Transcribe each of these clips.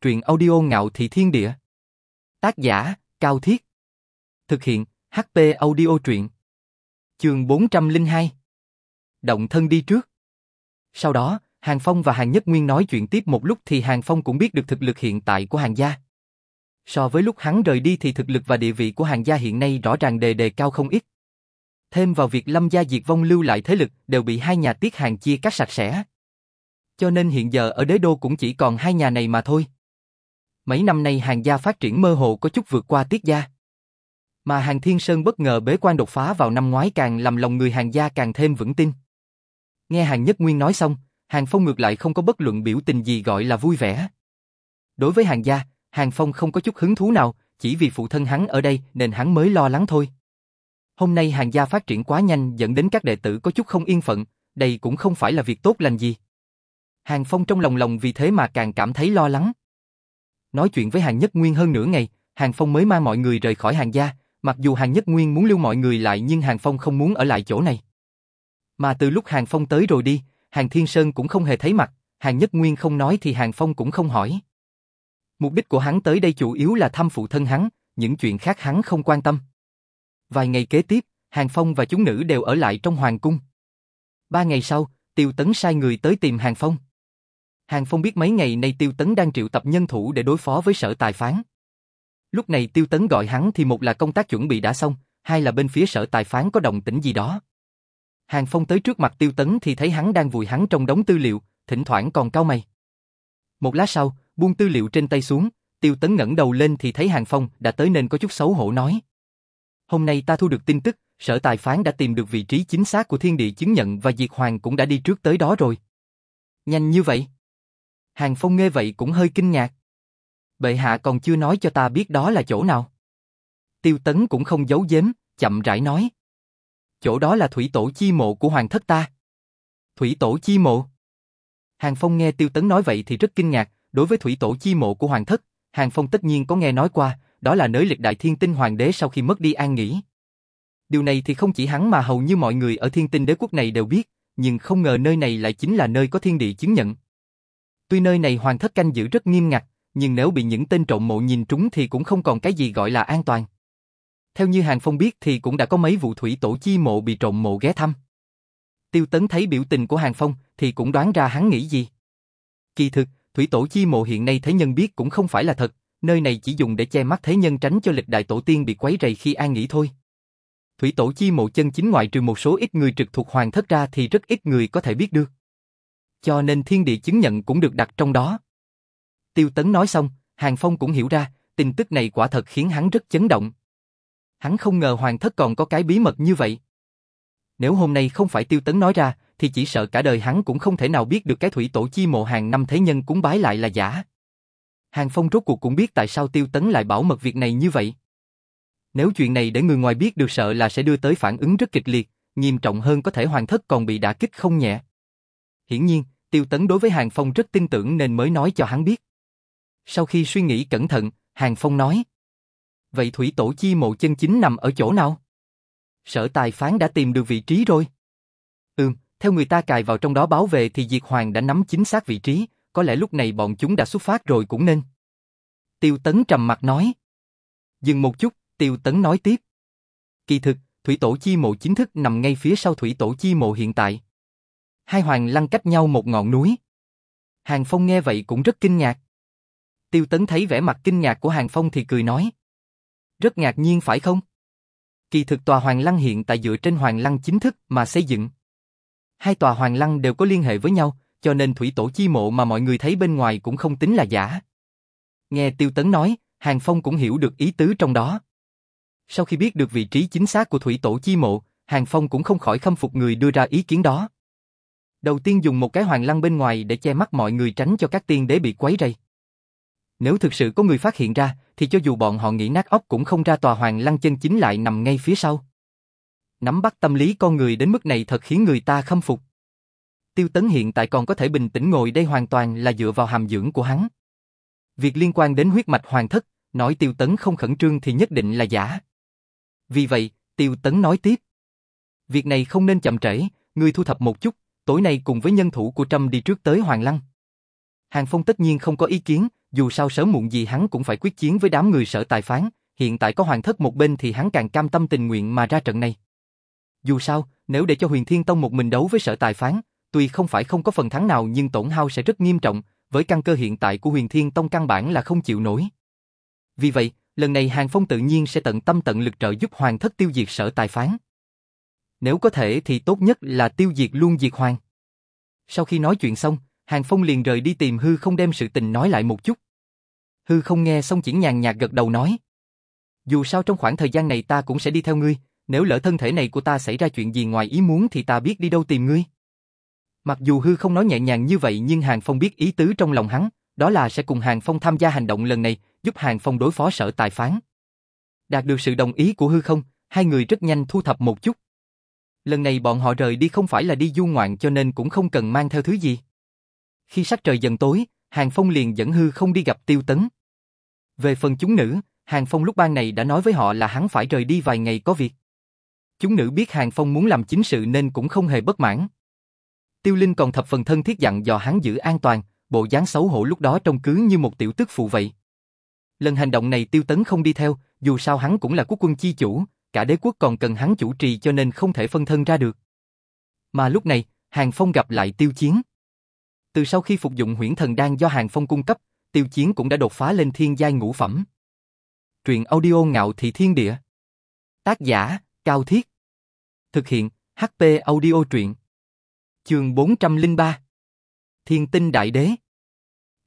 truyện audio ngạo thị thiên địa. Tác giả, Cao Thiết. Thực hiện, HP audio truyện. Trường 402. Động thân đi trước. Sau đó, Hàng Phong và Hàng Nhất Nguyên nói chuyện tiếp một lúc thì Hàng Phong cũng biết được thực lực hiện tại của Hàng gia. So với lúc hắn rời đi thì thực lực và địa vị của Hàng gia hiện nay rõ ràng đề đề cao không ít. Thêm vào việc Lâm gia diệt vong lưu lại thế lực đều bị hai nhà tiết hàng chia cắt sạch sẽ. Cho nên hiện giờ ở đế đô cũng chỉ còn hai nhà này mà thôi. Mấy năm nay hàng gia phát triển mơ hồ có chút vượt qua tiết gia. Mà hàng thiên sơn bất ngờ bế quan đột phá vào năm ngoái càng làm lòng người hàng gia càng thêm vững tin. Nghe hàng nhất nguyên nói xong, hàng phong ngược lại không có bất luận biểu tình gì gọi là vui vẻ. Đối với hàng gia, hàng phong không có chút hứng thú nào, chỉ vì phụ thân hắn ở đây nên hắn mới lo lắng thôi. Hôm nay hàng gia phát triển quá nhanh dẫn đến các đệ tử có chút không yên phận, đây cũng không phải là việc tốt lành gì. Hàng Phong trong lòng lòng vì thế mà càng cảm thấy lo lắng. Nói chuyện với Hàng Nhất Nguyên hơn nửa ngày, Hàng Phong mới mang mọi người rời khỏi hàng gia, mặc dù Hàng Nhất Nguyên muốn lưu mọi người lại nhưng Hàng Phong không muốn ở lại chỗ này. Mà từ lúc Hàng Phong tới rồi đi, Hàng Thiên Sơn cũng không hề thấy mặt, Hàng Nhất Nguyên không nói thì Hàng Phong cũng không hỏi. Mục đích của hắn tới đây chủ yếu là thăm phụ thân hắn, những chuyện khác hắn không quan tâm. Vài ngày kế tiếp, Hàng Phong và chúng nữ đều ở lại trong hoàng cung. Ba ngày sau, Tiêu Tấn sai người tới tìm Hàng Phong. Hàng Phong biết mấy ngày nay Tiêu Tấn đang triệu tập nhân thủ để đối phó với sở tài phán. Lúc này Tiêu Tấn gọi hắn thì một là công tác chuẩn bị đã xong, hai là bên phía sở tài phán có động tĩnh gì đó. Hàng Phong tới trước mặt Tiêu Tấn thì thấy hắn đang vùi hắn trong đống tư liệu, thỉnh thoảng còn cau mày. Một lát sau, buông tư liệu trên tay xuống, Tiêu Tấn ngẩng đầu lên thì thấy Hàng Phong đã tới nên có chút xấu hổ nói. Hôm nay ta thu được tin tức, sở tài phán đã tìm được vị trí chính xác của thiên địa chứng nhận và Diệt Hoàng cũng đã đi trước tới đó rồi. Nhanh như vậy? Hàng Phong nghe vậy cũng hơi kinh ngạc. Bệ hạ còn chưa nói cho ta biết đó là chỗ nào. Tiêu Tấn cũng không giấu giếm, chậm rãi nói. Chỗ đó là thủy tổ chi mộ của hoàng thất ta. Thủy tổ chi mộ? Hàng Phong nghe Tiêu Tấn nói vậy thì rất kinh ngạc, đối với thủy tổ chi mộ của hoàng thất, Hàng Phong tất nhiên có nghe nói qua, đó là nơi lịch đại thiên tinh hoàng đế sau khi mất đi an nghỉ. Điều này thì không chỉ hắn mà hầu như mọi người ở thiên tinh đế quốc này đều biết, nhưng không ngờ nơi này lại chính là nơi có thiên địa chứng nhận. Tuy nơi này hoàng thất canh giữ rất nghiêm ngặt, nhưng nếu bị những tên trộm mộ nhìn trúng thì cũng không còn cái gì gọi là an toàn. Theo như Hàng Phong biết thì cũng đã có mấy vụ thủy tổ chi mộ bị trộm mộ ghé thăm. Tiêu Tấn thấy biểu tình của Hàng Phong thì cũng đoán ra hắn nghĩ gì. Kỳ thực, thủy tổ chi mộ hiện nay thế nhân biết cũng không phải là thật, nơi này chỉ dùng để che mắt thế nhân tránh cho lịch đại tổ tiên bị quấy rầy khi an nghỉ thôi. Thủy tổ chi mộ chân chính ngoại trừ một số ít người trực thuộc hoàng thất ra thì rất ít người có thể biết được. Cho nên thiên địa chứng nhận cũng được đặt trong đó. Tiêu Tấn nói xong, Hàng Phong cũng hiểu ra, tin tức này quả thật khiến hắn rất chấn động. Hắn không ngờ hoàng thất còn có cái bí mật như vậy. Nếu hôm nay không phải Tiêu Tấn nói ra, thì chỉ sợ cả đời hắn cũng không thể nào biết được cái thủy tổ chi mộ hàng năm thế nhân cúng bái lại là giả. Hàng Phong rốt cuộc cũng biết tại sao Tiêu Tấn lại bảo mật việc này như vậy. Nếu chuyện này để người ngoài biết được sợ là sẽ đưa tới phản ứng rất kịch liệt, nghiêm trọng hơn có thể hoàng thất còn bị đả kích không nhẹ. Hiển nhiên, Tiêu Tấn đối với Hàng Phong rất tin tưởng nên mới nói cho hắn biết. Sau khi suy nghĩ cẩn thận, Hàng Phong nói. Vậy thủy tổ chi mộ chân chính nằm ở chỗ nào? Sở tài phán đã tìm được vị trí rồi. Ừm, theo người ta cài vào trong đó báo về thì Diệt Hoàng đã nắm chính xác vị trí, có lẽ lúc này bọn chúng đã xuất phát rồi cũng nên. Tiêu Tấn trầm mặt nói. Dừng một chút, Tiêu Tấn nói tiếp. Kỳ thực, Thủy Tổ Chi Mộ chính thức nằm ngay phía sau Thủy Tổ Chi Mộ hiện tại. Hai hoàng lăng cách nhau một ngọn núi. Hàng Phong nghe vậy cũng rất kinh ngạc. Tiêu Tấn thấy vẻ mặt kinh ngạc của Hàng Phong thì cười nói. Rất ngạc nhiên phải không? Kỳ thực tòa hoàng lăng hiện tại dựa trên hoàng lăng chính thức mà xây dựng. Hai tòa hoàng lăng đều có liên hệ với nhau, cho nên thủy tổ chi mộ mà mọi người thấy bên ngoài cũng không tính là giả. Nghe Tiêu Tấn nói, Hàng Phong cũng hiểu được ý tứ trong đó. Sau khi biết được vị trí chính xác của thủy tổ chi mộ, Hàng Phong cũng không khỏi khâm phục người đưa ra ý kiến đó. Đầu tiên dùng một cái hoàng lăng bên ngoài để che mắt mọi người tránh cho các tiên đế bị quấy rầy. Nếu thực sự có người phát hiện ra, thì cho dù bọn họ nghĩ nát óc cũng không ra tòa hoàng lăng chân chính lại nằm ngay phía sau. Nắm bắt tâm lý con người đến mức này thật khiến người ta khâm phục. Tiêu Tấn hiện tại còn có thể bình tĩnh ngồi đây hoàn toàn là dựa vào hàm dưỡng của hắn. Việc liên quan đến huyết mạch hoàng thất, nói Tiêu Tấn không khẩn trương thì nhất định là giả. Vì vậy, Tiêu Tấn nói tiếp. Việc này không nên chậm trễ, ngươi thu thập một chút, tối nay cùng với nhân thủ của Trâm đi trước tới Hoàng Lăng. Hàng Phong tất nhiên không có ý kiến, dù sao sớm muộn gì hắn cũng phải quyết chiến với đám người sở tài phán, hiện tại có hoàng thất một bên thì hắn càng cam tâm tình nguyện mà ra trận này. Dù sao, nếu để cho huyền thiên tông một mình đấu với sở tài phán, tuy không phải không có phần thắng nào nhưng tổn hao sẽ rất nghiêm trọng, với căn cơ hiện tại của huyền thiên tông căn bản là không chịu nổi. Vì vậy, lần này Hàng Phong tự nhiên sẽ tận tâm tận lực trợ giúp hoàng thất tiêu diệt sở tài phán. Nếu có thể thì tốt nhất là tiêu diệt luôn diệt hoàng. Sau khi nói chuyện xong, Hàng Phong liền rời đi tìm hư không đem sự tình nói lại một chút. Hư không nghe xong chỉ nhàn nhạt gật đầu nói. Dù sao trong khoảng thời gian này ta cũng sẽ đi theo ngươi, nếu lỡ thân thể này của ta xảy ra chuyện gì ngoài ý muốn thì ta biết đi đâu tìm ngươi. Mặc dù hư không nói nhẹ nhàng như vậy nhưng Hàng Phong biết ý tứ trong lòng hắn, đó là sẽ cùng Hàng Phong tham gia hành động lần này, giúp Hàng Phong đối phó sở tài phán. Đạt được sự đồng ý của hư không, hai người rất nhanh thu thập một chút. Lần này bọn họ rời đi không phải là đi du ngoạn cho nên cũng không cần mang theo thứ gì. Khi sắc trời dần tối, Hàng Phong liền dẫn hư không đi gặp tiêu tấn. Về phần chúng nữ, Hàng Phong lúc ban này đã nói với họ là hắn phải rời đi vài ngày có việc. Chúng nữ biết Hàng Phong muốn làm chính sự nên cũng không hề bất mãn. Tiêu Linh còn thập phần thân thiết dặn dò hắn giữ an toàn, bộ dáng xấu hổ lúc đó trông cứ như một tiểu tức phụ vậy. Lần hành động này Tiêu Tấn không đi theo, dù sao hắn cũng là quốc quân chi chủ, cả đế quốc còn cần hắn chủ trì cho nên không thể phân thân ra được. Mà lúc này, Hàng Phong gặp lại Tiêu Chiến. Từ sau khi phục dụng huyễn thần đan do Hàng Phong cung cấp, Tiêu Chiến cũng đã đột phá lên thiên giai ngũ phẩm. Truyện audio ngạo thị thiên địa. Tác giả, Cao Thiết. Thực hiện, HP audio truyện. Trường 403. Thiên tinh đại đế.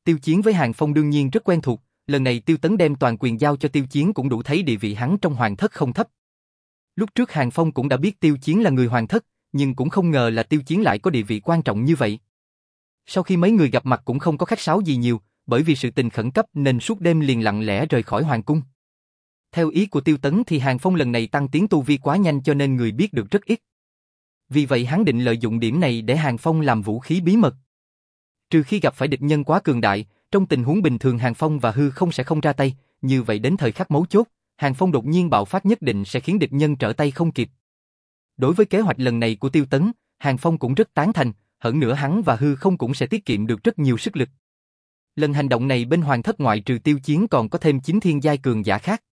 Tiêu Chiến với Hàng Phong đương nhiên rất quen thuộc, lần này Tiêu Tấn đem toàn quyền giao cho Tiêu Chiến cũng đủ thấy địa vị hắn trong hoàng thất không thấp. Lúc trước Hàng Phong cũng đã biết Tiêu Chiến là người hoàng thất, nhưng cũng không ngờ là Tiêu Chiến lại có địa vị quan trọng như vậy. Sau khi mấy người gặp mặt cũng không có khách sáo gì nhiều, bởi vì sự tình khẩn cấp nên suốt đêm liền lặng lẽ rời khỏi hoàng cung. Theo ý của Tiêu Tấn thì Hàng Phong lần này tăng tiến tu vi quá nhanh cho nên người biết được rất ít. Vì vậy hắn định lợi dụng điểm này để Hàng Phong làm vũ khí bí mật. Trừ khi gặp phải địch nhân quá cường đại, trong tình huống bình thường Hàng Phong và Hư không sẽ không ra tay, như vậy đến thời khắc mấu chốt, Hàng Phong đột nhiên bạo phát nhất định sẽ khiến địch nhân trở tay không kịp. Đối với kế hoạch lần này của Tiêu Tấn, Hàng Phong cũng rất tán thành, hơn nữa hắn và Hư không cũng sẽ tiết kiệm được rất nhiều sức lực. Lần hành động này bên Hoàng thất ngoại trừ Tiêu Chiến còn có thêm chín thiên giai cường giả khác.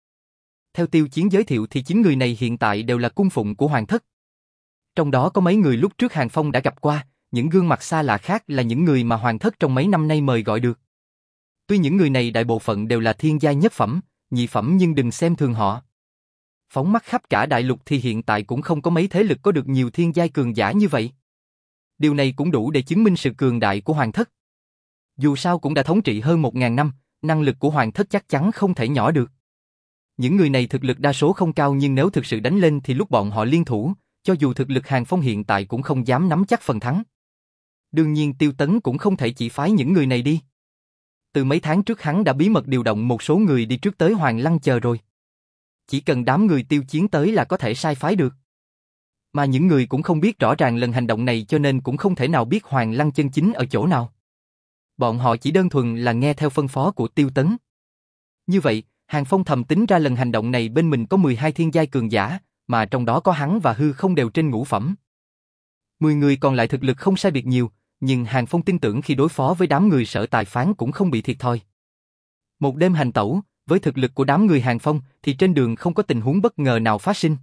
Theo Tiêu Chiến giới thiệu thì chín người này hiện tại đều là cung phụng của Hoàng thất. Trong đó có mấy người lúc trước Hàng Phong đã gặp qua, những gương mặt xa lạ khác là những người mà Hoàng thất trong mấy năm nay mời gọi được. Tuy những người này đại bộ phận đều là thiên giai nhất phẩm, nhị phẩm nhưng đừng xem thường họ. Phóng mắt khắp cả đại lục thì hiện tại cũng không có mấy thế lực có được nhiều thiên giai cường giả như vậy. Điều này cũng đủ để chứng minh sự cường đại của hoàng thất. Dù sao cũng đã thống trị hơn một ngàn năm, năng lực của hoàng thất chắc chắn không thể nhỏ được. Những người này thực lực đa số không cao nhưng nếu thực sự đánh lên thì lúc bọn họ liên thủ, cho dù thực lực hàng phong hiện tại cũng không dám nắm chắc phần thắng. Đương nhiên tiêu tấn cũng không thể chỉ phái những người này đi. Từ mấy tháng trước hắn đã bí mật điều động một số người đi trước tới Hoàng Lăng chờ rồi. Chỉ cần đám người tiêu chiến tới là có thể sai phái được. Mà những người cũng không biết rõ ràng lần hành động này cho nên cũng không thể nào biết Hoàng Lăng chân chính ở chỗ nào. Bọn họ chỉ đơn thuần là nghe theo phân phó của tiêu tấn. Như vậy, Hàng Phong thầm tính ra lần hành động này bên mình có 12 thiên giai cường giả, mà trong đó có hắn và hư không đều trên ngũ phẩm. 10 người còn lại thực lực không sai biệt nhiều, nhưng Hàng Phong tin tưởng khi đối phó với đám người sở tài phán cũng không bị thiệt thòi. Một đêm hành tẩu, với thực lực của đám người Hàng Phong thì trên đường không có tình huống bất ngờ nào phát sinh.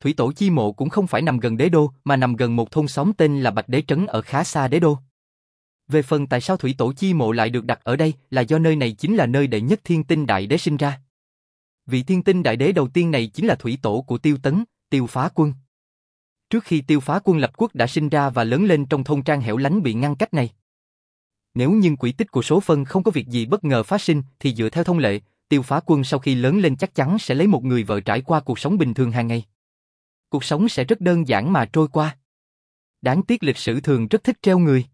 Thủy tổ chi mộ cũng không phải nằm gần đế đô mà nằm gần một thôn xóm tên là Bạch Đế Trấn ở khá xa đế đô. Về phần tại sao thủy tổ chi mộ lại được đặt ở đây là do nơi này chính là nơi đệ nhất thiên tinh đại đế sinh ra. Vị thiên tinh đại đế đầu tiên này chính là thủy tổ của tiêu tấn, tiêu phá quân. Trước khi tiêu phá quân lập quốc đã sinh ra và lớn lên trong thôn trang hẻo lánh bị ngăn cách này. Nếu như quỹ tích của số phân không có việc gì bất ngờ phát sinh thì dựa theo thông lệ, tiêu phá quân sau khi lớn lên chắc chắn sẽ lấy một người vợ trải qua cuộc sống bình thường hàng ngày. Cuộc sống sẽ rất đơn giản mà trôi qua. Đáng tiếc lịch sử thường rất thích treo người.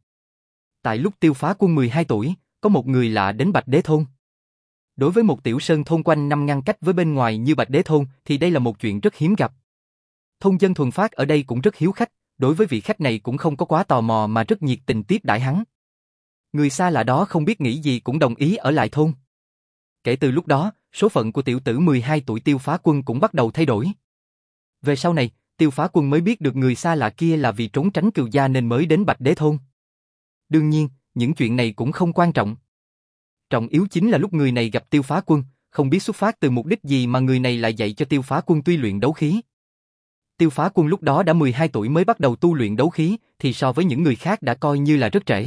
Tại lúc tiêu phá quân 12 tuổi, có một người lạ đến Bạch Đế Thôn. Đối với một tiểu sơn thôn quanh năm ngăn cách với bên ngoài như Bạch Đế Thôn thì đây là một chuyện rất hiếm gặp. Thôn dân thuần phát ở đây cũng rất hiếu khách, đối với vị khách này cũng không có quá tò mò mà rất nhiệt tình tiếp đãi hắn. Người xa lạ đó không biết nghĩ gì cũng đồng ý ở lại thôn. Kể từ lúc đó, số phận của tiểu tử 12 tuổi tiêu phá quân cũng bắt đầu thay đổi. Về sau này, tiêu phá quân mới biết được người xa lạ kia là vì trốn tránh cừu gia nên mới đến Bạch Đế Thôn. Đương nhiên, những chuyện này cũng không quan trọng. Trọng yếu chính là lúc người này gặp tiêu phá quân, không biết xuất phát từ mục đích gì mà người này lại dạy cho tiêu phá quân tuy luyện đấu khí. Tiêu phá quân lúc đó đã 12 tuổi mới bắt đầu tu luyện đấu khí, thì so với những người khác đã coi như là rất trễ.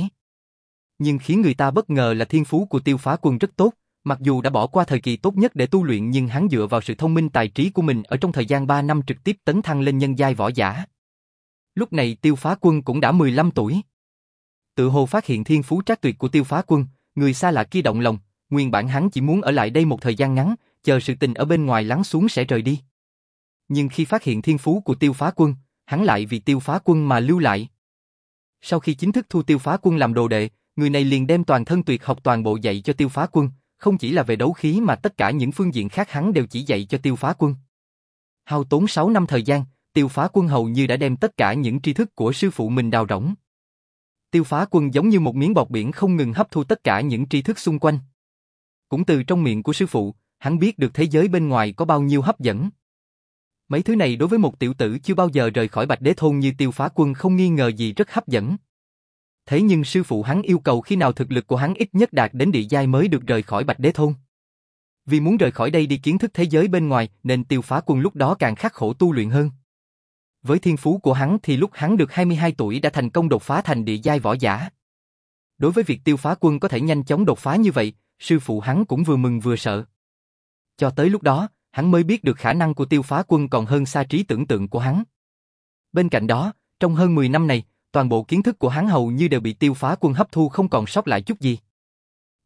Nhưng khiến người ta bất ngờ là thiên phú của tiêu phá quân rất tốt, mặc dù đã bỏ qua thời kỳ tốt nhất để tu luyện nhưng hắn dựa vào sự thông minh tài trí của mình ở trong thời gian 3 năm trực tiếp tấn thăng lên nhân giai võ giả. Lúc này tiêu phá quân cũng đã 15 tuổi. Tự hồ phát hiện thiên phú trác tuyệt của tiêu phá quân, người xa lạ kia động lòng, nguyên bản hắn chỉ muốn ở lại đây một thời gian ngắn, chờ sự tình ở bên ngoài lắng xuống sẽ rời đi. Nhưng khi phát hiện thiên phú của tiêu phá quân, hắn lại vì tiêu phá quân mà lưu lại. Sau khi chính thức thu tiêu phá quân làm đồ đệ, người này liền đem toàn thân tuyệt học toàn bộ dạy cho tiêu phá quân, không chỉ là về đấu khí mà tất cả những phương diện khác hắn đều chỉ dạy cho tiêu phá quân. Hao tốn 6 năm thời gian, tiêu phá quân hầu như đã đem tất cả những tri thức của sư phụ mình đào rỗng. Tiêu phá quân giống như một miếng bọt biển không ngừng hấp thu tất cả những tri thức xung quanh. Cũng từ trong miệng của sư phụ, hắn biết được thế giới bên ngoài có bao nhiêu hấp dẫn. Mấy thứ này đối với một tiểu tử chưa bao giờ rời khỏi Bạch Đế Thôn như tiêu phá quân không nghi ngờ gì rất hấp dẫn. Thế nhưng sư phụ hắn yêu cầu khi nào thực lực của hắn ít nhất đạt đến địa giai mới được rời khỏi Bạch Đế Thôn. Vì muốn rời khỏi đây đi kiến thức thế giới bên ngoài nên tiêu phá quân lúc đó càng khắc khổ tu luyện hơn. Với thiên phú của hắn thì lúc hắn được 22 tuổi đã thành công đột phá thành địa giai võ giả. Đối với việc tiêu phá quân có thể nhanh chóng đột phá như vậy, sư phụ hắn cũng vừa mừng vừa sợ. Cho tới lúc đó, hắn mới biết được khả năng của tiêu phá quân còn hơn xa trí tưởng tượng của hắn. Bên cạnh đó, trong hơn 10 năm này, toàn bộ kiến thức của hắn hầu như đều bị tiêu phá quân hấp thu không còn sót lại chút gì.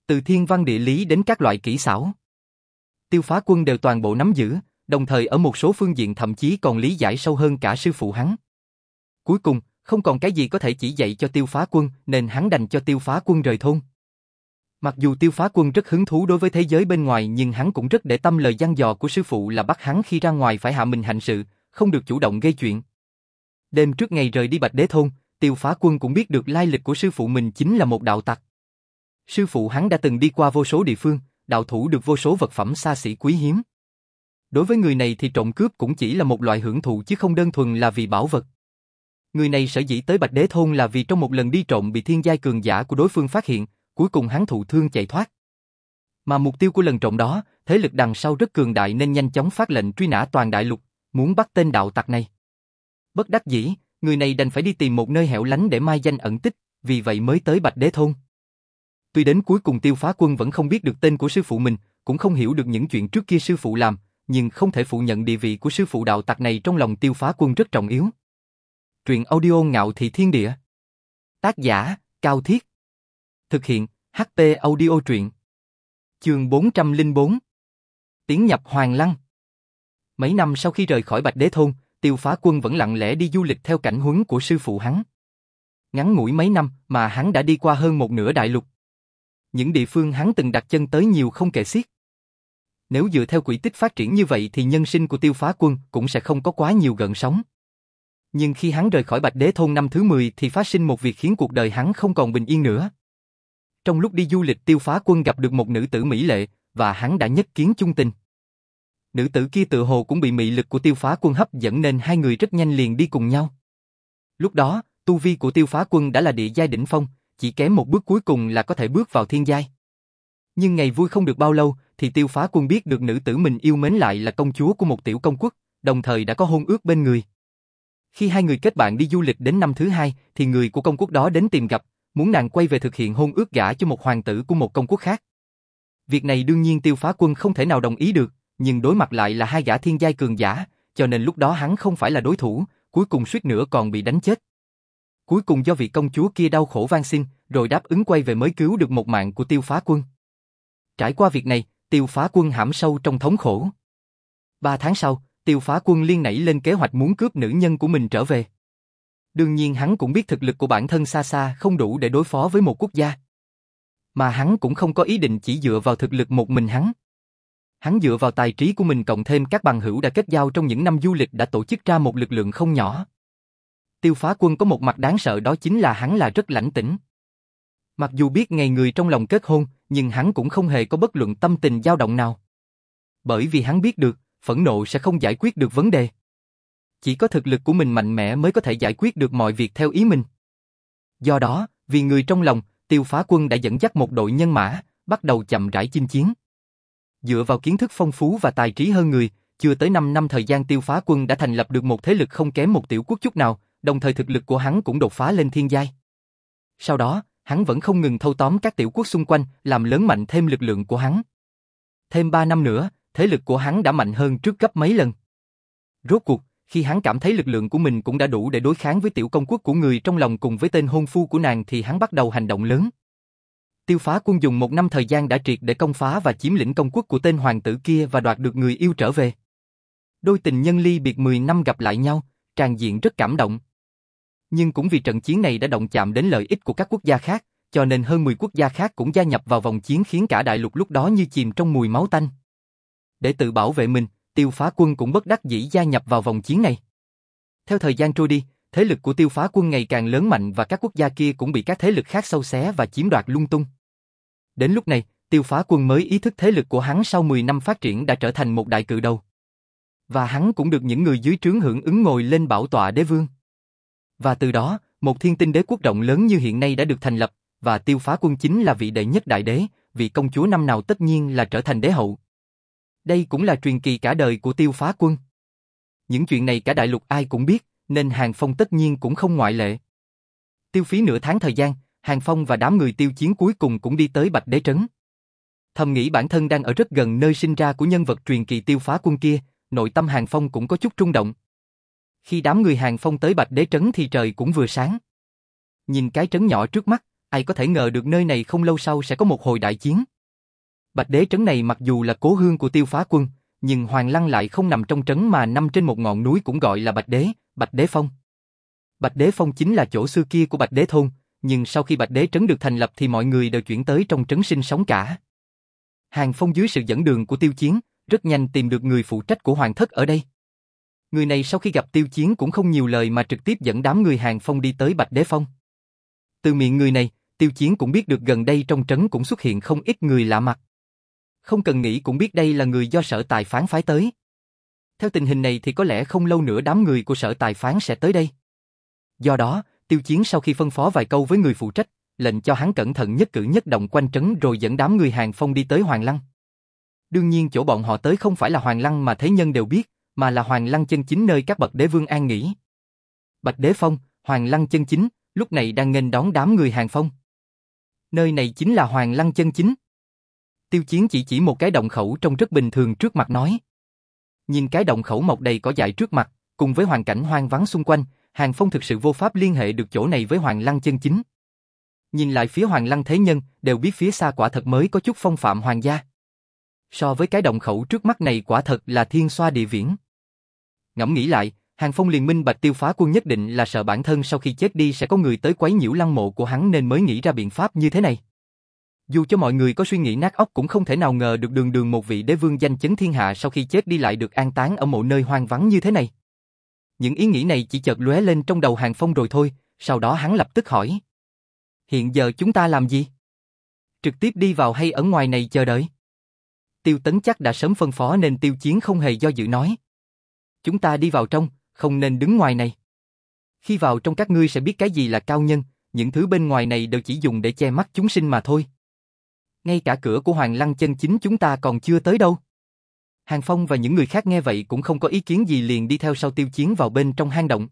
Từ thiên văn địa lý đến các loại kỹ xảo. Tiêu phá quân đều toàn bộ nắm giữ, đồng thời ở một số phương diện thậm chí còn lý giải sâu hơn cả sư phụ hắn. Cuối cùng, không còn cái gì có thể chỉ dạy cho tiêu phá quân nên hắn đành cho tiêu phá quân rời thôn. Mặc dù tiêu phá quân rất hứng thú đối với thế giới bên ngoài nhưng hắn cũng rất để tâm lời gian dò của sư phụ là bắt hắn khi ra ngoài phải hạ mình hành sự, không được chủ động gây chuyện. Đêm trước ngày rời đi Bạch Đế Thôn, tiêu phá quân cũng biết được lai lịch của sư phụ mình chính là một đạo tặc. Sư phụ hắn đã từng đi qua vô số địa phương, đạo thủ được vô số vật phẩm xa xỉ quý hiếm. Đối với người này thì trộm cướp cũng chỉ là một loại hưởng thụ chứ không đơn thuần là vì bảo vật. Người này sở dĩ tới Bạch Đế Thôn là vì trong một lần đi trộm bị thiên giai cường giả của đối phương phát hiện, cuối cùng hắn thụ thương chạy thoát. Mà mục tiêu của lần trộm đó, thế lực đằng sau rất cường đại nên nhanh chóng phát lệnh truy nã toàn đại lục, muốn bắt tên đạo tặc này. Bất đắc dĩ, người này đành phải đi tìm một nơi hẻo lánh để mai danh ẩn tích, vì vậy mới tới Bạch Đế Thôn. Tuy đến cuối cùng tiêu phá quân vẫn không biết được tên của sư phụ mình, cũng không hiểu được những chuyện trước kia sư phụ làm, nhưng không thể phủ nhận địa vị của sư phụ đạo tặc này trong lòng tiêu phá quân rất trọng yếu. Truyện audio ngạo thị thiên địa. Tác giả, Cao Thiết. Thực hiện, HT audio truyện. Chương 404. Tiến nhập Hoàng Lăng. Mấy năm sau khi rời khỏi Bạch Đế Thôn, tiêu phá quân vẫn lặng lẽ đi du lịch theo cảnh huấn của sư phụ hắn. Ngắn ngủi mấy năm mà hắn đã đi qua hơn một nửa đại lục. Những địa phương hắn từng đặt chân tới nhiều không kể xiết. Nếu dựa theo quỹ tích phát triển như vậy thì nhân sinh của tiêu phá quân cũng sẽ không có quá nhiều gợn sóng. Nhưng khi hắn rời khỏi Bạch Đế Thôn năm thứ 10 thì phát sinh một việc khiến cuộc đời hắn không còn bình yên nữa. Trong lúc đi du lịch tiêu phá quân gặp được một nữ tử mỹ lệ, và hắn đã nhất kiến chung tình. Nữ tử kia tự hồ cũng bị mị lực của tiêu phá quân hấp dẫn nên hai người rất nhanh liền đi cùng nhau. Lúc đó, tu vi của tiêu phá quân đã là địa giai đỉnh phong, chỉ kém một bước cuối cùng là có thể bước vào thiên giai. Nhưng ngày vui không được bao lâu, thì tiêu phá quân biết được nữ tử mình yêu mến lại là công chúa của một tiểu công quốc, đồng thời đã có hôn ước bên người. Khi hai người kết bạn đi du lịch đến năm thứ hai, thì người của công quốc đó đến tìm gặp, muốn nàng quay về thực hiện hôn ước gả cho một hoàng tử của một công quốc khác. Việc này đương nhiên tiêu phá quân không thể nào đồng ý được, nhưng đối mặt lại là hai gã thiên giai cường giả, cho nên lúc đó hắn không phải là đối thủ, cuối cùng suýt nữa còn bị đánh chết. Cuối cùng do vị công chúa kia đau khổ van xin, rồi đáp ứng quay về mới cứu được một mạng của tiêu phá quân. Trải qua việc này, tiêu phá quân hãm sâu trong thống khổ. Ba tháng sau, tiêu phá quân liên nảy lên kế hoạch muốn cướp nữ nhân của mình trở về. Đương nhiên hắn cũng biết thực lực của bản thân xa xa không đủ để đối phó với một quốc gia. Mà hắn cũng không có ý định chỉ dựa vào thực lực một mình hắn. Hắn dựa vào tài trí của mình cộng thêm các bằng hữu đã kết giao trong những năm du lịch đã tổ chức ra một lực lượng không nhỏ. Tiêu phá quân có một mặt đáng sợ đó chính là hắn là rất lãnh tĩnh. Mặc dù biết ngày người trong lòng kết hôn, nhưng hắn cũng không hề có bất luận tâm tình dao động nào. Bởi vì hắn biết được, phẫn nộ sẽ không giải quyết được vấn đề. Chỉ có thực lực của mình mạnh mẽ mới có thể giải quyết được mọi việc theo ý mình. Do đó, vì người trong lòng, tiêu phá quân đã dẫn dắt một đội nhân mã, bắt đầu chậm rãi chinh chiến. Dựa vào kiến thức phong phú và tài trí hơn người, chưa tới 5 năm thời gian tiêu phá quân đã thành lập được một thế lực không kém một tiểu quốc chút nào, đồng thời thực lực của hắn cũng đột phá lên thiên giai. Sau đó, hắn vẫn không ngừng thâu tóm các tiểu quốc xung quanh, làm lớn mạnh thêm lực lượng của hắn. Thêm 3 năm nữa, thế lực của hắn đã mạnh hơn trước gấp mấy lần. Rốt cuộc, khi hắn cảm thấy lực lượng của mình cũng đã đủ để đối kháng với tiểu công quốc của người trong lòng cùng với tên hôn phu của nàng thì hắn bắt đầu hành động lớn. Tiêu phá quân dùng một năm thời gian đã triệt để công phá và chiếm lĩnh công quốc của tên hoàng tử kia và đoạt được người yêu trở về. Đôi tình nhân ly biệt 10 năm gặp lại nhau, tràn diện rất cảm động. Nhưng cũng vì trận chiến này đã động chạm đến lợi ích của các quốc gia khác, cho nên hơn 10 quốc gia khác cũng gia nhập vào vòng chiến khiến cả đại lục lúc đó như chìm trong mùi máu tanh. Để tự bảo vệ mình, tiêu phá quân cũng bất đắc dĩ gia nhập vào vòng chiến này. Theo thời gian trôi đi, thế lực của tiêu phá quân ngày càng lớn mạnh và các quốc gia kia cũng bị các thế lực khác sâu xé và chiếm đoạt lung tung. Đến lúc này, tiêu phá quân mới ý thức thế lực của hắn sau 10 năm phát triển đã trở thành một đại cự đầu. Và hắn cũng được những người dưới trướng hưởng ứng ngồi lên bảo tọa đế vương. Và từ đó, một thiên tinh đế quốc rộng lớn như hiện nay đã được thành lập, và tiêu phá quân chính là vị đệ nhất đại đế, vị công chúa năm nào tất nhiên là trở thành đế hậu. Đây cũng là truyền kỳ cả đời của tiêu phá quân. Những chuyện này cả đại lục ai cũng biết, nên Hàng Phong tất nhiên cũng không ngoại lệ. Tiêu phí nửa tháng thời gian, Hàng Phong và đám người tiêu chiến cuối cùng cũng đi tới Bạch Đế Trấn. Thầm nghĩ bản thân đang ở rất gần nơi sinh ra của nhân vật truyền kỳ tiêu phá quân kia, nội tâm Hàng Phong cũng có chút rung động. Khi đám người Hàng Phong tới Bạch Đế Trấn thì trời cũng vừa sáng. Nhìn cái trấn nhỏ trước mắt, ai có thể ngờ được nơi này không lâu sau sẽ có một hồi đại chiến. Bạch Đế Trấn này mặc dù là cố hương của tiêu phá quân, nhưng Hoàng Lăng lại không nằm trong trấn mà nằm trên một ngọn núi cũng gọi là Bạch Đế, Bạch Đế Phong. Bạch Đế Phong chính là chỗ xưa kia của Bạch Đế Thôn, nhưng sau khi Bạch Đế Trấn được thành lập thì mọi người đều chuyển tới trong trấn sinh sống cả. Hàng Phong dưới sự dẫn đường của Tiêu Chiến, rất nhanh tìm được người phụ trách của Hoàng Thất ở đây. Người này sau khi gặp Tiêu Chiến cũng không nhiều lời mà trực tiếp dẫn đám người Hàng Phong đi tới Bạch Đế Phong. Từ miệng người này, Tiêu Chiến cũng biết được gần đây trong trấn cũng xuất hiện không ít người lạ mặt. Không cần nghĩ cũng biết đây là người do sở tài phán phái tới. Theo tình hình này thì có lẽ không lâu nữa đám người của sở tài phán sẽ tới đây. Do đó, Tiêu Chiến sau khi phân phó vài câu với người phụ trách, lệnh cho hắn cẩn thận nhất cử nhất động quanh trấn rồi dẫn đám người hàng phong đi tới Hoàng Lăng. Đương nhiên chỗ bọn họ tới không phải là Hoàng Lăng mà thế nhân đều biết, mà là Hoàng Lăng chân chính nơi các bậc đế vương an nghỉ. Bạch Đế Phong, Hoàng Lăng chân chính, lúc này đang nghênh đón đám người hàng phong. Nơi này chính là Hoàng Lăng chân chính. Tiêu Chiến chỉ chỉ một cái động khẩu trông rất bình thường trước mặt nói. Nhìn cái động khẩu mọc đầy cỏ dại trước mặt, cùng với hoàn cảnh hoang vắng xung quanh, Hàng Phong thực sự vô pháp liên hệ được chỗ này với Hoàng Lăng chân chính. Nhìn lại phía Hoàng Lăng thế nhân, đều biết phía xa quả thật mới có chút phong phạm hoàng gia. So với cái động khẩu trước mắt này quả thật là thiên xoa địa viễn. Ngẫm nghĩ lại, Hàng Phong liền minh bạch tiêu phá quân nhất định là sợ bản thân sau khi chết đi sẽ có người tới quấy nhiễu lăng mộ của hắn nên mới nghĩ ra biện pháp như thế này. Dù cho mọi người có suy nghĩ nát óc cũng không thể nào ngờ được đường đường một vị đế vương danh chấn thiên hạ sau khi chết đi lại được an táng ở một nơi hoang vắng như thế này. Những ý nghĩ này chỉ chợt lóe lên trong đầu Hàng Phong rồi thôi, sau đó hắn lập tức hỏi. Hiện giờ chúng ta làm gì? Trực tiếp đi vào hay ở ngoài này chờ đợi? Tiêu Tấn chắc đã sớm phân phó nên Tiêu Chiến không hề do dự nói. Chúng ta đi vào trong, không nên đứng ngoài này. Khi vào trong các ngươi sẽ biết cái gì là cao nhân, những thứ bên ngoài này đều chỉ dùng để che mắt chúng sinh mà thôi. Ngay cả cửa của Hoàng Lăng chân chính chúng ta còn chưa tới đâu. Hàng Phong và những người khác nghe vậy cũng không có ý kiến gì liền đi theo sau tiêu chiến vào bên trong hang động.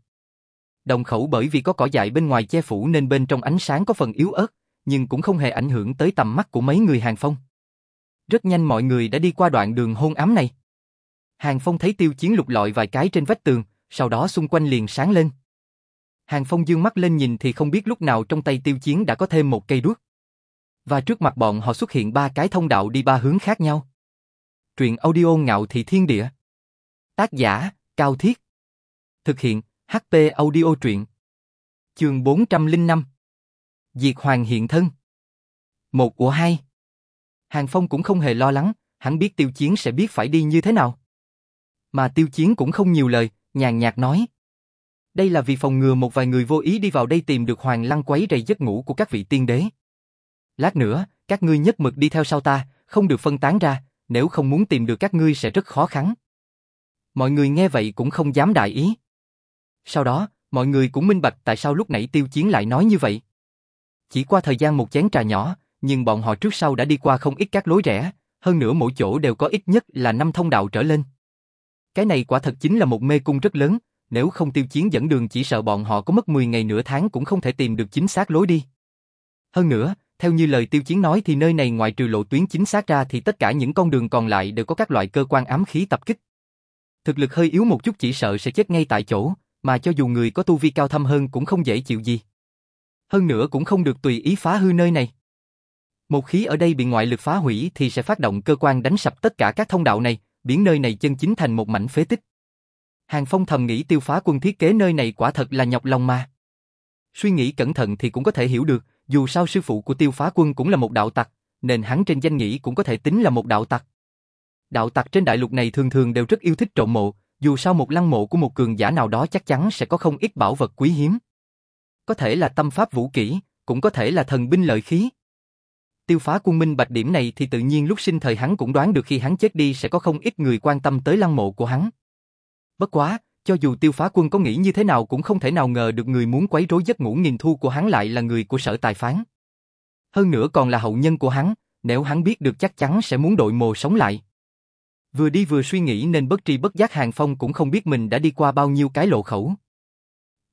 Đồng khẩu bởi vì có cỏ dại bên ngoài che phủ nên bên trong ánh sáng có phần yếu ớt, nhưng cũng không hề ảnh hưởng tới tầm mắt của mấy người Hàng Phong. Rất nhanh mọi người đã đi qua đoạn đường hôn ám này. Hàng Phong thấy tiêu chiến lục lọi vài cái trên vách tường, sau đó xung quanh liền sáng lên. Hàng Phong dương mắt lên nhìn thì không biết lúc nào trong tay tiêu chiến đã có thêm một cây đuốc. Và trước mặt bọn họ xuất hiện ba cái thông đạo đi ba hướng khác nhau. Truyện audio ngạo thị thiên địa. Tác giả, Cao Thiết. Thực hiện, HP audio truyện. Trường 405. Diệt Hoàng hiện thân. Một của hai. Hàng Phong cũng không hề lo lắng, hắn biết tiêu chiến sẽ biết phải đi như thế nào. Mà tiêu chiến cũng không nhiều lời, nhàn nhạt nói. Đây là vì phòng ngừa một vài người vô ý đi vào đây tìm được hoàng lăng quấy rầy giấc ngủ của các vị tiên đế. Lát nữa, các ngươi nhất mực đi theo sau ta, không được phân tán ra, nếu không muốn tìm được các ngươi sẽ rất khó khăn. Mọi người nghe vậy cũng không dám đại ý. Sau đó, mọi người cũng minh bạch tại sao lúc nãy tiêu chiến lại nói như vậy. Chỉ qua thời gian một chén trà nhỏ, nhưng bọn họ trước sau đã đi qua không ít các lối rẽ, hơn nữa mỗi chỗ đều có ít nhất là năm thông đạo trở lên. Cái này quả thật chính là một mê cung rất lớn, nếu không tiêu chiến dẫn đường chỉ sợ bọn họ có mất 10 ngày nửa tháng cũng không thể tìm được chính xác lối đi. Hơn nữa, theo như lời tiêu chiến nói thì nơi này ngoại trừ lộ tuyến chính xác ra thì tất cả những con đường còn lại đều có các loại cơ quan ám khí tập kích. Thực lực hơi yếu một chút chỉ sợ sẽ chết ngay tại chỗ, mà cho dù người có tu vi cao thâm hơn cũng không dễ chịu gì. Hơn nữa cũng không được tùy ý phá hư nơi này. Một khí ở đây bị ngoại lực phá hủy thì sẽ phát động cơ quan đánh sập tất cả các thông đạo này, biến nơi này chân chính thành một mảnh phế tích. Hàng Phong thầm nghĩ tiêu phá quân thiết kế nơi này quả thật là nhọc lòng mà. Suy nghĩ cẩn thận thì cũng có thể hiểu được, dù sao sư phụ của tiêu phá quân cũng là một đạo tặc, nên hắn trên danh nghĩa cũng có thể tính là một đạo tặc. Đạo tặc trên đại lục này thường thường đều rất yêu thích trộm mộ, dù sao một lăng mộ của một cường giả nào đó chắc chắn sẽ có không ít bảo vật quý hiếm. Có thể là tâm pháp vũ kỹ, cũng có thể là thần binh lợi khí. Tiêu phá quân minh bạch điểm này thì tự nhiên lúc sinh thời hắn cũng đoán được khi hắn chết đi sẽ có không ít người quan tâm tới lăng mộ của hắn. Bất quá, cho dù tiêu phá quân có nghĩ như thế nào cũng không thể nào ngờ được người muốn quấy rối giấc ngủ nghìn thu của hắn lại là người của sở tài phán. Hơn nữa còn là hậu nhân của hắn, nếu hắn biết được chắc chắn sẽ muốn đội mồ sống lại. Vừa đi vừa suy nghĩ nên bất tri bất giác Hàng Phong cũng không biết mình đã đi qua bao nhiêu cái lộ khẩu.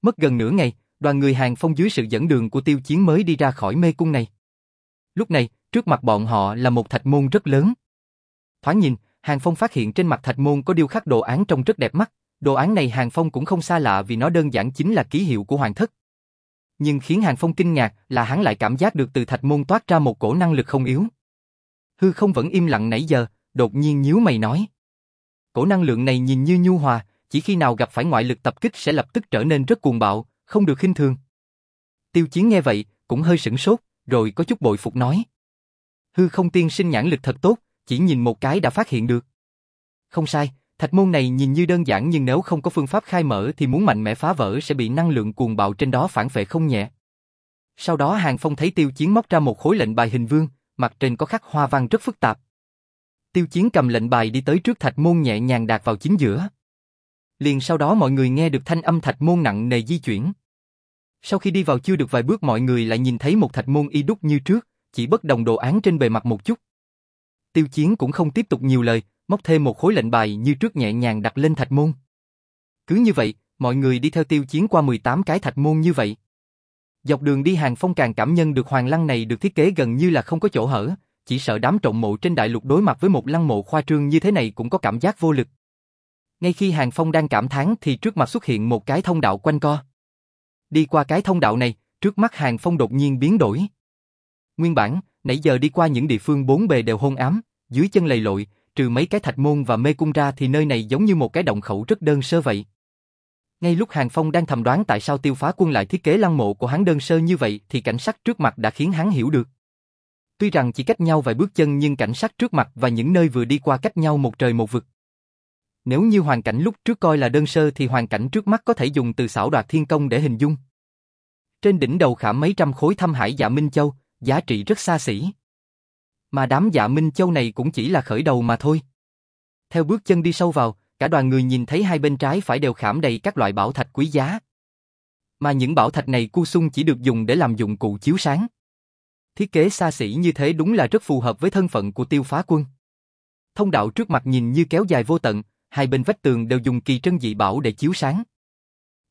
Mất gần nửa ngày, đoàn người Hàng Phong dưới sự dẫn đường của tiêu chiến mới đi ra khỏi mê cung này. Lúc này, trước mặt bọn họ là một thạch môn rất lớn. Thoáng nhìn, Hàng Phong phát hiện trên mặt thạch môn có điêu khắc đồ án trông rất đẹp mắt, đồ án này Hàng Phong cũng không xa lạ vì nó đơn giản chính là ký hiệu của hoàng thất. Nhưng khiến Hàng Phong kinh ngạc là hắn lại cảm giác được từ thạch môn toát ra một cổ năng lực không yếu. Hư không vẫn im lặng nãy giờ, đột nhiên nhíu mày nói. Cổ năng lượng này nhìn như nhu hòa, chỉ khi nào gặp phải ngoại lực tập kích sẽ lập tức trở nên rất cuồng bạo, không được khinh thường. Tiêu Chiến nghe vậy, cũng hơi sửng sốt, rồi có chút bội phục nói. Hư không tiên sinh nhãn lực thật tốt, chỉ nhìn một cái đã phát hiện được. Không sai, thạch môn này nhìn như đơn giản nhưng nếu không có phương pháp khai mở thì muốn mạnh mẽ phá vỡ sẽ bị năng lượng cuồng bạo trên đó phản phệ không nhẹ. Sau đó Hàng Phong thấy tiêu chiến móc ra một khối lệnh bài hình vương, mặt trên có khắc hoa văn rất phức tạp. Tiêu chiến cầm lệnh bài đi tới trước thạch môn nhẹ nhàng đạt vào chính giữa. Liền sau đó mọi người nghe được thanh âm thạch môn nặng nề di chuyển. Sau khi đi vào chưa được vài bước mọi người lại nhìn thấy một thạch môn y đúc như trước, chỉ bất đồng đồ án trên bề mặt một chút. Tiêu Chiến cũng không tiếp tục nhiều lời, móc thêm một khối lệnh bài như trước nhẹ nhàng đặt lên thạch môn. Cứ như vậy, mọi người đi theo Tiêu Chiến qua 18 cái thạch môn như vậy. Dọc đường đi hàng phong càng cảm nhận được hoàng lăng này được thiết kế gần như là không có chỗ hở, chỉ sợ đám trộm mộ trên đại lục đối mặt với một lăng mộ khoa trương như thế này cũng có cảm giác vô lực. Ngay khi hàng phong đang cảm thán thì trước mặt xuất hiện một cái thông đạo quanh co. Đi qua cái thông đạo này, trước mắt hàng phong đột nhiên biến đổi. Nguyên bản, nãy giờ đi qua những địa phương bốn bề đều hôn ám, dưới chân lầy lội, trừ mấy cái thạch môn và mê cung ra thì nơi này giống như một cái động khẩu rất đơn sơ vậy. Ngay lúc Hàng Phong đang thầm đoán tại sao tiêu phá quân lại thiết kế lăng mộ của hắn đơn sơ như vậy thì cảnh sắc trước mặt đã khiến hắn hiểu được. Tuy rằng chỉ cách nhau vài bước chân nhưng cảnh sắc trước mặt và những nơi vừa đi qua cách nhau một trời một vực. Nếu như hoàn cảnh lúc trước coi là đơn sơ thì hoàn cảnh trước mắt có thể dùng từ xảo đoạt thiên công để hình dung. Trên đỉnh đầu khảm mấy trăm khối thâm hải dạ Minh Châu, giá trị rất xa xỉ. Mà đám dạ Minh Châu này cũng chỉ là khởi đầu mà thôi. Theo bước chân đi sâu vào, cả đoàn người nhìn thấy hai bên trái phải đều khảm đầy các loại bảo thạch quý giá. Mà những bảo thạch này cu sung chỉ được dùng để làm dụng cụ chiếu sáng. Thiết kế xa xỉ như thế đúng là rất phù hợp với thân phận của tiêu phá quân. Thông đạo trước mặt nhìn như kéo dài vô tận, hai bên vách tường đều dùng kỳ trân dị bảo để chiếu sáng.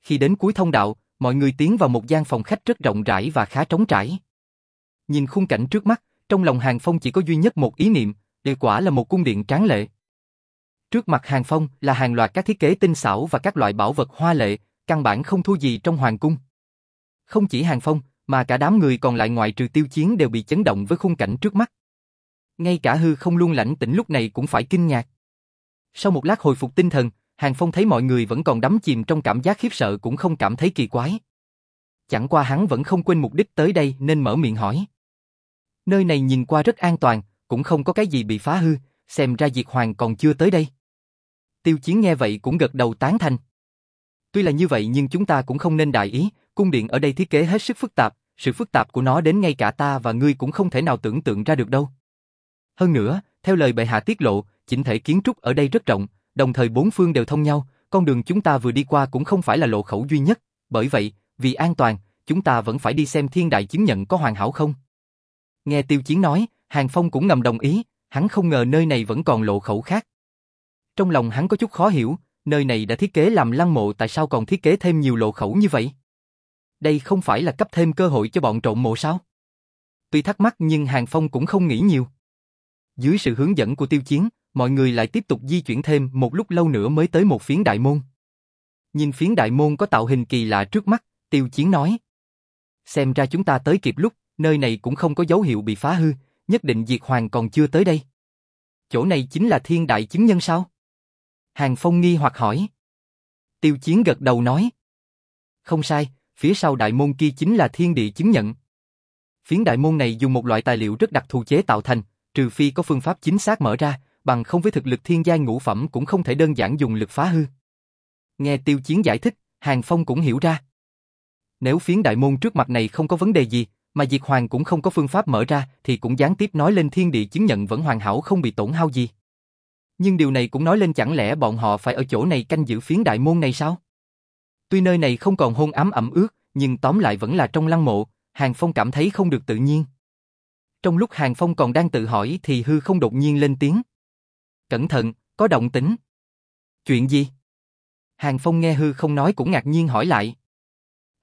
Khi đến cuối thông đạo, mọi người tiến vào một gian phòng khách rất rộng rãi và khá trống trải. Nhìn khung cảnh trước mắt, trong lòng Hàng Phong chỉ có duy nhất một ý niệm, đây quả là một cung điện tráng lệ. Trước mặt Hàng Phong là hàng loạt các thiết kế tinh xảo và các loại bảo vật hoa lệ, căn bản không thua gì trong hoàng cung. Không chỉ Hàng Phong, mà cả đám người còn lại ngoại trừ tiêu chiến đều bị chấn động với khung cảnh trước mắt. Ngay cả hư không luôn lãnh tĩnh lúc này cũng phải kinh ngạc. Sau một lát hồi phục tinh thần, Hàng Phong thấy mọi người vẫn còn đắm chìm trong cảm giác khiếp sợ cũng không cảm thấy kỳ quái. Chẳng qua hắn vẫn không quên mục đích tới đây nên mở miệng hỏi. Nơi này nhìn qua rất an toàn, cũng không có cái gì bị phá hư, xem ra Diệt Hoàng còn chưa tới đây. Tiêu Chiến nghe vậy cũng gật đầu tán thành. Tuy là như vậy nhưng chúng ta cũng không nên đại ý, cung điện ở đây thiết kế hết sức phức tạp, sự phức tạp của nó đến ngay cả ta và ngươi cũng không thể nào tưởng tượng ra được đâu. Hơn nữa, theo lời bệ hạ tiết lộ, chỉnh thể kiến trúc ở đây rất rộng, đồng thời bốn phương đều thông nhau, con đường chúng ta vừa đi qua cũng không phải là lộ khẩu duy nhất, bởi vậy, vì an toàn, chúng ta vẫn phải đi xem thiên đại chứng nhận có hoàn hảo không. Nghe Tiêu Chiến nói, Hàng Phong cũng ngầm đồng ý, hắn không ngờ nơi này vẫn còn lộ khẩu khác. Trong lòng hắn có chút khó hiểu, nơi này đã thiết kế làm lăng mộ tại sao còn thiết kế thêm nhiều lộ khẩu như vậy? Đây không phải là cấp thêm cơ hội cho bọn trộm mộ sao? Tuy thắc mắc nhưng Hàng Phong cũng không nghĩ nhiều. Dưới sự hướng dẫn của tiêu chiến, mọi người lại tiếp tục di chuyển thêm một lúc lâu nữa mới tới một phiến đại môn. Nhìn phiến đại môn có tạo hình kỳ lạ trước mắt, tiêu chiến nói. Xem ra chúng ta tới kịp lúc, nơi này cũng không có dấu hiệu bị phá hư, nhất định Diệt Hoàng còn chưa tới đây. Chỗ này chính là thiên đại chứng nhân sao? Hàng Phong nghi hoặc hỏi. Tiêu Chiến gật đầu nói. Không sai, phía sau đại môn kia chính là thiên địa chứng nhận. Phiến đại môn này dùng một loại tài liệu rất đặc thù chế tạo thành, trừ phi có phương pháp chính xác mở ra, bằng không với thực lực thiên giai ngũ phẩm cũng không thể đơn giản dùng lực phá hư. Nghe Tiêu Chiến giải thích, Hàng Phong cũng hiểu ra. Nếu phiến đại môn trước mặt này không có vấn đề gì, mà Diệt Hoàng cũng không có phương pháp mở ra thì cũng gián tiếp nói lên thiên địa chứng nhận vẫn hoàn hảo không bị tổn hao gì. Nhưng điều này cũng nói lên chẳng lẽ bọn họ phải ở chỗ này canh giữ phiến đại môn này sao? Tuy nơi này không còn hôn ám ẩm ướt, nhưng tóm lại vẫn là trong lăng mộ, Hàng Phong cảm thấy không được tự nhiên. Trong lúc Hàng Phong còn đang tự hỏi thì hư không đột nhiên lên tiếng. Cẩn thận, có động tính. Chuyện gì? Hàng Phong nghe hư không nói cũng ngạc nhiên hỏi lại.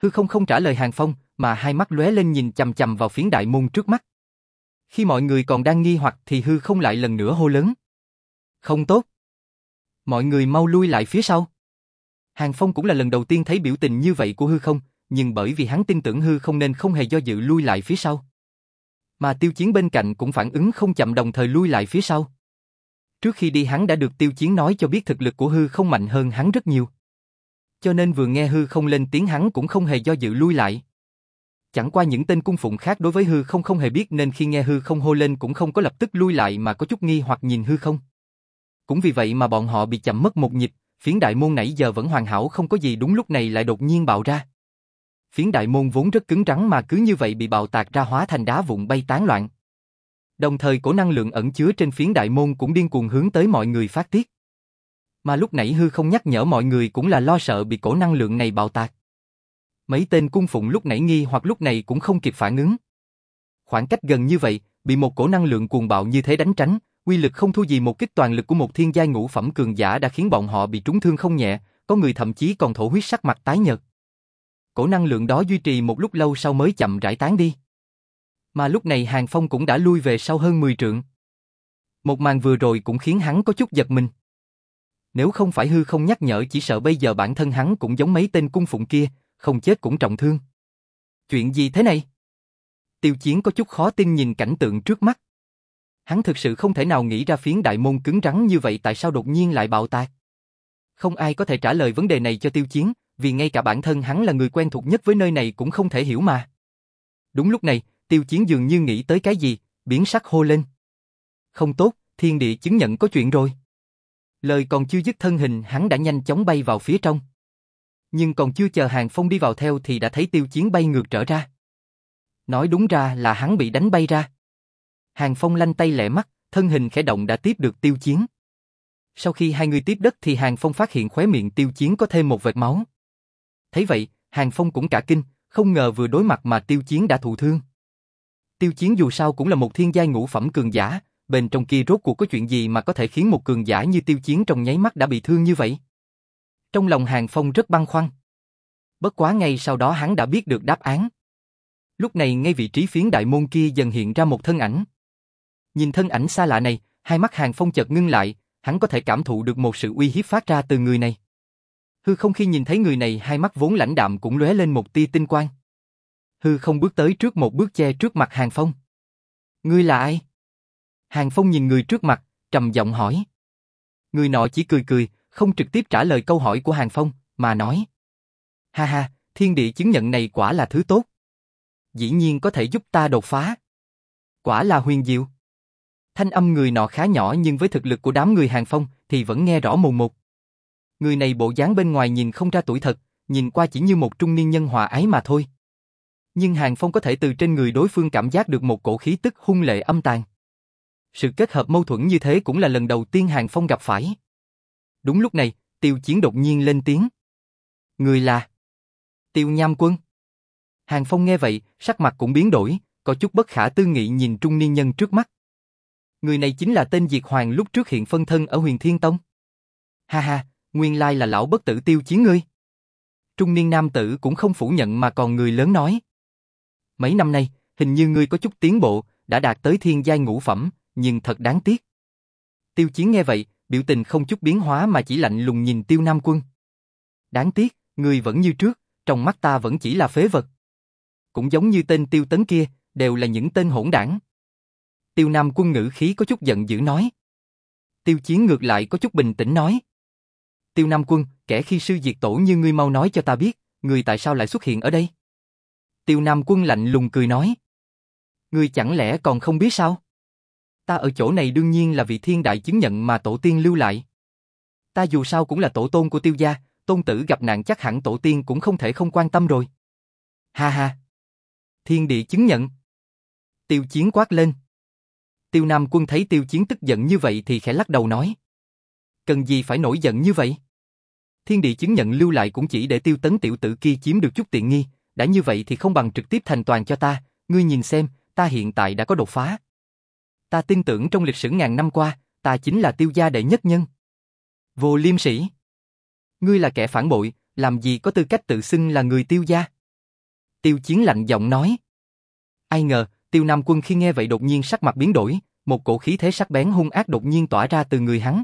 Hư không không trả lời Hàng Phong, mà hai mắt lóe lên nhìn chầm chầm vào phiến đại môn trước mắt. Khi mọi người còn đang nghi hoặc thì hư không lại lần nữa hô lớn. Không tốt. Mọi người mau lui lại phía sau. Hàng Phong cũng là lần đầu tiên thấy biểu tình như vậy của hư không, nhưng bởi vì hắn tin tưởng hư không nên không hề do dự lui lại phía sau. Mà tiêu chiến bên cạnh cũng phản ứng không chậm đồng thời lui lại phía sau. Trước khi đi hắn đã được tiêu chiến nói cho biết thực lực của hư không mạnh hơn hắn rất nhiều. Cho nên vừa nghe hư không lên tiếng hắn cũng không hề do dự lui lại. Chẳng qua những tên cung phụng khác đối với hư không không hề biết nên khi nghe hư không hô lên cũng không có lập tức lui lại mà có chút nghi hoặc nhìn hư không. Cũng vì vậy mà bọn họ bị chậm mất một nhịp, phiến đại môn nãy giờ vẫn hoàn hảo không có gì đúng lúc này lại đột nhiên bạo ra. Phiến đại môn vốn rất cứng rắn mà cứ như vậy bị bạo tạc ra hóa thành đá vụn bay tán loạn. Đồng thời cổ năng lượng ẩn chứa trên phiến đại môn cũng điên cuồng hướng tới mọi người phát tiết. Mà lúc nãy hư không nhắc nhở mọi người cũng là lo sợ bị cổ năng lượng này bạo tạc. Mấy tên cung phụng lúc nãy nghi hoặc lúc này cũng không kịp phản ứng. Khoảng cách gần như vậy, bị một cổ năng lượng cuồng bạo như thế đánh tránh, quy lực không thua gì một kích toàn lực của một thiên giai ngũ phẩm cường giả đã khiến bọn họ bị trúng thương không nhẹ, có người thậm chí còn thổ huyết sắc mặt tái nhợt. Cổ năng lượng đó duy trì một lúc lâu sau mới chậm rãi tán đi. Mà lúc này Hàng Phong cũng đã lui về sau hơn 10 trượng. Một màn vừa rồi cũng khiến hắn có chút giật mình. Nếu không phải hư không nhắc nhở chỉ sợ bây giờ bản thân hắn cũng giống mấy tên cung phụng kia, không chết cũng trọng thương. Chuyện gì thế này? Tiêu Chiến có chút khó tin nhìn cảnh tượng trước mắt. Hắn thực sự không thể nào nghĩ ra phiến đại môn cứng rắn như vậy tại sao đột nhiên lại bạo tạc. Không ai có thể trả lời vấn đề này cho Tiêu Chiến, vì ngay cả bản thân hắn là người quen thuộc nhất với nơi này cũng không thể hiểu mà. Đúng lúc này, Tiêu Chiến dường như nghĩ tới cái gì, biến sắc hô lên. Không tốt, thiên địa chứng nhận có chuyện rồi. Lời còn chưa dứt thân hình hắn đã nhanh chóng bay vào phía trong. Nhưng còn chưa chờ Hàng Phong đi vào theo thì đã thấy tiêu chiến bay ngược trở ra. Nói đúng ra là hắn bị đánh bay ra. Hàng Phong lanh tay lẹ mắt, thân hình khẽ động đã tiếp được tiêu chiến. Sau khi hai người tiếp đất thì Hàng Phong phát hiện khóe miệng tiêu chiến có thêm một vệt máu. Thấy vậy, Hàng Phong cũng cả kinh, không ngờ vừa đối mặt mà tiêu chiến đã thụ thương. Tiêu chiến dù sao cũng là một thiên giai ngũ phẩm cường giả, bên trong kia rốt cuộc có chuyện gì mà có thể khiến một cường giả như tiêu chiến trong nháy mắt đã bị thương như vậy? Trong lòng Hàng Phong rất băn khoăn. Bất quá ngay sau đó hắn đã biết được đáp án. Lúc này ngay vị trí phiến đại môn kia dần hiện ra một thân ảnh. Nhìn thân ảnh xa lạ này, hai mắt Hàng Phong chợt ngưng lại, hắn có thể cảm thụ được một sự uy hiếp phát ra từ người này. Hư không khi nhìn thấy người này hai mắt vốn lãnh đạm cũng lóe lên một tia tinh quang. Hư không bước tới trước một bước che trước mặt Hàng Phong. Ngươi là ai? Hàng Phong nhìn người trước mặt, trầm giọng hỏi. Người nọ chỉ cười cười, không trực tiếp trả lời câu hỏi của Hàng Phong, mà nói. Ha ha, thiên địa chứng nhận này quả là thứ tốt. Dĩ nhiên có thể giúp ta đột phá. Quả là huyền diệu. Thanh âm người nọ khá nhỏ nhưng với thực lực của đám người Hàng Phong thì vẫn nghe rõ mồn một. Người này bộ dáng bên ngoài nhìn không ra tuổi thật, nhìn qua chỉ như một trung niên nhân hòa ái mà thôi. Nhưng Hàng Phong có thể từ trên người đối phương cảm giác được một cổ khí tức hung lệ âm tàn. Sự kết hợp mâu thuẫn như thế cũng là lần đầu tiên Hàng Phong gặp phải. Đúng lúc này, tiêu chiến đột nhiên lên tiếng. Người là... Tiêu Nham Quân. Hàng Phong nghe vậy, sắc mặt cũng biến đổi, có chút bất khả tư nghị nhìn trung niên nhân trước mắt. Người này chính là tên Diệt Hoàng lúc trước hiện phân thân ở huyền Thiên Tông. Ha ha, nguyên lai là lão bất tử tiêu chiến ngươi. Trung niên nam tử cũng không phủ nhận mà còn người lớn nói. Mấy năm nay, hình như ngươi có chút tiến bộ, đã đạt tới thiên giai ngũ phẩm, nhưng thật đáng tiếc. Tiêu chiến nghe vậy, biểu tình không chút biến hóa mà chỉ lạnh lùng nhìn tiêu nam quân. Đáng tiếc, ngươi vẫn như trước, trong mắt ta vẫn chỉ là phế vật. Cũng giống như tên tiêu tấn kia, đều là những tên hỗn đảng. Tiêu nam quân ngữ khí có chút giận dữ nói. Tiêu chiến ngược lại có chút bình tĩnh nói. Tiêu Nam Quân, kẻ khi sư diệt tổ như ngươi mau nói cho ta biết, ngươi tại sao lại xuất hiện ở đây? Tiêu Nam Quân lạnh lùng cười nói. Ngươi chẳng lẽ còn không biết sao? Ta ở chỗ này đương nhiên là vị thiên đại chứng nhận mà tổ tiên lưu lại. Ta dù sao cũng là tổ tôn của tiêu gia, tôn tử gặp nạn chắc hẳn tổ tiên cũng không thể không quan tâm rồi. Ha ha! Thiên địa chứng nhận. Tiêu chiến quát lên. Tiêu Nam Quân thấy tiêu chiến tức giận như vậy thì khẽ lắc đầu nói. Cần gì phải nổi giận như vậy? Thiên địa chứng nhận lưu lại cũng chỉ để tiêu tấn tiểu tử kia chiếm được chút tiện nghi, đã như vậy thì không bằng trực tiếp thành toàn cho ta, ngươi nhìn xem, ta hiện tại đã có đột phá. Ta tin tưởng trong lịch sử ngàn năm qua, ta chính là tiêu gia đệ nhất nhân. Vô liêm sĩ. Ngươi là kẻ phản bội, làm gì có tư cách tự xưng là người tiêu gia? Tiêu chiến lạnh giọng nói. Ai ngờ, tiêu nam quân khi nghe vậy đột nhiên sắc mặt biến đổi, một cổ khí thế sắc bén hung ác đột nhiên tỏa ra từ người hắn.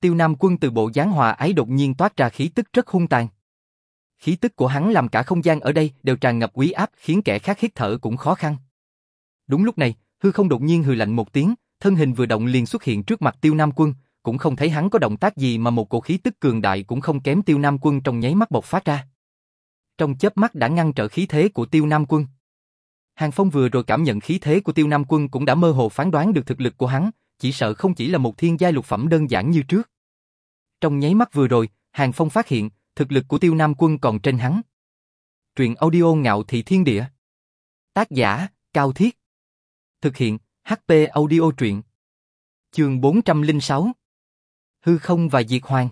Tiêu Nam Quân từ bộ dáng hòa ái đột nhiên toát ra khí tức rất hung tàn. Khí tức của hắn làm cả không gian ở đây đều tràn ngập quý áp khiến kẻ khác hít thở cũng khó khăn. Đúng lúc này, hư không đột nhiên hừ lạnh một tiếng, thân hình vừa động liền xuất hiện trước mặt Tiêu Nam Quân, cũng không thấy hắn có động tác gì mà một cổ khí tức cường đại cũng không kém Tiêu Nam Quân trong nháy mắt bộc phát ra. Trong chớp mắt đã ngăn trở khí thế của Tiêu Nam Quân. Hàng Phong vừa rồi cảm nhận khí thế của Tiêu Nam Quân cũng đã mơ hồ phán đoán được thực lực của hắn, chỉ sợ không chỉ là một thiên giai lục phẩm đơn giản như trước. Trong nháy mắt vừa rồi, Hàng Phong phát hiện, thực lực của Tiêu Nam Quân còn trên hắn. Truyện audio ngạo thị thiên địa. Tác giả, Cao Thiết. Thực hiện, HP audio truyện. Trường 406. Hư không và diệt hoàng.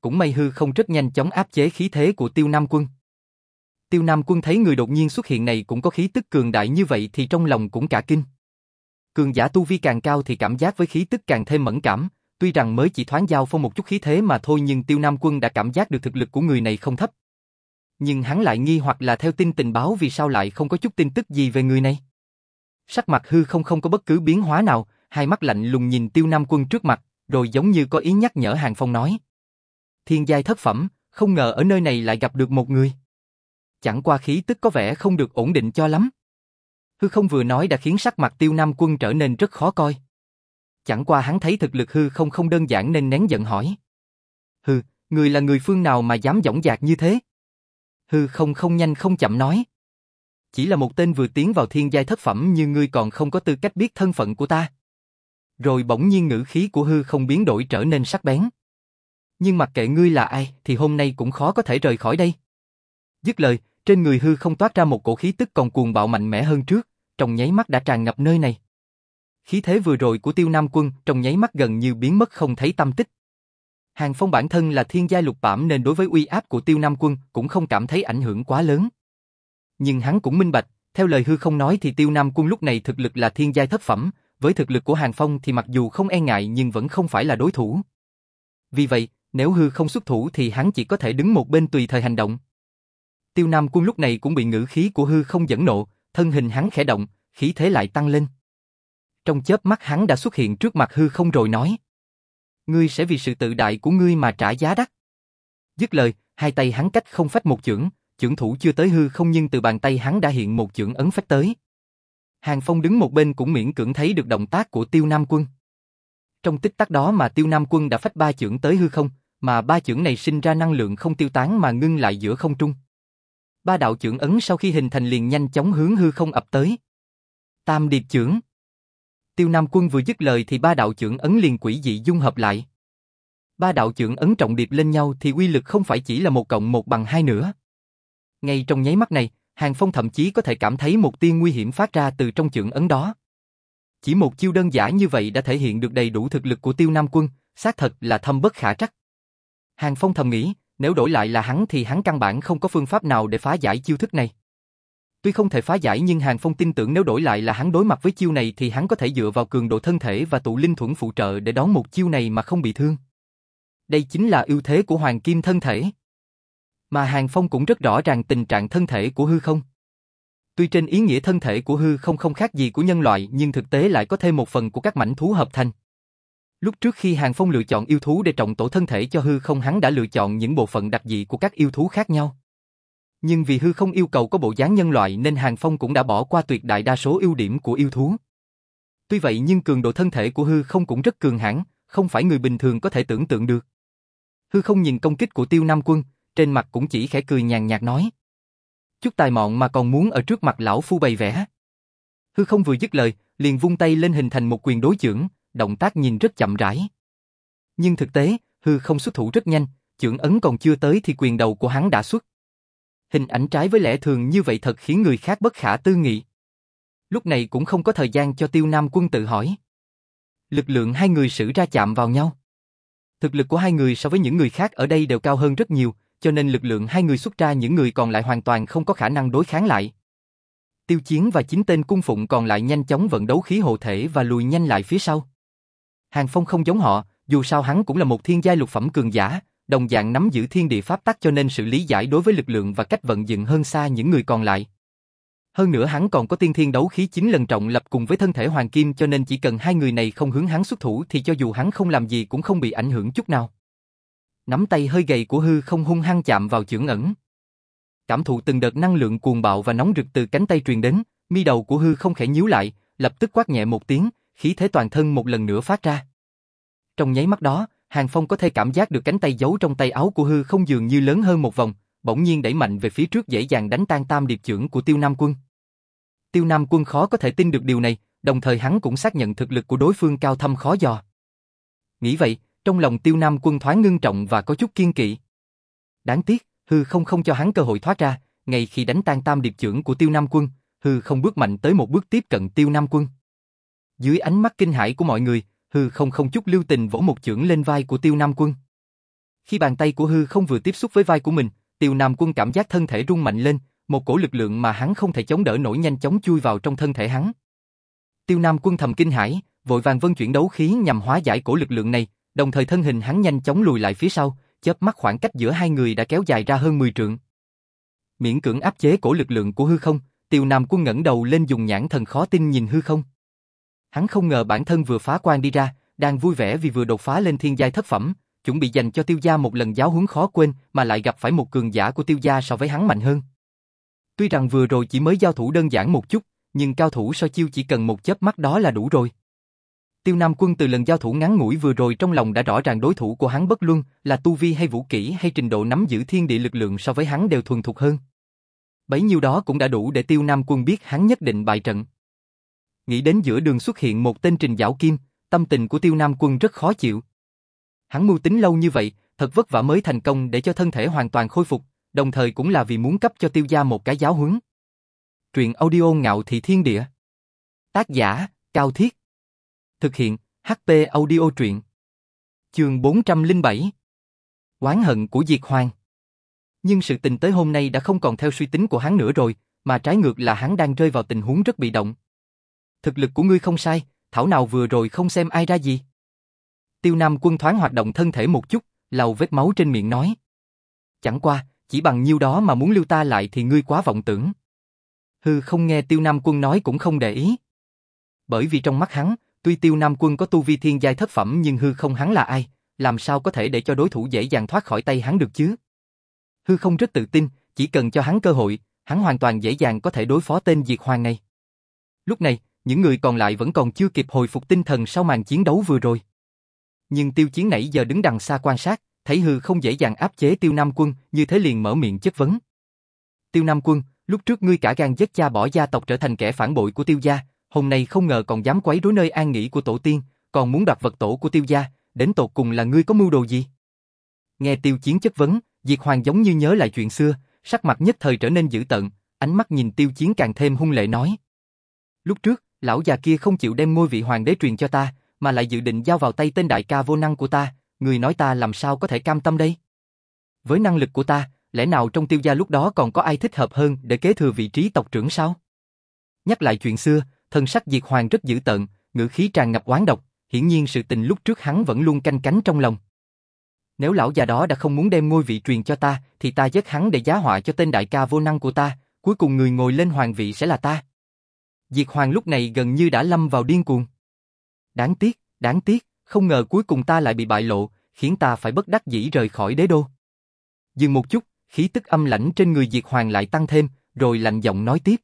Cũng may hư không rất nhanh chóng áp chế khí thế của Tiêu Nam Quân. Tiêu Nam Quân thấy người đột nhiên xuất hiện này cũng có khí tức cường đại như vậy thì trong lòng cũng cả kinh. Cường giả tu vi càng cao thì cảm giác với khí tức càng thêm mẫn cảm, tuy rằng mới chỉ thoáng giao phong một chút khí thế mà thôi nhưng Tiêu Nam Quân đã cảm giác được thực lực của người này không thấp. Nhưng hắn lại nghi hoặc là theo tin tình báo vì sao lại không có chút tin tức gì về người này. Sắc mặt hư không không có bất cứ biến hóa nào, hai mắt lạnh lùng nhìn Tiêu Nam Quân trước mặt, rồi giống như có ý nhắc nhở Hàng Phong nói. Thiên giai thất phẩm, không ngờ ở nơi này lại gặp được một người. Chẳng qua khí tức có vẻ không được ổn định cho lắm. Hư không vừa nói đã khiến sắc mặt tiêu nam quân trở nên rất khó coi. Chẳng qua hắn thấy thực lực hư không không đơn giản nên nén giận hỏi. Hư, người là người phương nào mà dám dõng dạc như thế? Hư không không nhanh không chậm nói. Chỉ là một tên vừa tiến vào thiên giai thất phẩm như ngươi còn không có tư cách biết thân phận của ta. Rồi bỗng nhiên ngữ khí của hư không biến đổi trở nên sắc bén. Nhưng mặc kệ ngươi là ai thì hôm nay cũng khó có thể rời khỏi đây. Dứt lời, trên người hư không toát ra một cổ khí tức còn cuồng bạo mạnh mẽ hơn trước trong nháy mắt đã tràn ngập nơi này. Khí thế vừa rồi của Tiêu Nam Quân trong nháy mắt gần như biến mất không thấy tâm tích. Hàng Phong bản thân là thiên giai lục bảm nên đối với uy áp của Tiêu Nam Quân cũng không cảm thấy ảnh hưởng quá lớn. Nhưng hắn cũng minh bạch, theo lời hư không nói thì Tiêu Nam Quân lúc này thực lực là thiên giai thất phẩm, với thực lực của Hàng Phong thì mặc dù không e ngại nhưng vẫn không phải là đối thủ. Vì vậy, nếu hư không xuất thủ thì hắn chỉ có thể đứng một bên tùy thời hành động. Tiêu Nam Quân lúc này cũng bị ngữ khí của hư không dẫn nộ, thân hình hắn khẽ động, khí thế lại tăng lên. Trong chớp mắt hắn đã xuất hiện trước mặt hư không rồi nói. Ngươi sẽ vì sự tự đại của ngươi mà trả giá đắt. Dứt lời, hai tay hắn cách không phách một chưởng, chưởng thủ chưa tới hư không nhưng từ bàn tay hắn đã hiện một chưởng ấn phách tới. Hàng Phong đứng một bên cũng miễn cưỡng thấy được động tác của Tiêu Nam Quân. Trong tích tắc đó mà Tiêu Nam Quân đã phách ba chưởng tới hư không, mà ba chưởng này sinh ra năng lượng không tiêu tán mà ngưng lại giữa không trung. Ba đạo chưởng ấn sau khi hình thành liền nhanh chóng hướng hư không ập tới. Tam điệp chưởng. Tiêu Nam Quân vừa dứt lời thì ba đạo chưởng ấn liền quỷ dị dung hợp lại. Ba đạo chưởng ấn trọng điệp lên nhau thì uy lực không phải chỉ là một cộng một bằng hai nữa. Ngay trong nháy mắt này, Hàng Phong thậm chí có thể cảm thấy một tia nguy hiểm phát ra từ trong chưởng ấn đó. Chỉ một chiêu đơn giản như vậy đã thể hiện được đầy đủ thực lực của Tiêu Nam Quân, xác thật là thâm bất khả trắc. Hàng Phong thầm nghĩ, nếu đổi lại là hắn thì hắn căn bản không có phương pháp nào để phá giải chiêu thức này. Tuy không thể phá giải nhưng Hàng Phong tin tưởng nếu đổi lại là hắn đối mặt với chiêu này thì hắn có thể dựa vào cường độ thân thể và tụ linh thuẫn phụ trợ để đón một chiêu này mà không bị thương. Đây chính là ưu thế của Hoàng Kim thân thể. Mà Hàng Phong cũng rất rõ ràng tình trạng thân thể của hư không. Tuy trên ý nghĩa thân thể của hư không không khác gì của nhân loại nhưng thực tế lại có thêm một phần của các mảnh thú hợp thành. Lúc trước khi Hàng Phong lựa chọn yêu thú để trọng tổ thân thể cho hư không hắn đã lựa chọn những bộ phận đặc dị của các yêu thú khác nhau. Nhưng vì hư không yêu cầu có bộ dáng nhân loại nên Hàng Phong cũng đã bỏ qua tuyệt đại đa số ưu điểm của yêu thú. Tuy vậy nhưng cường độ thân thể của hư không cũng rất cường hãn, không phải người bình thường có thể tưởng tượng được. Hư không nhìn công kích của tiêu nam quân, trên mặt cũng chỉ khẽ cười nhàn nhạt nói. Chút tài mọn mà còn muốn ở trước mặt lão phu bày vẽ. Hư không vừa dứt lời, liền vung tay lên hình thành một quyền đối chưởng, động tác nhìn rất chậm rãi. Nhưng thực tế, hư không xuất thủ rất nhanh, chưởng ấn còn chưa tới thì quyền đầu của hắn đã xuất. Hình ảnh trái với lẽ thường như vậy thật khiến người khác bất khả tư nghị. Lúc này cũng không có thời gian cho tiêu nam quân tự hỏi. Lực lượng hai người sử ra chạm vào nhau. Thực lực của hai người so với những người khác ở đây đều cao hơn rất nhiều, cho nên lực lượng hai người xuất ra những người còn lại hoàn toàn không có khả năng đối kháng lại. Tiêu Chiến và chín tên cung phụng còn lại nhanh chóng vận đấu khí hộ thể và lùi nhanh lại phía sau. Hàng Phong không giống họ, dù sao hắn cũng là một thiên giai lục phẩm cường giả, đồng dạng nắm giữ thiên địa pháp tắc cho nên sự lý giải đối với lực lượng và cách vận dụng hơn xa những người còn lại. Hơn nữa hắn còn có tiên thiên đấu khí chín lần trọng lập cùng với thân thể hoàng kim cho nên chỉ cần hai người này không hướng hắn xuất thủ thì cho dù hắn không làm gì cũng không bị ảnh hưởng chút nào. Nắm tay hơi gầy của hư không hung hăng chạm vào chưởng ẩn. Cảm thụ từng đợt năng lượng cuồng bạo và nóng rực từ cánh tay truyền đến, mi đầu của hư không khẽ nhíu lại, lập tức quát nhẹ một tiếng, khí thế toàn thân một lần nữa phát ra. Trong nháy mắt đó, Hàng Phong có thể cảm giác được cánh tay giấu trong tay áo của hư không dường như lớn hơn một vòng, bỗng nhiên đẩy mạnh về phía trước dễ dàng đánh tan tam điệp trưởng của Tiêu Nam Quân. Tiêu Nam Quân khó có thể tin được điều này, đồng thời hắn cũng xác nhận thực lực của đối phương cao thâm khó dò. Nghĩ vậy, trong lòng Tiêu Nam Quân thoáng ngưng trọng và có chút kiên kỵ. Đáng tiếc, hư không không cho hắn cơ hội thoát ra, ngay khi đánh tan tam điệp trưởng của Tiêu Nam Quân, hư không bước mạnh tới một bước tiếp cận Tiêu Nam Quân. Dưới ánh mắt kinh hãi của mọi người, hư không không chút lưu tình vỗ một chưởng lên vai của Tiêu Nam Quân. Khi bàn tay của hư không vừa tiếp xúc với vai của mình, Tiêu Nam Quân cảm giác thân thể rung mạnh lên, một cổ lực lượng mà hắn không thể chống đỡ nổi nhanh chóng chui vào trong thân thể hắn. Tiêu Nam Quân thầm kinh hãi, vội vàng vân chuyển đấu khí nhằm hóa giải cổ lực lượng này, đồng thời thân hình hắn nhanh chóng lùi lại phía sau, chớp mắt khoảng cách giữa hai người đã kéo dài ra hơn 10 trượng. Miễn cưỡng áp chế cổ lực lượng của hư không, Tiêu Nam Quân ngẩng đầu lên dùng nhãn thần khó tin nhìn hư không. Hắn không ngờ bản thân vừa phá quan đi ra, đang vui vẻ vì vừa đột phá lên thiên giai thất phẩm, chuẩn bị dành cho tiêu gia một lần giáo huấn khó quên mà lại gặp phải một cường giả của tiêu gia so với hắn mạnh hơn. Tuy rằng vừa rồi chỉ mới giao thủ đơn giản một chút, nhưng cao thủ so chiêu chỉ cần một chớp mắt đó là đủ rồi. Tiêu Nam Quân từ lần giao thủ ngắn ngủi vừa rồi trong lòng đã rõ ràng đối thủ của hắn bất luân là tu vi hay vũ kỹ hay trình độ nắm giữ thiên địa lực lượng so với hắn đều thuần thục hơn. Bấy nhiêu đó cũng đã đủ để Tiêu Nam Quân biết hắn nhất định bại trận. Nghĩ đến giữa đường xuất hiện một tên trình giảo kim, tâm tình của Tiêu Nam Quân rất khó chịu. Hắn mưu tính lâu như vậy, thật vất vả mới thành công để cho thân thể hoàn toàn khôi phục, đồng thời cũng là vì muốn cấp cho Tiêu gia một cái giáo huấn. Truyện audio ngạo thị thiên địa. Tác giả, Cao Thiết. Thực hiện, HP audio truyện. Trường 407. Quán hận của Diệt Hoàng. Nhưng sự tình tới hôm nay đã không còn theo suy tính của hắn nữa rồi, mà trái ngược là hắn đang rơi vào tình huống rất bị động. Thực lực của ngươi không sai, thảo nào vừa rồi không xem ai ra gì. Tiêu Nam quân thoáng hoạt động thân thể một chút, lau vết máu trên miệng nói. Chẳng qua, chỉ bằng nhiêu đó mà muốn lưu ta lại thì ngươi quá vọng tưởng. Hư không nghe Tiêu Nam quân nói cũng không để ý. Bởi vì trong mắt hắn, tuy Tiêu Nam quân có tu vi thiên giai thất phẩm nhưng hư không hắn là ai, làm sao có thể để cho đối thủ dễ dàng thoát khỏi tay hắn được chứ? Hư không rất tự tin, chỉ cần cho hắn cơ hội, hắn hoàn toàn dễ dàng có thể đối phó tên Diệt Hoàng này. Lúc này, những người còn lại vẫn còn chưa kịp hồi phục tinh thần sau màn chiến đấu vừa rồi. Nhưng tiêu chiến nãy giờ đứng đằng xa quan sát, thấy hư không dễ dàng áp chế tiêu nam quân, như thế liền mở miệng chất vấn. Tiêu nam quân, lúc trước ngươi cả gan giết cha bỏ gia tộc trở thành kẻ phản bội của tiêu gia, hôm nay không ngờ còn dám quấy rối nơi an nghỉ của tổ tiên, còn muốn đoạt vật tổ của tiêu gia, đến tột cùng là ngươi có mưu đồ gì? Nghe tiêu chiến chất vấn, Diệt Hoàng giống như nhớ lại chuyện xưa, sắc mặt nhất thời trở nên dữ tợn, ánh mắt nhìn tiêu chiến càng thêm hung lệ nói. Lúc trước, lão già kia không chịu đem ngôi vị hoàng đế truyền cho ta, mà lại dự định giao vào tay tên đại ca vô năng của ta, người nói ta làm sao có thể cam tâm đây? Với năng lực của ta, lẽ nào trong tiêu gia lúc đó còn có ai thích hợp hơn để kế thừa vị trí tộc trưởng sao? Nhắc lại chuyện xưa, thân sắc Diệt Hoàng rất dữ tợn, ngữ khí tràn ngập oán độc, hiển nhiên sự tình lúc trước hắn vẫn luôn canh cánh trong lòng. Nếu lão già đó đã không muốn đem ngôi vị truyền cho ta, thì ta giết hắn để giá họa cho tên đại ca vô năng của ta, cuối cùng người ngồi lên hoàng vị sẽ là ta. Diệt Hoàng lúc này gần như đã lâm vào điên cuồng. Đáng tiếc, đáng tiếc, không ngờ cuối cùng ta lại bị bại lộ, khiến ta phải bất đắc dĩ rời khỏi đế đô. Dừng một chút, khí tức âm lãnh trên người Diệt Hoàng lại tăng thêm, rồi lạnh giọng nói tiếp.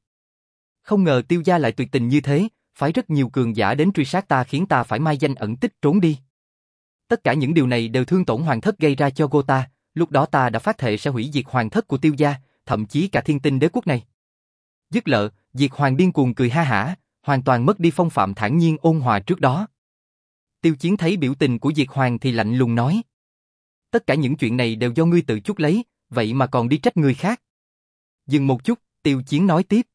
Không ngờ tiêu gia lại tuyệt tình như thế, phải rất nhiều cường giả đến truy sát ta khiến ta phải mai danh ẩn tích trốn đi. Tất cả những điều này đều thương tổn hoàng thất gây ra cho cô ta, lúc đó ta đã phát thệ sẽ hủy diệt hoàng thất của tiêu gia, thậm chí cả thiên tinh đế quốc này. Dứt lợ, diệt hoàng điên cuồng cười ha hả, hoàn toàn mất đi phong phạm thản nhiên ôn hòa trước đó. Tiêu chiến thấy biểu tình của diệt hoàng thì lạnh lùng nói. Tất cả những chuyện này đều do ngươi tự chút lấy, vậy mà còn đi trách người khác. Dừng một chút, tiêu chiến nói tiếp.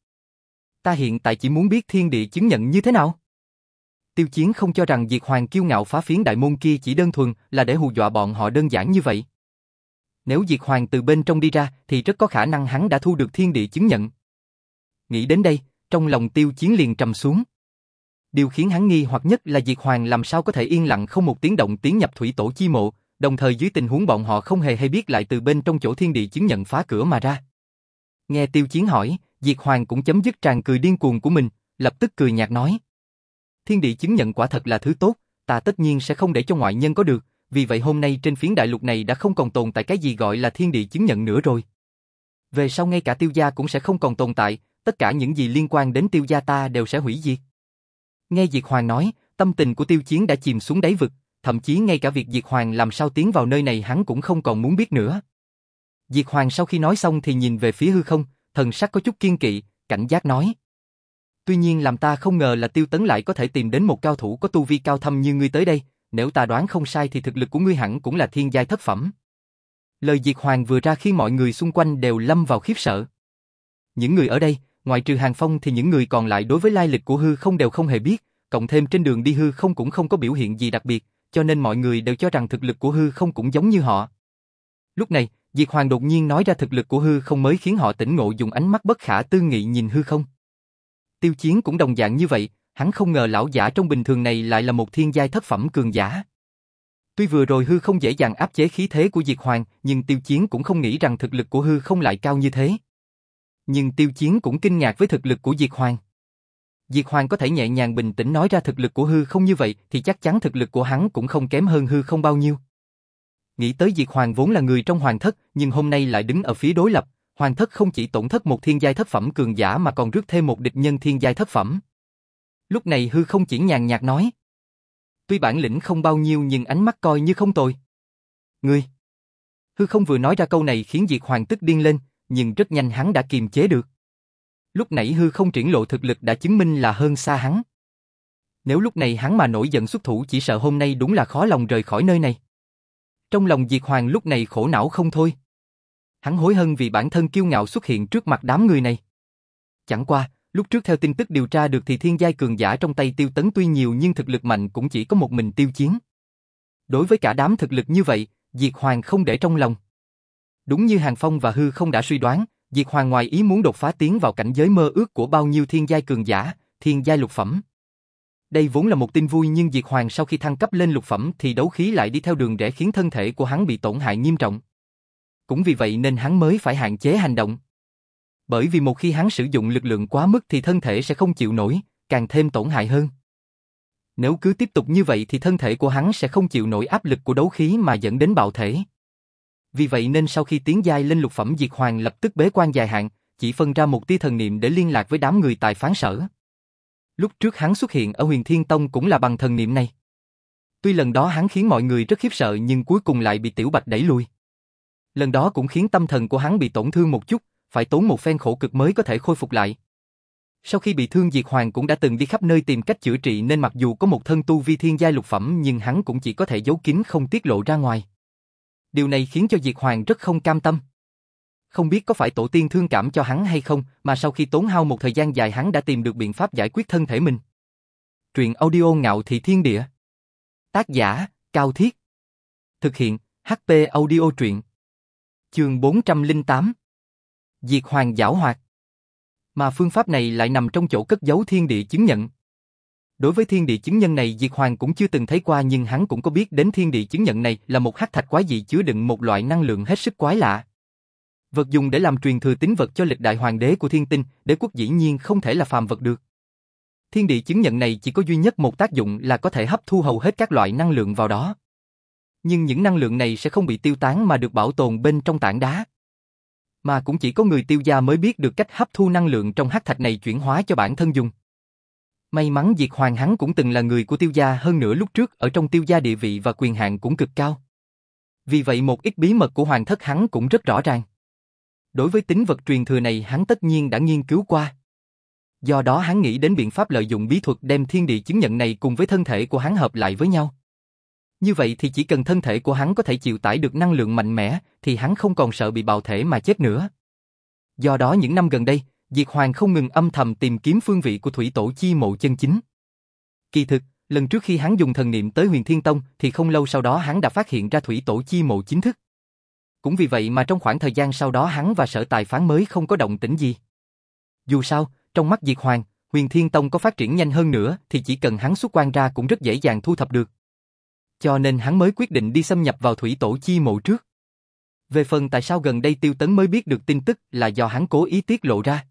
Ta hiện tại chỉ muốn biết thiên địa chứng nhận như thế nào. Tiêu Chiến không cho rằng Diệt Hoàng kiêu ngạo phá phiến đại môn kia chỉ đơn thuần là để hù dọa bọn họ đơn giản như vậy. Nếu Diệt Hoàng từ bên trong đi ra thì rất có khả năng hắn đã thu được thiên địa chứng nhận. Nghĩ đến đây, trong lòng Tiêu Chiến liền trầm xuống. Điều khiến hắn nghi hoặc nhất là Diệt Hoàng làm sao có thể yên lặng không một tiếng động tiến nhập thủy tổ chi mộ, đồng thời dưới tình huống bọn họ không hề hay biết lại từ bên trong chỗ thiên địa chứng nhận phá cửa mà ra. Nghe Tiêu Chiến hỏi, Diệt Hoàng cũng chấm dứt tràn cười điên cuồng của mình, lập tức cười nhạt nói thiên địa chứng nhận quả thật là thứ tốt, ta tất nhiên sẽ không để cho ngoại nhân có được, vì vậy hôm nay trên phiến đại lục này đã không còn tồn tại cái gì gọi là thiên địa chứng nhận nữa rồi. Về sau ngay cả tiêu gia cũng sẽ không còn tồn tại, tất cả những gì liên quan đến tiêu gia ta đều sẽ hủy diệt. Nghe Diệt Hoàng nói, tâm tình của tiêu chiến đã chìm xuống đáy vực, thậm chí ngay cả việc Diệt Hoàng làm sao tiến vào nơi này hắn cũng không còn muốn biết nữa. Diệt Hoàng sau khi nói xong thì nhìn về phía hư không, thần sắc có chút kiên kỵ, cảnh giác nói. Tuy nhiên làm ta không ngờ là tiêu tấn lại có thể tìm đến một cao thủ có tu vi cao thâm như ngươi tới đây, nếu ta đoán không sai thì thực lực của ngươi hẳn cũng là thiên giai thất phẩm. Lời Diệt Hoàng vừa ra khiến mọi người xung quanh đều lâm vào khiếp sợ. Những người ở đây, ngoại trừ Hàng Phong thì những người còn lại đối với lai lịch của hư không đều không hề biết, cộng thêm trên đường đi hư không cũng không có biểu hiện gì đặc biệt, cho nên mọi người đều cho rằng thực lực của hư không cũng giống như họ. Lúc này, Diệt Hoàng đột nhiên nói ra thực lực của hư không mới khiến họ tỉnh ngộ dùng ánh mắt bất khả tư nghị nhìn hư không. Tiêu Chiến cũng đồng dạng như vậy, hắn không ngờ lão giả trong bình thường này lại là một thiên giai thất phẩm cường giả. Tuy vừa rồi hư không dễ dàng áp chế khí thế của Diệt Hoàng, nhưng Tiêu Chiến cũng không nghĩ rằng thực lực của hư không lại cao như thế. Nhưng Tiêu Chiến cũng kinh ngạc với thực lực của Diệt Hoàng. Diệt Hoàng có thể nhẹ nhàng bình tĩnh nói ra thực lực của hư không như vậy thì chắc chắn thực lực của hắn cũng không kém hơn hư không bao nhiêu. Nghĩ tới Diệt Hoàng vốn là người trong hoàng thất nhưng hôm nay lại đứng ở phía đối lập, Hoàng thất không chỉ tổn thất một thiên giai thất phẩm cường giả mà còn rước thêm một địch nhân thiên giai thất phẩm. Lúc này hư không chỉ nhàn nhạt nói. Tuy bản lĩnh không bao nhiêu nhưng ánh mắt coi như không tồi. Ngươi! Hư không vừa nói ra câu này khiến Diệt Hoàng tức điên lên, nhưng rất nhanh hắn đã kiềm chế được. Lúc nãy hư không triển lộ thực lực đã chứng minh là hơn xa hắn. Nếu lúc này hắn mà nổi giận xuất thủ chỉ sợ hôm nay đúng là khó lòng rời khỏi nơi này. Trong lòng Diệt Hoàng lúc này khổ não không thôi. Hắn hối hận vì bản thân kiêu ngạo xuất hiện trước mặt đám người này. Chẳng qua, lúc trước theo tin tức điều tra được thì thiên giai cường giả trong tay tiêu tấn tuy nhiều nhưng thực lực mạnh cũng chỉ có một mình tiêu chiến. Đối với cả đám thực lực như vậy, Diệt Hoàng không để trong lòng. Đúng như Hàng Phong và Hư không đã suy đoán, Diệt Hoàng ngoài ý muốn đột phá tiến vào cảnh giới mơ ước của bao nhiêu thiên giai cường giả, thiên giai lục phẩm. Đây vốn là một tin vui nhưng Diệt Hoàng sau khi thăng cấp lên lục phẩm thì đấu khí lại đi theo đường rẽ khiến thân thể của hắn bị tổn hại nghiêm trọng. Cũng vì vậy nên hắn mới phải hạn chế hành động. Bởi vì một khi hắn sử dụng lực lượng quá mức thì thân thể sẽ không chịu nổi, càng thêm tổn hại hơn. Nếu cứ tiếp tục như vậy thì thân thể của hắn sẽ không chịu nổi áp lực của đấu khí mà dẫn đến bạo thể. Vì vậy nên sau khi tiến giai lên lục phẩm diệt hoàng lập tức bế quan dài hạn, chỉ phân ra một tia thần niệm để liên lạc với đám người tài phán sở. Lúc trước hắn xuất hiện ở huyền thiên tông cũng là bằng thần niệm này. Tuy lần đó hắn khiến mọi người rất khiếp sợ nhưng cuối cùng lại bị tiểu bạch đẩy lui. Lần đó cũng khiến tâm thần của hắn bị tổn thương một chút, phải tốn một phen khổ cực mới có thể khôi phục lại. Sau khi bị thương Diệt Hoàng cũng đã từng đi khắp nơi tìm cách chữa trị nên mặc dù có một thân tu vi thiên giai lục phẩm nhưng hắn cũng chỉ có thể giấu kín không tiết lộ ra ngoài. Điều này khiến cho Diệt Hoàng rất không cam tâm. Không biết có phải tổ tiên thương cảm cho hắn hay không mà sau khi tốn hao một thời gian dài hắn đã tìm được biện pháp giải quyết thân thể mình. Truyện audio ngạo thị thiên địa. Tác giả, Cao Thiết. Thực hiện, HP audio truyện. Chương 408 Diệt Hoàng giảo hoạt Mà phương pháp này lại nằm trong chỗ cất giấu thiên địa chứng nhận. Đối với thiên địa chứng nhân này Diệt Hoàng cũng chưa từng thấy qua nhưng hắn cũng có biết đến thiên địa chứng nhận này là một hắc thạch quái dị chứa đựng một loại năng lượng hết sức quái lạ. Vật dùng để làm truyền thừa tín vật cho lịch đại hoàng đế của thiên tinh, đế quốc dĩ nhiên không thể là phàm vật được. Thiên địa chứng nhận này chỉ có duy nhất một tác dụng là có thể hấp thu hầu hết các loại năng lượng vào đó. Nhưng những năng lượng này sẽ không bị tiêu tán mà được bảo tồn bên trong tảng đá. Mà cũng chỉ có người tiêu gia mới biết được cách hấp thu năng lượng trong hắc thạch này chuyển hóa cho bản thân dùng. May mắn Diệt Hoàng hắn cũng từng là người của tiêu gia hơn nữa lúc trước ở trong tiêu gia địa vị và quyền hạn cũng cực cao. Vì vậy một ít bí mật của hoàng thất hắn cũng rất rõ ràng. Đối với tính vật truyền thừa này hắn tất nhiên đã nghiên cứu qua. Do đó hắn nghĩ đến biện pháp lợi dụng bí thuật đem thiên địa chứng nhận này cùng với thân thể của hắn hợp lại với nhau. Như vậy thì chỉ cần thân thể của hắn có thể chịu tải được năng lượng mạnh mẽ, thì hắn không còn sợ bị bào thể mà chết nữa. Do đó những năm gần đây, Diệt Hoàng không ngừng âm thầm tìm kiếm phương vị của thủy tổ chi mộ chân chính. Kỳ thực, lần trước khi hắn dùng thần niệm tới huyền thiên tông thì không lâu sau đó hắn đã phát hiện ra thủy tổ chi mộ chính thức. Cũng vì vậy mà trong khoảng thời gian sau đó hắn và sở tài phán mới không có động tĩnh gì. Dù sao, trong mắt Diệt Hoàng, huyền thiên tông có phát triển nhanh hơn nữa thì chỉ cần hắn xuất quan ra cũng rất dễ dàng thu thập được. Cho nên hắn mới quyết định đi xâm nhập vào thủy tổ chi mộ trước. Về phần tại sao gần đây tiêu tấn mới biết được tin tức là do hắn cố ý tiết lộ ra.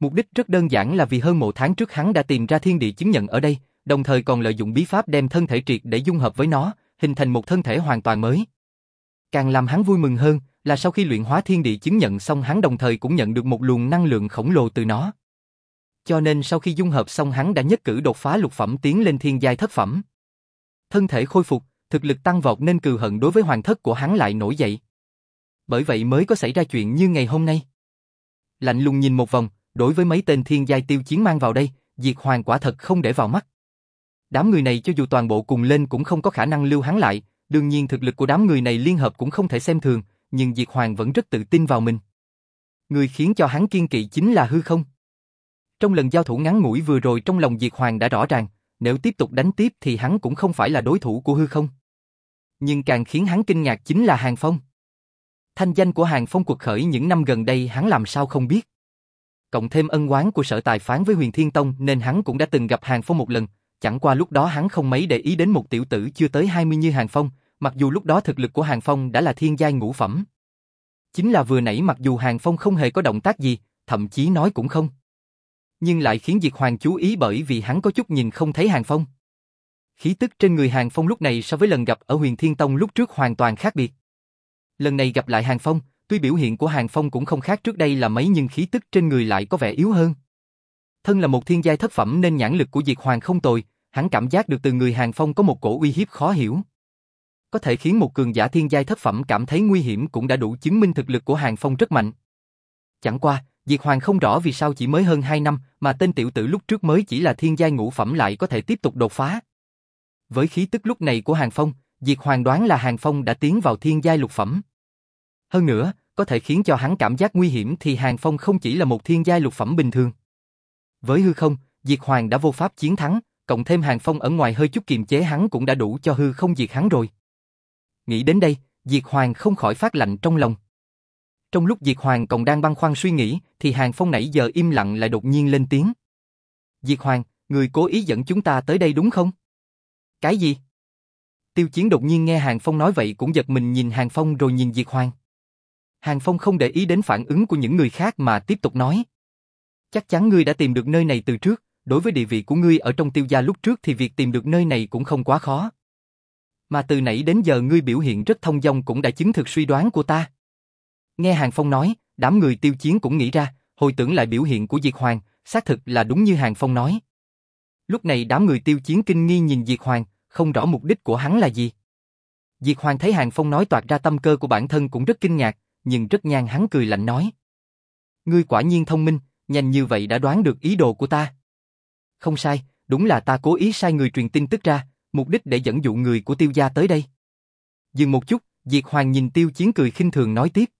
Mục đích rất đơn giản là vì hơn một tháng trước hắn đã tìm ra thiên địa chứng nhận ở đây, đồng thời còn lợi dụng bí pháp đem thân thể triệt để dung hợp với nó, hình thành một thân thể hoàn toàn mới. Càng làm hắn vui mừng hơn là sau khi luyện hóa thiên địa chứng nhận xong hắn đồng thời cũng nhận được một luồng năng lượng khổng lồ từ nó. Cho nên sau khi dung hợp xong hắn đã nhất cử đột phá lục phẩm tiến lên thiên giai thất phẩm. Thân thể khôi phục, thực lực tăng vọt nên cừu hận đối với hoàng thất của hắn lại nổi dậy. Bởi vậy mới có xảy ra chuyện như ngày hôm nay. Lạnh lùng nhìn một vòng, đối với mấy tên thiên giai tiêu chiến mang vào đây, Diệt Hoàng quả thật không để vào mắt. Đám người này cho dù toàn bộ cùng lên cũng không có khả năng lưu hắn lại, đương nhiên thực lực của đám người này liên hợp cũng không thể xem thường, nhưng Diệt Hoàng vẫn rất tự tin vào mình. Người khiến cho hắn kiên kỵ chính là hư không. Trong lần giao thủ ngắn ngủi vừa rồi trong lòng Diệt Hoàng đã rõ ràng, nếu tiếp tục đánh tiếp thì hắn cũng không phải là đối thủ của hư không. Nhưng càng khiến hắn kinh ngạc chính là Hàng Phong. Thanh danh của Hàng Phong cuộc khởi những năm gần đây hắn làm sao không biết cộng thêm ân oán của sở tài phán với huyền thiên tông nên hắn cũng đã từng gặp Hàng Phong một lần, chẳng qua lúc đó hắn không mấy để ý đến một tiểu tử chưa tới 20 như Hàng Phong, mặc dù lúc đó thực lực của Hàng Phong đã là thiên giai ngũ phẩm. Chính là vừa nãy mặc dù Hàng Phong không hề có động tác gì, thậm chí nói cũng không. Nhưng lại khiến Diệt Hoàng chú ý bởi vì hắn có chút nhìn không thấy Hàng Phong. Khí tức trên người Hàng Phong lúc này so với lần gặp ở huyền Thiên Tông lúc trước hoàn toàn khác biệt. Lần này gặp lại Hàng Phong, Tuy biểu hiện của Hàng Phong cũng không khác trước đây là mấy nhưng khí tức trên người lại có vẻ yếu hơn. Thân là một thiên giai thất phẩm nên nhãn lực của Diệt Hoàng không tồi, hắn cảm giác được từ người Hàng Phong có một cổ uy hiếp khó hiểu. Có thể khiến một cường giả thiên giai thất phẩm cảm thấy nguy hiểm cũng đã đủ chứng minh thực lực của Hàng Phong rất mạnh. Chẳng qua, Diệt Hoàng không rõ vì sao chỉ mới hơn 2 năm mà tên tiểu tử lúc trước mới chỉ là thiên giai ngũ phẩm lại có thể tiếp tục đột phá. Với khí tức lúc này của Hàng Phong, Diệt Hoàng đoán là Hàng Phong đã tiến vào thiên giai lục phẩm. Hơn nữa, có thể khiến cho hắn cảm giác nguy hiểm thì Hàng Phong không chỉ là một thiên giai lục phẩm bình thường. Với hư không, Diệt Hoàng đã vô pháp chiến thắng, cộng thêm Hàng Phong ở ngoài hơi chút kiềm chế hắn cũng đã đủ cho hư không diệt hắn rồi. Nghĩ đến đây, Diệt Hoàng không khỏi phát lạnh trong lòng. Trong lúc Diệt Hoàng còn đang băn khoăn suy nghĩ, thì Hàng Phong nãy giờ im lặng lại đột nhiên lên tiếng. Diệt Hoàng, người cố ý dẫn chúng ta tới đây đúng không? Cái gì? Tiêu Chiến đột nhiên nghe Hàng Phong nói vậy cũng giật mình nhìn Hàng Phong rồi nhìn Diệt Hoàng. Hàng Phong không để ý đến phản ứng của những người khác mà tiếp tục nói. Chắc chắn ngươi đã tìm được nơi này từ trước, đối với địa vị của ngươi ở trong tiêu gia lúc trước thì việc tìm được nơi này cũng không quá khó. Mà từ nãy đến giờ ngươi biểu hiện rất thông dong cũng đã chứng thực suy đoán của ta. Nghe Hàng Phong nói, đám người tiêu chiến cũng nghĩ ra, hồi tưởng lại biểu hiện của Diệt Hoàng, xác thực là đúng như Hàng Phong nói. Lúc này đám người tiêu chiến kinh nghi nhìn Diệt Hoàng, không rõ mục đích của hắn là gì. Diệt Hoàng thấy Hàng Phong nói toạt ra tâm cơ của bản thân cũng rất kinh ngạc, nhưng rất nhàn hắn cười lạnh nói. Ngươi quả nhiên thông minh, nhanh như vậy đã đoán được ý đồ của ta. Không sai, đúng là ta cố ý sai người truyền tin tức ra, mục đích để dẫn dụ người của tiêu gia tới đây. Dừng một chút, Diệt Hoàng nhìn tiêu chiến cười khinh thường nói tiếp.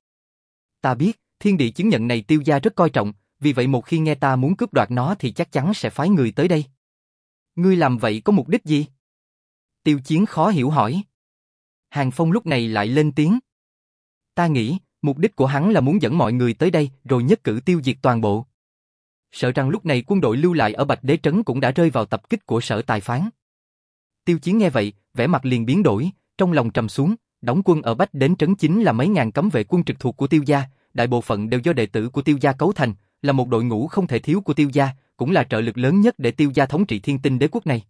Ta biết, thiên địa chứng nhận này tiêu gia rất coi trọng, vì vậy một khi nghe ta muốn cướp đoạt nó thì chắc chắn sẽ phái người tới đây. Ngươi làm vậy có mục đích gì? Tiêu chiến khó hiểu hỏi. Hàng Phong lúc này lại lên tiếng. Ta nghĩ, mục đích của hắn là muốn dẫn mọi người tới đây rồi nhất cử tiêu diệt toàn bộ. Sợ rằng lúc này quân đội lưu lại ở Bạch Đế Trấn cũng đã rơi vào tập kích của sở tài phán. Tiêu Chiến nghe vậy, vẻ mặt liền biến đổi, trong lòng trầm xuống, đóng quân ở Bách Đến Trấn chính là mấy ngàn cấm vệ quân trực thuộc của Tiêu gia, đại bộ phận đều do đệ tử của Tiêu gia cấu thành, là một đội ngũ không thể thiếu của Tiêu gia, cũng là trợ lực lớn nhất để Tiêu gia thống trị thiên tinh đế quốc này.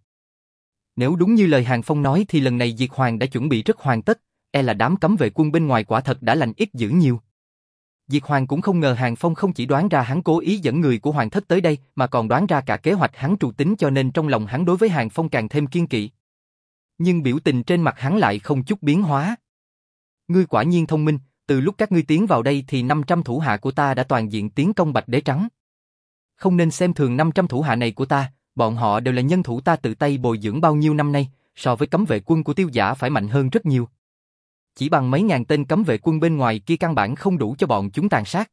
Nếu đúng như lời Hàng Phong nói thì lần này Diệt Hoàng đã chuẩn bị rất hoàn tất, e là đám cấm vệ quân bên ngoài quả thật đã lành ít dữ nhiều. Diệt Hoàng cũng không ngờ Hàng Phong không chỉ đoán ra hắn cố ý dẫn người của Hoàng thất tới đây, mà còn đoán ra cả kế hoạch hắn trù tính cho nên trong lòng hắn đối với Hàng Phong càng thêm kiên kỵ. Nhưng biểu tình trên mặt hắn lại không chút biến hóa. Ngươi quả nhiên thông minh, từ lúc các ngươi tiến vào đây thì 500 thủ hạ của ta đã toàn diện tiến công Bạch Đế Trắng. Không nên xem thường 500 thủ hạ này của ta, bọn họ đều là nhân thủ ta tự tay bồi dưỡng bao nhiêu năm nay, so với cấm vệ quân của tiêu giả phải mạnh hơn rất nhiều. Chỉ bằng mấy ngàn tên cấm vệ quân bên ngoài kia căn bản không đủ cho bọn chúng tàn sát.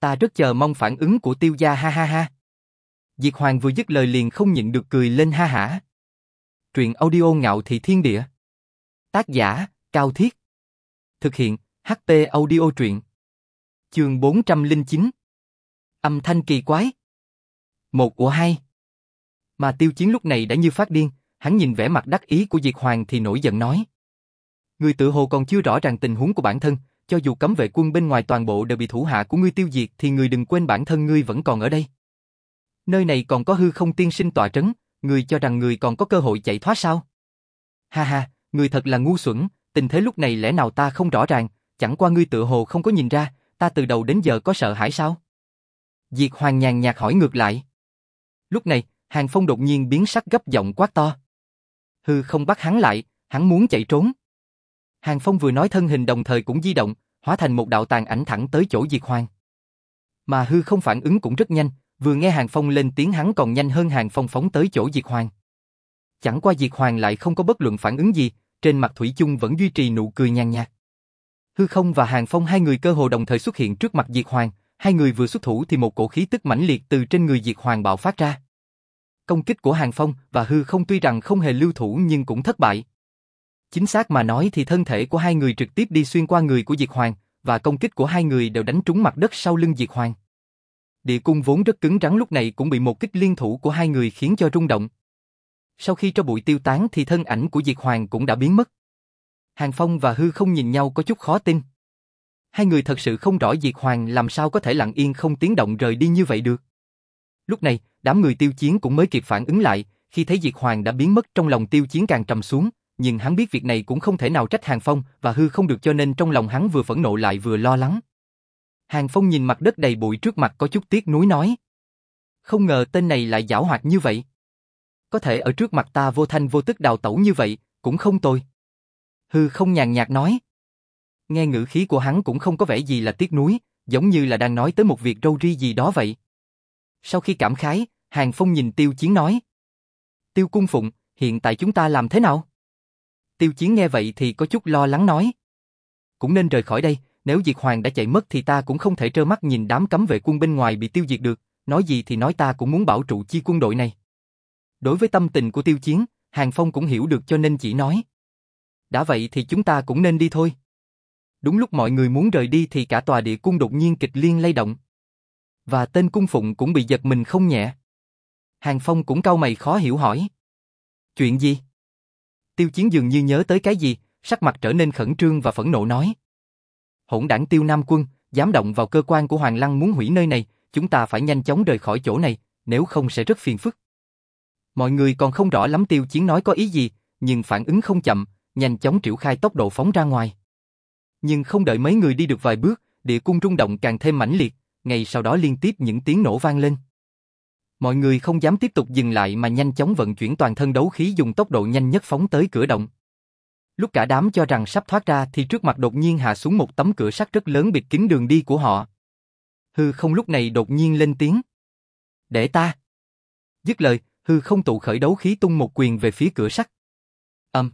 Ta rất chờ mong phản ứng của tiêu gia ha ha ha. Diệt Hoàng vừa dứt lời liền không nhịn được cười lên ha hả. Truyện audio ngạo thị thiên địa. Tác giả, Cao Thiết. Thực hiện, ht audio truyện. Trường 409. Âm thanh kỳ quái. Một của hai. Mà tiêu chiến lúc này đã như phát điên, hắn nhìn vẻ mặt đắc ý của Diệt Hoàng thì nổi giận nói. Người tự hồ còn chưa rõ ràng tình huống của bản thân, cho dù cấm vệ quân bên ngoài toàn bộ đều bị thủ hạ của ngươi tiêu diệt thì người đừng quên bản thân ngươi vẫn còn ở đây. Nơi này còn có hư không tiên sinh tọa trấn, người cho rằng người còn có cơ hội chạy thoát sao? Ha ha, người thật là ngu xuẩn, tình thế lúc này lẽ nào ta không rõ ràng, chẳng qua ngươi tự hồ không có nhìn ra, ta từ đầu đến giờ có sợ hãi sao? Diệt Hoàng nhàn nhạt hỏi ngược lại. Lúc này, Hàng Phong đột nhiên biến sắc gấp giọng quát to. Hư không bắt hắn lại, hắn muốn chạy trốn. Hàng Phong vừa nói thân hình đồng thời cũng di động, hóa thành một đạo tàn ảnh thẳng tới chỗ Diệt Hoàng. Mà hư không phản ứng cũng rất nhanh, vừa nghe Hàng Phong lên tiếng hắn còn nhanh hơn Hàng Phong phóng tới chỗ Diệt Hoàng. Chẳng qua Diệt Hoàng lại không có bất luận phản ứng gì, trên mặt Thủy chung vẫn duy trì nụ cười nhàn nhạt. Hư không và Hàng Phong hai người cơ hồ đồng thời xuất hiện trước mặt Diệt Hoàng, hai người vừa xuất thủ thì một cổ khí tức mãnh liệt từ trên người Diệt Hoàng bạo phát ra. Công kích của Hàng Phong và Hư không tuy rằng không hề lưu thủ nhưng cũng thất bại. Chính xác mà nói thì thân thể của hai người trực tiếp đi xuyên qua người của Diệt Hoàng, và công kích của hai người đều đánh trúng mặt đất sau lưng Diệt Hoàng. Địa cung vốn rất cứng rắn lúc này cũng bị một kích liên thủ của hai người khiến cho rung động. Sau khi cho bụi tiêu tán thì thân ảnh của Diệt Hoàng cũng đã biến mất. Hàng Phong và Hư không nhìn nhau có chút khó tin. Hai người thật sự không rõ Diệt Hoàng làm sao có thể lặng yên không tiếng động rời đi như vậy được. Lúc này, đám người tiêu chiến cũng mới kịp phản ứng lại, khi thấy Diệt Hoàng đã biến mất trong lòng tiêu chiến càng trầm xuống, nhưng hắn biết việc này cũng không thể nào trách Hàng Phong và hư không được cho nên trong lòng hắn vừa phẫn nộ lại vừa lo lắng. Hàng Phong nhìn mặt đất đầy bụi trước mặt có chút tiếc nuối nói. Không ngờ tên này lại giảo hoạt như vậy. Có thể ở trước mặt ta vô thanh vô tức đào tẩu như vậy, cũng không tồi. Hư không nhàn nhạt nói. Nghe ngữ khí của hắn cũng không có vẻ gì là tiếc nuối, giống như là đang nói tới một việc râu ri gì đó vậy. Sau khi cảm khái, Hàng Phong nhìn Tiêu Chiến nói. Tiêu Cung Phụng, hiện tại chúng ta làm thế nào? Tiêu Chiến nghe vậy thì có chút lo lắng nói. Cũng nên rời khỏi đây, nếu Diệt Hoàng đã chạy mất thì ta cũng không thể trơ mắt nhìn đám cấm vệ quân bên ngoài bị tiêu diệt được, nói gì thì nói ta cũng muốn bảo trụ chi quân đội này. Đối với tâm tình của Tiêu Chiến, Hàng Phong cũng hiểu được cho nên chỉ nói. Đã vậy thì chúng ta cũng nên đi thôi. Đúng lúc mọi người muốn rời đi thì cả tòa địa cung đột nhiên kịch liên lay động. Và tên cung phụng cũng bị giật mình không nhẹ. Hàng Phong cũng cau mày khó hiểu hỏi. Chuyện gì? Tiêu Chiến dường như nhớ tới cái gì, sắc mặt trở nên khẩn trương và phẫn nộ nói. Hỗn đảng Tiêu Nam Quân, dám động vào cơ quan của Hoàng Lăng muốn hủy nơi này, chúng ta phải nhanh chóng rời khỏi chỗ này, nếu không sẽ rất phiền phức. Mọi người còn không rõ lắm Tiêu Chiến nói có ý gì, nhưng phản ứng không chậm, nhanh chóng triển khai tốc độ phóng ra ngoài. Nhưng không đợi mấy người đi được vài bước, địa cung rung động càng thêm mãnh liệt, ngay sau đó liên tiếp những tiếng nổ vang lên. Mọi người không dám tiếp tục dừng lại mà nhanh chóng vận chuyển toàn thân đấu khí dùng tốc độ nhanh nhất phóng tới cửa động. Lúc cả đám cho rằng sắp thoát ra thì trước mặt đột nhiên hạ xuống một tấm cửa sắt rất lớn bịt kín đường đi của họ. Hư không lúc này đột nhiên lên tiếng. Để ta. Dứt lời, hư không tụ khởi đấu khí tung một quyền về phía cửa sắt. Âm.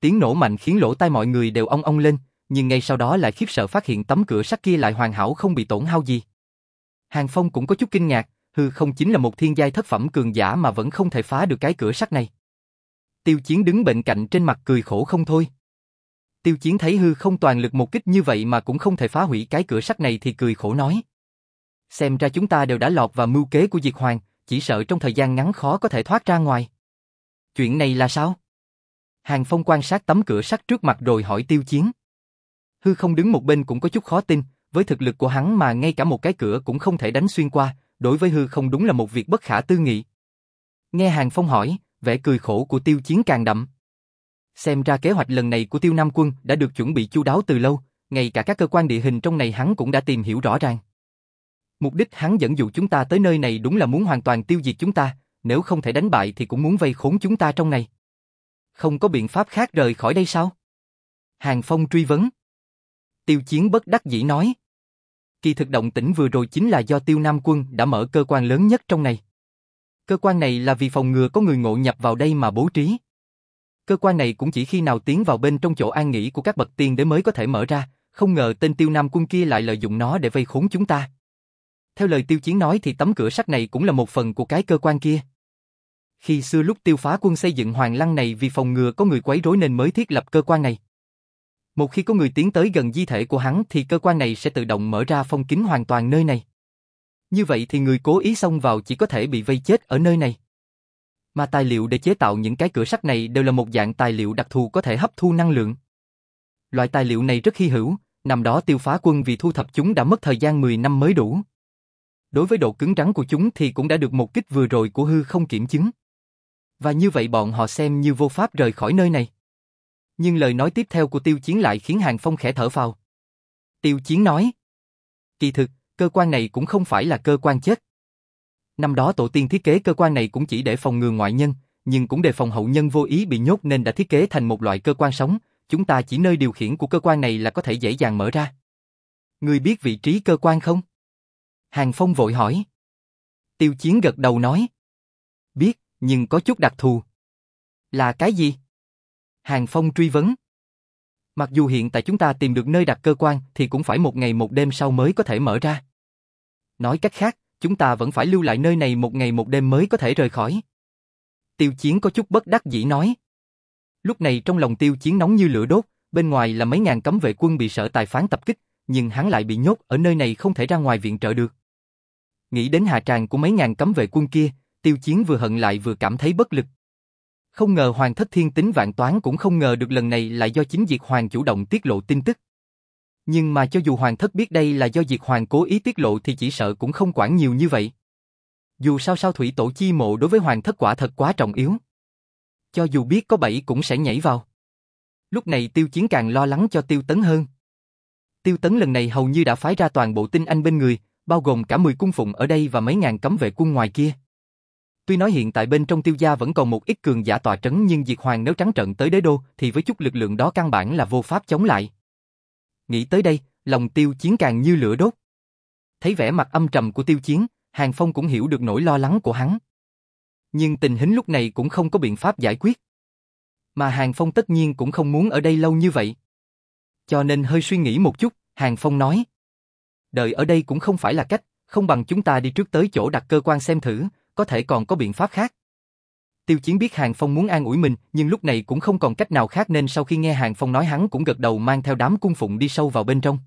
Tiếng nổ mạnh khiến lỗ tai mọi người đều ong ong lên, nhưng ngay sau đó lại khiếp sợ phát hiện tấm cửa sắt kia lại hoàn hảo không bị tổn hao gì. Hàng Phong cũng có chút kinh ngạc, hư không chính là một thiên giai thất phẩm cường giả mà vẫn không thể phá được cái cửa sắt này. Tiêu Chiến đứng bên cạnh trên mặt cười khổ không thôi. Tiêu Chiến thấy hư không toàn lực một kích như vậy mà cũng không thể phá hủy cái cửa sắt này thì cười khổ nói. Xem ra chúng ta đều đã lọt vào mưu kế của Diệt Hoàng, chỉ sợ trong thời gian ngắn khó có thể thoát ra ngoài. Chuyện này là sao? Hàng Phong quan sát tấm cửa sắt trước mặt rồi hỏi Tiêu Chiến. Hư không đứng một bên cũng có chút khó tin, với thực lực của hắn mà ngay cả một cái cửa cũng không thể đánh xuyên qua, đối với hư không đúng là một việc bất khả tư nghị. Nghe Hàng Phong hỏi, vẻ cười khổ của Tiêu Chiến càng đậm. Xem ra kế hoạch lần này của Tiêu Nam Quân đã được chuẩn bị chu đáo từ lâu, ngay cả các cơ quan địa hình trong này hắn cũng đã tìm hiểu rõ ràng. Mục đích hắn dẫn dụ chúng ta tới nơi này đúng là muốn hoàn toàn tiêu diệt chúng ta, nếu không thể đánh bại thì cũng muốn vây khốn chúng ta trong này. Không có biện pháp khác rời khỏi đây sao? Hàng Phong truy vấn. Tiêu Chiến bất đắc dĩ nói. Kỳ thực động tĩnh vừa rồi chính là do Tiêu Nam Quân đã mở cơ quan lớn nhất trong này. Cơ quan này là vì phòng ngừa có người ngộ nhập vào đây mà bố trí. Cơ quan này cũng chỉ khi nào tiến vào bên trong chỗ an nghỉ của các bậc tiên đế mới có thể mở ra, không ngờ tên Tiêu Nam Quân kia lại lợi dụng nó để vây khốn chúng ta. Theo lời Tiêu Chiến nói thì tấm cửa sắt này cũng là một phần của cái cơ quan kia. Khi xưa lúc Tiêu Phá Quân xây dựng hoàng lăng này vì phòng ngừa có người quấy rối nên mới thiết lập cơ quan này. Một khi có người tiến tới gần di thể của hắn thì cơ quan này sẽ tự động mở ra phong kín hoàn toàn nơi này. Như vậy thì người cố ý xông vào chỉ có thể bị vây chết ở nơi này. Mà tài liệu để chế tạo những cái cửa sắt này đều là một dạng tài liệu đặc thù có thể hấp thu năng lượng. Loại tài liệu này rất hy hữu, năm đó tiêu phá quân vì thu thập chúng đã mất thời gian 10 năm mới đủ. Đối với độ cứng rắn của chúng thì cũng đã được một kích vừa rồi của hư không kiểm chứng. Và như vậy bọn họ xem như vô pháp rời khỏi nơi này. Nhưng lời nói tiếp theo của tiêu chiến lại khiến Hàng Phong khẽ thở phào. Tiêu chiến nói. Kỳ thực, cơ quan này cũng không phải là cơ quan chết. Năm đó tổ tiên thiết kế cơ quan này cũng chỉ để phòng ngừa ngoại nhân, nhưng cũng đề phòng hậu nhân vô ý bị nhốt nên đã thiết kế thành một loại cơ quan sống, chúng ta chỉ nơi điều khiển của cơ quan này là có thể dễ dàng mở ra. Người biết vị trí cơ quan không? Hàng Phong vội hỏi. Tiêu Chiến gật đầu nói. Biết, nhưng có chút đặc thù. Là cái gì? Hàng Phong truy vấn. Mặc dù hiện tại chúng ta tìm được nơi đặt cơ quan thì cũng phải một ngày một đêm sau mới có thể mở ra. Nói cách khác, chúng ta vẫn phải lưu lại nơi này một ngày một đêm mới có thể rời khỏi. Tiêu Chiến có chút bất đắc dĩ nói. Lúc này trong lòng Tiêu Chiến nóng như lửa đốt, bên ngoài là mấy ngàn cấm vệ quân bị sở tài phán tập kích, nhưng hắn lại bị nhốt ở nơi này không thể ra ngoài viện trợ được. Nghĩ đến hạ tràng của mấy ngàn cấm vệ quân kia, Tiêu Chiến vừa hận lại vừa cảm thấy bất lực. Không ngờ Hoàng thất thiên tính vạn toán cũng không ngờ được lần này lại do chính Diệt Hoàng chủ động tiết lộ tin tức. Nhưng mà cho dù Hoàng thất biết đây là do Diệt Hoàng cố ý tiết lộ thì chỉ sợ cũng không quản nhiều như vậy. Dù sao sao thủy tổ chi mộ đối với Hoàng thất quả thật quá trọng yếu. Cho dù biết có bẫy cũng sẽ nhảy vào. Lúc này tiêu chiến càng lo lắng cho tiêu tấn hơn. Tiêu tấn lần này hầu như đã phái ra toàn bộ tinh anh bên người, bao gồm cả 10 cung phụng ở đây và mấy ngàn cấm vệ quân ngoài kia. Tuy nói hiện tại bên trong tiêu gia vẫn còn một ít cường giả tòa trấn nhưng Diệt Hoàng nếu trắng trận tới đế đô thì với chút lực lượng đó căn bản là vô pháp chống lại. Nghĩ tới đây, lòng tiêu chiến càng như lửa đốt. Thấy vẻ mặt âm trầm của tiêu chiến, Hàng Phong cũng hiểu được nỗi lo lắng của hắn. Nhưng tình hình lúc này cũng không có biện pháp giải quyết. Mà Hàng Phong tất nhiên cũng không muốn ở đây lâu như vậy. Cho nên hơi suy nghĩ một chút, Hàng Phong nói. Đợi ở đây cũng không phải là cách, không bằng chúng ta đi trước tới chỗ đặt cơ quan xem thử, có thể còn có biện pháp khác. Tiêu Chiến biết Hàng Phong muốn an ủi mình, nhưng lúc này cũng không còn cách nào khác nên sau khi nghe Hàng Phong nói hắn cũng gật đầu mang theo đám cung phụng đi sâu vào bên trong.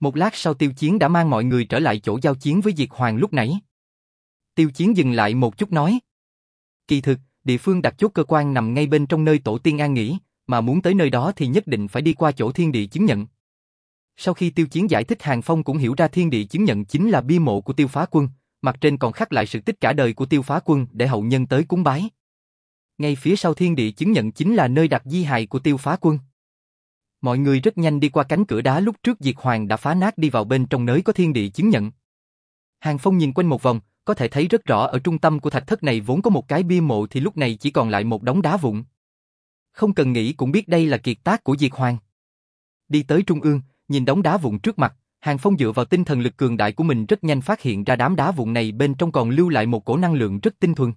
Một lát sau Tiêu Chiến đã mang mọi người trở lại chỗ giao chiến với Diệt Hoàng lúc nãy. Tiêu Chiến dừng lại một chút nói. Kỳ thực, địa phương đặt chốt cơ quan nằm ngay bên trong nơi tổ tiên an nghỉ, mà muốn tới nơi đó thì nhất định phải đi qua chỗ thiên địa chứng nhận. Sau khi Tiêu Chiến giải thích Hàng Phong cũng hiểu ra thiên địa chứng nhận chính là bi mộ của Tiêu Phá Quân, mặt trên còn khắc lại sự tích cả đời của tiêu phá quân để hậu nhân tới cúng bái. Ngay phía sau thiên địa chứng nhận chính là nơi đặt di hài của tiêu phá quân. Mọi người rất nhanh đi qua cánh cửa đá lúc trước Diệt Hoàng đã phá nát đi vào bên trong nơi có thiên địa chứng nhận. Hàng Phong nhìn quanh một vòng, có thể thấy rất rõ ở trung tâm của thạch thất này vốn có một cái bia mộ thì lúc này chỉ còn lại một đống đá vụn. Không cần nghĩ cũng biết đây là kiệt tác của Diệt Hoàng. Đi tới trung ương, nhìn đống đá vụn trước mặt, Hàng Phong dựa vào tinh thần lực cường đại của mình rất nhanh phát hiện ra đám đá vụn này bên trong còn lưu lại một cổ năng lượng rất tinh thuần.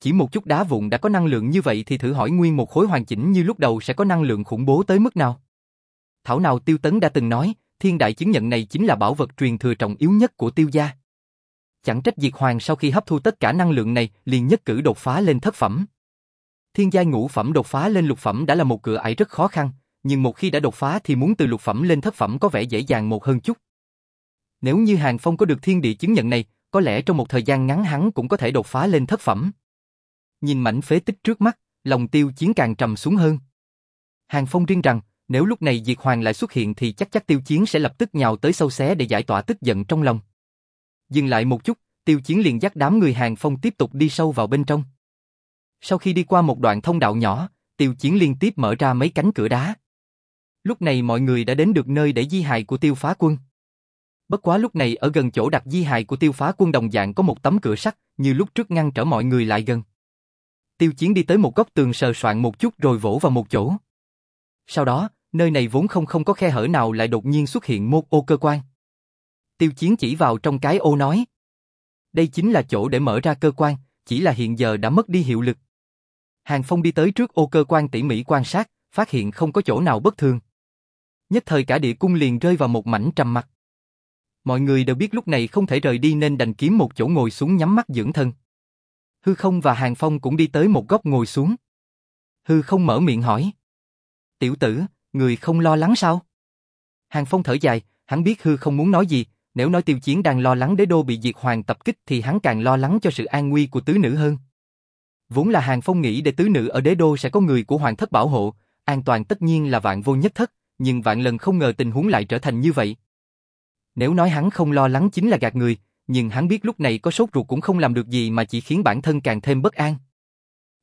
Chỉ một chút đá vụn đã có năng lượng như vậy thì thử hỏi nguyên một khối hoàn chỉnh như lúc đầu sẽ có năng lượng khủng bố tới mức nào. Thảo nào Tiêu Tấn đã từng nói, thiên đại chứng nhận này chính là bảo vật truyền thừa trọng yếu nhất của Tiêu gia. Chẳng trách Diệt Hoàng sau khi hấp thu tất cả năng lượng này liền nhất cử đột phá lên thất phẩm. Thiên giai ngũ phẩm đột phá lên lục phẩm đã là một cửa ải rất khó khăn, nhưng một khi đã đột phá thì muốn từ lục phẩm lên thất phẩm có vẻ dễ dàng một hơn chút. Nếu như Hàng Phong có được thiên địa chứng nhận này, có lẽ trong một thời gian ngắn hắn cũng có thể đột phá lên thất phẩm. Nhìn mảnh phế tích trước mắt, lòng tiêu chiến càng trầm xuống hơn. Hàng Phong riêng rằng, nếu lúc này Diệt Hoàng lại xuất hiện thì chắc chắc tiêu chiến sẽ lập tức nhào tới sâu xé để giải tỏa tức giận trong lòng. Dừng lại một chút, tiêu chiến liền dắt đám người Hàng Phong tiếp tục đi sâu vào bên trong. Sau khi đi qua một đoạn thông đạo nhỏ, tiêu chiến liên tiếp mở ra mấy cánh cửa đá. Lúc này mọi người đã đến được nơi để di hài của tiêu phá quân. Bất quá lúc này ở gần chỗ đặt di hài của tiêu phá quân đồng dạng có một tấm cửa sắt, như lúc trước ngăn trở mọi người lại gần. Tiêu chiến đi tới một góc tường sờ soạn một chút rồi vỗ vào một chỗ. Sau đó, nơi này vốn không không có khe hở nào lại đột nhiên xuất hiện một ô cơ quan. Tiêu chiến chỉ vào trong cái ô nói. Đây chính là chỗ để mở ra cơ quan, chỉ là hiện giờ đã mất đi hiệu lực. Hàng Phong đi tới trước ô cơ quan tỉ mỉ quan sát, phát hiện không có chỗ nào bất thường. Nhất thời cả địa cung liền rơi vào một mảnh trầm mặc. Mọi người đều biết lúc này không thể rời đi nên đành kiếm một chỗ ngồi xuống nhắm mắt dưỡng thân. Hư không và Hàng Phong cũng đi tới một góc ngồi xuống. Hư không mở miệng hỏi. Tiểu tử, người không lo lắng sao? Hàng Phong thở dài, hắn biết hư không muốn nói gì, nếu nói tiêu chiến đang lo lắng đế đô bị diệt hoàng tập kích thì hắn càng lo lắng cho sự an nguy của tứ nữ hơn. Vốn là Hàng Phong nghĩ để tứ nữ ở đế đô sẽ có người của hoàng thất bảo hộ, an toàn tất nhiên là vạn vô nhất thất, nhưng vạn lần không ngờ tình huống lại trở thành như vậy. Nếu nói hắn không lo lắng chính là gạt người, nhưng hắn biết lúc này có sốt ruột cũng không làm được gì mà chỉ khiến bản thân càng thêm bất an.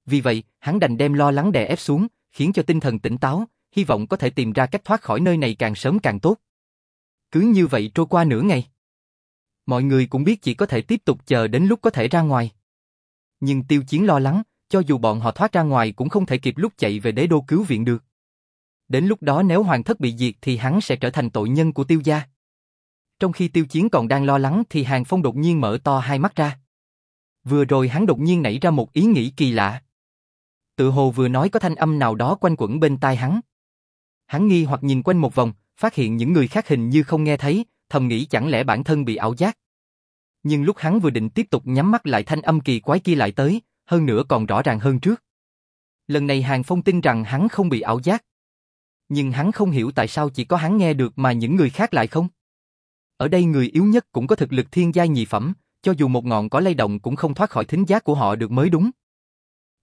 Vì vậy, hắn đành đem lo lắng đè ép xuống, khiến cho tinh thần tỉnh táo, hy vọng có thể tìm ra cách thoát khỏi nơi này càng sớm càng tốt. Cứ như vậy trôi qua nửa ngày. Mọi người cũng biết chỉ có thể tiếp tục chờ đến lúc có thể ra ngoài. Nhưng tiêu chiến lo lắng, cho dù bọn họ thoát ra ngoài cũng không thể kịp lúc chạy về đế đô cứu viện được. Đến lúc đó nếu hoàng thất bị diệt thì hắn sẽ trở thành tội nhân của tiêu gia. Trong khi tiêu chiến còn đang lo lắng thì Hàng Phong đột nhiên mở to hai mắt ra. Vừa rồi hắn đột nhiên nảy ra một ý nghĩ kỳ lạ. Tự hồ vừa nói có thanh âm nào đó quanh quẩn bên tai hắn. Hắn nghi hoặc nhìn quanh một vòng, phát hiện những người khác hình như không nghe thấy, thầm nghĩ chẳng lẽ bản thân bị ảo giác. Nhưng lúc hắn vừa định tiếp tục nhắm mắt lại thanh âm kỳ quái kia lại tới, hơn nữa còn rõ ràng hơn trước. Lần này Hàng Phong tin rằng hắn không bị ảo giác. Nhưng hắn không hiểu tại sao chỉ có hắn nghe được mà những người khác lại không. Ở đây người yếu nhất cũng có thực lực thiên giai nhị phẩm, cho dù một ngọn có lay động cũng không thoát khỏi thính giác của họ được mới đúng.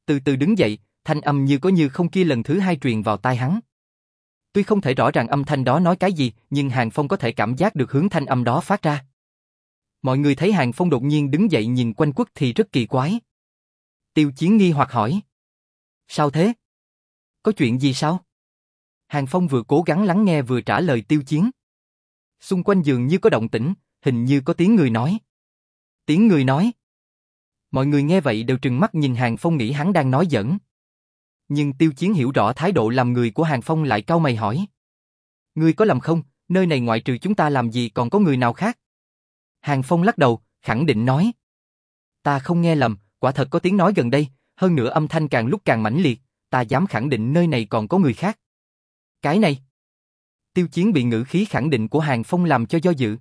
Từ từ đứng dậy, thanh âm như có như không kia lần thứ hai truyền vào tai hắn. Tuy không thể rõ ràng âm thanh đó nói cái gì, nhưng Hàng Phong có thể cảm giác được hướng thanh âm đó phát ra. Mọi người thấy Hàng Phong đột nhiên đứng dậy nhìn quanh quất thì rất kỳ quái. Tiêu Chiến nghi hoặc hỏi. Sao thế? Có chuyện gì sao? Hàng Phong vừa cố gắng lắng nghe vừa trả lời Tiêu Chiến. Xung quanh giường như có động tĩnh, hình như có tiếng người nói. Tiếng người nói. Mọi người nghe vậy đều trừng mắt nhìn Hàng Phong nghĩ hắn đang nói giỡn. Nhưng Tiêu Chiến hiểu rõ thái độ làm người của Hàng Phong lại cau mày hỏi. Ngươi có làm không, nơi này ngoại trừ chúng ta làm gì còn có người nào khác? Hàng Phong lắc đầu, khẳng định nói. Ta không nghe lầm, quả thật có tiếng nói gần đây, hơn nữa âm thanh càng lúc càng mãnh liệt, ta dám khẳng định nơi này còn có người khác. Cái này. Tiêu Chiến bị ngữ khí khẳng định của Hàng Phong làm cho do dự.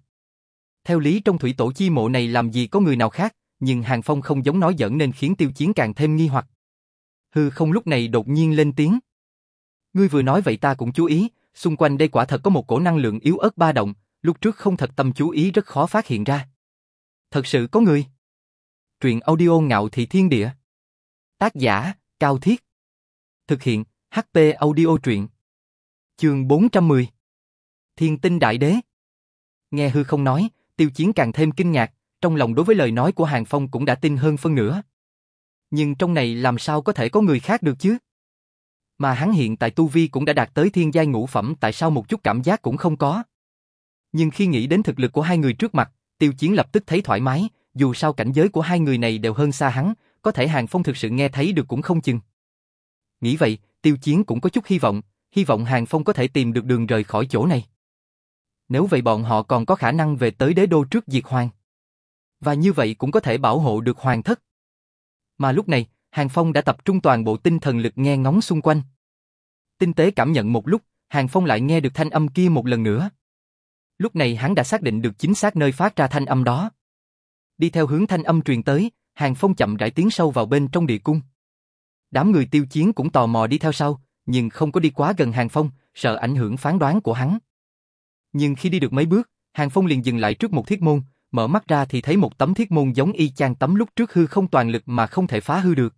Theo lý trong thủy tổ chi mộ này làm gì có người nào khác, nhưng Hàng Phong không giống nói giỡn nên khiến Tiêu Chiến càng thêm nghi hoặc. Hư không lúc này đột nhiên lên tiếng. Ngươi vừa nói vậy ta cũng chú ý, xung quanh đây quả thật có một cổ năng lượng yếu ớt ba động, lúc trước không thật tâm chú ý rất khó phát hiện ra. Thật sự có người. Truyện audio ngạo thị thiên địa. Tác giả, Cao Thiết. Thực hiện, HP audio truyện. Chương 410. Thiên tinh đại đế. Nghe hư không nói, tiêu chiến càng thêm kinh ngạc, trong lòng đối với lời nói của Hàng Phong cũng đã tin hơn phân nửa. Nhưng trong này làm sao có thể có người khác được chứ? Mà hắn hiện tại tu vi cũng đã đạt tới thiên giai ngũ phẩm tại sao một chút cảm giác cũng không có. Nhưng khi nghĩ đến thực lực của hai người trước mặt, tiêu chiến lập tức thấy thoải mái, dù sao cảnh giới của hai người này đều hơn xa hắn, có thể Hàng Phong thực sự nghe thấy được cũng không chừng. Nghĩ vậy, tiêu chiến cũng có chút hy vọng, hy vọng Hàng Phong có thể tìm được đường rời khỏi chỗ này. Nếu vậy bọn họ còn có khả năng về tới đế đô trước diệt hoàng. Và như vậy cũng có thể bảo hộ được hoàng thất. Mà lúc này, Hàng Phong đã tập trung toàn bộ tinh thần lực nghe ngóng xung quanh. Tinh tế cảm nhận một lúc, Hàng Phong lại nghe được thanh âm kia một lần nữa. Lúc này hắn đã xác định được chính xác nơi phát ra thanh âm đó. Đi theo hướng thanh âm truyền tới, Hàng Phong chậm rãi tiến sâu vào bên trong địa cung. Đám người tiêu chiến cũng tò mò đi theo sau, nhưng không có đi quá gần Hàng Phong, sợ ảnh hưởng phán đoán của hắn. Nhưng khi đi được mấy bước, Hàng Phong liền dừng lại trước một thiết môn, mở mắt ra thì thấy một tấm thiết môn giống y chang tấm lúc trước hư không toàn lực mà không thể phá hư được.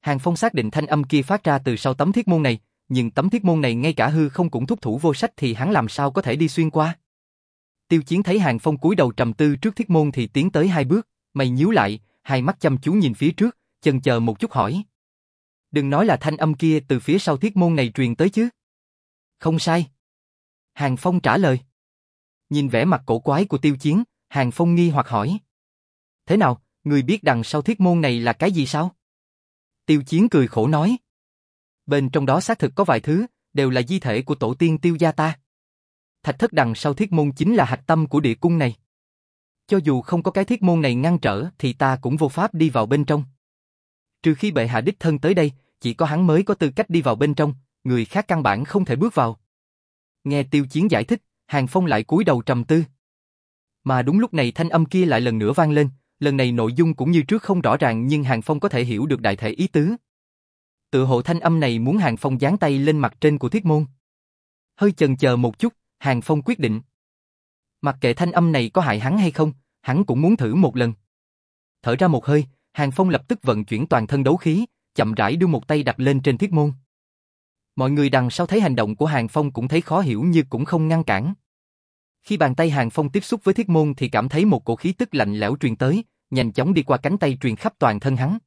Hàng Phong xác định thanh âm kia phát ra từ sau tấm thiết môn này, nhưng tấm thiết môn này ngay cả hư không cũng thúc thủ vô sách thì hắn làm sao có thể đi xuyên qua. Tiêu Chiến thấy Hàng Phong cúi đầu trầm tư trước thiết môn thì tiến tới hai bước, mày nhíu lại, hai mắt chăm chú nhìn phía trước, chần chờ một chút hỏi. Đừng nói là thanh âm kia từ phía sau thiết môn này truyền tới chứ. Không sai. Hàng Phong trả lời. Nhìn vẻ mặt cổ quái của tiêu chiến, Hàng Phong nghi hoặc hỏi. Thế nào, người biết đằng sau thiết môn này là cái gì sao? Tiêu chiến cười khổ nói. Bên trong đó xác thực có vài thứ, đều là di thể của tổ tiên tiêu gia ta. Thạch thất đằng sau thiết môn chính là hạch tâm của địa cung này. Cho dù không có cái thiết môn này ngăn trở thì ta cũng vô pháp đi vào bên trong. Trừ khi bệ hạ đích thân tới đây, chỉ có hắn mới có tư cách đi vào bên trong, người khác căn bản không thể bước vào. Nghe tiêu chiến giải thích, Hàng Phong lại cúi đầu trầm tư. Mà đúng lúc này thanh âm kia lại lần nữa vang lên, lần này nội dung cũng như trước không rõ ràng nhưng Hàng Phong có thể hiểu được đại thể ý tứ. Tự hộ thanh âm này muốn Hàng Phong dán tay lên mặt trên của thiết môn. Hơi chần chờ một chút, Hàng Phong quyết định. Mặc kệ thanh âm này có hại hắn hay không, hắn cũng muốn thử một lần. Thở ra một hơi, Hàng Phong lập tức vận chuyển toàn thân đấu khí, chậm rãi đưa một tay đặt lên trên thiết môn. Mọi người đằng sau thấy hành động của Hàng Phong cũng thấy khó hiểu như cũng không ngăn cản. Khi bàn tay Hàng Phong tiếp xúc với thiết môn thì cảm thấy một cổ khí tức lạnh lẽo truyền tới, nhanh chóng đi qua cánh tay truyền khắp toàn thân hắn.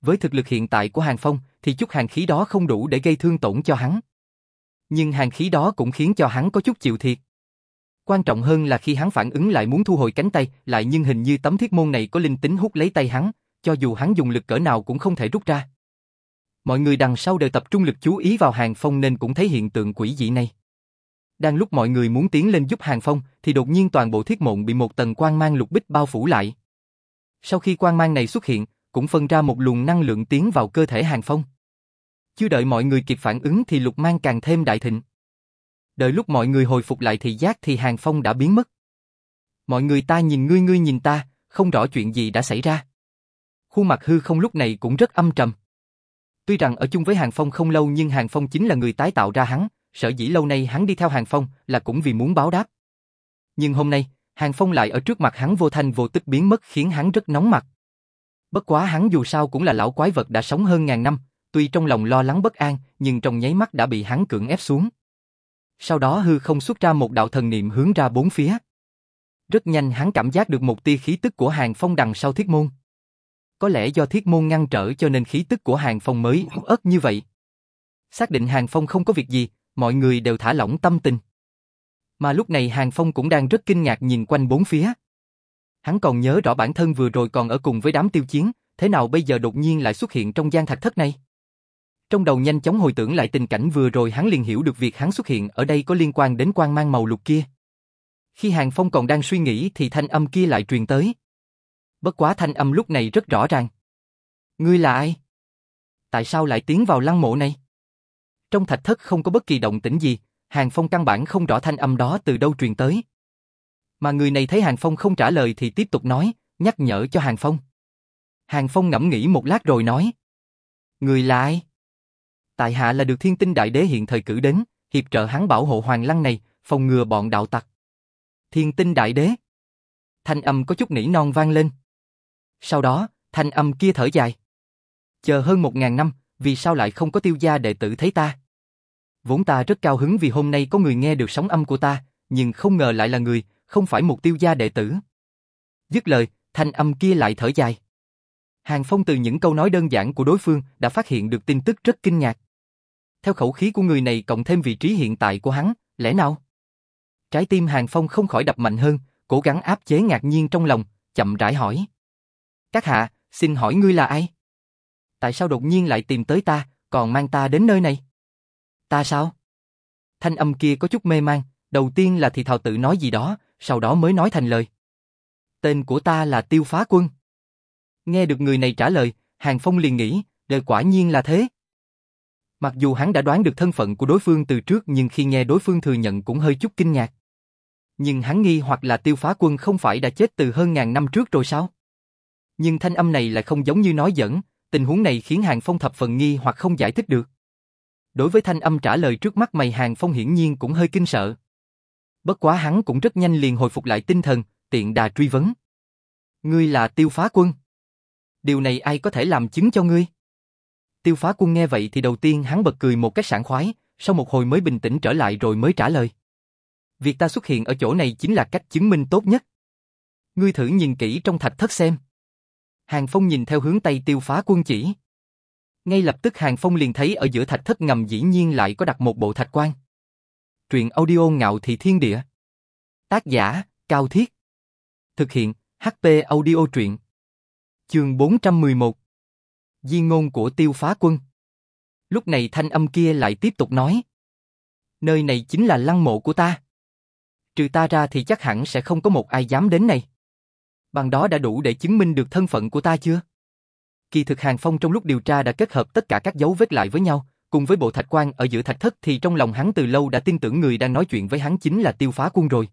Với thực lực hiện tại của Hàng Phong thì chút hàng khí đó không đủ để gây thương tổn cho hắn. Nhưng hàng khí đó cũng khiến cho hắn có chút chịu thiệt. Quan trọng hơn là khi hắn phản ứng lại muốn thu hồi cánh tay, lại nhưng hình như tấm thiết môn này có linh tính hút lấy tay hắn, cho dù hắn dùng lực cỡ nào cũng không thể rút ra. Mọi người đằng sau đều tập trung lực chú ý vào Hàng Phong nên cũng thấy hiện tượng quỷ dị này. Đang lúc mọi người muốn tiến lên giúp Hàng Phong, thì đột nhiên toàn bộ thiết mộng bị một tầng quang mang lục bích bao phủ lại. Sau khi quang mang này xuất hiện, cũng phân ra một luồng năng lượng tiến vào cơ thể Hàng Phong. Chưa đợi mọi người kịp phản ứng thì lục mang càng thêm đại thịnh. Đợi lúc mọi người hồi phục lại thì giác thì Hàng Phong đã biến mất. Mọi người ta nhìn ngươi ngươi nhìn ta, không rõ chuyện gì đã xảy ra. Khuôn mặt hư không lúc này cũng rất âm trầm. Tuy rằng ở chung với Hàng Phong không lâu nhưng Hàng Phong chính là người tái tạo ra hắn, sở dĩ lâu nay hắn đi theo Hàng Phong là cũng vì muốn báo đáp. Nhưng hôm nay, Hàng Phong lại ở trước mặt hắn vô thanh vô tức biến mất khiến hắn rất nóng mặt. Bất quá hắn dù sao cũng là lão quái vật đã sống hơn ngàn năm, tuy trong lòng lo lắng bất an, nhưng trong nháy mắt đã bị hắn cưỡng ép xuống. Sau đó hư không xuất ra một đạo thần niệm hướng ra bốn phía. Rất nhanh hắn cảm giác được một tia khí tức của Hàng Phong đằng sau thiết môn. Có lẽ do thiết môn ngăn trở cho nên khí tức của Hàng Phong mới ớt như vậy. Xác định Hàng Phong không có việc gì, mọi người đều thả lỏng tâm tình. Mà lúc này Hàng Phong cũng đang rất kinh ngạc nhìn quanh bốn phía. Hắn còn nhớ rõ bản thân vừa rồi còn ở cùng với đám tiêu chiến, thế nào bây giờ đột nhiên lại xuất hiện trong gian thạch thất này? Trong đầu nhanh chóng hồi tưởng lại tình cảnh vừa rồi hắn liền hiểu được việc hắn xuất hiện ở đây có liên quan đến quang mang màu lục kia. Khi Hàng Phong còn đang suy nghĩ thì thanh âm kia lại truyền tới. Bất quá thanh âm lúc này rất rõ ràng. Ngươi là ai? Tại sao lại tiến vào lăng mộ này? Trong thạch thất không có bất kỳ động tĩnh gì, Hàng Phong căn bản không rõ thanh âm đó từ đâu truyền tới. Mà người này thấy Hàng Phong không trả lời thì tiếp tục nói, nhắc nhở cho Hàng Phong. Hàng Phong ngẫm nghĩ một lát rồi nói. Người là ai? Tại hạ là được thiên tinh đại đế hiện thời cử đến, hiệp trợ hắn bảo hộ hoàng lăng này, phòng ngừa bọn đạo tặc. Thiên tinh đại đế. Thanh âm có chút nỉ non vang lên. Sau đó, thanh âm kia thở dài. Chờ hơn một ngàn năm, vì sao lại không có tiêu gia đệ tử thấy ta? Vốn ta rất cao hứng vì hôm nay có người nghe được sóng âm của ta, nhưng không ngờ lại là người, không phải một tiêu gia đệ tử. Dứt lời, thanh âm kia lại thở dài. Hàng Phong từ những câu nói đơn giản của đối phương đã phát hiện được tin tức rất kinh ngạc. Theo khẩu khí của người này cộng thêm vị trí hiện tại của hắn, lẽ nào? Trái tim Hàng Phong không khỏi đập mạnh hơn, cố gắng áp chế ngạc nhiên trong lòng, chậm rãi hỏi. Các hạ, xin hỏi ngươi là ai? Tại sao đột nhiên lại tìm tới ta, còn mang ta đến nơi này? Ta sao? Thanh âm kia có chút mê mang, đầu tiên là thì thào tự nói gì đó, sau đó mới nói thành lời. Tên của ta là Tiêu Phá Quân. Nghe được người này trả lời, Hàng Phong liền nghĩ, đời quả nhiên là thế. Mặc dù hắn đã đoán được thân phận của đối phương từ trước nhưng khi nghe đối phương thừa nhận cũng hơi chút kinh ngạc. Nhưng hắn nghi hoặc là tiêu phá quân không phải đã chết từ hơn ngàn năm trước rồi sao? Nhưng thanh âm này lại không giống như nói giỡn, tình huống này khiến Hàng Phong thập phần nghi hoặc không giải thích được. Đối với thanh âm trả lời trước mắt mày Hàng Phong hiển nhiên cũng hơi kinh sợ. Bất quá hắn cũng rất nhanh liền hồi phục lại tinh thần, tiện đà truy vấn. Ngươi là tiêu phá quân. Điều này ai có thể làm chứng cho ngươi? Tiêu phá quân nghe vậy thì đầu tiên hắn bật cười một cách sảng khoái, sau một hồi mới bình tĩnh trở lại rồi mới trả lời. Việc ta xuất hiện ở chỗ này chính là cách chứng minh tốt nhất. Ngươi thử nhìn kỹ trong thạch thất xem. Hàng Phong nhìn theo hướng tay tiêu phá quân chỉ. Ngay lập tức Hàng Phong liền thấy ở giữa thạch thất ngầm dĩ nhiên lại có đặt một bộ thạch quan. Truyện audio ngạo thị thiên địa. Tác giả, Cao Thiết. Thực hiện, HP audio truyện. Chương 411. Di ngôn của tiêu phá quân. Lúc này thanh âm kia lại tiếp tục nói. Nơi này chính là lăng mộ của ta. Trừ ta ra thì chắc hẳn sẽ không có một ai dám đến này. Bằng đó đã đủ để chứng minh được thân phận của ta chưa? Kỳ thực Hàng Phong trong lúc điều tra đã kết hợp tất cả các dấu vết lại với nhau, cùng với bộ thạch quan ở giữa thạch thất thì trong lòng hắn từ lâu đã tin tưởng người đang nói chuyện với hắn chính là tiêu phá quân rồi.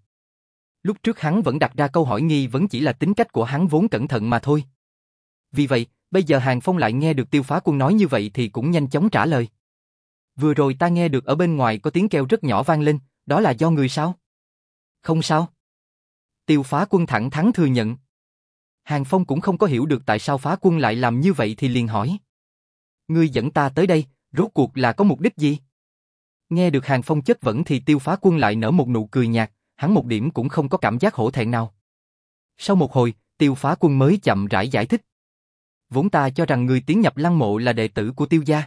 Lúc trước hắn vẫn đặt ra câu hỏi nghi vẫn chỉ là tính cách của hắn vốn cẩn thận mà thôi. Vì vậy, bây giờ Hàng Phong lại nghe được tiêu phá quân nói như vậy thì cũng nhanh chóng trả lời. Vừa rồi ta nghe được ở bên ngoài có tiếng kêu rất nhỏ vang lên, đó là do người sao? Không sao. Tiêu phá quân thẳng thắn thừa nhận. Hàng Phong cũng không có hiểu được tại sao phá quân lại làm như vậy thì liền hỏi. Ngươi dẫn ta tới đây, rốt cuộc là có mục đích gì? Nghe được Hàng Phong chất vấn thì tiêu phá quân lại nở một nụ cười nhạt, hắn một điểm cũng không có cảm giác hổ thẹn nào. Sau một hồi, tiêu phá quân mới chậm rãi giải thích. Vốn ta cho rằng người tiến nhập lăng mộ là đệ tử của tiêu gia.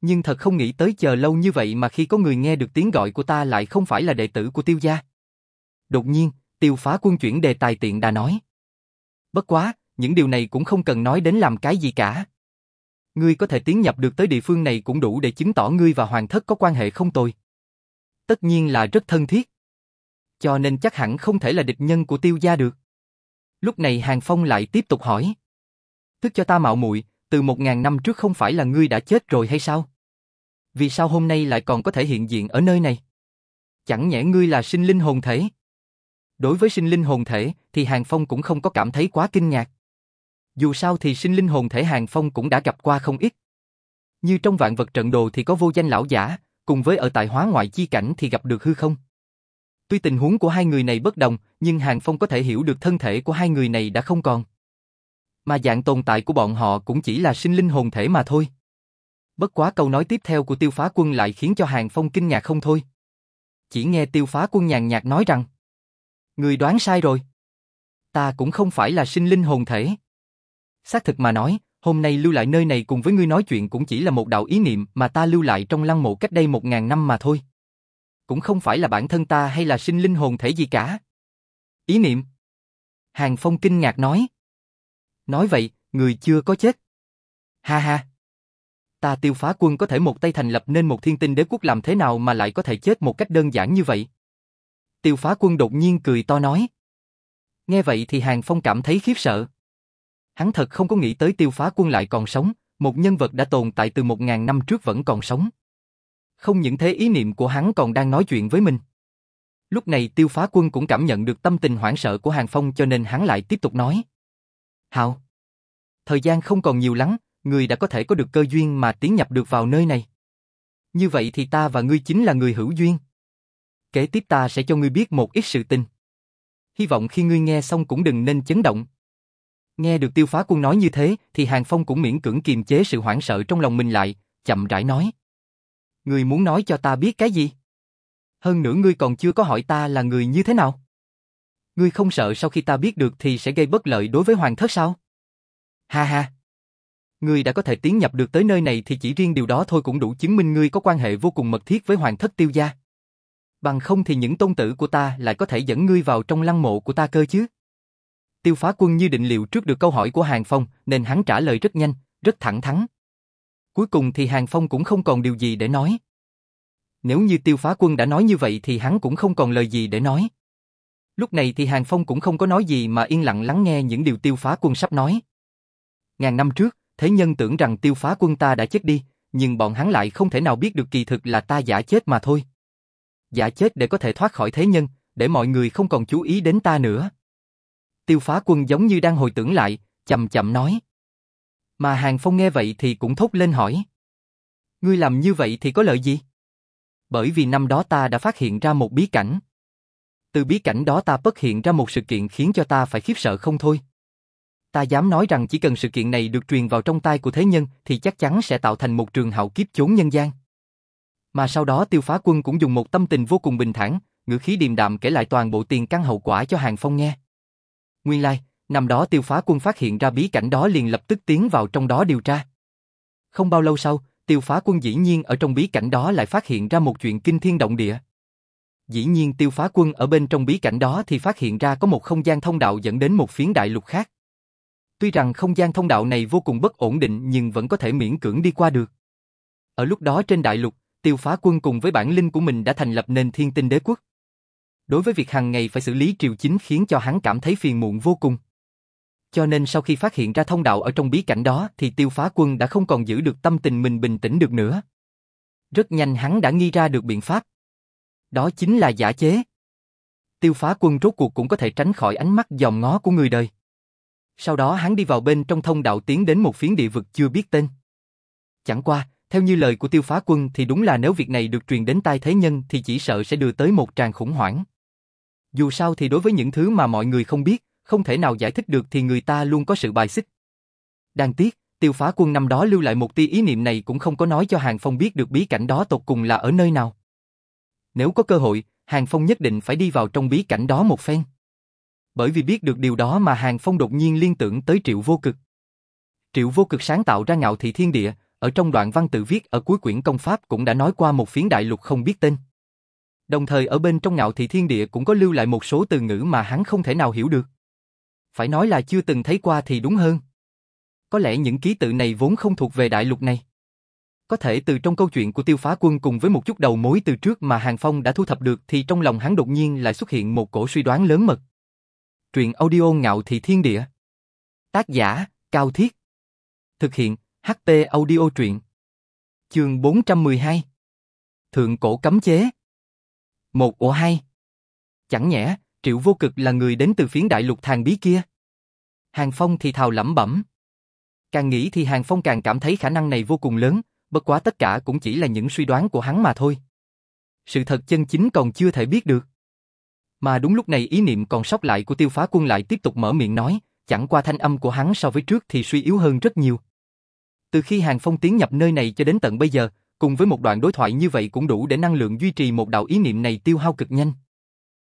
Nhưng thật không nghĩ tới chờ lâu như vậy mà khi có người nghe được tiếng gọi của ta lại không phải là đệ tử của tiêu gia. Đột nhiên, tiêu phá quân chuyển đề tài tiện đã nói. Bất quá, những điều này cũng không cần nói đến làm cái gì cả. Ngươi có thể tiến nhập được tới địa phương này cũng đủ để chứng tỏ ngươi và hoàng thất có quan hệ không tồi. Tất nhiên là rất thân thiết. Cho nên chắc hẳn không thể là địch nhân của tiêu gia được. Lúc này Hàng Phong lại tiếp tục hỏi. Tức cho ta mạo muội, từ một ngàn năm trước không phải là ngươi đã chết rồi hay sao? Vì sao hôm nay lại còn có thể hiện diện ở nơi này? Chẳng nhẽ ngươi là sinh linh hồn thể? Đối với sinh linh hồn thể thì Hàng Phong cũng không có cảm thấy quá kinh ngạc. Dù sao thì sinh linh hồn thể Hàng Phong cũng đã gặp qua không ít. Như trong vạn vật trận đồ thì có vô danh lão giả, cùng với ở tại hóa ngoại chi cảnh thì gặp được hư không. Tuy tình huống của hai người này bất đồng, nhưng Hàng Phong có thể hiểu được thân thể của hai người này đã không còn. Mà dạng tồn tại của bọn họ cũng chỉ là sinh linh hồn thể mà thôi. Bất quá câu nói tiếp theo của tiêu phá quân lại khiến cho Hàng Phong kinh ngạc không thôi. Chỉ nghe tiêu phá quân nhàn nhạt nói rằng Người đoán sai rồi. Ta cũng không phải là sinh linh hồn thể. Xác thực mà nói, hôm nay lưu lại nơi này cùng với ngươi nói chuyện cũng chỉ là một đạo ý niệm mà ta lưu lại trong lăng mộ cách đây một ngàn năm mà thôi. Cũng không phải là bản thân ta hay là sinh linh hồn thể gì cả. Ý niệm. Hàng Phong kinh ngạc nói. Nói vậy, người chưa có chết. Ha ha. Ta tiêu phá quân có thể một tay thành lập nên một thiên tinh đế quốc làm thế nào mà lại có thể chết một cách đơn giản như vậy. Tiêu phá quân đột nhiên cười to nói. Nghe vậy thì Hàng Phong cảm thấy khiếp sợ. Hắn thật không có nghĩ tới tiêu phá quân lại còn sống, một nhân vật đã tồn tại từ một ngàn năm trước vẫn còn sống. Không những thế ý niệm của hắn còn đang nói chuyện với mình. Lúc này tiêu phá quân cũng cảm nhận được tâm tình hoảng sợ của Hàng Phong cho nên hắn lại tiếp tục nói. Hào! Thời gian không còn nhiều lắm, người đã có thể có được cơ duyên mà tiến nhập được vào nơi này. Như vậy thì ta và ngươi chính là người hữu duyên. Kế tiếp ta sẽ cho ngươi biết một ít sự tình. Hy vọng khi ngươi nghe xong cũng đừng nên chấn động. Nghe được tiêu phá quân nói như thế, thì Hàng Phong cũng miễn cưỡng kiềm chế sự hoảng sợ trong lòng mình lại, chậm rãi nói. Ngươi muốn nói cho ta biết cái gì? Hơn nữa ngươi còn chưa có hỏi ta là người như thế nào? Ngươi không sợ sau khi ta biết được thì sẽ gây bất lợi đối với hoàng thất sao? Ha ha! Ngươi đã có thể tiến nhập được tới nơi này thì chỉ riêng điều đó thôi cũng đủ chứng minh ngươi có quan hệ vô cùng mật thiết với hoàng thất tiêu gia. Bằng không thì những tôn tử của ta lại có thể dẫn ngươi vào trong lăng mộ của ta cơ chứ. Tiêu phá quân như định liệu trước được câu hỏi của Hàng Phong nên hắn trả lời rất nhanh, rất thẳng thắn. Cuối cùng thì Hàng Phong cũng không còn điều gì để nói. Nếu như tiêu phá quân đã nói như vậy thì hắn cũng không còn lời gì để nói. Lúc này thì Hàng Phong cũng không có nói gì mà yên lặng lắng nghe những điều tiêu phá quân sắp nói. Ngàn năm trước, thế nhân tưởng rằng tiêu phá quân ta đã chết đi, nhưng bọn hắn lại không thể nào biết được kỳ thực là ta giả chết mà thôi giả chết để có thể thoát khỏi thế nhân, để mọi người không còn chú ý đến ta nữa. Tiêu phá quân giống như đang hồi tưởng lại, chậm chậm nói. Mà Hàng Phong nghe vậy thì cũng thốt lên hỏi. Ngươi làm như vậy thì có lợi gì? Bởi vì năm đó ta đã phát hiện ra một bí cảnh. Từ bí cảnh đó ta bất hiện ra một sự kiện khiến cho ta phải khiếp sợ không thôi. Ta dám nói rằng chỉ cần sự kiện này được truyền vào trong tai của thế nhân thì chắc chắn sẽ tạo thành một trường hạo kiếp chốn nhân gian. Mà sau đó tiêu phá quân cũng dùng một tâm tình vô cùng bình thản, ngữ khí điềm đạm kể lại toàn bộ tiền căn hậu quả cho Hàng Phong nghe. Nguyên lai, like, năm đó tiêu phá quân phát hiện ra bí cảnh đó liền lập tức tiến vào trong đó điều tra. Không bao lâu sau, tiêu phá quân dĩ nhiên ở trong bí cảnh đó lại phát hiện ra một chuyện kinh thiên động địa. Dĩ nhiên tiêu phá quân ở bên trong bí cảnh đó thì phát hiện ra có một không gian thông đạo dẫn đến một phiến đại lục khác. Tuy rằng không gian thông đạo này vô cùng bất ổn định nhưng vẫn có thể miễn cưỡng đi qua được. Ở lúc đó trên đại lục, tiêu phá quân cùng với bản linh của mình đã thành lập nên thiên tinh đế quốc. Đối với việc hàng ngày phải xử lý triều chính khiến cho hắn cảm thấy phiền muộn vô cùng. Cho nên sau khi phát hiện ra thông đạo ở trong bí cảnh đó thì tiêu phá quân đã không còn giữ được tâm tình mình bình tĩnh được nữa. Rất nhanh hắn đã nghi ra được biện pháp. Đó chính là giả chế. Tiêu phá quân rốt cuộc cũng có thể tránh khỏi ánh mắt dòm ngó của người đời. Sau đó hắn đi vào bên trong thông đạo tiến đến một phiến địa vực chưa biết tên. Chẳng qua, theo như lời của tiêu phá quân thì đúng là nếu việc này được truyền đến tai thế nhân thì chỉ sợ sẽ đưa tới một tràng khủng hoảng. Dù sao thì đối với những thứ mà mọi người không biết, không thể nào giải thích được thì người ta luôn có sự bài xích. Đáng tiếc, tiêu phá quân năm đó lưu lại một tia ý niệm này cũng không có nói cho Hàng Phong biết được bí cảnh đó tột cùng là ở nơi nào. Nếu có cơ hội, Hàng Phong nhất định phải đi vào trong bí cảnh đó một phen. Bởi vì biết được điều đó mà Hàng Phong đột nhiên liên tưởng tới Triệu Vô Cực. Triệu Vô Cực sáng tạo ra ngạo thị thiên địa, ở trong đoạn văn tự viết ở cuối quyển công pháp cũng đã nói qua một phiến đại lục không biết tên. Đồng thời ở bên trong ngạo thị thiên địa cũng có lưu lại một số từ ngữ mà hắn không thể nào hiểu được. Phải nói là chưa từng thấy qua thì đúng hơn. Có lẽ những ký tự này vốn không thuộc về đại lục này. Có thể từ trong câu chuyện của tiêu phá quân cùng với một chút đầu mối từ trước mà Hàng Phong đã thu thập được thì trong lòng hắn đột nhiên lại xuất hiện một cổ suy đoán lớn mật. Truyện audio ngạo thị thiên địa. Tác giả, Cao Thiết. Thực hiện, ht audio truyện. Chương 412. Thượng cổ cấm chế. Một ổ hai. Chẳng nhẽ, Triệu Vô Cực là người đến từ phiến đại lục thàng bí kia. Hàng Phong thì thào lẩm bẩm. Càng nghĩ thì Hàng Phong càng cảm thấy khả năng này vô cùng lớn, bất quá tất cả cũng chỉ là những suy đoán của hắn mà thôi. Sự thật chân chính còn chưa thể biết được. Mà đúng lúc này ý niệm còn sót lại của tiêu phá quân lại tiếp tục mở miệng nói, chẳng qua thanh âm của hắn so với trước thì suy yếu hơn rất nhiều. Từ khi Hàng Phong tiến nhập nơi này cho đến tận bây giờ, cùng với một đoạn đối thoại như vậy cũng đủ để năng lượng duy trì một đạo ý niệm này tiêu hao cực nhanh.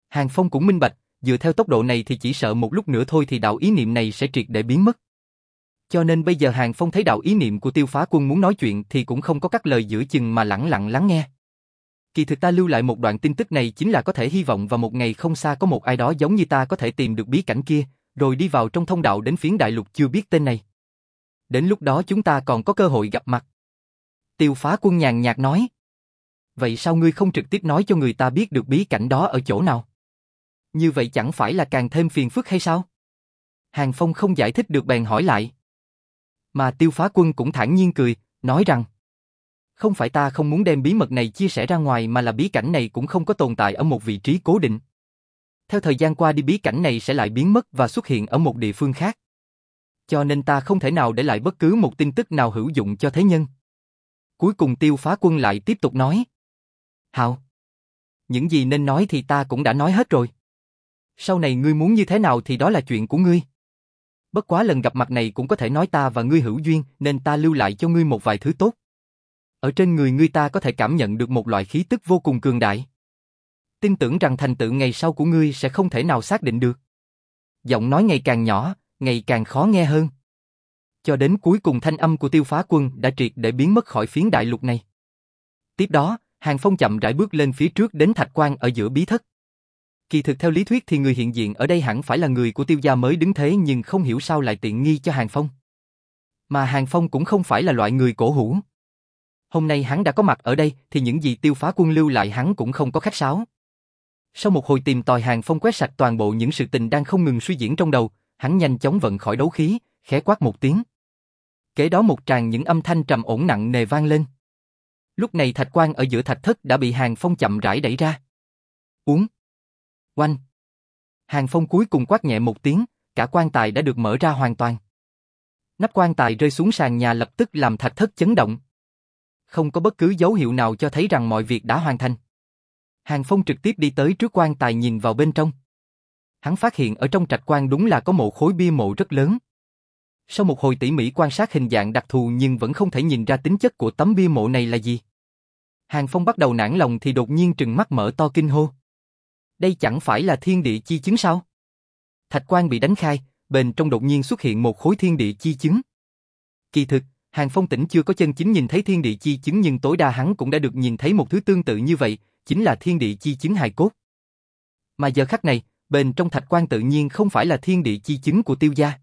Hàng Phong cũng minh bạch, dựa theo tốc độ này thì chỉ sợ một lúc nữa thôi thì đạo ý niệm này sẽ triệt để biến mất. Cho nên bây giờ Hàng Phong thấy đạo ý niệm của tiêu phá quân muốn nói chuyện thì cũng không có các lời giữa chừng mà lặng lặng lắng nghe. Kỳ thực ta lưu lại một đoạn tin tức này chính là có thể hy vọng vào một ngày không xa có một ai đó giống như ta có thể tìm được bí cảnh kia, rồi đi vào trong thông đạo đến phiến đại lục chưa biết tên này. Đến lúc đó chúng ta còn có cơ hội gặp mặt. Tiêu phá quân nhàn nhạt nói. Vậy sao ngươi không trực tiếp nói cho người ta biết được bí cảnh đó ở chỗ nào? Như vậy chẳng phải là càng thêm phiền phức hay sao? Hàng Phong không giải thích được bèn hỏi lại. Mà tiêu phá quân cũng thản nhiên cười, nói rằng Không phải ta không muốn đem bí mật này chia sẻ ra ngoài mà là bí cảnh này cũng không có tồn tại ở một vị trí cố định. Theo thời gian qua đi bí cảnh này sẽ lại biến mất và xuất hiện ở một địa phương khác. Cho nên ta không thể nào để lại bất cứ một tin tức nào hữu dụng cho thế nhân. Cuối cùng tiêu phá quân lại tiếp tục nói. Hào. Những gì nên nói thì ta cũng đã nói hết rồi. Sau này ngươi muốn như thế nào thì đó là chuyện của ngươi. Bất quá lần gặp mặt này cũng có thể nói ta và ngươi hữu duyên nên ta lưu lại cho ngươi một vài thứ tốt. Ở trên người ngươi ta có thể cảm nhận được một loại khí tức vô cùng cường đại. Tin tưởng rằng thành tựu ngày sau của ngươi sẽ không thể nào xác định được. Giọng nói ngày càng nhỏ, ngày càng khó nghe hơn. Cho đến cuối cùng thanh âm của tiêu phá quân đã triệt để biến mất khỏi phiến đại lục này. Tiếp đó, Hàng Phong chậm rãi bước lên phía trước đến thạch quan ở giữa bí thất. Kỳ thực theo lý thuyết thì người hiện diện ở đây hẳn phải là người của tiêu gia mới đứng thế nhưng không hiểu sao lại tiện nghi cho Hàng Phong. Mà Hàng Phong cũng không phải là loại người cổ hủ. Hôm nay hắn đã có mặt ở đây thì những gì tiêu phá quân lưu lại hắn cũng không có khách sáo. Sau một hồi tìm tòi Hàng Phong quét sạch toàn bộ những sự tình đang không ngừng suy diễn trong đầu, hắn nhanh chóng vận khỏi đấu khí, khẽ quát một tiếng. Kế đó một tràng những âm thanh trầm ổn nặng nề vang lên. Lúc này thạch quan ở giữa thạch thất đã bị Hàng Phong chậm rãi đẩy ra. Uống. Oanh! Hàng Phong cuối cùng quát nhẹ một tiếng, cả quan tài đã được mở ra hoàn toàn. Nắp quan tài rơi xuống sàn nhà lập tức làm thạch thất chấn động. Không có bất cứ dấu hiệu nào cho thấy rằng mọi việc đã hoàn thành. Hàng Phong trực tiếp đi tới trước quan tài nhìn vào bên trong. Hắn phát hiện ở trong trạch quan đúng là có một khối bia mộ rất lớn. Sau một hồi tỉ mỉ quan sát hình dạng đặc thù nhưng vẫn không thể nhìn ra tính chất của tấm bia mộ này là gì. Hàng Phong bắt đầu nản lòng thì đột nhiên trừng mắt mở to kinh hô. Đây chẳng phải là thiên địa chi chứng sao? Thạch quan bị đánh khai, bên trong đột nhiên xuất hiện một khối thiên địa chi chứng. Kỳ thực, Hàng Phong tỉnh chưa có chân chính nhìn thấy thiên địa chi chứng nhưng tối đa hắn cũng đã được nhìn thấy một thứ tương tự như vậy, chính là thiên địa chi chứng hài cốt. Mà giờ khắc này, bên trong thạch quan tự nhiên không phải là thiên địa chi chứng của tiêu gia,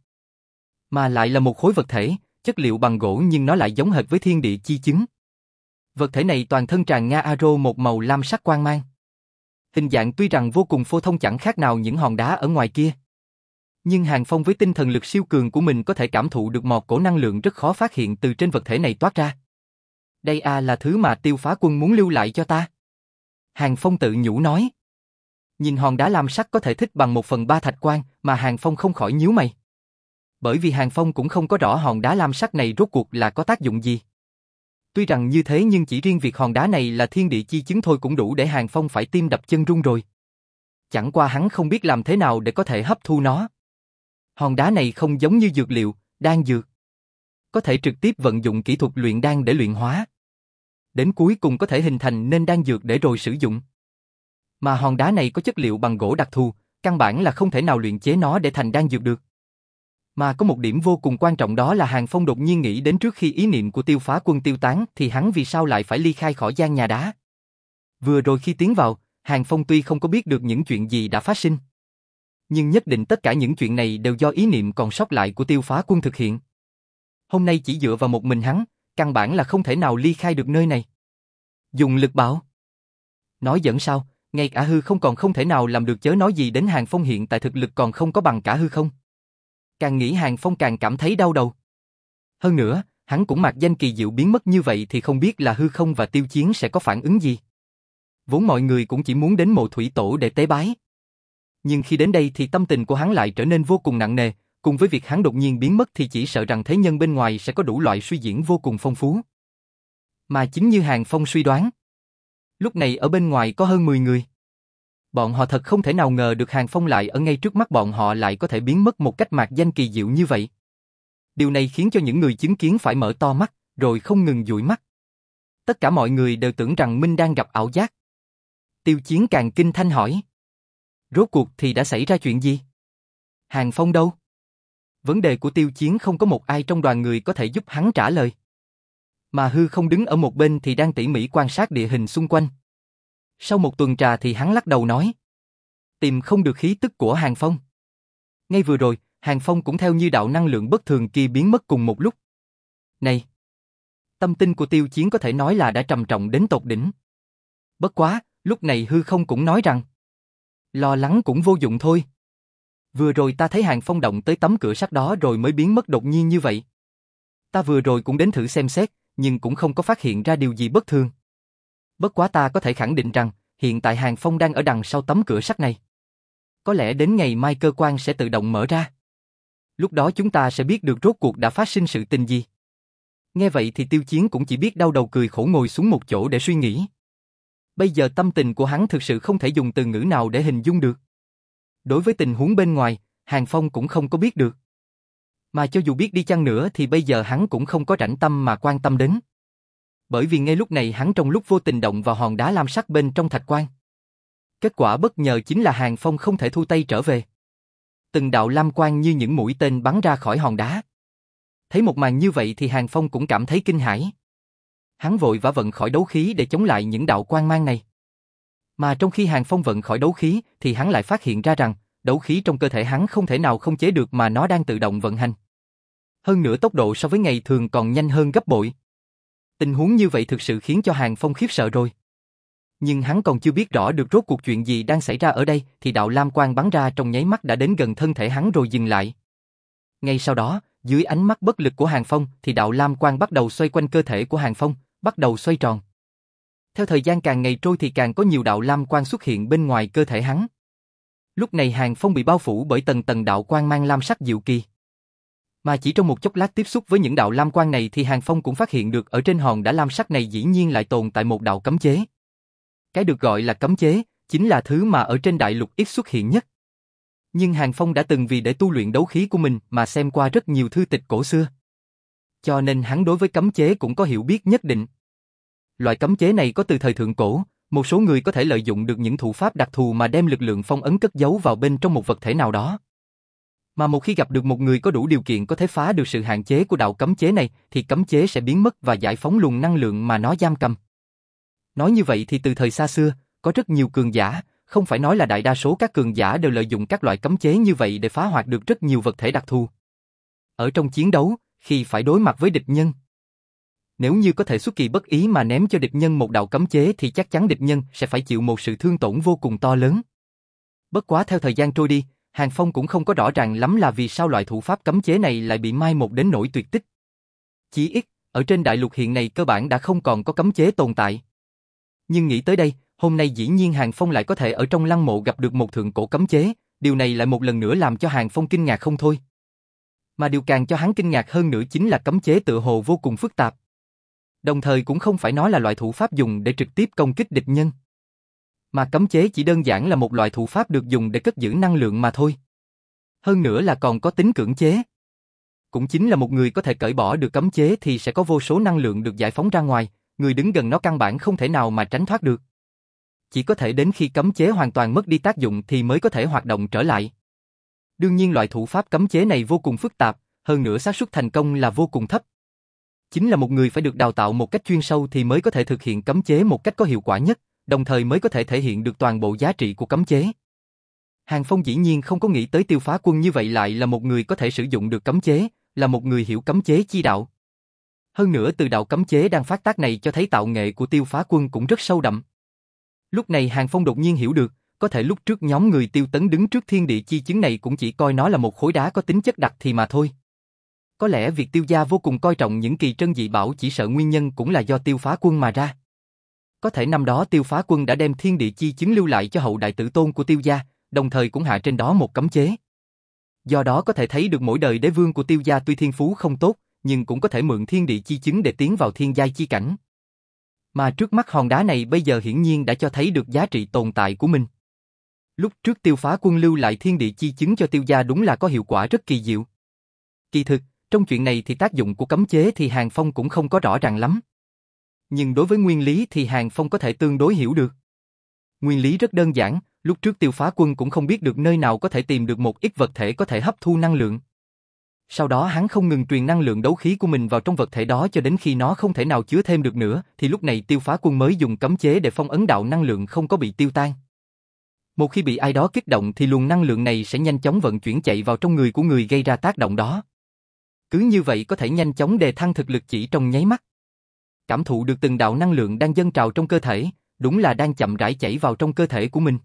mà lại là một khối vật thể, chất liệu bằng gỗ nhưng nó lại giống hệt với thiên địa chi chứng. Vật thể này toàn thân tràn nga aro một màu lam sắc quang mang. Hình dạng tuy rằng vô cùng phô thông chẳng khác nào những hòn đá ở ngoài kia. Nhưng Hàng Phong với tinh thần lực siêu cường của mình có thể cảm thụ được một cổ năng lượng rất khó phát hiện từ trên vật thể này toát ra. Đây à là thứ mà tiêu phá quân muốn lưu lại cho ta. Hàng Phong tự nhủ nói. Nhìn hòn đá lam sắc có thể thích bằng một phần ba thạch quan mà Hàng Phong không khỏi nhíu mày. Bởi vì Hàng Phong cũng không có rõ hòn đá lam sắc này rốt cuộc là có tác dụng gì. Tuy rằng như thế nhưng chỉ riêng việc hòn đá này là thiên địa chi chứng thôi cũng đủ để Hàng Phong phải tim đập chân rung rồi. Chẳng qua hắn không biết làm thế nào để có thể hấp thu nó. Hòn đá này không giống như dược liệu, đan dược. Có thể trực tiếp vận dụng kỹ thuật luyện đan để luyện hóa. Đến cuối cùng có thể hình thành nên đan dược để rồi sử dụng. Mà hòn đá này có chất liệu bằng gỗ đặc thù, căn bản là không thể nào luyện chế nó để thành đan dược được. Mà có một điểm vô cùng quan trọng đó là Hàng Phong đột nhiên nghĩ đến trước khi ý niệm của tiêu phá quân tiêu tán thì hắn vì sao lại phải ly khai khỏi gian nhà đá. Vừa rồi khi tiến vào, Hàng Phong tuy không có biết được những chuyện gì đã phát sinh. Nhưng nhất định tất cả những chuyện này đều do ý niệm còn sót lại của tiêu phá quân thực hiện. Hôm nay chỉ dựa vào một mình hắn, căn bản là không thể nào ly khai được nơi này. Dùng lực bảo. Nói dẫn sao, ngay cả hư không còn không thể nào làm được chớ nói gì đến Hàng Phong hiện tại thực lực còn không có bằng cả hư không. Càng nghĩ Hàng Phong càng cảm thấy đau đầu. Hơn nữa, hắn cũng mặc danh kỳ diệu biến mất như vậy thì không biết là hư không và tiêu chiến sẽ có phản ứng gì. Vốn mọi người cũng chỉ muốn đến mộ thủy tổ để tế bái. Nhưng khi đến đây thì tâm tình của hắn lại trở nên vô cùng nặng nề, cùng với việc hắn đột nhiên biến mất thì chỉ sợ rằng thế nhân bên ngoài sẽ có đủ loại suy diễn vô cùng phong phú. Mà chính như Hàng Phong suy đoán. Lúc này ở bên ngoài có hơn 10 người. Bọn họ thật không thể nào ngờ được Hàng Phong lại ở ngay trước mắt bọn họ lại có thể biến mất một cách mạc danh kỳ diệu như vậy. Điều này khiến cho những người chứng kiến phải mở to mắt, rồi không ngừng dụi mắt. Tất cả mọi người đều tưởng rằng Minh đang gặp ảo giác. Tiêu Chiến càng kinh thanh hỏi. Rốt cuộc thì đã xảy ra chuyện gì? Hàng Phong đâu? Vấn đề của Tiêu Chiến không có một ai trong đoàn người có thể giúp hắn trả lời. Mà hư không đứng ở một bên thì đang tỉ mỉ quan sát địa hình xung quanh. Sau một tuần trà thì hắn lắc đầu nói. Tìm không được khí tức của Hàng Phong. Ngay vừa rồi, Hàng Phong cũng theo như đạo năng lượng bất thường kia biến mất cùng một lúc. Này! Tâm tinh của tiêu chiến có thể nói là đã trầm trọng đến tột đỉnh. Bất quá, lúc này hư không cũng nói rằng Lo lắng cũng vô dụng thôi. Vừa rồi ta thấy Hàng Phong động tới tấm cửa sắt đó rồi mới biến mất đột nhiên như vậy. Ta vừa rồi cũng đến thử xem xét, nhưng cũng không có phát hiện ra điều gì bất thường. Bất quá ta có thể khẳng định rằng, hiện tại Hàng Phong đang ở đằng sau tấm cửa sắt này. Có lẽ đến ngày mai cơ quan sẽ tự động mở ra. Lúc đó chúng ta sẽ biết được rốt cuộc đã phát sinh sự tình gì. Nghe vậy thì tiêu chiến cũng chỉ biết đau đầu cười khổ ngồi xuống một chỗ để suy nghĩ. Bây giờ tâm tình của hắn thực sự không thể dùng từ ngữ nào để hình dung được. Đối với tình huống bên ngoài, Hàng Phong cũng không có biết được. Mà cho dù biết đi chăng nữa thì bây giờ hắn cũng không có rảnh tâm mà quan tâm đến. Bởi vì ngay lúc này hắn trong lúc vô tình động vào hòn đá lam sắc bên trong thạch quan. Kết quả bất ngờ chính là Hàng Phong không thể thu tay trở về. Từng đạo lam quan như những mũi tên bắn ra khỏi hòn đá. Thấy một màn như vậy thì Hàng Phong cũng cảm thấy kinh hãi. Hắn vội vã vận khỏi đấu khí để chống lại những đạo quan mang này. Mà trong khi Hàng Phong vận khỏi đấu khí thì hắn lại phát hiện ra rằng, đấu khí trong cơ thể hắn không thể nào không chế được mà nó đang tự động vận hành. Hơn nữa tốc độ so với ngày thường còn nhanh hơn gấp bội. Tình huống như vậy thực sự khiến cho Hàng Phong khiếp sợ rồi. Nhưng hắn còn chưa biết rõ được rốt cuộc chuyện gì đang xảy ra ở đây thì đạo lam quang bắn ra trong nháy mắt đã đến gần thân thể hắn rồi dừng lại. Ngay sau đó, dưới ánh mắt bất lực của Hàng Phong thì đạo lam quang bắt đầu xoay quanh cơ thể của Hàng Phong, bắt đầu xoay tròn. Theo thời gian càng ngày trôi thì càng có nhiều đạo lam quang xuất hiện bên ngoài cơ thể hắn. Lúc này Hàng Phong bị bao phủ bởi tầng tầng đạo quang mang lam sắc diệu kỳ. Mà chỉ trong một chốc lát tiếp xúc với những đạo lam quan này thì Hàng Phong cũng phát hiện được ở trên hòn đá lam sắc này dĩ nhiên lại tồn tại một đạo cấm chế. Cái được gọi là cấm chế, chính là thứ mà ở trên đại lục ít xuất hiện nhất. Nhưng Hàng Phong đã từng vì để tu luyện đấu khí của mình mà xem qua rất nhiều thư tịch cổ xưa. Cho nên hắn đối với cấm chế cũng có hiểu biết nhất định. Loại cấm chế này có từ thời thượng cổ, một số người có thể lợi dụng được những thủ pháp đặc thù mà đem lực lượng phong ấn cất giấu vào bên trong một vật thể nào đó. Mà một khi gặp được một người có đủ điều kiện có thể phá được sự hạn chế của đạo cấm chế này, thì cấm chế sẽ biến mất và giải phóng luồng năng lượng mà nó giam cầm. Nói như vậy thì từ thời xa xưa, có rất nhiều cường giả, không phải nói là đại đa số các cường giả đều lợi dụng các loại cấm chế như vậy để phá hoại được rất nhiều vật thể đặc thù. Ở trong chiến đấu, khi phải đối mặt với địch nhân, nếu như có thể xuất kỳ bất ý mà ném cho địch nhân một đạo cấm chế thì chắc chắn địch nhân sẽ phải chịu một sự thương tổn vô cùng to lớn. Bất quá theo thời gian trôi đi, Hàng Phong cũng không có rõ ràng lắm là vì sao loại thủ pháp cấm chế này lại bị mai một đến nỗi tuyệt tích. Chỉ ít, ở trên đại lục hiện này cơ bản đã không còn có cấm chế tồn tại. Nhưng nghĩ tới đây, hôm nay dĩ nhiên Hàng Phong lại có thể ở trong lăng mộ gặp được một thượng cổ cấm chế, điều này lại một lần nữa làm cho Hàng Phong kinh ngạc không thôi. Mà điều càng cho hắn kinh ngạc hơn nữa chính là cấm chế tự hồ vô cùng phức tạp. Đồng thời cũng không phải nói là loại thủ pháp dùng để trực tiếp công kích địch nhân. Mà cấm chế chỉ đơn giản là một loại thủ pháp được dùng để cất giữ năng lượng mà thôi. Hơn nữa là còn có tính cưỡng chế. Cũng chính là một người có thể cởi bỏ được cấm chế thì sẽ có vô số năng lượng được giải phóng ra ngoài, người đứng gần nó căn bản không thể nào mà tránh thoát được. Chỉ có thể đến khi cấm chế hoàn toàn mất đi tác dụng thì mới có thể hoạt động trở lại. Đương nhiên loại thủ pháp cấm chế này vô cùng phức tạp, hơn nữa xác suất thành công là vô cùng thấp. Chính là một người phải được đào tạo một cách chuyên sâu thì mới có thể thực hiện cấm chế một cách có hiệu quả nhất, đồng thời mới có thể thể hiện được toàn bộ giá trị của cấm chế. Hàng Phong dĩ nhiên không có nghĩ tới tiêu phá quân như vậy lại là một người có thể sử dụng được cấm chế, là một người hiểu cấm chế chi đạo. Hơn nữa từ đạo cấm chế đang phát tác này cho thấy tạo nghệ của tiêu phá quân cũng rất sâu đậm. Lúc này Hàng Phong đột nhiên hiểu được, có thể lúc trước nhóm người tiêu tấn đứng trước thiên địa chi chứng này cũng chỉ coi nó là một khối đá có tính chất đặc thì mà thôi. Có lẽ việc tiêu gia vô cùng coi trọng những kỳ trân dị bảo chỉ sợ nguyên nhân cũng là do tiêu phá quân mà ra. Có thể năm đó tiêu phá quân đã đem thiên địa chi chứng lưu lại cho hậu đại tử tôn của tiêu gia, đồng thời cũng hạ trên đó một cấm chế. Do đó có thể thấy được mỗi đời đế vương của tiêu gia tuy thiên phú không tốt, nhưng cũng có thể mượn thiên địa chi chứng để tiến vào thiên giai chi cảnh. Mà trước mắt hòn đá này bây giờ hiển nhiên đã cho thấy được giá trị tồn tại của mình. Lúc trước tiêu phá quân lưu lại thiên địa chi chứng cho tiêu gia đúng là có hiệu quả rất kỳ diệu. Kỳ thực, trong chuyện này thì tác dụng của cấm chế thì Hàng Phong cũng không có rõ ràng lắm. Nhưng đối với nguyên lý thì Hàng Phong có thể tương đối hiểu được. Nguyên lý rất đơn giản, lúc trước tiêu phá quân cũng không biết được nơi nào có thể tìm được một ít vật thể có thể hấp thu năng lượng. Sau đó hắn không ngừng truyền năng lượng đấu khí của mình vào trong vật thể đó cho đến khi nó không thể nào chứa thêm được nữa, thì lúc này tiêu phá quân mới dùng cấm chế để phong ấn đạo năng lượng không có bị tiêu tan. Một khi bị ai đó kích động thì luồng năng lượng này sẽ nhanh chóng vận chuyển chạy vào trong người của người gây ra tác động đó. Cứ như vậy có thể nhanh chóng đề thăng thực lực chỉ trong nháy mắt. Cảm thụ được từng đạo năng lượng đang dâng trào trong cơ thể, đúng là đang chậm rãi chảy vào trong cơ thể của mình.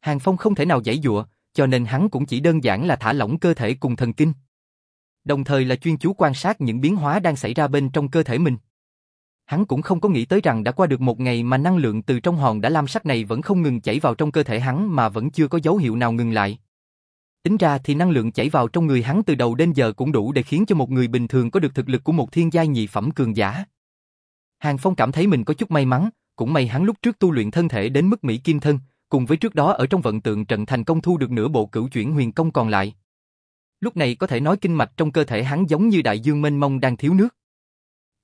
Hàng Phong không thể nào giải dụa, cho nên hắn cũng chỉ đơn giản là thả lỏng cơ thể cùng thần kinh. Đồng thời là chuyên chú quan sát những biến hóa đang xảy ra bên trong cơ thể mình. Hắn cũng không có nghĩ tới rằng đã qua được một ngày mà năng lượng từ trong hòn đã lam sắc này vẫn không ngừng chảy vào trong cơ thể hắn mà vẫn chưa có dấu hiệu nào ngừng lại. Tính ra thì năng lượng chảy vào trong người hắn từ đầu đến giờ cũng đủ để khiến cho một người bình thường có được thực lực của một thiên giai nhị phẩm cường giả. Hàng Phong cảm thấy mình có chút may mắn, cũng may hắn lúc trước tu luyện thân thể đến mức Mỹ Kim Thân, cùng với trước đó ở trong vận tượng trận thành công thu được nửa bộ cửu chuyển huyền công còn lại. Lúc này có thể nói kinh mạch trong cơ thể hắn giống như đại dương mênh mông đang thiếu nước.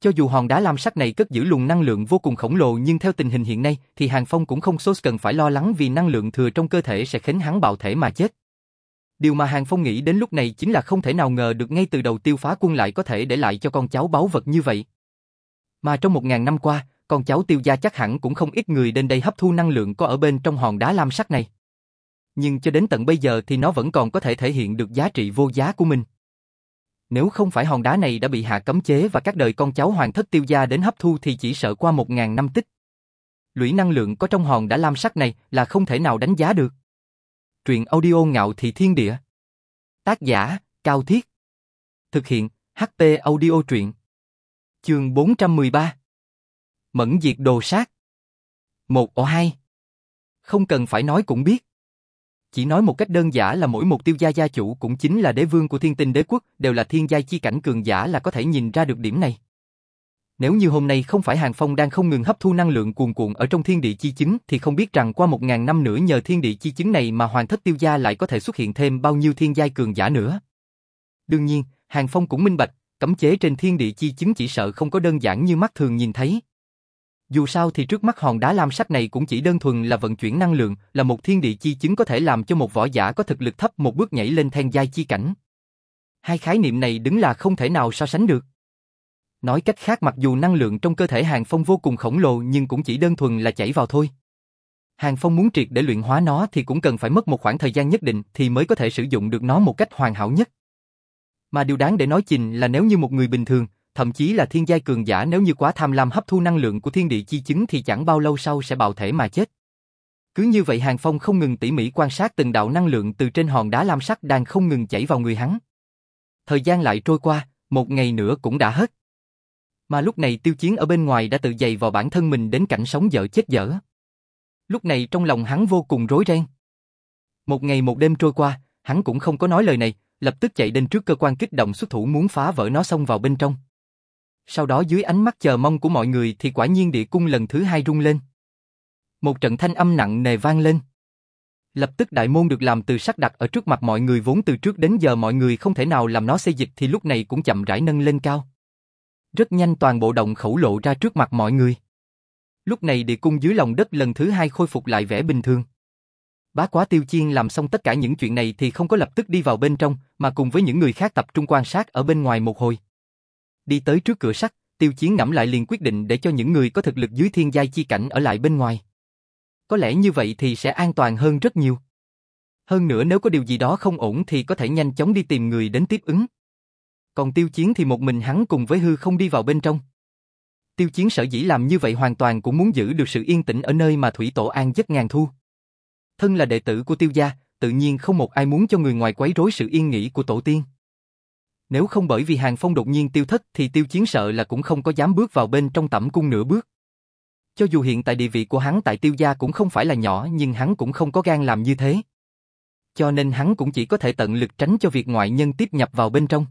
Cho dù hòn đá lam sắc này cất giữ luồng năng lượng vô cùng khổng lồ nhưng theo tình hình hiện nay thì Hàng Phong cũng không sốt cần phải lo lắng vì năng lượng thừa trong cơ thể sẽ khiến hắn bạo thể mà chết. Điều mà Hàng Phong nghĩ đến lúc này chính là không thể nào ngờ được ngay từ đầu tiêu phá quân lại có thể để lại cho con cháu báu vật như vậy. Mà trong một ngàn năm qua, con cháu tiêu gia chắc hẳn cũng không ít người đến đây hấp thu năng lượng có ở bên trong hòn đá lam sắc này. Nhưng cho đến tận bây giờ thì nó vẫn còn có thể thể hiện được giá trị vô giá của mình. Nếu không phải hòn đá này đã bị hạ cấm chế và các đời con cháu hoàng thất tiêu gia đến hấp thu thì chỉ sợ qua một ngàn năm tích. Lũy năng lượng có trong hòn đá lam sắc này là không thể nào đánh giá được. Truyện audio ngạo thị thiên địa. Tác giả, Cao Thiết. Thực hiện, HP audio truyện. Chương 413. Mẫn diệt đồ sát. Một ổ hai. Không cần phải nói cũng biết. Chỉ nói một cách đơn giản là mỗi một tiêu gia gia chủ cũng chính là đế vương của thiên tinh đế quốc, đều là thiên giai chi cảnh cường giả là có thể nhìn ra được điểm này. Nếu như hôm nay không phải Hàng Phong đang không ngừng hấp thu năng lượng cuồn cuộn ở trong thiên địa chi chứng thì không biết rằng qua một ngàn năm nữa nhờ thiên địa chi chứng này mà hoàng thất tiêu gia lại có thể xuất hiện thêm bao nhiêu thiên giai cường giả nữa. Đương nhiên, Hàng Phong cũng minh bạch, cấm chế trên thiên địa chi chứng chỉ sợ không có đơn giản như mắt thường nhìn thấy. Dù sao thì trước mắt hòn đá lam sắc này cũng chỉ đơn thuần là vận chuyển năng lượng, là một thiên địa chi chứng có thể làm cho một võ giả có thực lực thấp một bước nhảy lên thiên giai chi cảnh. Hai khái niệm này đứng là không thể nào so sánh được. Nói cách khác mặc dù năng lượng trong cơ thể Hàng Phong vô cùng khổng lồ nhưng cũng chỉ đơn thuần là chảy vào thôi. Hàng Phong muốn triệt để luyện hóa nó thì cũng cần phải mất một khoảng thời gian nhất định thì mới có thể sử dụng được nó một cách hoàn hảo nhất. Mà điều đáng để nói chình là nếu như một người bình thường, thậm chí là thiên giai cường giả nếu như quá tham lam hấp thu năng lượng của thiên địa chi chứng thì chẳng bao lâu sau sẽ bạo thể mà chết. Cứ như vậy Hàng Phong không ngừng tỉ mỉ quan sát từng đạo năng lượng từ trên hòn đá lam sắc đang không ngừng chảy vào người hắn. Thời gian lại trôi qua, một ngày nữa cũng đã hết. Mà lúc này tiêu chiến ở bên ngoài đã tự dày vào bản thân mình đến cảnh sống dở chết dở. Lúc này trong lòng hắn vô cùng rối ren. Một ngày một đêm trôi qua, hắn cũng không có nói lời này, lập tức chạy đến trước cơ quan kích động xuất thủ muốn phá vỡ nó xông vào bên trong. Sau đó dưới ánh mắt chờ mong của mọi người thì quả nhiên địa cung lần thứ hai rung lên. Một trận thanh âm nặng nề vang lên. Lập tức đại môn được làm từ sắt đặt ở trước mặt mọi người, vốn từ trước đến giờ mọi người không thể nào làm nó xây dịch thì lúc này cũng chậm rãi nâng lên cao. Rất nhanh toàn bộ động khẩu lộ ra trước mặt mọi người. Lúc này địa cung dưới lòng đất lần thứ hai khôi phục lại vẻ bình thường. Bá quá tiêu chiên làm xong tất cả những chuyện này thì không có lập tức đi vào bên trong, mà cùng với những người khác tập trung quan sát ở bên ngoài một hồi. Đi tới trước cửa sắt, tiêu chiến ngẫm lại liền quyết định để cho những người có thực lực dưới thiên giai chi cảnh ở lại bên ngoài. Có lẽ như vậy thì sẽ an toàn hơn rất nhiều. Hơn nữa nếu có điều gì đó không ổn thì có thể nhanh chóng đi tìm người đến tiếp ứng. Còn tiêu chiến thì một mình hắn cùng với hư không đi vào bên trong. Tiêu chiến sở dĩ làm như vậy hoàn toàn cũng muốn giữ được sự yên tĩnh ở nơi mà thủy tổ an giấc ngàn thu. Thân là đệ tử của tiêu gia, tự nhiên không một ai muốn cho người ngoài quấy rối sự yên nghỉ của tổ tiên. Nếu không bởi vì Hàng Phong đột nhiên tiêu thất thì tiêu chiến sợ là cũng không có dám bước vào bên trong tẩm cung nửa bước. Cho dù hiện tại địa vị của hắn tại tiêu gia cũng không phải là nhỏ nhưng hắn cũng không có gan làm như thế. Cho nên hắn cũng chỉ có thể tận lực tránh cho việc ngoại nhân tiếp nhập vào bên trong.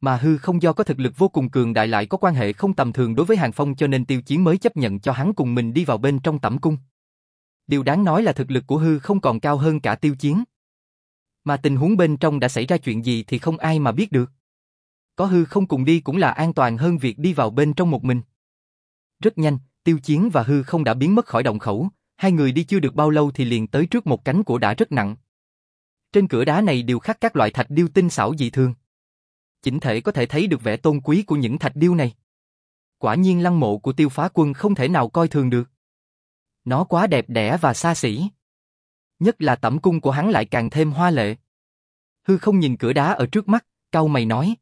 Mà hư không do có thực lực vô cùng cường đại lại có quan hệ không tầm thường đối với Hàng Phong cho nên tiêu chiến mới chấp nhận cho hắn cùng mình đi vào bên trong tẩm cung. Điều đáng nói là thực lực của hư không còn cao hơn cả tiêu chiến. Mà tình huống bên trong đã xảy ra chuyện gì thì không ai mà biết được. Có hư không cùng đi cũng là an toàn hơn việc đi vào bên trong một mình. Rất nhanh, tiêu chiến và hư không đã biến mất khỏi động khẩu, hai người đi chưa được bao lâu thì liền tới trước một cánh cửa đã rất nặng. Trên cửa đá này đều khắc các loại thạch điêu tinh xảo dị thường. Chỉnh thể có thể thấy được vẻ tôn quý của những thạch điêu này. Quả nhiên lăng mộ của tiêu phá quân không thể nào coi thường được. Nó quá đẹp đẽ và xa xỉ. Nhất là tẩm cung của hắn lại càng thêm hoa lệ. Hư không nhìn cửa đá ở trước mắt, cau mày nói.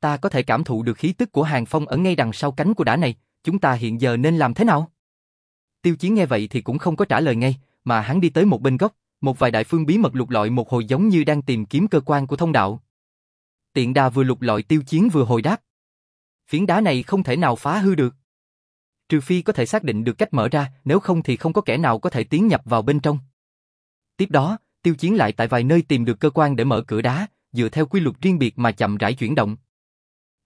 Ta có thể cảm thụ được khí tức của hàng phong ở ngay đằng sau cánh của đá này, chúng ta hiện giờ nên làm thế nào? Tiêu chiến nghe vậy thì cũng không có trả lời ngay, mà hắn đi tới một bên góc, một vài đại phương bí mật lục lọi một hồi giống như đang tìm kiếm cơ quan của thông đạo. Tiện đà vừa lục lọi tiêu chiến vừa hồi đáp. Phiến đá này không thể nào phá hư được. Trừ phi có thể xác định được cách mở ra, nếu không thì không có kẻ nào có thể tiến nhập vào bên trong. Tiếp đó, tiêu chiến lại tại vài nơi tìm được cơ quan để mở cửa đá, dựa theo quy luật riêng biệt mà chậm rãi chuyển động.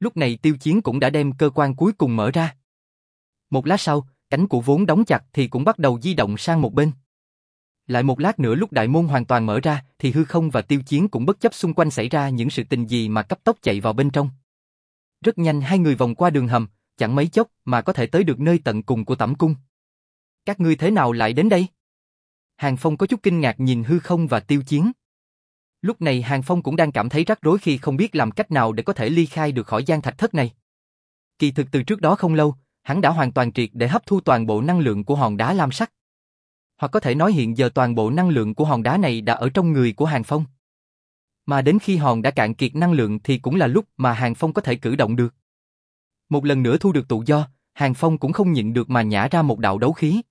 Lúc này tiêu chiến cũng đã đem cơ quan cuối cùng mở ra. Một lát sau, cánh của vốn đóng chặt thì cũng bắt đầu di động sang một bên. Lại một lát nữa lúc đại môn hoàn toàn mở ra thì hư không và tiêu chiến cũng bất chấp xung quanh xảy ra những sự tình gì mà cấp tốc chạy vào bên trong. Rất nhanh hai người vòng qua đường hầm, chẳng mấy chốc mà có thể tới được nơi tận cùng của tẩm cung. Các ngươi thế nào lại đến đây? Hàng Phong có chút kinh ngạc nhìn hư không và tiêu chiến. Lúc này Hàng Phong cũng đang cảm thấy rắc rối khi không biết làm cách nào để có thể ly khai được khỏi gian thạch thất này. Kỳ thực từ trước đó không lâu, hắn đã hoàn toàn triệt để hấp thu toàn bộ năng lượng của hòn đá lam sắc. Hoặc có thể nói hiện giờ toàn bộ năng lượng của hòn đá này đã ở trong người của Hàng Phong. Mà đến khi hòn đã cạn kiệt năng lượng thì cũng là lúc mà Hàng Phong có thể cử động được. Một lần nữa thu được tự do, Hàng Phong cũng không nhịn được mà nhả ra một đạo đấu khí.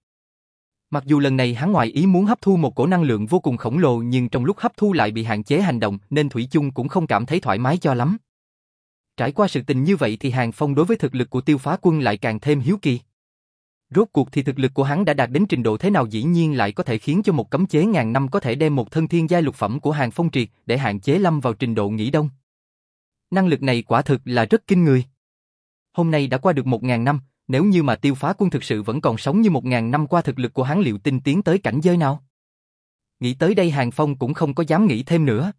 Mặc dù lần này hắn ngoài ý muốn hấp thu một cổ năng lượng vô cùng khổng lồ nhưng trong lúc hấp thu lại bị hạn chế hành động nên Thủy chung cũng không cảm thấy thoải mái cho lắm. Trải qua sự tình như vậy thì Hàng Phong đối với thực lực của tiêu phá quân lại càng thêm hiếu kỳ. Rốt cuộc thì thực lực của hắn đã đạt đến trình độ thế nào dĩ nhiên lại có thể khiến cho một cấm chế ngàn năm có thể đem một thân thiên giai lục phẩm của hàng phong triệt để hạn chế lâm vào trình độ nghỉ đông. Năng lực này quả thực là rất kinh người. Hôm nay đã qua được một ngàn năm, nếu như mà tiêu phá quân thực sự vẫn còn sống như một ngàn năm qua thực lực của hắn liệu tinh tiến tới cảnh giới nào? Nghĩ tới đây Hàng Phong cũng không có dám nghĩ thêm nữa.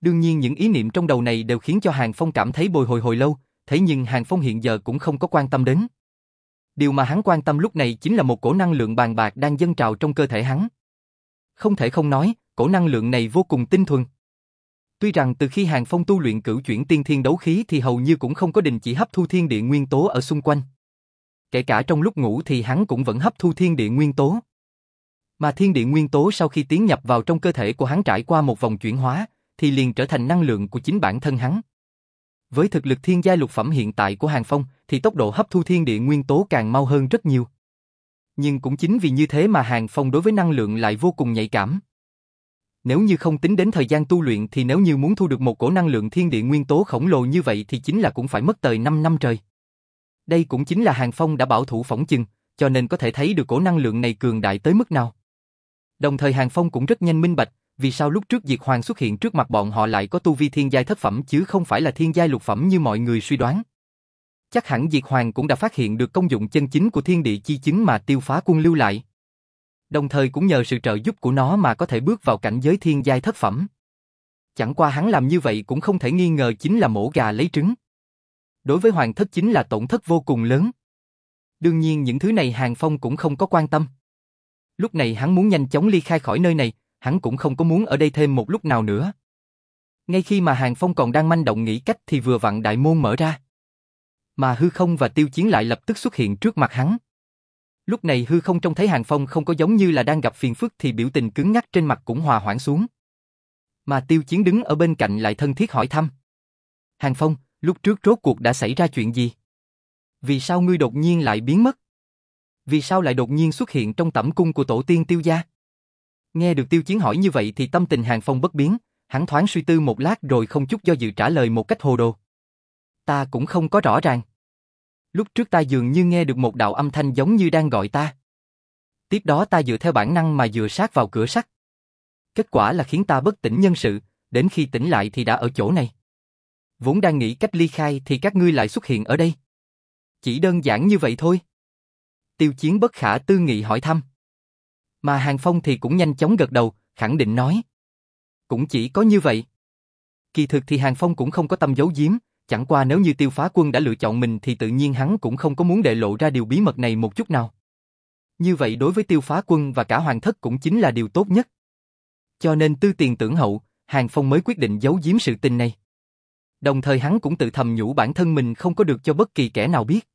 Đương nhiên những ý niệm trong đầu này đều khiến cho Hàng Phong cảm thấy bồi hồi hồi lâu, thế nhưng Hàng Phong hiện giờ cũng không có quan tâm đến. Điều mà hắn quan tâm lúc này chính là một cổ năng lượng bàn bạc đang dâng trào trong cơ thể hắn. Không thể không nói, cổ năng lượng này vô cùng tinh thuần. Tuy rằng từ khi Hàng Phong tu luyện cửu chuyển tiên thiên đấu khí thì hầu như cũng không có đình chỉ hấp thu thiên địa nguyên tố ở xung quanh. Kể cả trong lúc ngủ thì hắn cũng vẫn hấp thu thiên địa nguyên tố. Mà thiên địa nguyên tố sau khi tiến nhập vào trong cơ thể của hắn trải qua một vòng chuyển hóa, thì liền trở thành năng lượng của chính bản thân hắn. Với thực lực thiên giai lục phẩm hiện tại của Hàng Phong, thì tốc độ hấp thu thiên địa nguyên tố càng mau hơn rất nhiều. Nhưng cũng chính vì như thế mà Hàng Phong đối với năng lượng lại vô cùng nhạy cảm. Nếu như không tính đến thời gian tu luyện thì nếu như muốn thu được một cổ năng lượng thiên địa nguyên tố khổng lồ như vậy thì chính là cũng phải mất tời 5 năm trời. Đây cũng chính là Hàng Phong đã bảo thủ phỏng chừng, cho nên có thể thấy được cổ năng lượng này cường đại tới mức nào. Đồng thời Hàng Phong cũng rất nhanh minh bạch, vì sao lúc trước Diệt Hoàng xuất hiện trước mặt bọn họ lại có tu vi thiên giai thất phẩm chứ không phải là thiên giai lục phẩm như mọi người suy đoán. Chắc hẳn Diệt Hoàng cũng đã phát hiện được công dụng chân chính của thiên địa chi chứng mà tiêu phá quân lưu lại. Đồng thời cũng nhờ sự trợ giúp của nó mà có thể bước vào cảnh giới thiên giai thất phẩm. Chẳng qua hắn làm như vậy cũng không thể nghi ngờ chính là mổ gà lấy trứng. Đối với hoàng thất chính là tổn thất vô cùng lớn. Đương nhiên những thứ này Hàng Phong cũng không có quan tâm. Lúc này hắn muốn nhanh chóng ly khai khỏi nơi này, hắn cũng không có muốn ở đây thêm một lúc nào nữa. Ngay khi mà Hàng Phong còn đang manh động nghĩ cách thì vừa vặn đại môn mở ra. Mà hư không và tiêu chiến lại lập tức xuất hiện trước mặt hắn. Lúc này hư không trông thấy Hàng Phong không có giống như là đang gặp phiền phức thì biểu tình cứng ngắc trên mặt cũng hòa hoãn xuống. Mà tiêu chiến đứng ở bên cạnh lại thân thiết hỏi thăm. Hàng Phong, lúc trước rốt cuộc đã xảy ra chuyện gì? Vì sao ngươi đột nhiên lại biến mất? Vì sao lại đột nhiên xuất hiện trong tẩm cung của tổ tiên tiêu gia? Nghe được tiêu chiến hỏi như vậy thì tâm tình Hàng Phong bất biến, hắn thoáng suy tư một lát rồi không chút do dự trả lời một cách hồ đồ. Ta cũng không có rõ ràng. Lúc trước ta dường như nghe được một đạo âm thanh giống như đang gọi ta. Tiếp đó ta dựa theo bản năng mà dựa sát vào cửa sắt. Kết quả là khiến ta bất tỉnh nhân sự, đến khi tỉnh lại thì đã ở chỗ này. Vốn đang nghĩ cách ly khai thì các ngươi lại xuất hiện ở đây. Chỉ đơn giản như vậy thôi. Tiêu chiến bất khả tư nghị hỏi thăm. Mà Hàng Phong thì cũng nhanh chóng gật đầu, khẳng định nói. Cũng chỉ có như vậy. Kỳ thực thì Hàng Phong cũng không có tâm giấu giếm, chẳng qua nếu như tiêu phá quân đã lựa chọn mình thì tự nhiên hắn cũng không có muốn để lộ ra điều bí mật này một chút nào. Như vậy đối với tiêu phá quân và cả hoàng thất cũng chính là điều tốt nhất. Cho nên tư tiền tưởng hậu, Hàng Phong mới quyết định giấu giếm sự tình này. Đồng thời hắn cũng tự thầm nhủ bản thân mình không có được cho bất kỳ kẻ nào biết.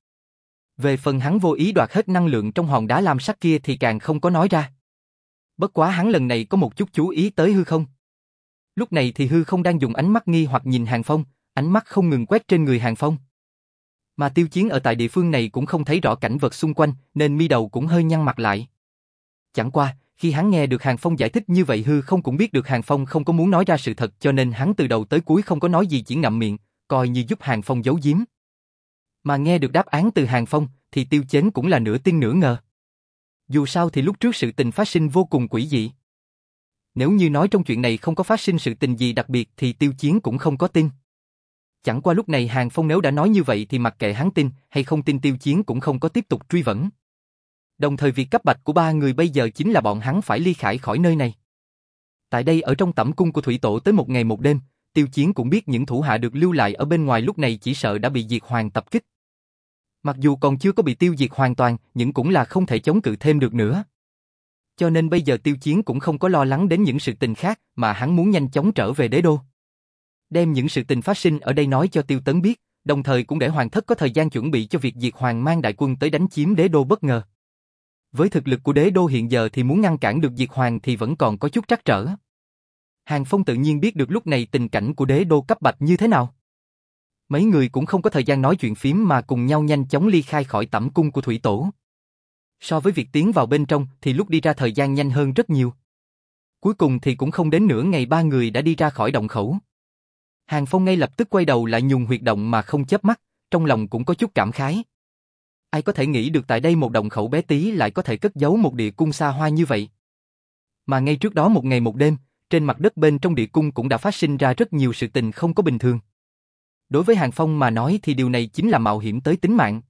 Về phần hắn vô ý đoạt hết năng lượng trong hòn đá lam sắc kia thì càng không có nói ra. Bất quá hắn lần này có một chút chú ý tới hư không. Lúc này thì hư không đang dùng ánh mắt nghi hoặc nhìn Hàng Phong, ánh mắt không ngừng quét trên người Hàng Phong. Mà tiêu chiến ở tại địa phương này cũng không thấy rõ cảnh vật xung quanh, nên mi đầu cũng hơi nhăn mặt lại. Chẳng qua, khi hắn nghe được Hàng Phong giải thích như vậy hư không cũng biết được Hàng Phong không có muốn nói ra sự thật cho nên hắn từ đầu tới cuối không có nói gì chỉ ngậm miệng, coi như giúp Hàng Phong giấu giếm. Mà nghe được đáp án từ Hàng Phong, thì tiêu chến cũng là nửa tin nửa ngờ. Dù sao thì lúc trước sự tình phát sinh vô cùng quỷ dị. Nếu như nói trong chuyện này không có phát sinh sự tình gì đặc biệt thì tiêu chiến cũng không có tin. Chẳng qua lúc này Hàng Phong nếu đã nói như vậy thì mặc kệ hắn tin hay không tin tiêu chiến cũng không có tiếp tục truy vấn. Đồng thời việc cấp bạch của ba người bây giờ chính là bọn hắn phải ly khải khỏi nơi này. Tại đây ở trong tẩm cung của Thủy Tổ tới một ngày một đêm, tiêu chiến cũng biết những thủ hạ được lưu lại ở bên ngoài lúc này chỉ sợ đã bị diệt hoàng tập kích. Mặc dù còn chưa có bị tiêu diệt hoàn toàn, nhưng cũng là không thể chống cự thêm được nữa. Cho nên bây giờ tiêu chiến cũng không có lo lắng đến những sự tình khác mà hắn muốn nhanh chóng trở về đế đô. Đem những sự tình phát sinh ở đây nói cho tiêu tấn biết, đồng thời cũng để hoàng thất có thời gian chuẩn bị cho việc diệt hoàng mang đại quân tới đánh chiếm đế đô bất ngờ. Với thực lực của đế đô hiện giờ thì muốn ngăn cản được diệt hoàng thì vẫn còn có chút trắc trở. Hàng Phong tự nhiên biết được lúc này tình cảnh của đế đô cấp bạch như thế nào. Mấy người cũng không có thời gian nói chuyện phím mà cùng nhau nhanh chóng ly khai khỏi tẩm cung của Thủy Tổ. So với việc tiến vào bên trong thì lúc đi ra thời gian nhanh hơn rất nhiều. Cuối cùng thì cũng không đến nửa ngày ba người đã đi ra khỏi động khẩu. Hàng Phong ngay lập tức quay đầu lại nhùng huyệt động mà không chớp mắt, trong lòng cũng có chút cảm khái. Ai có thể nghĩ được tại đây một động khẩu bé tí lại có thể cất giấu một địa cung xa hoa như vậy. Mà ngay trước đó một ngày một đêm, trên mặt đất bên trong địa cung cũng đã phát sinh ra rất nhiều sự tình không có bình thường. Đối với Hàng Phong mà nói thì điều này chính là mạo hiểm tới tính mạng.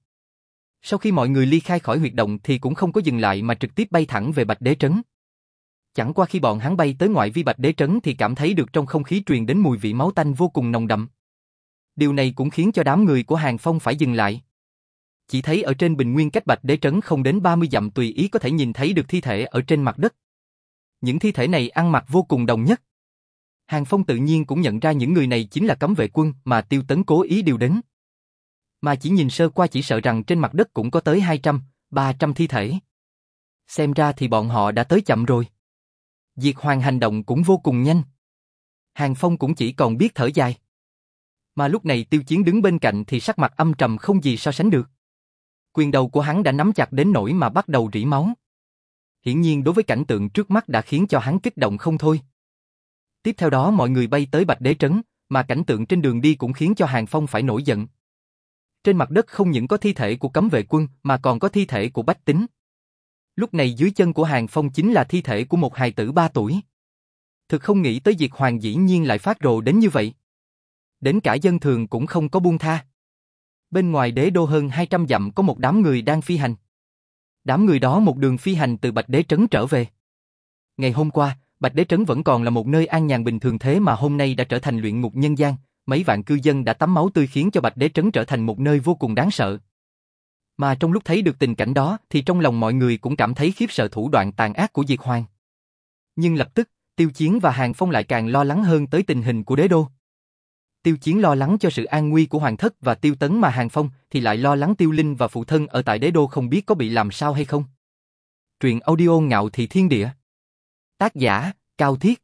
Sau khi mọi người ly khai khỏi huyệt động thì cũng không có dừng lại mà trực tiếp bay thẳng về Bạch Đế Trấn. Chẳng qua khi bọn hắn bay tới ngoại vi Bạch Đế Trấn thì cảm thấy được trong không khí truyền đến mùi vị máu tanh vô cùng nồng đậm. Điều này cũng khiến cho đám người của Hàng Phong phải dừng lại. Chỉ thấy ở trên bình nguyên cách Bạch Đế Trấn không đến 30 dặm tùy ý có thể nhìn thấy được thi thể ở trên mặt đất. Những thi thể này ăn mặc vô cùng đồng nhất. Hàng Phong tự nhiên cũng nhận ra những người này chính là cấm vệ quân mà Tiêu Tấn cố ý điều đến. Mà chỉ nhìn sơ qua chỉ sợ rằng trên mặt đất cũng có tới 200, 300 thi thể. Xem ra thì bọn họ đã tới chậm rồi. Diệt Hoàng hành động cũng vô cùng nhanh. Hàng Phong cũng chỉ còn biết thở dài. Mà lúc này Tiêu Chiến đứng bên cạnh thì sắc mặt âm trầm không gì so sánh được. Quyền đầu của hắn đã nắm chặt đến nỗi mà bắt đầu rỉ máu. Hiển nhiên đối với cảnh tượng trước mắt đã khiến cho hắn kích động không thôi. Tiếp theo đó mọi người bay tới Bạch Đế Trấn, mà cảnh tượng trên đường đi cũng khiến cho Hàng Phong phải nổi giận. Trên mặt đất không những có thi thể của cấm vệ quân mà còn có thi thể của bách tính. Lúc này dưới chân của Hàng Phong chính là thi thể của một hài tử ba tuổi. Thực không nghĩ tới việc hoàng dĩ nhiên lại phát rồ đến như vậy. Đến cả dân thường cũng không có buông tha. Bên ngoài đế đô hơn 200 dặm có một đám người đang phi hành. Đám người đó một đường phi hành từ Bạch Đế Trấn trở về. Ngày hôm qua, Bạch Đế Trấn vẫn còn là một nơi an nhàn bình thường thế mà hôm nay đã trở thành luyện ngục nhân gian, mấy vạn cư dân đã tắm máu tươi khiến cho Bạch Đế Trấn trở thành một nơi vô cùng đáng sợ. Mà trong lúc thấy được tình cảnh đó thì trong lòng mọi người cũng cảm thấy khiếp sợ thủ đoạn tàn ác của Diệt Hoàng. Nhưng lập tức, Tiêu Chiến và Hàng Phong lại càng lo lắng hơn tới tình hình của đế đô. Tiêu Chiến lo lắng cho sự an nguy của Hoàng Thất và Tiêu Tấn mà Hàng Phong thì lại lo lắng Tiêu Linh và phụ thân ở tại đế đô không biết có bị làm sao hay không. Truyện audio ngạo thị thiên địa. Tác giả, Cao Thiết.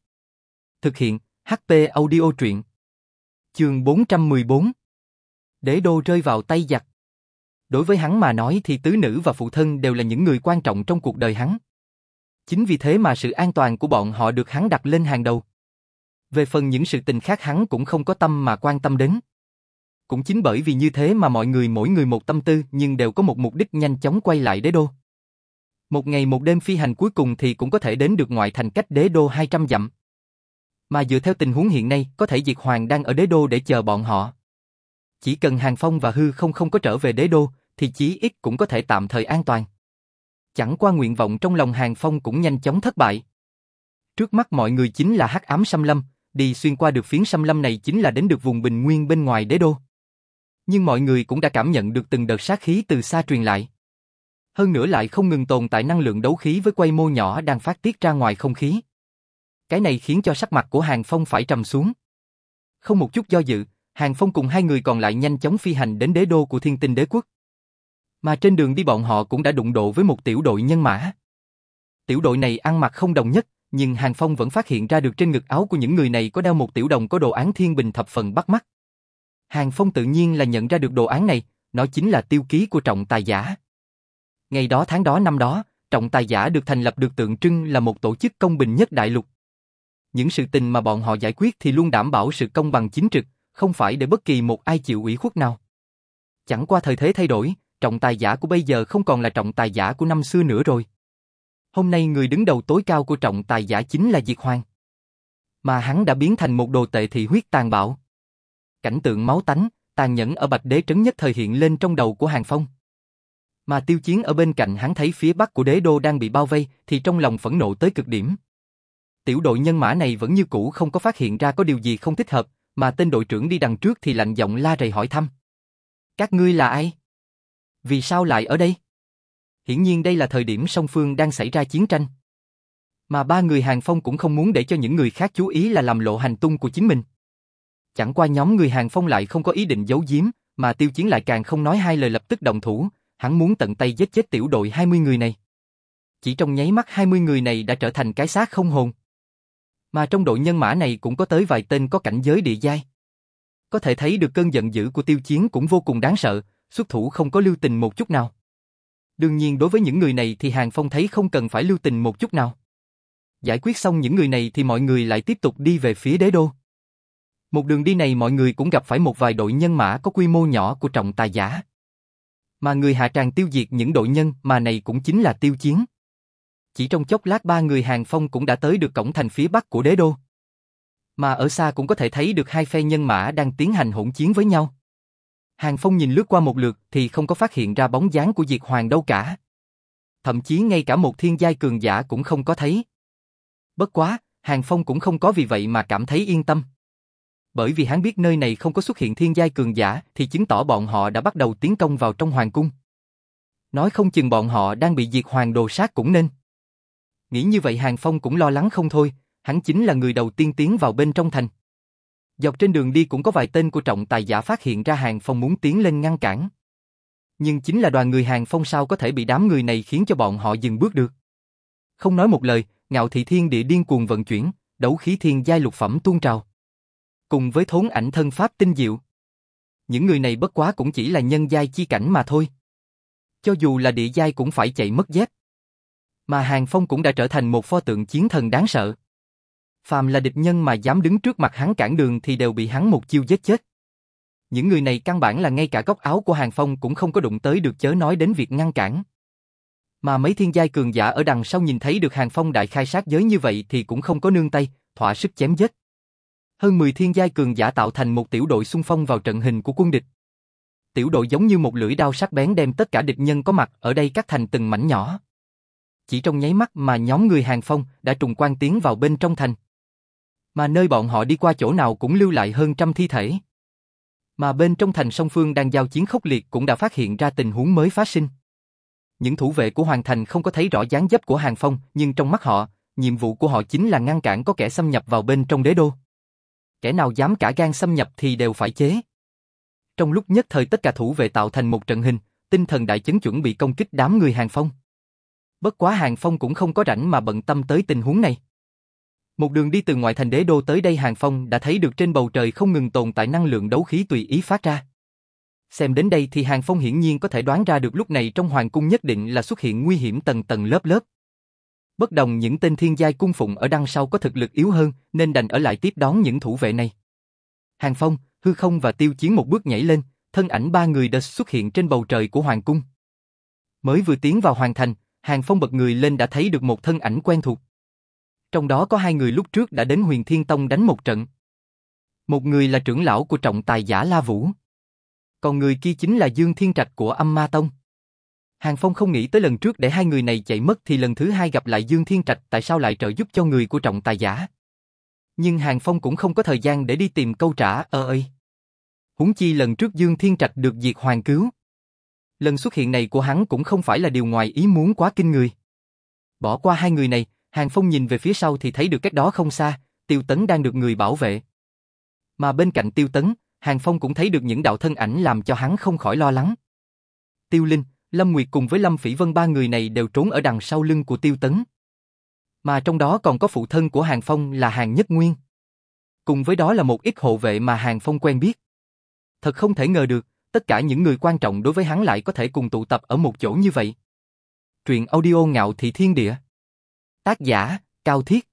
Thực hiện, HP audio truyện. Chương 414 Đế đô rơi vào tay giặc. Đối với hắn mà nói thì tứ nữ và phụ thân đều là những người quan trọng trong cuộc đời hắn. Chính vì thế mà sự an toàn của bọn họ được hắn đặt lên hàng đầu. Về phần những sự tình khác hắn cũng không có tâm mà quan tâm đến. Cũng chính bởi vì như thế mà mọi người mỗi người một tâm tư nhưng đều có một mục đích nhanh chóng quay lại đế đô. Một ngày một đêm phi hành cuối cùng thì cũng có thể đến được ngoại thành cách đế đô 200 dặm. Mà dựa theo tình huống hiện nay, có thể Diệt Hoàng đang ở đế đô để chờ bọn họ. Chỉ cần Hàng Phong và Hư không không có trở về đế đô, thì chí ít cũng có thể tạm thời an toàn. Chẳng qua nguyện vọng trong lòng Hàng Phong cũng nhanh chóng thất bại. Trước mắt mọi người chính là hắc ám xâm lâm, đi xuyên qua được phiến xâm lâm này chính là đến được vùng bình nguyên bên ngoài đế đô. Nhưng mọi người cũng đã cảm nhận được từng đợt sát khí từ xa truyền lại. Hơn nữa lại không ngừng tồn tại năng lượng đấu khí với quay mô nhỏ đang phát tiết ra ngoài không khí. Cái này khiến cho sắc mặt của Hàng Phong phải trầm xuống. Không một chút do dự, Hàng Phong cùng hai người còn lại nhanh chóng phi hành đến đế đô của thiên tinh đế quốc. Mà trên đường đi bọn họ cũng đã đụng độ với một tiểu đội nhân mã. Tiểu đội này ăn mặc không đồng nhất, nhưng Hàng Phong vẫn phát hiện ra được trên ngực áo của những người này có đeo một tiểu đồng có đồ án thiên bình thập phần bắt mắt. Hàng Phong tự nhiên là nhận ra được đồ án này, nó chính là tiêu ký của trọng tài giả. Ngày đó tháng đó năm đó, trọng tài giả được thành lập được tượng trưng là một tổ chức công bình nhất đại lục. Những sự tình mà bọn họ giải quyết thì luôn đảm bảo sự công bằng chính trực, không phải để bất kỳ một ai chịu ủy khuất nào. Chẳng qua thời thế thay đổi, trọng tài giả của bây giờ không còn là trọng tài giả của năm xưa nữa rồi. Hôm nay người đứng đầu tối cao của trọng tài giả chính là Diệt Hoàng. Mà hắn đã biến thành một đồ tệ thị huyết tàn bạo. Cảnh tượng máu tánh, tàn nhẫn ở Bạch Đế Trấn nhất thời hiện lên trong đầu của Hàng Phong. Mà tiêu chiến ở bên cạnh hắn thấy phía bắc của đế đô đang bị bao vây thì trong lòng phẫn nộ tới cực điểm. Tiểu đội nhân mã này vẫn như cũ không có phát hiện ra có điều gì không thích hợp, mà tên đội trưởng đi đằng trước thì lạnh giọng la rầy hỏi thăm. Các ngươi là ai? Vì sao lại ở đây? Hiển nhiên đây là thời điểm song phương đang xảy ra chiến tranh. Mà ba người Hàng Phong cũng không muốn để cho những người khác chú ý là làm lộ hành tung của chính mình. Chẳng qua nhóm người Hàng Phong lại không có ý định giấu giếm, mà tiêu chiến lại càng không nói hai lời lập tức đồng thủ, hắn muốn tận tay giết chết tiểu đội 20 người này. Chỉ trong nháy mắt 20 người này đã trở thành cái xác không hồn. Mà trong đội nhân mã này cũng có tới vài tên có cảnh giới địa giai. Có thể thấy được cơn giận dữ của tiêu chiến cũng vô cùng đáng sợ, xuất thủ không có lưu tình một chút nào. Đương nhiên đối với những người này thì Hàng Phong thấy không cần phải lưu tình một chút nào. Giải quyết xong những người này thì mọi người lại tiếp tục đi về phía đế đô. Một đường đi này mọi người cũng gặp phải một vài đội nhân mã có quy mô nhỏ của trọng tài giả. Mà người hạ tràng tiêu diệt những đội nhân mà này cũng chính là tiêu chiến. Chỉ trong chốc lát ba người hàng phong cũng đã tới được cổng thành phía bắc của đế đô. Mà ở xa cũng có thể thấy được hai phe nhân mã đang tiến hành hỗn chiến với nhau. Hàng Phong nhìn lướt qua một lượt thì không có phát hiện ra bóng dáng của Diệt Hoàng đâu cả. Thậm chí ngay cả một thiên giai cường giả cũng không có thấy. Bất quá, Hàng Phong cũng không có vì vậy mà cảm thấy yên tâm. Bởi vì hắn biết nơi này không có xuất hiện thiên giai cường giả thì chứng tỏ bọn họ đã bắt đầu tiến công vào trong hoàng cung. Nói không chừng bọn họ đang bị diệt hoàng đồ sát cũng nên. Nghĩ như vậy Hàng Phong cũng lo lắng không thôi, hắn chính là người đầu tiên tiến vào bên trong thành. Dọc trên đường đi cũng có vài tên của trọng tài giả phát hiện ra Hàng Phong muốn tiến lên ngăn cản. Nhưng chính là đoàn người Hàng Phong sao có thể bị đám người này khiến cho bọn họ dừng bước được. Không nói một lời, ngạo thị thiên địa điên cuồng vận chuyển, đấu khí thiên giai lục phẩm tuôn trào. Cùng với thốn ảnh thân pháp tinh diệu. Những người này bất quá cũng chỉ là nhân giai chi cảnh mà thôi. Cho dù là địa giai cũng phải chạy mất dép. Mà Hàng Phong cũng đã trở thành một pho tượng chiến thần đáng sợ. Phàm là địch nhân mà dám đứng trước mặt hắn cản đường thì đều bị hắn một chiêu giết chết. Những người này căn bản là ngay cả góc áo của Hàng Phong cũng không có đụng tới được chớ nói đến việc ngăn cản. Mà mấy thiên giai cường giả ở đằng sau nhìn thấy được Hàng Phong đại khai sát giới như vậy thì cũng không có nương tay, thỏa sức chém giết. Hơn 10 thiên giai cường giả tạo thành một tiểu đội xung phong vào trận hình của quân địch. Tiểu đội giống như một lưỡi đao sắc bén đem tất cả địch nhân có mặt ở đây cắt thành từng mảnh nhỏ. Chỉ trong nháy mắt mà nhóm người Hàng Phong đã trùng quan tiến vào bên trong thành. Mà nơi bọn họ đi qua chỗ nào cũng lưu lại hơn trăm thi thể. Mà bên trong thành song phương đang giao chiến khốc liệt cũng đã phát hiện ra tình huống mới phát sinh. Những thủ vệ của Hoàng Thành không có thấy rõ dáng dấp của Hàng Phong, nhưng trong mắt họ, nhiệm vụ của họ chính là ngăn cản có kẻ xâm nhập vào bên trong đế đô. Kẻ nào dám cả gan xâm nhập thì đều phải chế. Trong lúc nhất thời tất cả thủ vệ tạo thành một trận hình, tinh thần đại chấn chuẩn bị công kích đám người Hàng Phong. Bất quá Hàng Phong cũng không có rảnh mà bận tâm tới tình huống này. Một đường đi từ ngoại thành đế đô tới đây Hàng Phong đã thấy được trên bầu trời không ngừng tồn tại năng lượng đấu khí tùy ý phát ra. Xem đến đây thì Hàng Phong hiển nhiên có thể đoán ra được lúc này trong hoàng cung nhất định là xuất hiện nguy hiểm tầng tầng lớp lớp. Bất đồng những tên thiên giai cung phụng ở đằng sau có thực lực yếu hơn nên đành ở lại tiếp đón những thủ vệ này. Hàng Phong, hư không và tiêu chiến một bước nhảy lên, thân ảnh ba người đã xuất hiện trên bầu trời của hoàng cung. Mới vừa tiến vào hoàng thành, Hàng Phong bật người lên đã thấy được một thân ảnh quen thuộc. Trong đó có hai người lúc trước đã đến huyền thiên tông đánh một trận. Một người là trưởng lão của trọng tài giả La Vũ. Còn người kia chính là Dương Thiên Trạch của âm ma tông. Hàng Phong không nghĩ tới lần trước để hai người này chạy mất thì lần thứ hai gặp lại Dương Thiên Trạch tại sao lại trợ giúp cho người của trọng tài giả. Nhưng Hàng Phong cũng không có thời gian để đi tìm câu trả ơ ơi. Húng chi lần trước Dương Thiên Trạch được diệt hoàng cứu. Lần xuất hiện này của hắn cũng không phải là điều ngoài ý muốn quá kinh người. Bỏ qua hai người này, Hàng Phong nhìn về phía sau thì thấy được cách đó không xa, Tiêu Tấn đang được người bảo vệ. Mà bên cạnh Tiêu Tấn, Hàng Phong cũng thấy được những đạo thân ảnh làm cho hắn không khỏi lo lắng. Tiêu Linh, Lâm Nguyệt cùng với Lâm Phỉ Vân ba người này đều trốn ở đằng sau lưng của Tiêu Tấn. Mà trong đó còn có phụ thân của Hàng Phong là Hàng Nhất Nguyên. Cùng với đó là một ít hộ vệ mà Hàng Phong quen biết. Thật không thể ngờ được, tất cả những người quan trọng đối với hắn lại có thể cùng tụ tập ở một chỗ như vậy. Truyện audio ngạo thị thiên địa. Tác giả, Cao Thiết.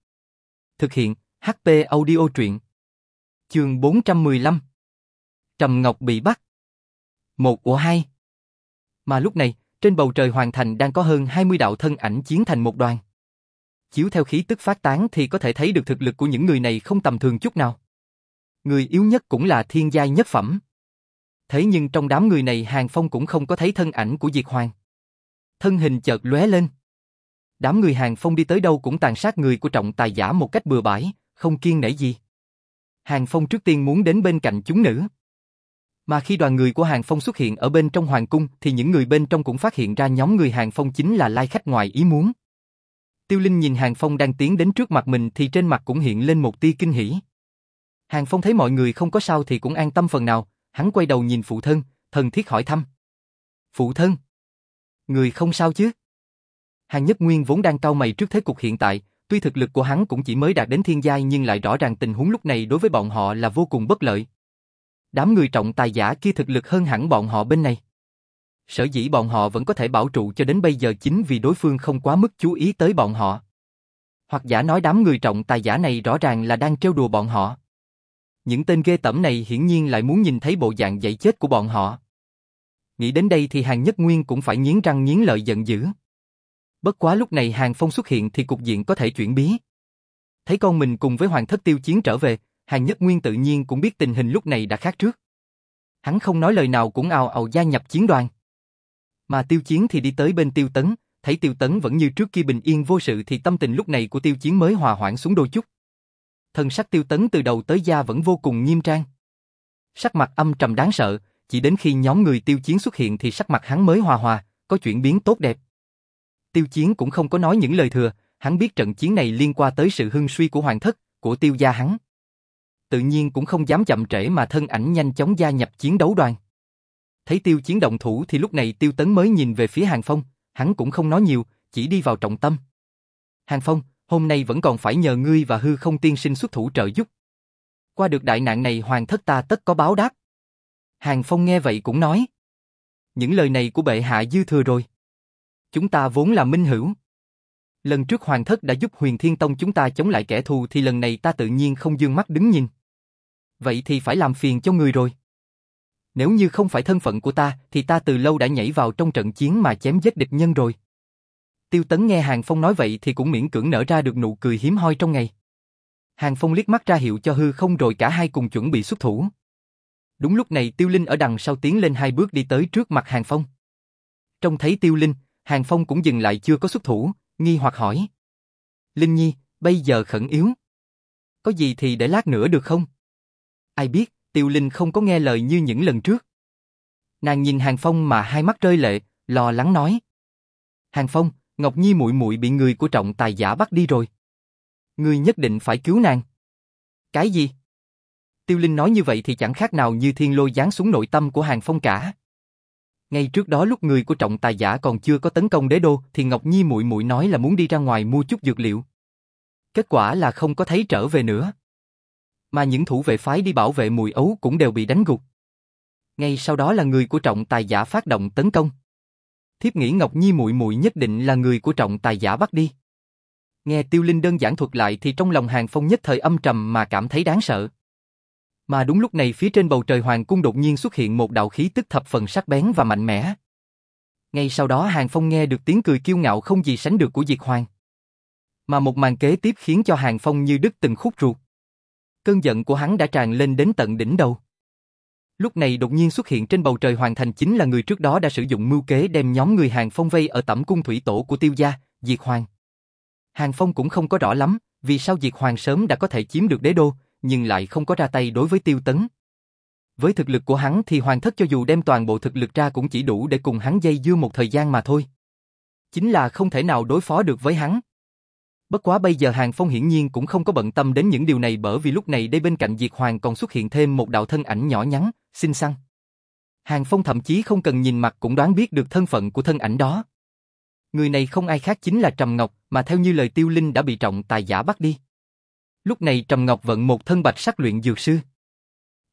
Thực hiện, HP audio truyện. Chương 415. Trầm Ngọc bị bắt. Một của hai. Mà lúc này, trên bầu trời hoàng thành đang có hơn 20 đạo thân ảnh chiến thành một đoàn. Chiếu theo khí tức phát tán thì có thể thấy được thực lực của những người này không tầm thường chút nào. Người yếu nhất cũng là thiên giai nhất phẩm. Thế nhưng trong đám người này Hàng Phong cũng không có thấy thân ảnh của Diệt Hoàng. Thân hình chợt lóe lên. Đám người Hàng Phong đi tới đâu cũng tàn sát người của trọng tài giả một cách bừa bãi, không kiên nể gì. Hàng Phong trước tiên muốn đến bên cạnh chúng nữ. Mà khi đoàn người của Hàng Phong xuất hiện ở bên trong hoàng cung thì những người bên trong cũng phát hiện ra nhóm người Hàng Phong chính là lai khách ngoài ý muốn. Tiêu Linh nhìn Hàng Phong đang tiến đến trước mặt mình thì trên mặt cũng hiện lên một tia kinh hỉ. Hàng Phong thấy mọi người không có sao thì cũng an tâm phần nào, hắn quay đầu nhìn phụ thân, thần thiết hỏi thăm. Phụ thân? Người không sao chứ? Hàng Nhất Nguyên vốn đang cau mày trước thế cục hiện tại, tuy thực lực của hắn cũng chỉ mới đạt đến thiên giai nhưng lại rõ ràng tình huống lúc này đối với bọn họ là vô cùng bất lợi. Đám người trọng tài giả kia thực lực hơn hẳn bọn họ bên này. Sở dĩ bọn họ vẫn có thể bảo trụ cho đến bây giờ chính vì đối phương không quá mức chú ý tới bọn họ. Hoặc giả nói đám người trọng tài giả này rõ ràng là đang trêu đùa bọn họ. Những tên ghê tẩm này hiển nhiên lại muốn nhìn thấy bộ dạng dậy chết của bọn họ. Nghĩ đến đây thì Hàng Nhất Nguyên cũng phải nghiến răng nghiến lợi giận dữ. Bất quá lúc này Hàng Phong xuất hiện thì cục diện có thể chuyển biến Thấy con mình cùng với Hoàng thất tiêu chiến trở về, Hàng Nhất Nguyên tự nhiên cũng biết tình hình lúc này đã khác trước. Hắn không nói lời nào cũng ào ào gia nhập chiến đoàn. Mà tiêu chiến thì đi tới bên tiêu tấn, thấy tiêu tấn vẫn như trước kia bình yên vô sự thì tâm tình lúc này của tiêu chiến mới hòa hoãn xuống đôi chút. Thân sắc tiêu tấn từ đầu tới da vẫn vô cùng nghiêm trang. Sắc mặt âm trầm đáng sợ, chỉ đến khi nhóm người tiêu chiến xuất hiện thì sắc mặt hắn mới hòa hòa, có chuyển biến tốt đẹp. Tiêu chiến cũng không có nói những lời thừa, hắn biết trận chiến này liên quan tới sự hưng suy của hoàng thất, của tiêu gia hắn. Tự nhiên cũng không dám chậm trễ mà thân ảnh nhanh chóng gia nhập chiến đấu đoàn. Thấy tiêu chiến động thủ thì lúc này tiêu tấn mới nhìn về phía hàng phong, hắn cũng không nói nhiều, chỉ đi vào trọng tâm. Hàng phong, hôm nay vẫn còn phải nhờ ngươi và hư không tiên sinh xuất thủ trợ giúp. Qua được đại nạn này hoàng thất ta tất có báo đáp. Hàng Phong nghe vậy cũng nói. Những lời này của bệ hạ dư thừa rồi. Chúng ta vốn là minh hữu. Lần trước hoàng thất đã giúp huyền thiên tông chúng ta chống lại kẻ thù thì lần này ta tự nhiên không dương mắt đứng nhìn. Vậy thì phải làm phiền cho người rồi. Nếu như không phải thân phận của ta thì ta từ lâu đã nhảy vào trong trận chiến mà chém giết địch nhân rồi. Tiêu Tấn nghe Hàng Phong nói vậy thì cũng miễn cưỡng nở ra được nụ cười hiếm hoi trong ngày. Hàng Phong liếc mắt ra hiệu cho hư không rồi cả hai cùng chuẩn bị xuất thủ. Đúng lúc này Tiêu Linh ở đằng sau tiến lên hai bước đi tới trước mặt Hàng Phong. Trông thấy Tiêu Linh, Hàng Phong cũng dừng lại chưa có xuất thủ, nghi hoặc hỏi. Linh Nhi, bây giờ khẩn yếu. Có gì thì để lát nữa được không? Ai biết, Tiêu Linh không có nghe lời như những lần trước. Nàng nhìn Hàng Phong mà hai mắt rơi lệ, lo lắng nói. Hàng Phong, Ngọc Nhi muội muội bị người của trọng tài giả bắt đi rồi. Ngươi nhất định phải cứu nàng. Cái gì? Tiêu Linh nói như vậy thì chẳng khác nào như thiên lôi giáng xuống nội tâm của Hàng Phong cả. Ngay trước đó lúc người của trọng tài giả còn chưa có tấn công đế đô, thì Ngọc Nhi muội muội nói là muốn đi ra ngoài mua chút dược liệu. Kết quả là không có thấy trở về nữa. Mà những thủ vệ phái đi bảo vệ mùi ấu cũng đều bị đánh gục. Ngay sau đó là người của trọng tài giả phát động tấn công. Thiếp nghĩ Ngọc Nhi muội muội nhất định là người của trọng tài giả bắt đi. Nghe Tiêu Linh đơn giản thuật lại thì trong lòng Hàng Phong nhất thời âm trầm mà cảm thấy đáng sợ. Mà đúng lúc này phía trên bầu trời hoàng cung đột nhiên xuất hiện một đạo khí tức thập phần sắc bén và mạnh mẽ. Ngay sau đó Hàng Phong nghe được tiếng cười kiêu ngạo không gì sánh được của Diệt Hoàng. Mà một màn kế tiếp khiến cho Hàng Phong như đứt từng khúc ruột. Cơn giận của hắn đã tràn lên đến tận đỉnh đầu. Lúc này đột nhiên xuất hiện trên bầu trời hoàng thành chính là người trước đó đã sử dụng mưu kế đem nhóm người Hàng Phong vây ở tẩm cung thủy tổ của tiêu gia, Diệt Hoàng. Hàng Phong cũng không có rõ lắm, vì sao Diệt Hoàng sớm đã có thể chiếm được đế đô, nhưng lại không có ra tay đối với tiêu tấn. Với thực lực của hắn thì hoàng thất cho dù đem toàn bộ thực lực ra cũng chỉ đủ để cùng hắn dây dưa một thời gian mà thôi. Chính là không thể nào đối phó được với hắn. Bất quá bây giờ Hàng Phong hiển nhiên cũng không có bận tâm đến những điều này bởi vì lúc này đây bên cạnh Diệt Hoàng còn xuất hiện thêm một đạo thân ảnh nhỏ nhắn, xinh xắn. Hàng Phong thậm chí không cần nhìn mặt cũng đoán biết được thân phận của thân ảnh đó. Người này không ai khác chính là Trầm Ngọc, mà theo như lời Tiêu Linh đã bị trọng tài giả bắt đi. Lúc này Trầm Ngọc vận một thân bạch sắc luyện dược sư.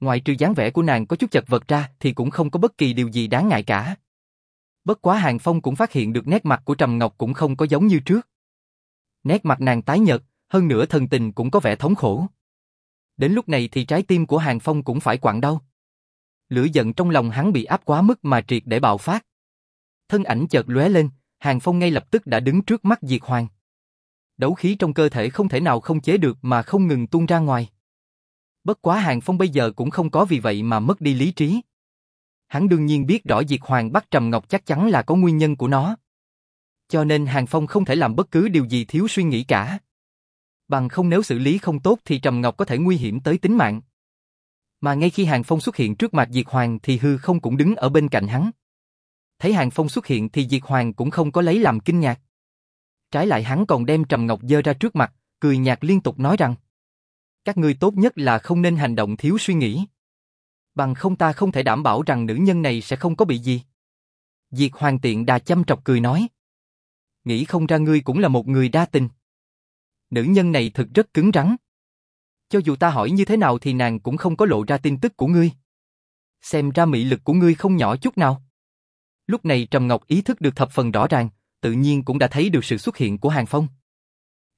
Ngoài trừ dáng vẻ của nàng có chút chật vật ra thì cũng không có bất kỳ điều gì đáng ngại cả. Bất quá Hàng Phong cũng phát hiện được nét mặt của Trầm Ngọc cũng không có giống như trước. Nét mặt nàng tái nhợt, hơn nữa thần tình cũng có vẻ thống khổ. Đến lúc này thì trái tim của Hàng Phong cũng phải quặn đau. Lửa giận trong lòng hắn bị áp quá mức mà triệt để bạo phát. Thân ảnh chợt lóe lên, Hàng Phong ngay lập tức đã đứng trước mắt Diệt Hoàng. Đấu khí trong cơ thể không thể nào không chế được mà không ngừng tuôn ra ngoài. Bất quá Hàng Phong bây giờ cũng không có vì vậy mà mất đi lý trí. Hắn đương nhiên biết rõ Diệt Hoàng bắt Trầm Ngọc chắc chắn là có nguyên nhân của nó. Cho nên Hàng Phong không thể làm bất cứ điều gì thiếu suy nghĩ cả. Bằng không nếu xử lý không tốt thì Trầm Ngọc có thể nguy hiểm tới tính mạng. Mà ngay khi Hàng Phong xuất hiện trước mặt Diệt Hoàng thì hư không cũng đứng ở bên cạnh hắn. Thấy Hàng Phong xuất hiện thì Diệt Hoàng cũng không có lấy làm kinh ngạc. Trái lại hắn còn đem Trầm Ngọc dơ ra trước mặt, cười nhạt liên tục nói rằng Các ngươi tốt nhất là không nên hành động thiếu suy nghĩ. Bằng không ta không thể đảm bảo rằng nữ nhân này sẽ không có bị gì. Diệt Hoàng tiện đà chăm trọc cười nói Nghĩ không ra ngươi cũng là một người đa tình. Nữ nhân này thực rất cứng rắn. Cho dù ta hỏi như thế nào thì nàng cũng không có lộ ra tin tức của ngươi. Xem ra mị lực của ngươi không nhỏ chút nào. Lúc này Trầm Ngọc ý thức được thập phần rõ ràng, tự nhiên cũng đã thấy được sự xuất hiện của Hàng Phong.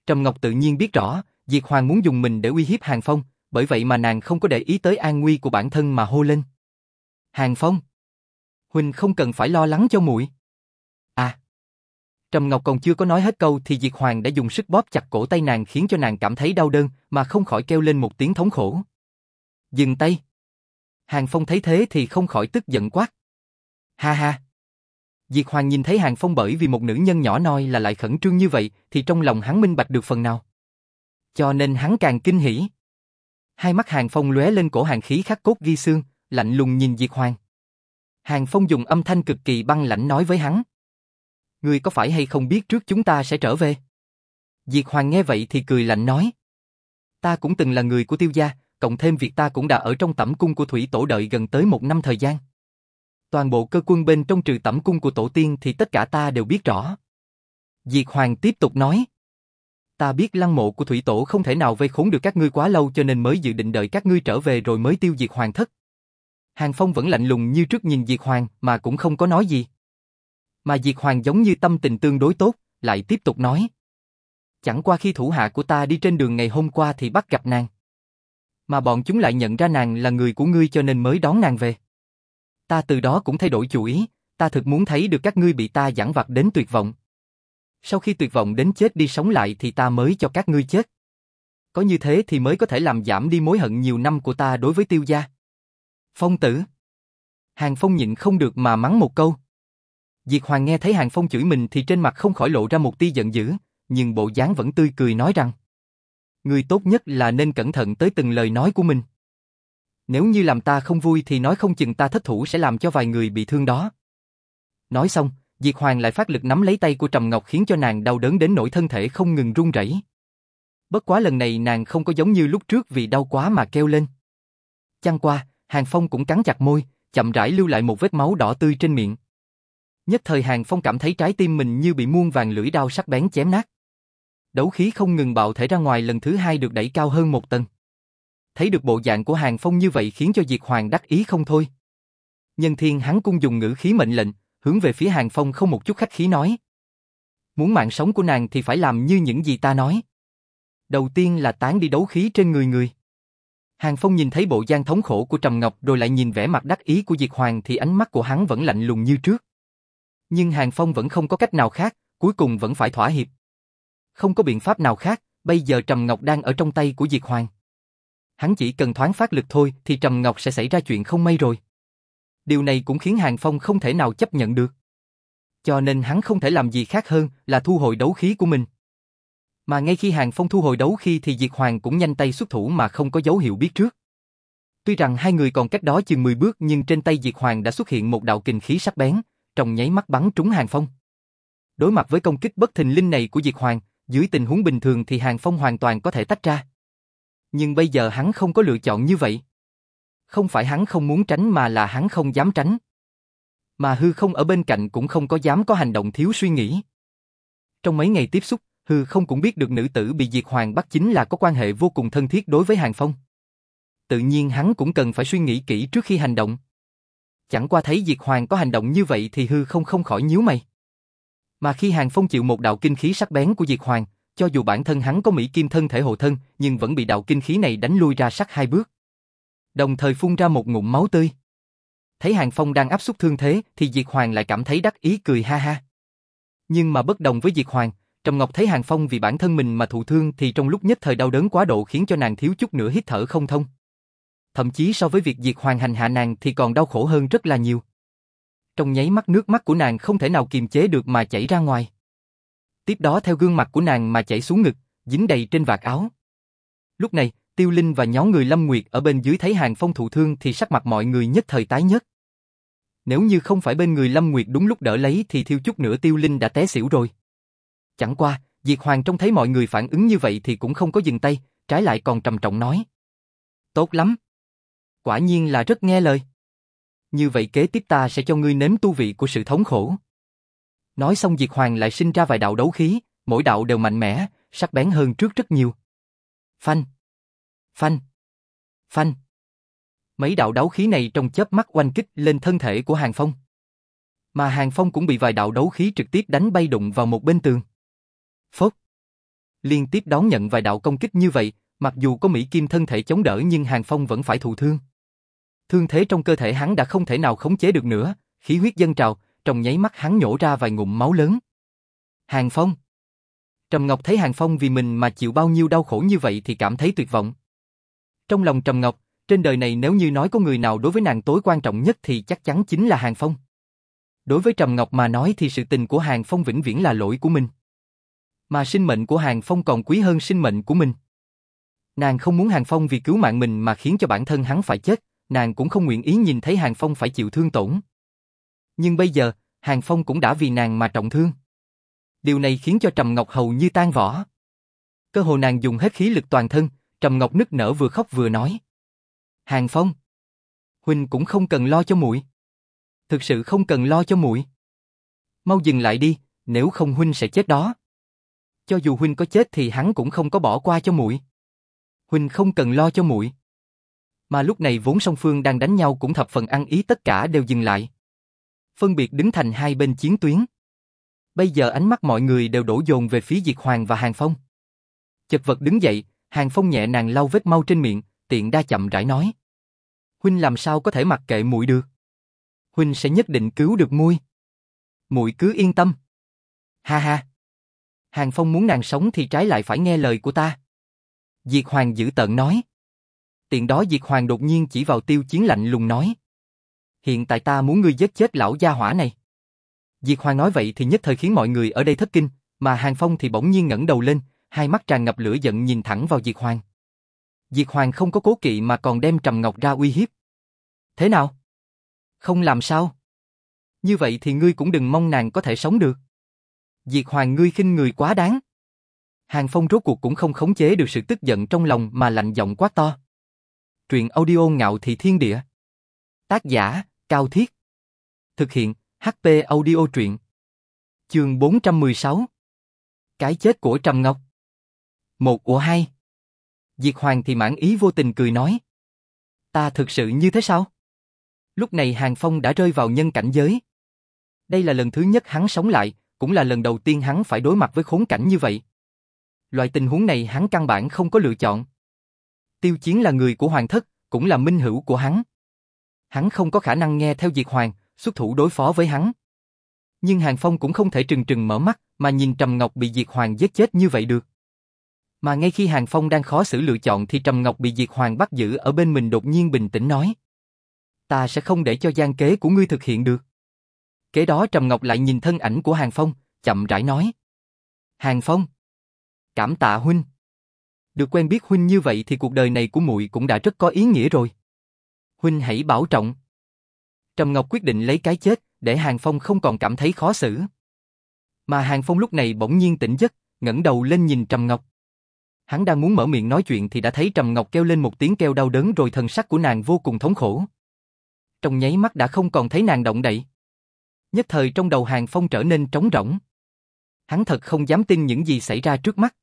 Trầm Ngọc tự nhiên biết rõ, Diệt Hoàng muốn dùng mình để uy hiếp Hàng Phong, bởi vậy mà nàng không có để ý tới an nguy của bản thân mà hô lên. Hàng Phong! Huynh không cần phải lo lắng cho muội. À. Trầm Ngọc còn chưa có nói hết câu thì Diệt Hoàng đã dùng sức bóp chặt cổ tay nàng khiến cho nàng cảm thấy đau đớn mà không khỏi kêu lên một tiếng thống khổ. Dừng tay. Hàng Phong thấy thế thì không khỏi tức giận quát. Ha ha. Diệt Hoàng nhìn thấy Hàng Phong bởi vì một nữ nhân nhỏ noi là lại khẩn trương như vậy thì trong lòng hắn minh bạch được phần nào. Cho nên hắn càng kinh hỉ. Hai mắt Hàng Phong lóe lên cổ hàng khí khắc cốt ghi xương, lạnh lùng nhìn Diệt Hoàng. Hàng Phong dùng âm thanh cực kỳ băng lãnh nói với hắn. Ngươi có phải hay không biết trước chúng ta sẽ trở về? Diệt Hoàng nghe vậy thì cười lạnh nói. Ta cũng từng là người của tiêu gia, cộng thêm việc ta cũng đã ở trong tẩm cung của Thủy Tổ đợi gần tới một năm thời gian. Toàn bộ cơ quân bên trong trừ tẩm cung của Tổ tiên thì tất cả ta đều biết rõ. Diệt Hoàng tiếp tục nói. Ta biết lăng mộ của Thủy Tổ không thể nào vây khốn được các ngươi quá lâu cho nên mới dự định đợi các ngươi trở về rồi mới tiêu diệt Hoàng thất. Hàng Phong vẫn lạnh lùng như trước nhìn Diệt Hoàng mà cũng không có nói gì. Mà Diệt Hoàng giống như tâm tình tương đối tốt, lại tiếp tục nói. Chẳng qua khi thủ hạ của ta đi trên đường ngày hôm qua thì bắt gặp nàng. Mà bọn chúng lại nhận ra nàng là người của ngươi cho nên mới đón nàng về. Ta từ đó cũng thay đổi chủ ý, ta thực muốn thấy được các ngươi bị ta giảng vặt đến tuyệt vọng. Sau khi tuyệt vọng đến chết đi sống lại thì ta mới cho các ngươi chết. Có như thế thì mới có thể làm giảm đi mối hận nhiều năm của ta đối với tiêu gia. Phong tử. Hàng Phong nhịn không được mà mắng một câu. Diệt Hoàng nghe thấy Hàng Phong chửi mình thì trên mặt không khỏi lộ ra một tia giận dữ, nhưng bộ dáng vẫn tươi cười nói rằng Người tốt nhất là nên cẩn thận tới từng lời nói của mình. Nếu như làm ta không vui thì nói không chừng ta thất thủ sẽ làm cho vài người bị thương đó. Nói xong, Diệt Hoàng lại phát lực nắm lấy tay của Trầm Ngọc khiến cho nàng đau đớn đến nỗi thân thể không ngừng run rẩy. Bất quá lần này nàng không có giống như lúc trước vì đau quá mà kêu lên. Chăng qua, Hàng Phong cũng cắn chặt môi, chậm rãi lưu lại một vết máu đỏ tươi trên miệng. Nhất thời Hàng Phong cảm thấy trái tim mình như bị muôn vàng lưỡi đao sắc bén chém nát. Đấu khí không ngừng bạo thể ra ngoài lần thứ hai được đẩy cao hơn một tầng. Thấy được bộ dạng của Hàng Phong như vậy khiến cho Diệt Hoàng đắc ý không thôi. Nhân thiên hắn cung dùng ngữ khí mệnh lệnh, hướng về phía Hàng Phong không một chút khách khí nói. Muốn mạng sống của nàng thì phải làm như những gì ta nói. Đầu tiên là tán đi đấu khí trên người người. Hàng Phong nhìn thấy bộ gian thống khổ của Trầm Ngọc rồi lại nhìn vẻ mặt đắc ý của Diệt Hoàng thì ánh mắt của hắn vẫn lạnh lùng như trước. Nhưng Hàng Phong vẫn không có cách nào khác, cuối cùng vẫn phải thỏa hiệp. Không có biện pháp nào khác, bây giờ Trầm Ngọc đang ở trong tay của Diệt Hoàng. Hắn chỉ cần thoáng phát lực thôi thì Trầm Ngọc sẽ xảy ra chuyện không may rồi. Điều này cũng khiến Hàng Phong không thể nào chấp nhận được. Cho nên hắn không thể làm gì khác hơn là thu hồi đấu khí của mình. Mà ngay khi Hàng Phong thu hồi đấu khí thì Diệt Hoàng cũng nhanh tay xuất thủ mà không có dấu hiệu biết trước. Tuy rằng hai người còn cách đó chừng 10 bước nhưng trên tay Diệt Hoàng đã xuất hiện một đạo kình khí sắc bén, trong nháy mắt bắn trúng Hàng Phong. Đối mặt với công kích bất thình linh này của Diệt Hoàng, dưới tình huống bình thường thì Hàng Phong hoàn toàn có thể tách ra. Nhưng bây giờ hắn không có lựa chọn như vậy. Không phải hắn không muốn tránh mà là hắn không dám tránh. Mà hư không ở bên cạnh cũng không có dám có hành động thiếu suy nghĩ. Trong mấy ngày tiếp xúc, hư không cũng biết được nữ tử bị Diệt Hoàng bắt chính là có quan hệ vô cùng thân thiết đối với Hàng Phong. Tự nhiên hắn cũng cần phải suy nghĩ kỹ trước khi hành động. Chẳng qua thấy Diệt Hoàng có hành động như vậy thì hư không không khỏi nhíu mày. Mà khi Hàng Phong chịu một đạo kinh khí sắc bén của Diệt Hoàng, cho dù bản thân hắn có Mỹ Kim thân thể hộ thân, nhưng vẫn bị đạo kinh khí này đánh lui ra sắc hai bước. Đồng thời phun ra một ngụm máu tươi. Thấy Hàng Phong đang áp suất thương thế, thì Diệt Hoàng lại cảm thấy đắc ý cười ha ha. Nhưng mà bất đồng với Diệt Hoàng, Trầm Ngọc thấy Hàng Phong vì bản thân mình mà thụ thương thì trong lúc nhất thời đau đớn quá độ khiến cho nàng thiếu chút nữa hít thở không thông. Thậm chí so với việc Diệt Hoàng hành hạ nàng thì còn đau khổ hơn rất là nhiều. Trong nháy mắt nước mắt của nàng không thể nào kiềm chế được mà chảy ra ngoài. Tiếp đó theo gương mặt của nàng mà chảy xuống ngực, dính đầy trên vạt áo. Lúc này, Tiêu Linh và nhóm người Lâm Nguyệt ở bên dưới thấy Hàng Phong thụ thương thì sắc mặt mọi người nhất thời tái nhất. Nếu như không phải bên người Lâm Nguyệt đúng lúc đỡ lấy thì thiêu chút nữa Tiêu Linh đã té xỉu rồi. Chẳng qua, Diệt Hoàng trông thấy mọi người phản ứng như vậy thì cũng không có dừng tay, trái lại còn trầm trọng nói. Tốt lắm. Quả nhiên là rất nghe lời. Như vậy kế tiếp ta sẽ cho ngươi nếm tu vị của sự thống khổ. Nói xong Diệt Hoàng lại sinh ra vài đạo đấu khí, mỗi đạo đều mạnh mẽ, sắc bén hơn trước rất nhiều. Phanh. Phanh. Phanh. Mấy đạo đấu khí này trong chớp mắt oanh kích lên thân thể của Hàng Phong. Mà Hàng Phong cũng bị vài đạo đấu khí trực tiếp đánh bay đụng vào một bên tường. Phốt. Liên tiếp đón nhận vài đạo công kích như vậy, mặc dù có Mỹ Kim thân thể chống đỡ nhưng Hàng Phong vẫn phải thụ thương. Thương thế trong cơ thể hắn đã không thể nào khống chế được nữa, khí huyết dâng trào, trong nháy mắt hắn nhổ ra vài ngụm máu lớn. Hàng Phong Trầm Ngọc thấy Hàng Phong vì mình mà chịu bao nhiêu đau khổ như vậy thì cảm thấy tuyệt vọng. Trong lòng Trầm Ngọc, trên đời này nếu như nói có người nào đối với nàng tối quan trọng nhất thì chắc chắn chính là Hàng Phong. Đối với Trầm Ngọc mà nói thì sự tình của Hàng Phong vĩnh viễn là lỗi của mình. Mà sinh mệnh của Hàng Phong còn quý hơn sinh mệnh của mình. Nàng không muốn Hàng Phong vì cứu mạng mình mà khiến cho bản thân hắn phải chết, nàng cũng không nguyện ý nhìn thấy Hàng Phong phải chịu thương tổn. Nhưng bây giờ, Hàng Phong cũng đã vì nàng mà trọng thương. Điều này khiến cho Trầm Ngọc hầu như tan vỡ. Cơ hồ nàng dùng hết khí lực toàn thân, Trầm Ngọc nức nở vừa khóc vừa nói. Hàng Phong, huynh cũng không cần lo cho muội. Thực sự không cần lo cho muội. Mau dừng lại đi, nếu không huynh sẽ chết đó. Cho dù huynh có chết thì hắn cũng không có bỏ qua cho muội. Huynh không cần lo cho muội. Mà lúc này vốn song phương đang đánh nhau cũng thập phần ăn ý tất cả đều dừng lại. Phân biệt đứng thành hai bên chiến tuyến. Bây giờ ánh mắt mọi người đều đổ dồn về phía Diệt Hoàng và Hàng Phong. Chật vật đứng dậy, Hàng Phong nhẹ nàng lau vết mau trên miệng, tiện đa chậm rãi nói. Huynh làm sao có thể mặc kệ muội được? Huynh sẽ nhất định cứu được muội. Muội cứ yên tâm. Ha ha. Hàng Phong muốn nàng sống thì trái lại phải nghe lời của ta. Diệt Hoàng giữ tận nói. Tiện đó Diệt Hoàng đột nhiên chỉ vào tiêu chiến lạnh lùng nói. Hiện tại ta muốn ngươi giết chết lão gia hỏa này. Diệt Hoàng nói vậy thì nhất thời khiến mọi người ở đây thất kinh, mà Hàng Phong thì bỗng nhiên ngẩng đầu lên, hai mắt tràn ngập lửa giận nhìn thẳng vào Diệt Hoàng. Diệt Hoàng không có cố kỵ mà còn đem Trầm Ngọc ra uy hiếp. Thế nào? Không làm sao? Như vậy thì ngươi cũng đừng mong nàng có thể sống được. Diệt Hoàng ngươi khinh người quá đáng. Hàng Phong rốt cuộc cũng không khống chế được sự tức giận trong lòng mà lạnh giọng quá to. Truyện audio ngạo thị thiên địa. Tác giả, Cao Thiết. Thực hiện, HP audio truyện. Chương 416. Cái chết của Trầm Ngọc. Một của hai. Diệt Hoàng thì mãn ý vô tình cười nói. Ta thực sự như thế sao? Lúc này Hàng Phong đã rơi vào nhân cảnh giới. Đây là lần thứ nhất hắn sống lại, cũng là lần đầu tiên hắn phải đối mặt với khốn cảnh như vậy. Loại tình huống này hắn căn bản không có lựa chọn. Tiêu Chiến là người của Hoàng Thất, cũng là minh hữu của hắn. Hắn không có khả năng nghe theo Diệt Hoàng, xuất thủ đối phó với hắn. Nhưng Hàng Phong cũng không thể trừng trừng mở mắt mà nhìn Trầm Ngọc bị Diệt Hoàng giết chết như vậy được. Mà ngay khi Hàng Phong đang khó xử lựa chọn thì Trầm Ngọc bị Diệt Hoàng bắt giữ ở bên mình đột nhiên bình tĩnh nói. Ta sẽ không để cho gian kế của ngươi thực hiện được. Kế đó Trầm Ngọc lại nhìn thân ảnh của Hàng Phong, chậm rãi nói. Hàng Phong. Cảm tạ huynh. Được quen biết huynh như vậy thì cuộc đời này của muội cũng đã rất có ý nghĩa rồi. Huynh hãy bảo trọng. Trầm Ngọc quyết định lấy cái chết, để Hàng Phong không còn cảm thấy khó xử. Mà Hàng Phong lúc này bỗng nhiên tỉnh giấc, ngẩng đầu lên nhìn Trầm Ngọc. Hắn đang muốn mở miệng nói chuyện thì đã thấy Trầm Ngọc kêu lên một tiếng kêu đau đớn rồi thần sắc của nàng vô cùng thống khổ. Trong nháy mắt đã không còn thấy nàng động đậy. Nhất thời trong đầu Hàng Phong trở nên trống rỗng. Hắn thật không dám tin những gì xảy ra trước mắt.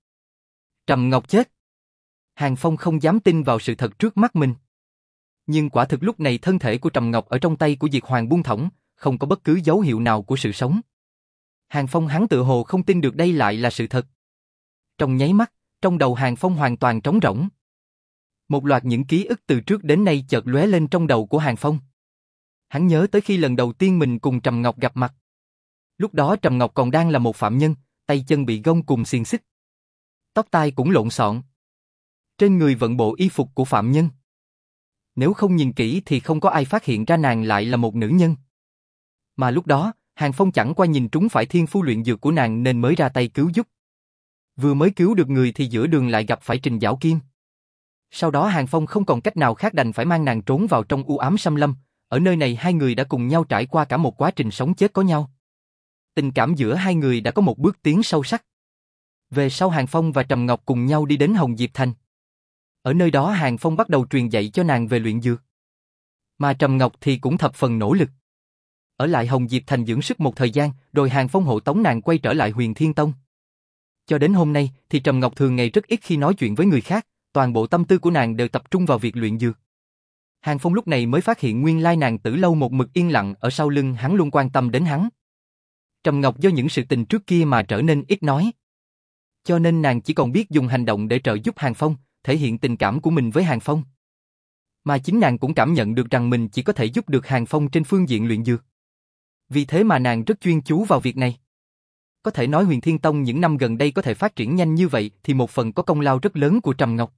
Trầm Ngọc chết. Hàng Phong không dám tin vào sự thật trước mắt mình. Nhưng quả thực lúc này thân thể của Trầm Ngọc ở trong tay của Diệt Hoàng buông thõng, không có bất cứ dấu hiệu nào của sự sống. Hàng Phong hắn tự hồ không tin được đây lại là sự thật. Trong nháy mắt, trong đầu Hàng Phong hoàn toàn trống rỗng. Một loạt những ký ức từ trước đến nay chợt lóe lên trong đầu của Hàng Phong. Hắn nhớ tới khi lần đầu tiên mình cùng Trầm Ngọc gặp mặt. Lúc đó Trầm Ngọc còn đang là một phạm nhân, tay chân bị gông cùng xiềng xích. Tóc tai cũng lộn xộn. Trên người vận bộ y phục của phạm nhân. Nếu không nhìn kỹ thì không có ai phát hiện ra nàng lại là một nữ nhân. Mà lúc đó, Hàng Phong chẳng qua nhìn trúng phải thiên phu luyện dược của nàng nên mới ra tay cứu giúp. Vừa mới cứu được người thì giữa đường lại gặp phải Trình Giảo Kim. Sau đó Hàng Phong không còn cách nào khác đành phải mang nàng trốn vào trong u ám xâm lâm, ở nơi này hai người đã cùng nhau trải qua cả một quá trình sống chết có nhau. Tình cảm giữa hai người đã có một bước tiến sâu sắc. Về sau Hàng Phong và Trầm Ngọc cùng nhau đi đến Hồng Diệp Thành. Ở nơi đó Hàng Phong bắt đầu truyền dạy cho nàng về luyện dược. Mà Trầm Ngọc thì cũng thập phần nỗ lực. Ở lại Hồng Diệp Thành dưỡng sức một thời gian, rồi Hàng Phong hộ tống nàng quay trở lại huyền Thiên Tông. Cho đến hôm nay thì Trầm Ngọc thường ngày rất ít khi nói chuyện với người khác, toàn bộ tâm tư của nàng đều tập trung vào việc luyện dược. Hàng Phong lúc này mới phát hiện nguyên lai nàng tử lâu một mực yên lặng ở sau lưng hắn luôn quan tâm đến hắn. Trầm Ngọc do những sự tình trước kia mà trở nên ít nói. Cho nên nàng chỉ còn biết dùng hành động để trợ giúp Hàng Phong, thể hiện tình cảm của mình với Hàng Phong. Mà chính nàng cũng cảm nhận được rằng mình chỉ có thể giúp được Hàng Phong trên phương diện luyện dược. Vì thế mà nàng rất chuyên chú vào việc này. Có thể nói huyền Thiên Tông những năm gần đây có thể phát triển nhanh như vậy thì một phần có công lao rất lớn của Trầm Ngọc.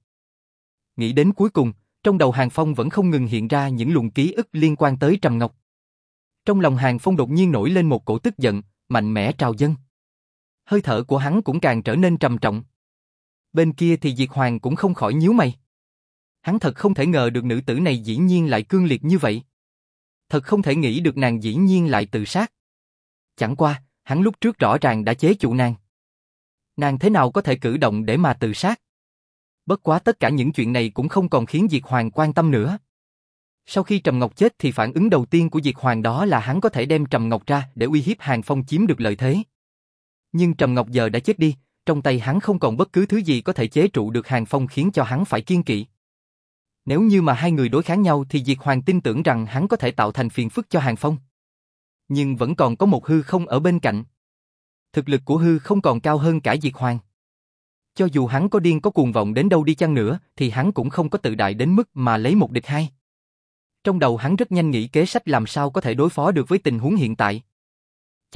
Nghĩ đến cuối cùng, trong đầu Hàng Phong vẫn không ngừng hiện ra những luồng ký ức liên quan tới Trầm Ngọc. Trong lòng Hàng Phong đột nhiên nổi lên một cổ tức giận, mạnh mẽ trào dâng. Hơi thở của hắn cũng càng trở nên trầm trọng. Bên kia thì Diệt Hoàng cũng không khỏi nhíu mày. Hắn thật không thể ngờ được nữ tử này dĩ nhiên lại cương liệt như vậy. Thật không thể nghĩ được nàng dĩ nhiên lại tự sát. Chẳng qua, hắn lúc trước rõ ràng đã chế trụ nàng. Nàng thế nào có thể cử động để mà tự sát? Bất quá tất cả những chuyện này cũng không còn khiến Diệt Hoàng quan tâm nữa. Sau khi Trầm Ngọc chết thì phản ứng đầu tiên của Diệt Hoàng đó là hắn có thể đem Trầm Ngọc ra để uy hiếp Hàng Phong chiếm được lợi thế. Nhưng Trầm Ngọc giờ đã chết đi, trong tay hắn không còn bất cứ thứ gì có thể chế trụ được Hàng Phong khiến cho hắn phải kiên kỵ. Nếu như mà hai người đối kháng nhau thì Diệt Hoàng tin tưởng rằng hắn có thể tạo thành phiền phức cho Hàng Phong. Nhưng vẫn còn có một hư không ở bên cạnh. Thực lực của hư không còn cao hơn cả Diệt Hoàng. Cho dù hắn có điên có cuồng vọng đến đâu đi chăng nữa, thì hắn cũng không có tự đại đến mức mà lấy một địch hai. Trong đầu hắn rất nhanh nghĩ kế sách làm sao có thể đối phó được với tình huống hiện tại.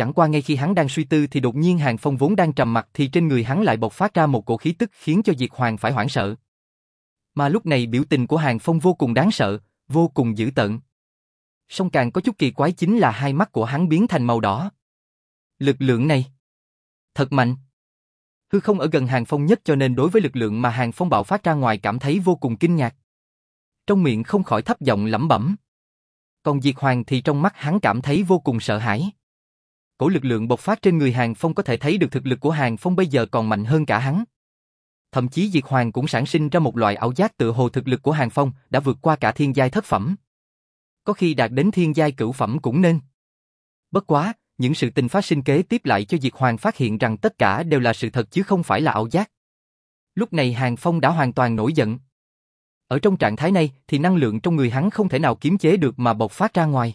Chẳng qua ngay khi hắn đang suy tư thì đột nhiên Hàng Phong vốn đang trầm mặc thì trên người hắn lại bộc phát ra một cổ khí tức khiến cho Diệt Hoàng phải hoảng sợ. Mà lúc này biểu tình của Hàng Phong vô cùng đáng sợ, vô cùng dữ tợn. Song càng có chút kỳ quái chính là hai mắt của hắn biến thành màu đỏ. Lực lượng này thật mạnh. Hư không ở gần Hàng Phong nhất cho nên đối với lực lượng mà Hàng Phong bạo phát ra ngoài cảm thấy vô cùng kinh ngạc. Trong miệng không khỏi thấp giọng lẩm bẩm. Còn Diệt Hoàng thì trong mắt hắn cảm thấy vô cùng sợ hãi. Cổ lực lượng bộc phát trên người Hàng Phong có thể thấy được thực lực của Hàng Phong bây giờ còn mạnh hơn cả hắn. Thậm chí Diệt Hoàng cũng sản sinh ra một loại ảo giác tự hồ thực lực của Hàng Phong đã vượt qua cả thiên giai thất phẩm. Có khi đạt đến thiên giai cửu phẩm cũng nên. Bất quá, những sự tình phát sinh kế tiếp lại cho Diệt Hoàng phát hiện rằng tất cả đều là sự thật chứ không phải là ảo giác. Lúc này Hàng Phong đã hoàn toàn nổi giận. Ở trong trạng thái này thì năng lượng trong người hắn không thể nào kiếm chế được mà bộc phát ra ngoài.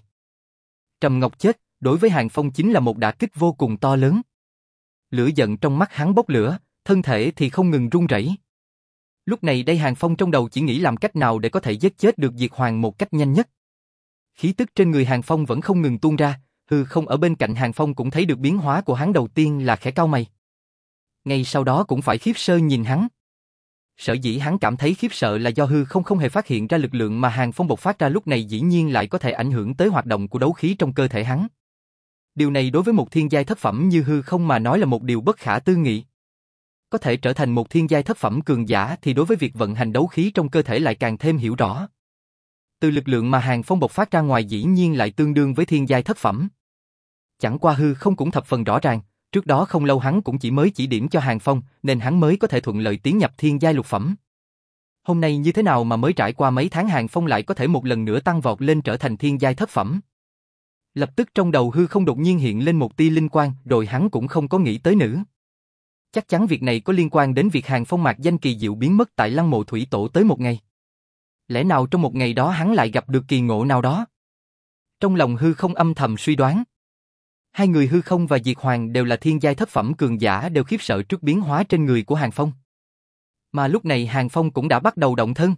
Trầm Ngọc chết, đối với Hàng Phong chính là một đả kích vô cùng to lớn. Lửa giận trong mắt hắn bốc lửa, thân thể thì không ngừng run rẩy. Lúc này đây Hàng Phong trong đầu chỉ nghĩ làm cách nào để có thể giết chết được Diệt Hoàng một cách nhanh nhất. Khí tức trên người Hàng Phong vẫn không ngừng tuôn ra, hư không ở bên cạnh Hàng Phong cũng thấy được biến hóa của hắn đầu tiên là khẽ cao mày. Ngay sau đó cũng phải khiếp sơ nhìn hắn. Sở dĩ hắn cảm thấy khiếp sợ là do hư không không hề phát hiện ra lực lượng mà Hàng Phong bộc phát ra lúc này dĩ nhiên lại có thể ảnh hưởng tới hoạt động của đấu khí trong cơ thể hắn. Điều này đối với một thiên giai thất phẩm như hư không mà nói là một điều bất khả tư nghị. Có thể trở thành một thiên giai thất phẩm cường giả thì đối với việc vận hành đấu khí trong cơ thể lại càng thêm hiểu rõ. Từ lực lượng mà Hàng Phong bộc phát ra ngoài dĩ nhiên lại tương đương với thiên giai thất phẩm. Chẳng qua hư không cũng thập phần rõ ràng, trước đó không lâu hắn cũng chỉ mới chỉ điểm cho Hàng Phong, nên hắn mới có thể thuận lợi tiến nhập thiên giai lục phẩm. Hôm nay như thế nào mà mới trải qua mấy tháng Hàng Phong lại có thể một lần nữa tăng vọt lên trở thành thiên giai thất phẩm. Lập tức trong đầu hư không đột nhiên hiện lên một tia linh quan, rồi hắn cũng không có nghĩ tới nữa. Chắc chắn việc này có liên quan đến việc Hàng Phong mạc danh kỳ diệu biến mất tại lăng mộ thủy tổ tới một ngày. Lẽ nào trong một ngày đó hắn lại gặp được kỳ ngộ nào đó? Trong lòng hư không âm thầm suy đoán. Hai người hư không và Diệt Hoàng đều là thiên giai thất phẩm cường giả đều khiếp sợ trước biến hóa trên người của Hàng Phong. Mà lúc này Hàng Phong cũng đã bắt đầu động thân.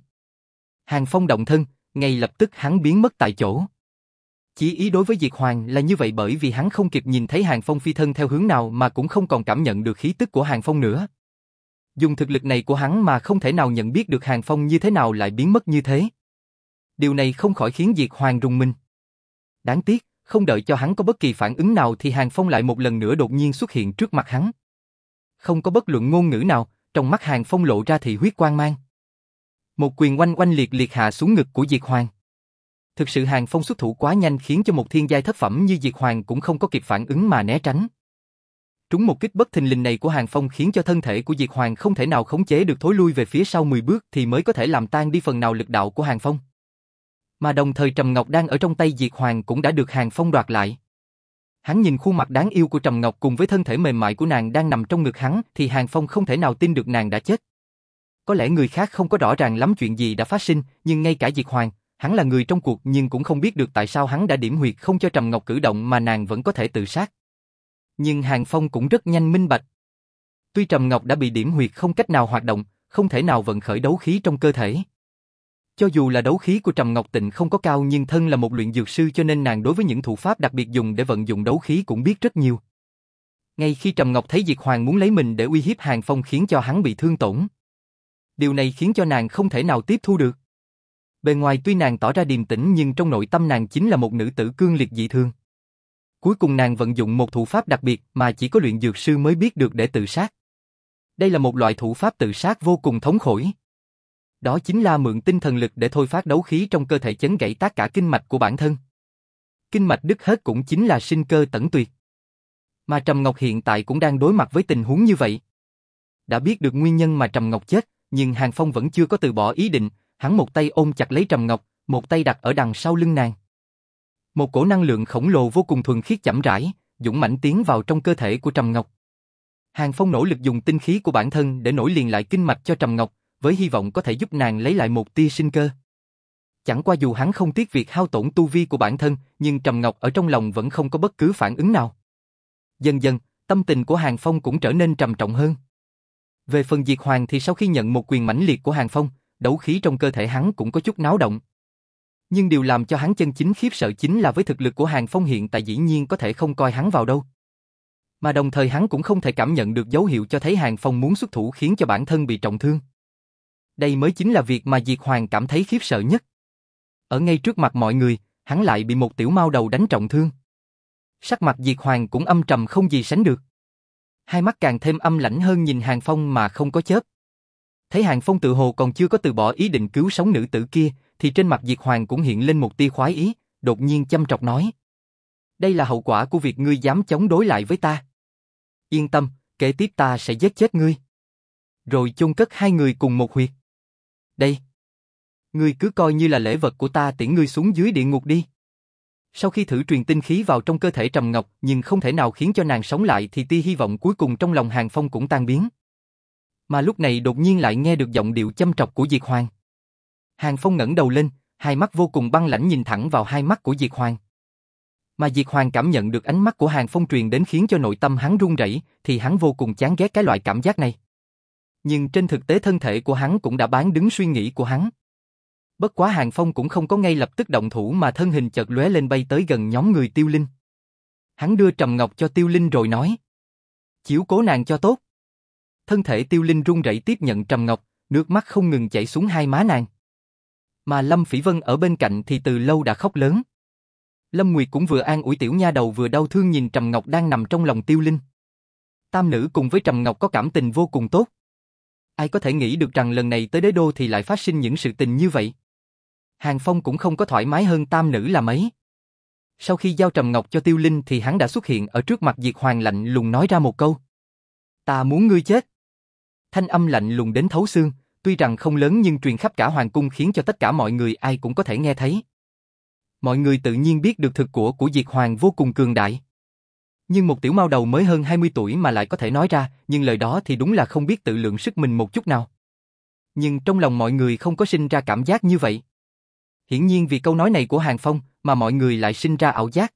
Hàng Phong động thân, ngay lập tức hắn biến mất tại chỗ. Chỉ ý đối với Diệt Hoàng là như vậy bởi vì hắn không kịp nhìn thấy Hàng Phong phi thân theo hướng nào mà cũng không còn cảm nhận được khí tức của Hàng Phong nữa. Dùng thực lực này của hắn mà không thể nào nhận biết được Hàng Phong như thế nào lại biến mất như thế. Điều này không khỏi khiến Diệt Hoàng rùng mình. Đáng tiếc, không đợi cho hắn có bất kỳ phản ứng nào thì Hàng Phong lại một lần nữa đột nhiên xuất hiện trước mặt hắn. Không có bất luận ngôn ngữ nào, trong mắt Hàng Phong lộ ra thị huyết quang mang. Một quyền oanh oanh liệt liệt hạ xuống ngực của Diệt Hoàng. Thực sự Hàng Phong xuất thủ quá nhanh khiến cho một thiên giai thất phẩm như Diệt Hoàng cũng không có kịp phản ứng mà né tránh. Trúng một kích bất thình lình này của Hàng Phong khiến cho thân thể của Diệt Hoàng không thể nào khống chế được thối lui về phía sau 10 bước thì mới có thể làm tan đi phần nào lực đạo của Hàng Phong. Mà đồng thời Trầm Ngọc đang ở trong tay Diệt Hoàng cũng đã được Hàng Phong đoạt lại. Hắn nhìn khuôn mặt đáng yêu của Trầm Ngọc cùng với thân thể mềm mại của nàng đang nằm trong ngực hắn thì Hàng Phong không thể nào tin được nàng đã chết. Có lẽ người khác không có rõ ràng lắm chuyện gì đã phát sinh, nhưng ngay cả Diệt Hoàng, hắn là người trong cuộc nhưng cũng không biết được tại sao hắn đã điểm huyệt không cho Trầm Ngọc cử động mà nàng vẫn có thể tự sát. Nhưng Hàng Phong cũng rất nhanh minh bạch. Tuy Trầm Ngọc đã bị điểm huyệt không cách nào hoạt động, không thể nào vận khởi đấu khí trong cơ thể. Cho dù là đấu khí của Trầm Ngọc Tịnh không có cao nhưng thân là một luyện dược sư cho nên nàng đối với những thủ pháp đặc biệt dùng để vận dụng đấu khí cũng biết rất nhiều. Ngay khi Trầm Ngọc thấy Diệt Hoàng muốn lấy mình để uy hiếp Hàng Phong khiến cho hắn bị thương tổn. Điều này khiến cho nàng không thể nào tiếp thu được. Bề ngoài tuy nàng tỏ ra điềm tĩnh nhưng trong nội tâm nàng chính là một nữ tử cương liệt dị thương. Cuối cùng nàng vận dụng một thủ pháp đặc biệt mà chỉ có luyện dược sư mới biết được để tự sát. Đây là một loại thủ pháp tự sát vô cùng thống khổ. Đó chính là mượn tinh thần lực để thôi phát đấu khí trong cơ thể chấn gãy tất cả kinh mạch của bản thân. Kinh mạch đứt hết cũng chính là sinh cơ tận tuyệt. Mà Trầm Ngọc hiện tại cũng đang đối mặt với tình huống như vậy. Đã biết được nguyên nhân mà Trầm Ngọc chết, nhưng Hàng Phong vẫn chưa có từ bỏ ý định, hắn một tay ôm chặt lấy Trầm Ngọc, một tay đặt ở đằng sau lưng nàng. Một cổ năng lượng khổng lồ vô cùng thuần khiết chậm rãi, dũng mãnh tiến vào trong cơ thể của Trầm Ngọc. Hàng Phong nỗ lực dùng tinh khí của bản thân để nổi liền lại kinh mạch cho Trầm Ngọc, với hy vọng có thể giúp nàng lấy lại một tia sinh cơ. Chẳng qua dù hắn không tiếc việc hao tổn tu vi của bản thân, nhưng Trầm Ngọc ở trong lòng vẫn không có bất cứ phản ứng nào. Dần dần, tâm tình của Hàng Phong cũng trở nên trầm trọng hơn. Về phần Diệt Hoàng thì sau khi nhận một quyền mãnh liệt của Hàng Phong, đấu khí trong cơ thể hắn cũng có chút náo động. Nhưng điều làm cho hắn chân chính khiếp sợ chính là với thực lực của Hàng Phong hiện tại dĩ nhiên có thể không coi hắn vào đâu. Mà đồng thời hắn cũng không thể cảm nhận được dấu hiệu cho thấy Hàng Phong muốn xuất thủ khiến cho bản thân bị trọng thương. Đây mới chính là việc mà Diệt Hoàng cảm thấy khiếp sợ nhất. Ở ngay trước mặt mọi người, hắn lại bị một tiểu mao đầu đánh trọng thương. Sắc mặt Diệt Hoàng cũng âm trầm không gì sánh được. Hai mắt càng thêm âm lãnh hơn nhìn Hàng Phong mà không có chớp. Thấy Hàng Phong tự hồ còn chưa có từ bỏ ý định cứu sống nữ tử kia, thì trên mặt Diệt Hoàng cũng hiện lên một tia khoái ý, đột nhiên chăm trọc nói. Đây là hậu quả của việc ngươi dám chống đối lại với ta. Yên tâm, kế tiếp ta sẽ giết chết ngươi. Rồi chôn cất hai người cùng một huyệt. Đây. Ngươi cứ coi như là lễ vật của ta tiễn ngươi xuống dưới địa ngục đi. Sau khi thử truyền tinh khí vào trong cơ thể Trầm Ngọc nhưng không thể nào khiến cho nàng sống lại thì tia hy vọng cuối cùng trong lòng Hàng Phong cũng tan biến. Mà lúc này đột nhiên lại nghe được giọng điệu châm trọc của Diệt Hoàng. Hàng Phong ngẩng đầu lên, hai mắt vô cùng băng lãnh nhìn thẳng vào hai mắt của Diệt Hoàng. Mà Diệt Hoàng cảm nhận được ánh mắt của Hàng Phong truyền đến khiến cho nội tâm hắn run rẩy, thì hắn vô cùng chán ghét cái loại cảm giác này. Nhưng trên thực tế thân thể của hắn cũng đã bán đứng suy nghĩ của hắn. Bất quá Hàng Phong cũng không có ngay lập tức động thủ mà thân hình chợt lóe lên bay tới gần nhóm người Tiêu Linh. Hắn đưa Trầm Ngọc cho Tiêu Linh rồi nói. Chiếu cố nàng cho tốt. Thân thể Tiêu Linh run rẩy tiếp nhận Trầm Ngọc, nước mắt không ngừng chảy xuống hai má nàng. Mà Lâm Phỉ Vân ở bên cạnh thì từ lâu đã khóc lớn. Lâm Nguyệt cũng vừa an ủi tiểu nha đầu vừa đau thương nhìn Trầm Ngọc đang nằm trong lòng Tiêu Linh. Tam nữ cùng với Trầm Ngọc có cảm tình vô cùng tốt. Ai có thể nghĩ được rằng lần này tới đế đô thì lại phát sinh những sự tình như vậy. Hàng Phong cũng không có thoải mái hơn tam nữ là mấy. Sau khi giao Trầm Ngọc cho Tiêu Linh thì hắn đã xuất hiện ở trước mặt Diệt Hoàng lạnh lùng nói ra một câu. Ta muốn ngươi chết. Thanh âm lạnh lùng đến thấu xương, tuy rằng không lớn nhưng truyền khắp cả hoàng cung khiến cho tất cả mọi người ai cũng có thể nghe thấy. Mọi người tự nhiên biết được thực của của Diệt Hoàng vô cùng cường đại. Nhưng một tiểu mao đầu mới hơn 20 tuổi mà lại có thể nói ra, nhưng lời đó thì đúng là không biết tự lượng sức mình một chút nào. Nhưng trong lòng mọi người không có sinh ra cảm giác như vậy. Hiển nhiên vì câu nói này của Hàng Phong mà mọi người lại sinh ra ảo giác.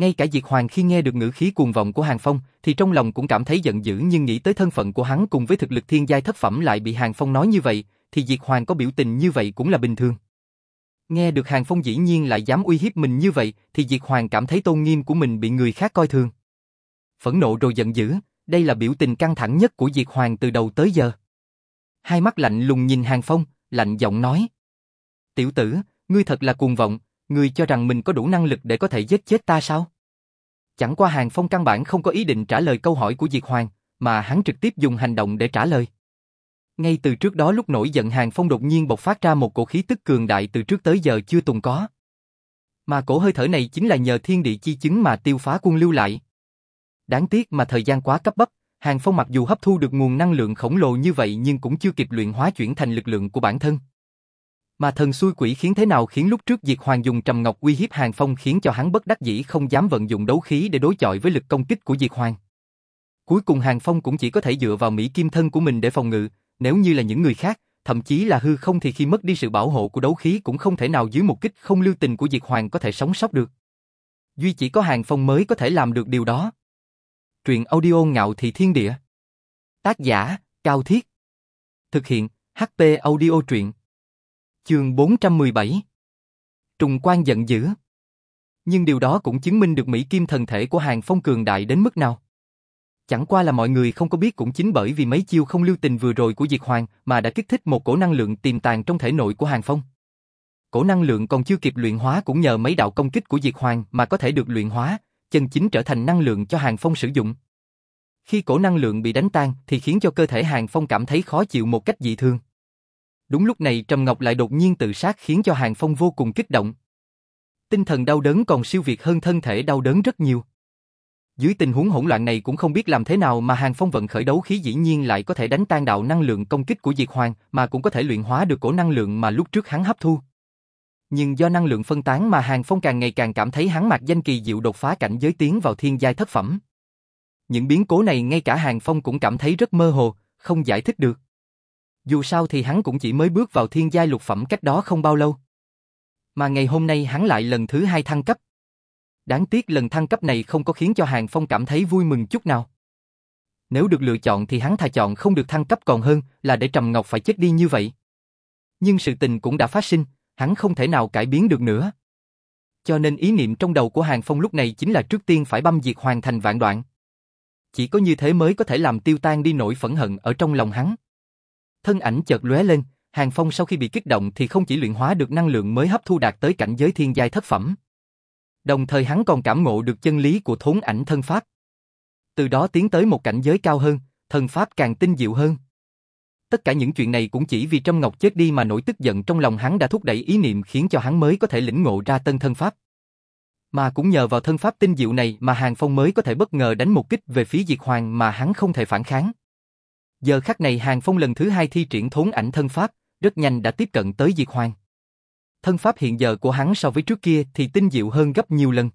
Ngay cả Diệt Hoàng khi nghe được ngữ khí cuồng vọng của Hàng Phong thì trong lòng cũng cảm thấy giận dữ nhưng nghĩ tới thân phận của hắn cùng với thực lực thiên giai thất phẩm lại bị Hàng Phong nói như vậy thì Diệt Hoàng có biểu tình như vậy cũng là bình thường. Nghe được Hàng Phong dĩ nhiên lại dám uy hiếp mình như vậy thì Diệt Hoàng cảm thấy tôn nghiêm của mình bị người khác coi thường. Phẫn nộ rồi giận dữ, đây là biểu tình căng thẳng nhất của Diệt Hoàng từ đầu tới giờ. Hai mắt lạnh lùng nhìn Hàng Phong, lạnh giọng nói. Tiểu tử, ngươi thật là cuồng vọng, ngươi cho rằng mình có đủ năng lực để có thể giết chết ta sao? Chẳng qua Hàng Phong căn bản không có ý định trả lời câu hỏi của Diệt Hoàng, mà hắn trực tiếp dùng hành động để trả lời. Ngay từ trước đó lúc nổi giận Hàng Phong đột nhiên bộc phát ra một cổ khí tức cường đại từ trước tới giờ chưa từng có. Mà cổ hơi thở này chính là nhờ thiên địa chi chứng mà tiêu phá quân lưu lại. Đáng tiếc mà thời gian quá cấp bách, Hàng Phong mặc dù hấp thu được nguồn năng lượng khổng lồ như vậy nhưng cũng chưa kịp luyện hóa chuyển thành lực lượng của bản thân. Mà thần xui quỷ khiến thế nào khiến lúc trước Diệt Hoàng dùng trầm ngọc uy hiếp Hàng Phong khiến cho hắn bất đắc dĩ không dám vận dụng đấu khí để đối chọi với lực công kích của Diệt Hoàng. Cuối cùng Hàng Phong cũng chỉ có thể dựa vào mỹ kim thân của mình để phòng ngự, nếu như là những người khác, thậm chí là hư không thì khi mất đi sự bảo hộ của đấu khí cũng không thể nào dưới một kích không lưu tình của Diệt Hoàng có thể sống sót được. Duy chỉ có Hàng Phong mới có thể làm được điều đó. Truyện audio ngạo thị thiên địa. Tác giả, Cao Thiết. Thực hiện, HP audio truyện. Chương 417 Trùng quan giận dữ Nhưng điều đó cũng chứng minh được Mỹ Kim thần thể của Hàng Phong cường đại đến mức nào. Chẳng qua là mọi người không có biết cũng chính bởi vì mấy chiêu không lưu tình vừa rồi của Diệt Hoàng mà đã kích thích một cổ năng lượng tiềm tàng trong thể nội của Hàng Phong. Cổ năng lượng còn chưa kịp luyện hóa cũng nhờ mấy đạo công kích của Diệt Hoàng mà có thể được luyện hóa, chân chính trở thành năng lượng cho Hàng Phong sử dụng. Khi cổ năng lượng bị đánh tan thì khiến cho cơ thể Hàng Phong cảm thấy khó chịu một cách dị thường. Đúng lúc này Trầm Ngọc lại đột nhiên tự sát khiến cho Hàng Phong vô cùng kích động. Tinh thần đau đớn còn siêu việt hơn thân thể đau đớn rất nhiều. Dưới tình huống hỗn loạn này cũng không biết làm thế nào mà Hàng Phong vận khởi đấu khí dĩ nhiên lại có thể đánh tan đạo năng lượng công kích của Diệt Hoàng mà cũng có thể luyện hóa được cổ năng lượng mà lúc trước hắn hấp thu. Nhưng do năng lượng phân tán mà Hàng Phong càng ngày càng cảm thấy hắn mặc danh kỳ diệu đột phá cảnh giới tiến vào thiên giai thất phẩm. Những biến cố này ngay cả Hàng Phong cũng cảm thấy rất mơ hồ, không giải thích được. Dù sao thì hắn cũng chỉ mới bước vào thiên giai lục phẩm cách đó không bao lâu. Mà ngày hôm nay hắn lại lần thứ hai thăng cấp. Đáng tiếc lần thăng cấp này không có khiến cho Hàng Phong cảm thấy vui mừng chút nào. Nếu được lựa chọn thì hắn thà chọn không được thăng cấp còn hơn là để Trầm Ngọc phải chết đi như vậy. Nhưng sự tình cũng đã phát sinh, hắn không thể nào cải biến được nữa. Cho nên ý niệm trong đầu của Hàng Phong lúc này chính là trước tiên phải băm diệt hoàn thành vạn đoạn. Chỉ có như thế mới có thể làm tiêu tan đi nỗi phẫn hận ở trong lòng hắn. Thân ảnh chợt lóe lên, Hàng Phong sau khi bị kích động thì không chỉ luyện hóa được năng lượng mới hấp thu đạt tới cảnh giới thiên giai thất phẩm. Đồng thời hắn còn cảm ngộ được chân lý của thốn ảnh thân pháp. Từ đó tiến tới một cảnh giới cao hơn, thân pháp càng tinh diệu hơn. Tất cả những chuyện này cũng chỉ vì Trâm Ngọc chết đi mà nỗi tức giận trong lòng hắn đã thúc đẩy ý niệm khiến cho hắn mới có thể lĩnh ngộ ra tân thân pháp. Mà cũng nhờ vào thân pháp tinh diệu này mà Hàng Phong mới có thể bất ngờ đánh một kích về phía Diệt Hoàng mà hắn không thể phản kháng. Giờ khắc này Hàng Phong lần thứ hai thi triển thốn ảnh thân pháp, rất nhanh đã tiếp cận tới Diệt Hoàng. Thân pháp hiện giờ của hắn so với trước kia thì tinh diệu hơn gấp nhiều lần.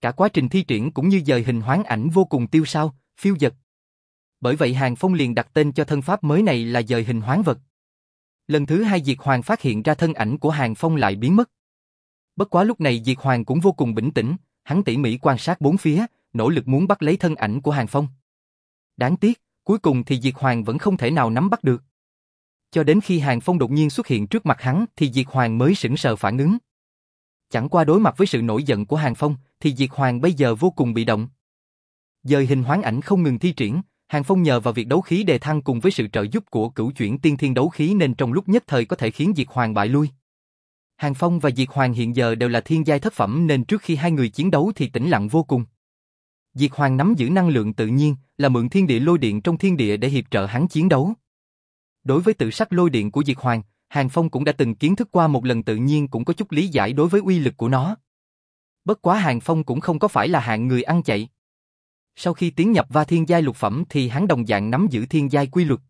Cả quá trình thi triển cũng như dời hình hoán ảnh vô cùng tiêu sao, phiêu dật. Bởi vậy Hàng Phong liền đặt tên cho thân pháp mới này là dời hình hoán vật. Lần thứ hai Diệt Hoàng phát hiện ra thân ảnh của Hàng Phong lại biến mất. Bất quá lúc này Diệt Hoàng cũng vô cùng bình tĩnh, hắn tỉ mỉ quan sát bốn phía, nỗ lực muốn bắt lấy thân ảnh của Hàng Phong. Đáng tiếc, cuối cùng thì Diệt Hoàng vẫn không thể nào nắm bắt được. Cho đến khi Hàng Phong đột nhiên xuất hiện trước mặt hắn thì Diệt Hoàng mới sững sờ phản ứng. Chẳng qua đối mặt với sự nổi giận của Hàng Phong thì Diệt Hoàng bây giờ vô cùng bị động. Dời hình hoán ảnh không ngừng thi triển, Hàng Phong nhờ vào việc đấu khí đề thăng cùng với sự trợ giúp của cửu chuyển tiên thiên đấu khí nên trong lúc nhất thời có thể khiến Diệt Hoàng bại lui. Hàng Phong và Diệt Hoàng hiện giờ đều là thiên giai thất phẩm nên trước khi hai người chiến đấu thì tĩnh lặng vô cùng. Diệt Hoàng nắm giữ năng lượng tự nhiên, là mượn thiên địa lôi điện trong thiên địa để hiệp trợ hắn chiến đấu. Đối với tự sắc lôi điện của Diệt Hoàng, Hàng Phong cũng đã từng kiến thức qua một lần tự nhiên cũng có chút lý giải đối với uy lực của nó. Bất quá Hàng Phong cũng không có phải là hạng người ăn chạy. Sau khi tiến nhập va thiên giai lục phẩm thì hắn đồng dạng nắm giữ thiên giai quy luật.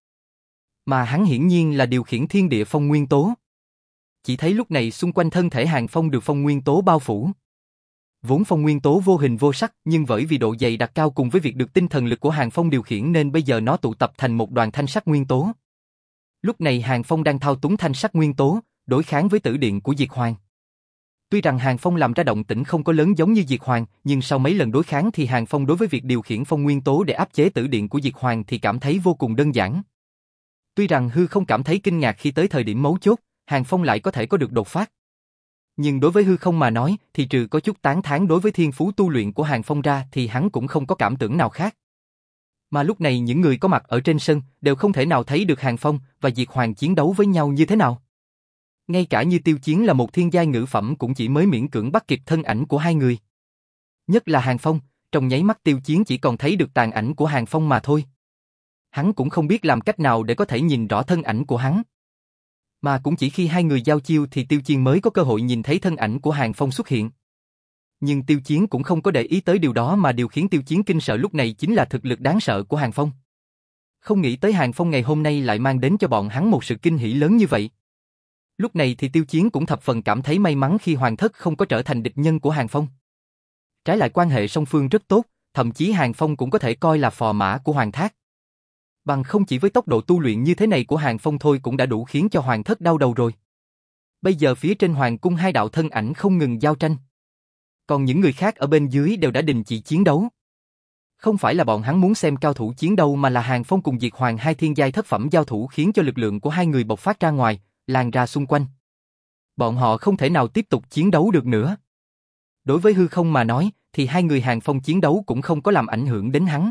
Mà hắn hiển nhiên là điều khiển thiên địa phong nguyên tố. Chỉ thấy lúc này xung quanh thân thể Hàng Phong được phong nguyên tố bao phủ. Vốn phong nguyên tố vô hình vô sắc, nhưng bởi vì độ dày đặc cao cùng với việc được tinh thần lực của Hàng Phong điều khiển nên bây giờ nó tụ tập thành một đoàn thanh sắc nguyên tố. Lúc này Hàng Phong đang thao túng thanh sắc nguyên tố, đối kháng với tử điện của Diệt Hoàng. Tuy rằng Hàng Phong làm ra động tĩnh không có lớn giống như Diệt Hoàng, nhưng sau mấy lần đối kháng thì Hàng Phong đối với việc điều khiển phong nguyên tố để áp chế tử điện của Diệt Hoàng thì cảm thấy vô cùng đơn giản. Tuy rằng hư không cảm thấy kinh ngạc khi tới thời điểm mấu chốt, Hàng Phong lại có thể có được đột phát. Nhưng đối với hư không mà nói, thì trừ có chút tán thán đối với thiên phú tu luyện của Hàng Phong ra thì hắn cũng không có cảm tưởng nào khác. Mà lúc này những người có mặt ở trên sân đều không thể nào thấy được Hàng Phong và Diệt Hoàng chiến đấu với nhau như thế nào. Ngay cả như tiêu chiến là một thiên giai ngữ phẩm cũng chỉ mới miễn cưỡng bắt kịp thân ảnh của hai người. Nhất là Hàng Phong, trong nháy mắt tiêu chiến chỉ còn thấy được tàn ảnh của Hàng Phong mà thôi. Hắn cũng không biết làm cách nào để có thể nhìn rõ thân ảnh của hắn. Mà cũng chỉ khi hai người giao chiêu thì Tiêu Chiến mới có cơ hội nhìn thấy thân ảnh của Hàng Phong xuất hiện. Nhưng Tiêu Chiến cũng không có để ý tới điều đó mà điều khiến Tiêu Chiến kinh sợ lúc này chính là thực lực đáng sợ của Hàng Phong. Không nghĩ tới Hàng Phong ngày hôm nay lại mang đến cho bọn hắn một sự kinh hỉ lớn như vậy. Lúc này thì Tiêu Chiến cũng thập phần cảm thấy may mắn khi Hoàng Thất không có trở thành địch nhân của Hàng Phong. Trái lại quan hệ song phương rất tốt, thậm chí Hàng Phong cũng có thể coi là phò mã của Hoàng Thác. Bằng không chỉ với tốc độ tu luyện như thế này của Hàng Phong thôi cũng đã đủ khiến cho Hoàng thất đau đầu rồi. Bây giờ phía trên Hoàng cung hai đạo thân ảnh không ngừng giao tranh. Còn những người khác ở bên dưới đều đã đình chỉ chiến đấu. Không phải là bọn hắn muốn xem cao thủ chiến đấu mà là Hàng Phong cùng Diệt Hoàng hai thiên giai thất phẩm giao thủ khiến cho lực lượng của hai người bộc phát ra ngoài, lan ra xung quanh, Bọn họ không thể nào tiếp tục chiến đấu được nữa. Đối với hư không mà nói, thì hai người hàng phong chiến đấu cũng không có làm ảnh hưởng đến hắn.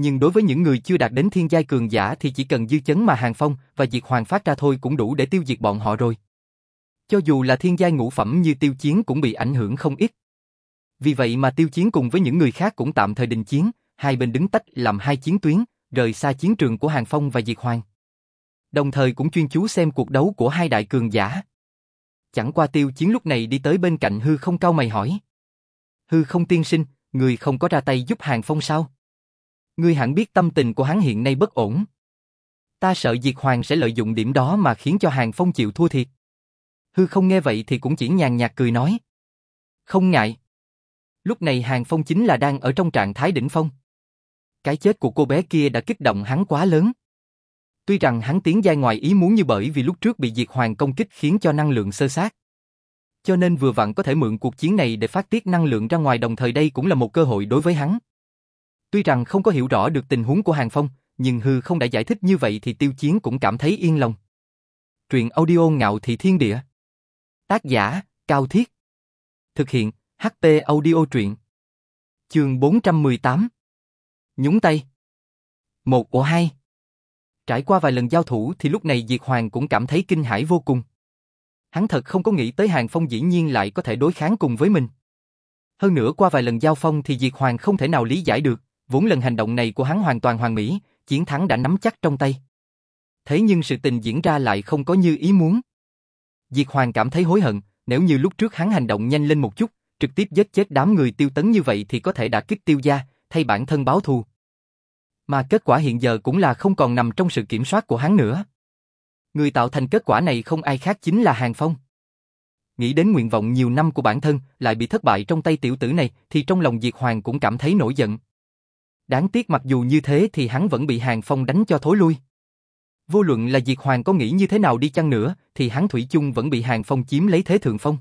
Nhưng đối với những người chưa đạt đến thiên giai cường giả thì chỉ cần dư chấn mà hàng phong và diệt hoàng phát ra thôi cũng đủ để tiêu diệt bọn họ rồi. Cho dù là thiên giai ngũ phẩm như tiêu chiến cũng bị ảnh hưởng không ít. Vì vậy mà tiêu chiến cùng với những người khác cũng tạm thời đình chiến, hai bên đứng tách làm hai chiến tuyến, rời xa chiến trường của Hàng Phong và Diệt Hoàng. Đồng thời cũng chuyên chú xem cuộc đấu của hai đại cường giả. Chẳng qua tiêu chiến lúc này đi tới bên cạnh hư không cao mày hỏi. Hư không tiên sinh, người không có ra tay giúp Hàng Phong sao? Ngươi hẳn biết tâm tình của hắn hiện nay bất ổn. Ta sợ Diệt Hoàng sẽ lợi dụng điểm đó mà khiến cho Hàng Phong chịu thua thiệt. Hư không nghe vậy thì cũng chỉ nhàn nhạt cười nói. Không ngại. Lúc này Hàng Phong chính là đang ở trong trạng thái đỉnh phong. Cái chết của cô bé kia đã kích động hắn quá lớn. Tuy rằng hắn tiến giai ngoài ý muốn như bởi vì lúc trước bị Diệt Hoàng công kích khiến cho năng lượng sơ sát. Cho nên vừa vặn có thể mượn cuộc chiến này để phát tiết năng lượng ra ngoài, đồng thời đây cũng là một cơ hội đối với hắn. Tuy rằng không có hiểu rõ được tình huống của Hàng Phong, nhưng hư không đã giải thích như vậy thì tiêu chiến cũng cảm thấy yên lòng. Truyện audio ngạo thị thiên địa. Tác giả, Cao Thiết. Thực hiện, HP audio truyện. Trường 418. Nhúng tay. Một của hai. Trải qua vài lần giao thủ thì lúc này Diệt Hoàng cũng cảm thấy kinh hãi vô cùng. Hắn thật không có nghĩ tới Hàng Phong dĩ nhiên lại có thể đối kháng cùng với mình. Hơn nữa qua vài lần giao phong thì Diệt Hoàng không thể nào lý giải được, vốn lần hành động này của hắn hoàn toàn hoàn mỹ, chiến thắng đã nắm chắc trong tay. Thế nhưng sự tình diễn ra lại không có như ý muốn. Diệt Hoàng cảm thấy hối hận, nếu như lúc trước hắn hành động nhanh lên một chút, trực tiếp giết chết đám người tiêu tấn như vậy thì có thể đã kích tiêu gia, thay bản thân báo thù. Mà kết quả hiện giờ cũng là không còn nằm trong sự kiểm soát của hắn nữa. Người tạo thành kết quả này không ai khác chính là Hàng Phong. Nghĩ đến nguyện vọng nhiều năm của bản thân lại bị thất bại trong tay tiểu tử này thì trong lòng Diệt Hoàng cũng cảm thấy nổi giận. Đáng tiếc mặc dù như thế thì hắn vẫn bị Hàng Phong đánh cho thối lui. Vô luận là Diệt Hoàng có nghĩ như thế nào đi chăng nữa, thì hắn Thủy chung vẫn bị Hàng Phong chiếm lấy thế thượng phong.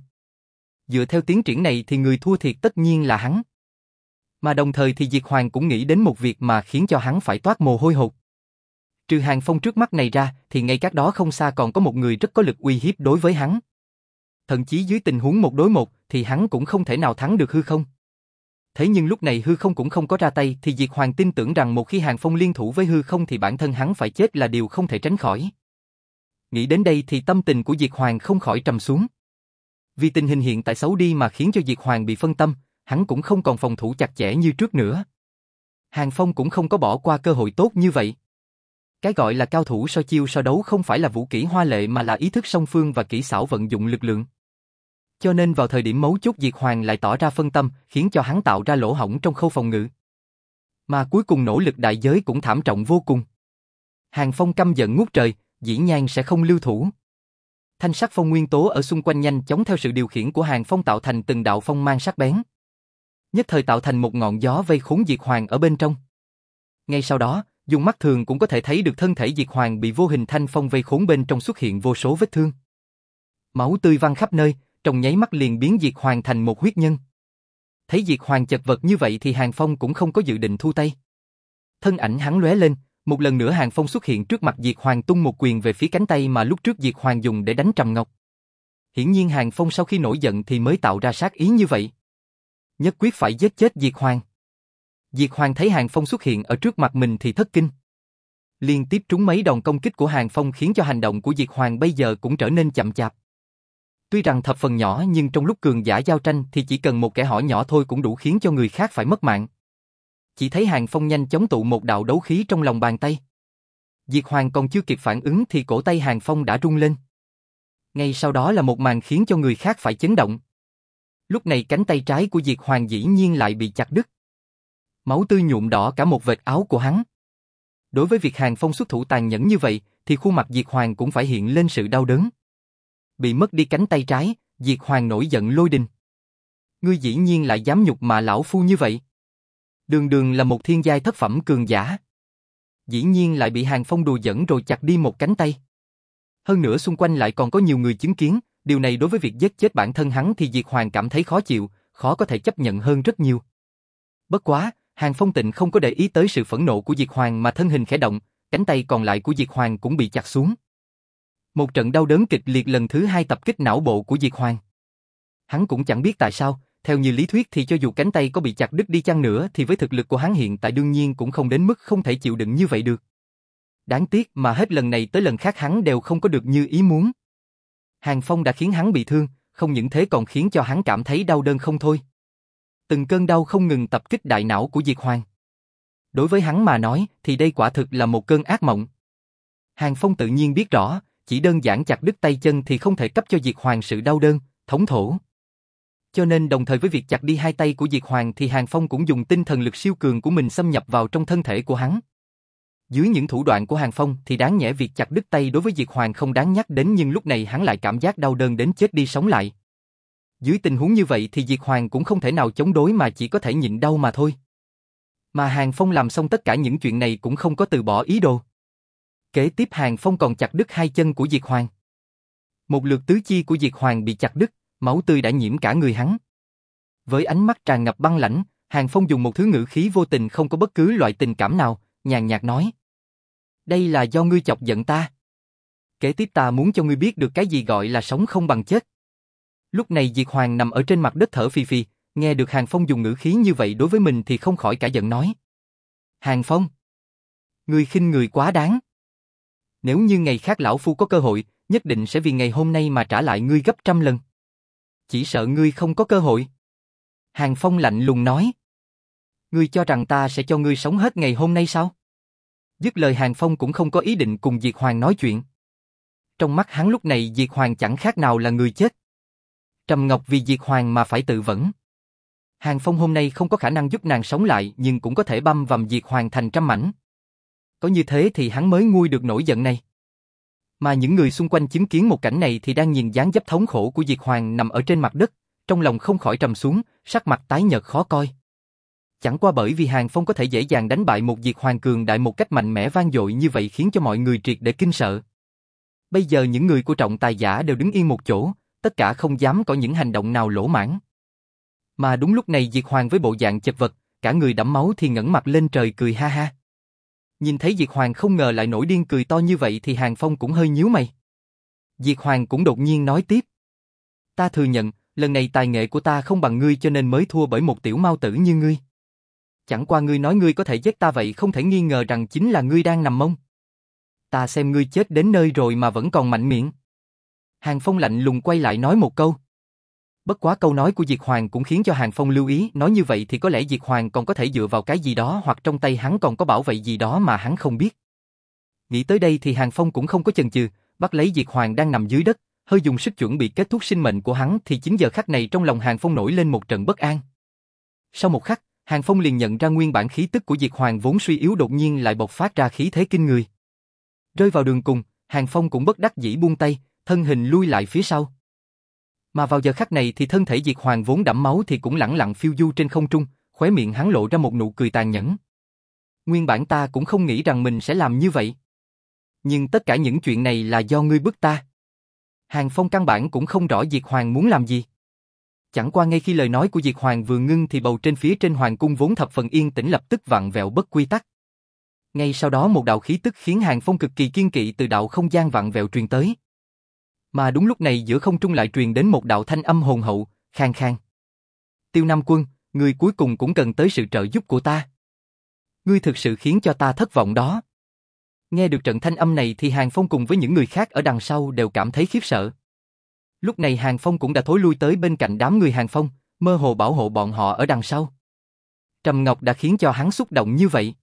Dựa theo tiến triển này thì người thua thiệt tất nhiên là hắn. Mà đồng thời thì Diệt Hoàng cũng nghĩ đến một việc mà khiến cho hắn phải toát mồ hôi hột. Trừ Hàng Phong trước mắt này ra, thì ngay các đó không xa còn có một người rất có lực uy hiếp đối với hắn. Thậm chí dưới tình huống một đối một, thì hắn cũng không thể nào thắng được hư không. Thế nhưng lúc này hư không cũng không có ra tay thì Diệt Hoàng tin tưởng rằng một khi Hàng Phong liên thủ với hư không thì bản thân hắn phải chết là điều không thể tránh khỏi. Nghĩ đến đây thì tâm tình của Diệt Hoàng không khỏi trầm xuống. Vì tình hình hiện tại xấu đi mà khiến cho Diệt Hoàng bị phân tâm, hắn cũng không còn phòng thủ chặt chẽ như trước nữa. Hàng Phong cũng không có bỏ qua cơ hội tốt như vậy. Cái gọi là cao thủ so chiêu so đấu không phải là vũ kỹ hoa lệ mà là ý thức song phương và kỹ xảo vận dụng lực lượng. Cho nên vào thời điểm mấu chốt Diệt Hoàng lại tỏ ra phân tâm, khiến cho hắn tạo ra lỗ hổng trong khâu phòng ngự. Mà cuối cùng nỗ lực đại giới cũng thảm trọng vô cùng. Hàng Phong căm giận ngút trời, dĩ nhan sẽ không lưu thủ. Thanh sắc phong nguyên tố ở xung quanh nhanh chóng theo sự điều khiển của Hàng Phong tạo thành từng đạo phong mang sắc bén. Nhất thời tạo thành một ngọn gió vây khốn Diệt Hoàng ở bên trong. Ngay sau đó, dùng mắt thường cũng có thể thấy được thân thể Diệt Hoàng bị vô hình thanh phong vây khốn bên trong xuất hiện vô số vết thương. Máu tươi văng khắp nơi, trong nháy mắt liền biến Diệt Hoàng thành một huyết nhân. Thấy Diệt Hoàng chật vật như vậy thì Hàng Phong cũng không có dự định thu tay. Thân ảnh hắn lóe lên, một lần nữa Hàng Phong xuất hiện trước mặt Diệt Hoàng tung một quyền về phía cánh tay mà lúc trước Diệt Hoàng dùng để đánh Trầm Ngọc. Hiển nhiên Hàng Phong sau khi nổi giận thì mới tạo ra sát ý như vậy. Nhất quyết phải giết chết Diệt Hoàng. Diệt Hoàng thấy Hàng Phong xuất hiện ở trước mặt mình thì thất kinh. Liên tiếp trúng mấy đòn công kích của Hàng Phong khiến cho hành động của Diệt Hoàng bây giờ cũng trở nên chậm chạp. Tuy rằng thập phần nhỏ nhưng trong lúc cường giả giao tranh thì chỉ cần một kẻ hỏi nhỏ thôi cũng đủ khiến cho người khác phải mất mạng. Chỉ thấy Hàng Phong nhanh chóng tụ một đạo đấu khí trong lòng bàn tay. Diệt Hoàng còn chưa kịp phản ứng thì cổ tay Hàng Phong đã rung lên. Ngay sau đó là một màn khiến cho người khác phải chấn động. Lúc này cánh tay trái của Diệt Hoàng dĩ nhiên lại bị chặt đứt. Máu tươi nhuộm đỏ cả một vệt áo của hắn. Đối với việc Hàng Phong xuất thủ tàn nhẫn như vậy, thì khuôn mặt Diệt Hoàng cũng phải hiện lên sự đau đớn. Bị mất đi cánh tay trái, Diệt Hoàng nổi giận lôi đình. Ngươi dĩ nhiên lại dám nhục mà lão phu như vậy. Đường đường là một thiên giai thất phẩm cường giả. Dĩ nhiên lại bị Hàng Phong đùa dẫn rồi chặt đi một cánh tay. Hơn nữa xung quanh lại còn có nhiều người chứng kiến, điều này đối với việc giết chết bản thân hắn thì Diệt Hoàng cảm thấy khó chịu, khó có thể chấp nhận hơn rất nhiều. Bất quá, Hàng Phong Tịnh không có để ý tới sự phẫn nộ của Diệt Hoàng mà thân hình khẽ động, cánh tay còn lại của Diệt Hoàng cũng bị chặt xuống. Một trận đau đớn kịch liệt lần thứ hai tập kích não bộ của Diệt Hoàng. Hắn cũng chẳng biết tại sao, theo như lý thuyết thì cho dù cánh tay có bị chặt đứt đi chăng nữa thì với thực lực của hắn hiện tại đương nhiên cũng không đến mức không thể chịu đựng như vậy được. Đáng tiếc mà hết lần này tới lần khác hắn đều không có được như ý muốn. Hàng Phong đã khiến hắn bị thương, không những thế còn khiến cho hắn cảm thấy đau đớn không thôi. Từng cơn đau không ngừng tập kích đại não của Diệt Hoàng. Đối với hắn mà nói thì đây quả thực là một cơn ác mộng. Hàng Phong tự nhiên biết rõ, chỉ đơn giản chặt đứt tay chân thì không thể cấp cho Diệt Hoàng sự đau đớn, thống thổ. Cho nên đồng thời với việc chặt đi hai tay của Diệt Hoàng thì Hàng Phong cũng dùng tinh thần lực siêu cường của mình xâm nhập vào trong thân thể của hắn. Dưới những thủ đoạn của Hàng Phong thì đáng nhẽ việc chặt đứt tay đối với Diệt Hoàng không đáng nhắc đến nhưng lúc này hắn lại cảm giác đau đớn đến chết đi sống lại. Dưới tình huống như vậy thì Diệt Hoàng cũng không thể nào chống đối mà chỉ có thể nhịn đau mà thôi. Mà Hàng Phong làm xong tất cả những chuyện này cũng không có từ bỏ ý đồ. Kế tiếp Hàng Phong còn chặt đứt hai chân của Diệt Hoàng. Một lượt tứ chi của Diệt Hoàng bị chặt đứt, máu tươi đã nhiễm cả người hắn. Với ánh mắt tràn ngập băng lãnh, Hàng Phong dùng một thứ ngữ khí vô tình không có bất cứ loại tình cảm nào, nhàn nhạt nói. Đây là do ngươi chọc giận ta. Kế tiếp ta muốn cho ngươi biết được cái gì gọi là sống không bằng chết. Lúc này Diệt Hoàng nằm ở trên mặt đất thở phì phì, nghe được Hàng Phong dùng ngữ khí như vậy đối với mình thì không khỏi cả giận nói. Hàng Phong, ngươi khinh người quá đáng. Nếu như ngày khác lão phu có cơ hội, nhất định sẽ vì ngày hôm nay mà trả lại ngươi gấp trăm lần. Chỉ sợ ngươi không có cơ hội. Hàng Phong lạnh lùng nói. Ngươi cho rằng ta sẽ cho ngươi sống hết ngày hôm nay sao? Dứt lời Hàng Phong cũng không có ý định cùng Diệt Hoàng nói chuyện. Trong mắt hắn lúc này Diệt Hoàng chẳng khác nào là người chết. Trầm Ngọc vì Diệt Hoàng mà phải tự vẫn. Hàng Phong hôm nay không có khả năng giúp nàng sống lại nhưng cũng có thể băm vằm Diệt Hoàng thành trăm mảnh. Có như thế thì hắn mới nguôi được nổi giận này. Mà những người xung quanh chứng kiến một cảnh này thì đang nhìn dáng dấp thống khổ của Diệt Hoàng nằm ở trên mặt đất, trong lòng không khỏi trầm xuống, sắc mặt tái nhợt khó coi. Chẳng qua bởi vì Hàng Phong có thể dễ dàng đánh bại một Diệt Hoàng cường đại một cách mạnh mẽ vang dội như vậy khiến cho mọi người triệt để kinh sợ. Bây giờ những người của trọng tài giả đều đứng yên một chỗ, tất cả không dám có những hành động nào lỗ mãng. Mà đúng lúc này Diệt Hoàng với bộ dạng chật vật, cả người đẫm máu thì ngẩng mặt lên trời cười ha ha. Nhìn thấy Diệt Hoàng không ngờ lại nổi điên cười to như vậy thì Hàng Phong cũng hơi nhíu mày. Diệt Hoàng cũng đột nhiên nói tiếp. Ta thừa nhận, lần này tài nghệ của ta không bằng ngươi cho nên mới thua bởi một tiểu mau tử như ngươi. Chẳng qua ngươi nói ngươi có thể giết ta vậy không thể nghi ngờ rằng chính là ngươi đang nằm mông. Ta xem ngươi chết đến nơi rồi mà vẫn còn mạnh miệng. Hàng Phong lạnh lùng quay lại nói một câu. Bất quá câu nói của Diệt Hoàng cũng khiến cho Hàng Phong lưu ý, nói như vậy thì có lẽ Diệt Hoàng còn có thể dựa vào cái gì đó hoặc trong tay hắn còn có bảo vệ gì đó mà hắn không biết. Nghĩ tới đây thì Hàng Phong cũng không có chần chừ, bắt lấy Diệt Hoàng đang nằm dưới đất, hơi dùng sức chuẩn bị kết thúc sinh mệnh của hắn thì chính giờ khắc này trong lòng Hàng Phong nổi lên một trận bất an. Sau một khắc, Hàng Phong liền nhận ra nguyên bản khí tức của Diệt Hoàng vốn suy yếu đột nhiên lại bộc phát ra khí thế kinh người. Rơi vào đường cùng, Hàng Phong cũng bất đắc dĩ buông tay, thân hình lui lại phía sau. Mà vào giờ khắc này thì thân thể Diệt Hoàng vốn đẫm máu thì cũng lẳng lặng phiêu du trên không trung, khóe miệng hắn lộ ra một nụ cười tàn nhẫn. Nguyên bản ta cũng không nghĩ rằng mình sẽ làm như vậy. Nhưng tất cả những chuyện này là do ngươi bức ta. Hàng Phong căn bản cũng không rõ Diệt Hoàng muốn làm gì. Chẳng qua ngay khi lời nói của Diệt Hoàng vừa ngưng thì bầu trên phía trên hoàng cung vốn thập phần yên tĩnh lập tức vặn vẹo bất quy tắc. Ngay sau đó một đạo khí tức khiến Hàng Phong cực kỳ kiên kỵ từ đạo không gian vặn vẹo truyền tới. Mà đúng lúc này giữa không trung lại truyền đến một đạo thanh âm hồn hậu, khang khang. Tiêu Nam Quân, người cuối cùng cũng cần tới sự trợ giúp của ta. Ngươi thực sự khiến cho ta thất vọng đó. Nghe được trận thanh âm này thì Hàng Phong cùng với những người khác ở đằng sau đều cảm thấy khiếp sợ. Lúc này Hàng Phong cũng đã thối lui tới bên cạnh đám người Hàng Phong, mơ hồ bảo hộ bọn họ ở đằng sau. Trầm Ngọc đã khiến cho hắn xúc động như vậy.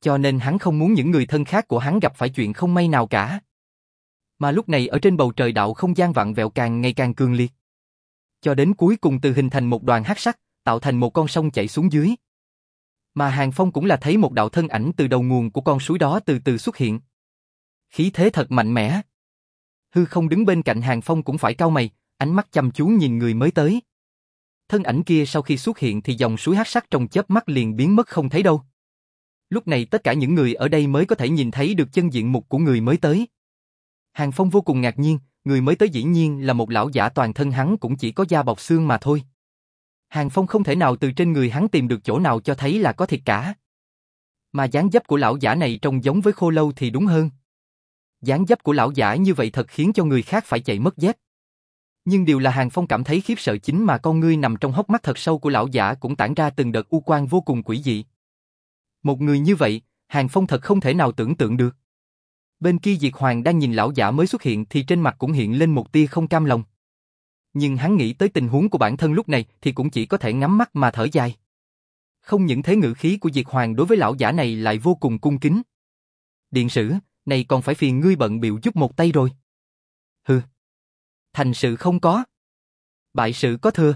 Cho nên hắn không muốn những người thân khác của hắn gặp phải chuyện không may nào cả. Mà lúc này ở trên bầu trời đạo không gian vặn vẹo càng ngày càng cường liệt. Cho đến cuối cùng từ hình thành một đoàn hắc sắc, tạo thành một con sông chảy xuống dưới. Mà Hàng Phong cũng là thấy một đạo thân ảnh từ đầu nguồn của con suối đó từ từ xuất hiện. Khí thế thật mạnh mẽ. Hư không đứng bên cạnh Hàng Phong cũng phải cau mày, ánh mắt chăm chú nhìn người mới tới. Thân ảnh kia sau khi xuất hiện thì dòng suối hắc sắc trong chớp mắt liền biến mất không thấy đâu. Lúc này tất cả những người ở đây mới có thể nhìn thấy được chân diện mục của người mới tới. Hàng Phong vô cùng ngạc nhiên, người mới tới dĩ nhiên là một lão giả toàn thân hắn cũng chỉ có da bọc xương mà thôi. Hàng Phong không thể nào từ trên người hắn tìm được chỗ nào cho thấy là có thịt cả. Mà dáng dấp của lão giả này trông giống với khô lâu thì đúng hơn. dáng dấp của lão giả như vậy thật khiến cho người khác phải chạy mất dép. Nhưng điều là Hàng Phong cảm thấy khiếp sợ chính mà con ngươi nằm trong hốc mắt thật sâu của lão giả cũng tản ra từng đợt u quan vô cùng quỷ dị. Một người như vậy, Hàng Phong thật không thể nào tưởng tượng được. Bên kia Diệt Hoàng đang nhìn lão giả mới xuất hiện thì trên mặt cũng hiện lên một tia không cam lòng. Nhưng hắn nghĩ tới tình huống của bản thân lúc này thì cũng chỉ có thể ngắm mắt mà thở dài. Không những thế ngữ khí của Diệt Hoàng đối với lão giả này lại vô cùng cung kính. Điện sử, này còn phải phiền ngươi bận biểu giúp một tay rồi. Hừ. Thành sự không có. Bại sự có thưa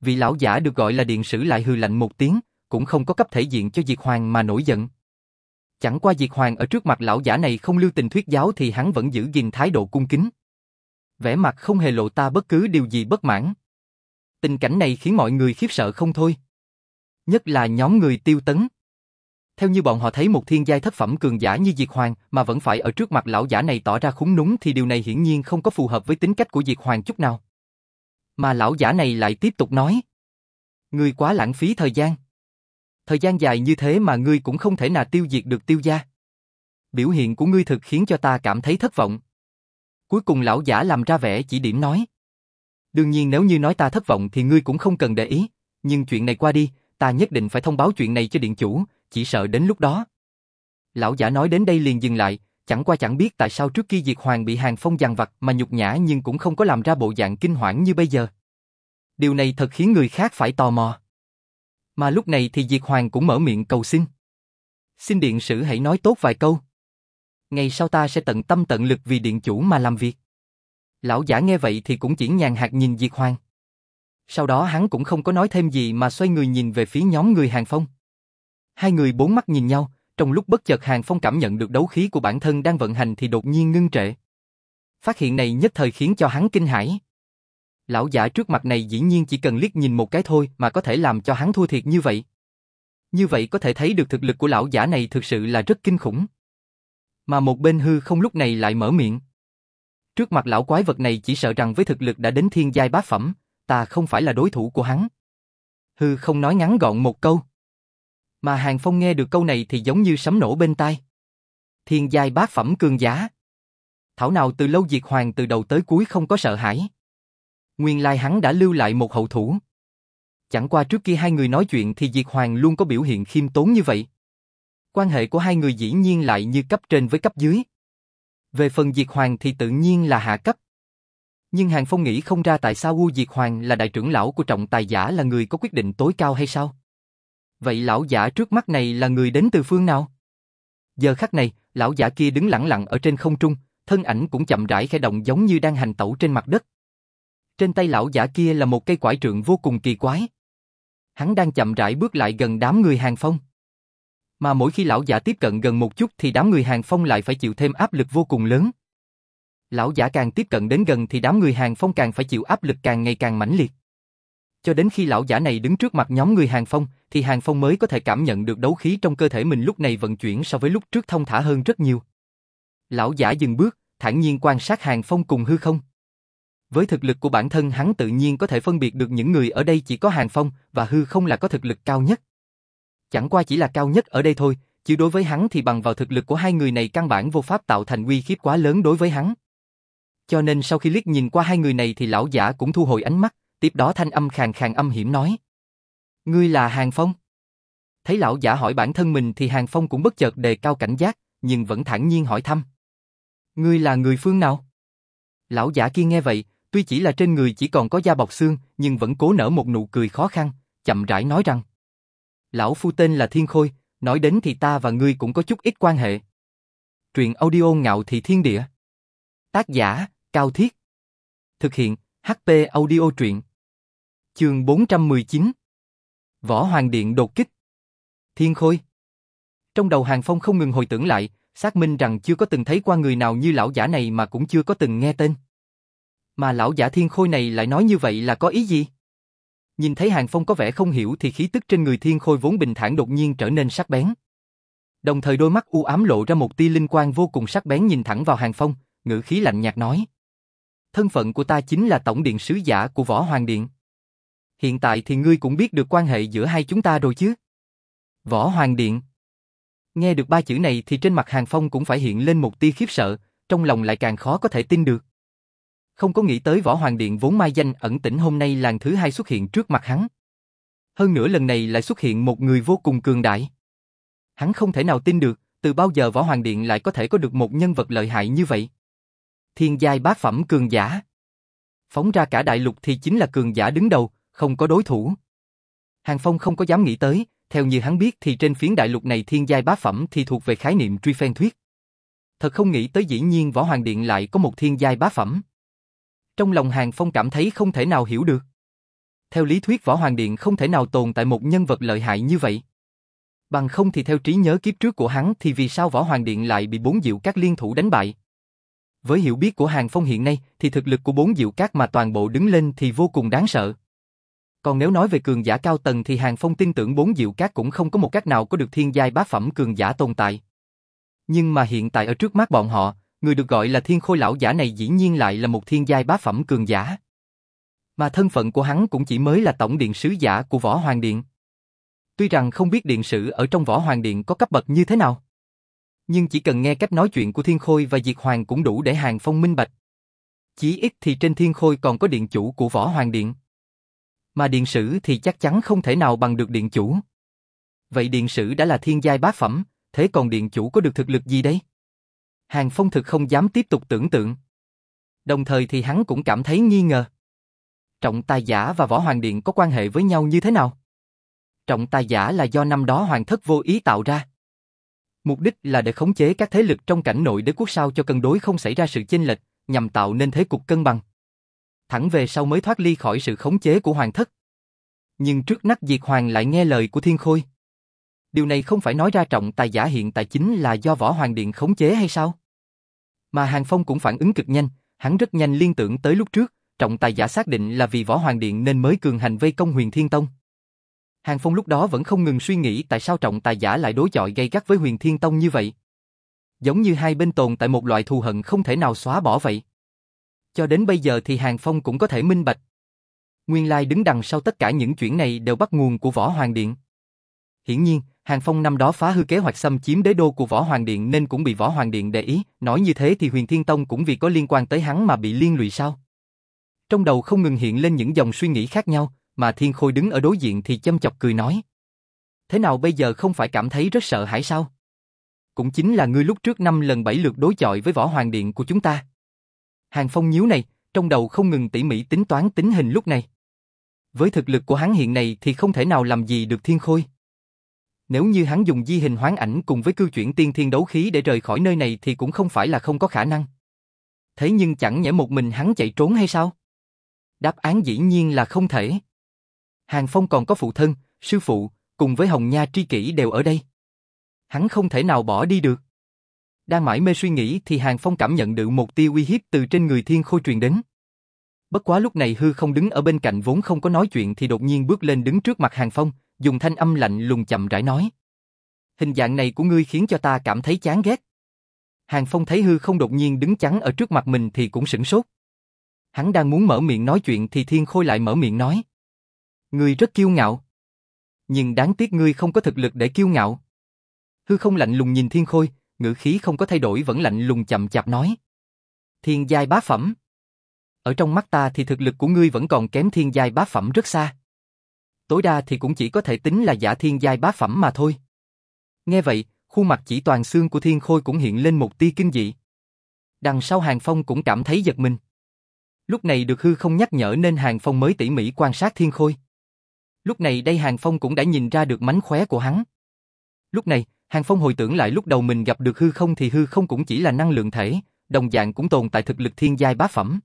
Vị lão giả được gọi là điện sử lại hừ lạnh một tiếng, cũng không có cấp thể diện cho Diệt Hoàng mà nổi giận. Chẳng qua Diệt Hoàng ở trước mặt lão giả này không lưu tình thuyết giáo thì hắn vẫn giữ gìn thái độ cung kính. Vẻ mặt không hề lộ ta bất cứ điều gì bất mãn. Tình cảnh này khiến mọi người khiếp sợ không thôi. Nhất là nhóm người tiêu tấn. Theo như bọn họ thấy một thiên giai thất phẩm cường giả như Diệt Hoàng mà vẫn phải ở trước mặt lão giả này tỏ ra khúng núng thì điều này hiển nhiên không có phù hợp với tính cách của Diệt Hoàng chút nào. Mà lão giả này lại tiếp tục nói. người quá lãng phí thời gian. Thời gian dài như thế mà ngươi cũng không thể nào tiêu diệt được tiêu gia. Biểu hiện của ngươi thực khiến cho ta cảm thấy thất vọng. Cuối cùng lão giả làm ra vẻ chỉ điểm nói. Đương nhiên nếu như nói ta thất vọng thì ngươi cũng không cần để ý, nhưng chuyện này qua đi, ta nhất định phải thông báo chuyện này cho điện chủ, chỉ sợ đến lúc đó. Lão giả nói đến đây liền dừng lại, chẳng qua chẳng biết tại sao trước khi Diệt Hoàng bị Hàng Phong giằng vặt mà nhục nhã nhưng cũng không có làm ra bộ dạng kinh hoảng như bây giờ. Điều này thật khiến người khác phải tò mò. Mà lúc này thì Diệt Hoàng cũng mở miệng cầu xin. Xin điện sử hãy nói tốt vài câu. Ngày sau ta sẽ tận tâm tận lực vì điện chủ mà làm việc. Lão giả nghe vậy thì cũng chỉ nhàn hạt nhìn Diệt Hoàng. Sau đó hắn cũng không có nói thêm gì mà xoay người nhìn về phía nhóm người Hàng Phong. Hai người bốn mắt nhìn nhau, trong lúc bất chợt Hàng Phong cảm nhận được đấu khí của bản thân đang vận hành thì đột nhiên ngưng trệ. Phát hiện này nhất thời khiến cho hắn kinh hãi. Lão giả trước mặt này dĩ nhiên chỉ cần liếc nhìn một cái thôi mà có thể làm cho hắn thua thiệt như vậy. Như vậy có thể thấy được thực lực của lão giả này thực sự là rất kinh khủng. Mà một bên hư không lúc này lại mở miệng. Trước mặt lão quái vật này chỉ sợ rằng với thực lực đã đến thiên giai bát phẩm, ta không phải là đối thủ của hắn. Hư không nói ngắn gọn một câu. Mà Hàng Phong nghe được câu này thì giống như sấm nổ bên tai. Thiên giai bát phẩm cường giá, Thảo nào từ lâu diệt hoàng từ đầu tới cuối không có sợ hãi. Nguyên lai hắn đã lưu lại một hậu thủ. Chẳng qua trước kia hai người nói chuyện thì Diệt Hoàng luôn có biểu hiện khiêm tốn như vậy. Quan hệ của hai người dĩ nhiên lại như cấp trên với cấp dưới. Về phần Diệt Hoàng thì tự nhiên là hạ cấp. Nhưng Hàng Phong nghĩ không ra tại sao U Diệt Hoàng là đại trưởng lão của trọng tài giả là người có quyết định tối cao hay sao? Vậy lão giả trước mắt này là người đến từ phương nào? Giờ khắc này, lão giả kia đứng lặng lặng ở trên không trung, thân ảnh cũng chậm rãi khẽ động giống như đang hành tẩu trên mặt đất. Trên tay lão giả kia là một cây quải trượng vô cùng kỳ quái. Hắn đang chậm rãi bước lại gần đám người hàng phong. Mà mỗi khi lão giả tiếp cận gần một chút thì đám người hàng phong lại phải chịu thêm áp lực vô cùng lớn. Lão giả càng tiếp cận đến gần thì đám người hàng phong càng phải chịu áp lực càng ngày càng mãnh liệt. Cho đến khi lão giả này đứng trước mặt nhóm người hàng phong, thì hàng phong mới có thể cảm nhận được đấu khí trong cơ thể mình lúc này vận chuyển so với lúc trước thông thả hơn rất nhiều. Lão giả dừng bước, thản nhiên quan sát hàng phong cùng hư không. Với thực lực của bản thân hắn tự nhiên có thể phân biệt được những người ở đây chỉ có Hàng Phong và hư không là có thực lực cao nhất. Chẳng qua chỉ là cao nhất ở đây thôi, chứ đối với hắn thì bằng vào thực lực của hai người này căn bản vô pháp tạo thành uy khiếp quá lớn đối với hắn. Cho nên sau khi liếc nhìn qua hai người này thì lão giả cũng thu hồi ánh mắt, tiếp đó thanh âm khàn khàn âm hiểm nói. Ngươi là Hàng Phong? Thấy lão giả hỏi bản thân mình thì Hàng Phong cũng bất chợt đề cao cảnh giác, nhưng vẫn thản nhiên hỏi thăm. Ngươi là người phương nào? Lão giả kia nghe vậy, Tuy chỉ là trên người chỉ còn có da bọc xương, nhưng vẫn cố nở một nụ cười khó khăn, chậm rãi nói rằng Lão Phu tên là Thiên Khôi, nói đến thì ta và ngươi cũng có chút ít quan hệ. Truyện audio ngạo thị thiên địa. Tác giả, Cao Thiết. Thực hiện, HP audio truyện. Trường 419. Võ Hoàng Điện đột kích. Thiên Khôi. Trong đầu Hàng Phong không ngừng hồi tưởng lại, xác minh rằng chưa có từng thấy qua người nào như lão giả này mà cũng chưa có từng nghe tên. Mà lão giả thiên khôi này lại nói như vậy là có ý gì? Nhìn thấy Hàng Phong có vẻ không hiểu thì khí tức trên người thiên khôi vốn bình thản đột nhiên trở nên sắc bén. Đồng thời đôi mắt u ám lộ ra một tia linh quang vô cùng sắc bén nhìn thẳng vào Hàng Phong, ngữ khí lạnh nhạt nói. Thân phận của ta chính là tổng điện sứ giả của Võ Hoàng Điện. Hiện tại thì ngươi cũng biết được quan hệ giữa hai chúng ta rồi chứ? Võ Hoàng Điện. Nghe được ba chữ này thì trên mặt Hàng Phong cũng phải hiện lên một tia khiếp sợ, trong lòng lại càng khó có thể tin được. Không có nghĩ tới Võ Hoàng Điện vốn mai danh ẩn tĩnh hôm nay làng thứ hai xuất hiện trước mặt hắn. Hơn nữa lần này lại xuất hiện một người vô cùng cường đại. Hắn không thể nào tin được, từ bao giờ Võ Hoàng Điện lại có thể có được một nhân vật lợi hại như vậy. Thiên giai bát phẩm cường giả. Phóng ra cả đại lục thì chính là cường giả đứng đầu, không có đối thủ. Hàng Phong không có dám nghĩ tới, theo như hắn biết thì trên phiến đại lục này thiên giai bát phẩm thì thuộc về khái niệm truy phen thuyết. Thật không nghĩ tới dĩ nhiên Võ Hoàng Điện lại có một thiên giai bát phẩm. Trong lòng Hàng Phong cảm thấy không thể nào hiểu được. Theo lý thuyết Võ Hoàng Điện không thể nào tồn tại một nhân vật lợi hại như vậy. Bằng không thì theo trí nhớ kiếp trước của hắn thì vì sao Võ Hoàng Điện lại bị bốn diệu các liên thủ đánh bại? Với hiểu biết của Hàng Phong hiện nay thì thực lực của bốn diệu các mà toàn bộ đứng lên thì vô cùng đáng sợ. Còn nếu nói về cường giả cao tầng thì Hàng Phong tin tưởng bốn diệu các cũng không có một cách nào có được thiên giai bá phẩm cường giả tồn tại. Nhưng mà hiện tại ở trước mắt bọn họ, người được gọi là thiên khôi lão giả này dĩ nhiên lại là một thiên giai bá phẩm cường giả. Mà thân phận của hắn cũng chỉ mới là tổng điện sứ giả của Võ Hoàng Điện. Tuy rằng không biết điện sử ở trong Võ Hoàng Điện có cấp bậc như thế nào. Nhưng chỉ cần nghe cách nói chuyện của Thiên Khôi và Diệt Hoàng cũng đủ để Hàng Phong minh bạch. Chí ít thì trên Thiên Khôi còn có điện chủ của Võ Hoàng Điện. Mà điện sử thì chắc chắn không thể nào bằng được điện chủ. Vậy điện sử đã là thiên giai bá phẩm, thế còn điện chủ có được thực lực gì đấy? Hàng Phong thực không dám tiếp tục tưởng tượng. Đồng thời thì hắn cũng cảm thấy nghi ngờ. Trọng tài giả và võ hoàng điện có quan hệ với nhau như thế nào? Trọng tài giả là do năm đó hoàng thất vô ý tạo ra. Mục đích là để khống chế các thế lực trong cảnh nội đế quốc sao cho cân đối không xảy ra sự chênh lệch, nhằm tạo nên thế cục cân bằng. Thẳng về sau mới thoát ly khỏi sự khống chế của hoàng thất. Nhưng trước nắc diệt hoàng lại nghe lời của thiên khôi. Điều này không phải nói ra trọng tài giả hiện tại chính là do võ hoàng điện khống chế hay sao? Mà Hàng Phong cũng phản ứng cực nhanh, hắn rất nhanh liên tưởng tới lúc trước, trọng tài giả xác định là vì võ hoàng điện nên mới cường hành vây công huyền thiên tông. Hàng Phong lúc đó vẫn không ngừng suy nghĩ tại sao trọng tài giả lại đối chọi gây gắt với huyền thiên tông như vậy. Giống như hai bên tồn tại một loại thù hận không thể nào xóa bỏ vậy. Cho đến bây giờ thì Hàng Phong cũng có thể minh bạch. Nguyên lai đứng đằng sau tất cả những chuyện này đều bắt nguồn của Võ Hoàng Điện. Hiển nhiên, Hàng Phong năm đó phá hư kế hoạch xâm chiếm đế đô của Võ Hoàng Điện nên cũng bị Võ Hoàng Điện để ý, nói như thế thì Huyền Thiên Tông cũng vì có liên quan tới hắn mà bị liên lụy sao? Trong đầu không ngừng hiện lên những dòng suy nghĩ khác nhau, mà Thiên Khôi đứng ở đối diện thì châm chọc cười nói. Thế nào bây giờ không phải cảm thấy rất sợ hãi sao? Cũng chính là ngươi lúc trước năm lần bảy lượt đối chọi với Võ Hoàng Điện của chúng ta. Hàng Phong nhíu này, trong đầu không ngừng tỉ mỉ tính toán tính hình lúc này. Với thực lực của hắn hiện nay thì không thể nào làm gì được Thiên Khôi. Nếu như hắn dùng di hình hoán ảnh cùng với cư chuyển tiên thiên đấu khí để rời khỏi nơi này thì cũng không phải là không có khả năng. Thế nhưng chẳng nhẽ một mình hắn chạy trốn hay sao? Đáp án dĩ nhiên là không thể. Hàng Phong còn có phụ thân, sư phụ, cùng với Hồng Nha tri kỷ đều ở đây. Hắn không thể nào bỏ đi được. Đang mãi mê suy nghĩ thì Hàng Phong cảm nhận được một tia uy hiếp từ trên người thiên khôi truyền đến. Bất quá lúc này hư không đứng ở bên cạnh vốn không có nói chuyện thì đột nhiên bước lên đứng trước mặt Hàng Phong, dùng thanh âm lạnh lùng chậm rãi nói. Hình dạng này của ngươi khiến cho ta cảm thấy chán ghét. Hàng Phong thấy hư không đột nhiên đứng chắn ở trước mặt mình thì cũng sửng sốt. Hắn đang muốn mở miệng nói chuyện thì Thiên Khôi lại mở miệng nói. Ngươi rất kiêu ngạo. Nhưng đáng tiếc ngươi không có thực lực để kiêu ngạo. Hư không lạnh lùng nhìn Thiên Khôi, ngữ khí không có thay đổi vẫn lạnh lùng chậm chạp nói. Thiên giai bá phẩm. Ở trong mắt ta thì thực lực của ngươi vẫn còn kém thiên giai bá phẩm rất xa tối đa thì cũng chỉ có thể tính là giả thiên giai bá phẩm mà thôi. Nghe vậy, khuôn mặt chỉ toàn xương của thiên khôi cũng hiện lên một tia kinh dị. Đằng sau Hàng Phong cũng cảm thấy giật mình. Lúc này được hư không nhắc nhở nên Hàng Phong mới tỉ mỉ quan sát thiên khôi. Lúc này đây Hàng Phong cũng đã nhìn ra được mánh khóe của hắn. Lúc này, Hàng Phong hồi tưởng lại lúc đầu mình gặp được hư không thì hư không cũng chỉ là năng lượng thể, đồng dạng cũng tồn tại thực lực thiên giai bá phẩm.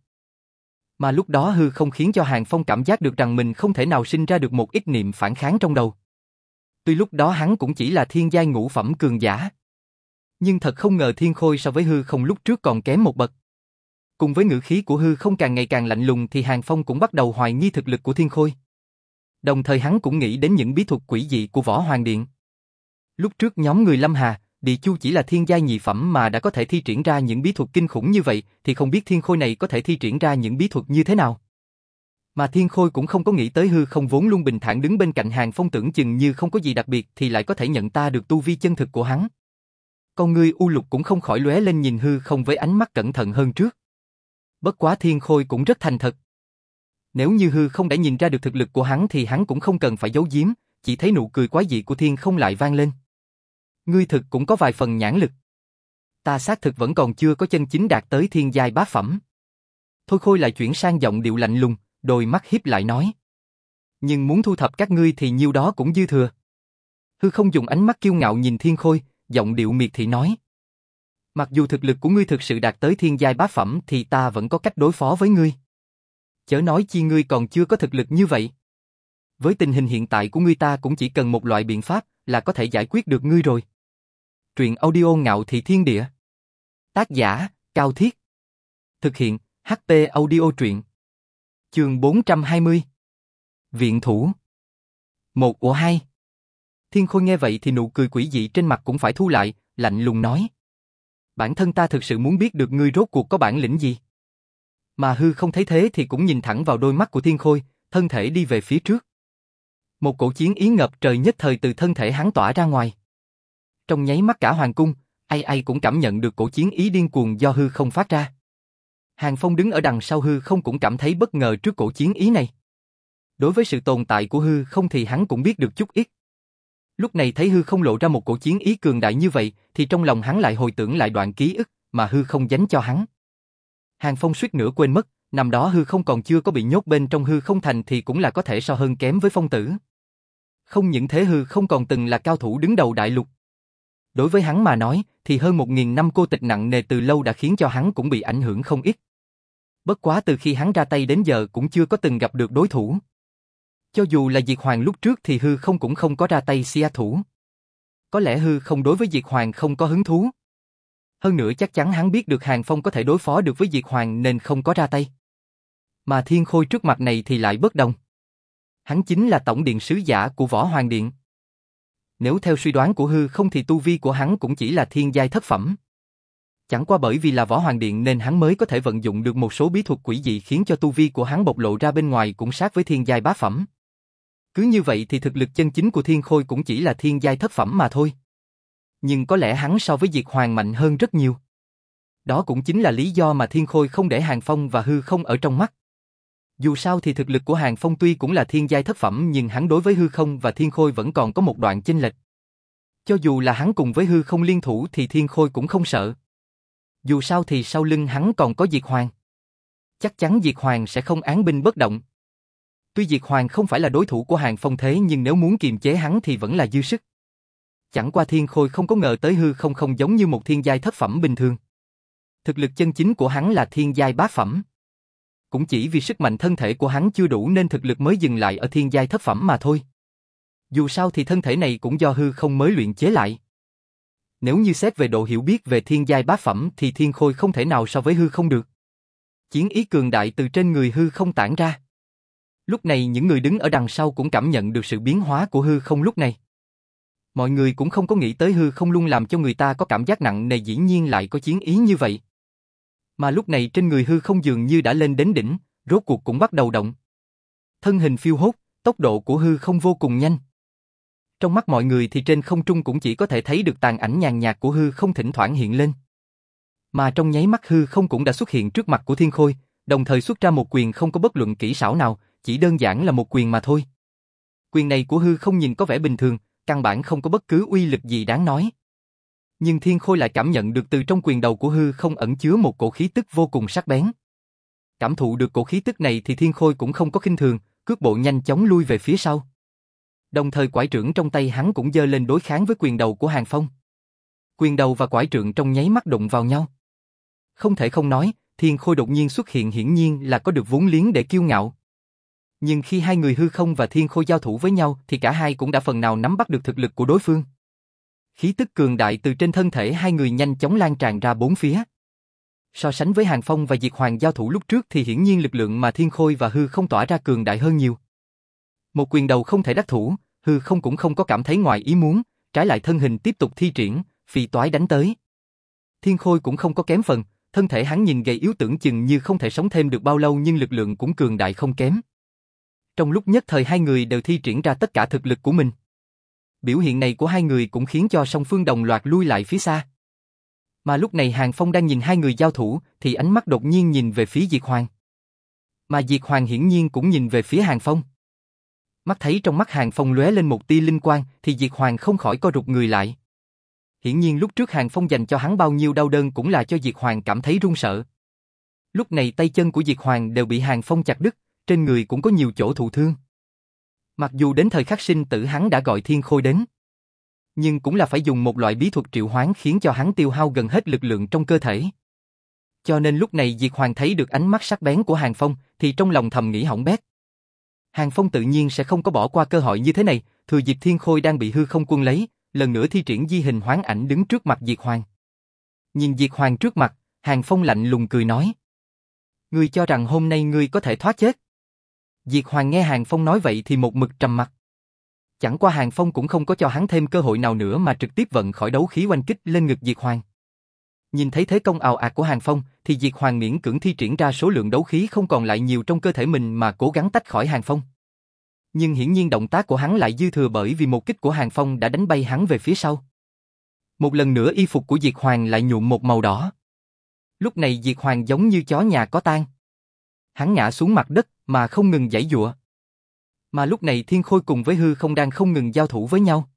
Mà lúc đó hư không khiến cho Hàng Phong cảm giác được rằng mình không thể nào sinh ra được một ít niệm phản kháng trong đầu. Tuy lúc đó hắn cũng chỉ là thiên giai ngũ phẩm cường giả. Nhưng thật không ngờ thiên khôi so với hư không lúc trước còn kém một bậc. Cùng với ngữ khí của hư không càng ngày càng lạnh lùng thì Hàng Phong cũng bắt đầu hoài nghi thực lực của thiên khôi. Đồng thời hắn cũng nghĩ đến những bí thuật quỷ dị của Võ Hoàng Điện. Lúc trước nhóm người Lâm Hà, Địa Chu chỉ là thiên giai nhị phẩm mà đã có thể thi triển ra những bí thuật kinh khủng như vậy, thì không biết thiên khôi này có thể thi triển ra những bí thuật như thế nào. Mà thiên khôi cũng không có nghĩ tới hư không vốn luôn bình thản đứng bên cạnh hàng phong tưởng chừng như không có gì đặc biệt thì lại có thể nhận ta được tu vi chân thực của hắn. Con ngươi u lục cũng không khỏi lóe lên nhìn hư không với ánh mắt cẩn thận hơn trước. Bất quá thiên khôi cũng rất thành thật. Nếu như hư không đã nhìn ra được thực lực của hắn thì hắn cũng không cần phải giấu giếm, chỉ thấy nụ cười quái dị của thiên không lại vang lên. Ngươi thực cũng có vài phần nhãn lực. Ta xác thực vẫn còn chưa có chân chính đạt tới thiên giai bá phẩm. Thôi khôi lại chuyển sang giọng điệu lạnh lùng, đôi mắt hiếp lại nói. Nhưng muốn thu thập các ngươi thì nhiêu đó cũng dư thừa. Hư không dùng ánh mắt kiêu ngạo nhìn thiên khôi, giọng điệu miệt thị nói. Mặc dù thực lực của ngươi thực sự đạt tới thiên giai bá phẩm thì ta vẫn có cách đối phó với ngươi. Chớ nói chi ngươi còn chưa có thực lực như vậy. Với tình hình hiện tại của ngươi ta cũng chỉ cần một loại biện pháp là có thể giải quyết được ngươi rồi. Truyện audio ngạo thị thiên địa. Tác giả, Cao Thiết. Thực hiện, ht audio truyện. Trường 420. Viện thủ. Một của hai. Thiên Khôi nghe vậy thì nụ cười quỷ dị trên mặt cũng phải thu lại, lạnh lùng nói. Bản thân ta thực sự muốn biết được ngươi rốt cuộc có bản lĩnh gì. Mà hư không thấy thế thì cũng nhìn thẳng vào đôi mắt của Thiên Khôi, thân thể đi về phía trước. Một cổ chiến ý ngập trời nhất thời từ thân thể hắn tỏa ra ngoài. Trong nháy mắt cả hoàng cung, ai ai cũng cảm nhận được cổ chiến ý điên cuồng do hư không phát ra. Hàng Phong đứng ở đằng sau hư không cũng cảm thấy bất ngờ trước cổ chiến ý này. Đối với sự tồn tại của hư không thì hắn cũng biết được chút ít. Lúc này thấy hư không lộ ra một cổ chiến ý cường đại như vậy, thì trong lòng hắn lại hồi tưởng lại đoạn ký ức mà hư không dánh cho hắn. Hàng Phong suýt nữa quên mất, năm đó hư không còn chưa có bị nhốt bên trong hư không thành thì cũng là có thể so hơn kém với phong tử. Không những thế hư không còn từng là cao thủ đứng đầu đại lục. Đối với hắn mà nói, thì hơn một nghìn năm cô tịch nặng nề từ lâu đã khiến cho hắn cũng bị ảnh hưởng không ít. Bất quá từ khi hắn ra tay đến giờ cũng chưa có từng gặp được đối thủ. Cho dù là Diệt Hoàng lúc trước thì hư không cũng không có ra tay xia thủ. Có lẽ hư không đối với Diệt Hoàng không có hứng thú. Hơn nữa chắc chắn hắn biết được Hàng Phong có thể đối phó được với Diệt Hoàng nên không có ra tay. Mà Thiên Khôi trước mặt này thì lại bất đồng. Hắn chính là tổng điện sứ giả của Võ Hoàng Điện. Nếu theo suy đoán của hư không thì tu vi của hắn cũng chỉ là thiên giai thất phẩm. Chẳng qua bởi vì là Võ Hoàng Điện nên hắn mới có thể vận dụng được một số bí thuật quỷ dị khiến cho tu vi của hắn bộc lộ ra bên ngoài cũng sát với thiên giai bá phẩm. Cứ như vậy thì thực lực chân chính của Thiên Khôi cũng chỉ là thiên giai thất phẩm mà thôi. Nhưng có lẽ hắn so với Diệt Hoàng mạnh hơn rất nhiều. Đó cũng chính là lý do mà Thiên Khôi không để Hàng Phong và hư không ở trong mắt. Dù sao thì thực lực của Hàng Phong tuy cũng là thiên giai thất phẩm, nhưng hắn đối với hư không và Thiên Khôi vẫn còn có một đoạn chênh lệch. Cho dù là hắn cùng với hư không liên thủ thì Thiên Khôi cũng không sợ. Dù sao thì sau lưng hắn còn có Diệt Hoàng. Chắc chắn Diệt Hoàng sẽ không án binh bất động. Tuy Diệt Hoàng không phải là đối thủ của Hàng Phong thế, nhưng nếu muốn kiềm chế hắn thì vẫn là dư sức. Chẳng qua Thiên Khôi không có ngờ tới hư không không giống như một thiên giai thất phẩm bình thường. Thực lực chân chính của hắn là thiên giai bá phẩm. Cũng chỉ vì sức mạnh thân thể của hắn chưa đủ nên thực lực mới dừng lại ở thiên giai thất phẩm mà thôi. Dù sao thì thân thể này cũng do hư không mới luyện chế lại. Nếu như xét về độ hiểu biết về thiên giai bá phẩm thì thiên khôi không thể nào so với hư không được. Chiến ý cường đại từ trên người hư không tản ra. Lúc này những người đứng ở đằng sau cũng cảm nhận được sự biến hóa của hư không lúc này. Mọi người cũng không có nghĩ tới hư không luôn làm cho người ta có cảm giác nặng nề dĩ nhiên lại có chiến ý như vậy. Mà lúc này trên người hư không dường như đã lên đến đỉnh, rốt cuộc cũng bắt đầu động. Thân hình phiêu hốt, tốc độ của hư không vô cùng nhanh. Trong mắt mọi người thì trên không trung cũng chỉ có thể thấy được tàn ảnh nhàn nhạt của hư không thỉnh thoảng hiện lên. Mà trong nháy mắt hư không cũng đã xuất hiện trước mặt của thiên khôi, đồng thời xuất ra một quyền không có bất luận kỹ xảo nào, chỉ đơn giản là một quyền mà thôi. Quyền này của hư không nhìn có vẻ bình thường, căn bản không có bất cứ uy lực gì đáng nói. Nhưng Thiên Khôi lại cảm nhận được từ trong quyền đầu của hư không ẩn chứa một cổ khí tức vô cùng sắc bén. Cảm thụ được cổ khí tức này thì Thiên Khôi cũng không có khinh thường, cước bộ nhanh chóng lui về phía sau. Đồng thời quải trưởng trong tay hắn cũng giơ lên đối kháng với quyền đầu của Hàng Phong. Quyền đầu và quải trưởng trong nháy mắt đụng vào nhau. Không thể không nói, Thiên Khôi đột nhiên xuất hiện hiển nhiên là có được vốn liếng để kiêu ngạo. Nhưng khi hai người hư không và thiên khôi giao thủ với nhau thì cả hai cũng đã phần nào nắm bắt được thực lực của đối phương. Khí tức cường đại từ trên thân thể hai người nhanh chóng lan tràn ra bốn phía. So sánh với Hàng Phong và Diệt Hoàng giao thủ lúc trước thì hiển nhiên lực lượng mà thiên khôi và hư không tỏa ra cường đại hơn nhiều. Một quyền đầu không thể đắc thủ, hư không cũng không có cảm thấy ngoài ý muốn, trái lại thân hình tiếp tục thi triển, phi toái đánh tới. Thiên khôi cũng không có kém phần, thân thể hắn nhìn gầy yếu tưởng chừng như không thể sống thêm được bao lâu nhưng lực lượng cũng cường đại không kém. Trong lúc nhất thời hai người đều thi triển ra tất cả thực lực của mình. Biểu hiện này của hai người cũng khiến cho song phương đồng loạt lui lại phía xa. Mà lúc này Hàng Phong đang nhìn hai người giao thủ, thì ánh mắt đột nhiên nhìn về phía Diệt Hoàng. Mà Diệt Hoàng hiển nhiên cũng nhìn về phía Hàng Phong. Mắt thấy trong mắt Hàng Phong lóe lên một tia linh quang, thì Diệt Hoàng không khỏi co rụt người lại. Hiển nhiên lúc trước Hàng Phong dành cho hắn bao nhiêu đau đớn cũng là cho Diệt Hoàng cảm thấy run sợ. Lúc này tay chân của Diệt Hoàng đều bị Hàng Phong chặt đứt, trên người cũng có nhiều chỗ thụ thương. Mặc dù đến thời khắc sinh tử hắn đã gọi thiên khôi đến. Nhưng cũng là phải dùng một loại bí thuật triệu hoán khiến cho hắn tiêu hao gần hết lực lượng trong cơ thể. Cho nên lúc này Diệt Hoàng thấy được ánh mắt sắc bén của Hàng Phong, thì trong lòng thầm nghĩ hỏng bét. Hàng Phong tự nhiên sẽ không có bỏ qua cơ hội như thế này, thừa dịp thiên khôi đang bị hư không quân lấy, lần nữa thi triển di hình hoán ảnh đứng trước mặt Diệt Hoàng. Nhìn Diệt Hoàng trước mặt, Hàng Phong lạnh lùng cười nói. Ngươi cho rằng hôm nay ngươi có thể thoát chết. Diệt Hoàng nghe Hàng Phong nói vậy thì một mực trầm mặt. Chẳng qua Hàng Phong cũng không có cho hắn thêm cơ hội nào nữa mà trực tiếp vận khỏi đấu khí oanh kích lên ngực Diệt Hoàng. Nhìn thấy thế công ào ạt của Hàng Phong, thì Diệt Hoàng miễn cưỡng thi triển ra số lượng đấu khí không còn lại nhiều trong cơ thể mình mà cố gắng tách khỏi Hàng Phong. Nhưng hiển nhiên động tác của hắn lại dư thừa bởi vì một kích của Hàng Phong đã đánh bay hắn về phía sau. Một lần nữa y phục của Diệt Hoàng lại nhuộm một màu đỏ. Lúc này Diệt Hoàng giống như chó nhà có tang. Hắn ngã xuống mặt đất mà không ngừng giãy dụa. Mà lúc này Thiên Khôi cùng với Hư không đang không ngừng giao thủ với nhau.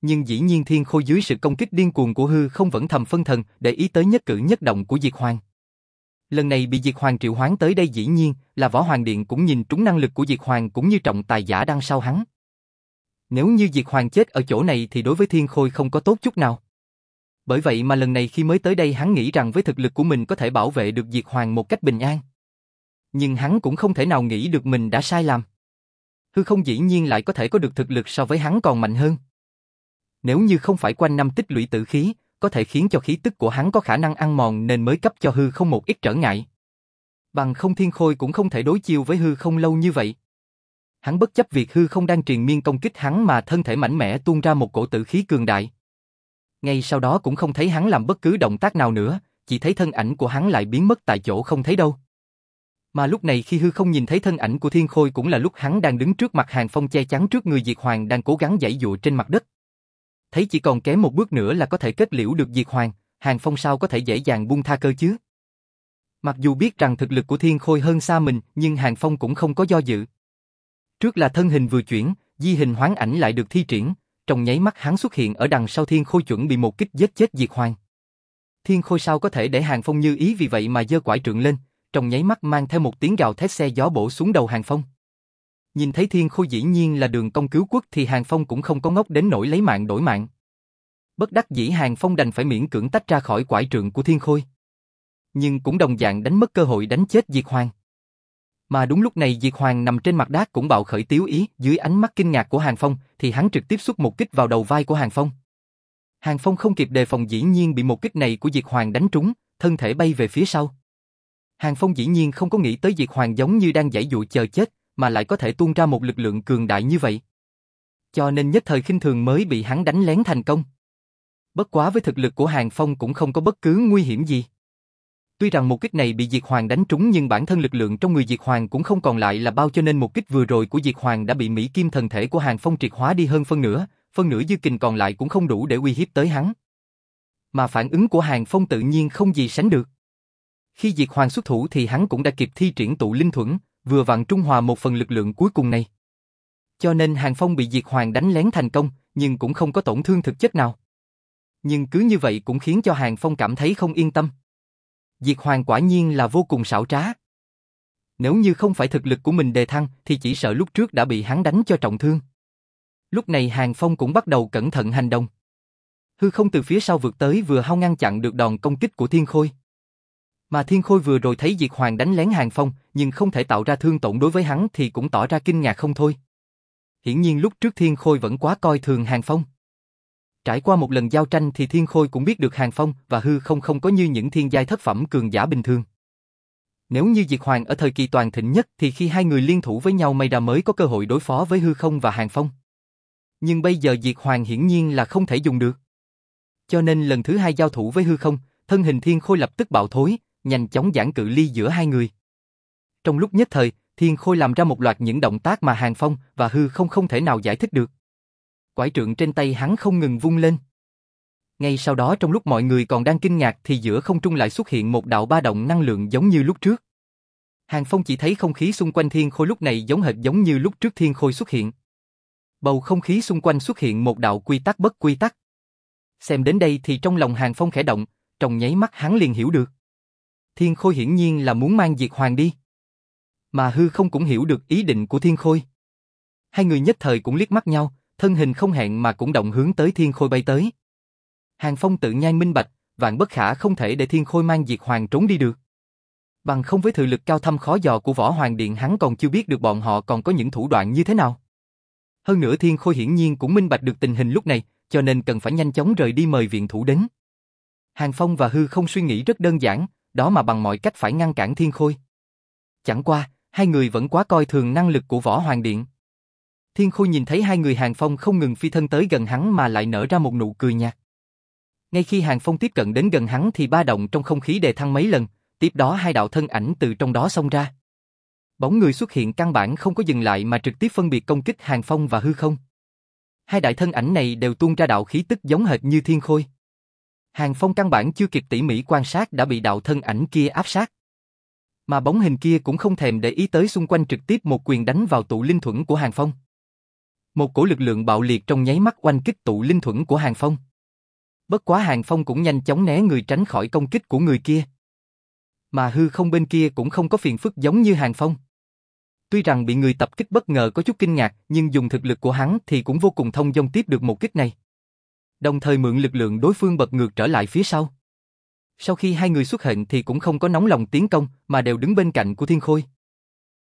Nhưng dĩ nhiên Thiên Khôi dưới sự công kích điên cuồng của Hư không vẫn thầm phân thần, để ý tới nhất cử nhất động của Diệt Hoàng. Lần này bị Diệt Hoàng triệu hoán tới đây dĩ nhiên là Võ Hoàng Điện cũng nhìn trúng năng lực của Diệt Hoàng cũng như trọng tài giả đang sau hắn. Nếu như Diệt Hoàng chết ở chỗ này thì đối với Thiên Khôi không có tốt chút nào. Bởi vậy mà lần này khi mới tới đây hắn nghĩ rằng với thực lực của mình có thể bảo vệ được Diệt Hoàng một cách bình an. Nhưng hắn cũng không thể nào nghĩ được mình đã sai lầm. Hư không dĩ nhiên lại có thể có được thực lực so với hắn còn mạnh hơn. Nếu như không phải quanh năm tích lũy tử khí, có thể khiến cho khí tức của hắn có khả năng ăn mòn nên mới cấp cho hư không một ít trở ngại. Bằng không thiên khôi cũng không thể đối chiêu với hư không lâu như vậy. Hắn bất chấp việc hư không đang truyền miên công kích hắn mà thân thể mạnh mẽ tuôn ra một cổ tử khí cường đại. Ngay sau đó cũng không thấy hắn làm bất cứ động tác nào nữa, chỉ thấy thân ảnh của hắn lại biến mất tại chỗ không thấy đâu. Mà lúc này khi hư không nhìn thấy thân ảnh của thiên khôi cũng là lúc hắn đang đứng trước mặt hàng phong che chắn trước người diệt hoàng đang cố gắng giãy dụa trên mặt đất. Thấy chỉ còn kém một bước nữa là có thể kết liễu được diệt hoàng, hàng phong sao có thể dễ dàng buông tha cơ chứ. Mặc dù biết rằng thực lực của thiên khôi hơn xa mình nhưng hàng phong cũng không có do dự. Trước là thân hình vừa chuyển, di hình hoán ảnh lại được thi triển, trong nháy mắt hắn xuất hiện ở đằng sau thiên khôi chuẩn bị một kích giết chết diệt hoàng. Thiên khôi sao có thể để hàng phong như ý vì vậy mà giơ quải trượng lên, trong nháy mắt mang theo một tiếng gào thét xe gió bổ xuống đầu hàng phong. Nhìn thấy thiên khôi dĩ nhiên là đường công cứu quốc thì hàng phong cũng không có ngốc đến nỗi lấy mạng đổi mạng. Bất đắc dĩ hàng phong đành phải miễn cưỡng tách ra khỏi quải trượng của thiên khôi. Nhưng cũng đồng dạng đánh mất cơ hội đánh chết diệt hoàng. Mà đúng lúc này Diệt Hoàng nằm trên mặt đát cũng bạo khởi tiếu ý, dưới ánh mắt kinh ngạc của Hàng Phong, thì hắn trực tiếp xuất một kích vào đầu vai của Hàng Phong. Hàng Phong không kịp đề phòng dĩ nhiên bị một kích này của Diệt Hoàng đánh trúng, thân thể bay về phía sau. Hàng Phong dĩ nhiên không có nghĩ tới Diệt Hoàng giống như đang giải dụ chờ chết, mà lại có thể tuôn ra một lực lượng cường đại như vậy. Cho nên nhất thời khinh thường mới bị hắn đánh lén thành công. Bất quá với thực lực của Hàng Phong cũng không có bất cứ nguy hiểm gì. Tuy rằng một kích này bị Diệt Hoàng đánh trúng nhưng bản thân lực lượng trong người Diệt Hoàng cũng không còn lại là bao cho nên một kích vừa rồi của Diệt Hoàng đã bị Mỹ Kim thần thể của Hàng Phong triệt hóa đi hơn phân nửa, phân nửa dư kình còn lại cũng không đủ để uy hiếp tới hắn. Mà phản ứng của Hàng Phong tự nhiên không gì sánh được. Khi Diệt Hoàng xuất thủ thì hắn cũng đã kịp thi triển tụ linh thuẫn, vừa vặn trung hòa một phần lực lượng cuối cùng này. Cho nên Hàng Phong bị Diệt Hoàng đánh lén thành công, nhưng cũng không có tổn thương thực chất nào. Nhưng cứ như vậy cũng khiến cho Hàng Phong cảm thấy không yên tâm. Diệt Hoàng quả nhiên là vô cùng xảo trá. Nếu như không phải thực lực của mình đề thăng thì chỉ sợ lúc trước đã bị hắn đánh cho trọng thương. Lúc này Hàng Phong cũng bắt đầu cẩn thận hành động. Hư không từ phía sau vượt tới vừa hao ngăn chặn được đòn công kích của Thiên Khôi. Mà Thiên Khôi vừa rồi thấy Diệt Hoàng đánh lén Hàng Phong, nhưng không thể tạo ra thương tổn đối với hắn thì cũng tỏ ra kinh ngạc không thôi. Hiển nhiên lúc trước Thiên Khôi vẫn quá coi thường Hàng Phong. Trải qua một lần giao tranh thì Thiên Khôi cũng biết được Hàng Phong và hư không không có như những thiên giai thất phẩm cường giả bình thường. Nếu như Diệt Hoàng ở thời kỳ toàn thịnh nhất thì khi hai người liên thủ với nhau may ra mới có cơ hội đối phó với hư không và Hàng Phong. Nhưng bây giờ Diệt Hoàng hiển nhiên là không thể dùng được. Cho nên lần thứ hai giao thủ với hư không, thân hình Thiên Khôi lập tức bạo thối, nhanh chóng giãn cự ly giữa hai người. Trong lúc nhất thời, Thiên Khôi làm ra một loạt những động tác mà Hàng Phong và hư không không thể nào giải thích được quải trượng trên tay hắn không ngừng vung lên. Ngay sau đó trong lúc mọi người còn đang kinh ngạc thì giữa không trung lại xuất hiện một đạo ba động năng lượng giống như lúc trước. Hàng Phong chỉ thấy không khí xung quanh thiên khôi lúc này giống hệt giống như lúc trước thiên khôi xuất hiện. Bầu không khí xung quanh xuất hiện một đạo quy tắc bất quy tắc. Xem đến đây thì trong lòng Hàng Phong khẽ động, trong nháy mắt hắn liền hiểu được. Thiên khôi hiển nhiên là muốn mang diệt hoàng đi. Mà hư không cũng hiểu được ý định của thiên khôi. Hai người nhất thời cũng liếc mắt nhau, thân hình không hẹn mà cũng động hướng tới thiên khôi bay tới. Hàng Phong tự nhai minh bạch, vạn bất khả không thể để thiên khôi mang diệt hoàng trốn đi được. Bằng không với thực lực cao thâm khó dò của võ hoàng điện hắn còn chưa biết được bọn họ còn có những thủ đoạn như thế nào. Hơn nữa thiên khôi hiển nhiên cũng minh bạch được tình hình lúc này, cho nên cần phải nhanh chóng rời đi mời viện thủ đến. Hàng Phong và Hư không suy nghĩ rất đơn giản, đó mà bằng mọi cách phải ngăn cản thiên khôi. Chẳng qua, hai người vẫn quá coi thường năng lực của võ hoàng điện. Thiên khôi nhìn thấy hai người Hàng Phong không ngừng phi thân tới gần hắn mà lại nở ra một nụ cười nhạt. Ngay khi Hàng Phong tiếp cận đến gần hắn thì ba động trong không khí đề thăng mấy lần, tiếp đó hai đạo thân ảnh từ trong đó xông ra. Bóng người xuất hiện căn bản không có dừng lại mà trực tiếp phân biệt công kích Hàng Phong và hư không. Hai đại thân ảnh này đều tuôn ra đạo khí tức giống hệt như thiên khôi. Hàng Phong căn bản chưa kịp tỉ mỉ quan sát đã bị đạo thân ảnh kia áp sát. Mà bóng hình kia cũng không thèm để ý tới xung quanh trực tiếp một quyền đánh vào tụ linh thuẫn của Hàng Phong. Một cổ lực lượng bạo liệt trong nháy mắt oanh kích tụ linh thuẫn của Hàng Phong. Bất quá Hàng Phong cũng nhanh chóng né người tránh khỏi công kích của người kia. Mà hư không bên kia cũng không có phiền phức giống như Hàng Phong. Tuy rằng bị người tập kích bất ngờ có chút kinh ngạc, nhưng dùng thực lực của hắn thì cũng vô cùng thông dong tiếp được một kích này. Đồng thời mượn lực lượng đối phương bật ngược trở lại phía sau. Sau khi hai người xuất hiện thì cũng không có nóng lòng tiến công, mà đều đứng bên cạnh của Thiên Khôi.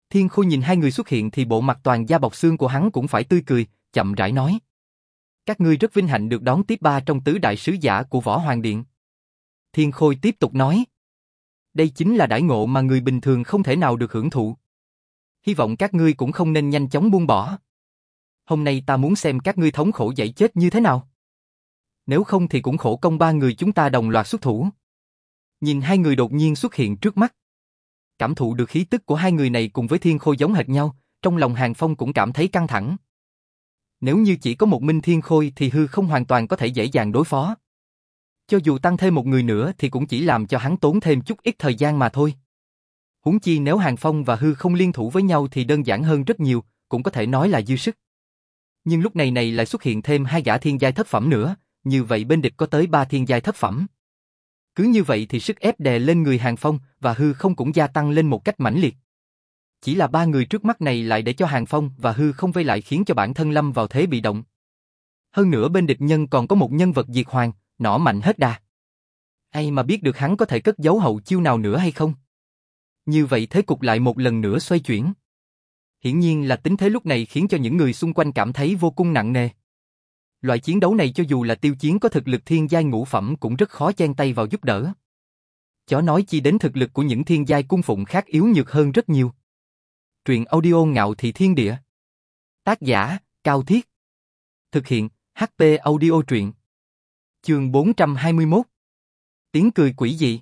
Thiên Khôi nhìn hai người xuất hiện thì bộ mặt toàn da bọc xương của hắn cũng phải tươi cười, chậm rãi nói. Các ngươi rất vinh hạnh được đón tiếp ba trong tứ đại sứ giả của Võ Hoàng Điện. Thiên Khôi tiếp tục nói. Đây chính là đại ngộ mà người bình thường không thể nào được hưởng thụ. Hy vọng các ngươi cũng không nên nhanh chóng buông bỏ. Hôm nay ta muốn xem các ngươi thống khổ dậy chết như thế nào. Nếu không thì cũng khổ công ba người chúng ta đồng loạt xuất thủ. Nhìn hai người đột nhiên xuất hiện trước mắt. Cảm thụ được khí tức của hai người này cùng với thiên khôi giống hệt nhau, trong lòng Hàng Phong cũng cảm thấy căng thẳng. Nếu như chỉ có một minh thiên khôi thì hư không hoàn toàn có thể dễ dàng đối phó. Cho dù tăng thêm một người nữa thì cũng chỉ làm cho hắn tốn thêm chút ít thời gian mà thôi. Huống chi nếu Hàng Phong và hư không liên thủ với nhau thì đơn giản hơn rất nhiều, cũng có thể nói là dư sức. Nhưng lúc này này lại xuất hiện thêm hai gã thiên giai thất phẩm nữa, như vậy bên địch có tới ba thiên giai thất phẩm. Cứ như vậy thì sức ép đè lên người Hàng Phong và hư không cũng gia tăng lên một cách mãnh liệt. Chỉ là ba người trước mắt này lại để cho Hàng Phong và hư không vây lại khiến cho bản thân lâm vào thế bị động. Hơn nữa bên địch nhân còn có một nhân vật diệt hoàng, nỏ mạnh hết đà. Ai mà biết được hắn có thể cất giấu hậu chiêu nào nữa hay không? Như vậy thế cục lại một lần nữa xoay chuyển. Hiển nhiên là tính thế lúc này khiến cho những người xung quanh cảm thấy vô cùng nặng nề. Loại chiến đấu này cho dù là tiêu chiến có thực lực thiên giai ngũ phẩm cũng rất khó chen tay vào giúp đỡ. Chó nói chi đến thực lực của những thiên giai cung phụng khác yếu nhược hơn rất nhiều. Truyện audio ngạo thị thiên địa. Tác giả, Cao Thiết. Thực hiện, HP audio truyện. Chương 421. Tiếng cười quỷ dị.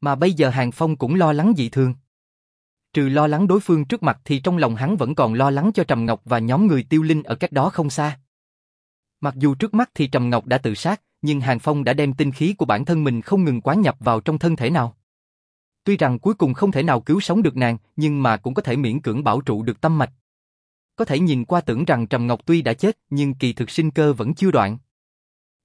Mà bây giờ Hàng Phong cũng lo lắng dị thường. Trừ lo lắng đối phương trước mặt thì trong lòng hắn vẫn còn lo lắng cho Trầm Ngọc và nhóm người tiêu linh ở cách đó không xa. Mặc dù trước mắt thì Trầm Ngọc đã tự sát, nhưng Hàng Phong đã đem tinh khí của bản thân mình không ngừng quán nhập vào trong thân thể nào. Tuy rằng cuối cùng không thể nào cứu sống được nàng, nhưng mà cũng có thể miễn cưỡng bảo trụ được tâm mạch. Có thể nhìn qua tưởng rằng Trầm Ngọc tuy đã chết, nhưng kỳ thực sinh cơ vẫn chưa đoạn.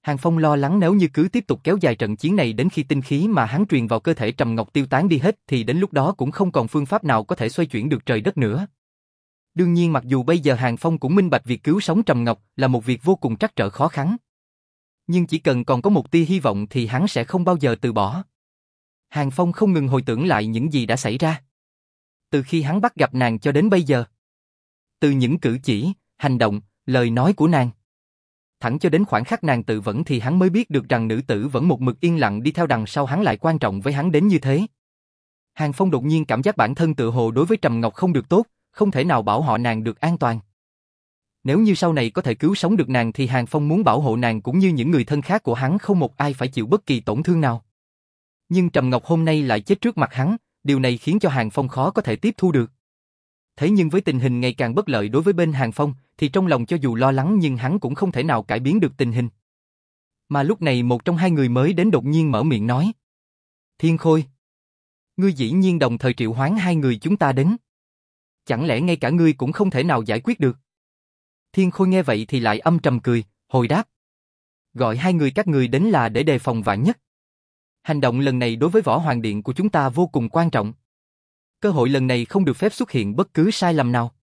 Hàng Phong lo lắng nếu như cứ tiếp tục kéo dài trận chiến này đến khi tinh khí mà hắn truyền vào cơ thể Trầm Ngọc tiêu tán đi hết thì đến lúc đó cũng không còn phương pháp nào có thể xoay chuyển được trời đất nữa. Đương nhiên mặc dù bây giờ Hàng Phong cũng minh bạch việc cứu sống Trầm Ngọc là một việc vô cùng trắc trở khó khăn. Nhưng chỉ cần còn có một tia hy vọng thì hắn sẽ không bao giờ từ bỏ. Hàng Phong không ngừng hồi tưởng lại những gì đã xảy ra. Từ khi hắn bắt gặp nàng cho đến bây giờ. Từ những cử chỉ, hành động, lời nói của nàng. Thẳng cho đến khoảng khắc nàng tự vẫn thì hắn mới biết được rằng nữ tử vẫn một mực yên lặng đi theo đằng sau hắn lại quan trọng với hắn đến như thế. Hàng Phong đột nhiên cảm giác bản thân tự hồ đối với Trầm Ngọc không được tốt, không thể nào bảo họ nàng được an toàn. Nếu như sau này có thể cứu sống được nàng thì Hàng Phong muốn bảo hộ nàng cũng như những người thân khác của hắn không một ai phải chịu bất kỳ tổn thương nào. Nhưng Trầm Ngọc hôm nay lại chết trước mặt hắn, điều này khiến cho Hàng Phong khó có thể tiếp thu được. Thế nhưng với tình hình ngày càng bất lợi đối với bên Hàng Phong, thì trong lòng cho dù lo lắng nhưng hắn cũng không thể nào cải biến được tình hình. Mà lúc này một trong hai người mới đến đột nhiên mở miệng nói. Thiên Khôi. Ngươi dĩ nhiên đồng thời triệu hoán hai người chúng ta đến. Chẳng lẽ ngay cả ngươi cũng không thể nào giải quyết được? Thiên Khôi nghe vậy thì lại âm trầm cười, hồi đáp. Gọi hai người các người đến là để đề phòng vạn nhất. Hành động lần này đối với võ hoàng điện của chúng ta vô cùng quan trọng. Cơ hội lần này không được phép xuất hiện bất cứ sai lầm nào.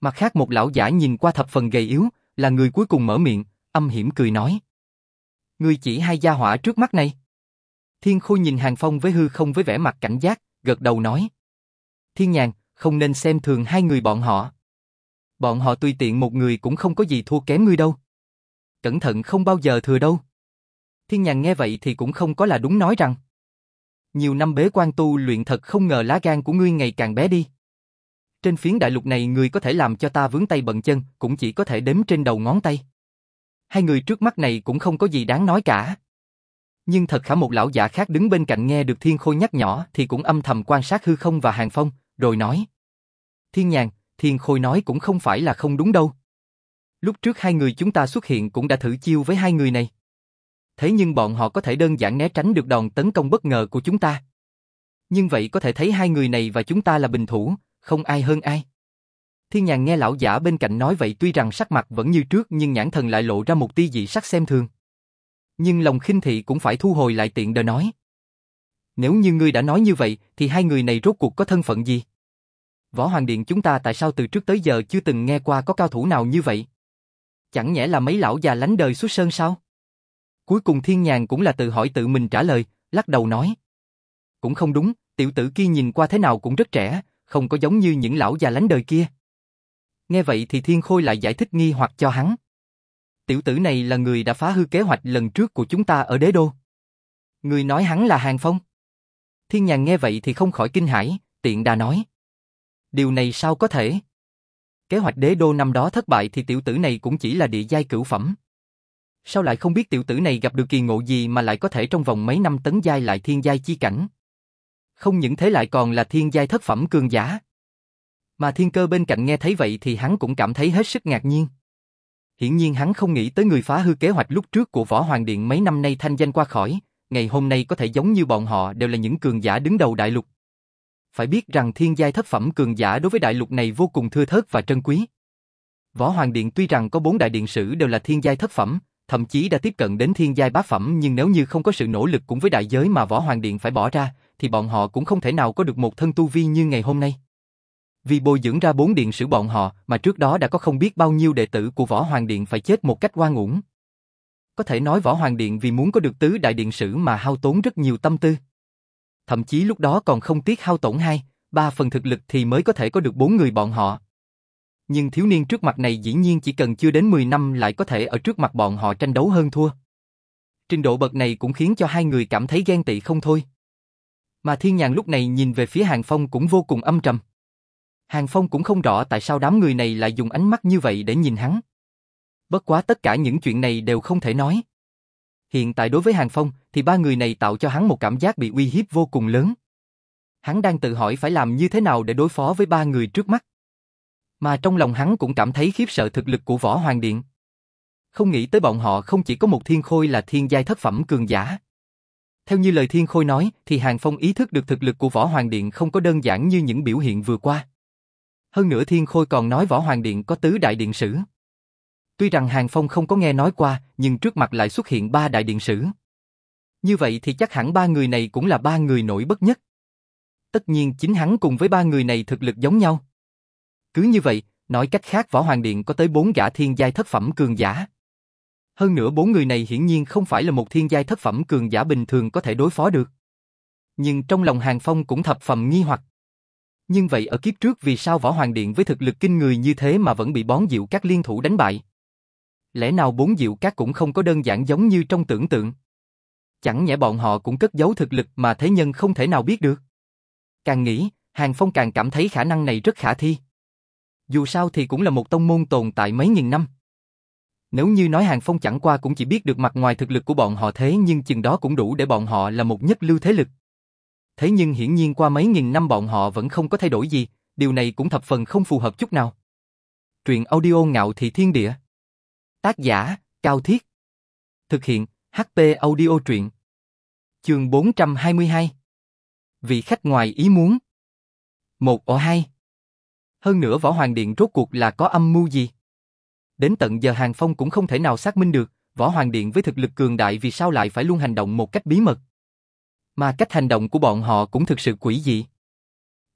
Mặt khác một lão giả nhìn qua thập phần gầy yếu, là người cuối cùng mở miệng, âm hiểm cười nói. Ngươi chỉ hai gia hỏa trước mắt này. Thiên Khôi nhìn Hàng Phong với hư không với vẻ mặt cảnh giác, gật đầu nói. Thiên Nhàn, không nên xem thường hai người bọn họ. Bọn họ tùy tiện một người cũng không có gì thua kém ngươi đâu. Cẩn thận không bao giờ thừa đâu. Thiên Nhàn nghe vậy thì cũng không có là đúng nói rằng. Nhiều năm bế quan tu luyện thật không ngờ lá gan của ngươi ngày càng bé đi. Trên phiến đại lục này người có thể làm cho ta vướng tay bận chân, cũng chỉ có thể đếm trên đầu ngón tay. Hai người trước mắt này cũng không có gì đáng nói cả. Nhưng thật khả một lão giả khác đứng bên cạnh nghe được Thiên Khôi nhắc nhỏ thì cũng âm thầm quan sát hư không và hàng phong, rồi nói. Thiên nhàn, Thiên Khôi nói cũng không phải là không đúng đâu. Lúc trước hai người chúng ta xuất hiện cũng đã thử chiêu với hai người này. Thế nhưng bọn họ có thể đơn giản né tránh được đòn tấn công bất ngờ của chúng ta. Nhưng vậy có thể thấy hai người này và chúng ta là bình thủ, không ai hơn ai. Thiên nhàn nghe lão giả bên cạnh nói vậy tuy rằng sắc mặt vẫn như trước nhưng nhãn thần lại lộ ra một tia dị sắc xem thường. Nhưng lòng khinh thị cũng phải thu hồi lại tiện đời nói. Nếu như ngươi đã nói như vậy thì hai người này rốt cuộc có thân phận gì? Võ Hoàng Điện chúng ta tại sao từ trước tới giờ chưa từng nghe qua có cao thủ nào như vậy? Chẳng nhẽ là mấy lão già lánh đời xuất sơn sao? Cuối cùng thiên nhàn cũng là tự hỏi tự mình trả lời, lắc đầu nói. Cũng không đúng, tiểu tử kia nhìn qua thế nào cũng rất trẻ, không có giống như những lão già lánh đời kia. Nghe vậy thì thiên khôi lại giải thích nghi hoặc cho hắn. Tiểu tử này là người đã phá hư kế hoạch lần trước của chúng ta ở đế đô. Người nói hắn là Hàng Phong. Thiên nhàn nghe vậy thì không khỏi kinh hãi, tiện đà nói. Điều này sao có thể? Kế hoạch đế đô năm đó thất bại thì tiểu tử này cũng chỉ là địa giai cửu phẩm. Sao lại không biết tiểu tử này gặp được kỳ ngộ gì mà lại có thể trong vòng mấy năm tấn giai lại thiên giai chi cảnh? Không những thế lại còn là thiên giai thất phẩm cường giả. Mà thiên cơ bên cạnh nghe thấy vậy thì hắn cũng cảm thấy hết sức ngạc nhiên. Hiển nhiên hắn không nghĩ tới người phá hư kế hoạch lúc trước của Võ Hoàng Điện mấy năm nay thanh danh qua khỏi, ngày hôm nay có thể giống như bọn họ đều là những cường giả đứng đầu đại lục. Phải biết rằng thiên giai thất phẩm cường giả đối với đại lục này vô cùng thưa thớt và trân quý. Võ Hoàng Điện tuy rằng có bốn đại điện sử đều là thiên giai thất phẩm, thậm chí đã tiếp cận đến thiên giai bát phẩm nhưng nếu như không có sự nỗ lực cùng với đại giới mà Võ Hoàng Điện phải bỏ ra, thì bọn họ cũng không thể nào có được một thân tu vi như ngày hôm nay. Vì bồi dưỡng ra bốn điện sử bọn họ mà trước đó đã có không biết bao nhiêu đệ tử của Võ Hoàng Điện phải chết một cách oan uổng. Có thể nói Võ Hoàng Điện vì muốn có được tứ đại điện sử mà hao tốn rất nhiều tâm tư. Thậm chí lúc đó còn không tiếc hao tổn hai, ba phần thực lực thì mới có thể có được bốn người bọn họ. Nhưng thiếu niên trước mặt này dĩ nhiên chỉ cần chưa đến 10 năm lại có thể ở trước mặt bọn họ tranh đấu hơn thua. Trình độ bậc này cũng khiến cho hai người cảm thấy ghen tị không thôi. Mà Thiên Nhàn lúc này nhìn về phía Hàng Phong cũng vô cùng âm trầm. Hàng Phong cũng không rõ tại sao đám người này lại dùng ánh mắt như vậy để nhìn hắn. Bất quá tất cả những chuyện này đều không thể nói. Hiện tại đối với Hàng Phong, thì ba người này tạo cho hắn một cảm giác bị uy hiếp vô cùng lớn. Hắn đang tự hỏi phải làm như thế nào để đối phó với ba người trước mắt. Mà trong lòng hắn cũng cảm thấy khiếp sợ thực lực của Võ Hoàng Điện. Không nghĩ tới bọn họ không chỉ có một thiên khôi là thiên giai thất phẩm cường giả. Theo như lời thiên khôi nói, thì Hàng Phong ý thức được thực lực của Võ Hoàng Điện không có đơn giản như những biểu hiện vừa qua. Hơn nữa thiên khôi còn nói Võ Hoàng Điện có tứ đại điện sử. Tuy rằng Hàng Phong không có nghe nói qua, nhưng trước mặt lại xuất hiện ba đại điện sử. Như vậy thì chắc hẳn ba người này cũng là ba người nổi bất nhất. Tất nhiên chính hắn cùng với ba người này thực lực giống nhau. Cứ như vậy, nói cách khác Võ Hoàng Điện có tới bốn gã thiên giai thất phẩm cường giả. Hơn nữa bốn người này hiển nhiên không phải là một thiên giai thất phẩm cường giả bình thường có thể đối phó được. Nhưng trong lòng Hàng Phong cũng thập phẩm nghi hoặc. Nhưng vậy ở kiếp trước vì sao Võ Hoàng Điện với thực lực kinh người như thế mà vẫn bị bón diệu các liên thủ đánh bại? Lẽ nào bốn diệu các cũng không có đơn giản giống như trong tưởng tượng? Chẳng nhẽ bọn họ cũng cất giấu thực lực mà thế nhân không thể nào biết được? Càng nghĩ, Hàng Phong càng cảm thấy khả năng này rất khả thi. Dù sao thì cũng là một tông môn tồn tại mấy nghìn năm. Nếu như nói Hàng Phong chẳng qua cũng chỉ biết được mặt ngoài thực lực của bọn họ thế nhưng chừng đó cũng đủ để bọn họ là một nhất lưu thế lực. Thế nhưng hiển nhiên qua mấy nghìn năm bọn họ vẫn không có thay đổi gì, điều này cũng thập phần không phù hợp chút nào. Truyện audio ngạo thị thiên địa. Tác giả, Cao Thiết. Thực hiện, HP audio truyện. Chương 422. Vị khách ngoài ý muốn. Một ổ hai. Hơn nữa võ hoàng điện rốt cuộc là có âm mưu gì? Đến tận giờ Hàng Phong cũng không thể nào xác minh được, võ hoàng điện với thực lực cường đại vì sao lại phải luôn hành động một cách bí mật. Mà cách hành động của bọn họ cũng thực sự quỷ dị.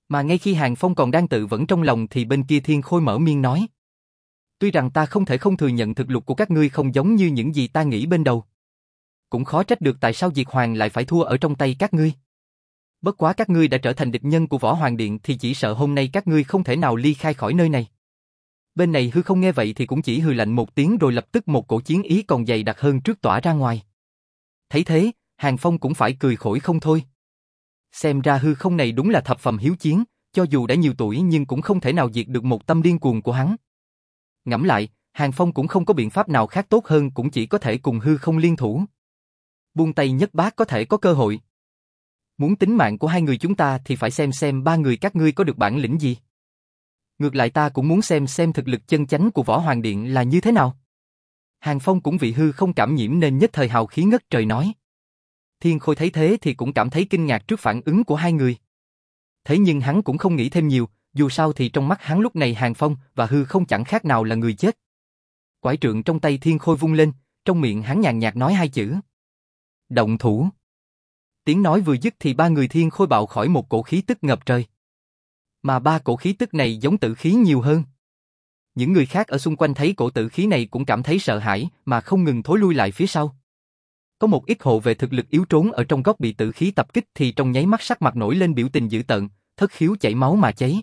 Mà ngay khi Hàng Phong còn đang tự vẫn trong lòng thì bên kia Thiên Khôi mở miên nói. Tuy rằng ta không thể không thừa nhận thực lực của các ngươi không giống như những gì ta nghĩ bên đầu. Cũng khó trách được tại sao Diệt Hoàng lại phải thua ở trong tay các ngươi. Bất quá các ngươi đã trở thành địch nhân của Võ Hoàng Điện thì chỉ sợ hôm nay các ngươi không thể nào ly khai khỏi nơi này. Bên này hư không nghe vậy thì cũng chỉ hừ lạnh một tiếng rồi lập tức một cổ chiến ý còn dày đặc hơn trước tỏa ra ngoài. Thấy thế, Hàng Phong cũng phải cười khổi không thôi. Xem ra hư không này đúng là thập phẩm hiếu chiến, cho dù đã nhiều tuổi nhưng cũng không thể nào diệt được một tâm điên cuồng của hắn. Ngẫm lại, Hàng Phong cũng không có biện pháp nào khác tốt hơn cũng chỉ có thể cùng hư không liên thủ. Buông tay nhất bác có thể có cơ hội. Muốn tính mạng của hai người chúng ta thì phải xem xem ba người các ngươi có được bản lĩnh gì. Ngược lại ta cũng muốn xem xem thực lực chân chánh của Võ Hoàng Điện là như thế nào. Hàng Phong cũng vì hư không cảm nhiễm nên nhất thời hào khí ngất trời nói. Thiên Khôi thấy thế thì cũng cảm thấy kinh ngạc trước phản ứng của hai người. Thế nhưng hắn cũng không nghĩ thêm nhiều, dù sao thì trong mắt hắn lúc này Hàng Phong và hư không chẳng khác nào là người chết. Quải trượng trong tay Thiên Khôi vung lên, trong miệng hắn nhàn nhạt nói hai chữ. Động thủ. Tiếng nói vừa dứt thì ba người Thiên Khôi bạo khỏi một cổ khí tức ngập trời. Mà ba cổ khí tức này giống tử khí nhiều hơn. Những người khác ở xung quanh thấy cổ tử khí này cũng cảm thấy sợ hãi mà không ngừng thối lui lại phía sau. Có một ít hộ về thực lực yếu trốn ở trong góc bị tử khí tập kích thì trong nháy mắt sắc mặt nổi lên biểu tình dữ tợn, thất khiếu chảy máu mà cháy.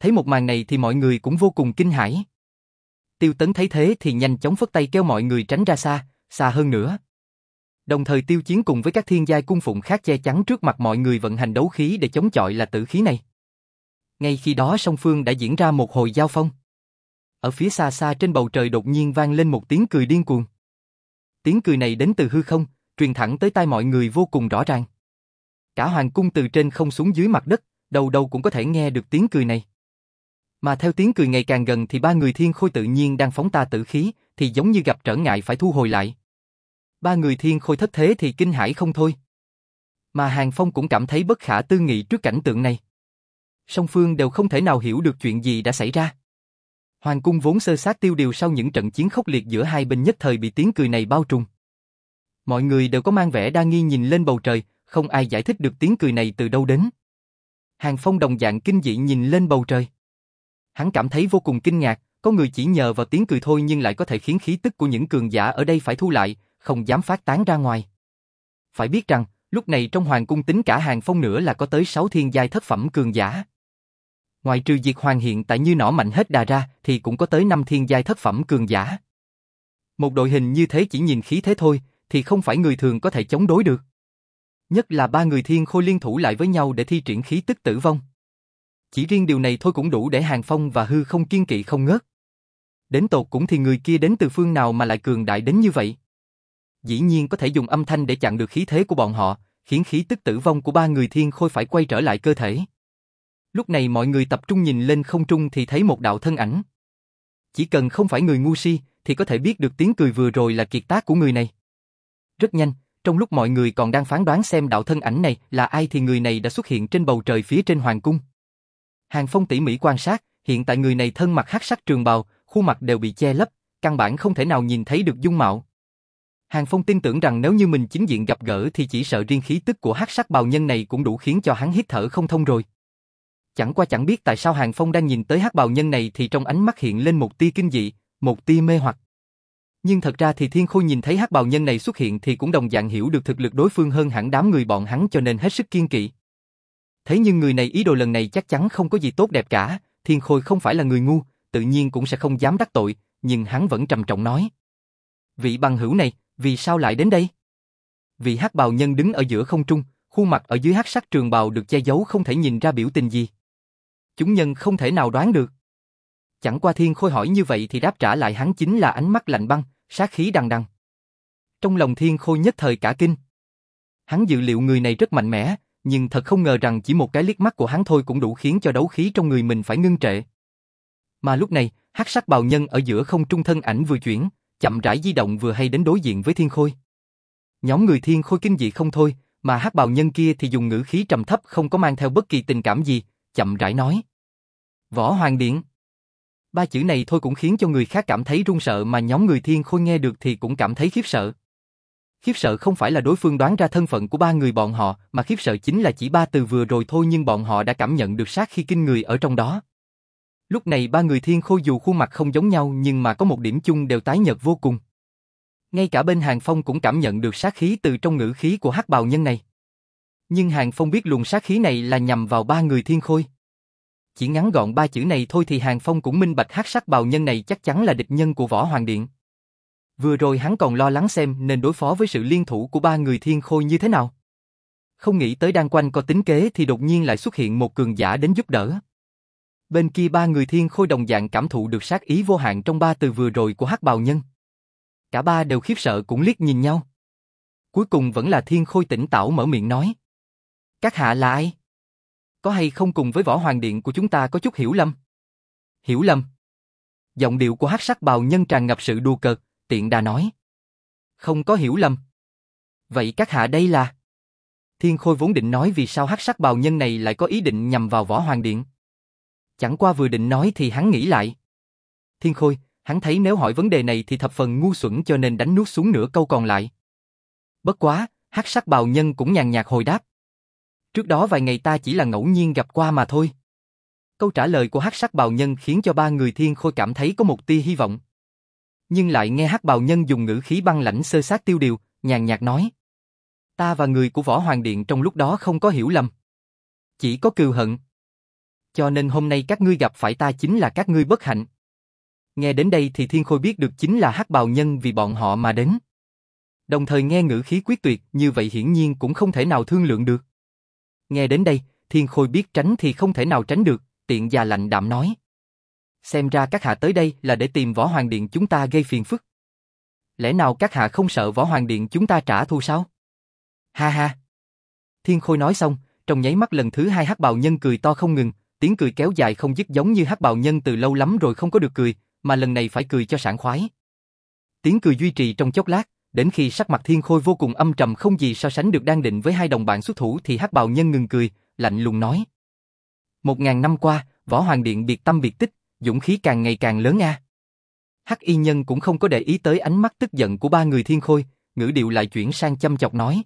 Thấy một màn này thì mọi người cũng vô cùng kinh hãi. Tiêu Tấn thấy thế thì nhanh chóng phất tay kéo mọi người tránh ra xa, xa hơn nữa. Đồng thời tiêu chiến cùng với các thiên giai cung phụng khác che chắn trước mặt mọi người vận hành đấu khí để chống chọi là tử khí này. Ngay khi đó song phương đã diễn ra một hồi giao phong. Ở phía xa xa trên bầu trời đột nhiên vang lên một tiếng cười điên cuồng. Tiếng cười này đến từ hư không, truyền thẳng tới tai mọi người vô cùng rõ ràng. Cả hoàng cung từ trên không xuống dưới mặt đất, đầu đầu cũng có thể nghe được tiếng cười này. Mà theo tiếng cười ngày càng gần thì ba người thiên khôi tự nhiên đang phóng ta tử khí, thì giống như gặp trở ngại phải thu hồi lại. Ba người thiên khôi thất thế thì kinh hãi không thôi. Mà Hàng Phong cũng cảm thấy bất khả tư nghị trước cảnh tượng này. Song phương đều không thể nào hiểu được chuyện gì đã xảy ra. Hoàng cung vốn sơ sát tiêu điều sau những trận chiến khốc liệt giữa hai bên nhất thời bị tiếng cười này bao trùm. Mọi người đều có mang vẻ đa nghi nhìn lên bầu trời, không ai giải thích được tiếng cười này từ đâu đến. Hàng Phong đồng dạng kinh dị nhìn lên bầu trời. Hắn cảm thấy vô cùng kinh ngạc, có người chỉ nhờ vào tiếng cười thôi nhưng lại có thể khiến khí tức của những cường giả ở đây phải thu lại, không dám phát tán ra ngoài. Phải biết rằng, lúc này trong hoàng cung tính cả hàng phong nữa là có tới 6 thiên giai thất phẩm cường giả. Ngoài trừ diệt hoàng hiện tại như nỏ mạnh hết đà ra thì cũng có tới 5 thiên giai thất phẩm cường giả. Một đội hình như thế chỉ nhìn khí thế thôi thì không phải người thường có thể chống đối được. Nhất là ba người thiên khôi liên thủ lại với nhau để thi triển khí tức tử vong. Chỉ riêng điều này thôi cũng đủ để Hàng Phong và Hư không kiên kỵ không ngớt. Đến tột cũng thì người kia đến từ phương nào mà lại cường đại đến như vậy. Dĩ nhiên có thể dùng âm thanh để chặn được khí thế của bọn họ, khiến khí tức tử vong của ba người thiên khôi phải quay trở lại cơ thể. Lúc này mọi người tập trung nhìn lên không trung thì thấy một đạo thân ảnh. Chỉ cần không phải người ngu si thì có thể biết được tiếng cười vừa rồi là kiệt tác của người này. Rất nhanh, trong lúc mọi người còn đang phán đoán xem đạo thân ảnh này là ai thì người này đã xuất hiện trên bầu trời phía trên hoàng cung. Hàng Phong tỉ mỉ quan sát, hiện tại người này thân mặc hắc sắc trường bào, khuôn mặt đều bị che lấp, căn bản không thể nào nhìn thấy được dung mạo. Hàng Phong tin tưởng rằng nếu như mình chính diện gặp gỡ thì chỉ sợ riêng khí tức của hắc sắc bào nhân này cũng đủ khiến cho hắn hít thở không thông rồi. Chẳng qua chẳng biết tại sao Hàng Phong đang nhìn tới hắc bào nhân này thì trong ánh mắt hiện lên một tia kinh dị, một tia mê hoặc. Nhưng thật ra thì Thiên Khôi nhìn thấy hắc bào nhân này xuất hiện thì cũng đồng dạng hiểu được thực lực đối phương hơn hẳn đám người bọn hắn cho nên hết sức kiên kỵ. Thế nhưng người này ý đồ lần này chắc chắn không có gì tốt đẹp cả, Thiên Khôi không phải là người ngu, tự nhiên cũng sẽ không dám đắc tội, nhưng hắn vẫn trầm trọng nói. Vị bằng hữu này, vì sao lại đến đây? Vị hắc bào nhân đứng ở giữa không trung, khuôn mặt ở dưới hắc sắc trường bào được che giấu không thể nhìn ra biểu tình gì. Chúng nhân không thể nào đoán được. Chẳng qua thiên khôi hỏi như vậy thì đáp trả lại hắn chính là ánh mắt lạnh băng, sát khí đằng đằng. Trong lòng thiên khôi nhất thời cả kinh. Hắn dự liệu người này rất mạnh mẽ, nhưng thật không ngờ rằng chỉ một cái liếc mắt của hắn thôi cũng đủ khiến cho đấu khí trong người mình phải ngưng trệ. Mà lúc này, hắc sắc bào nhân ở giữa không trung thân ảnh vừa chuyển, chậm rãi di động vừa hay đến đối diện với thiên khôi. Nhóm người thiên khôi kinh dị không thôi, mà hắc bào nhân kia thì dùng ngữ khí trầm thấp không có mang theo bất kỳ tình cảm gì, chậm rãi nói. Võ Hoàng Điện. Ba chữ này thôi cũng khiến cho người khác cảm thấy run sợ mà nhóm người thiên khôi nghe được thì cũng cảm thấy khiếp sợ. Khiếp sợ không phải là đối phương đoán ra thân phận của ba người bọn họ, mà khiếp sợ chính là chỉ ba từ vừa rồi thôi nhưng bọn họ đã cảm nhận được sát khi kinh người ở trong đó. Lúc này ba người thiên khôi dù khuôn mặt không giống nhau nhưng mà có một điểm chung đều tái nhợt vô cùng. Ngay cả bên Hàng Phong cũng cảm nhận được sát khí từ trong ngữ khí của hắc bào nhân này. Nhưng Hàng Phong biết luồng sát khí này là nhằm vào ba người thiên khôi. Chỉ ngắn gọn ba chữ này thôi thì Hàng Phong cũng minh bạch hắc sắc bào nhân này chắc chắn là địch nhân của Võ Hoàng Điện. Vừa rồi hắn còn lo lắng xem nên đối phó với sự liên thủ của ba người thiên khôi như thế nào. Không nghĩ tới đang quanh có tính kế thì đột nhiên lại xuất hiện một cường giả đến giúp đỡ. Bên kia ba người thiên khôi đồng dạng cảm thụ được sát ý vô hạn trong ba từ vừa rồi của hắc bào nhân. Cả ba đều khiếp sợ cũng liếc nhìn nhau. Cuối cùng vẫn là thiên khôi tỉnh tảo mở miệng nói. Các hạ là ai? Có hay không cùng với võ hoàng điện của chúng ta có chút hiểu lầm? Hiểu lầm? Giọng điệu của hắc sắc bào nhân tràn ngập sự đùa cợt, tiện đà nói. Không có hiểu lầm. Vậy các hạ đây là... Thiên Khôi vốn định nói vì sao hắc sắc bào nhân này lại có ý định nhằm vào võ hoàng điện. Chẳng qua vừa định nói thì hắn nghĩ lại. Thiên Khôi, hắn thấy nếu hỏi vấn đề này thì thập phần ngu xuẩn cho nên đánh nuốt xuống nửa câu còn lại. Bất quá, hắc sắc bào nhân cũng nhàn nhạt hồi đáp. Trước đó vài ngày ta chỉ là ngẫu nhiên gặp qua mà thôi. Câu trả lời của hắc sắc bào nhân khiến cho ba người thiên khôi cảm thấy có một tia hy vọng. Nhưng lại nghe hắc bào nhân dùng ngữ khí băng lãnh sơ sát tiêu điều, nhàn nhạt nói. Ta và người của Võ Hoàng Điện trong lúc đó không có hiểu lầm. Chỉ có cừu hận. Cho nên hôm nay các ngươi gặp phải ta chính là các ngươi bất hạnh. Nghe đến đây thì Thiên Khôi biết được chính là hắc bào nhân vì bọn họ mà đến. Đồng thời nghe ngữ khí quyết tuyệt như vậy hiển nhiên cũng không thể nào thương lượng được. Nghe đến đây, Thiên Khôi biết tránh thì không thể nào tránh được, tiện già lạnh đạm nói. Xem ra các hạ tới đây là để tìm Võ Hoàng Điện chúng ta gây phiền phức. Lẽ nào các hạ không sợ Võ Hoàng Điện chúng ta trả thù sao? Ha ha! Thiên Khôi nói xong, trong nháy mắt lần thứ hai hắc bào nhân cười to không ngừng, tiếng cười kéo dài không dứt giống như hắc bào nhân từ lâu lắm rồi không có được cười, mà lần này phải cười cho sảng khoái. Tiếng cười duy trì trong chốc lát, đến khi sắc mặt Thiên Khôi vô cùng âm trầm không gì so sánh được đang định với hai đồng bạn xuất thủ thì hắc bào nhân ngừng cười, lạnh lùng nói. Một ngàn năm qua, Võ Hoàng Điện biệt tâm biệt tích, dũng khí càng ngày càng lớn a. Hắc y nhân cũng không có để ý tới ánh mắt tức giận của ba người thiên khôi, ngữ điệu lại chuyển sang chăm chọc nói.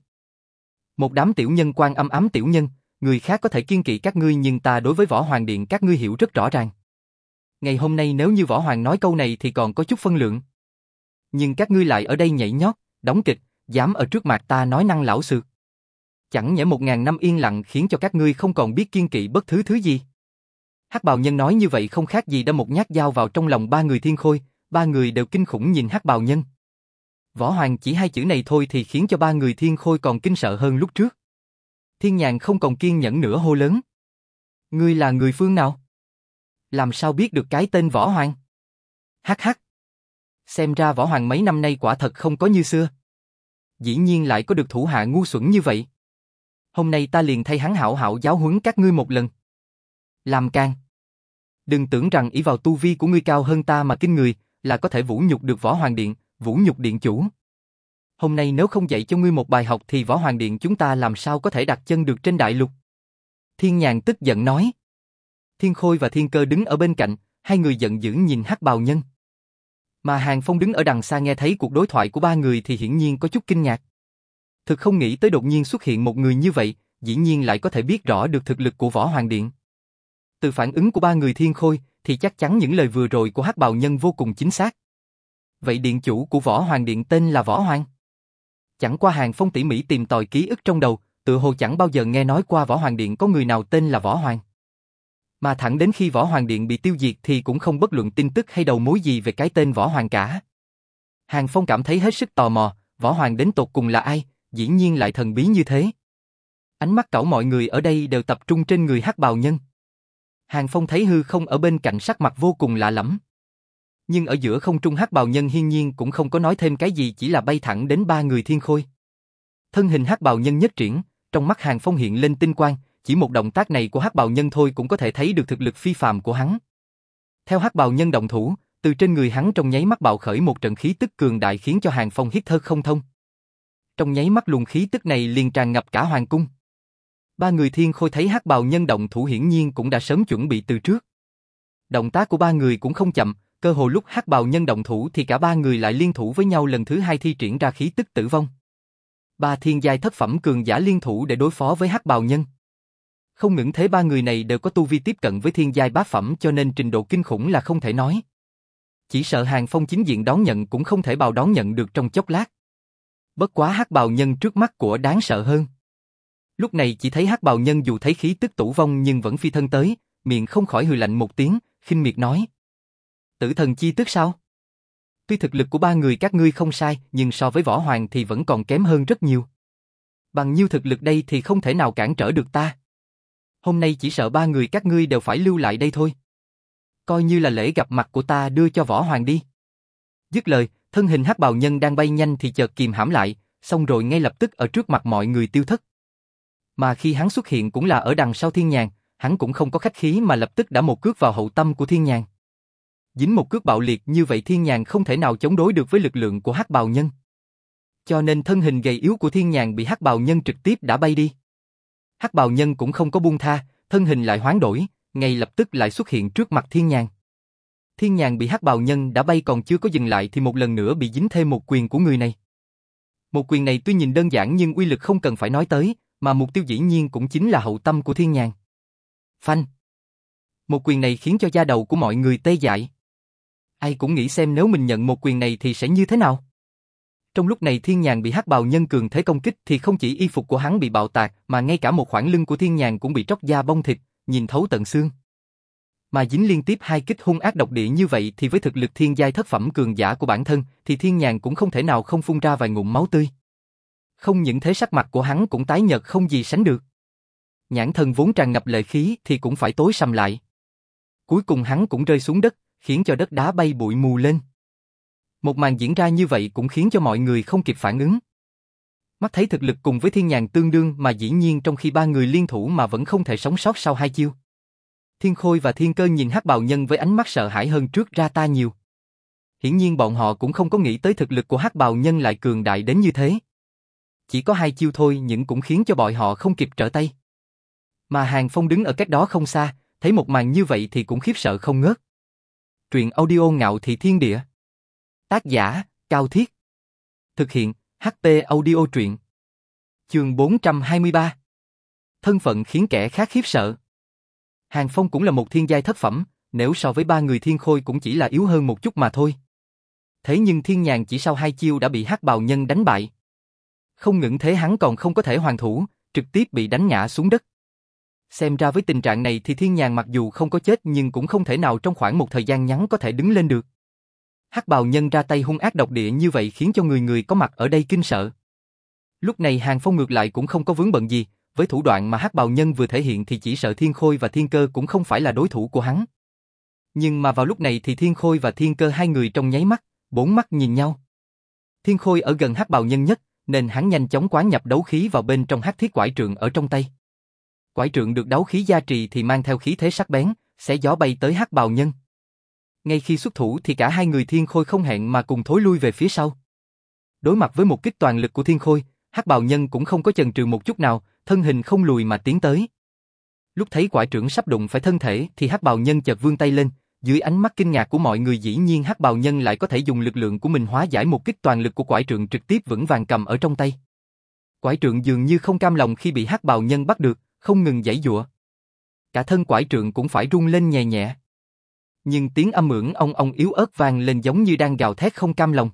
Một đám tiểu nhân quan âm ám tiểu nhân, người khác có thể kiên kỵ các ngươi nhưng ta đối với võ hoàng điện các ngươi hiểu rất rõ ràng. Ngày hôm nay nếu như võ hoàng nói câu này thì còn có chút phân lượng. Nhưng các ngươi lại ở đây nhảy nhót, đóng kịch, dám ở trước mặt ta nói năng lão sược. Chẳng nhẽ một ngàn năm yên lặng khiến cho các ngươi không còn biết kiên kỵ bất thứ thứ gì. Hắc bào nhân nói như vậy không khác gì đâm một nhát dao vào trong lòng ba người thiên khôi, ba người đều kinh khủng nhìn hắc bào nhân. Võ Hoàng chỉ hai chữ này thôi thì khiến cho ba người thiên khôi còn kinh sợ hơn lúc trước. Thiên nhàn không còn kiên nhẫn nữa hô lớn. Ngươi là người phương nào? Làm sao biết được cái tên Võ Hoàng? Hắc hắc. Xem ra Võ Hoàng mấy năm nay quả thật không có như xưa. Dĩ nhiên lại có được thủ hạ ngu xuẩn như vậy. Hôm nay ta liền thay hắn hảo hảo giáo huấn các ngươi một lần. Làm càng. Đừng tưởng rằng ý vào tu vi của ngươi cao hơn ta mà kinh người, là có thể vũ nhục được Võ Hoàng Điện, vũ nhục Điện Chủ. Hôm nay nếu không dạy cho ngươi một bài học thì Võ Hoàng Điện chúng ta làm sao có thể đặt chân được trên đại lục. Thiên Nhàn tức giận nói. Thiên Khôi và Thiên Cơ đứng ở bên cạnh, hai người giận dữ nhìn hắc bào nhân. Mà Hàng Phong đứng ở đằng xa nghe thấy cuộc đối thoại của ba người thì hiển nhiên có chút kinh ngạc. Thực không nghĩ tới đột nhiên xuất hiện một người như vậy, dĩ nhiên lại có thể biết rõ được thực lực của Võ Hoàng Điện. Từ phản ứng của ba người thiên khôi, thì chắc chắn những lời vừa rồi của hắc bào nhân vô cùng chính xác. Vậy điện chủ của Võ Hoàng Điện tên là Võ Hoàng? Chẳng qua hàng phong tỉ mỉ tìm tòi ký ức trong đầu, tự hồ chẳng bao giờ nghe nói qua Võ Hoàng Điện có người nào tên là Võ Hoàng. Mà thẳng đến khi Võ Hoàng Điện bị tiêu diệt thì cũng không bất luận tin tức hay đầu mối gì về cái tên Võ Hoàng cả. Hàng Phong cảm thấy hết sức tò mò, Võ Hoàng đến tột cùng là ai, dĩ nhiên lại thần bí như thế. Ánh mắt cẩu mọi người ở đây đều tập trung trên người hắc bào nhân. Hàng Phong thấy hư không ở bên cạnh sắc mặt vô cùng lạ lẫm. Nhưng ở giữa không trung hắc bào nhân hiên nhiên cũng không có nói thêm cái gì chỉ là bay thẳng đến ba người thiên khôi. Thân hình hắc bào nhân nhất triển, trong mắt Hàng Phong hiện lên tinh quang, chỉ một động tác này của hắc bào nhân thôi cũng có thể thấy được thực lực phi phàm của hắn. Theo hắc bào nhân động thủ, từ trên người hắn trong nháy mắt bạo khởi một trận khí tức cường đại khiến cho Hàng Phong hít thở không thông. trong nháy mắt luồng khí tức này liền tràn ngập cả hoàng cung. Ba người thiên khôi thấy hắc bào nhân động thủ hiển nhiên cũng đã sớm chuẩn bị từ trước. Động tác của ba người cũng không chậm, cơ hồ lúc hắc bào nhân động thủ thì cả ba người lại liên thủ với nhau lần thứ hai thi triển ra khí tức tử vong. Ba thiên giai thất phẩm cường giả liên thủ để đối phó với hắc bào nhân. Không những thế ba người này đều có tu vi tiếp cận với thiên giai bá phẩm cho nên trình độ kinh khủng là không thể nói. Chỉ sợ hàng phong chính diện đón nhận cũng không thể bào đón nhận được trong chốc lát. Bất quá hắc bào nhân trước mắt của đáng sợ hơn. Lúc này chỉ thấy hắc bào nhân dù thấy khí tức tử vong nhưng vẫn phi thân tới, miệng không khỏi hừ lạnh một tiếng, khinh miệt nói. Tử thần chi tức sao? Tuy thực lực của ba người các ngươi không sai, nhưng so với võ hoàng thì vẫn còn kém hơn rất nhiều. Bằng nhiêu thực lực đây thì không thể nào cản trở được ta. Hôm nay chỉ sợ ba người các ngươi đều phải lưu lại đây thôi. Coi như là lễ gặp mặt của ta đưa cho võ hoàng đi. Dứt lời, thân hình hắc bào nhân đang bay nhanh thì chợt kìm hãm lại, xong rồi ngay lập tức ở trước mặt mọi người tiêu thất. Mà khi hắn xuất hiện cũng là ở đằng sau thiên nhàn, hắn cũng không có khách khí mà lập tức đã một cước vào hậu tâm của thiên nhàn. Dính một cước bạo liệt như vậy thiên nhàn không thể nào chống đối được với lực lượng của hắc bào nhân. Cho nên thân hình gầy yếu của thiên nhàn bị hắc bào nhân trực tiếp đã bay đi. Hắc bào nhân cũng không có buông tha, thân hình lại hoán đổi, ngay lập tức lại xuất hiện trước mặt thiên nhàn. Thiên nhàn bị hắc bào nhân đã bay còn chưa có dừng lại thì một lần nữa bị dính thêm một quyền của người này. Một quyền này tuy nhìn đơn giản nhưng uy lực không cần phải nói tới, mà mục tiêu dĩ nhiên cũng chính là hậu tâm của thiên nhàn. Phanh. Một quyền này khiến cho da đầu của mọi người tê dại. Ai cũng nghĩ xem nếu mình nhận một quyền này thì sẽ như thế nào. Trong lúc này thiên nhàn bị hắc bào nhân cường thế công kích thì không chỉ y phục của hắn bị bạo tạc mà ngay cả một khoảng lưng của thiên nhàn cũng bị tróc da bong thịt, nhìn thấu tận xương. Mà dính liên tiếp hai kích hung ác độc địa như vậy thì với thực lực thiên giai thất phẩm cường giả của bản thân thì thiên nhàn cũng không thể nào không phun ra vài ngụm máu tươi. Không những thế sắc mặt của hắn cũng tái nhợt không gì sánh được. Nhãn thần vốn tràn ngập lệ khí thì cũng phải tối sầm lại. Cuối cùng hắn cũng rơi xuống đất, khiến cho đất đá bay bụi mù lên. Một màn diễn ra như vậy cũng khiến cho mọi người không kịp phản ứng. Mắt thấy thực lực cùng với thiên nhàn tương đương mà dĩ nhiên trong khi ba người liên thủ mà vẫn không thể sống sót sau hai chiêu. Thiên Khôi và Thiên Cơ nhìn hắc bào nhân với ánh mắt sợ hãi hơn trước ra ta nhiều. Hiển nhiên bọn họ cũng không có nghĩ tới thực lực của hắc bào nhân lại cường đại đến như thế. Chỉ có hai chiêu thôi nhưng cũng khiến cho bọn họ không kịp trở tay. Mà Hàng Phong đứng ở cách đó không xa, thấy một màn như vậy thì cũng khiếp sợ không ngớt. Truyện audio ngạo thị thiên địa. Tác giả, Cao Thiết. Thực hiện, HP audio truyện. Trường 423. Thân phận khiến kẻ khác khiếp sợ. Hàng Phong cũng là một thiên giai thất phẩm, nếu so với ba người thiên khôi cũng chỉ là yếu hơn một chút mà thôi. Thế nhưng thiên nhàn chỉ sau hai chiêu đã bị hắc bào nhân đánh bại. Không những thế hắn còn không có thể hoàn thủ, trực tiếp bị đánh ngã xuống đất. Xem ra với tình trạng này thì thiên nhàn mặc dù không có chết nhưng cũng không thể nào trong khoảng một thời gian ngắn có thể đứng lên được. Hắc bào nhân ra tay hung ác độc địa như vậy khiến cho người người có mặt ở đây kinh sợ. Lúc này Hàng Phong ngược lại cũng không có vướng bận gì, với thủ đoạn mà Hắc bào nhân vừa thể hiện thì chỉ sợ Thiên Khôi và Thiên Cơ cũng không phải là đối thủ của hắn. Nhưng mà vào lúc này thì Thiên Khôi và Thiên Cơ hai người trong nháy mắt, bốn mắt nhìn nhau. Thiên Khôi ở gần Hắc bào nhân nhất, nên hắn nhanh chóng quán nhập đấu khí vào bên trong Hắc thiết quải trượng ở trong tay. Quải trượng được đấu khí gia trì thì mang theo khí thế sắc bén, sẽ gió bay tới Hắc bào nhân. Ngay khi xuất thủ thì cả hai người Thiên Khôi không hẹn mà cùng thối lui về phía sau. Đối mặt với một kích toàn lực của Thiên Khôi, Hắc bào nhân cũng không có chần chừ một chút nào, thân hình không lùi mà tiến tới. Lúc thấy quải trưởng sắp đụng phải thân thể thì Hắc bào nhân chợt vươn tay lên, dưới ánh mắt kinh ngạc của mọi người dĩ nhiên Hắc bào nhân lại có thể dùng lực lượng của mình hóa giải một kích toàn lực của quải trượng trực tiếp vững vàng cầm ở trong tay. Quải trượng dường như không cam lòng khi bị Hắc bào nhân bắt được, không ngừng giãy giụa. Cả thân quải trượng cũng phải rung lên nhẹ nhẹ. Nhưng tiếng âm mượn ong ong yếu ớt vang lên giống như đang gào thét không cam lòng.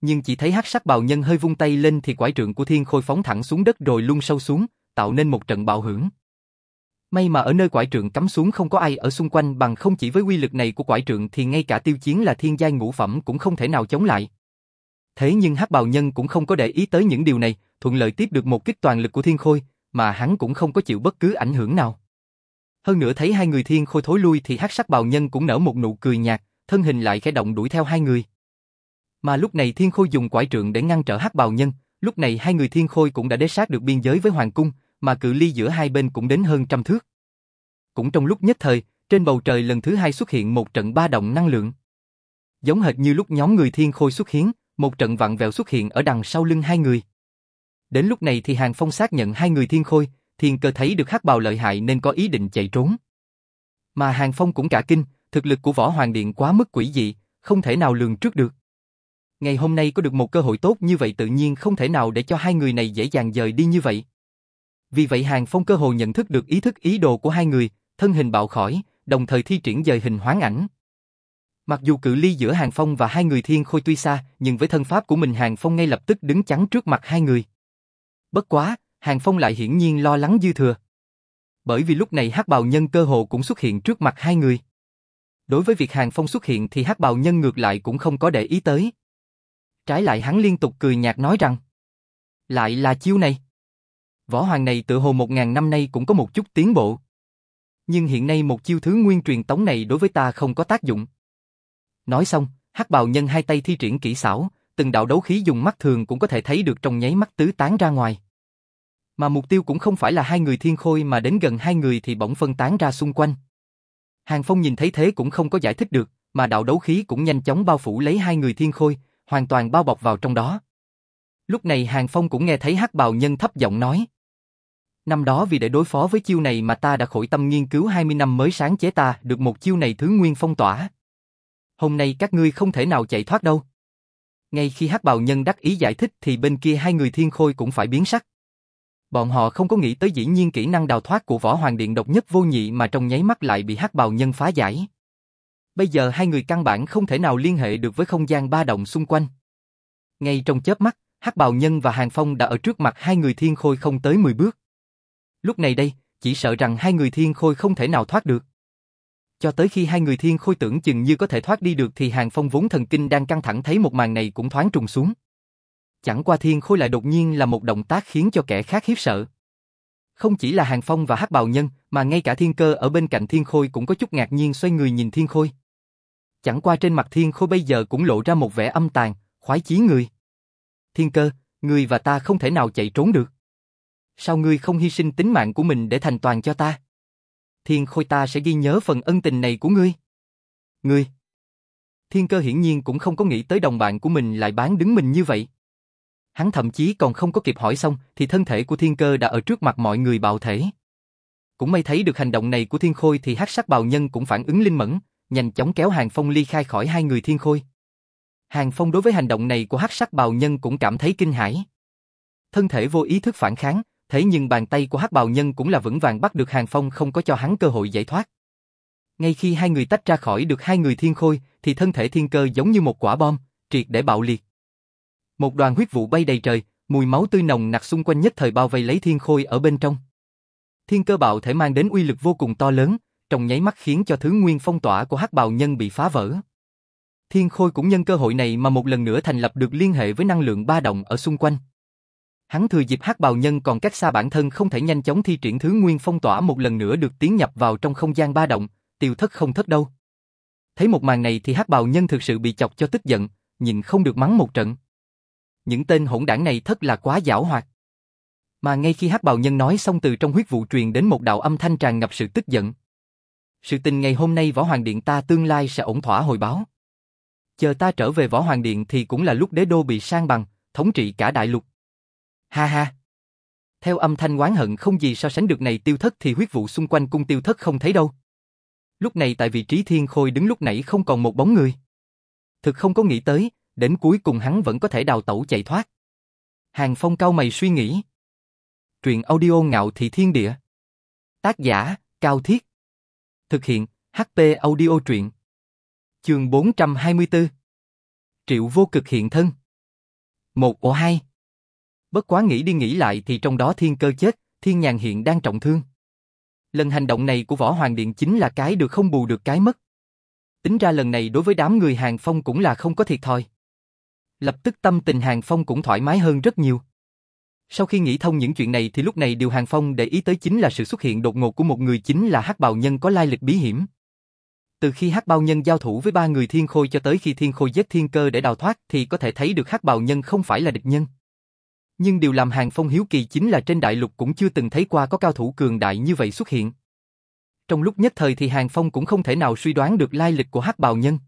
Nhưng chỉ thấy hắc sắc bào nhân hơi vung tay lên thì quải trượng của thiên khôi phóng thẳng xuống đất rồi lung sâu xuống, tạo nên một trận bạo hưởng. May mà ở nơi quải trượng cắm xuống không có ai ở xung quanh bằng không chỉ với quy lực này của quải trượng thì ngay cả tiêu chiến là thiên giai ngũ phẩm cũng không thể nào chống lại. Thế nhưng hắc bào nhân cũng không có để ý tới những điều này, thuận lợi tiếp được một kích toàn lực của thiên khôi, mà hắn cũng không có chịu bất cứ ảnh hưởng nào. Hơn nữa thấy hai người thiên khôi thối lui thì hắc sắc bào nhân cũng nở một nụ cười nhạt, thân hình lại khẽ động đuổi theo hai người. Mà lúc này thiên khôi dùng quải trượng để ngăn trở hắc bào nhân, lúc này hai người thiên khôi cũng đã đế sát được biên giới với hoàng cung, mà cự ly giữa hai bên cũng đến hơn trăm thước. Cũng trong lúc nhất thời, trên bầu trời lần thứ hai xuất hiện một trận ba động năng lượng. Giống hệt như lúc nhóm người thiên khôi xuất hiện, một trận vặn vẹo xuất hiện ở đằng sau lưng hai người. Đến lúc này thì Hàng Phong xác nhận hai người thiên khôi, thiên cơ thấy được hắc bào lợi hại nên có ý định chạy trốn. Mà Hàng Phong cũng cả kinh, thực lực của Võ Hoàng Điện quá mức quỷ dị, không thể nào lường trước được. Ngày hôm nay có được một cơ hội tốt như vậy tự nhiên không thể nào để cho hai người này dễ dàng dời đi như vậy. Vì vậy Hàng Phong cơ hồ nhận thức được ý thức ý đồ của hai người, thân hình bạo khỏi, đồng thời thi triển dời hình hoán ảnh. Mặc dù cự ly giữa Hàng Phong và hai người thiên khôi tuy xa, nhưng với thân pháp của mình Hàng Phong ngay lập tức đứng chắn trước mặt hai người. Bất quá, Hàng Phong lại hiển nhiên lo lắng dư thừa. Bởi vì lúc này hắc bào nhân cơ hồ cũng xuất hiện trước mặt hai người. Đối với việc Hàng Phong xuất hiện thì hắc bào nhân ngược lại cũng không có để ý tới. Trái lại hắn liên tục cười nhạt nói rằng Lại là chiêu này. Võ hoàng này tự hồ một ngàn năm nay cũng có một chút tiến bộ. Nhưng hiện nay một chiêu thứ nguyên truyền tống này đối với ta không có tác dụng. Nói xong, hắc bào nhân hai tay thi triển kỹ xảo, từng đạo đấu khí dùng mắt thường cũng có thể thấy được trong nháy mắt tứ tán ra ngoài. Mà mục tiêu cũng không phải là hai người thiên khôi mà đến gần hai người thì bỗng phân tán ra xung quanh. Hàng Phong nhìn thấy thế cũng không có giải thích được, mà đạo đấu khí cũng nhanh chóng bao phủ lấy hai người thiên khôi, hoàn toàn bao bọc vào trong đó. Lúc này Hàng Phong cũng nghe thấy hắc bào nhân thấp giọng nói. Năm đó vì để đối phó với chiêu này mà ta đã khổ tâm nghiên cứu 20 năm mới sáng chế ta được một chiêu này thứ nguyên phong tỏa. Hôm nay các ngươi không thể nào chạy thoát đâu. Ngay khi hắc bào nhân đắc ý giải thích thì bên kia hai người thiên khôi cũng phải biến sắc. Bọn họ không có nghĩ tới dĩ nhiên kỹ năng đào thoát của võ hoàng điện độc nhất vô nhị mà trong nháy mắt lại bị hắc bào nhân phá giải. Bây giờ hai người căn bản không thể nào liên hệ được với không gian ba động xung quanh. Ngay trong chớp mắt, hắc bào nhân và hàng phong đã ở trước mặt hai người thiên khôi không tới 10 bước. Lúc này đây, chỉ sợ rằng hai người thiên khôi không thể nào thoát được. Cho tới khi hai người thiên khôi tưởng chừng như có thể thoát đi được thì hàng phong vốn thần kinh đang căng thẳng thấy một màn này cũng thoáng trùng xuống. Chẳng qua thiên khôi lại đột nhiên là một động tác khiến cho kẻ khác hiếp sợ. Không chỉ là hàng phong và hắc bào nhân, mà ngay cả thiên cơ ở bên cạnh thiên khôi cũng có chút ngạc nhiên xoay người nhìn thiên khôi. Chẳng qua trên mặt thiên khôi bây giờ cũng lộ ra một vẻ âm tàn, khoái chí người. Thiên cơ, người và ta không thể nào chạy trốn được. Sao ngươi không hy sinh tính mạng của mình để thành toàn cho ta? Thiên khôi ta sẽ ghi nhớ phần ân tình này của ngươi. Ngươi! Thiên cơ hiển nhiên cũng không có nghĩ tới đồng bạn của mình lại bán đứng mình như vậy. Hắn thậm chí còn không có kịp hỏi xong thì thân thể của thiên cơ đã ở trước mặt mọi người bạo thể. Cũng may thấy được hành động này của thiên khôi thì hắc sắc bào nhân cũng phản ứng linh mẫn, nhanh chóng kéo Hàng Phong ly khai khỏi hai người thiên khôi. Hàng Phong đối với hành động này của hắc sắc bào nhân cũng cảm thấy kinh hãi. Thân thể vô ý thức phản kháng, thế nhưng bàn tay của hắc bào nhân cũng là vững vàng bắt được Hàng Phong không có cho hắn cơ hội giải thoát. Ngay khi hai người tách ra khỏi được hai người thiên khôi, thì thân thể thiên cơ giống như một quả bom, triệt để bạo liệt. Một đoàn huyết vụ bay đầy trời, mùi máu tươi nồng nặc xung quanh nhất thời bao vây lấy thiên khôi ở bên trong. Thiên cơ bạo thể mang đến uy lực vô cùng to lớn, trong nháy mắt khiến cho thứ nguyên phong tỏa của hắc bào nhân bị phá vỡ. Thiên khôi cũng nhân cơ hội này mà một lần nữa thành lập được liên hệ với năng lượng ba động ở xung quanh. Hắn thừa dịp hắc bào nhân còn cách xa bản thân không thể nhanh chóng thi triển thứ nguyên phong tỏa một lần nữa được tiến nhập vào trong không gian ba động, tiêu thất không thất đâu. Thấy một màn này thì hắc bào nhân thực sự bị chọc cho tức giận, nhìn không được mắng một trận. Những tên hỗn đảng này thật là quá giảo hoạt. Mà ngay khi hắc bào nhân nói xong từ trong huyết vụ truyền đến một đạo âm thanh tràn ngập sự tức giận. Sự tình ngày hôm nay Võ Hoàng Điện ta tương lai sẽ ổn thỏa hồi báo. Chờ ta trở về Võ Hoàng Điện thì cũng là lúc đế đô bị sang bằng, thống trị cả đại lục. Ha ha! Theo âm thanh oán hận không gì so sánh được này tiêu thất thì huyết vụ xung quanh cung tiêu thất không thấy đâu. Lúc này tại vị trí thiên khôi đứng lúc nãy không còn một bóng người. Thực không có nghĩ tới, đến cuối cùng hắn vẫn có thể đào tẩu chạy thoát. Hàng Phong cao mày suy nghĩ. Truyện audio ngạo thị thiên địa. Tác giả, Cao Thiết. Thực hiện, HP audio truyện. Trường 424. Triệu vô cực hiện thân. Một ổ hai. Bất quá nghĩ đi nghĩ lại thì trong đó thiên cơ chết, thiên nhàn hiện đang trọng thương. Lần hành động này của Võ Hoàng Điện chính là cái được không bù được cái mất. Tính ra lần này đối với đám người Hàng Phong cũng là không có thiệt thòi. Lập tức tâm tình Hàng Phong cũng thoải mái hơn rất nhiều. Sau khi nghĩ thông những chuyện này thì lúc này điều Hàng Phong để ý tới chính là sự xuất hiện đột ngột của một người chính là hắc bào nhân có lai lịch bí hiểm. Từ khi hắc bào nhân giao thủ với ba người thiên khôi cho tới khi thiên khôi giết thiên cơ để đào thoát thì có thể thấy được hắc bào nhân không phải là địch nhân. Nhưng điều làm Hàng Phong hiếu kỳ chính là trên đại lục cũng chưa từng thấy qua có cao thủ cường đại như vậy xuất hiện. Trong lúc nhất thời thì Hàng Phong cũng không thể nào suy đoán được lai lịch của hắc bào nhân.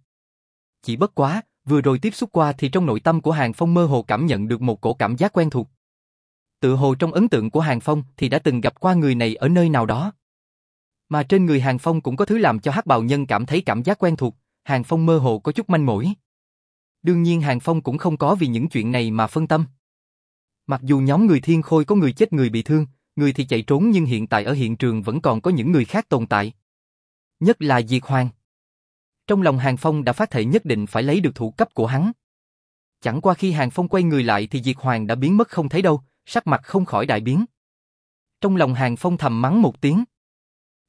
Chỉ bất quá, vừa rồi tiếp xúc qua thì trong nội tâm của Hàng Phong mơ hồ cảm nhận được một cổ cảm giác quen thuộc. Tự hồ trong ấn tượng của Hàng Phong thì đã từng gặp qua người này ở nơi nào đó. Mà trên người Hàng Phong cũng có thứ làm cho hắc bào nhân cảm thấy cảm giác quen thuộc, Hàng Phong mơ hồ có chút manh mối. Đương nhiên Hàng Phong cũng không có vì những chuyện này mà phân tâm. Mặc dù nhóm người thiên khôi có người chết người bị thương, người thì chạy trốn nhưng hiện tại ở hiện trường vẫn còn có những người khác tồn tại. Nhất là Diệt Hoàng. Trong lòng Hàng Phong đã phát thể nhất định phải lấy được thủ cấp của hắn. Chẳng qua khi Hàng Phong quay người lại thì Diệt Hoàng đã biến mất không thấy đâu, sắc mặt không khỏi đại biến. Trong lòng Hàng Phong thầm mắng một tiếng.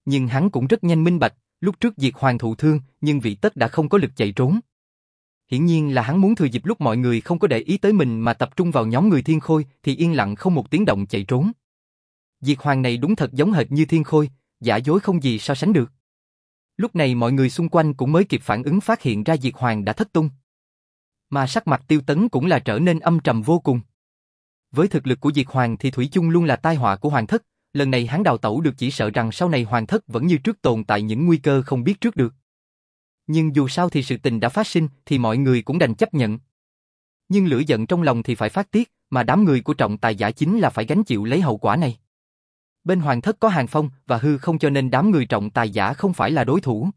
Nhưng hắn cũng rất nhanh minh bạch, lúc trước Diệt Hoàng thụ thương, nhưng vị tất đã không có lực chạy trốn. Hiển nhiên là hắn muốn thừa dịp lúc mọi người không có để ý tới mình mà tập trung vào nhóm người thiên khôi thì yên lặng không một tiếng động chạy trốn. Diệt Hoàng này đúng thật giống hệt như thiên khôi, giả dối không gì so sánh được. Lúc này mọi người xung quanh cũng mới kịp phản ứng phát hiện ra Diệt Hoàng đã thất tung. Mà sắc mặt tiêu tấn cũng là trở nên âm trầm vô cùng. Với thực lực của Diệt Hoàng thì Thủy chung luôn là tai họa của Hoàng thất, lần này hắn đào tẩu được chỉ sợ rằng sau này Hoàng thất vẫn như trước tồn tại những nguy cơ không biết trước được. Nhưng dù sao thì sự tình đã phát sinh thì mọi người cũng đành chấp nhận. Nhưng lửa giận trong lòng thì phải phát tiết, mà đám người của trọng tài giả chính là phải gánh chịu lấy hậu quả này. Bên hoàng thất có hàng phong và hư không cho nên đám người trọng tài giả không phải là đối thủ.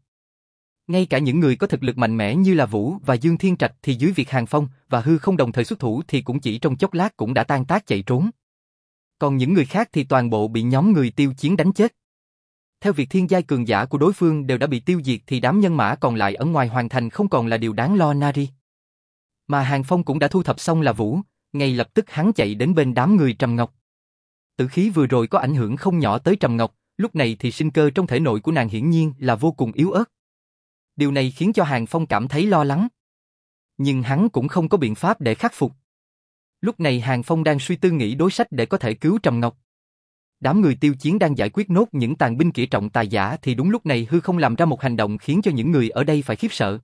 Ngay cả những người có thực lực mạnh mẽ như là Vũ và Dương Thiên Trạch thì dưới việc hàng phong và hư không đồng thời xuất thủ thì cũng chỉ trong chốc lát cũng đã tan tác chạy trốn. Còn những người khác thì toàn bộ bị nhóm người tiêu chiến đánh chết. Theo việc thiên giai cường giả của đối phương đều đã bị tiêu diệt thì đám nhân mã còn lại ở ngoài hoàn thành không còn là điều đáng lo nari. Mà Hàng Phong cũng đã thu thập xong là Vũ, ngay lập tức hắn chạy đến bên đám người Trầm Ngọc. Tử khí vừa rồi có ảnh hưởng không nhỏ tới Trầm Ngọc, lúc này thì sinh cơ trong thể nội của nàng hiển nhiên là vô cùng yếu ớt. Điều này khiến cho Hàng Phong cảm thấy lo lắng. Nhưng hắn cũng không có biện pháp để khắc phục. Lúc này Hàng Phong đang suy tư nghĩ đối sách để có thể cứu Trầm Ngọc. Đám người tiêu chiến đang giải quyết nốt những tàn binh kỹ trọng tài giả thì đúng lúc này hư không làm ra một hành động khiến cho những người ở đây phải khiếp sợ.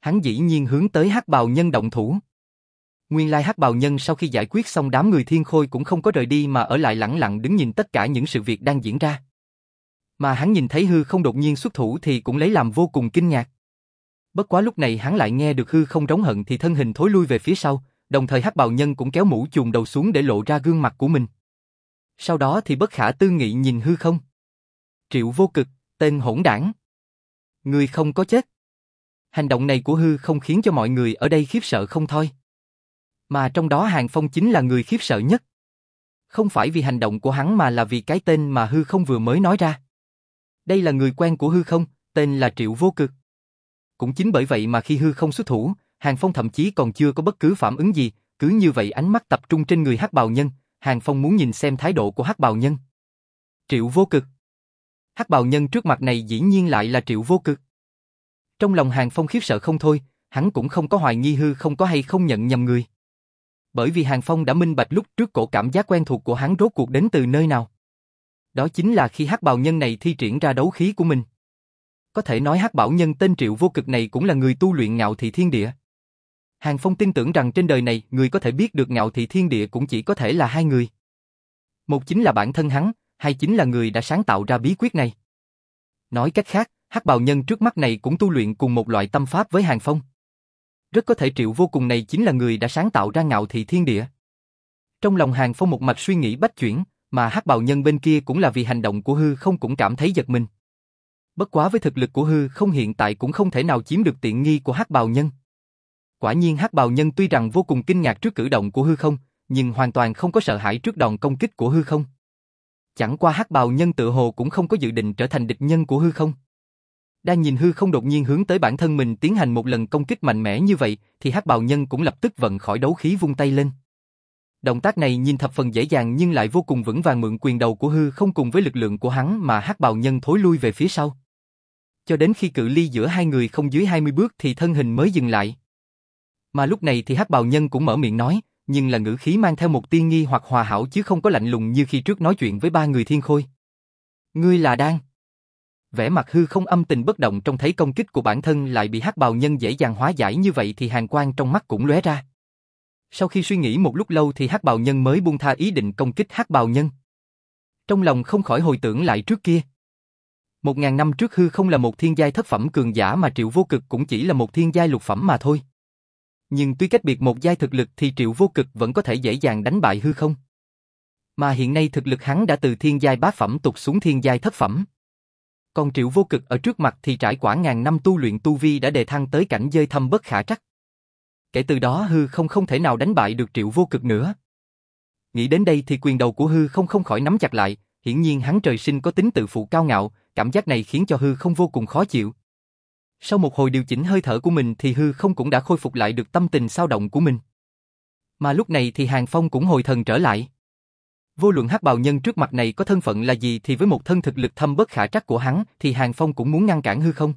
Hắn dĩ nhiên hướng tới hắc bào nhân động thủ. Nguyên lai hắc bào nhân sau khi giải quyết xong đám người thiên khôi cũng không có rời đi mà ở lại lặng lặng đứng nhìn tất cả những sự việc đang diễn ra. Mà hắn nhìn thấy hư không đột nhiên xuất thủ thì cũng lấy làm vô cùng kinh ngạc. Bất quá lúc này hắn lại nghe được hư không rống hận thì thân hình thối lui về phía sau, đồng thời hắc bào nhân cũng kéo mũ chuồng đầu xuống để lộ ra gương mặt của mình. Sau đó thì bất khả tư nghị nhìn hư không. Triệu vô cực, tên hỗn đảng. Người không có chết. Hành động này của hư không khiến cho mọi người ở đây khiếp sợ không thôi. Mà trong đó Hàng Phong chính là người khiếp sợ nhất. Không phải vì hành động của hắn mà là vì cái tên mà hư không vừa mới nói ra. Đây là người quen của hư không, tên là Triệu Vô Cực. Cũng chính bởi vậy mà khi hư không xuất thủ, Hàng Phong thậm chí còn chưa có bất cứ phản ứng gì, cứ như vậy ánh mắt tập trung trên người hắc bào nhân, Hàng Phong muốn nhìn xem thái độ của hắc bào nhân. Triệu Vô Cực. Hắc bào nhân trước mặt này dĩ nhiên lại là Triệu Vô Cực. Trong lòng Hàng Phong khiếp sợ không thôi, hắn cũng không có hoài nghi hư không có hay không nhận nhầm người. Bởi vì Hàng Phong đã minh bạch lúc trước cổ cảm giác quen thuộc của hắn rốt cuộc đến từ nơi nào. Đó chính là khi hắc bào nhân này thi triển ra đấu khí của mình. Có thể nói hắc bảo nhân tên Triệu Vô Cực này cũng là người tu luyện ngạo thị thiên địa. Hàng Phong tin tưởng rằng trên đời này người có thể biết được ngạo thị thiên địa cũng chỉ có thể là hai người. Một chính là bản thân hắn, hai chính là người đã sáng tạo ra bí quyết này. Nói cách khác, hắc bào nhân trước mắt này cũng tu luyện cùng một loại tâm pháp với Hàng Phong. Rất có thể triệu vô cùng này chính là người đã sáng tạo ra ngạo thị thiên địa. Trong lòng Hàng Phong một mạch suy nghĩ bách chuyển, mà hắc bào nhân bên kia cũng là vì hành động của hư không cũng cảm thấy giật mình. Bất quá với thực lực của hư không hiện tại cũng không thể nào chiếm được tiện nghi của hắc bào nhân. Quả nhiên hắc bào nhân tuy rằng vô cùng kinh ngạc trước cử động của hư không, nhưng hoàn toàn không có sợ hãi trước đòn công kích của hư không. Chẳng qua hắc bào nhân tự hồ cũng không có dự định trở thành địch nhân của hư không. Đang nhìn hư không đột nhiên hướng tới bản thân mình tiến hành một lần công kích mạnh mẽ như vậy, thì hắc bào nhân cũng lập tức vận khỏi đấu khí vung tay lên. Động tác này nhìn thập phần dễ dàng nhưng lại vô cùng vững vàng mượn quyền đầu của hư không cùng với lực lượng của hắn mà hắc bào nhân thối lui về phía sau. Cho đến khi cự ly giữa hai người không dưới 20 bước thì thân hình mới dừng lại. Mà lúc này thì hắc bào nhân cũng mở miệng nói, nhưng là ngữ khí mang theo một tiên nghi hoặc hòa hảo chứ không có lạnh lùng như khi trước nói chuyện với ba người thiên khôi. Ngươi là đang. Vẻ mặt hư không âm tình bất động trong thấy công kích của bản thân lại bị hắc bào nhân dễ dàng hóa giải như vậy thì hàng quang trong mắt cũng lóe ra. Sau khi suy nghĩ một lúc lâu thì hắc bào nhân mới buông tha ý định công kích hắc bào nhân. Trong lòng không khỏi hồi tưởng lại trước kia. Một ngàn năm trước hư không là một thiên giai thất phẩm cường giả mà triệu vô cực cũng chỉ là một thiên giai lục phẩm mà thôi. Nhưng tuy cách biệt một giai thực lực thì triệu vô cực vẫn có thể dễ dàng đánh bại hư không. Mà hiện nay thực lực hắn đã từ thiên giai bá phẩm tụt xuống thiên giai thất phẩm. Còn triệu vô cực ở trước mặt thì trải qua ngàn năm tu luyện tu vi đã đề thăng tới cảnh giới thâm bất khả trắc. Kể từ đó hư không không thể nào đánh bại được triệu vô cực nữa. Nghĩ đến đây thì quyền đầu của hư không không khỏi nắm chặt lại, hiển nhiên hắn trời sinh có tính tự phụ cao ngạo, cảm giác này khiến cho hư không vô cùng khó chịu. Sau một hồi điều chỉnh hơi thở của mình thì hư không cũng đã khôi phục lại được tâm tình sao động của mình. Mà lúc này thì Hàng Phong cũng hồi thần trở lại. Vô luận hắc bào nhân trước mặt này có thân phận là gì thì với một thân thực lực thâm bất khả trắc của hắn thì Hàng Phong cũng muốn ngăn cản hư không.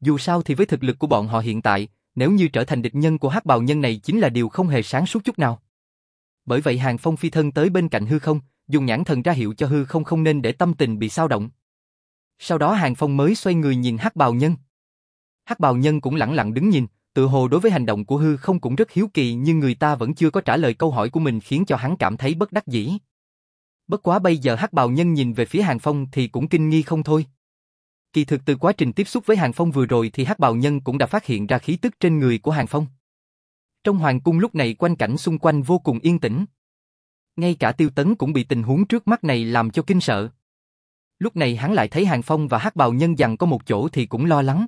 Dù sao thì với thực lực của bọn họ hiện tại, nếu như trở thành địch nhân của hắc bào nhân này chính là điều không hề sáng suốt chút nào. Bởi vậy Hàng Phong phi thân tới bên cạnh hư không, dùng nhãn thần ra hiệu cho hư không không nên để tâm tình bị sao động. Sau đó Hàng Phong mới xoay người nhìn hắc bào nhân. Hắc bào nhân cũng lặng lặng đứng nhìn, tự hồ đối với hành động của hư không cũng rất hiếu kỳ nhưng người ta vẫn chưa có trả lời câu hỏi của mình khiến cho hắn cảm thấy bất đắc dĩ. Bất quá bây giờ hắc bào nhân nhìn về phía Hàng Phong thì cũng kinh nghi không thôi. Kỳ thực từ quá trình tiếp xúc với Hàng Phong vừa rồi thì hắc bào nhân cũng đã phát hiện ra khí tức trên người của Hàng Phong. Trong hoàng cung lúc này quanh cảnh xung quanh vô cùng yên tĩnh. Ngay cả tiêu tấn cũng bị tình huống trước mắt này làm cho kinh sợ. Lúc này hắn lại thấy Hàng Phong và hắc bào nhân dằn có một chỗ thì cũng lo lắng.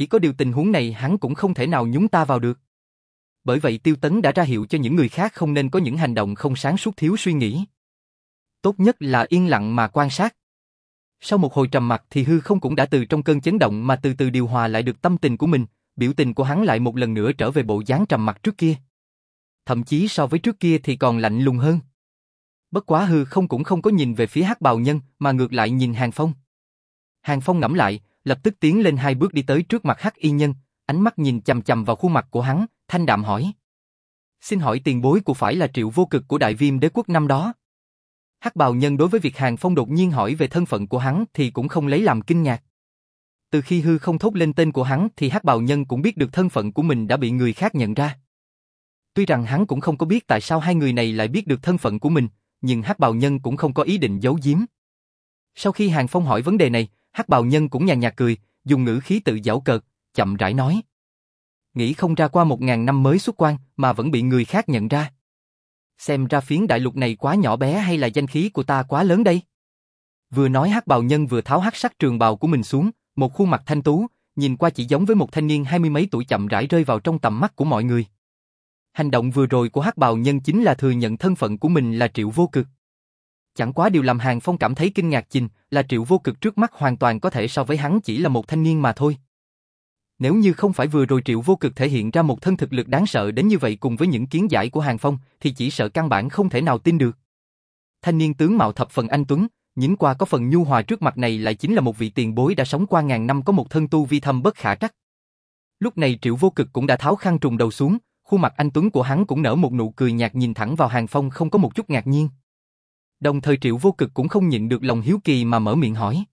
Chỉ có điều tình huống này hắn cũng không thể nào nhúng ta vào được. Bởi vậy Tiêu Tấn đã ra hiệu cho những người khác không nên có những hành động không sáng suốt thiếu suy nghĩ. Tốt nhất là yên lặng mà quan sát. Sau một hồi trầm mặc thì hư không cũng đã từ trong cơn chấn động mà từ từ điều hòa lại được tâm tình của mình, biểu tình của hắn lại một lần nữa trở về bộ dáng trầm mặc trước kia. Thậm chí so với trước kia thì còn lạnh lùng hơn. Bất quá hư không cũng không có nhìn về phía hắc bào nhân mà ngược lại nhìn Hàng Phong. Hàng Phong ngẫm lại, lập tức tiến lên hai bước đi tới trước mặt hắc y nhân, ánh mắt nhìn chầm chầm vào khuôn mặt của hắn, thanh đạm hỏi. Xin hỏi tiền bối của phải là triệu vô cực của đại viêm đế quốc năm đó? Hắc bào nhân đối với việc Hàng Phong đột nhiên hỏi về thân phận của hắn thì cũng không lấy làm kinh ngạc. Từ khi hư không thốt lên tên của hắn thì Hắc bào nhân cũng biết được thân phận của mình đã bị người khác nhận ra. Tuy rằng hắn cũng không có biết tại sao hai người này lại biết được thân phận của mình, nhưng Hắc bào nhân cũng không có ý định giấu giếm. Sau khi Hàng Phong hỏi vấn đề này, Hắc bào nhân cũng nhàn nhạt cười, dùng ngữ khí tự giảo cợt, chậm rãi nói. Nghĩ không ra qua một ngàn năm mới xuất quan mà vẫn bị người khác nhận ra. Xem ra phiến đại lục này quá nhỏ bé hay là danh khí của ta quá lớn đây? Vừa nói hắc bào nhân vừa tháo hắc sắc trường bào của mình xuống, một khuôn mặt thanh tú, nhìn qua chỉ giống với một thanh niên hai mươi mấy tuổi chậm rãi rơi vào trong tầm mắt của mọi người. Hành động vừa rồi của hắc bào nhân chính là thừa nhận thân phận của mình là triệu vô cực. Chẳng quá điều làm Hàng Phong cảm thấy kinh ngạc chình là triệu vô cực trước mắt hoàn toàn có thể so với hắn chỉ là một thanh niên mà thôi. Nếu như không phải vừa rồi triệu vô cực thể hiện ra một thân thực lực đáng sợ đến như vậy cùng với những kiến giải của Hàng Phong thì chỉ sợ căn bản không thể nào tin được. Thanh niên tướng mạo thập phần anh Tuấn, nhìn qua có phần nhu hòa trước mặt này lại chính là một vị tiền bối đã sống qua ngàn năm có một thân tu vi thâm bất khả trắc. Lúc này triệu vô cực cũng đã tháo khăn trùng đầu xuống, khuôn mặt anh Tuấn của hắn cũng nở một nụ cười nhạt nhìn thẳng vào Hàng Phong không có một chút ngạc nhiên. Đồng thời triệu vô cực cũng không nhịn được lòng hiếu kỳ mà mở miệng hỏi.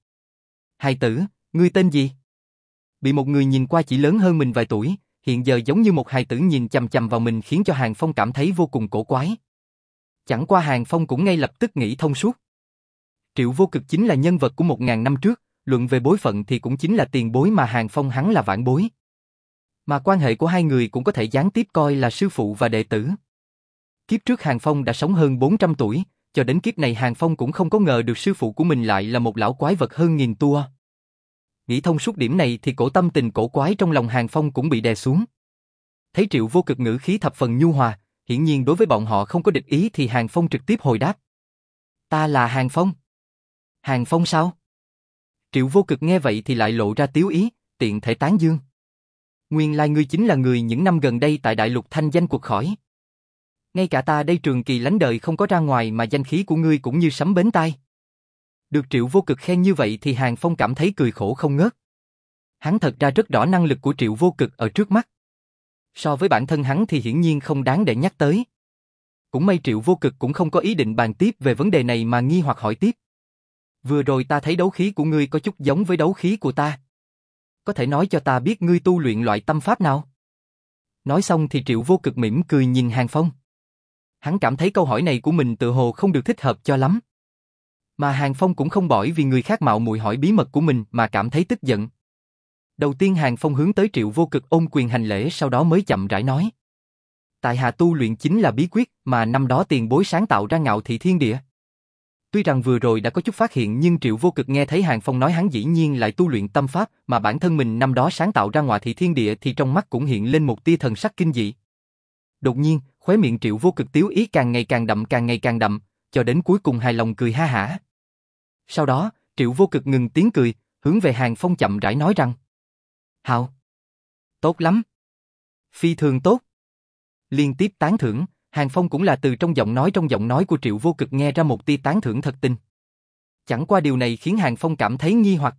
Hai tử, ngươi tên gì? Bị một người nhìn qua chỉ lớn hơn mình vài tuổi, hiện giờ giống như một hài tử nhìn chầm chầm vào mình khiến cho Hàng Phong cảm thấy vô cùng cổ quái. Chẳng qua Hàng Phong cũng ngay lập tức nghĩ thông suốt. Triệu vô cực chính là nhân vật của một ngàn năm trước, luận về bối phận thì cũng chính là tiền bối mà Hàng Phong hắn là vãn bối. Mà quan hệ của hai người cũng có thể gián tiếp coi là sư phụ và đệ tử. Kiếp trước Hàng Phong đã sống hơn 400 tuổi, cho đến kiếp này Hàng Phong cũng không có ngờ được sư phụ của mình lại là một lão quái vật hơn nghìn tua. Nghĩ thông suốt điểm này thì cổ tâm tình cổ quái trong lòng Hàng Phong cũng bị đè xuống. Thấy triệu vô cực ngữ khí thập phần nhu hòa, hiển nhiên đối với bọn họ không có địch ý thì Hàng Phong trực tiếp hồi đáp. Ta là Hàng Phong. Hàng Phong sao? Triệu vô cực nghe vậy thì lại lộ ra tiếu ý, tiện thể tán dương. Nguyên lai ngươi chính là người những năm gần đây tại đại lục thanh danh cuộc khỏi. Ngay cả ta đây trường kỳ lánh đời không có ra ngoài mà danh khí của ngươi cũng như sấm bến tai. Được Triệu Vô Cực khen như vậy thì Hàng Phong cảm thấy cười khổ không ngớt. Hắn thật ra rất rõ năng lực của Triệu Vô Cực ở trước mắt. So với bản thân hắn thì hiển nhiên không đáng để nhắc tới. Cũng may Triệu Vô Cực cũng không có ý định bàn tiếp về vấn đề này mà nghi hoặc hỏi tiếp. Vừa rồi ta thấy đấu khí của ngươi có chút giống với đấu khí của ta. Có thể nói cho ta biết ngươi tu luyện loại tâm pháp nào? Nói xong thì Triệu Vô Cực mỉm cười nhìn Hàng Phong. Hắn cảm thấy câu hỏi này của mình tự hồ không được thích hợp cho lắm. Mà Hàng Phong cũng không bỏi vì người khác mạo muội hỏi bí mật của mình mà cảm thấy tức giận. Đầu tiên Hàng Phong hướng tới Triệu Vô Cực ôm quyền hành lễ sau đó mới chậm rãi nói. Tại hạ tu luyện chính là bí quyết mà năm đó tiền bối sáng tạo ra ngạo thị thiên địa. Tuy rằng vừa rồi đã có chút phát hiện nhưng Triệu Vô Cực nghe thấy Hàng Phong nói hắn dĩ nhiên lại tu luyện tâm pháp mà bản thân mình năm đó sáng tạo ra ngọa thị thiên địa thì trong mắt cũng hiện lên một tia thần sắc kinh dị. Đột nhiên, khóe miệng Triệu Vô Cực tiếu ý càng ngày càng đậm càng ngày càng đậm, cho đến cuối cùng hài lòng cười ha hả. Sau đó, Triệu Vô Cực ngừng tiếng cười, hướng về Hàng Phong chậm rãi nói rằng Hào! Tốt lắm! Phi thường tốt! Liên tiếp tán thưởng, Hàng Phong cũng là từ trong giọng nói trong giọng nói của Triệu Vô Cực nghe ra một tia tán thưởng thật tình. Chẳng qua điều này khiến Hàng Phong cảm thấy nghi hoặc.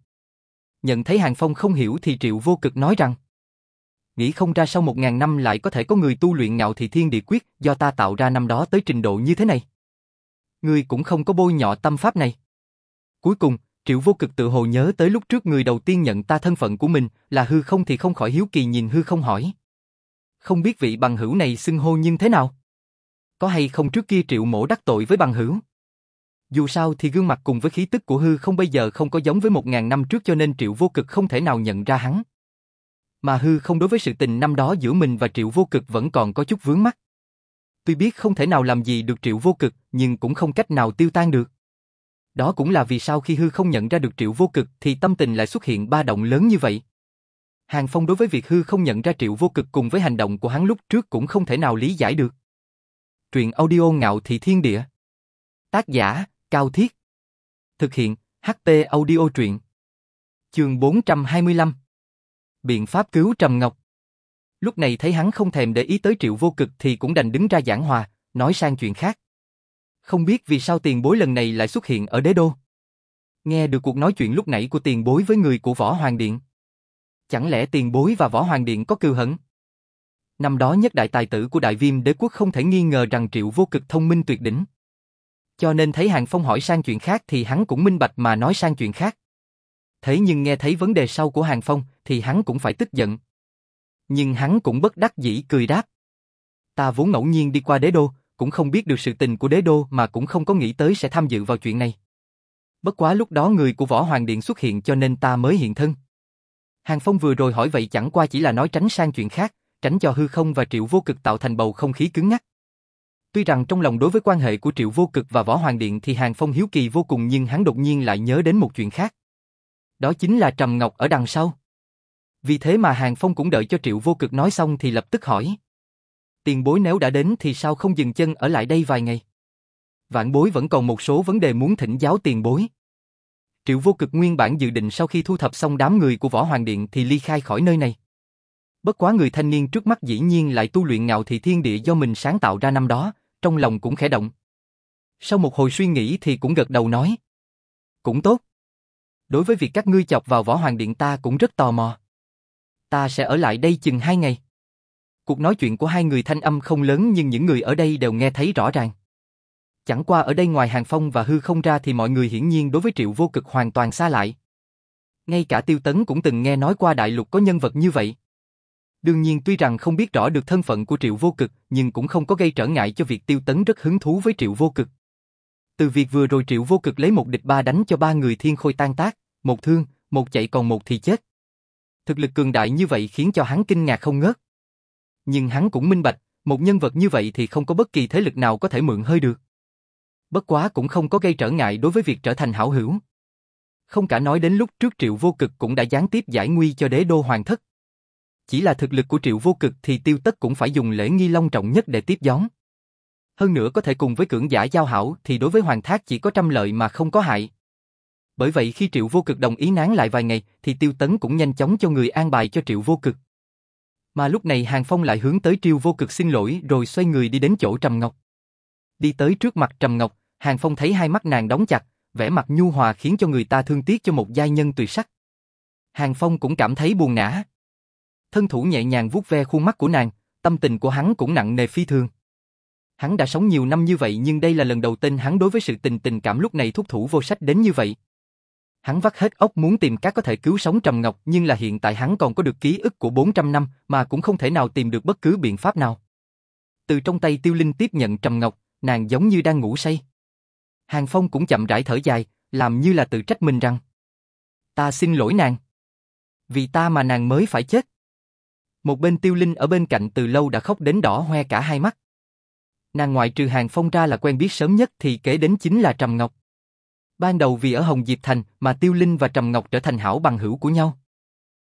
Nhận thấy Hàng Phong không hiểu thì Triệu Vô Cực nói rằng Nghĩ không ra sau một ngàn năm lại có thể có người tu luyện ngạo thị thiên địa quyết do ta tạo ra năm đó tới trình độ như thế này. Ngươi cũng không có bôi nhọ tâm pháp này. Cuối cùng, Triệu Vô Cực tự hồ nhớ tới lúc trước người đầu tiên nhận ta thân phận của mình là hư không thì không khỏi hiếu kỳ nhìn hư không hỏi. Không biết vị bằng hữu này xưng hô như thế nào? Có hay không trước kia Triệu Mổ đắc tội với bằng hữu? Dù sao thì gương mặt cùng với khí tức của hư không bây giờ không có giống với một ngàn năm trước cho nên Triệu Vô Cực không thể nào nhận ra hắn. Mà hư không đối với sự tình năm đó giữa mình và Triệu Vô Cực vẫn còn có chút vướng mắt. Tuy biết không thể nào làm gì được Triệu Vô Cực nhưng cũng không cách nào tiêu tan được. Đó cũng là vì sao khi hư không nhận ra được Triệu Vô Cực thì tâm tình lại xuất hiện ba động lớn như vậy. Hàng Phong đối với việc hư không nhận ra Triệu Vô Cực cùng với hành động của hắn lúc trước cũng không thể nào lý giải được. Truyện audio ngạo thị thiên địa. Tác giả, Cao Thiết. Thực hiện, HT audio truyện. Trường 425. Biện pháp cứu Trầm Ngọc. Lúc này thấy hắn không thèm để ý tới Triệu Vô Cực thì cũng đành đứng ra giảng hòa, nói sang chuyện khác. Không biết vì sao tiền bối lần này lại xuất hiện ở đế đô. Nghe được cuộc nói chuyện lúc nãy của tiền bối với người của Võ Hoàng Điện. Chẳng lẽ tiền bối và Võ Hoàng Điện có cừu hận? Năm đó nhất đại tài tử của đại viêm đế quốc không thể nghi ngờ rằng triệu vô cực thông minh tuyệt đỉnh. Cho nên thấy Hàng Phong hỏi sang chuyện khác thì hắn cũng minh bạch mà nói sang chuyện khác. Thế nhưng nghe thấy vấn đề sau của Hàng Phong thì hắn cũng phải tức giận. Nhưng hắn cũng bất đắc dĩ cười đáp. Ta vốn ngẫu nhiên đi qua đế đô, cũng không biết được sự tình của đế đô mà cũng không có nghĩ tới sẽ tham dự vào chuyện này. Bất quá lúc đó người của Võ Hoàng Điện xuất hiện cho nên ta mới hiện thân. Hàng Phong vừa rồi hỏi vậy chẳng qua chỉ là nói tránh sang chuyện khác, tránh cho hư không và triệu vô cực tạo thành bầu không khí cứng ngắc. Tuy rằng trong lòng đối với quan hệ của triệu vô cực và Võ Hoàng Điện thì Hàng Phong hiếu kỳ vô cùng nhưng hắn đột nhiên lại nhớ đến một chuyện khác. Đó chính là Trầm Ngọc ở đằng sau. Vì thế mà Hàng Phong cũng đợi cho triệu vô cực nói xong thì lập tức hỏi. Tiền bối nếu đã đến thì sao không dừng chân ở lại đây vài ngày? Vạn bối vẫn còn một số vấn đề muốn thỉnh giáo tiền bối. Triệu vô cực nguyên bản dự định sau khi thu thập xong đám người của Võ Hoàng Điện thì ly khai khỏi nơi này. Bất quá người thanh niên trước mắt dĩ nhiên lại tu luyện ngạo thị thiên địa do mình sáng tạo ra năm đó, trong lòng cũng khẽ động. Sau một hồi suy nghĩ thì cũng gật đầu nói. Cũng tốt. Đối với việc các ngươi chọc vào Võ Hoàng Điện ta cũng rất tò mò. Ta sẽ ở lại đây chừng hai ngày. Cuộc nói chuyện của hai người thanh âm không lớn nhưng những người ở đây đều nghe thấy rõ ràng. Chẳng qua ở đây ngoài Hàng Phong và Hư không ra thì mọi người hiển nhiên đối với Triệu Vô Cực hoàn toàn xa lại. Ngay cả Tiêu Tấn cũng từng nghe nói qua đại lục có nhân vật như vậy. Đương nhiên tuy rằng không biết rõ được thân phận của Triệu Vô Cực, nhưng cũng không có gây trở ngại cho việc Tiêu Tấn rất hứng thú với Triệu Vô Cực. Từ việc vừa rồi Triệu Vô Cực lấy một địch ba đánh cho ba người thiên khôi tan tác, một thương, một chạy còn một thì chết. Thực lực cường đại như vậy khiến cho hắn kinh ngạc không ngớt. Nhưng hắn cũng minh bạch, một nhân vật như vậy thì không có bất kỳ thế lực nào có thể mượn hơi được. Bất quá cũng không có gây trở ngại đối với việc trở thành hảo hữu. Không cả nói đến lúc trước Triệu Vô Cực cũng đã gián tiếp giải nguy cho đế đô hoàng thất. Chỉ là thực lực của Triệu Vô Cực thì tiêu tất cũng phải dùng lễ nghi long trọng nhất để tiếp gióng. Hơn nữa có thể cùng với cưỡng giả giao hảo thì đối với hoàng thác chỉ có trăm lợi mà không có hại. Bởi vậy khi Triệu Vô Cực đồng ý nán lại vài ngày thì Tiêu Tấn cũng nhanh chóng cho người an bài cho Triệu Vô Cực. Mà lúc này Hàng Phong lại hướng tới Triệu Vô Cực xin lỗi rồi xoay người đi đến chỗ Trầm Ngọc. Đi tới trước mặt Trầm Ngọc, Hàng Phong thấy hai mắt nàng đóng chặt, vẻ mặt nhu hòa khiến cho người ta thương tiếc cho một giai nhân tùy sắc. Hàng Phong cũng cảm thấy buồn nã. Thân thủ nhẹ nhàng vuốt ve khuôn mắt của nàng, tâm tình của hắn cũng nặng nề phi thường. Hắn đã sống nhiều năm như vậy nhưng đây là lần đầu tiên hắn đối với sự tình tình cảm lúc này thúc thủ vô sách đến như vậy. Hắn vắt hết óc muốn tìm các có thể cứu sống Trầm Ngọc nhưng là hiện tại hắn còn có được ký ức của 400 năm mà cũng không thể nào tìm được bất cứ biện pháp nào. Từ trong tay Tiêu Linh tiếp nhận Trầm Ngọc, nàng giống như đang ngủ say. Hàng Phong cũng chậm rãi thở dài, làm như là tự trách mình rằng Ta xin lỗi nàng. Vì ta mà nàng mới phải chết. Một bên tiêu linh ở bên cạnh từ lâu đã khóc đến đỏ hoe cả hai mắt. Nàng ngoại trừ Hàng Phong ra là quen biết sớm nhất thì kế đến chính là Trầm Ngọc. Ban đầu vì ở Hồng Diệp Thành mà Tiêu Linh và Trầm Ngọc trở thành hảo bằng hữu của nhau.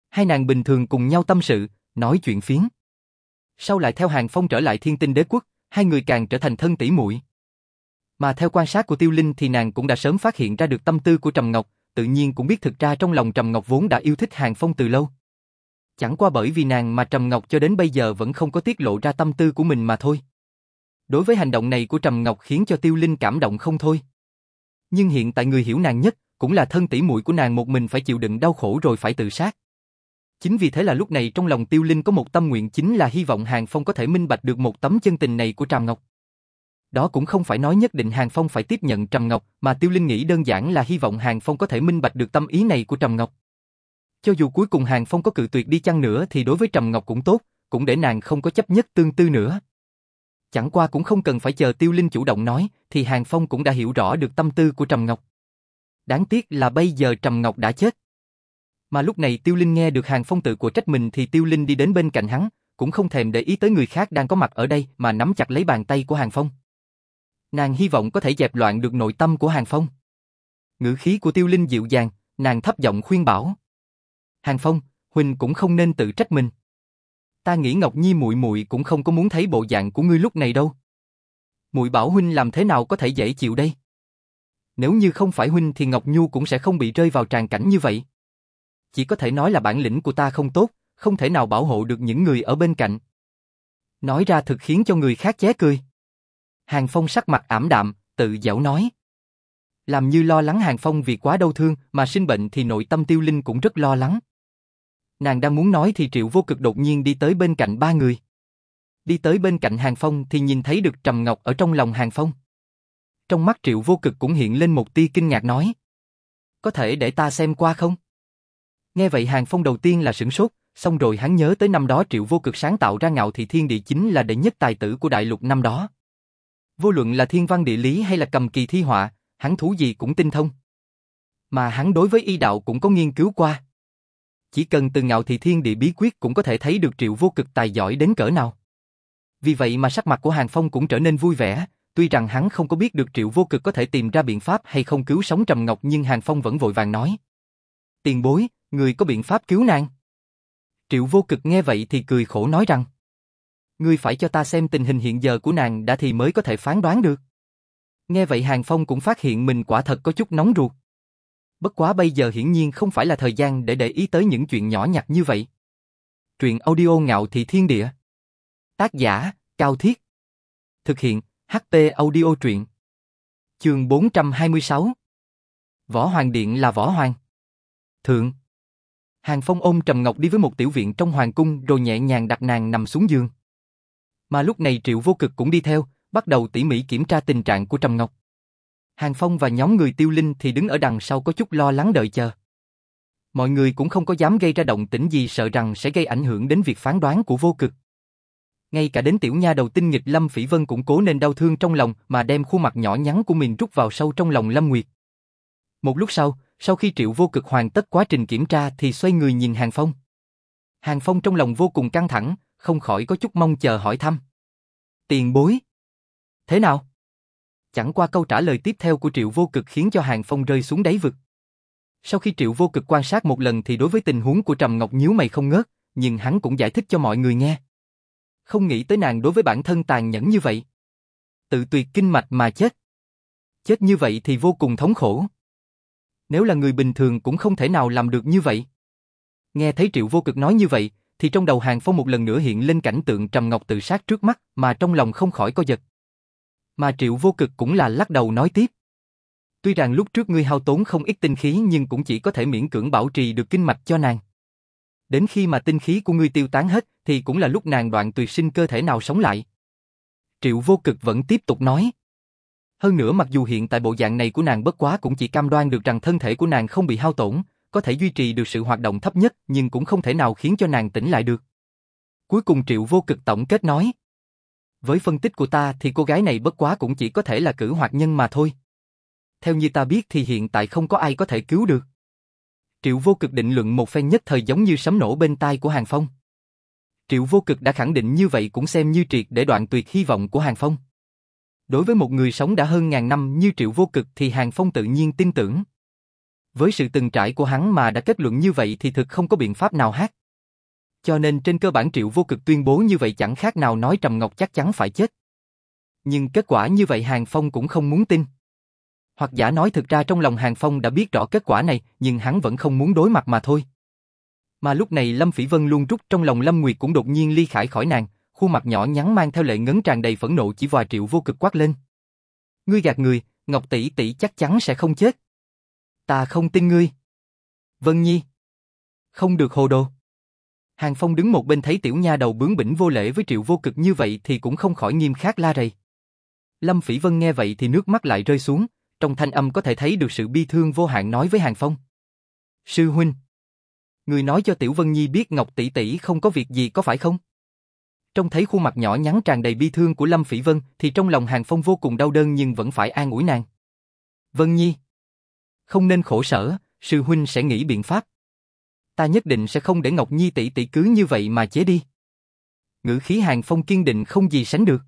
Hai nàng bình thường cùng nhau tâm sự, nói chuyện phiếm. Sau lại theo Hàng Phong trở lại thiên tinh đế quốc, hai người càng trở thành thân tỷ muội. Mà theo quan sát của Tiêu Linh thì nàng cũng đã sớm phát hiện ra được tâm tư của Trầm Ngọc, tự nhiên cũng biết thực ra trong lòng Trầm Ngọc vốn đã yêu thích Hàng Phong từ lâu. Chẳng qua bởi vì nàng mà Trầm Ngọc cho đến bây giờ vẫn không có tiết lộ ra tâm tư của mình mà thôi. Đối với hành động này của Trầm Ngọc khiến cho Tiêu Linh cảm động không thôi. Nhưng hiện tại người hiểu nàng nhất, cũng là thân tỷ muội của nàng một mình phải chịu đựng đau khổ rồi phải tự sát. Chính vì thế là lúc này trong lòng Tiêu Linh có một tâm nguyện chính là hy vọng Hàng Phong có thể minh bạch được một tấm chân tình này của Trầm Ngọc. Đó cũng không phải nói nhất định Hàng Phong phải tiếp nhận Trầm Ngọc, mà Tiêu Linh nghĩ đơn giản là hy vọng Hàng Phong có thể minh bạch được tâm ý này của Trầm Ngọc. Cho dù cuối cùng Hàng Phong có cự tuyệt đi chăng nữa thì đối với Trầm Ngọc cũng tốt, cũng để nàng không có chấp nhất tương tư nữa. Chẳng qua cũng không cần phải chờ Tiêu Linh chủ động nói, thì Hàng Phong cũng đã hiểu rõ được tâm tư của Trầm Ngọc. Đáng tiếc là bây giờ Trầm Ngọc đã chết. Mà lúc này Tiêu Linh nghe được Hàng Phong tự của trách mình thì Tiêu Linh đi đến bên cạnh hắn, cũng không thèm để ý tới người khác đang có mặt ở đây mà nắm chặt lấy bàn tay của Hàng Phong. Nàng hy vọng có thể dẹp loạn được nội tâm của Hàng Phong. Ngữ khí của Tiêu Linh dịu dàng, nàng thấp giọng khuyên bảo. Hàng Phong, Huỳnh cũng không nên tự trách mình. Ta nghĩ Ngọc Nhi muội muội cũng không có muốn thấy bộ dạng của ngươi lúc này đâu. Muội bảo huynh làm thế nào có thể dễ chịu đây? Nếu như không phải huynh thì Ngọc Nhu cũng sẽ không bị rơi vào tràn cảnh như vậy. Chỉ có thể nói là bản lĩnh của ta không tốt, không thể nào bảo hộ được những người ở bên cạnh. Nói ra thực khiến cho người khác ché cười. Hàng Phong sắc mặt ảm đạm, tự dẻo nói. Làm như lo lắng Hàng Phong vì quá đau thương mà sinh bệnh thì nội tâm tiêu linh cũng rất lo lắng. Nàng đang muốn nói thì Triệu Vô Cực đột nhiên đi tới bên cạnh ba người. Đi tới bên cạnh Hàng Phong thì nhìn thấy được Trầm Ngọc ở trong lòng Hàng Phong. Trong mắt Triệu Vô Cực cũng hiện lên một tia kinh ngạc nói. Có thể để ta xem qua không? Nghe vậy Hàng Phong đầu tiên là sửng sốt, xong rồi hắn nhớ tới năm đó Triệu Vô Cực sáng tạo ra ngạo thị thiên địa chính là đệ nhất tài tử của đại lục năm đó. Vô luận là thiên văn địa lý hay là cầm kỳ thi họa, hắn thú gì cũng tinh thông. Mà hắn đối với y đạo cũng có nghiên cứu qua. Chỉ cần từ ngạo thị thiên địa bí quyết cũng có thể thấy được triệu vô cực tài giỏi đến cỡ nào. Vì vậy mà sắc mặt của Hàng Phong cũng trở nên vui vẻ, tuy rằng hắn không có biết được triệu vô cực có thể tìm ra biện pháp hay không cứu sống Trầm Ngọc nhưng Hàng Phong vẫn vội vàng nói. Tiền bối, người có biện pháp cứu nàng. Triệu vô cực nghe vậy thì cười khổ nói rằng. Ngươi phải cho ta xem tình hình hiện giờ của nàng đã thì mới có thể phán đoán được. Nghe vậy Hàng Phong cũng phát hiện mình quả thật có chút nóng ruột. Bất quá bây giờ hiển nhiên không phải là thời gian để để ý tới những chuyện nhỏ nhặt như vậy. Truyện audio ngạo thị thiên địa. Tác giả, Cao Thiết. Thực hiện, HP audio truyện. Trường 426. Võ Hoàng Điện là Võ Hoàng. Thượng. Hàng Phong ôm Trầm Ngọc đi với một tiểu viện trong hoàng cung rồi nhẹ nhàng đặt nàng nằm xuống giường. Mà lúc này Triệu Vô Cực cũng đi theo, bắt đầu tỉ mỉ kiểm tra tình trạng của Trầm Ngọc. Hàng Phong và nhóm người tiêu linh thì đứng ở đằng sau có chút lo lắng đợi chờ. Mọi người cũng không có dám gây ra động tĩnh gì sợ rằng sẽ gây ảnh hưởng đến việc phán đoán của vô cực. Ngay cả đến tiểu nha đầu tinh nghịch Lâm Phỉ Vân cũng cố nên đau thương trong lòng mà đem khuôn mặt nhỏ nhắn của mình rút vào sâu trong lòng Lâm Nguyệt. Một lúc sau, sau khi triệu vô cực hoàn tất quá trình kiểm tra thì xoay người nhìn Hàng Phong. Hàng Phong trong lòng vô cùng căng thẳng, không khỏi có chút mong chờ hỏi thăm. Tiền bối. Thế nào? Chẳng qua câu trả lời tiếp theo của Triệu Vô Cực khiến cho Hàng Phong rơi xuống đáy vực. Sau khi Triệu Vô Cực quan sát một lần thì đối với tình huống của Trầm Ngọc nhíu mày không ngớt, nhưng hắn cũng giải thích cho mọi người nghe. Không nghĩ tới nàng đối với bản thân tàn nhẫn như vậy. Tự tuyệt kinh mạch mà chết. Chết như vậy thì vô cùng thống khổ. Nếu là người bình thường cũng không thể nào làm được như vậy. Nghe thấy Triệu Vô Cực nói như vậy, thì trong đầu Hàng Phong một lần nữa hiện lên cảnh tượng Trầm Ngọc tự sát trước mắt, mà trong lòng không khỏi co giật. Mà Triệu Vô Cực cũng là lắc đầu nói tiếp. Tuy rằng lúc trước ngươi hao tốn không ít tinh khí nhưng cũng chỉ có thể miễn cưỡng bảo trì được kinh mạch cho nàng. Đến khi mà tinh khí của ngươi tiêu tán hết thì cũng là lúc nàng đoạn tuyệt sinh cơ thể nào sống lại. Triệu Vô Cực vẫn tiếp tục nói. Hơn nữa mặc dù hiện tại bộ dạng này của nàng bất quá cũng chỉ cam đoan được rằng thân thể của nàng không bị hao tổn, có thể duy trì được sự hoạt động thấp nhất nhưng cũng không thể nào khiến cho nàng tỉnh lại được. Cuối cùng Triệu Vô Cực tổng kết nói. Với phân tích của ta thì cô gái này bất quá cũng chỉ có thể là cử hoạt nhân mà thôi. Theo như ta biết thì hiện tại không có ai có thể cứu được. Triệu vô cực định luận một phen nhất thời giống như sấm nổ bên tai của Hàng Phong. Triệu vô cực đã khẳng định như vậy cũng xem như triệt để đoạn tuyệt hy vọng của Hàng Phong. Đối với một người sống đã hơn ngàn năm như Triệu vô cực thì Hàng Phong tự nhiên tin tưởng. Với sự từng trải của hắn mà đã kết luận như vậy thì thực không có biện pháp nào khác. Cho nên trên cơ bản Triệu vô cực tuyên bố như vậy chẳng khác nào nói Trầm Ngọc chắc chắn phải chết. Nhưng kết quả như vậy Hàng Phong cũng không muốn tin. Hoặc giả nói thực ra trong lòng Hàng Phong đã biết rõ kết quả này, nhưng hắn vẫn không muốn đối mặt mà thôi. Mà lúc này Lâm Phỉ Vân luôn rút trong lòng Lâm Nguyệt cũng đột nhiên ly khải khỏi nàng, khuôn mặt nhỏ nhắn mang theo lệ ngấn tràn đầy phẫn nộ chỉ vào triệu vô cực quát lên. Ngươi gạt người, Ngọc tỷ tỷ chắc chắn sẽ không chết. Ta không tin ngươi. Vân Nhi. Không được hồ đồ. Hàng Phong đứng một bên thấy tiểu nha đầu bướng bỉnh vô lễ với triệu vô cực như vậy thì cũng không khỏi nghiêm khắc la rầy. Lâm Phỉ Vân nghe vậy thì nước mắt lại rơi xuống, trong thanh âm có thể thấy được sự bi thương vô hạn nói với Hàng Phong. Sư huynh, người nói cho Tiểu Vân Nhi biết Ngọc tỷ tỷ không có việc gì có phải không? Trong thấy khuôn mặt nhỏ nhắn tràn đầy bi thương của Lâm Phỉ Vân thì trong lòng Hàng Phong vô cùng đau đớn nhưng vẫn phải an ủi nàng. Vân Nhi, không nên khổ sở, sư huynh sẽ nghĩ biện pháp. Ta nhất định sẽ không để Ngọc Nhi tỷ tỷ cứ như vậy mà chế đi. Ngữ khí Hàng Phong kiên định không gì sánh được.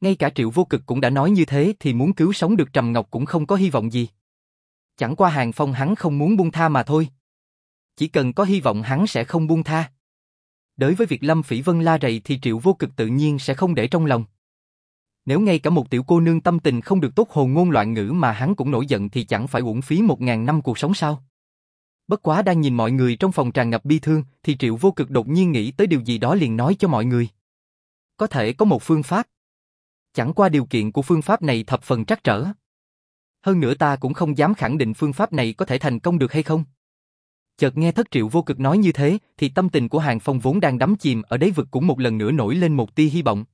Ngay cả Triệu Vô Cực cũng đã nói như thế thì muốn cứu sống được Trầm Ngọc cũng không có hy vọng gì. Chẳng qua Hàng Phong hắn không muốn buông tha mà thôi. Chỉ cần có hy vọng hắn sẽ không buông tha. Đối với việc Lâm Phỉ Vân la rầy thì Triệu Vô Cực tự nhiên sẽ không để trong lòng. Nếu ngay cả một tiểu cô nương tâm tình không được tốt hồn ngôn loạn ngữ mà hắn cũng nổi giận thì chẳng phải uổng phí một ngàn năm cuộc sống sao? Bất quá đang nhìn mọi người trong phòng tràn ngập bi thương thì Triệu Vô Cực đột nhiên nghĩ tới điều gì đó liền nói cho mọi người. Có thể có một phương pháp. Chẳng qua điều kiện của phương pháp này thập phần trắc trở. Hơn nữa ta cũng không dám khẳng định phương pháp này có thể thành công được hay không. Chợt nghe thất triệu vô cực nói như thế, thì tâm tình của Hàng Phong vốn đang đắm chìm ở đáy vực cũng một lần nữa nổi lên một tia hy vọng.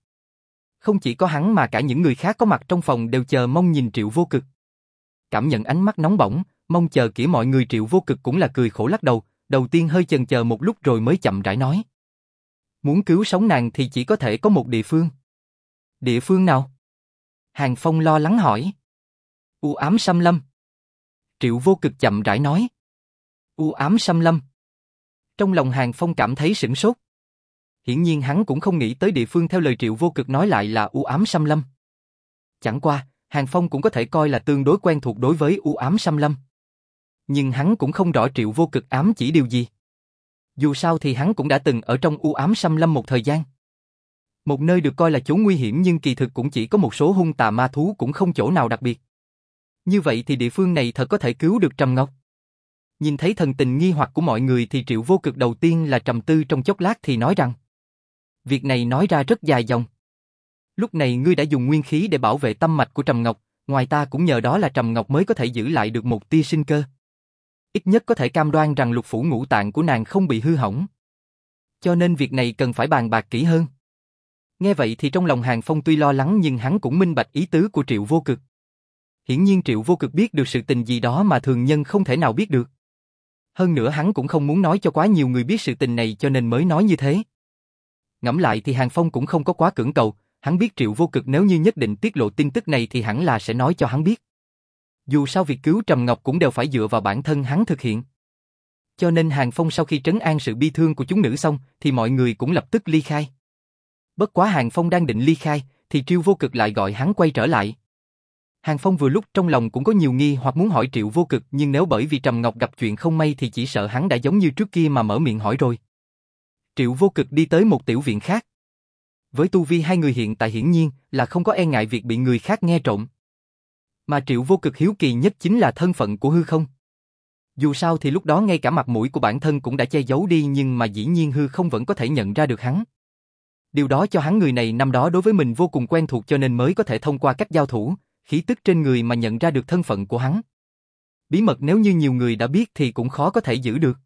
Không chỉ có hắn mà cả những người khác có mặt trong phòng đều chờ mong nhìn triệu vô cực. Cảm nhận ánh mắt nóng bỏng, mong chờ kỹ mọi người triệu vô cực cũng là cười khổ lắc đầu, đầu tiên hơi chần chờ một lúc rồi mới chậm rãi nói. Muốn cứu sống nàng thì chỉ có thể có một địa phương. Địa phương nào? Hàng Phong lo lắng hỏi. U ám xâm lâm. Triệu vô cực chậm rãi nói. U ám xâm lâm. Trong lòng Hàng Phong cảm thấy sửng sốt. Hiển nhiên hắn cũng không nghĩ tới địa phương theo lời Triệu vô cực nói lại là u ám xâm lâm. Chẳng qua, Hàng Phong cũng có thể coi là tương đối quen thuộc đối với u ám xâm lâm. Nhưng hắn cũng không rõ Triệu vô cực ám chỉ điều gì. Dù sao thì hắn cũng đã từng ở trong u ám xâm lâm một thời gian. Một nơi được coi là chỗ nguy hiểm nhưng kỳ thực cũng chỉ có một số hung tà ma thú cũng không chỗ nào đặc biệt. Như vậy thì địa phương này thật có thể cứu được Trầm Ngọc. Nhìn thấy thần tình nghi hoặc của mọi người thì triệu vô cực đầu tiên là trầm tư trong chốc lát thì nói rằng Việc này nói ra rất dài dòng. Lúc này ngươi đã dùng nguyên khí để bảo vệ tâm mạch của Trầm Ngọc, ngoài ta cũng nhờ đó là Trầm Ngọc mới có thể giữ lại được một tia sinh cơ. Ít nhất có thể cam đoan rằng lục phủ ngũ tạng của nàng không bị hư hỏng. Cho nên việc này cần phải bàn bạc kỹ hơn. Nghe vậy thì trong lòng Hàng Phong tuy lo lắng nhưng hắn cũng minh bạch ý tứ của Triệu Vô Cực. Hiển nhiên Triệu Vô Cực biết được sự tình gì đó mà thường nhân không thể nào biết được. Hơn nữa hắn cũng không muốn nói cho quá nhiều người biết sự tình này cho nên mới nói như thế. Ngẫm lại thì Hàng Phong cũng không có quá cưỡng cầu, hắn biết Triệu Vô Cực nếu như nhất định tiết lộ tin tức này thì hẳn là sẽ nói cho hắn biết. Dù sao việc cứu Trầm Ngọc cũng đều phải dựa vào bản thân hắn thực hiện. Cho nên Hàng Phong sau khi trấn an sự bi thương của chúng nữ xong, thì mọi người cũng lập tức ly khai. Bất quá Hàng Phong đang định ly khai, thì Triệu Vô Cực lại gọi hắn quay trở lại. Hàng Phong vừa lúc trong lòng cũng có nhiều nghi hoặc muốn hỏi Triệu Vô Cực, nhưng nếu bởi vì Trầm Ngọc gặp chuyện không may thì chỉ sợ hắn đã giống như trước kia mà mở miệng hỏi rồi. Triệu Vô Cực đi tới một tiểu viện khác. Với tu vi hai người hiện tại hiển nhiên là không có e ngại việc bị người khác nghe trộm. Mà Triệu Vô Cực hiếu kỳ nhất chính là thân phận của hư không. Dù sao thì lúc đó ngay cả mặt mũi của bản thân cũng đã che giấu đi nhưng mà dĩ nhiên hư không vẫn có thể nhận ra được hắn. Điều đó cho hắn người này năm đó đối với mình vô cùng quen thuộc cho nên mới có thể thông qua cách giao thủ, khí tức trên người mà nhận ra được thân phận của hắn. Bí mật nếu như nhiều người đã biết thì cũng khó có thể giữ được.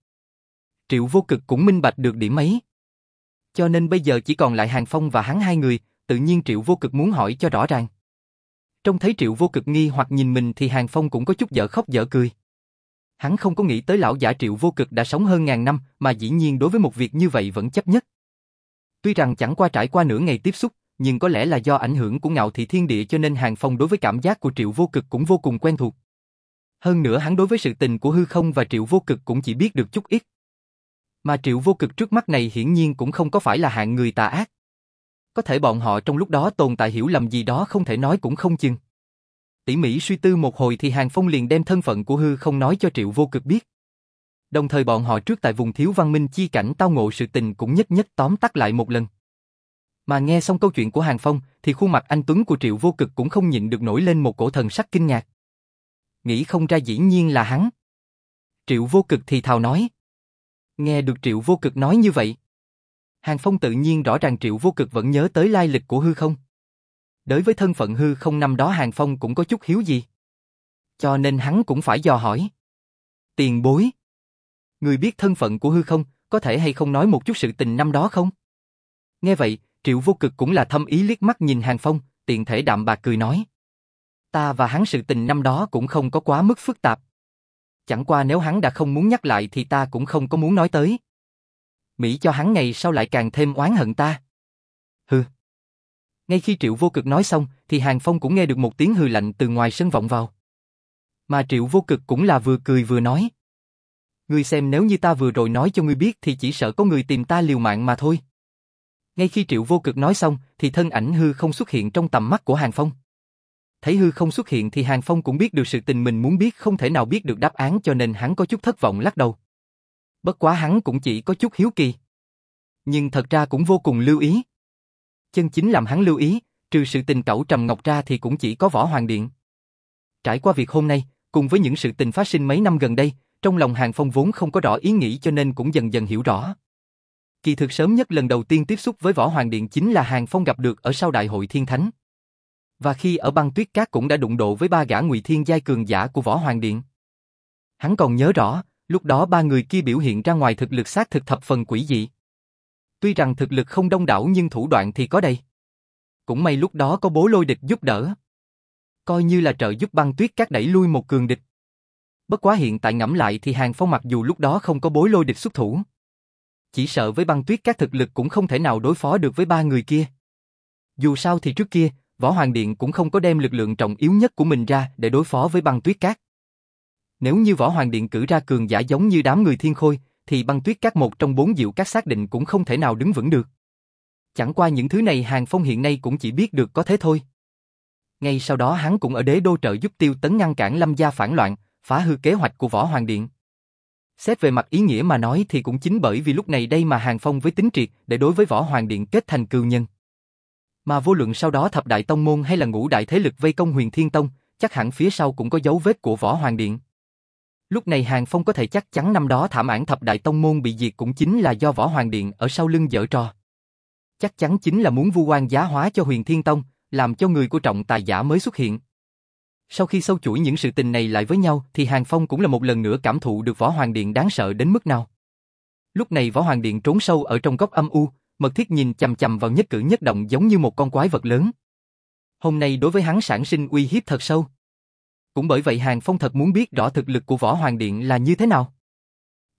Triệu vô cực cũng minh bạch được điểm ấy. Cho nên bây giờ chỉ còn lại Hàng Phong và hắn hai người, tự nhiên Triệu vô cực muốn hỏi cho rõ ràng. Trông thấy Triệu vô cực nghi hoặc nhìn mình thì Hàng Phong cũng có chút dở khóc dở cười. Hắn không có nghĩ tới lão giả Triệu vô cực đã sống hơn ngàn năm mà dĩ nhiên đối với một việc như vậy vẫn chấp nhất. Tuy rằng chẳng qua trải qua nửa ngày tiếp xúc, nhưng có lẽ là do ảnh hưởng của ngạo thị thiên địa cho nên Hàng Phong đối với cảm giác của Triệu Vô Cực cũng vô cùng quen thuộc. Hơn nữa hắn đối với sự tình của hư không và Triệu Vô Cực cũng chỉ biết được chút ít. Mà triệu vô cực trước mắt này hiển nhiên cũng không có phải là hạng người tà ác. Có thể bọn họ trong lúc đó tồn tại hiểu lầm gì đó không thể nói cũng không chừng. Tỉ mỉ suy tư một hồi thì Hàng Phong liền đem thân phận của hư không nói cho triệu vô cực biết. Đồng thời bọn họ trước tại vùng thiếu văn minh chi cảnh tao ngộ sự tình cũng nhất nhất tóm tắt lại một lần. Mà nghe xong câu chuyện của Hàng Phong thì khuôn mặt anh Tuấn của Triệu Vô Cực cũng không nhịn được nổi lên một cổ thần sắc kinh ngạc. Nghĩ không ra dĩ nhiên là hắn. Triệu Vô Cực thì thào nói. Nghe được Triệu Vô Cực nói như vậy. Hàng Phong tự nhiên rõ ràng Triệu Vô Cực vẫn nhớ tới lai lịch của hư không. Đối với thân phận hư không năm đó Hàng Phong cũng có chút hiếu gì. Cho nên hắn cũng phải dò hỏi. Tiền bối. Người biết thân phận của hư không, có thể hay không nói một chút sự tình năm đó không? Nghe vậy, Triệu Vô Cực cũng là thâm ý liếc mắt nhìn Hàng Phong, tiện thể đạm bạc cười nói. Ta và hắn sự tình năm đó cũng không có quá mức phức tạp. Chẳng qua nếu hắn đã không muốn nhắc lại thì ta cũng không có muốn nói tới. Mỹ cho hắn ngày sau lại càng thêm oán hận ta. Hừ. Ngay khi Triệu Vô Cực nói xong, thì Hàng Phong cũng nghe được một tiếng hừ lạnh từ ngoài sân vọng vào. Mà Triệu Vô Cực cũng là vừa cười vừa nói. Ngươi xem nếu như ta vừa rồi nói cho ngươi biết thì chỉ sợ có người tìm ta liều mạng mà thôi. Ngay khi Triệu Vô Cực nói xong, thì thân ảnh hư không xuất hiện trong tầm mắt của Hàng Phong. Thấy hư không xuất hiện thì Hàng Phong cũng biết được sự tình mình muốn biết không thể nào biết được đáp án cho nên hắn có chút thất vọng lắc đầu. Bất quá hắn cũng chỉ có chút hiếu kỳ. Nhưng thật ra cũng vô cùng lưu ý. Chân chính làm hắn lưu ý, trừ sự tình cẩu trầm ngọc ra thì cũng chỉ có võ hoàng điện. Trải qua việc hôm nay, cùng với những sự tình phát sinh mấy năm gần đây, trong lòng Hàng Phong vốn không có rõ ý nghĩ cho nên cũng dần dần hiểu rõ. Kỳ thực sớm nhất lần đầu tiên tiếp xúc với Võ Hoàng Điện chính là Hàng Phong gặp được ở sau Đại hội Thiên Thánh. Và khi ở băng tuyết cát cũng đã đụng độ với ba gã ngụy thiên giai cường giả của Võ Hoàng Điện. Hắn còn nhớ rõ, lúc đó ba người kia biểu hiện ra ngoài thực lực xác thực thập phần quỷ dị. Tuy rằng thực lực không đông đảo nhưng thủ đoạn thì có đây. Cũng may lúc đó có bố lôi địch giúp đỡ. Coi như là trợ giúp băng tuyết cát đẩy lui một cường địch. Bất quá hiện tại ngẫm lại thì Hàng Phong mặc dù lúc đó không có bối lôi địch xuất thủ. Chỉ sợ với băng tuyết các thực lực cũng không thể nào đối phó được với ba người kia. Dù sao thì trước kia, Võ Hoàng Điện cũng không có đem lực lượng trọng yếu nhất của mình ra để đối phó với băng tuyết cát. Nếu như Võ Hoàng Điện cử ra cường giả giống như đám người thiên khôi, thì băng tuyết các một trong bốn diệu các xác định cũng không thể nào đứng vững được. Chẳng qua những thứ này Hàng Phong hiện nay cũng chỉ biết được có thế thôi. Ngay sau đó hắn cũng ở đế đô trợ giúp tiêu tấn ngăn cản lâm gia phản loạn, phá hư kế hoạch của Võ Hoàng Điện. Xét về mặt ý nghĩa mà nói thì cũng chính bởi vì lúc này đây mà Hàng Phong với tính triệt để đối với Võ Hoàng Điện kết thành cừu nhân. Mà vô luận sau đó thập đại tông môn hay là ngũ đại thế lực vây công huyền thiên tông, chắc hẳn phía sau cũng có dấu vết của Võ Hoàng Điện. Lúc này Hàng Phong có thể chắc chắn năm đó thảm án thập đại tông môn bị diệt cũng chính là do Võ Hoàng Điện ở sau lưng dở trò. Chắc chắn chính là muốn vu oan giá hóa cho huyền thiên tông, làm cho người của trọng tài giả mới xuất hiện. Sau khi sâu chuỗi những sự tình này lại với nhau thì Hàng Phong cũng là một lần nữa cảm thụ được Võ Hoàng Điện đáng sợ đến mức nào. Lúc này Võ Hoàng Điện trốn sâu ở trong góc âm u, mật thiết nhìn chầm chầm vào nhất cử nhất động giống như một con quái vật lớn. Hôm nay đối với hắn sản sinh uy hiếp thật sâu. Cũng bởi vậy Hàng Phong thật muốn biết rõ thực lực của Võ Hoàng Điện là như thế nào.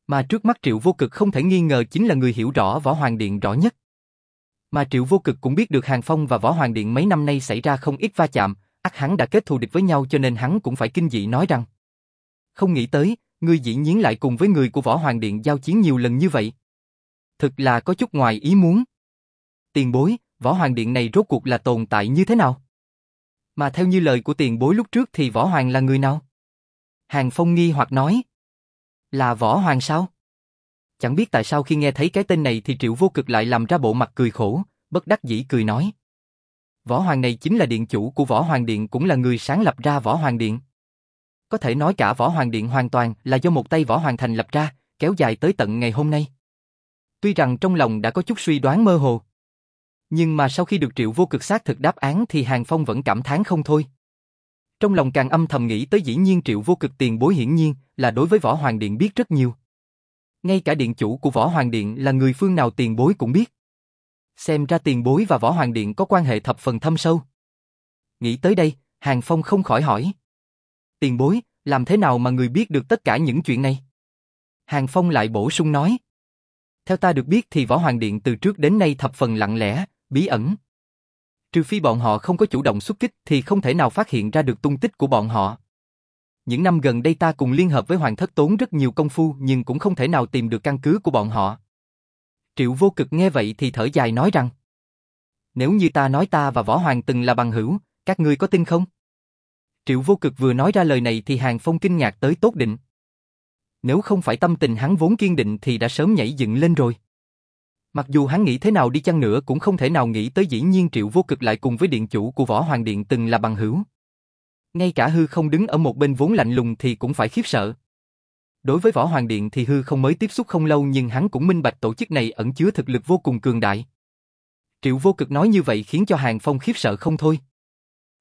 Mà trước mắt Triệu Vô Cực không thể nghi ngờ chính là người hiểu rõ Võ Hoàng Điện rõ nhất. Mà Triệu Vô Cực cũng biết được Hàng Phong và Võ Hoàng Điện mấy năm nay xảy ra không ít va chạm, ắt hắn đã kết thù địch với nhau cho nên hắn cũng phải kinh dị nói rằng Không nghĩ tới, ngươi dĩ nhiên lại cùng với người của Võ Hoàng Điện giao chiến nhiều lần như vậy. Thực là có chút ngoài ý muốn. Tiền bối, Võ Hoàng Điện này rốt cuộc là tồn tại như thế nào? Mà theo như lời của tiền bối lúc trước thì Võ Hoàng là người nào? Hàng Phong nghi hoặc nói. Là Võ Hoàng sao? Chẳng biết tại sao khi nghe thấy cái tên này thì Triệu Vô Cực lại làm ra bộ mặt cười khổ, bất đắc dĩ cười nói. Võ Hoàng này chính là điện chủ của Võ Hoàng Điện cũng là người sáng lập ra Võ Hoàng Điện. Có thể nói cả Võ Hoàng Điện hoàn toàn là do một tay Võ Hoàng thành lập ra, kéo dài tới tận ngày hôm nay. Tuy rằng trong lòng đã có chút suy đoán mơ hồ. Nhưng mà sau khi được triệu vô cực xác thực đáp án thì Hàng Phong vẫn cảm thán không thôi. Trong lòng càng âm thầm nghĩ tới dĩ nhiên triệu vô cực tiền bối hiển nhiên là đối với Võ Hoàng Điện biết rất nhiều. Ngay cả điện chủ của Võ Hoàng Điện là người phương nào tiền bối cũng biết. Xem ra tiền bối và Võ Hoàng Điện có quan hệ thập phần thâm sâu. Nghĩ tới đây, Hàng Phong không khỏi hỏi. Tiền bối, làm thế nào mà người biết được tất cả những chuyện này? Hàng Phong lại bổ sung nói. Theo ta được biết thì Võ Hoàng Điện từ trước đến nay thập phần lặng lẽ, bí ẩn. Trừ phi bọn họ không có chủ động xuất kích thì không thể nào phát hiện ra được tung tích của bọn họ. những năm gần đây ta cùng liên hợp với Hoàng thất tốn rất nhiều công phu nhưng cũng không thể nào tìm được căn cứ của bọn họ. Triệu vô cực nghe vậy thì thở dài nói rằng Nếu như ta nói ta và Võ Hoàng từng là bằng hữu, các ngươi có tin không? Triệu vô cực vừa nói ra lời này thì Hàng Phong kinh ngạc tới tốt định. Nếu không phải tâm tình hắn vốn kiên định thì đã sớm nhảy dựng lên rồi. Mặc dù hắn nghĩ thế nào đi chăng nữa cũng không thể nào nghĩ tới dĩ nhiên Triệu Vô Cực lại cùng với điện chủ của Võ Hoàng Điện từng là bằng hữu. Ngay cả hư không đứng ở một bên vốn lạnh lùng thì cũng phải khiếp sợ. Đối với Võ Hoàng Điện thì hư không mới tiếp xúc không lâu nhưng hắn cũng minh bạch tổ chức này ẩn chứa thực lực vô cùng cường đại. Triệu Vô Cực nói như vậy khiến cho Hàng Phong khiếp sợ không thôi.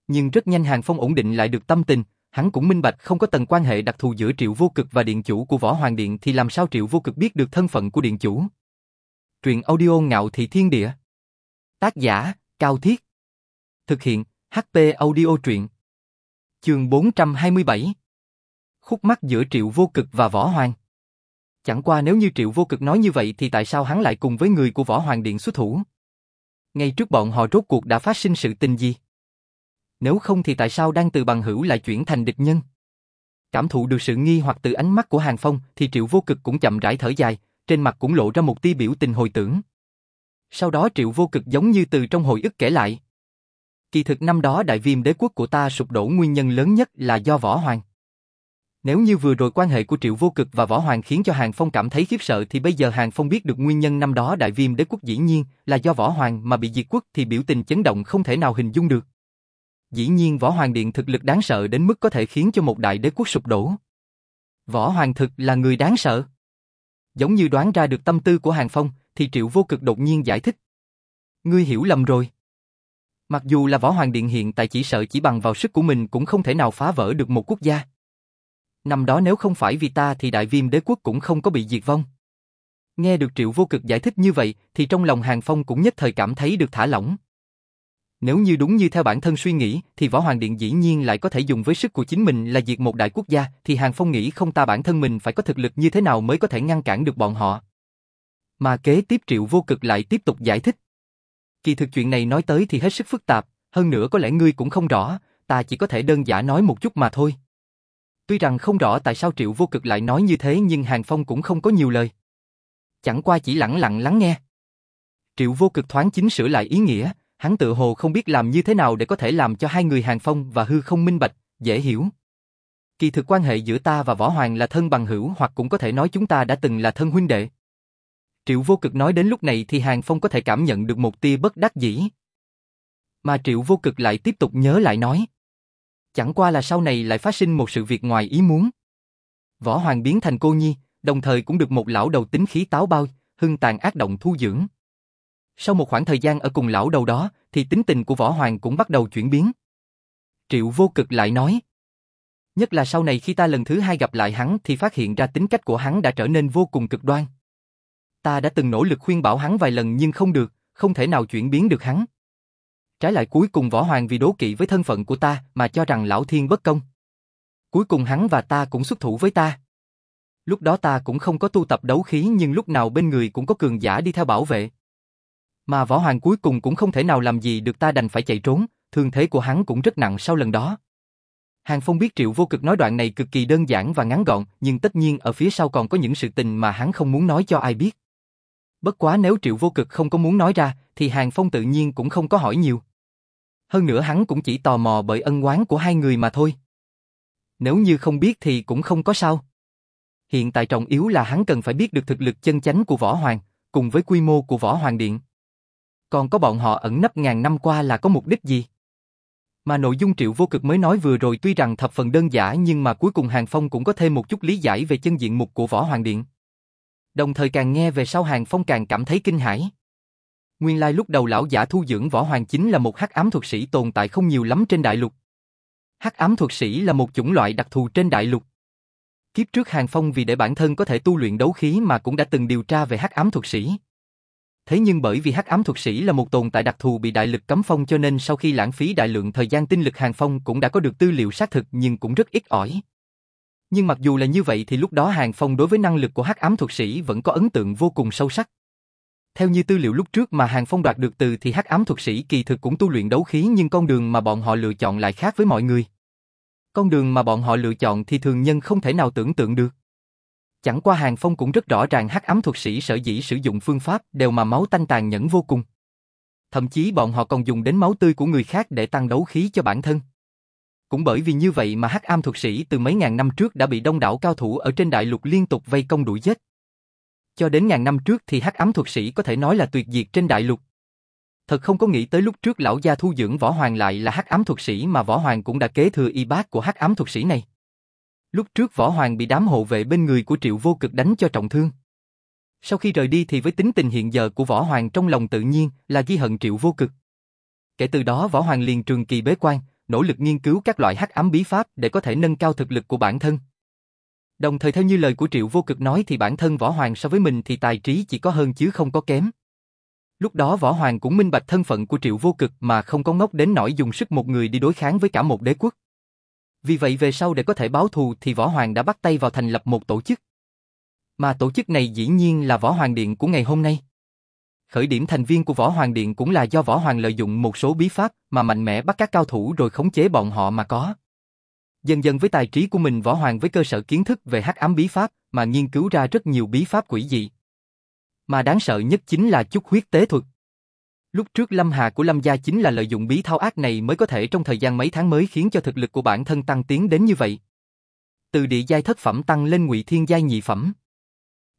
Nhưng rất nhanh Hàng Phong ổn định lại được tâm tình, hắn cũng minh bạch không có tầng quan hệ đặc thù giữa Triệu Vô Cực và điện chủ của Võ Hoàng Điện thì làm sao Triệu Vô Cực biết được thân phận của điện chủ. Truyện audio ngạo thị thiên địa. Tác giả, Cao Thiết. Thực hiện, HP audio truyện. Trường 427. Khúc mắc giữa Triệu Vô Cực và Võ Hoàng. Chẳng qua nếu như Triệu Vô Cực nói như vậy thì tại sao hắn lại cùng với người của Võ Hoàng Điện xuất thủ? Ngay trước bọn họ rốt cuộc đã phát sinh sự tình gì? Nếu không thì tại sao đang từ bằng hữu lại chuyển thành địch nhân? Cảm thụ được sự nghi hoặc từ ánh mắt của Hàng Phong thì Triệu Vô Cực cũng chậm rãi thở dài, trên mặt cũng lộ ra một tia biểu tình hồi tưởng. Sau đó Triệu Vô Cực giống như từ trong hồi ức kể lại. Kỳ thực năm đó đại viêm đế quốc của ta sụp đổ nguyên nhân lớn nhất là do Võ Hoàng. Nếu như vừa rồi quan hệ của Triệu Vô Cực và Võ Hoàng khiến cho Hàng Phong cảm thấy khiếp sợ thì bây giờ Hàng Phong biết được nguyên nhân năm đó đại viêm đế quốc dĩ nhiên là do Võ Hoàng mà bị diệt quốc thì biểu tình chấn động không thể nào hình dung được. Dĩ nhiên Võ Hoàng Điện thực lực đáng sợ đến mức có thể khiến cho một đại đế quốc sụp đổ. Võ Hoàng thực là người đáng sợ. Giống như đoán ra được tâm tư của Hàng Phong, thì Triệu Vô Cực đột nhiên giải thích. Ngươi hiểu lầm rồi. Mặc dù là Võ Hoàng Điện hiện tại chỉ sợ chỉ bằng vào sức của mình cũng không thể nào phá vỡ được một quốc gia. Năm đó nếu không phải vì ta thì đại viêm đế quốc cũng không có bị diệt vong. Nghe được Triệu Vô Cực giải thích như vậy thì trong lòng Hàng Phong cũng nhất thời cảm thấy được thả lỏng. Nếu như đúng như theo bản thân suy nghĩ, thì Võ Hoàng Điện dĩ nhiên lại có thể dùng với sức của chính mình là diệt một đại quốc gia, thì Hàng Phong nghĩ không ta bản thân mình phải có thực lực như thế nào mới có thể ngăn cản được bọn họ. Mà kế tiếp Triệu Vô Cực lại tiếp tục giải thích. Kỳ thực chuyện này nói tới thì hết sức phức tạp, hơn nữa có lẽ ngươi cũng không rõ, ta chỉ có thể đơn giản nói một chút mà thôi. Tuy rằng không rõ tại sao Triệu Vô Cực lại nói như thế nhưng Hàng Phong cũng không có nhiều lời. Chẳng qua chỉ lặng lặng lắng nghe. Triệu Vô Cực thoáng chính sửa lại ý nghĩa, hắn tự hồ không biết làm như thế nào để có thể làm cho hai người Hàng Phong và Hư không minh bạch, dễ hiểu. Kỳ thực quan hệ giữa ta và Võ Hoàng là thân bằng hữu hoặc cũng có thể nói chúng ta đã từng là thân huynh đệ. Triệu vô cực nói đến lúc này thì Hàng Phong có thể cảm nhận được một tia bất đắc dĩ. Mà Triệu vô cực lại tiếp tục nhớ lại nói. Chẳng qua là sau này lại phát sinh một sự việc ngoài ý muốn. Võ Hoàng biến thành cô nhi, đồng thời cũng được một lão đầu tính khí táo bao, hưng tàn ác động thu dưỡng. Sau một khoảng thời gian ở cùng lão đầu đó, thì tính tình của Võ Hoàng cũng bắt đầu chuyển biến. Triệu vô cực lại nói. Nhất là sau này khi ta lần thứ hai gặp lại hắn thì phát hiện ra tính cách của hắn đã trở nên vô cùng cực đoan. Ta đã từng nỗ lực khuyên bảo hắn vài lần nhưng không được, không thể nào chuyển biến được hắn. Trái lại cuối cùng Võ Hoàng vì đố kỵ với thân phận của ta mà cho rằng Lão Thiên bất công. Cuối cùng hắn và ta cũng xuất thủ với ta. Lúc đó ta cũng không có tu tập đấu khí nhưng lúc nào bên người cũng có cường giả đi theo bảo vệ. Mà võ hoàng cuối cùng cũng không thể nào làm gì được ta đành phải chạy trốn, thương thế của hắn cũng rất nặng sau lần đó. Hàng Phong biết Triệu Vô Cực nói đoạn này cực kỳ đơn giản và ngắn gọn, nhưng tất nhiên ở phía sau còn có những sự tình mà hắn không muốn nói cho ai biết. Bất quá nếu Triệu Vô Cực không có muốn nói ra, thì Hàng Phong tự nhiên cũng không có hỏi nhiều. Hơn nữa hắn cũng chỉ tò mò bởi ân oán của hai người mà thôi. Nếu như không biết thì cũng không có sao. Hiện tại trọng yếu là hắn cần phải biết được thực lực chân chánh của Võ Hoàng, cùng với quy mô của Võ Hoàng Điện. Còn có bọn họ ẩn nấp ngàn năm qua là có mục đích gì? Mà nội dung triệu vô cực mới nói vừa rồi tuy rằng thập phần đơn giản nhưng mà cuối cùng Hàng Phong cũng có thêm một chút lý giải về chân diện mục của Võ Hoàng Điện. Đồng thời càng nghe về sau Hàng Phong càng cảm thấy kinh hãi. Nguyên lai lúc đầu lão giả thu dưỡng Võ Hoàng chính là một hắc ám thuật sĩ tồn tại không nhiều lắm trên đại lục. Hắc ám thuật sĩ là một chủng loại đặc thù trên đại lục. Kiếp trước Hàng Phong vì để bản thân có thể tu luyện đấu khí mà cũng đã từng điều tra về hắc ám thuật sĩ. Thế nhưng bởi vì hắc ám thuật sĩ là một tồn tại đặc thù bị đại lực cấm phong cho nên sau khi lãng phí đại lượng thời gian tinh lực hàng phong cũng đã có được tư liệu xác thực nhưng cũng rất ít ỏi. Nhưng mặc dù là như vậy thì lúc đó hàng phong đối với năng lực của hắc ám thuật sĩ vẫn có ấn tượng vô cùng sâu sắc. Theo như tư liệu lúc trước mà hàng phong đoạt được từ thì hắc ám thuật sĩ kỳ thực cũng tu luyện đấu khí nhưng con đường mà bọn họ lựa chọn lại khác với mọi người. Con đường mà bọn họ lựa chọn thì thường nhân không thể nào tưởng tượng được. Chẳng qua Hàng Phong cũng rất rõ ràng hắc ám thuật sĩ sở dĩ sử dụng phương pháp đều mà máu tanh tàn nhẫn vô cùng. Thậm chí bọn họ còn dùng đến máu tươi của người khác để tăng đấu khí cho bản thân. Cũng bởi vì như vậy mà hắc ám thuật sĩ từ mấy ngàn năm trước đã bị đông đảo cao thủ ở trên đại lục liên tục vây công đuổi giết. Cho đến ngàn năm trước thì hắc ám thuật sĩ có thể nói là tuyệt diệt trên đại lục. Thật không có nghĩ tới lúc trước lão gia thu dưỡng võ hoàng lại là hắc ám thuật sĩ mà võ hoàng cũng đã kế thừa y bác của hắc ám thuật sĩ này. Lúc trước võ hoàng bị đám hộ vệ bên người của triệu vô cực đánh cho trọng thương. Sau khi rời đi thì với tính tình hiện giờ của võ hoàng trong lòng tự nhiên là ghi hận triệu vô cực. Kể từ đó võ hoàng liền trường kỳ bế quan, nỗ lực nghiên cứu các loại hắc ám bí pháp để có thể nâng cao thực lực của bản thân. Đồng thời theo như lời của Triệu Vô Cực nói thì bản thân Võ Hoàng so với mình thì tài trí chỉ có hơn chứ không có kém. Lúc đó Võ Hoàng cũng minh bạch thân phận của Triệu Vô Cực mà không có ngốc đến nỗi dùng sức một người đi đối kháng với cả một đế quốc. Vì vậy về sau để có thể báo thù thì Võ Hoàng đã bắt tay vào thành lập một tổ chức. Mà tổ chức này dĩ nhiên là Võ Hoàng Điện của ngày hôm nay. Khởi điểm thành viên của Võ Hoàng Điện cũng là do Võ Hoàng lợi dụng một số bí pháp mà mạnh mẽ bắt các cao thủ rồi khống chế bọn họ mà có. Dần dần với tài trí của mình, Võ Hoàng với cơ sở kiến thức về hắc ám bí pháp mà nghiên cứu ra rất nhiều bí pháp quỷ dị. Mà đáng sợ nhất chính là chút huyết tế thuật. Lúc trước Lâm Hà của Lâm gia chính là lợi dụng bí thao ác này mới có thể trong thời gian mấy tháng mới khiến cho thực lực của bản thân tăng tiến đến như vậy. Từ địa giai thất phẩm tăng lên ngụy thiên giai nhị phẩm.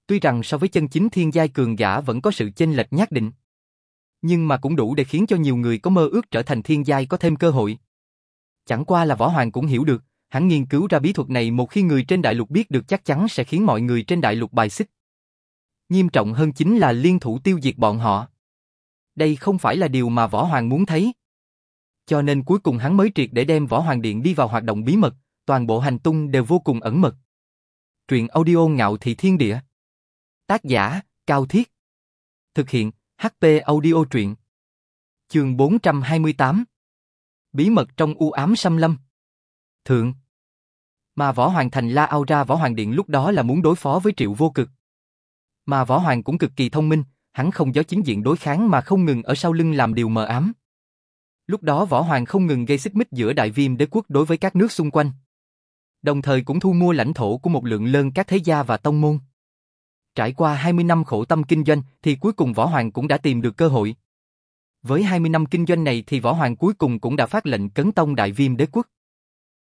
Tuy rằng so với chân chính thiên giai cường giả vẫn có sự chênh lệch nhất định. Nhưng mà cũng đủ để khiến cho nhiều người có mơ ước trở thành thiên giai có thêm cơ hội. Chẳng qua là Võ Hoàng cũng hiểu được, hắn nghiên cứu ra bí thuật này một khi người trên đại lục biết được chắc chắn sẽ khiến mọi người trên đại lục bài xích. Nghiêm trọng hơn chính là liên thủ tiêu diệt bọn họ. Đây không phải là điều mà Võ Hoàng muốn thấy. Cho nên cuối cùng hắn mới triệt để đem Võ Hoàng Điện đi vào hoạt động bí mật, toàn bộ hành tung đều vô cùng ẩn mật. Truyện audio ngạo thị thiên địa. Tác giả, Cao Thiết. Thực hiện, HP audio truyện. Trường 428. Bí mật trong u ám xâm lâm. Thượng. Mà Võ Hoàng thành la ao ra Võ Hoàng Điện lúc đó là muốn đối phó với triệu vô cực. Mà Võ Hoàng cũng cực kỳ thông minh, hắn không gió chính diện đối kháng mà không ngừng ở sau lưng làm điều mờ ám. Lúc đó Võ Hoàng không ngừng gây xích mích giữa đại viêm đế quốc đối với các nước xung quanh. Đồng thời cũng thu mua lãnh thổ của một lượng lớn các thế gia và tông môn. Trải qua 20 năm khổ tâm kinh doanh thì cuối cùng Võ Hoàng cũng đã tìm được cơ hội. Với 20 năm kinh doanh này thì Võ Hoàng cuối cùng cũng đã phát lệnh cấn tông đại viêm đế quốc.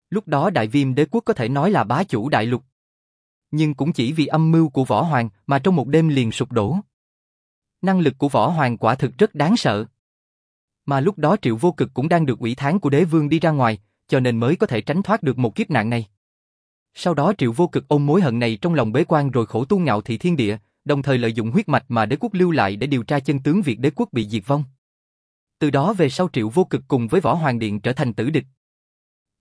Lúc đó đại viêm đế quốc có thể nói là bá chủ đại lục. Nhưng cũng chỉ vì âm mưu của Võ Hoàng mà trong một đêm liền sụp đổ. Năng lực của Võ Hoàng quả thực rất đáng sợ. Mà lúc đó Triệu Vô Cực cũng đang được ủy thán của đế vương đi ra ngoài, cho nên mới có thể tránh thoát được một kiếp nạn này. Sau đó Triệu Vô Cực ôm mối hận này trong lòng bế quan rồi khổ tu ngạo thị thiên địa, đồng thời lợi dụng huyết mạch mà đế quốc lưu lại để điều tra chân tướng việc đế quốc bị diệt vong. Từ đó về sau Triệu Vô Cực cùng với Võ Hoàng Điện trở thành tử địch.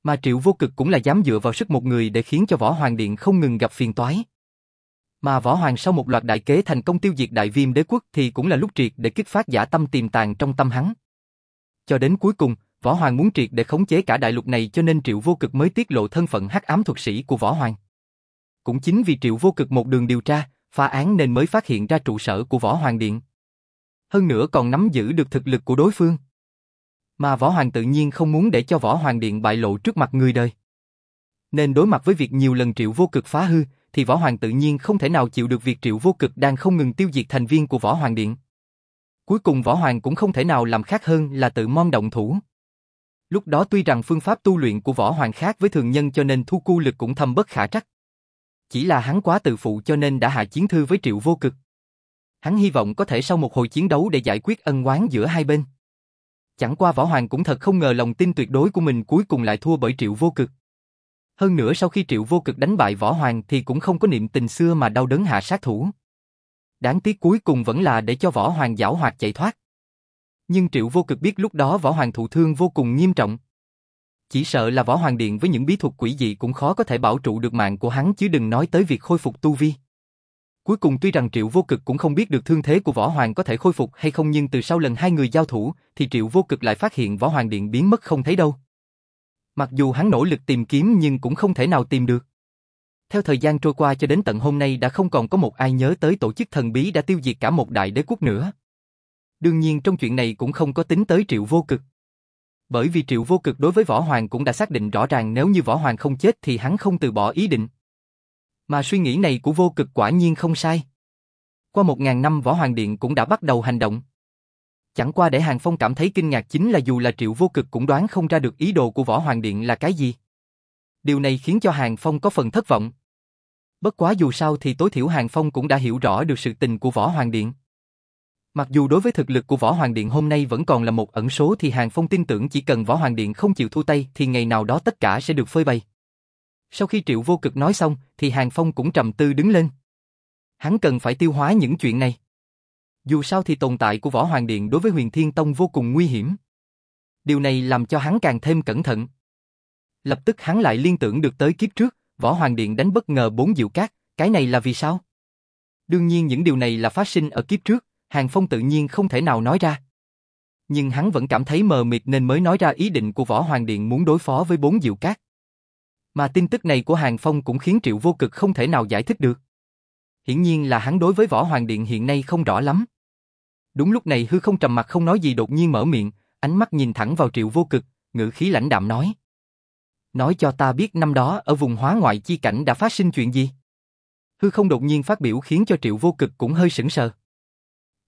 Mà Triệu Vô Cực cũng là dám dựa vào sức một người để khiến cho Võ Hoàng Điện không ngừng gặp phiền toái. Mà Võ Hoàng sau một loạt đại kế thành công tiêu diệt đại viêm đế quốc thì cũng là lúc triệt để kích phát giả tâm tiềm tàng trong tâm hắn. Cho đến cuối cùng, Võ Hoàng muốn triệt để khống chế cả đại lục này cho nên Triệu Vô Cực mới tiết lộ thân phận hắc ám thuật sĩ của Võ Hoàng. Cũng chính vì Triệu Vô Cực một đường điều tra, phá án nên mới phát hiện ra trụ sở của Võ Hoàng Điện. Hơn nữa còn nắm giữ được thực lực của đối phương. Mà Võ Hoàng tự nhiên không muốn để cho Võ Hoàng Điện bại lộ trước mặt người đời. Nên đối mặt với việc nhiều lần Triệu Vô Cực phá hư, thì Võ Hoàng tự nhiên không thể nào chịu được việc Triệu Vô Cực đang không ngừng tiêu diệt thành viên của Võ Hoàng Điện. Cuối cùng Võ Hoàng cũng không thể nào làm khác hơn là tự mong động thủ. Lúc đó tuy rằng phương pháp tu luyện của Võ Hoàng khác với thường nhân cho nên thu cu lực cũng thâm bất khả trắc. Chỉ là hắn quá tự phụ cho nên đã hạ chiến thư với Triệu Vô Cực. Hắn hy vọng có thể sau một hồi chiến đấu để giải quyết ân oán giữa hai bên. Chẳng qua Võ Hoàng cũng thật không ngờ lòng tin tuyệt đối của mình cuối cùng lại thua bởi Triệu Vô Cực. Hơn nữa sau khi Triệu Vô Cực đánh bại Võ Hoàng thì cũng không có niệm tình xưa mà đau đớn hạ sát thủ. Đáng tiếc cuối cùng vẫn là để cho Võ Hoàng giảo hoạt chạy thoát. Nhưng Triệu Vô Cực biết lúc đó Võ Hoàng thụ thương vô cùng nghiêm trọng. Chỉ sợ là Võ Hoàng Điện với những bí thuật quỷ dị cũng khó có thể bảo trụ được mạng của hắn chứ đừng nói tới việc khôi phục tu vi. Cuối cùng tuy rằng Triệu Vô Cực cũng không biết được thương thế của Võ Hoàng có thể khôi phục hay không nhưng từ sau lần hai người giao thủ thì Triệu Vô Cực lại phát hiện Võ Hoàng Điện biến mất không thấy đâu. Mặc dù hắn nỗ lực tìm kiếm nhưng cũng không thể nào tìm được. Theo thời gian trôi qua cho đến tận hôm nay đã không còn có một ai nhớ tới tổ chức thần bí đã tiêu diệt cả một đại đế quốc nữa. Đương nhiên trong chuyện này cũng không có tính tới Triệu Vô Cực. Bởi vì Triệu Vô Cực đối với Võ Hoàng cũng đã xác định rõ ràng nếu như Võ Hoàng không chết thì hắn không từ bỏ ý định. Mà suy nghĩ này của Vô Cực quả nhiên không sai. Qua một ngàn năm Võ Hoàng Điện cũng đã bắt đầu hành động. Chẳng qua để Hàng Phong cảm thấy kinh ngạc chính là dù là Triệu Vô Cực cũng đoán không ra được ý đồ của Võ Hoàng Điện là cái gì. Điều này khiến cho Hàng Phong có phần thất vọng. Bất quá dù sao thì tối thiểu Hàng Phong cũng đã hiểu rõ được sự tình của Võ Hoàng Điện. Mặc dù đối với thực lực của Võ Hoàng Điện hôm nay vẫn còn là một ẩn số thì Hàng Phong tin tưởng chỉ cần Võ Hoàng Điện không chịu thu tay thì ngày nào đó tất cả sẽ được phơi bày. Sau khi Triệu Vô Cực nói xong thì Hàng Phong cũng trầm tư đứng lên. Hắn cần phải tiêu hóa những chuyện này. Dù sao thì tồn tại của Võ Hoàng Điện đối với Huyền Thiên Tông vô cùng nguy hiểm. Điều này làm cho hắn càng thêm cẩn thận. Lập tức hắn lại liên tưởng được tới kiếp trước, Võ Hoàng Điện đánh bất ngờ bốn diệu cát, cái này là vì sao? Đương nhiên những điều này là phát sinh ở kiếp trước, Hàng Phong tự nhiên không thể nào nói ra. Nhưng hắn vẫn cảm thấy mờ mịt nên mới nói ra ý định của Võ Hoàng Điện muốn đối phó với bốn diệu cát. Mà tin tức này của Hàng Phong cũng khiến Triệu Vô Cực không thể nào giải thích được. Hiển nhiên là hắn đối với Võ Hoàng Điện hiện nay không rõ lắm. Đúng lúc này hư không trầm mặt không nói gì đột nhiên mở miệng, ánh mắt nhìn thẳng vào Triệu Vô Cực, ngữ khí lãnh đạm nói. Nói cho ta biết năm đó ở vùng hóa ngoại chi cảnh đã phát sinh chuyện gì? Hư không đột nhiên phát biểu khiến cho Triệu Vô Cực cũng hơi sững sờ.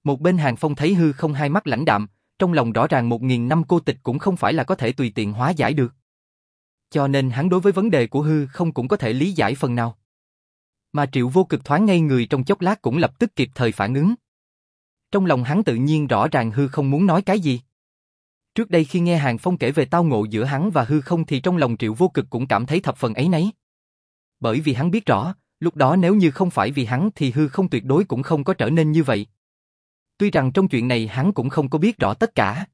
Một bên Hàng Phong thấy hư không hai mắt lãnh đạm, trong lòng rõ ràng một nghìn năm cô tịch cũng không phải là có thể tùy tiện hóa giải được. Cho nên hắn đối với vấn đề của hư không cũng có thể lý giải phần nào. Mà Triệu Vô Cực thoáng ngay người trong chốc lát cũng lập tức kịp thời phản ứng. Trong lòng hắn tự nhiên rõ ràng hư không muốn nói cái gì. Trước đây khi nghe Hàng Phong kể về tao ngộ giữa hắn và hư không thì trong lòng Triệu Vô Cực cũng cảm thấy thập phần ấy nấy. Bởi vì hắn biết rõ, lúc đó nếu như không phải vì hắn thì hư không tuyệt đối cũng không có trở nên như vậy. Tuy rằng trong chuyện này hắn cũng không có biết rõ tất cả.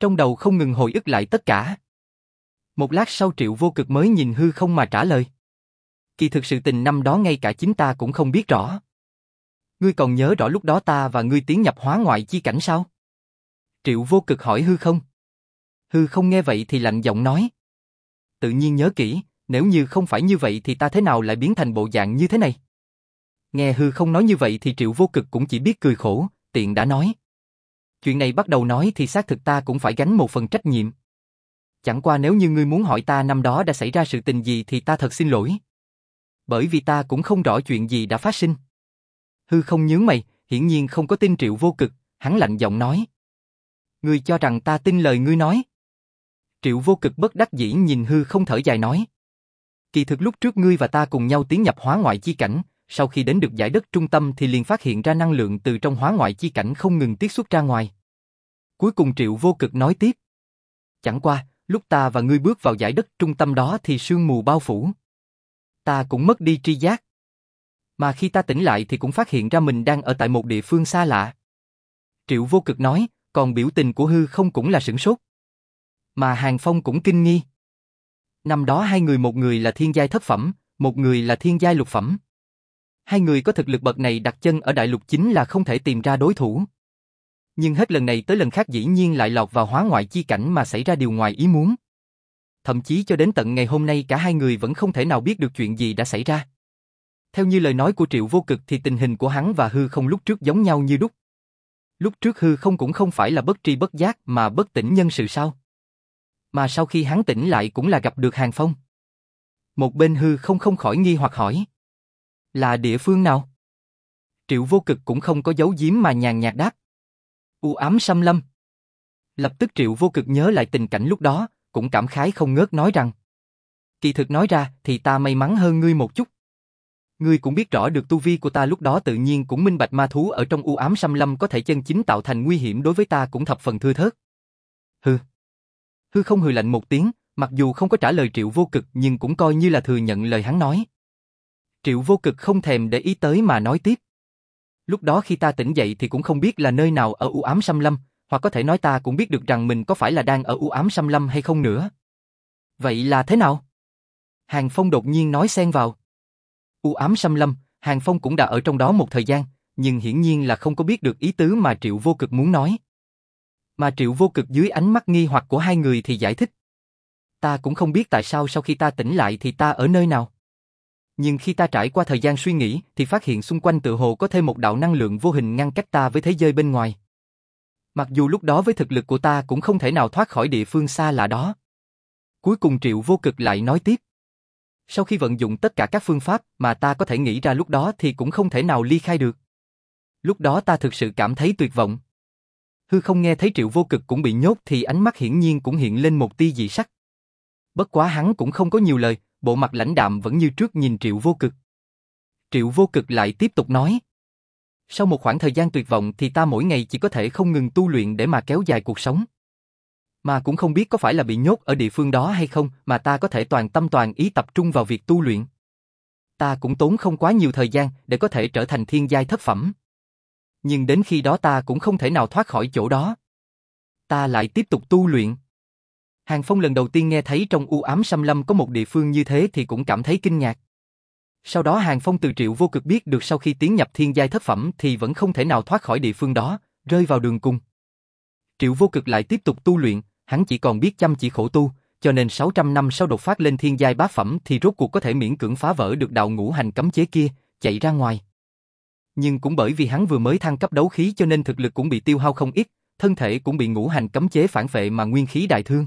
Trong đầu không ngừng hồi ức lại tất cả. Một lát sau Triệu Vô Cực mới nhìn hư không mà trả lời. Kỳ thực sự tình năm đó ngay cả chính ta cũng không biết rõ. Ngươi còn nhớ rõ lúc đó ta và ngươi tiến nhập hóa ngoại chi cảnh sao? Triệu Vô Cực hỏi hư không? Hư không nghe vậy thì lạnh giọng nói. Tự nhiên nhớ kỹ, nếu như không phải như vậy thì ta thế nào lại biến thành bộ dạng như thế này? Nghe hư không nói như vậy thì Triệu Vô Cực cũng chỉ biết cười khổ, tiện đã nói. Chuyện này bắt đầu nói thì xác thực ta cũng phải gánh một phần trách nhiệm. Chẳng qua nếu như ngươi muốn hỏi ta năm đó đã xảy ra sự tình gì thì ta thật xin lỗi. Bởi vì ta cũng không rõ chuyện gì đã phát sinh. Hư không nhướng mày, hiển nhiên không có tin triệu vô cực, hắn lạnh giọng nói. Ngươi cho rằng ta tin lời ngươi nói. Triệu vô cực bất đắc dĩ nhìn hư không thở dài nói. Kỳ thực lúc trước ngươi và ta cùng nhau tiến nhập hóa ngoại chi cảnh, sau khi đến được giải đất trung tâm thì liền phát hiện ra năng lượng từ trong hóa ngoại chi cảnh không ngừng tiết xuất ra ngoài. Cuối cùng Triệu Vô Cực nói tiếp. Chẳng qua, lúc ta và ngươi bước vào giải đất trung tâm đó thì sương mù bao phủ. Ta cũng mất đi tri giác. Mà khi ta tỉnh lại thì cũng phát hiện ra mình đang ở tại một địa phương xa lạ. Triệu Vô Cực nói, còn biểu tình của hư không cũng là sửng sốt. Mà Hàng Phong cũng kinh nghi. Năm đó hai người một người là thiên giai thất phẩm, một người là thiên giai lục phẩm. Hai người có thực lực bậc này đặt chân ở đại lục chính là không thể tìm ra đối thủ. Nhưng hết lần này tới lần khác dĩ nhiên lại lọt vào hóa ngoại chi cảnh mà xảy ra điều ngoài ý muốn. Thậm chí cho đến tận ngày hôm nay cả hai người vẫn không thể nào biết được chuyện gì đã xảy ra. Theo như lời nói của Triệu Vô Cực thì tình hình của hắn và hư không lúc trước giống nhau như đúc. Lúc trước hư không cũng không phải là bất tri bất giác mà bất tỉnh nhân sự sao. Mà sau khi hắn tỉnh lại cũng là gặp được Hàng Phong. Một bên hư không không khỏi nghi hoặc hỏi. Là địa phương nào? Triệu vô cực cũng không có giấu giếm mà nhàn nhạt đáp. U ám xâm lâm. Lập tức triệu vô cực nhớ lại tình cảnh lúc đó, cũng cảm khái không ngớt nói rằng. Kỳ thực nói ra thì ta may mắn hơn ngươi một chút. Ngươi cũng biết rõ được tu vi của ta lúc đó tự nhiên cũng minh bạch ma thú ở trong u ám xâm lâm có thể chân chính tạo thành nguy hiểm đối với ta cũng thập phần thưa thớt. Hừ. Hư không hừ lạnh một tiếng, mặc dù không có trả lời triệu vô cực nhưng cũng coi như là thừa nhận lời hắn nói. Triệu vô cực không thèm để ý tới mà nói tiếp. Lúc đó khi ta tỉnh dậy thì cũng không biết là nơi nào ở u ám xâm lâm, hoặc có thể nói ta cũng biết được rằng mình có phải là đang ở u ám xâm lâm hay không nữa. Vậy là thế nào? Hàng Phong đột nhiên nói xen vào. U ám xâm lâm, Hàng Phong cũng đã ở trong đó một thời gian, nhưng hiển nhiên là không có biết được ý tứ mà Triệu Vô Cực muốn nói. Mà Triệu Vô Cực dưới ánh mắt nghi hoặc của hai người thì giải thích. Ta cũng không biết tại sao sau khi ta tỉnh lại thì ta ở nơi nào. Nhưng khi ta trải qua thời gian suy nghĩ thì phát hiện xung quanh tự hồ có thêm một đạo năng lượng vô hình ngăn cách ta với thế giới bên ngoài. Mặc dù lúc đó với thực lực của ta cũng không thể nào thoát khỏi địa phương xa lạ đó. Cuối cùng Triệu Vô Cực lại nói tiếp. Sau khi vận dụng tất cả các phương pháp mà ta có thể nghĩ ra lúc đó thì cũng không thể nào ly khai được. Lúc đó ta thực sự cảm thấy tuyệt vọng. Hư không nghe thấy Triệu Vô Cực cũng bị nhốt thì ánh mắt hiển nhiên cũng hiện lên một tia dị sắc. Bất quá hắn cũng không có nhiều lời, bộ mặt lãnh đạm vẫn như trước nhìn Triệu Vô Cực. Triệu Vô Cực lại tiếp tục nói. Sau một khoảng thời gian tuyệt vọng thì ta mỗi ngày chỉ có thể không ngừng tu luyện để mà kéo dài cuộc sống. Mà cũng không biết có phải là bị nhốt ở địa phương đó hay không mà ta có thể toàn tâm toàn ý tập trung vào việc tu luyện. Ta cũng tốn không quá nhiều thời gian để có thể trở thành thiên giai thất phẩm. Nhưng đến khi đó ta cũng không thể nào thoát khỏi chỗ đó. Ta lại tiếp tục tu luyện. Hàng Phong lần đầu tiên nghe thấy trong u ám xâm lâm có một địa phương như thế thì cũng cảm thấy kinh ngạc. Sau đó Hàng Phong từ triệu vô cực biết được sau khi tiến nhập thiên giai thất phẩm thì vẫn không thể nào thoát khỏi địa phương đó, rơi vào đường cung. Triệu vô cực lại tiếp tục tu luyện, hắn chỉ còn biết chăm chỉ khổ tu, cho nên 600 năm sau đột phát lên thiên giai bá phẩm thì rốt cuộc có thể miễn cưỡng phá vỡ được đạo ngũ hành cấm chế kia, chạy ra ngoài. Nhưng cũng bởi vì hắn vừa mới thăng cấp đấu khí cho nên thực lực cũng bị tiêu hao không ít, thân thể cũng bị ngũ hành cấm chế phản phệ mà nguyên khí đại thương.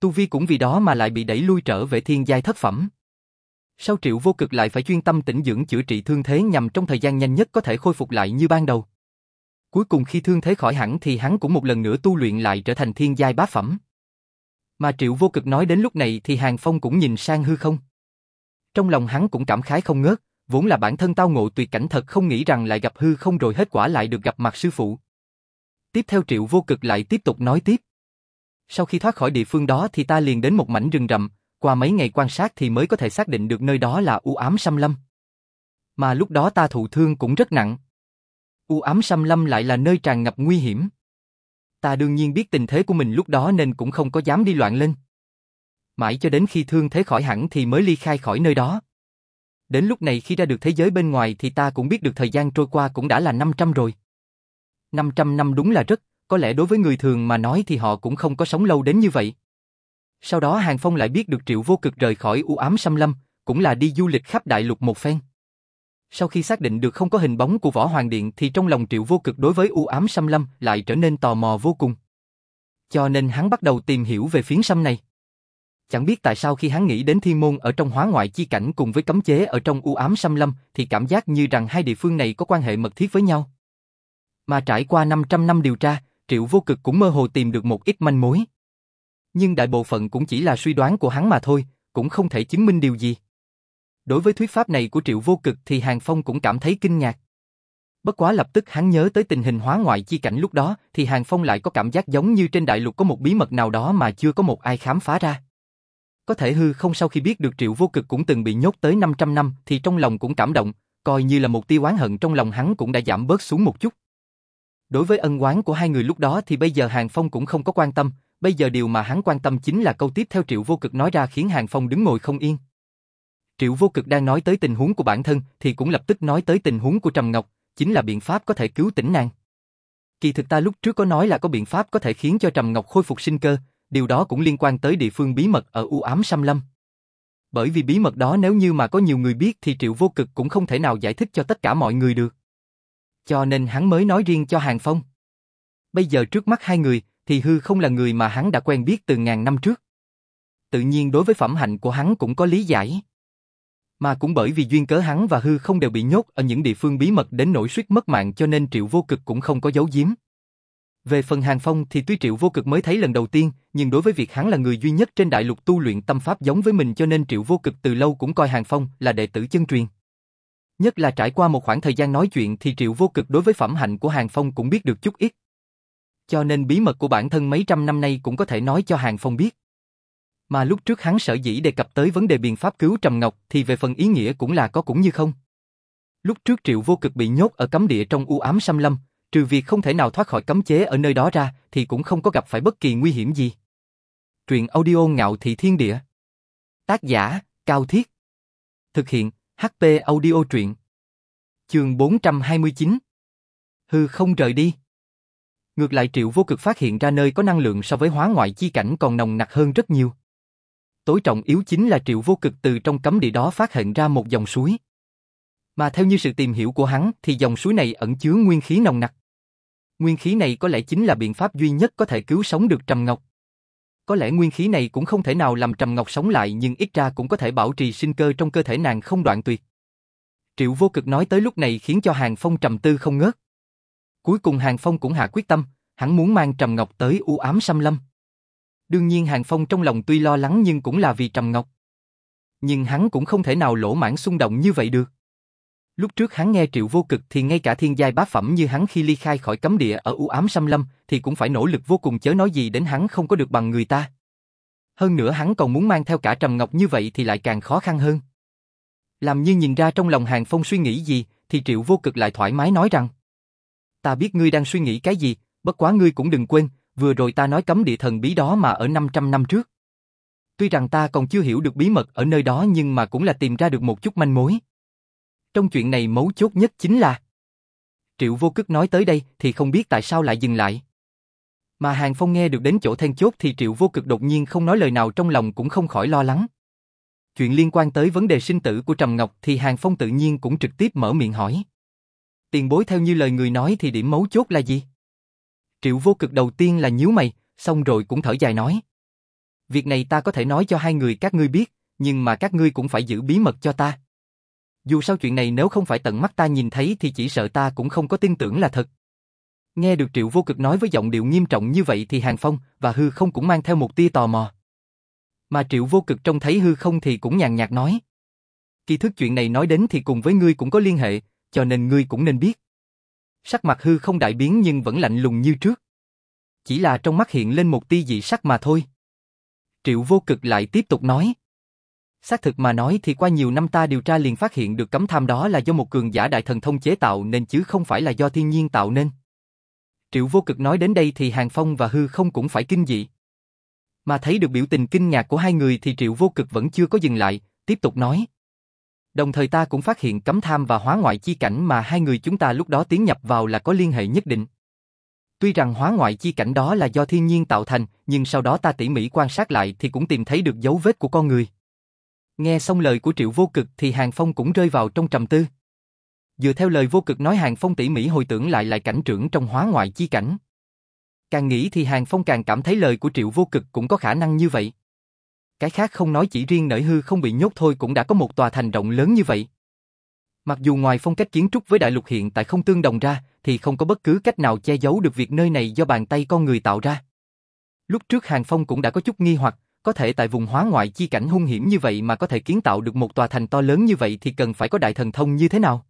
Tu vi cũng vì đó mà lại bị đẩy lui trở về thiên giai thất phẩm. Sau triệu vô cực lại phải chuyên tâm tĩnh dưỡng chữa trị thương thế nhằm trong thời gian nhanh nhất có thể khôi phục lại như ban đầu. Cuối cùng khi thương thế khỏi hẳn thì hắn cũng một lần nữa tu luyện lại trở thành thiên giai bá phẩm. Mà triệu vô cực nói đến lúc này thì Hàng Phong cũng nhìn sang hư không. Trong lòng hắn cũng cảm khái không ngớt, vốn là bản thân tao ngộ tuyệt cảnh thật không nghĩ rằng lại gặp hư không rồi hết quả lại được gặp mặt sư phụ. Tiếp theo triệu vô cực lại tiếp tục nói tiếp. Sau khi thoát khỏi địa phương đó thì ta liền đến một mảnh rừng rậm, qua mấy ngày quan sát thì mới có thể xác định được nơi đó là u ám xâm lâm. Mà lúc đó ta thụ thương cũng rất nặng. U ám xâm lâm lại là nơi tràn ngập nguy hiểm. Ta đương nhiên biết tình thế của mình lúc đó nên cũng không có dám đi loạn lên. Mãi cho đến khi thương thế khỏi hẳn thì mới ly khai khỏi nơi đó. Đến lúc này khi ra được thế giới bên ngoài thì ta cũng biết được thời gian trôi qua cũng đã là 500 rồi. 500 năm đúng là rất, có lẽ đối với người thường mà nói thì họ cũng không có sống lâu đến như vậy. Sau đó Hàng Phong lại biết được Triệu Vô Cực rời khỏi u ám xâm lâm, cũng là đi du lịch khắp đại lục một phen. Sau khi xác định được không có hình bóng của Võ Hoàng Điện thì trong lòng Triệu Vô Cực đối với u ám xâm lâm lại trở nên tò mò vô cùng. Cho nên hắn bắt đầu tìm hiểu về phiến xâm này. Chẳng biết tại sao khi hắn nghĩ đến thiên môn ở trong hóa ngoại chi cảnh cùng với cấm chế ở trong u ám xâm lâm thì cảm giác như rằng hai địa phương này có quan hệ mật thiết với nhau. Mà trải qua 500 năm điều tra, Triệu Vô Cực cũng mơ hồ tìm được một ít manh mối. Nhưng đại bộ phận cũng chỉ là suy đoán của hắn mà thôi, cũng không thể chứng minh điều gì. Đối với thuyết pháp này của Triệu Vô Cực thì Hàng Phong cũng cảm thấy kinh ngạc. Bất quá lập tức hắn nhớ tới tình hình hóa ngoại chi cảnh lúc đó thì Hàng Phong lại có cảm giác giống như trên đại lục có một bí mật nào đó mà chưa có một ai khám phá ra. Có thể hư không sau khi biết được Triệu Vô Cực cũng từng bị nhốt tới 500 năm thì trong lòng cũng cảm động, coi như là một tia oán hận trong lòng hắn cũng đã giảm bớt xuống một chút. Đối với ân oán của hai người lúc đó thì bây giờ Hàng Phong cũng không có quan tâm, bây giờ điều mà hắn quan tâm chính là câu tiếp theo Triệu Vô Cực nói ra khiến Hàng Phong đứng ngồi không yên. Triệu Vô Cực đang nói tới tình huống của bản thân thì cũng lập tức nói tới tình huống của Trầm Ngọc, chính là biện pháp có thể cứu tỉnh nàng. Kỳ thực ta lúc trước có nói là có biện pháp có thể khiến cho Trầm Ngọc khôi phục sinh cơ, điều đó cũng liên quan tới địa phương bí mật ở u ám Sam Lâm. Bởi vì bí mật đó nếu như mà có nhiều người biết thì Triệu Vô Cực cũng không thể nào giải thích cho tất cả mọi người được. Cho nên hắn mới nói riêng cho Hàng Phong. Bây giờ trước mắt hai người, thì hư không là người mà hắn đã quen biết từ ngàn năm trước. Tự nhiên đối với phẩm hạnh của hắn cũng có lý giải. Mà cũng bởi vì duyên cớ hắn và hư không đều bị nhốt ở những địa phương bí mật đến nỗi suýt mất mạng cho nên Triệu Vô Cực cũng không có giấu giếm. Về phần Hàng Phong thì tuy Triệu Vô Cực mới thấy lần đầu tiên, nhưng đối với việc hắn là người duy nhất trên đại lục tu luyện tâm pháp giống với mình cho nên Triệu Vô Cực từ lâu cũng coi Hàng Phong là đệ tử chân truyền. Nhất là trải qua một khoảng thời gian nói chuyện thì Triệu Vô Cực đối với phẩm hạnh của Hàng Phong cũng biết được chút ít. Cho nên bí mật của bản thân mấy trăm năm nay cũng có thể nói cho Hàng Phong biết. Mà lúc trước hắn sở dĩ đề cập tới vấn đề biện pháp cứu Trầm Ngọc thì về phần ý nghĩa cũng là có cũng như không. Lúc trước Triệu Vô Cực bị nhốt ở cấm địa trong u ám xâm lâm, trừ việc không thể nào thoát khỏi cấm chế ở nơi đó ra thì cũng không có gặp phải bất kỳ nguy hiểm gì. Truyện audio ngạo thị thiên địa. Tác giả, Cao Thiết. Thực hiện, HP audio truyện. Trường 429. Hư không rời đi. Ngược lại Triệu Vô Cực phát hiện ra nơi có năng lượng so với hóa ngoại chi cảnh còn nồng nặc hơn rất nhiều. Tối trọng yếu chính là Triệu Vô Cực từ trong cấm địa đó phát hiện ra một dòng suối. Mà theo như sự tìm hiểu của hắn thì dòng suối này ẩn chứa nguyên khí nồng nặc. Nguyên khí này có lẽ chính là biện pháp duy nhất có thể cứu sống được Trầm Ngọc. Có lẽ nguyên khí này cũng không thể nào làm Trầm Ngọc sống lại nhưng ít ra cũng có thể bảo trì sinh cơ trong cơ thể nàng không đoạn tuyệt. Triệu vô cực nói tới lúc này khiến cho Hàng Phong trầm tư không ngớt. Cuối cùng Hàng Phong cũng hạ quyết tâm, hắn muốn mang Trầm Ngọc tới u ám xâm lâm. Đương nhiên Hàng Phong trong lòng tuy lo lắng nhưng cũng là vì Trầm Ngọc. Nhưng hắn cũng không thể nào lỗ mãn xung động như vậy được. Lúc trước hắn nghe triệu vô cực thì ngay cả thiên giai bá phẩm như hắn khi ly khai khỏi cấm địa ở u ám xâm lâm thì cũng phải nỗ lực vô cùng chớ nói gì đến hắn không có được bằng người ta. Hơn nữa hắn còn muốn mang theo cả Trầm Ngọc như vậy thì lại càng khó khăn hơn. Làm như nhìn ra trong lòng Hàng Phong suy nghĩ gì thì triệu vô cực lại thoải mái nói rằng Ta biết ngươi đang suy nghĩ cái gì, bất quá ngươi cũng đừng quên, vừa rồi ta nói cấm địa thần bí đó mà ở 500 năm trước. Tuy rằng ta còn chưa hiểu được bí mật ở nơi đó nhưng mà cũng là tìm ra được một chút manh mối. Trong chuyện này mấu chốt nhất chính là, Triệu vô cức nói tới đây thì không biết tại sao lại dừng lại. Mà Hàng Phong nghe được đến chỗ then chốt thì Triệu vô cực đột nhiên không nói lời nào trong lòng cũng không khỏi lo lắng. Chuyện liên quan tới vấn đề sinh tử của Trầm Ngọc thì Hàng Phong tự nhiên cũng trực tiếp mở miệng hỏi. Tiền bối theo như lời người nói thì điểm mấu chốt là gì? Triệu vô cực đầu tiên là nhíu mày, xong rồi cũng thở dài nói. Việc này ta có thể nói cho hai người các ngươi biết, nhưng mà các ngươi cũng phải giữ bí mật cho ta. Dù sao chuyện này nếu không phải tận mắt ta nhìn thấy thì chỉ sợ ta cũng không có tin tưởng là thật. Nghe được Triệu Vô Cực nói với giọng điệu nghiêm trọng như vậy thì Hàng Phong và Hư không cũng mang theo một tia tò mò. Mà Triệu Vô Cực trông thấy Hư không thì cũng nhàn nhạt nói. Kỳ thức chuyện này nói đến thì cùng với ngươi cũng có liên hệ, cho nên ngươi cũng nên biết. Sắc mặt Hư không đại biến nhưng vẫn lạnh lùng như trước. Chỉ là trong mắt hiện lên một tia dị sắc mà thôi. Triệu Vô Cực lại tiếp tục nói. Xác thực mà nói thì qua nhiều năm ta điều tra liền phát hiện được cấm tham đó là do một cường giả đại thần thông chế tạo nên chứ không phải là do thiên nhiên tạo nên. Triệu vô cực nói đến đây thì Hàng Phong và Hư không cũng phải kinh dị. Mà thấy được biểu tình kinh ngạc của hai người thì Triệu vô cực vẫn chưa có dừng lại, tiếp tục nói. Đồng thời ta cũng phát hiện cấm tham và hóa ngoại chi cảnh mà hai người chúng ta lúc đó tiến nhập vào là có liên hệ nhất định. Tuy rằng hóa ngoại chi cảnh đó là do thiên nhiên tạo thành, nhưng sau đó ta tỉ mỉ quan sát lại thì cũng tìm thấy được dấu vết của con người. Nghe xong lời của Triệu Vô Cực thì Hàng Phong cũng rơi vào trong trầm tư. Dựa theo lời Vô Cực nói Hàng Phong tỉ mỉ hồi tưởng lại lại cảnh trưởng trong hóa ngoại chi cảnh. Càng nghĩ thì Hàng Phong càng cảm thấy lời của Triệu Vô Cực cũng có khả năng như vậy. Cái khác không nói chỉ riêng nở hư không bị nhốt thôi cũng đã có một tòa thành rộng lớn như vậy. Mặc dù ngoài phong cách kiến trúc với đại lục hiện tại không tương đồng ra, thì không có bất cứ cách nào che giấu được việc nơi này do bàn tay con người tạo ra. Lúc trước Hàng Phong cũng đã có chút nghi hoặc, có thể tại vùng hóa ngoại chi cảnh hung hiểm như vậy mà có thể kiến tạo được một tòa thành to lớn như vậy thì cần phải có đại thần thông như thế nào?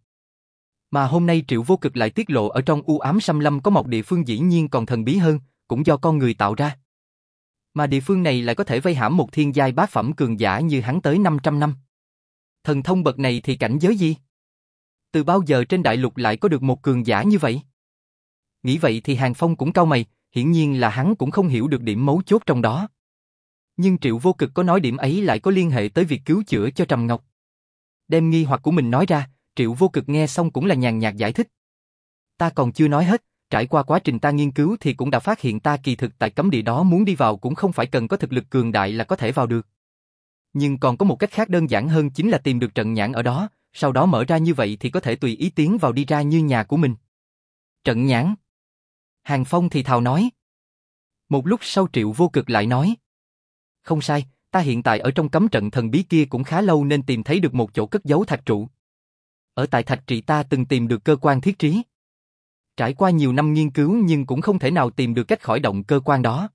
Mà hôm nay Triệu Vô Cực lại tiết lộ ở trong u ám xăm lâm có một địa phương dĩ nhiên còn thần bí hơn, cũng do con người tạo ra. Mà địa phương này lại có thể vây hãm một thiên giai bá phẩm cường giả như hắn tới 500 năm. Thần thông bậc này thì cảnh giới gì? Từ bao giờ trên đại lục lại có được một cường giả như vậy? Nghĩ vậy thì Hàng Phong cũng cau mày, hiển nhiên là hắn cũng không hiểu được điểm mấu chốt trong đó. Nhưng Triệu Vô Cực có nói điểm ấy lại có liên hệ tới việc cứu chữa cho Trầm Ngọc. Đem nghi hoặc của mình nói ra, Triệu Vô Cực nghe xong cũng là nhàn nhạt giải thích. Ta còn chưa nói hết, trải qua quá trình ta nghiên cứu thì cũng đã phát hiện ta kỳ thực tại cấm địa đó muốn đi vào cũng không phải cần có thực lực cường đại là có thể vào được. Nhưng còn có một cách khác đơn giản hơn chính là tìm được trận nhãn ở đó, sau đó mở ra như vậy thì có thể tùy ý tiến vào đi ra như nhà của mình. Trận nhãn. Hàng Phong thì thào nói. Một lúc sau Triệu Vô Cực lại nói. Không sai, ta hiện tại ở trong cấm trận thần bí kia cũng khá lâu nên tìm thấy được một chỗ cất giấu thạch trụ. Ở tại thạch trị ta từng tìm được cơ quan thiết trí. Trải qua nhiều năm nghiên cứu nhưng cũng không thể nào tìm được cách khỏi động cơ quan đó.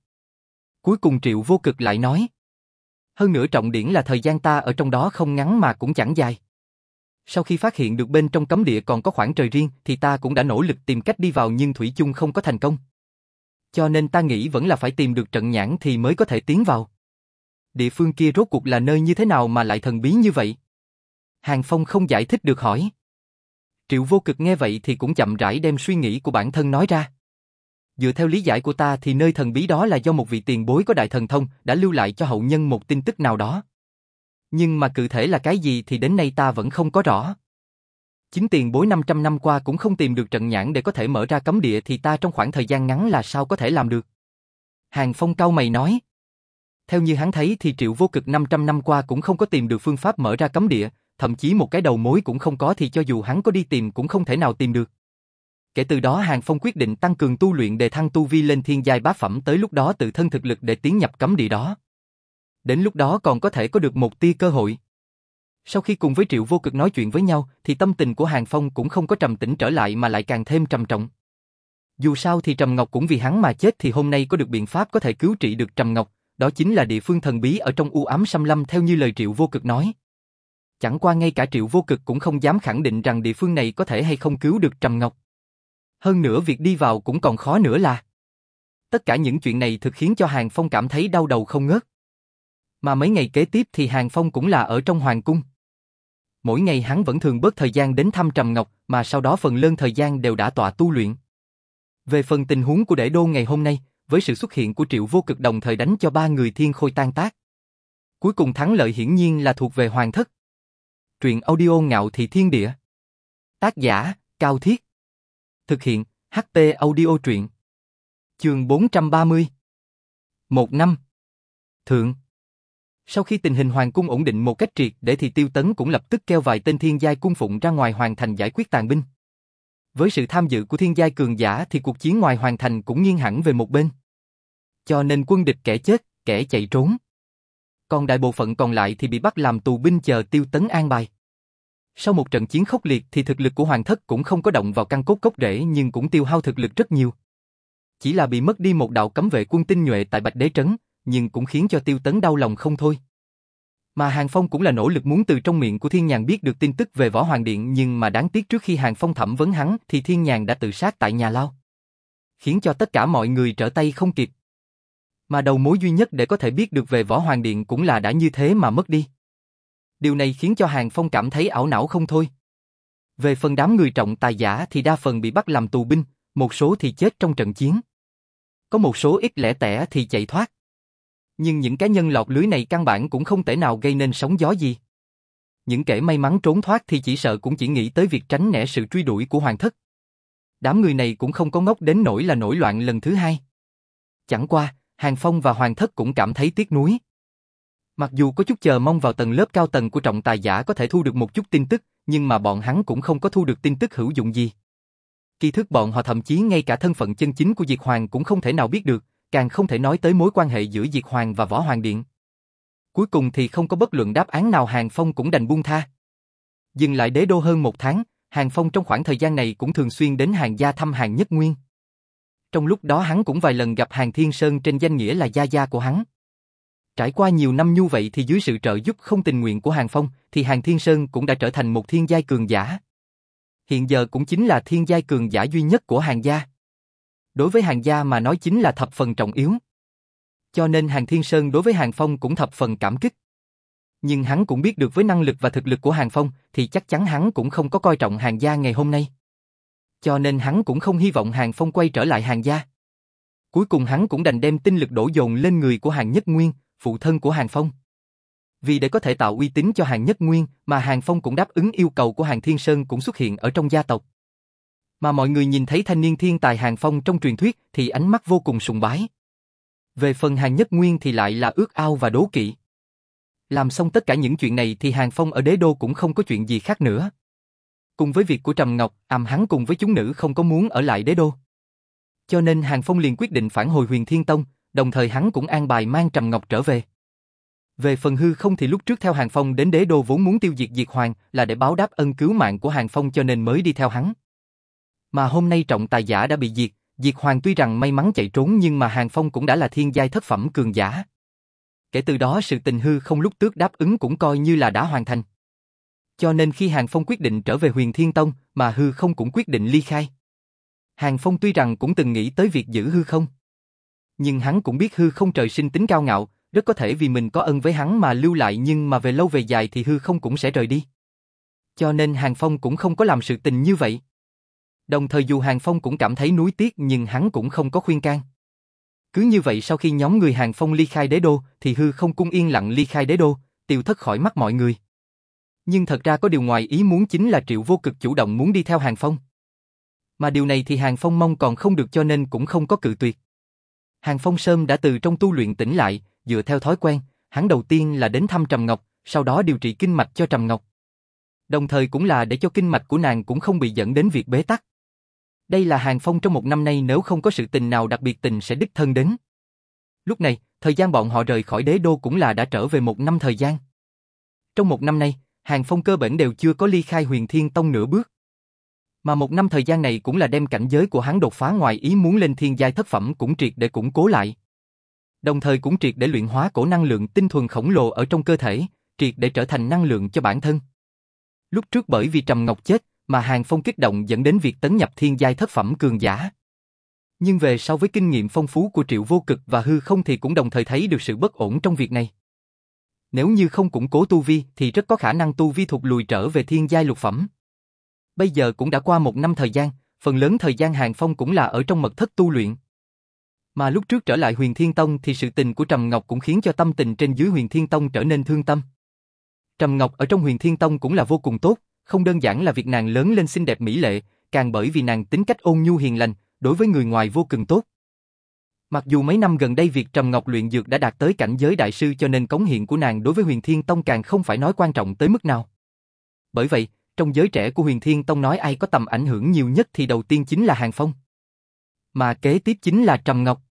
Cuối cùng Triệu vô cực lại nói. Hơn nữa trọng điểm là thời gian ta ở trong đó không ngắn mà cũng chẳng dài. Sau khi phát hiện được bên trong cấm địa còn có khoảng trời riêng thì ta cũng đã nỗ lực tìm cách đi vào nhưng Thủy chung không có thành công. Cho nên ta nghĩ vẫn là phải tìm được trận nhãn thì mới có thể tiến vào. Địa phương kia rốt cuộc là nơi như thế nào mà lại thần bí như vậy? Hàng Phong không giải thích được hỏi. Triệu vô cực nghe vậy thì cũng chậm rãi đem suy nghĩ của bản thân nói ra. Dựa theo lý giải của ta thì nơi thần bí đó là do một vị tiền bối có đại thần thông đã lưu lại cho hậu nhân một tin tức nào đó. Nhưng mà cụ thể là cái gì thì đến nay ta vẫn không có rõ. Chính tiền bối 500 năm qua cũng không tìm được trận nhãn để có thể mở ra cấm địa thì ta trong khoảng thời gian ngắn là sao có thể làm được. Hàng Phong cao mày nói. Theo như hắn thấy thì triệu vô cực 500 năm qua cũng không có tìm được phương pháp mở ra cấm địa, thậm chí một cái đầu mối cũng không có thì cho dù hắn có đi tìm cũng không thể nào tìm được. Kể từ đó Hàng Phong quyết định tăng cường tu luyện để thăng tu vi lên thiên giai bá phẩm tới lúc đó tự thân thực lực để tiến nhập cấm địa đó. Đến lúc đó còn có thể có được một tia cơ hội. Sau khi cùng với Triệu Vô Cực nói chuyện với nhau thì tâm tình của Hàng Phong cũng không có trầm tĩnh trở lại mà lại càng thêm trầm trọng. Dù sao thì Trầm Ngọc cũng vì hắn mà chết thì hôm nay có được biện pháp có thể cứu trị được Trầm Ngọc, đó chính là địa phương thần bí ở trong u ám xâm lâm theo như lời Triệu Vô Cực nói. Chẳng qua ngay cả Triệu Vô Cực cũng không dám khẳng định rằng địa phương này có thể hay không cứu được Trầm Ngọc. Hơn nữa việc đi vào cũng còn khó nữa là. Tất cả những chuyện này thực khiến cho Hàng Phong cảm thấy đau đầu không ngớt. Mà mấy ngày kế tiếp thì Hàng Phong cũng là ở trong Hoàng Cung. Mỗi ngày hắn vẫn thường bớt thời gian đến thăm Trầm Ngọc, mà sau đó phần lớn thời gian đều đã tọa tu luyện. Về phần tình huống của Đệ Đô ngày hôm nay, với sự xuất hiện của Triệu Vô Cực đồng thời đánh cho ba người thiên khôi tan tác. Cuối cùng thắng lợi hiển nhiên là thuộc về Hoàng Thất. Truyện audio ngạo thị thiên địa. Tác giả, Cao Thiết. Thực hiện, ht audio truyện. Trường 430. Một năm. Thượng. Sau khi tình hình hoàng cung ổn định một cách triệt để thì Tiêu Tấn cũng lập tức kêu vài tên thiên giai cung phụng ra ngoài hoàn thành giải quyết tàn binh. Với sự tham dự của thiên giai cường giả thì cuộc chiến ngoài hoàn thành cũng nghiêng hẳn về một bên. Cho nên quân địch kẻ chết, kẻ chạy trốn. Còn đại bộ phận còn lại thì bị bắt làm tù binh chờ Tiêu Tấn an bài. Sau một trận chiến khốc liệt thì thực lực của hoàng thất cũng không có động vào căn cốt cốc rễ nhưng cũng tiêu hao thực lực rất nhiều. Chỉ là bị mất đi một đạo cấm vệ quân tinh nhuệ tại Bạch Đế Trấn, nhưng cũng khiến cho Tiêu Tấn đau lòng không thôi. Mà Hàng Phong cũng là nỗ lực muốn từ trong miệng của Thiên Nhàn biết được tin tức về Võ Hoàng Điện nhưng mà đáng tiếc trước khi Hàng Phong thẩm vấn hắn thì Thiên Nhàn đã tự sát tại nhà lao. Khiến cho tất cả mọi người trở tay không kịp. Mà đầu mối duy nhất để có thể biết được về Võ Hoàng Điện cũng là đã như thế mà mất đi. Điều này khiến cho Hàng Phong cảm thấy ảo não không thôi. Về phần đám người trọng tài giả thì đa phần bị bắt làm tù binh, một số thì chết trong trận chiến. Có một số ít lẻ tẻ thì chạy thoát. Nhưng những cá nhân lọt lưới này căn bản cũng không thể nào gây nên sóng gió gì. Những kẻ may mắn trốn thoát thì chỉ sợ cũng chỉ nghĩ tới việc tránh né sự truy đuổi của hoàng thất. Đám người này cũng không có ngốc đến nỗi là nổi loạn lần thứ hai. Chẳng qua, Hàng Phong và Hoàng thất cũng cảm thấy tiếc nuối. Mặc dù có chút chờ mong vào tầng lớp cao tầng của trọng tài giả có thể thu được một chút tin tức, nhưng mà bọn hắn cũng không có thu được tin tức hữu dụng gì. Kỳ thức bọn họ thậm chí ngay cả thân phận chân chính của Diệt Hoàng cũng không thể nào biết được, càng không thể nói tới mối quan hệ giữa Diệt Hoàng và Võ Hoàng Điện. Cuối cùng thì không có bất luận đáp án nào Hàng Phong cũng đành buông tha. Dừng lại đế đô hơn một tháng, Hàng Phong trong khoảng thời gian này cũng thường xuyên đến hàng gia thăm hàng nhất nguyên. Trong lúc đó hắn cũng vài lần gặp hàng Thiên Sơn trên danh nghĩa là gia gia của hắn. Trải qua nhiều năm như vậy thì dưới sự trợ giúp không tình nguyện của Hàng Phong, thì Hàng Thiên Sơn cũng đã trở thành một thiên giai cường giả. Hiện giờ cũng chính là thiên giai cường giả duy nhất của Hàng gia. Đối với Hàng gia mà nói chính là thập phần trọng yếu. Cho nên Hàng Thiên Sơn đối với Hàng Phong cũng thập phần cảm kích. Nhưng hắn cũng biết được với năng lực và thực lực của Hàng Phong thì chắc chắn hắn cũng không có coi trọng Hàng gia ngày hôm nay. Cho nên hắn cũng không hy vọng Hàng Phong quay trở lại Hàng gia. Cuối cùng hắn cũng đành đem tinh lực đổ dồn lên người của Hàng Nhất Nguyên, phụ thân của Hàng Phong. Vì để có thể tạo uy tín cho Hàng Nhất Nguyên mà Hàng Phong cũng đáp ứng yêu cầu của Hàng Thiên Sơn cũng xuất hiện ở trong gia tộc. Mà mọi người nhìn thấy thanh niên thiên tài Hàng Phong trong truyền thuyết thì ánh mắt vô cùng sùng bái. Về phần Hàng Nhất Nguyên thì lại là ước ao và đố kỵ. Làm xong tất cả những chuyện này thì Hàng Phong ở đế đô cũng không có chuyện gì khác nữa. Cùng với việc của Trầm Ngọc, àm hắn cùng với chúng nữ không có muốn ở lại đế đô. Cho nên Hàng Phong liền quyết định phản hồi huyền Thiên Tông, đồng thời hắn cũng an bài mang Trầm Ngọc trở về. Về phần hư không thì lúc trước theo Hàng Phong đến đế đô vốn muốn tiêu diệt Diệt Hoàng là để báo đáp ân cứu mạng của Hàng Phong cho nên mới đi theo hắn. Mà hôm nay trọng tài giả đã bị diệt, Diệt Hoàng tuy rằng may mắn chạy trốn nhưng mà Hàng Phong cũng đã là thiên giai thất phẩm cường giả. Kể từ đó sự tình hư không lúc trước đáp ứng cũng coi như là đã hoàn thành. Cho nên khi Hàng Phong quyết định trở về huyền Thiên Tông mà hư không cũng quyết định ly khai. Hàng Phong tuy rằng cũng từng nghĩ tới việc giữ hư không. Nhưng hắn cũng biết hư không trời sinh tính cao ngạo, rất có thể vì mình có ân với hắn mà lưu lại nhưng mà về lâu về dài thì hư không cũng sẽ rời đi. Cho nên Hàng Phong cũng không có làm sự tình như vậy. Đồng thời dù Hàng Phong cũng cảm thấy nuối tiếc nhưng hắn cũng không có khuyên can. Cứ như vậy sau khi nhóm người Hàng Phong ly khai đế đô thì hư không cung yên lặng ly khai đế đô, tiêu thất khỏi mắt mọi người. Nhưng thật ra có điều ngoài ý muốn chính là Triệu Vô Cực chủ động muốn đi theo Hàng Phong. Mà điều này thì Hàng Phong mong còn không được cho nên cũng không có cự tuyệt. Hàng Phong Sơm đã từ trong tu luyện tỉnh lại, dựa theo thói quen, hắn đầu tiên là đến thăm Trầm Ngọc, sau đó điều trị kinh mạch cho Trầm Ngọc. Đồng thời cũng là để cho kinh mạch của nàng cũng không bị dẫn đến việc bế tắc. Đây là Hàng Phong trong một năm nay nếu không có sự tình nào đặc biệt tình sẽ đích thân đến. Lúc này, thời gian bọn họ rời khỏi đế đô cũng là đã trở về một năm thời gian. Trong một năm nay, Hàng Phong cơ bản đều chưa có ly khai huyền thiên tông nửa bước. Mà một năm thời gian này cũng là đem cảnh giới của hắn đột phá ngoài ý muốn lên thiên giai thất phẩm cũng triệt để củng cố lại. Đồng thời cũng triệt để luyện hóa cổ năng lượng tinh thuần khổng lồ ở trong cơ thể, triệt để trở thành năng lượng cho bản thân. Lúc trước bởi vì Trầm Ngọc chết, mà Hàng Phong kích động dẫn đến việc tấn nhập thiên giai thất phẩm cường giả. Nhưng về sau với kinh nghiệm phong phú của Triệu Vô Cực và Hư Không thì cũng đồng thời thấy được sự bất ổn trong việc này. Nếu như không củng cố tu vi thì rất có khả năng tu vi thụt lùi trở về thiên giai lục phẩm. Bây giờ cũng đã qua một năm thời gian, phần lớn thời gian Hàng Phong cũng là ở trong mật thất tu luyện. Mà lúc trước trở lại huyền Thiên Tông thì sự tình của Trầm Ngọc cũng khiến cho tâm tình trên dưới huyền Thiên Tông trở nên thương tâm. Trầm Ngọc ở trong huyền Thiên Tông cũng là vô cùng tốt, không đơn giản là việc nàng lớn lên xinh đẹp mỹ lệ, càng bởi vì nàng tính cách ôn nhu hiền lành, đối với người ngoài vô cùng tốt. Mặc dù mấy năm gần đây việc Trầm Ngọc luyện dược đã đạt tới cảnh giới đại sư cho nên cống hiến của nàng đối với huyền Thiên Tông càng không phải nói quan trọng tới mức nào. Bởi vậy, trong giới trẻ của huyền Thiên Tông nói ai có tầm ảnh hưởng nhiều nhất thì đầu tiên chính là Hàng Phong. Mà kế tiếp chính là Trầm Ngọc.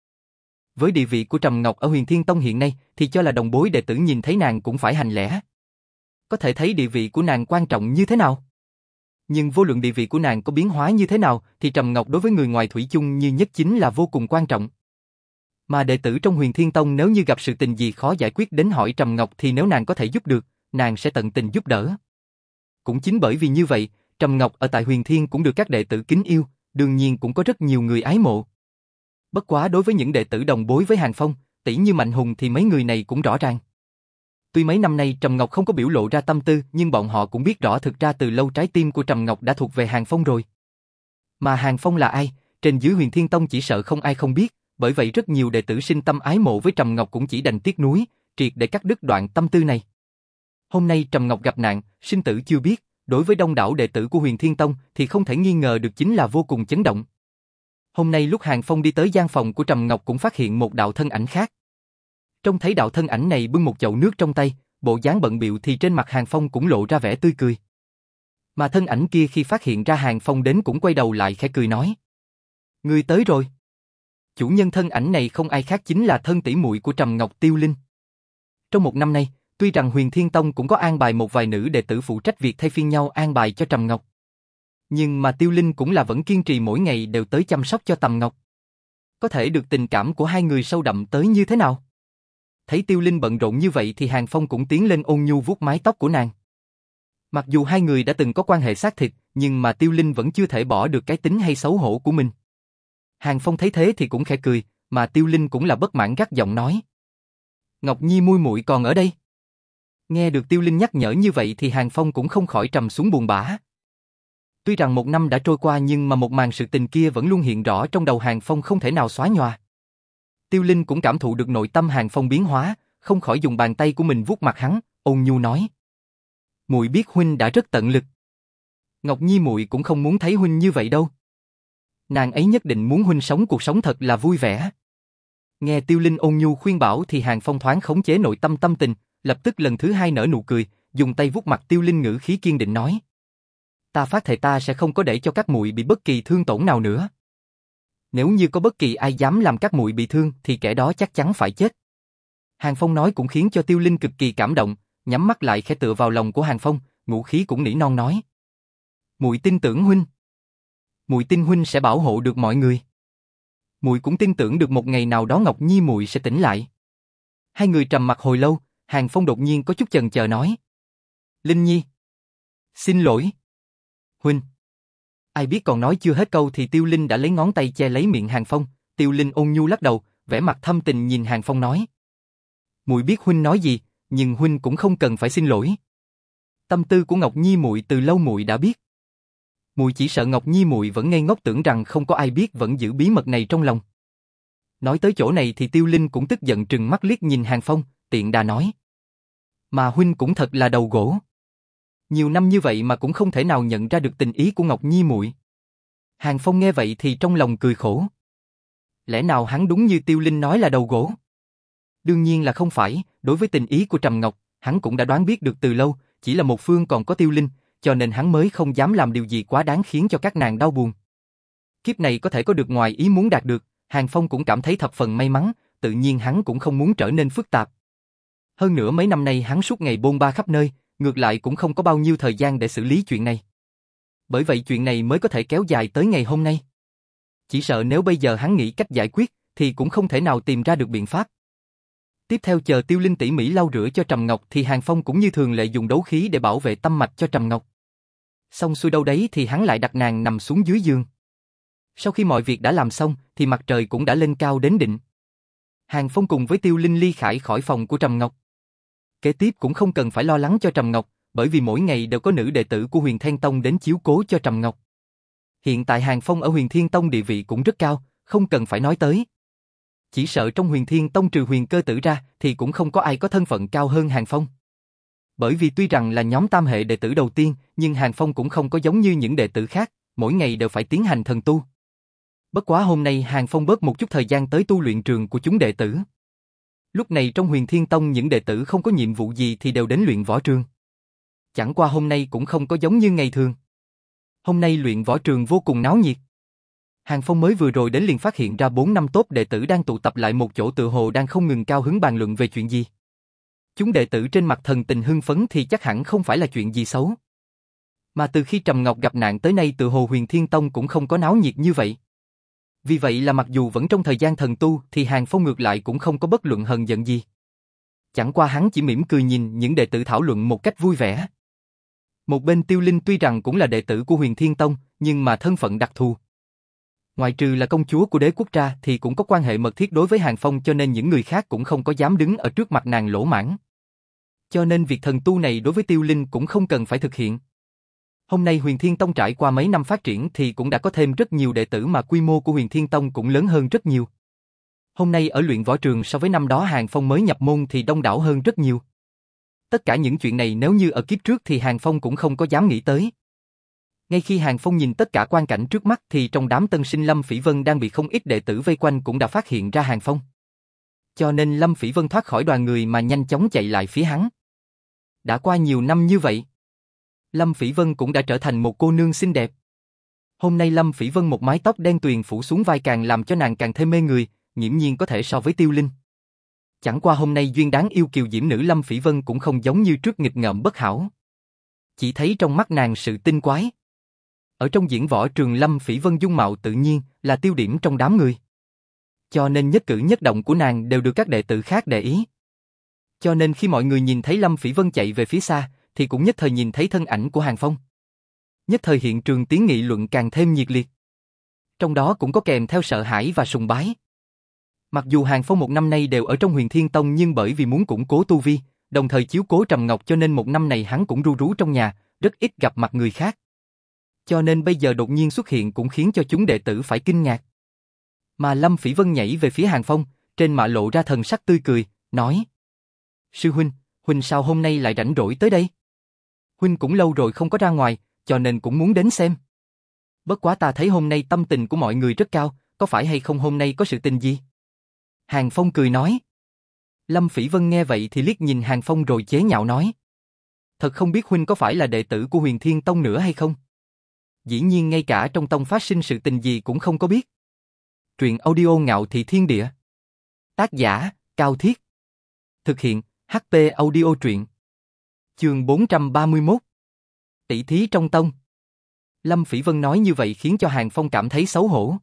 Với địa vị của Trầm Ngọc ở huyền Thiên Tông hiện nay thì cho là đồng bối đệ tử nhìn thấy nàng cũng phải hành lễ có thể thấy địa vị của nàng quan trọng như thế nào. Nhưng vô luận địa vị của nàng có biến hóa như thế nào, thì Trầm Ngọc đối với người ngoài thủy chung như nhất chính là vô cùng quan trọng. Mà đệ tử trong huyền thiên tông nếu như gặp sự tình gì khó giải quyết đến hỏi Trầm Ngọc thì nếu nàng có thể giúp được, nàng sẽ tận tình giúp đỡ. Cũng chính bởi vì như vậy, Trầm Ngọc ở tại huyền thiên cũng được các đệ tử kính yêu, đương nhiên cũng có rất nhiều người ái mộ. Bất quá đối với những đệ tử đồng bối với Hàng Phong, tỷ như Mạnh Hùng thì mấy người này cũng rõ ràng. Tuy mấy năm nay Trầm Ngọc không có biểu lộ ra tâm tư, nhưng bọn họ cũng biết rõ thực ra từ lâu trái tim của Trầm Ngọc đã thuộc về Hàng Phong rồi. Mà Hàng Phong là ai? Trên dưới huyền Thiên Tông chỉ sợ không ai không biết, bởi vậy rất nhiều đệ tử sinh tâm ái mộ với Trầm Ngọc cũng chỉ đành tiếc nuối, triệt để cắt đứt đoạn tâm tư này. Hôm nay Trầm Ngọc gặp nạn, sinh tử chưa biết, đối với đông đảo đệ tử của huyền Thiên Tông thì không thể nghi ngờ được chính là vô cùng chấn động. Hôm nay lúc Hàng Phong đi tới gian phòng của Trầm Ngọc cũng phát hiện một đạo thân ảnh khác. Trông thấy đạo thân ảnh này bưng một chậu nước trong tay, bộ dáng bận biệu thì trên mặt Hàng Phong cũng lộ ra vẻ tươi cười. Mà thân ảnh kia khi phát hiện ra Hàng Phong đến cũng quay đầu lại khẽ cười nói. người tới rồi. Chủ nhân thân ảnh này không ai khác chính là thân tỷ muội của Trầm Ngọc Tiêu Linh. Trong một năm nay, tuy rằng Huyền Thiên Tông cũng có an bài một vài nữ đệ tử phụ trách việc thay phiên nhau an bài cho Trầm Ngọc. Nhưng mà Tiêu Linh cũng là vẫn kiên trì mỗi ngày đều tới chăm sóc cho tầm Ngọc. Có thể được tình cảm của hai người sâu đậm tới như thế nào? Thấy Tiêu Linh bận rộn như vậy thì Hàng Phong cũng tiến lên ôn nhu vuốt mái tóc của nàng. Mặc dù hai người đã từng có quan hệ xác thịt, nhưng mà Tiêu Linh vẫn chưa thể bỏ được cái tính hay xấu hổ của mình. Hàng Phong thấy thế thì cũng khẽ cười, mà Tiêu Linh cũng là bất mãn gắt giọng nói. Ngọc Nhi mui muội còn ở đây. Nghe được Tiêu Linh nhắc nhở như vậy thì Hàng Phong cũng không khỏi trầm xuống buồn bã. Tuy rằng một năm đã trôi qua nhưng mà một màn sự tình kia vẫn luôn hiện rõ trong đầu Hàng Phong không thể nào xóa nhòa. Tiêu Linh cũng cảm thụ được nội tâm Hàng Phong biến hóa, không khỏi dùng bàn tay của mình vuốt mặt hắn, ôn nhu nói: "Muội biết huynh đã rất tận lực. Ngọc Nhi muội cũng không muốn thấy huynh như vậy đâu. Nàng ấy nhất định muốn huynh sống cuộc sống thật là vui vẻ." Nghe Tiêu Linh ôn nhu khuyên bảo thì Hàng Phong thoáng khống chế nội tâm tâm tình, lập tức lần thứ hai nở nụ cười, dùng tay vuốt mặt Tiêu Linh ngữ khí kiên định nói: "Ta phát thệ ta sẽ không có để cho các muội bị bất kỳ thương tổn nào nữa." Nếu như có bất kỳ ai dám làm các muội bị thương thì kẻ đó chắc chắn phải chết. Hàng Phong nói cũng khiến cho Tiêu Linh cực kỳ cảm động, nhắm mắt lại khẽ tựa vào lòng của Hàng Phong, ngũ khí cũng nỉ non nói. Muội tin tưởng huynh. Muội tin huynh sẽ bảo hộ được mọi người. Muội cũng tin tưởng được một ngày nào đó Ngọc Nhi muội sẽ tỉnh lại. Hai người trầm mặt hồi lâu, Hàng Phong đột nhiên có chút chần chờ nói. Linh Nhi. Xin lỗi. Huynh. Ai biết còn nói chưa hết câu thì Tiêu Linh đã lấy ngón tay che lấy miệng Hàng Phong, Tiêu Linh ôn nhu lắc đầu, vẻ mặt thâm tình nhìn Hàng Phong nói. Muội biết huynh nói gì, nhưng huynh cũng không cần phải xin lỗi. Tâm tư của Ngọc Nhi muội từ lâu muội đã biết mùi chỉ sợ Ngọc Nhi mùi vẫn ngây ngốc tưởng rằng không có ai biết vẫn giữ bí mật này trong lòng. Nói tới chỗ này thì Tiêu Linh cũng tức giận trừng mắt liếc nhìn Hàng Phong, tiện đà nói. Mà huynh cũng thật là đầu gỗ. Nhiều năm như vậy mà cũng không thể nào nhận ra được tình ý của Ngọc Nhi muội. Hàng Phong nghe vậy thì trong lòng cười khổ. Lẽ nào hắn đúng như Tiêu Linh nói là đầu gỗ? Đương nhiên là không phải, đối với tình ý của Trầm Ngọc, hắn cũng đã đoán biết được từ lâu, chỉ là một phương còn có Tiêu Linh, cho nên hắn mới không dám làm điều gì quá đáng khiến cho các nàng đau buồn. Kiếp này có thể có được ngoài ý muốn đạt được, Hàng Phong cũng cảm thấy thập phần may mắn, tự nhiên hắn cũng không muốn trở nên phức tạp. Hơn nữa mấy năm nay hắn suốt ngày bôn ba khắp nơi, ngược lại cũng không có bao nhiêu thời gian để xử lý chuyện này. Bởi vậy chuyện này mới có thể kéo dài tới ngày hôm nay. Chỉ sợ nếu bây giờ hắn nghĩ cách giải quyết, thì cũng không thể nào tìm ra được biện pháp. Tiếp theo chờ Tiêu Linh tỉ mỉ lau rửa cho Trầm Ngọc thì Hàng Phong cũng như thường lệ dùng đấu khí để bảo vệ tâm mạch cho Trầm Ngọc. Xong xuôi đâu đấy thì hắn lại đặt nàng nằm xuống dưới giường. Sau khi mọi việc đã làm xong thì mặt trời cũng đã lên cao đến định. Hàng Phong cùng với Tiêu Linh ly khải khỏi phòng của Trầm Ngọc. Kế tiếp cũng không cần phải lo lắng cho Trầm Ngọc, bởi vì mỗi ngày đều có nữ đệ tử của Huyền Thiên Tông đến chiếu cố cho Trầm Ngọc. Hiện tại Hàng Phong ở Huyền Thiên Tông địa vị cũng rất cao, không cần phải nói tới. Chỉ sợ trong Huyền Thiên Tông trừ Huyền Cơ Tử ra thì cũng không có ai có thân phận cao hơn Hàng Phong. Bởi vì tuy rằng là nhóm tam hệ đệ tử đầu tiên, nhưng Hàng Phong cũng không có giống như những đệ tử khác, mỗi ngày đều phải tiến hành thần tu. Bất quá hôm nay Hàng Phong bớt một chút thời gian tới tu luyện trường của chúng đệ tử. Lúc này trong huyền thiên tông những đệ tử không có nhiệm vụ gì thì đều đến luyện võ trường. Chẳng qua hôm nay cũng không có giống như ngày thường. Hôm nay luyện võ trường vô cùng náo nhiệt. Hàng Phong mới vừa rồi đến liền phát hiện ra bốn năm tốt đệ tử đang tụ tập lại một chỗ tự hồ đang không ngừng cao hứng bàn luận về chuyện gì. Chúng đệ tử trên mặt thần tình hưng phấn thì chắc hẳn không phải là chuyện gì xấu. Mà từ khi Trầm Ngọc gặp nạn tới nay tự hồ huyền thiên tông cũng không có náo nhiệt như vậy. Vì vậy là mặc dù vẫn trong thời gian thần tu thì Hàng Phong ngược lại cũng không có bất luận hờn giận gì. Chẳng qua hắn chỉ mỉm cười nhìn những đệ tử thảo luận một cách vui vẻ. Một bên Tiêu Linh tuy rằng cũng là đệ tử của huyền Thiên Tông, nhưng mà thân phận đặc thù. Ngoài trừ là công chúa của đế quốc ra thì cũng có quan hệ mật thiết đối với Hàng Phong cho nên những người khác cũng không có dám đứng ở trước mặt nàng lỗ mãng. Cho nên việc thần tu này đối với Tiêu Linh cũng không cần phải thực hiện. Hôm nay Huyền Thiên Tông trải qua mấy năm phát triển thì cũng đã có thêm rất nhiều đệ tử mà quy mô của Huyền Thiên Tông cũng lớn hơn rất nhiều. Hôm nay ở luyện võ trường so với năm đó Hàng Phong mới nhập môn thì đông đảo hơn rất nhiều. Tất cả những chuyện này nếu như ở kiếp trước thì Hàng Phong cũng không có dám nghĩ tới. Ngay khi Hàng Phong nhìn tất cả quan cảnh trước mắt thì trong đám tân sinh Lâm Phỉ Vân đang bị không ít đệ tử vây quanh cũng đã phát hiện ra Hàng Phong. Cho nên Lâm Phỉ Vân thoát khỏi đoàn người mà nhanh chóng chạy lại phía hắn. Đã qua nhiều năm như vậy. Lâm Phỉ Vân cũng đã trở thành một cô nương xinh đẹp. Hôm nay Lâm Phỉ Vân một mái tóc đen tuyền phủ xuống vai càng làm cho nàng càng thêm mê người, nghiễm nhiên có thể so với Tiêu Linh. Chẳng qua hôm nay duyên đáng yêu kiều diễm nữ Lâm Phỉ Vân cũng không giống như trước nghịch ngợm bất hảo. Chỉ thấy trong mắt nàng sự tinh quái. Ở trong diễn võ trường Lâm Phỉ Vân dung mạo tự nhiên là tiêu điểm trong đám người. Cho nên nhất cử nhất động của nàng đều được các đệ tử khác để ý. Cho nên khi mọi người nhìn thấy Lâm Phỉ Vân chạy về phía xa, thì cũng nhất thời nhìn thấy thân ảnh của Hàng Phong. Nhất thời hiện trường tiếng nghị luận càng thêm nhiệt liệt. Trong đó cũng có kèm theo sợ hãi và sùng bái. Mặc dù Hàng Phong một năm nay đều ở trong huyền thiên tông nhưng bởi vì muốn củng cố tu vi, đồng thời chiếu cố Trầm Ngọc cho nên một năm này hắn cũng ru rú trong nhà, rất ít gặp mặt người khác. Cho nên bây giờ đột nhiên xuất hiện cũng khiến cho chúng đệ tử phải kinh ngạc. Mà Lâm Phỉ Vân nhảy về phía Hàng Phong, trên mạ lộ ra thần sắc tươi cười, nói Sư Huynh, Huynh sao hôm nay lại rảnh rỗi tới đây? Huynh cũng lâu rồi không có ra ngoài, cho nên cũng muốn đến xem. Bất quá ta thấy hôm nay tâm tình của mọi người rất cao, có phải hay không hôm nay có sự tình gì? Hàng Phong cười nói. Lâm Phỉ Vân nghe vậy thì liếc nhìn Hàng Phong rồi chế nhạo nói. Thật không biết Huynh có phải là đệ tử của huyền thiên tông nữa hay không? Dĩ nhiên ngay cả trong tông phát sinh sự tình gì cũng không có biết. Truyện audio ngạo thị thiên địa. Tác giả, Cao Thiết. Thực hiện, HP audio truyện. Chương 431 Tỷ thí trong tông Lâm Phỉ Vân nói như vậy khiến cho Hàng Phong cảm thấy xấu hổ.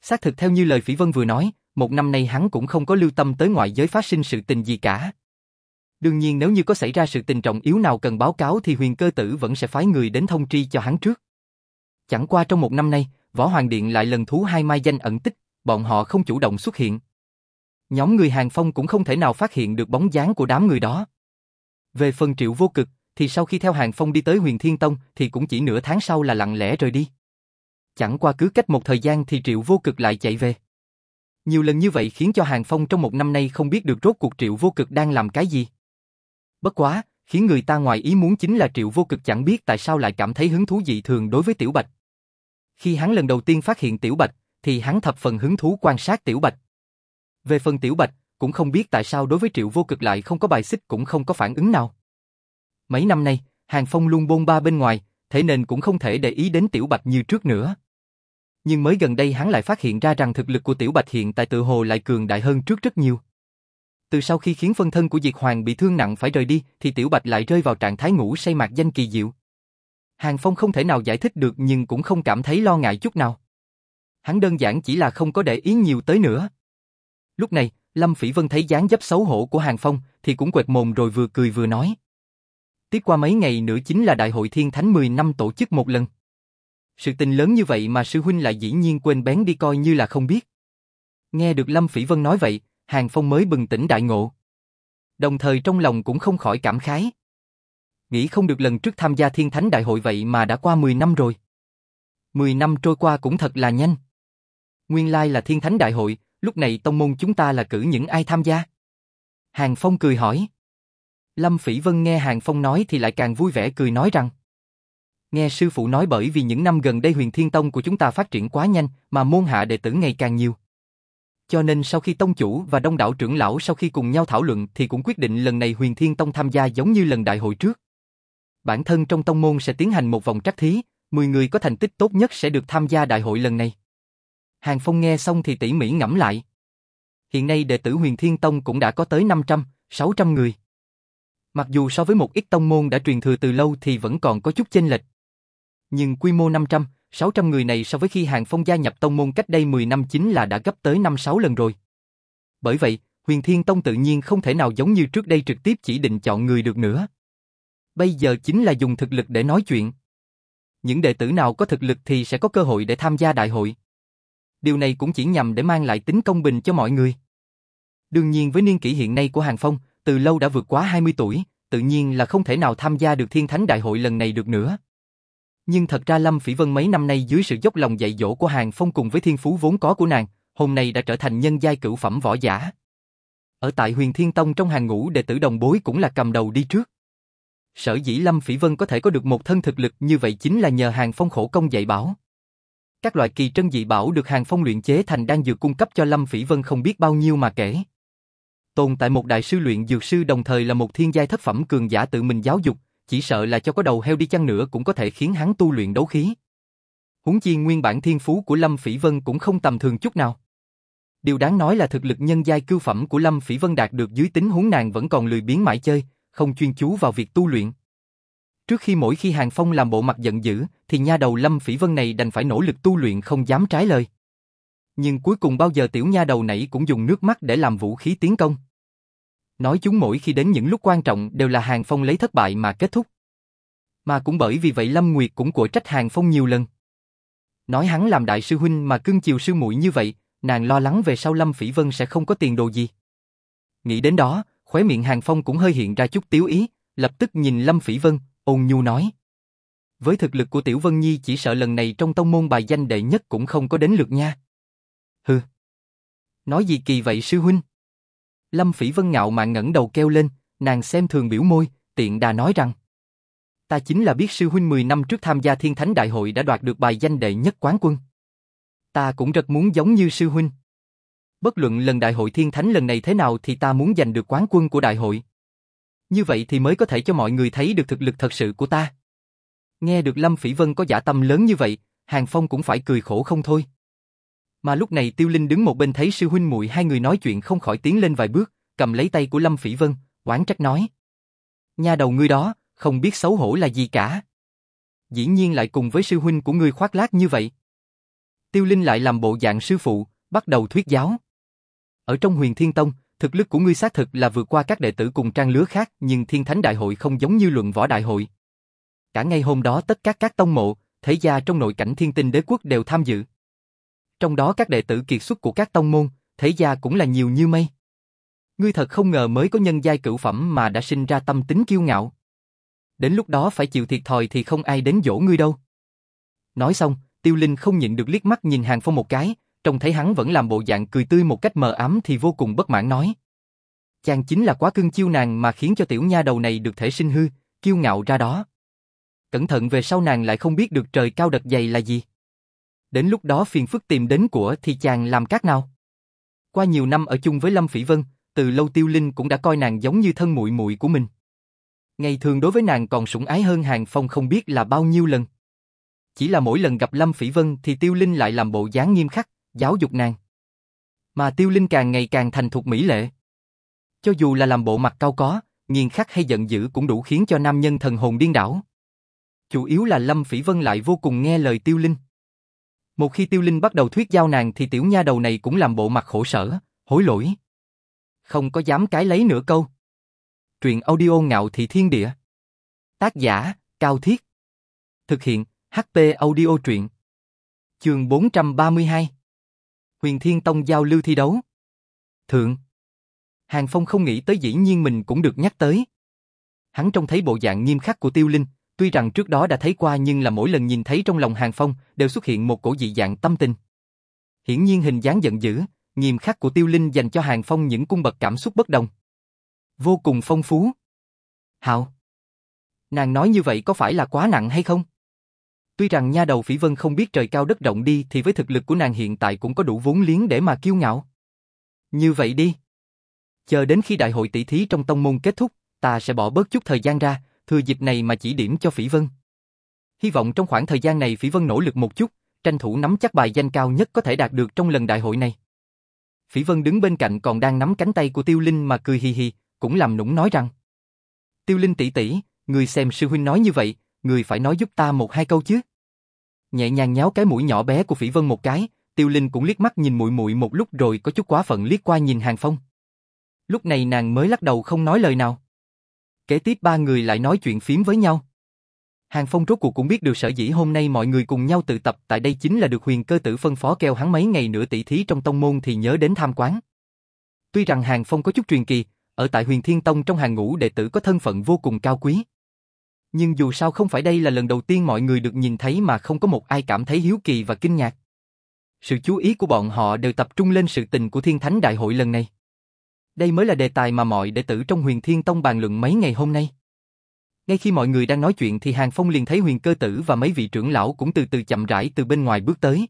Xác thực theo như lời Phỉ Vân vừa nói, một năm nay hắn cũng không có lưu tâm tới ngoại giới phát sinh sự tình gì cả. Đương nhiên nếu như có xảy ra sự tình trọng yếu nào cần báo cáo thì huyền cơ tử vẫn sẽ phái người đến thông tri cho hắn trước. Chẳng qua trong một năm nay, Võ Hoàng Điện lại lần thú hai mai danh ẩn tích, bọn họ không chủ động xuất hiện. Nhóm người Hàng Phong cũng không thể nào phát hiện được bóng dáng của đám người đó. Về phần triệu vô cực, thì sau khi theo Hàng Phong đi tới huyền Thiên Tông thì cũng chỉ nửa tháng sau là lặng lẽ rời đi. Chẳng qua cứ cách một thời gian thì triệu vô cực lại chạy về. Nhiều lần như vậy khiến cho Hàng Phong trong một năm nay không biết được rốt cuộc triệu vô cực đang làm cái gì. Bất quá, khiến người ta ngoài ý muốn chính là triệu vô cực chẳng biết tại sao lại cảm thấy hứng thú dị thường đối với Tiểu Bạch. Khi hắn lần đầu tiên phát hiện Tiểu Bạch, thì hắn thập phần hứng thú quan sát Tiểu Bạch. Về phần Tiểu Bạch, cũng không biết tại sao đối với triệu vô cực lại không có bài xích cũng không có phản ứng nào. Mấy năm nay, Hàng Phong luôn bôn ba bên ngoài, thế nên cũng không thể để ý đến Tiểu Bạch như trước nữa. Nhưng mới gần đây hắn lại phát hiện ra rằng thực lực của Tiểu Bạch hiện tại tự hồ lại cường đại hơn trước rất nhiều. Từ sau khi khiến phân thân của Diệt Hoàng bị thương nặng phải rời đi, thì Tiểu Bạch lại rơi vào trạng thái ngủ say mạc danh kỳ diệu. Hàng Phong không thể nào giải thích được nhưng cũng không cảm thấy lo ngại chút nào. Hắn đơn giản chỉ là không có để ý nhiều tới nữa. Lúc này, Lâm Phỉ Vân thấy dáng dấp xấu hổ của Hàng Phong thì cũng quẹt mồm rồi vừa cười vừa nói. Tiếp qua mấy ngày nữa chính là Đại hội Thiên Thánh 10 năm tổ chức một lần. Sự tình lớn như vậy mà sư huynh lại dĩ nhiên quên bén đi coi như là không biết. Nghe được Lâm Phỉ Vân nói vậy, Hàng Phong mới bừng tỉnh đại ngộ. Đồng thời trong lòng cũng không khỏi cảm khái. Nghĩ không được lần trước tham gia Thiên Thánh Đại hội vậy mà đã qua 10 năm rồi. 10 năm trôi qua cũng thật là nhanh. Nguyên lai là Thiên Thánh Đại hội, lúc này tông môn chúng ta là cử những ai tham gia? Hàng Phong cười hỏi. Lâm Phỉ Vân nghe Hàng Phong nói thì lại càng vui vẻ cười nói rằng Nghe sư phụ nói bởi vì những năm gần đây huyền thiên tông của chúng ta phát triển quá nhanh mà môn hạ đệ tử ngày càng nhiều. Cho nên sau khi tông chủ và đông đảo trưởng lão sau khi cùng nhau thảo luận thì cũng quyết định lần này huyền thiên tông tham gia giống như lần đại hội trước. Bản thân trong tông môn sẽ tiến hành một vòng trắc thí, 10 người có thành tích tốt nhất sẽ được tham gia đại hội lần này. Hàng Phong nghe xong thì tỉ mỉ ngẫm lại. Hiện nay đệ tử huyền thiên tông cũng đã có tới 500, 600 người. Mặc dù so với một ít tông môn đã truyền thừa từ lâu thì vẫn còn có chút chênh lệch. Nhưng quy mô 500, 600 người này so với khi Hàng Phong gia nhập tông môn cách đây 10 năm chính là đã gấp tới 5-6 lần rồi. Bởi vậy, Huyền Thiên Tông tự nhiên không thể nào giống như trước đây trực tiếp chỉ định chọn người được nữa. Bây giờ chính là dùng thực lực để nói chuyện. Những đệ tử nào có thực lực thì sẽ có cơ hội để tham gia đại hội. Điều này cũng chỉ nhằm để mang lại tính công bình cho mọi người. Đương nhiên với niên kỷ hiện nay của Hàng Phong, từ lâu đã vượt quá 20 tuổi, tự nhiên là không thể nào tham gia được Thiên Thánh Đại hội lần này được nữa. Nhưng thật ra Lâm Phỉ Vân mấy năm nay dưới sự dốc lòng dạy dỗ của Hàng Phong cùng với thiên phú vốn có của nàng, hôm nay đã trở thành nhân giai cửu phẩm võ giả. Ở tại Huyền Thiên Tông trong hàng ngũ đệ tử đồng bối cũng là cầm đầu đi trước. Sở dĩ Lâm Phỉ Vân có thể có được một thân thực lực như vậy chính là nhờ Hàng Phong khổ công dạy bảo. Các loại kỳ trân dị bảo được Hàng Phong luyện chế thành đan dược cung cấp cho Lâm Phỉ Vân không biết bao nhiêu mà kể. Tồn tại một đại sư luyện dược sư đồng thời là một thiên giai thất phẩm cường giả tự mình giáo dục, chỉ sợ là cho có đầu heo đi chăng nữa cũng có thể khiến hắn tu luyện đấu khí. Huống chi nguyên bản thiên phú của Lâm Phỉ Vân cũng không tầm thường chút nào. Điều đáng nói là thực lực nhân giai cư phẩm của Lâm Phỉ Vân đạt được dưới tính huống nàng vẫn còn lười biến mãi chơi, không chuyên chú vào việc tu luyện. Trước khi mỗi khi Hàng Phong làm bộ mặt giận dữ, thì nha đầu Lâm Phỉ Vân này đành phải nỗ lực tu luyện không dám trái lời. Nhưng cuối cùng bao giờ tiểu nha đầu nãy cũng dùng nước mắt để làm vũ khí tiến công. Nói chúng mỗi khi đến những lúc quan trọng đều là Hàng Phong lấy thất bại mà kết thúc. Mà cũng bởi vì vậy Lâm Nguyệt cũng của trách Hàng Phong nhiều lần. Nói hắn làm đại sư huynh mà cưng chiều sư muội như vậy, nàng lo lắng về sau Lâm Phỉ Vân sẽ không có tiền đồ gì. Nghĩ đến đó, khóe miệng Hàng Phong cũng hơi hiện ra chút tiếu ý, lập tức nhìn Lâm Phỉ Vân, ôn nhu nói. Với thực lực của Tiểu Vân Nhi chỉ sợ lần này trong tông môn bài danh đệ nhất cũng không có đến lượt nha. Hừ. Nói gì kỳ vậy sư huynh? Lâm Phỉ Vân ngạo mạn ngẩng đầu kêu lên, nàng xem thường biểu môi, tiện đà nói rằng Ta chính là biết sư huynh 10 năm trước tham gia Thiên Thánh Đại hội đã đoạt được bài danh đệ nhất quán quân. Ta cũng rất muốn giống như sư huynh. Bất luận lần đại hội Thiên Thánh lần này thế nào thì ta muốn giành được quán quân của đại hội. Như vậy thì mới có thể cho mọi người thấy được thực lực thật sự của ta. Nghe được Lâm Phỉ Vân có giả tâm lớn như vậy, Hàng Phong cũng phải cười khổ không thôi. Mà lúc này Tiêu Linh đứng một bên thấy sư huynh muội hai người nói chuyện không khỏi tiến lên vài bước, cầm lấy tay của Lâm Phỉ Vân, oán trách nói: nhà đầu ngươi đó, không biết xấu hổ là gì cả. Dĩ nhiên lại cùng với sư huynh của ngươi khoác lác như vậy." Tiêu Linh lại làm bộ dạng sư phụ, bắt đầu thuyết giáo. Ở trong Huyền Thiên Tông, thực lực của ngươi xác thực là vượt qua các đệ tử cùng trang lứa khác, nhưng Thiên Thánh Đại hội không giống như luận võ đại hội. Cả ngày hôm đó tất cả các tông mộ, thế gia trong nội cảnh Thiên Tinh Đế quốc đều tham dự. Trong đó các đệ tử kiệt xuất của các tông môn, thế gia cũng là nhiều như mây. Ngươi thật không ngờ mới có nhân giai cửu phẩm mà đã sinh ra tâm tính kiêu ngạo. Đến lúc đó phải chịu thiệt thòi thì không ai đến dỗ ngươi đâu. Nói xong, Tiêu Linh không nhịn được liếc mắt nhìn Hàng Phong một cái, trông thấy hắn vẫn làm bộ dạng cười tươi một cách mờ ám thì vô cùng bất mãn nói. Chàng chính là quá cưng chiêu nàng mà khiến cho tiểu nha đầu này được thể sinh hư, kiêu ngạo ra đó. Cẩn thận về sau nàng lại không biết được trời cao đật dày là gì đến lúc đó phiền phức tìm đến của thì chàng làm các nào. Qua nhiều năm ở chung với Lâm Phỉ Vân, từ lâu Tiêu Linh cũng đã coi nàng giống như thân muội muội của mình. Ngày thường đối với nàng còn sủng ái hơn Hàng Phong không biết là bao nhiêu lần. Chỉ là mỗi lần gặp Lâm Phỉ Vân thì Tiêu Linh lại làm bộ dáng nghiêm khắc, giáo dục nàng. Mà Tiêu Linh càng ngày càng thành thục mỹ lệ. Cho dù là làm bộ mặt cao có, nghiền khắc hay giận dữ cũng đủ khiến cho nam nhân thần hồn điên đảo. Chủ yếu là Lâm Phỉ Vân lại vô cùng nghe lời Tiêu Linh. Một khi Tiêu Linh bắt đầu thuyết giao nàng thì tiểu nha đầu này cũng làm bộ mặt khổ sở, hối lỗi. Không có dám cái lấy nửa câu. Truyện audio ngạo thị thiên địa. Tác giả, Cao Thiết. Thực hiện, HP audio truyện. Trường 432. Huyền Thiên Tông giao lưu thi đấu. Thượng. Hàng Phong không nghĩ tới dĩ nhiên mình cũng được nhắc tới. Hắn trông thấy bộ dạng nghiêm khắc của Tiêu Linh, tuy rằng trước đó đã thấy qua nhưng là mỗi lần nhìn thấy trong lòng Hàng Phong đều xuất hiện một cổ dị dạng tâm tình. Hiển nhiên hình dáng giận dữ, nghiêm khắc của Tiêu Linh dành cho Hàng Phong những cung bậc cảm xúc bất đồng. Vô cùng phong phú. Hạo. Nàng nói như vậy có phải là quá nặng hay không? Tuy rằng nha đầu phỉ vân không biết trời cao đất rộng đi thì với thực lực của nàng hiện tại cũng có đủ vốn liếng để mà kiêu ngạo. Như vậy đi. Chờ đến khi đại hội tỷ thí trong tông môn kết thúc, ta sẽ bỏ bớt chút thời gian ra, thừa dịp này mà chỉ điểm cho phỉ vân. Hy vọng trong khoảng thời gian này phỉ vân nỗ lực một chút, tranh thủ nắm chắc bài danh cao nhất có thể đạt được trong lần đại hội này. Phỉ vân đứng bên cạnh còn đang nắm cánh tay của tiêu linh mà cười hi hi, cũng làm nũng nói rằng. Tiêu linh tỷ tỷ, người xem sư huynh nói như vậy, người phải nói giúp ta một hai câu chứ. Nhẹ nhàng nháo cái mũi nhỏ bé của Phỉ Vân một cái, Tiêu Linh cũng liếc mắt nhìn muội muội một lúc rồi có chút quá phận liếc qua nhìn Hàng Phong. Lúc này nàng mới lắc đầu không nói lời nào. Kế tiếp ba người lại nói chuyện phím với nhau. Hàng Phong rốt cuộc cũng biết được sở dĩ hôm nay mọi người cùng nhau tự tập tại đây chính là được huyền cơ tử phân phó kêu hắn mấy ngày nữa tỷ thí trong tông môn thì nhớ đến tham quán. Tuy rằng Hàng Phong có chút truyền kỳ, ở tại huyền thiên tông trong hàng ngũ đệ tử có thân phận vô cùng cao quý. Nhưng dù sao không phải đây là lần đầu tiên mọi người được nhìn thấy mà không có một ai cảm thấy hiếu kỳ và kinh ngạc. Sự chú ý của bọn họ đều tập trung lên sự tình của Thiên Thánh Đại hội lần này. Đây mới là đề tài mà mọi đệ tử trong huyền Thiên Tông bàn luận mấy ngày hôm nay. Ngay khi mọi người đang nói chuyện thì Hàng Phong liền thấy huyền cơ tử và mấy vị trưởng lão cũng từ từ chậm rãi từ bên ngoài bước tới.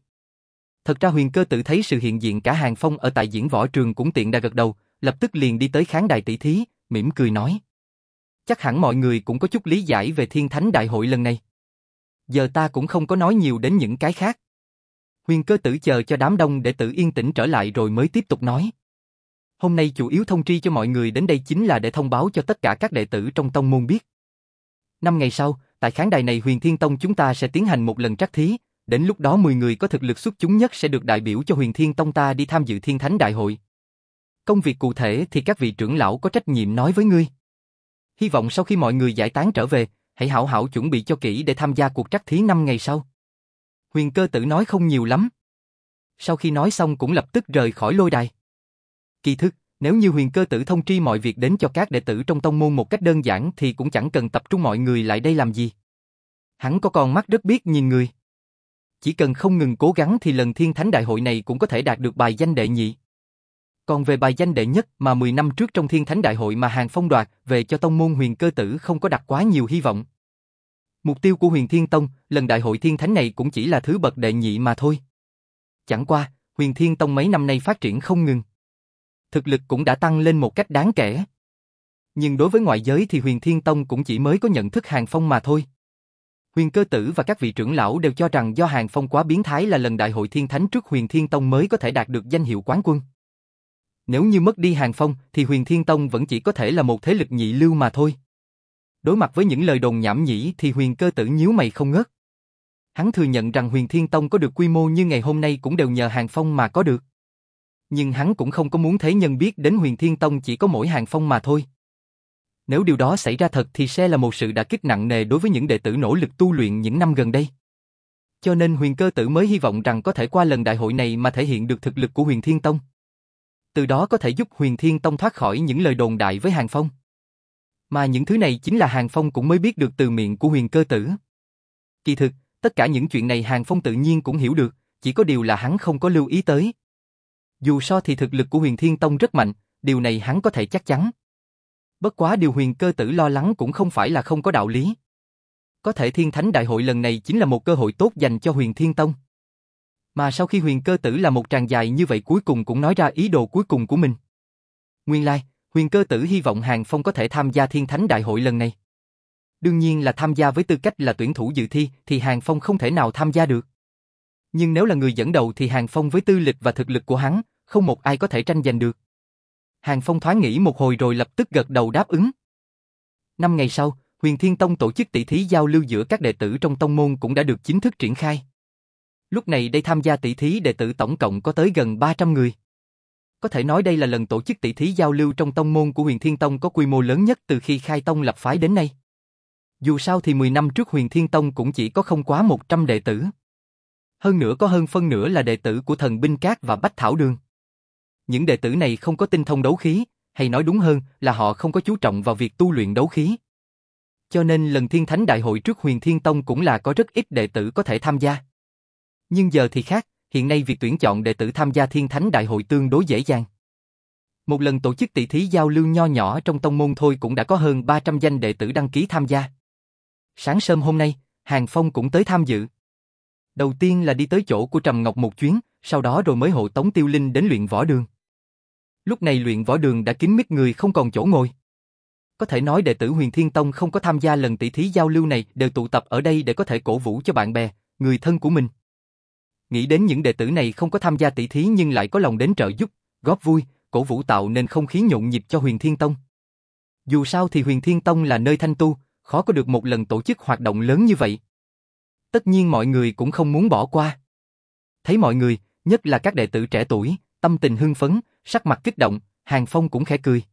Thật ra huyền cơ tử thấy sự hiện diện cả Hàng Phong ở tại diễn võ trường cũng tiện đã gật đầu, lập tức liền đi tới khán đài tỷ thí, mỉm cười nói. Chắc hẳn mọi người cũng có chút lý giải về thiên thánh đại hội lần này. Giờ ta cũng không có nói nhiều đến những cái khác. Huyền cơ tử chờ cho đám đông để tự yên tĩnh trở lại rồi mới tiếp tục nói. Hôm nay chủ yếu thông tri cho mọi người đến đây chính là để thông báo cho tất cả các đệ tử trong tông môn biết. Năm ngày sau, tại khán đài này Huyền Thiên Tông chúng ta sẽ tiến hành một lần trắc thí, đến lúc đó 10 người có thực lực xuất chúng nhất sẽ được đại biểu cho Huyền Thiên Tông ta đi tham dự Thiên Thánh Đại hội. Công việc cụ thể thì các vị trưởng lão có trách nhiệm nói với ngươi. Hy vọng sau khi mọi người giải tán trở về, hãy hảo hảo chuẩn bị cho kỹ để tham gia cuộc trắc thí năm ngày sau. Huyền cơ tử nói không nhiều lắm. Sau khi nói xong cũng lập tức rời khỏi lôi đài. Kỳ thức, nếu như huyền cơ tử thông tri mọi việc đến cho các đệ tử trong tông môn một cách đơn giản thì cũng chẳng cần tập trung mọi người lại đây làm gì. Hắn có con mắt rất biết nhìn người. Chỉ cần không ngừng cố gắng thì lần thiên thánh đại hội này cũng có thể đạt được bài danh đệ nhị. Còn về bài danh đệ nhất mà 10 năm trước trong Thiên Thánh Đại hội mà Hàng Phong đoạt về cho tông môn huyền cơ tử không có đặt quá nhiều hy vọng. Mục tiêu của huyền Thiên Tông lần đại hội Thiên Thánh này cũng chỉ là thứ bậc đệ nhị mà thôi. Chẳng qua, huyền Thiên Tông mấy năm nay phát triển không ngừng. Thực lực cũng đã tăng lên một cách đáng kể. Nhưng đối với ngoại giới thì huyền Thiên Tông cũng chỉ mới có nhận thức Hàng Phong mà thôi. Huyền cơ tử và các vị trưởng lão đều cho rằng do Hàng Phong quá biến thái là lần đại hội Thiên Thánh trước huyền Thiên Tông mới có thể đạt được danh hiệu quán quân. Nếu như mất đi Hàng Phong, thì Huyền Thiên Tông vẫn chỉ có thể là một thế lực nhị lưu mà thôi. Đối mặt với những lời đồn nhảm nhĩ, thì Huyền Cơ Tử nhíu mày không ngớt. Hắn thừa nhận rằng Huyền Thiên Tông có được quy mô như ngày hôm nay cũng đều nhờ Hàng Phong mà có được. Nhưng hắn cũng không có muốn thế nhân biết đến Huyền Thiên Tông chỉ có mỗi Hàng Phong mà thôi. Nếu điều đó xảy ra thật thì sẽ là một sự đả kích nặng nề đối với những đệ tử nỗ lực tu luyện những năm gần đây. Cho nên Huyền Cơ Tử mới hy vọng rằng có thể qua lần đại hội này mà thể hiện được thực lực của Huyền Thiên Tông từ đó có thể giúp Huyền Thiên Tông thoát khỏi những lời đồn đại với Hàng Phong. Mà những thứ này chính là Hàng Phong cũng mới biết được từ miệng của huyền cơ tử. Kỳ thực, tất cả những chuyện này Hàng Phong tự nhiên cũng hiểu được, chỉ có điều là hắn không có lưu ý tới. Dù so thì thực lực của huyền Thiên Tông rất mạnh, điều này hắn có thể chắc chắn. Bất quá điều huyền cơ tử lo lắng cũng không phải là không có đạo lý. Có thể Thiên Thánh Đại hội lần này chính là một cơ hội tốt dành cho huyền Thiên Tông. Mà sau khi huyền cơ tử là một tràng dài như vậy cuối cùng cũng nói ra ý đồ cuối cùng của mình. Nguyên lai, like, huyền cơ tử hy vọng Hàng Phong có thể tham gia thiên thánh đại hội lần này. Đương nhiên là tham gia với tư cách là tuyển thủ dự thi thì Hàng Phong không thể nào tham gia được. Nhưng nếu là người dẫn đầu thì Hàng Phong với tư lịch và thực lực của hắn, không một ai có thể tranh giành được. Hàng Phong thoáng nghĩ một hồi rồi lập tức gật đầu đáp ứng. Năm ngày sau, Huyền Thiên Tông tổ chức tỷ thí giao lưu giữa các đệ tử trong tông môn cũng đã được chính thức triển khai. Lúc này đây tham gia tỷ thí đệ tử tổng cộng có tới gần 300 người. Có thể nói đây là lần tổ chức tỷ thí giao lưu trong tông môn của Huyền Thiên Tông có quy mô lớn nhất từ khi khai tông lập phái đến nay. Dù sao thì 10 năm trước Huyền Thiên Tông cũng chỉ có không quá 100 đệ tử. Hơn nữa có hơn phân nửa là đệ tử của thần binh cát và bách thảo đường. Những đệ tử này không có tinh thông đấu khí, hay nói đúng hơn là họ không có chú trọng vào việc tu luyện đấu khí. Cho nên lần Thiên Thánh Đại hội trước Huyền Thiên Tông cũng là có rất ít đệ tử có thể tham gia. Nhưng giờ thì khác, hiện nay việc tuyển chọn đệ tử tham gia Thiên Thánh Đại hội tương đối dễ dàng. Một lần tổ chức tỷ thí giao lưu nho nhỏ trong tông môn thôi cũng đã có hơn 300 danh đệ tử đăng ký tham gia. Sáng sớm hôm nay, Hàng Phong cũng tới tham dự. Đầu tiên là đi tới chỗ của Trầm Ngọc một chuyến, sau đó rồi mới hộ tống Tiêu Linh đến luyện võ đường. Lúc này luyện võ đường đã kín mít người không còn chỗ ngồi. Có thể nói đệ tử Huyền Thiên Tông không có tham gia lần tỷ thí giao lưu này đều tụ tập ở đây để có thể cổ vũ cho bạn bè, người thân của mình. Nghĩ đến những đệ tử này không có tham gia tỷ thí nhưng lại có lòng đến trợ giúp, góp vui, cổ vũ tạo nên không khí nhộn nhịp cho Huyền Thiên Tông. Dù sao thì Huyền Thiên Tông là nơi thanh tu, khó có được một lần tổ chức hoạt động lớn như vậy. Tất nhiên mọi người cũng không muốn bỏ qua. Thấy mọi người, nhất là các đệ tử trẻ tuổi, tâm tình hưng phấn, sắc mặt kích động, Hàng Phong cũng khẽ cười.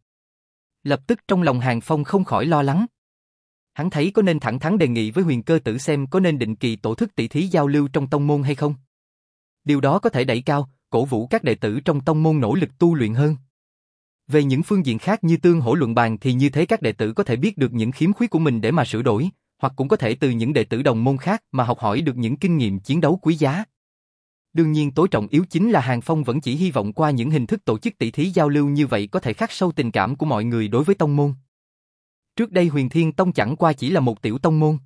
Lập tức trong lòng Hàng Phong không khỏi lo lắng. Hắn thấy có nên thẳng thắn đề nghị với huyền cơ tử xem có nên định kỳ tổ thức tỷ thí giao lưu trong tông môn hay không. Điều đó có thể đẩy cao, cổ vũ các đệ tử trong tông môn nỗ lực tu luyện hơn. Về những phương diện khác như tương hỗ luận bàn thì như thế các đệ tử có thể biết được những khiếm khuyết của mình để mà sửa đổi, hoặc cũng có thể từ những đệ tử đồng môn khác mà học hỏi được những kinh nghiệm chiến đấu quý giá. Đương nhiên tối trọng yếu chính là Hàng Phong vẫn chỉ hy vọng qua những hình thức tổ chức tỷ thí giao lưu như vậy có thể khắc sâu tình cảm của mọi người đối với tông môn. Trước đây Huyền Thiên Tông chẳng qua chỉ là một tiểu tông môn.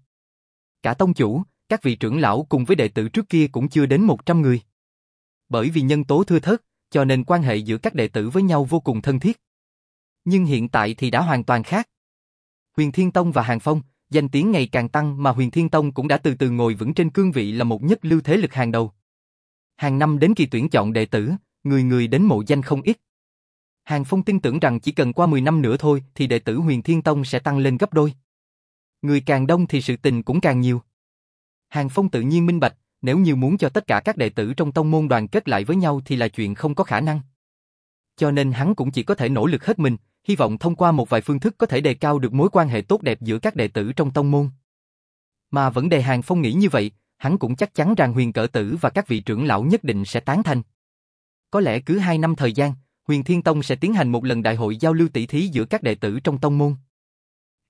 Cả tông chủ, các vị trưởng lão cùng với đệ tử trước kia cũng chưa đến 100 người. Bởi vì nhân tố thưa thớt, cho nên quan hệ giữa các đệ tử với nhau vô cùng thân thiết. Nhưng hiện tại thì đã hoàn toàn khác. Huyền Thiên Tông và Hàng Phong, danh tiếng ngày càng tăng mà Huyền Thiên Tông cũng đã từ từ ngồi vững trên cương vị là một nhất lưu thế lực hàng đầu. Hàng năm đến kỳ tuyển chọn đệ tử, người người đến mộ danh không ít. Hàng Phong tin tưởng rằng chỉ cần qua 10 năm nữa thôi thì đệ tử Huyền Thiên Tông sẽ tăng lên gấp đôi. Người càng đông thì sự tình cũng càng nhiều. Hàng Phong tự nhiên minh bạch, nếu như muốn cho tất cả các đệ tử trong tông môn đoàn kết lại với nhau thì là chuyện không có khả năng. Cho nên hắn cũng chỉ có thể nỗ lực hết mình, hy vọng thông qua một vài phương thức có thể đề cao được mối quan hệ tốt đẹp giữa các đệ tử trong tông môn. Mà vấn đề Hàng Phong nghĩ như vậy, hắn cũng chắc chắn rằng huyền cỡ tử và các vị trưởng lão nhất định sẽ tán thành. Có lẽ cứ hai năm thời gian, huyền thiên tông sẽ tiến hành một lần đại hội giao lưu tỷ thí giữa các đệ tử trong tông môn.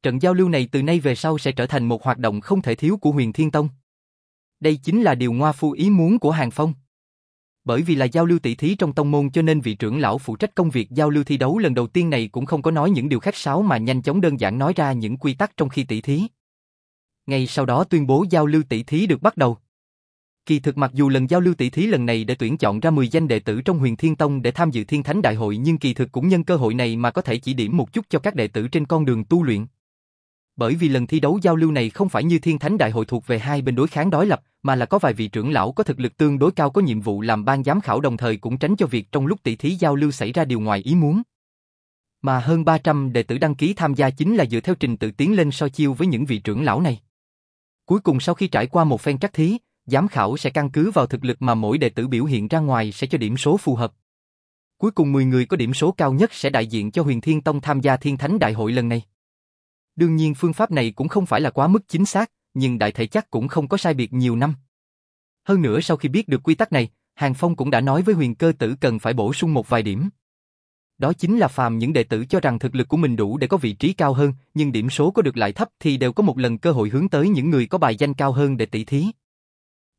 Trận giao lưu này từ nay về sau sẽ trở thành một hoạt động không thể thiếu của huyền thiên tông. Đây chính là điều ngoa phu ý muốn của Hàng Phong. Bởi vì là giao lưu tỷ thí trong tông môn cho nên vị trưởng lão phụ trách công việc giao lưu thi đấu lần đầu tiên này cũng không có nói những điều khách sáo mà nhanh chóng đơn giản nói ra những quy tắc trong khi tỷ thí. Ngay sau đó tuyên bố giao lưu tỷ thí được bắt đầu. Kỳ thực mặc dù lần giao lưu tỷ thí lần này để tuyển chọn ra 10 danh đệ tử trong Huyền Thiên Tông để tham dự Thiên Thánh Đại hội nhưng kỳ thực cũng nhân cơ hội này mà có thể chỉ điểm một chút cho các đệ tử trên con đường tu luyện. Bởi vì lần thi đấu giao lưu này không phải như Thiên Thánh Đại hội thuộc về hai bên đối kháng đối lập, mà là có vài vị trưởng lão có thực lực tương đối cao có nhiệm vụ làm ban giám khảo đồng thời cũng tránh cho việc trong lúc tỷ thí giao lưu xảy ra điều ngoài ý muốn. Mà hơn 300 đệ tử đăng ký tham gia chính là dựa theo trình tự tiến lên so chiêu với những vị trưởng lão này. Cuối cùng sau khi trải qua một phen trắc thí, giám khảo sẽ căn cứ vào thực lực mà mỗi đệ tử biểu hiện ra ngoài sẽ cho điểm số phù hợp. Cuối cùng 10 người có điểm số cao nhất sẽ đại diện cho Huyền Thiên Tông tham gia Thiên Thánh Đại hội lần này. Đương nhiên phương pháp này cũng không phải là quá mức chính xác, nhưng đại thể chắc cũng không có sai biệt nhiều năm. Hơn nữa sau khi biết được quy tắc này, Hàng Phong cũng đã nói với huyền cơ tử cần phải bổ sung một vài điểm. Đó chính là phàm những đệ tử cho rằng thực lực của mình đủ để có vị trí cao hơn, nhưng điểm số có được lại thấp thì đều có một lần cơ hội hướng tới những người có bài danh cao hơn để tỷ thí.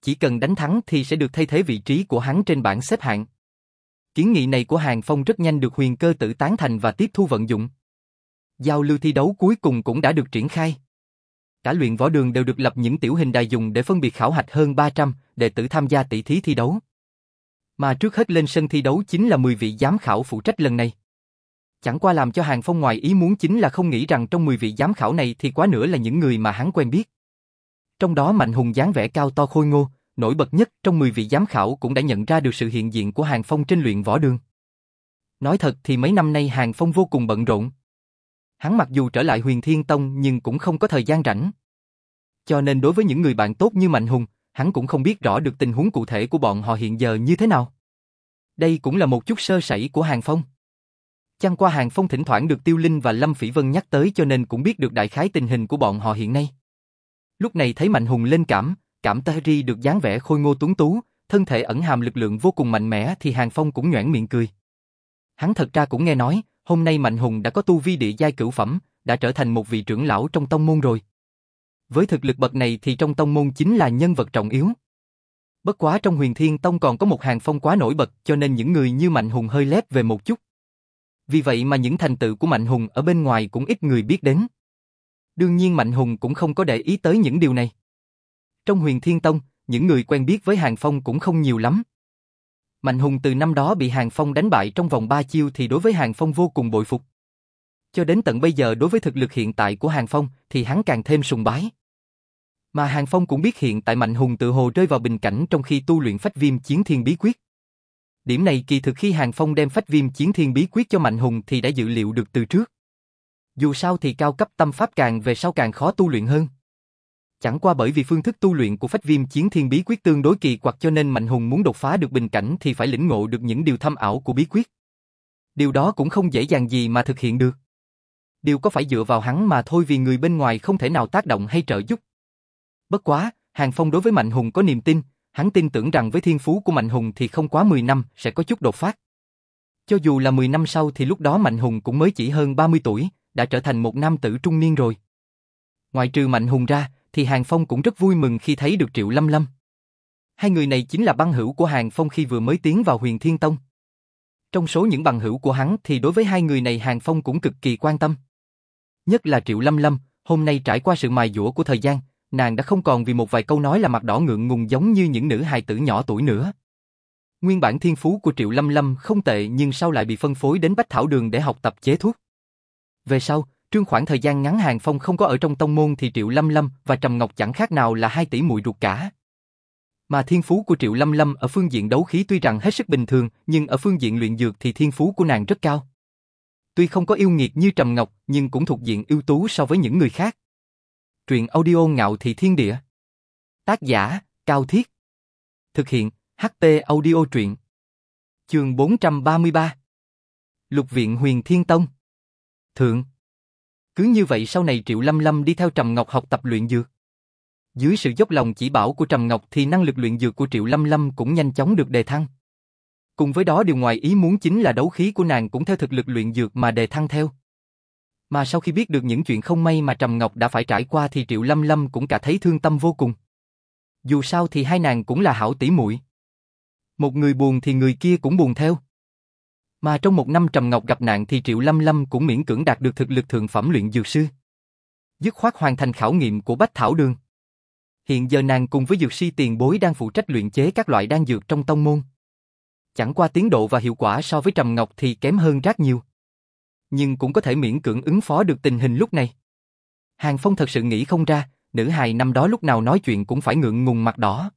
Chỉ cần đánh thắng thì sẽ được thay thế vị trí của hắn trên bảng xếp hạng. Kiến nghị này của Hàng Phong rất nhanh được huyền cơ tử tán thành và tiếp thu vận dụng. Giao lưu thi đấu cuối cùng cũng đã được triển khai. Cả luyện võ đường đều được lập những tiểu hình đài dùng để phân biệt khảo hạch hơn 300 đệ tử tham gia tỷ thí thi đấu. Mà trước hết lên sân thi đấu chính là 10 vị giám khảo phụ trách lần này. Chẳng qua làm cho Hàng Phong ngoài ý muốn chính là không nghĩ rằng trong 10 vị giám khảo này thì quá nữa là những người mà hắn quen biết. Trong đó Mạnh Hùng dáng vẻ cao to khôi ngô, nổi bật nhất trong 10 vị giám khảo cũng đã nhận ra được sự hiện diện của Hàng Phong trên luyện võ đường. Nói thật thì mấy năm nay Hàng Phong vô cùng bận rộn. Hắn mặc dù trở lại huyền Thiên Tông nhưng cũng không có thời gian rảnh. Cho nên đối với những người bạn tốt như Mạnh Hùng, hắn cũng không biết rõ được tình huống cụ thể của bọn họ hiện giờ như thế nào. Đây cũng là một chút sơ sẩy của Hàng Phong. Chăng qua Hàng Phong thỉnh thoảng được Tiêu Linh và Lâm Phỉ Vân nhắc tới cho nên cũng biết được đại khái tình hình của bọn họ hiện nay. Lúc này thấy Mạnh Hùng lên cảm, cảm Tahri được dáng vẻ khôi ngô tuấn tú, thân thể ẩn hàm lực lượng vô cùng mạnh mẽ thì Hàng Phong cũng nhoẻn miệng cười. Hắn thật ra cũng nghe nói, hôm nay Mạnh Hùng đã có tu vi địa giai cửu phẩm, đã trở thành một vị trưởng lão trong tông môn rồi. Với thực lực bậc này thì trong tông môn chính là nhân vật trọng yếu. Bất quá trong huyền thiên tông còn có một hàng phong quá nổi bật cho nên những người như Mạnh Hùng hơi lép về một chút. Vì vậy mà những thành tựu của Mạnh Hùng ở bên ngoài cũng ít người biết đến. Đương nhiên Mạnh Hùng cũng không có để ý tới những điều này. Trong huyền thiên tông, những người quen biết với Hàng Phong cũng không nhiều lắm. Mạnh Hùng từ năm đó bị Hàng Phong đánh bại trong vòng 3 chiêu thì đối với Hàng Phong vô cùng bội phục. Cho đến tận bây giờ đối với thực lực hiện tại của Hàng Phong thì hắn càng thêm sùng bái. Mà Hàng Phong cũng biết hiện tại Mạnh Hùng tự hồ rơi vào bình cảnh trong khi tu luyện phách viêm chiến thiên bí quyết. Điểm này kỳ thực khi Hàng Phong đem phách viêm chiến thiên bí quyết cho Mạnh Hùng thì đã dự liệu được từ trước. Dù sao thì cao cấp tâm pháp càng về sau càng khó tu luyện hơn. Chẳng qua bởi vì phương thức tu luyện của phách viêm chiến thiên bí quyết tương đối kỳ quặc cho nên Mạnh Hùng muốn đột phá được bình cảnh thì phải lĩnh ngộ được những điều thâm ảo của bí quyết. Điều đó cũng không dễ dàng gì mà thực hiện được. Điều có phải dựa vào hắn mà thôi vì người bên ngoài không thể nào tác động hay trợ giúp. Bất quá, Hàng Phong đối với Mạnh Hùng có niềm tin, hắn tin tưởng rằng với thiên phú của Mạnh Hùng thì không quá 10 năm sẽ có chút đột phát. Cho dù là 10 năm sau thì lúc đó Mạnh Hùng cũng mới chỉ hơn 30 tuổi, đã trở thành một nam tử trung niên rồi. Ngoài trừ Mạnh Hùng ra, thì Hàng Phong cũng rất vui mừng khi thấy được Triệu Lâm Lâm. Hai người này chính là băng hữu của Hàng Phong khi vừa mới tiến vào huyền Thiên Tông. Trong số những bằng hữu của hắn thì đối với hai người này Hàng Phong cũng cực kỳ quan tâm. Nhất là Triệu Lâm Lâm, hôm nay trải qua sự mài dũa của thời gian, nàng đã không còn vì một vài câu nói là mặt đỏ ngượng ngùng giống như những nữ hài tử nhỏ tuổi nữa. Nguyên bản thiên phú của Triệu Lâm Lâm không tệ nhưng sau lại bị phân phối đến Bách Thảo Đường để học tập chế thuốc. Về sau, trương khoảng thời gian ngắn Hàng Phong không có ở trong tông môn thì Triệu Lâm Lâm và Trầm Ngọc chẳng khác nào là hai tỷ muội ruột cả. Mà thiên phú của Triệu Lâm Lâm ở phương diện đấu khí tuy rằng hết sức bình thường, nhưng ở phương diện luyện dược thì thiên phú của nàng rất cao. Tuy không có yêu nghiệt như Trầm Ngọc, nhưng cũng thuộc diện ưu tú so với những người khác. Truyện audio ngạo thị thiên địa. Tác giả, Cao Thiết. Thực hiện, HP audio truyện. Trường 433. Lục viện huyền thiên tông. Thượng. Cứ như vậy sau này Triệu Lâm Lâm đi theo Trầm Ngọc học tập luyện dược. Dưới sự dốc lòng chỉ bảo của Trầm Ngọc thì năng lực luyện dược của Triệu Lâm Lâm cũng nhanh chóng được đề thăng. Cùng với đó điều ngoài ý muốn chính là đấu khí của nàng cũng theo thực lực luyện dược mà đề thăng theo. Mà sau khi biết được những chuyện không may mà Trầm Ngọc đã phải trải qua thì Triệu Lâm Lâm cũng cả thấy thương tâm vô cùng. Dù sao thì hai nàng cũng là hảo tỷ muội. Một người buồn thì người kia cũng buồn theo. Mà trong một năm Trầm Ngọc gặp nạn thì Triệu Lâm Lâm cũng miễn cưỡng đạt được thực lực thượng phẩm luyện dược sư. Dứt khoát hoàn thành khảo nghiệm của Bách Thảo Đường. Hiện giờ nàng cùng với dược sư tiền bối đang phụ trách luyện chế các loại đan dược trong tông môn. Chẳng qua tiến độ và hiệu quả so với Trầm Ngọc thì kém hơn rất nhiều nhưng cũng có thể miễn cưỡng ứng phó được tình hình lúc này. Hàng Phong thật sự nghĩ không ra, nữ hài năm đó lúc nào nói chuyện cũng phải ngượng ngùng mặt đỏ.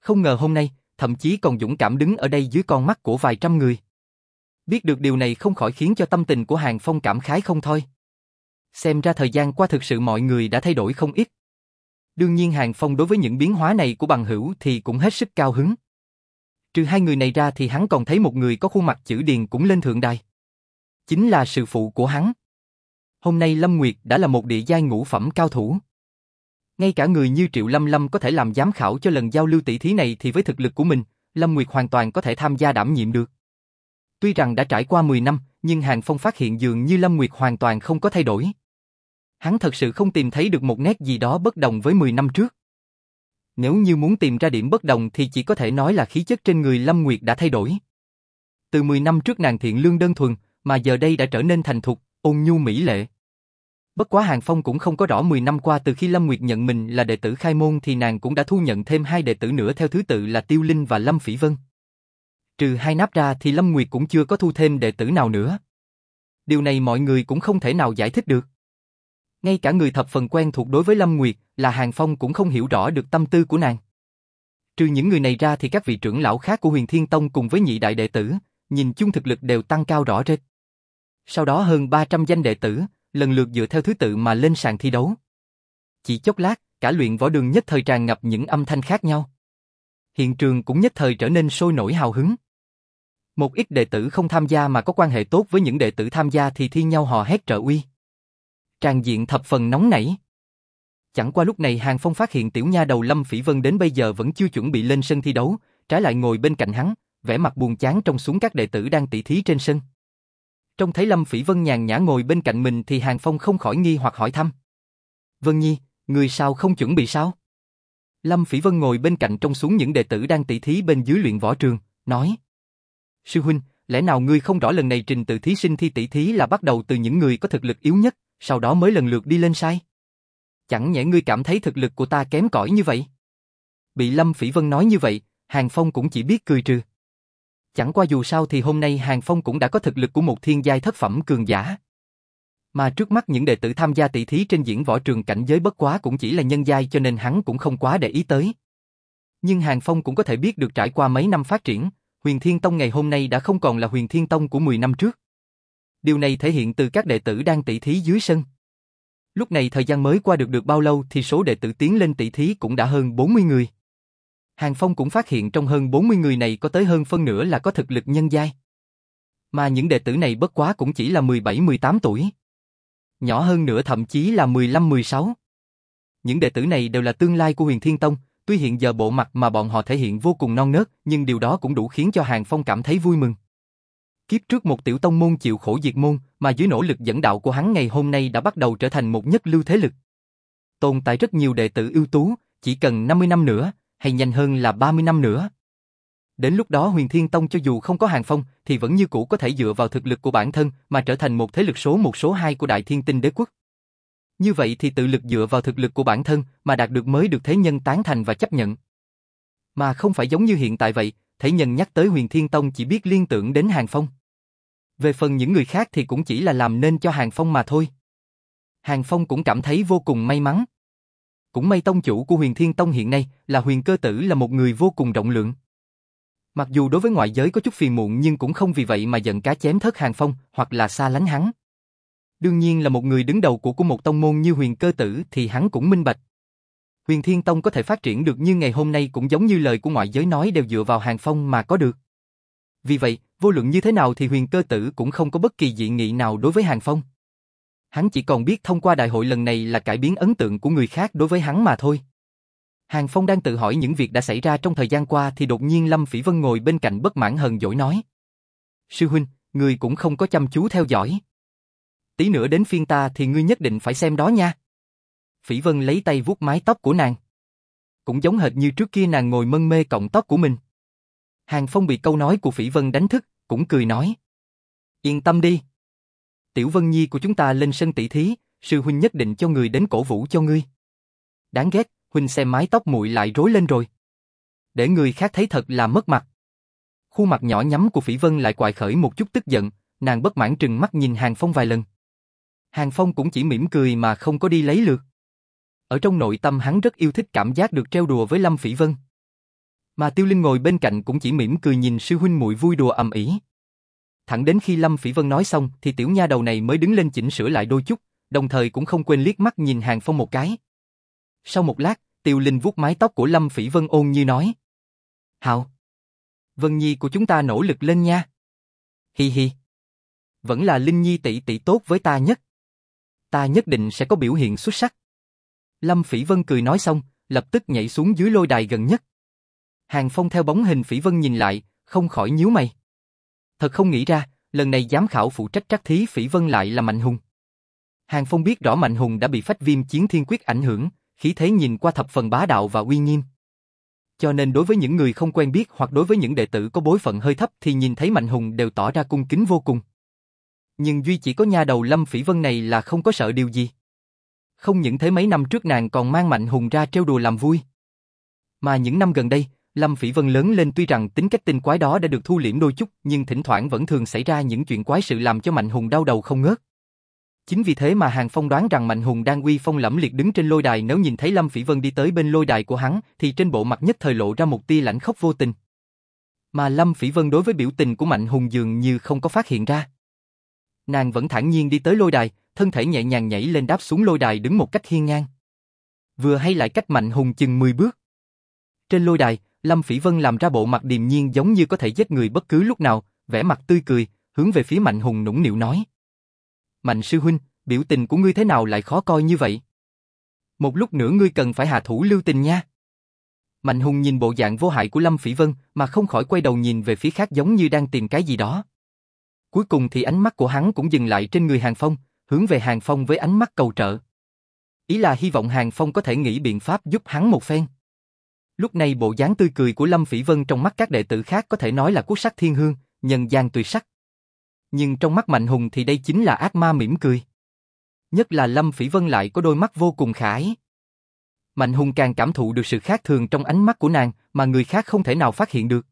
Không ngờ hôm nay, thậm chí còn dũng cảm đứng ở đây dưới con mắt của vài trăm người. Biết được điều này không khỏi khiến cho tâm tình của Hàng Phong cảm khái không thôi. Xem ra thời gian qua thực sự mọi người đã thay đổi không ít. Đương nhiên Hàng Phong đối với những biến hóa này của bằng hữu thì cũng hết sức cao hứng. Trừ hai người này ra thì hắn còn thấy một người có khuôn mặt chữ điền cũng lên thượng đài chính là sư phụ của hắn. Hôm nay Lâm Nguyệt đã là một địa giai ngũ phẩm cao thủ. Ngay cả người như Triệu Lâm Lâm có thể làm giám khảo cho lần giao lưu tỷ thí này thì với thực lực của mình, Lâm Nguyệt hoàn toàn có thể tham gia đảm nhiệm được. Tuy rằng đã trải qua 10 năm, nhưng Hàng Phong phát hiện dường như Lâm Nguyệt hoàn toàn không có thay đổi. Hắn thật sự không tìm thấy được một nét gì đó bất đồng với 10 năm trước. Nếu như muốn tìm ra điểm bất đồng thì chỉ có thể nói là khí chất trên người Lâm Nguyệt đã thay đổi. Từ 10 năm trước nàng thiện lương đơn thuần, mà giờ đây đã trở nên thành thục, ôn nhu mỹ lệ. Bất quá Hàng Phong cũng không có rõ 10 năm qua từ khi Lâm Nguyệt nhận mình là đệ tử khai môn thì nàng cũng đã thu nhận thêm hai đệ tử nữa theo thứ tự là Tiêu Linh và Lâm Phỉ Vân. Trừ hai nắp ra thì Lâm Nguyệt cũng chưa có thu thêm đệ tử nào nữa. Điều này mọi người cũng không thể nào giải thích được. Ngay cả người thập phần quen thuộc đối với Lâm Nguyệt là Hàng Phong cũng không hiểu rõ được tâm tư của nàng. Trừ những người này ra thì các vị trưởng lão khác của huyền Thiên Tông cùng với nhị đại đệ tử, nhìn chung thực lực đều tăng cao rõ rệt. Sau đó hơn 300 danh đệ tử, lần lượt dựa theo thứ tự mà lên sàn thi đấu. Chỉ chốc lát, cả luyện võ đường nhất thời tràn ngập những âm thanh khác nhau. Hiện trường cũng nhất thời trở nên sôi nổi hào hứng. Một ít đệ tử không tham gia mà có quan hệ tốt với những đệ tử tham gia thì thi nhau hò hét trợ uy. Tràng diện thập phần nóng nảy. Chẳng qua lúc này Hàng Phong phát hiện tiểu nha đầu Lâm Phỉ Vân đến bây giờ vẫn chưa chuẩn bị lên sân thi đấu, trái lại ngồi bên cạnh hắn, vẻ mặt buồn chán trông xuống các đệ tử đang tỉ thí trên sân. Trông thấy Lâm Phỉ Vân nhàn nhã ngồi bên cạnh mình thì Hàng Phong không khỏi nghi hoặc hỏi thăm. Vân Nhi, người sao không chuẩn bị sao? Lâm Phỉ Vân ngồi bên cạnh trông xuống những đệ tử đang tỉ thí bên dưới luyện võ trường, nói. Sư huynh, lẽ nào ngươi không rõ lần này trình tự thí sinh thi tỷ thí là bắt đầu từ những người có thực lực yếu nhất, sau đó mới lần lượt đi lên sai? Chẳng nhẽ ngươi cảm thấy thực lực của ta kém cỏi như vậy? Bị Lâm Phỉ Vân nói như vậy, Hàng Phong cũng chỉ biết cười trừ. Chẳng qua dù sao thì hôm nay Hàng Phong cũng đã có thực lực của một thiên giai thất phẩm cường giả. Mà trước mắt những đệ tử tham gia tỷ thí trên diễn võ trường cảnh giới bất quá cũng chỉ là nhân giai cho nên hắn cũng không quá để ý tới. Nhưng Hàng Phong cũng có thể biết được trải qua mấy năm phát triển, Huyền Thiên Tông ngày hôm nay đã không còn là Huyền Thiên Tông của 10 năm trước. Điều này thể hiện từ các đệ tử đang tỷ thí dưới sân. Lúc này thời gian mới qua được được bao lâu thì số đệ tử tiến lên tỷ thí cũng đã hơn 40 người. Hàng Phong cũng phát hiện trong hơn 40 người này có tới hơn phân nửa là có thực lực nhân giai. Mà những đệ tử này bất quá cũng chỉ là 17-18 tuổi. Nhỏ hơn nữa thậm chí là 15-16. Những đệ tử này đều là tương lai của huyền Thiên Tông, tuy hiện giờ bộ mặt mà bọn họ thể hiện vô cùng non nớt, nhưng điều đó cũng đủ khiến cho Hàng Phong cảm thấy vui mừng. Kiếp trước một tiểu tông môn chịu khổ diệt môn, mà dưới nỗ lực dẫn đạo của hắn ngày hôm nay đã bắt đầu trở thành một nhất lưu thế lực. Tồn tại rất nhiều đệ tử ưu tú, chỉ cần 50 năm nữa, hay nhanh hơn là 30 năm nữa. Đến lúc đó Huyền Thiên Tông cho dù không có hàng phong thì vẫn như cũ có thể dựa vào thực lực của bản thân mà trở thành một thế lực số một số hai của Đại Thiên Tinh Đế Quốc. Như vậy thì tự lực dựa vào thực lực của bản thân mà đạt được mới được thế nhân tán thành và chấp nhận. Mà không phải giống như hiện tại vậy, thế nhân nhắc tới Huyền Thiên Tông chỉ biết liên tưởng đến Hàng Phong. Về phần những người khác thì cũng chỉ là làm nên cho Hàng Phong mà thôi. Hàng Phong cũng cảm thấy vô cùng may mắn. Cũng may tông chủ của huyền thiên tông hiện nay là huyền cơ tử là một người vô cùng rộng lượng. Mặc dù đối với ngoại giới có chút phiền muộn nhưng cũng không vì vậy mà giận cá chém thất hàng phong hoặc là xa lánh hắn. Đương nhiên là một người đứng đầu của của một tông môn như huyền cơ tử thì hắn cũng minh bạch. Huyền Thiên Tông có thể phát triển được như ngày hôm nay cũng giống như lời của ngoại giới nói đều dựa vào hàng phong mà có được. Vì vậy, vô luận như thế nào thì huyền cơ tử cũng không có bất kỳ dị nghị nào đối với hàng phong. Hắn chỉ còn biết thông qua đại hội lần này là cải biến ấn tượng của người khác đối với hắn mà thôi. Hàng Phong đang tự hỏi những việc đã xảy ra trong thời gian qua thì đột nhiên Lâm Phỉ Vân ngồi bên cạnh bất mãn hờn dỗi nói. Sư huynh, người cũng không có chăm chú theo dõi. Tí nữa đến phiên ta thì ngươi nhất định phải xem đó nha. Phỉ Vân lấy tay vuốt mái tóc của nàng. Cũng giống hệt như trước kia nàng ngồi mân mê cọng tóc của mình. Hàng Phong bị câu nói của Phỉ Vân đánh thức, cũng cười nói. Yên tâm đi, Tiểu Vân Nhi của chúng ta lên sân tỷ thí, sư huynh nhất định cho người đến cổ vũ cho ngươi. Đáng ghét, huynh xem mái tóc muội lại rối lên rồi. Để người khác thấy thật là mất mặt. Khuôn mặt nhỏ nhắm của Phỉ Vân lại quài khởi một chút tức giận, nàng bất mãn trừng mắt nhìn Hàng Phong vài lần. Hàng Phong cũng chỉ mỉm cười mà không có đi lấy lượt. Ở trong nội tâm hắn rất yêu thích cảm giác được treo đùa với Lâm Phỉ Vân. Mà Tiêu Linh ngồi bên cạnh cũng chỉ mỉm cười nhìn sư huynh muội vui đùa ầm ĩ. Thẳng đến khi Lâm Phỉ Vân nói xong thì tiểu nha đầu này mới đứng lên chỉnh sửa lại đôi chút, đồng thời cũng không quên liếc mắt nhìn Hàng Phong một cái. Sau một lát, Tiêu Linh vuốt mái tóc của Lâm Phỉ Vân ôn như nói. Hào! Vân Nhi của chúng ta nỗ lực lên nha. Hi hi! Vẫn là Linh Nhi tỷ tỷ tốt với ta nhất. Ta nhất định sẽ có biểu hiện xuất sắc. Lâm Phỉ Vân cười nói xong, lập tức nhảy xuống dưới lôi đài gần nhất. Hàng Phong theo bóng hình Phỉ Vân nhìn lại, không khỏi nhíu mày. Thật không nghĩ ra, lần này giám khảo phụ trách trắc thí Phỉ Vân lại là Mạnh Hùng. Hàng Phong biết rõ Mạnh Hùng đã bị phách viêm chiến thiên quyết ảnh hưởng, khí thế nhìn qua thập phần bá đạo và uy nghiêm. Cho nên đối với những người không quen biết hoặc đối với những đệ tử có bối phận hơi thấp thì nhìn thấy Mạnh Hùng đều tỏ ra cung kính vô cùng. Nhưng duy chỉ có nha đầu Lâm Phỉ Vân này là không có sợ điều gì. Không những thế mấy năm trước nàng còn mang Mạnh Hùng ra trêu đùa làm vui. Mà những năm gần đây, Lâm Phỉ Vân lớn lên tuy rằng tính cách tinh quái đó đã được thu liễm đôi chút, nhưng thỉnh thoảng vẫn thường xảy ra những chuyện quái sự làm cho Mạnh Hùng đau đầu không ngớt. Chính vì thế mà Hàng Phong đoán rằng Mạnh Hùng đang uy phong lẫm liệt đứng trên lôi đài nếu nhìn thấy Lâm Phỉ Vân đi tới bên lôi đài của hắn, thì trên bộ mặt nhất thời lộ ra một tia lạnh khốc vô tình. Mà Lâm Phỉ Vân đối với biểu tình của Mạnh Hùng dường như không có phát hiện ra. Nàng vẫn thản nhiên đi tới lôi đài, thân thể nhẹ nhàng nhảy lên đáp xuống lôi đài đứng một cách hiên ngang. Vừa hay lại cách Mạnh Hùng chừng 10 bước. Trên lôi đài, Lâm Phỉ Vân làm ra bộ mặt điềm nhiên giống như có thể giết người bất cứ lúc nào, vẻ mặt tươi cười, hướng về phía Mạnh Hùng nũng nịu nói. Mạnh sư huynh, biểu tình của ngươi thế nào lại khó coi như vậy? Một lúc nữa ngươi cần phải hạ thủ lưu tình nha. Mạnh Hùng nhìn bộ dạng vô hại của Lâm Phỉ Vân mà không khỏi quay đầu nhìn về phía khác giống như đang tìm cái gì đó. Cuối cùng thì ánh mắt của hắn cũng dừng lại trên người Hàng Phong, hướng về Hàng Phong với ánh mắt cầu trợ. Ý là hy vọng Hàng Phong có thể nghĩ biện pháp giúp hắn một phen. Lúc này bộ dáng tươi cười của Lâm Phỉ Vân trong mắt các đệ tử khác có thể nói là quốc sắc thiên hương, nhân gian tuyệt sắc. Nhưng trong mắt Mạnh Hùng thì đây chính là ác ma mỉm cười. Nhất là Lâm Phỉ Vân lại có đôi mắt vô cùng khải. Mạnh Hùng càng cảm thụ được sự khác thường trong ánh mắt của nàng mà người khác không thể nào phát hiện được.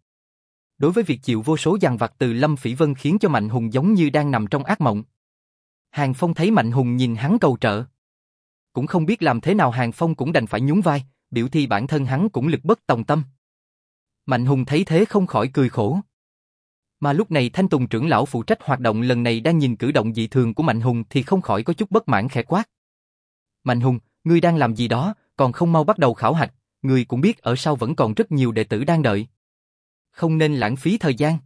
Đối với việc chịu vô số dằn vặt từ Lâm Phỉ Vân khiến cho Mạnh Hùng giống như đang nằm trong ác mộng. Hàng Phong thấy Mạnh Hùng nhìn hắn cầu trợ. Cũng không biết làm thế nào Hàng Phong cũng đành phải nhún vai, biểu thi bản thân hắn cũng lực bất tòng tâm. Mạnh Hùng thấy thế không khỏi cười khổ. Mà lúc này Thanh Tùng trưởng lão phụ trách hoạt động lần này đang nhìn cử động dị thường của Mạnh Hùng thì không khỏi có chút bất mãn khẽ quát. Mạnh Hùng, ngươi đang làm gì đó, còn không mau bắt đầu khảo hạch, ngươi cũng biết ở sau vẫn còn rất nhiều đệ tử đang đợi. Không nên lãng phí thời gian.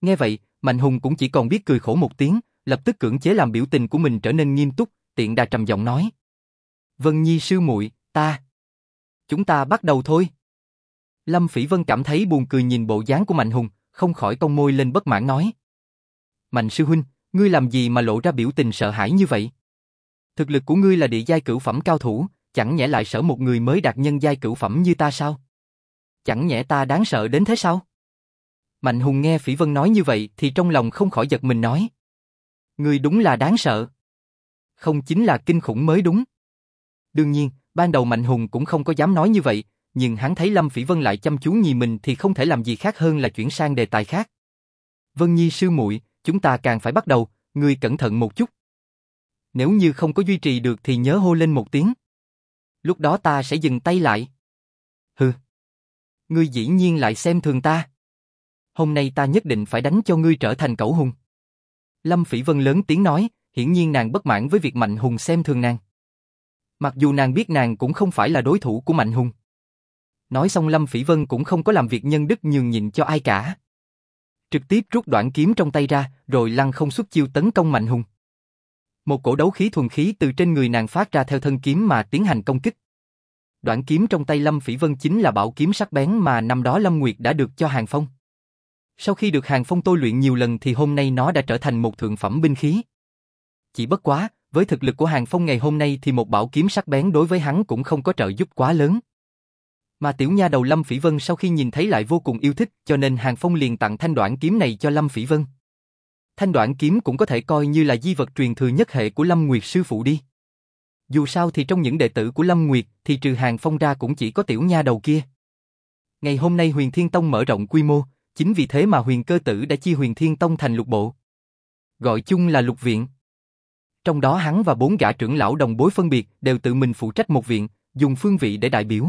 Nghe vậy, Mạnh Hùng cũng chỉ còn biết cười khổ một tiếng, lập tức cưỡng chế làm biểu tình của mình trở nên nghiêm túc, tiện đà trầm giọng nói. Vân Nhi sư muội, ta. Chúng ta bắt đầu thôi. Lâm Phỉ Vân cảm thấy buồn cười nhìn bộ dáng của Mạnh Hùng, không khỏi cong môi lên bất mãn nói. Mạnh sư huynh, ngươi làm gì mà lộ ra biểu tình sợ hãi như vậy? Thực lực của ngươi là địa giai cửu phẩm cao thủ, chẳng nhẽ lại sợ một người mới đạt nhân giai cửu phẩm như ta sao? Chẳng nhẽ ta đáng sợ đến thế sao? Mạnh Hùng nghe Phỉ Vân nói như vậy thì trong lòng không khỏi giật mình nói. Ngươi đúng là đáng sợ. Không chính là kinh khủng mới đúng. Đương nhiên, ban đầu Mạnh Hùng cũng không có dám nói như vậy, nhưng hắn thấy Lâm Phỉ Vân lại chăm chú nhìn mình thì không thể làm gì khác hơn là chuyển sang đề tài khác. Vân Nhi sư muội, chúng ta càng phải bắt đầu, ngươi cẩn thận một chút. Nếu như không có duy trì được thì nhớ hô lên một tiếng. Lúc đó ta sẽ dừng tay lại. Hừ. Ngươi dĩ nhiên lại xem thường ta. Hôm nay ta nhất định phải đánh cho ngươi trở thành cẩu hùng. Lâm Phỉ Vân lớn tiếng nói, hiển nhiên nàng bất mãn với việc Mạnh Hùng xem thường nàng. Mặc dù nàng biết nàng cũng không phải là đối thủ của Mạnh Hùng. Nói xong Lâm Phỉ Vân cũng không có làm việc nhân đức nhường nhịn cho ai cả. Trực tiếp rút đoạn kiếm trong tay ra, rồi lăng không xuất chiêu tấn công Mạnh Hùng. Một cổ đấu khí thuần khí từ trên người nàng phát ra theo thân kiếm mà tiến hành công kích. Đoạn kiếm trong tay Lâm Phỉ Vân chính là bảo kiếm sắc bén mà năm đó Lâm Nguyệt đã được cho Hàng Phong. Sau khi được Hàng Phong tôi luyện nhiều lần thì hôm nay nó đã trở thành một thượng phẩm binh khí. Chỉ bất quá, với thực lực của Hàng Phong ngày hôm nay thì một bảo kiếm sắc bén đối với hắn cũng không có trợ giúp quá lớn. Mà tiểu nha đầu Lâm Phỉ Vân sau khi nhìn thấy lại vô cùng yêu thích cho nên Hàng Phong liền tặng thanh đoạn kiếm này cho Lâm Phỉ Vân. Thanh đoạn kiếm cũng có thể coi như là di vật truyền thừa nhất hệ của Lâm Nguyệt sư phụ đi. Dù sao thì trong những đệ tử của Lâm Nguyệt thì trừ Hàng Phong ra cũng chỉ có tiểu nha đầu kia. Ngày hôm nay Huyền Thiên Tông mở rộng quy mô, chính vì thế mà Huyền Cơ Tử đã chia Huyền Thiên Tông thành lục bộ. Gọi chung là lục viện. Trong đó hắn và bốn gã trưởng lão đồng bối phân biệt đều tự mình phụ trách một viện, dùng phương vị để đại biểu.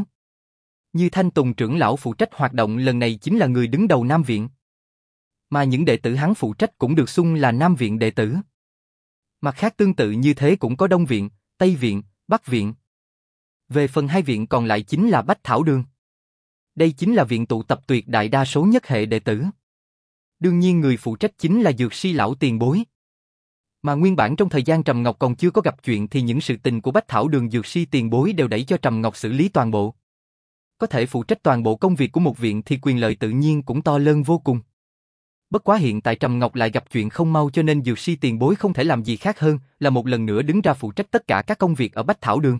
Như Thanh Tùng trưởng lão phụ trách hoạt động lần này chính là người đứng đầu Nam Viện. Mà những đệ tử hắn phụ trách cũng được xung là Nam Viện đệ tử. Mặt khác tương tự như thế cũng có Đông Viện, Tây Viện, Bắc Viện. Về phần hai viện còn lại chính là Bách Thảo Đường. Đây chính là viện tụ tập tuyệt đại đa số nhất hệ đệ tử. Đương nhiên người phụ trách chính là dược si lão tiền bối. Mà nguyên bản trong thời gian Trầm Ngọc còn chưa có gặp chuyện thì những sự tình của Bách Thảo Đường dược si tiền bối đều đẩy cho Trầm Ngọc xử lý toàn bộ. Có thể phụ trách toàn bộ công việc của một viện thì quyền lợi tự nhiên cũng to lớn vô cùng. Bất quá hiện tại Trầm Ngọc lại gặp chuyện không mau cho nên dược si tiền bối không thể làm gì khác hơn là một lần nữa đứng ra phụ trách tất cả các công việc ở Bách Thảo Đường.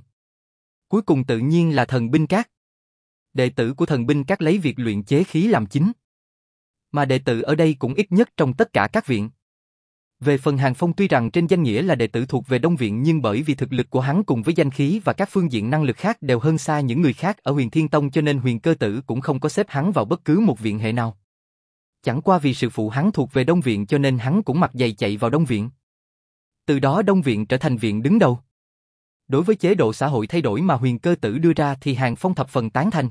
Cuối cùng tự nhiên là thần binh cát. Đệ tử của thần binh cát lấy việc luyện chế khí làm chính. Mà đệ tử ở đây cũng ít nhất trong tất cả các viện. Về phần Hàng Phong tuy rằng trên danh nghĩa là đệ tử thuộc về Đông Viện nhưng bởi vì thực lực của hắn cùng với danh khí và các phương diện năng lực khác đều hơn xa những người khác ở huyền Thiên Tông cho nên huyền cơ tử cũng không có xếp hắn vào bất cứ một viện hệ nào. Chẳng qua vì sự phụ hắn thuộc về Đông Viện cho nên hắn cũng mặc giày chạy vào Đông Viện. Từ đó Đông Viện trở thành viện đứng đầu. Đối với chế độ xã hội thay đổi mà huyền cơ tử đưa ra thì Hàng Phong thập phần tán thành.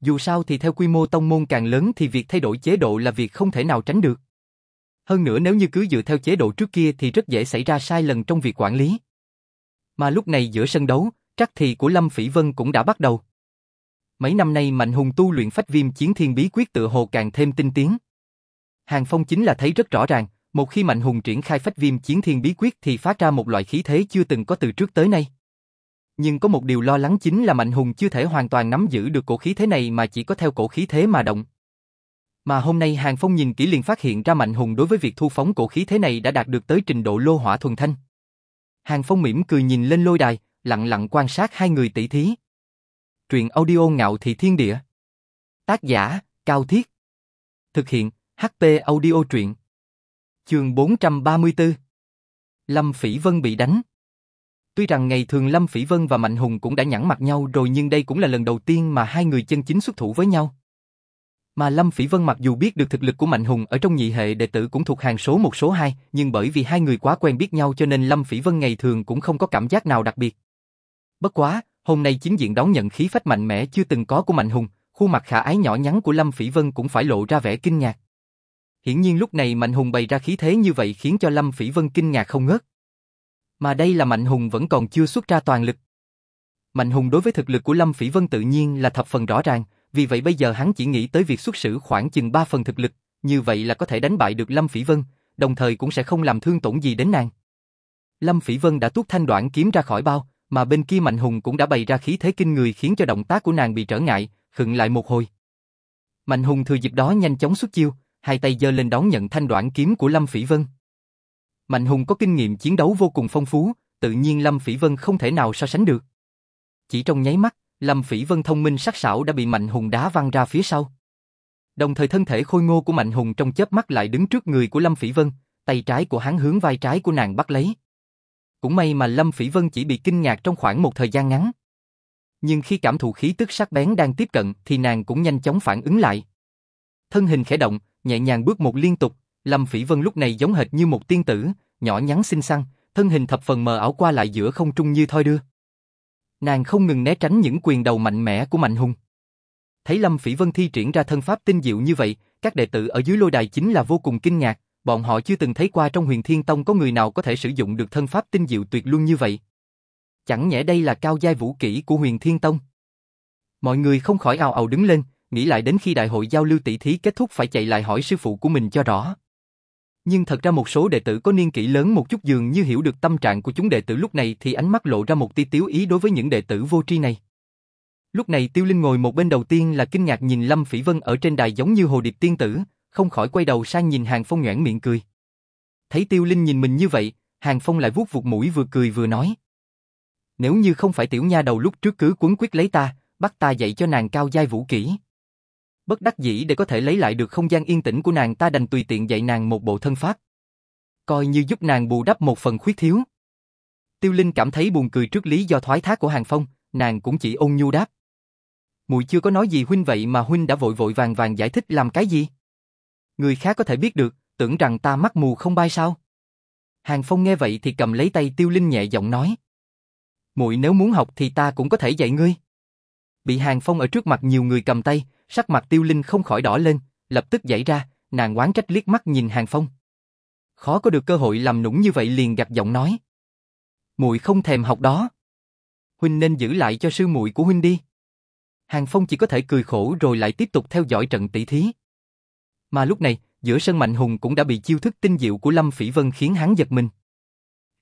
Dù sao thì theo quy mô tông môn càng lớn thì việc thay đổi chế độ là việc không thể nào tránh được. Hơn nữa nếu như cứ dựa theo chế độ trước kia thì rất dễ xảy ra sai lầm trong việc quản lý. Mà lúc này giữa sân đấu, trắc thì của Lâm Phỉ Vân cũng đã bắt đầu. Mấy năm nay Mạnh Hùng tu luyện phách viêm chiến thiên bí quyết tự hồ càng thêm tinh tiến. Hàng Phong chính là thấy rất rõ ràng, một khi Mạnh Hùng triển khai phách viêm chiến thiên bí quyết thì phát ra một loại khí thế chưa từng có từ trước tới nay. Nhưng có một điều lo lắng chính là Mạnh Hùng chưa thể hoàn toàn nắm giữ được cổ khí thế này mà chỉ có theo cổ khí thế mà động. Mà hôm nay Hàng Phong nhìn kỹ liền phát hiện ra Mạnh Hùng đối với việc thu phóng cổ khí thế này đã đạt được tới trình độ lô hỏa thuần thanh. Hàng Phong mỉm cười nhìn lên lôi đài, lặng lặng quan sát hai người tỷ thí. Truyện audio ngạo thị thiên địa. Tác giả, Cao Thiết. Thực hiện, HP audio truyện. Trường 434. Lâm Phỉ Vân bị đánh. Tuy rằng ngày thường Lâm Phỉ Vân và Mạnh Hùng cũng đã nhẵn mặt nhau rồi nhưng đây cũng là lần đầu tiên mà hai người chân chính xuất thủ với nhau. Mà Lâm Phỉ Vân mặc dù biết được thực lực của Mạnh Hùng ở trong nhị hệ đệ tử cũng thuộc hàng số một số hai, nhưng bởi vì hai người quá quen biết nhau cho nên Lâm Phỉ Vân ngày thường cũng không có cảm giác nào đặc biệt. Bất quá, hôm nay chính diện đón nhận khí phách mạnh mẽ chưa từng có của Mạnh Hùng, khuôn mặt khả ái nhỏ nhắn của Lâm Phỉ Vân cũng phải lộ ra vẻ kinh ngạc. Hiển nhiên lúc này Mạnh Hùng bày ra khí thế như vậy khiến cho Lâm Phỉ Vân kinh ngạc không ngớt. Mà đây là Mạnh Hùng vẫn còn chưa xuất ra toàn lực. Mạnh Hùng đối với thực lực của Lâm Phỉ Vân tự nhiên là thập phần rõ ràng, vì vậy bây giờ hắn chỉ nghĩ tới việc xuất sử khoảng chừng 3 phần thực lực, như vậy là có thể đánh bại được Lâm Phỉ Vân, đồng thời cũng sẽ không làm thương tổn gì đến nàng. Lâm Phỉ Vân đã tuốt thanh đoạn kiếm ra khỏi bao, mà bên kia Mạnh Hùng cũng đã bày ra khí thế kinh người khiến cho động tác của nàng bị trở ngại, khựng lại một hồi. Mạnh Hùng thừa dịp đó nhanh chóng xuất chiêu, hai tay giơ lên đón nhận thanh đoạn kiếm của Lâm Phỉ Vân. Mạnh Hùng có kinh nghiệm chiến đấu vô cùng phong phú, tự nhiên Lâm Phỉ Vân không thể nào so sánh được. Chỉ trong nháy mắt, Lâm Phỉ Vân thông minh sắc sảo đã bị Mạnh Hùng đá văng ra phía sau. Đồng thời thân thể khôi ngô của Mạnh Hùng trong chớp mắt lại đứng trước người của Lâm Phỉ Vân, tay trái của hắn hướng vai trái của nàng bắt lấy. Cũng may mà Lâm Phỉ Vân chỉ bị kinh ngạc trong khoảng một thời gian ngắn. Nhưng khi cảm thụ khí tức sắc bén đang tiếp cận thì nàng cũng nhanh chóng phản ứng lại. Thân hình khẽ động, nhẹ nhàng bước một liên tục, Lâm Phỉ Vân lúc này giống hệt như một tiên tử, nhỏ nhắn xinh xắn, thân hình thập phần mờ ảo qua lại giữa không trung như thoi đưa. Nàng không ngừng né tránh những quyền đầu mạnh mẽ của Mạnh Hùng. Thấy Lâm Phỉ Vân thi triển ra thân pháp tinh diệu như vậy, các đệ tử ở dưới lôi đài chính là vô cùng kinh ngạc, bọn họ chưa từng thấy qua trong huyền thiên tông có người nào có thể sử dụng được thân pháp tinh diệu tuyệt luân như vậy. Chẳng nhẽ đây là cao giai vũ kỹ của huyền thiên tông. Mọi người không khỏi ào ào đứng lên, nghĩ lại đến khi đại hội giao lưu tỷ thí kết thúc phải chạy lại hỏi sư phụ của mình cho rõ. Nhưng thật ra một số đệ tử có niên kỷ lớn một chút dường như hiểu được tâm trạng của chúng đệ tử lúc này thì ánh mắt lộ ra một tia tiếu ý đối với những đệ tử vô tri này. Lúc này Tiêu Linh ngồi một bên đầu tiên là kinh ngạc nhìn Lâm Phỉ Vân ở trên đài giống như hồ điệp tiên tử, không khỏi quay đầu sang nhìn Hàng Phong nhoảng miệng cười. Thấy Tiêu Linh nhìn mình như vậy, Hàng Phong lại vuốt vuốt mũi vừa cười vừa nói. Nếu như không phải tiểu nha đầu lúc trước cứ quấn quyết lấy ta, bắt ta dạy cho nàng cao giai vũ kỹ. Bất đắc dĩ để có thể lấy lại được không gian yên tĩnh của nàng ta đành tùy tiện dạy nàng một bộ thân pháp. Coi như giúp nàng bù đắp một phần khuyết thiếu. Tiêu Linh cảm thấy buồn cười trước lý do thoái thác của Hàng Phong, nàng cũng chỉ ôn nhu đáp. Mùi chưa có nói gì huynh vậy mà huynh đã vội vội vàng vàng giải thích làm cái gì? Người khác có thể biết được, tưởng rằng ta mắt mù không bay sao? Hàng Phong nghe vậy thì cầm lấy tay Tiêu Linh nhẹ giọng nói. Muội nếu muốn học thì ta cũng có thể dạy ngươi. Bị Hàng Phong ở trước mặt nhiều người cầm tay, sắc mặt Tiêu Linh không khỏi đỏ lên, lập tức dậy ra, nàng oán trách liếc mắt nhìn Hàng Phong. Khó có được cơ hội làm nũng như vậy liền gặt giọng nói. Muội không thèm học đó. Huynh nên giữ lại cho sư muội của huynh đi. Hàng Phong chỉ có thể cười khổ rồi lại tiếp tục theo dõi trận tỷ thí. Mà lúc này, giữa sân Mạnh Hùng cũng đã bị chiêu thức tinh diệu của Lâm Phỉ Vân khiến hắn giật mình.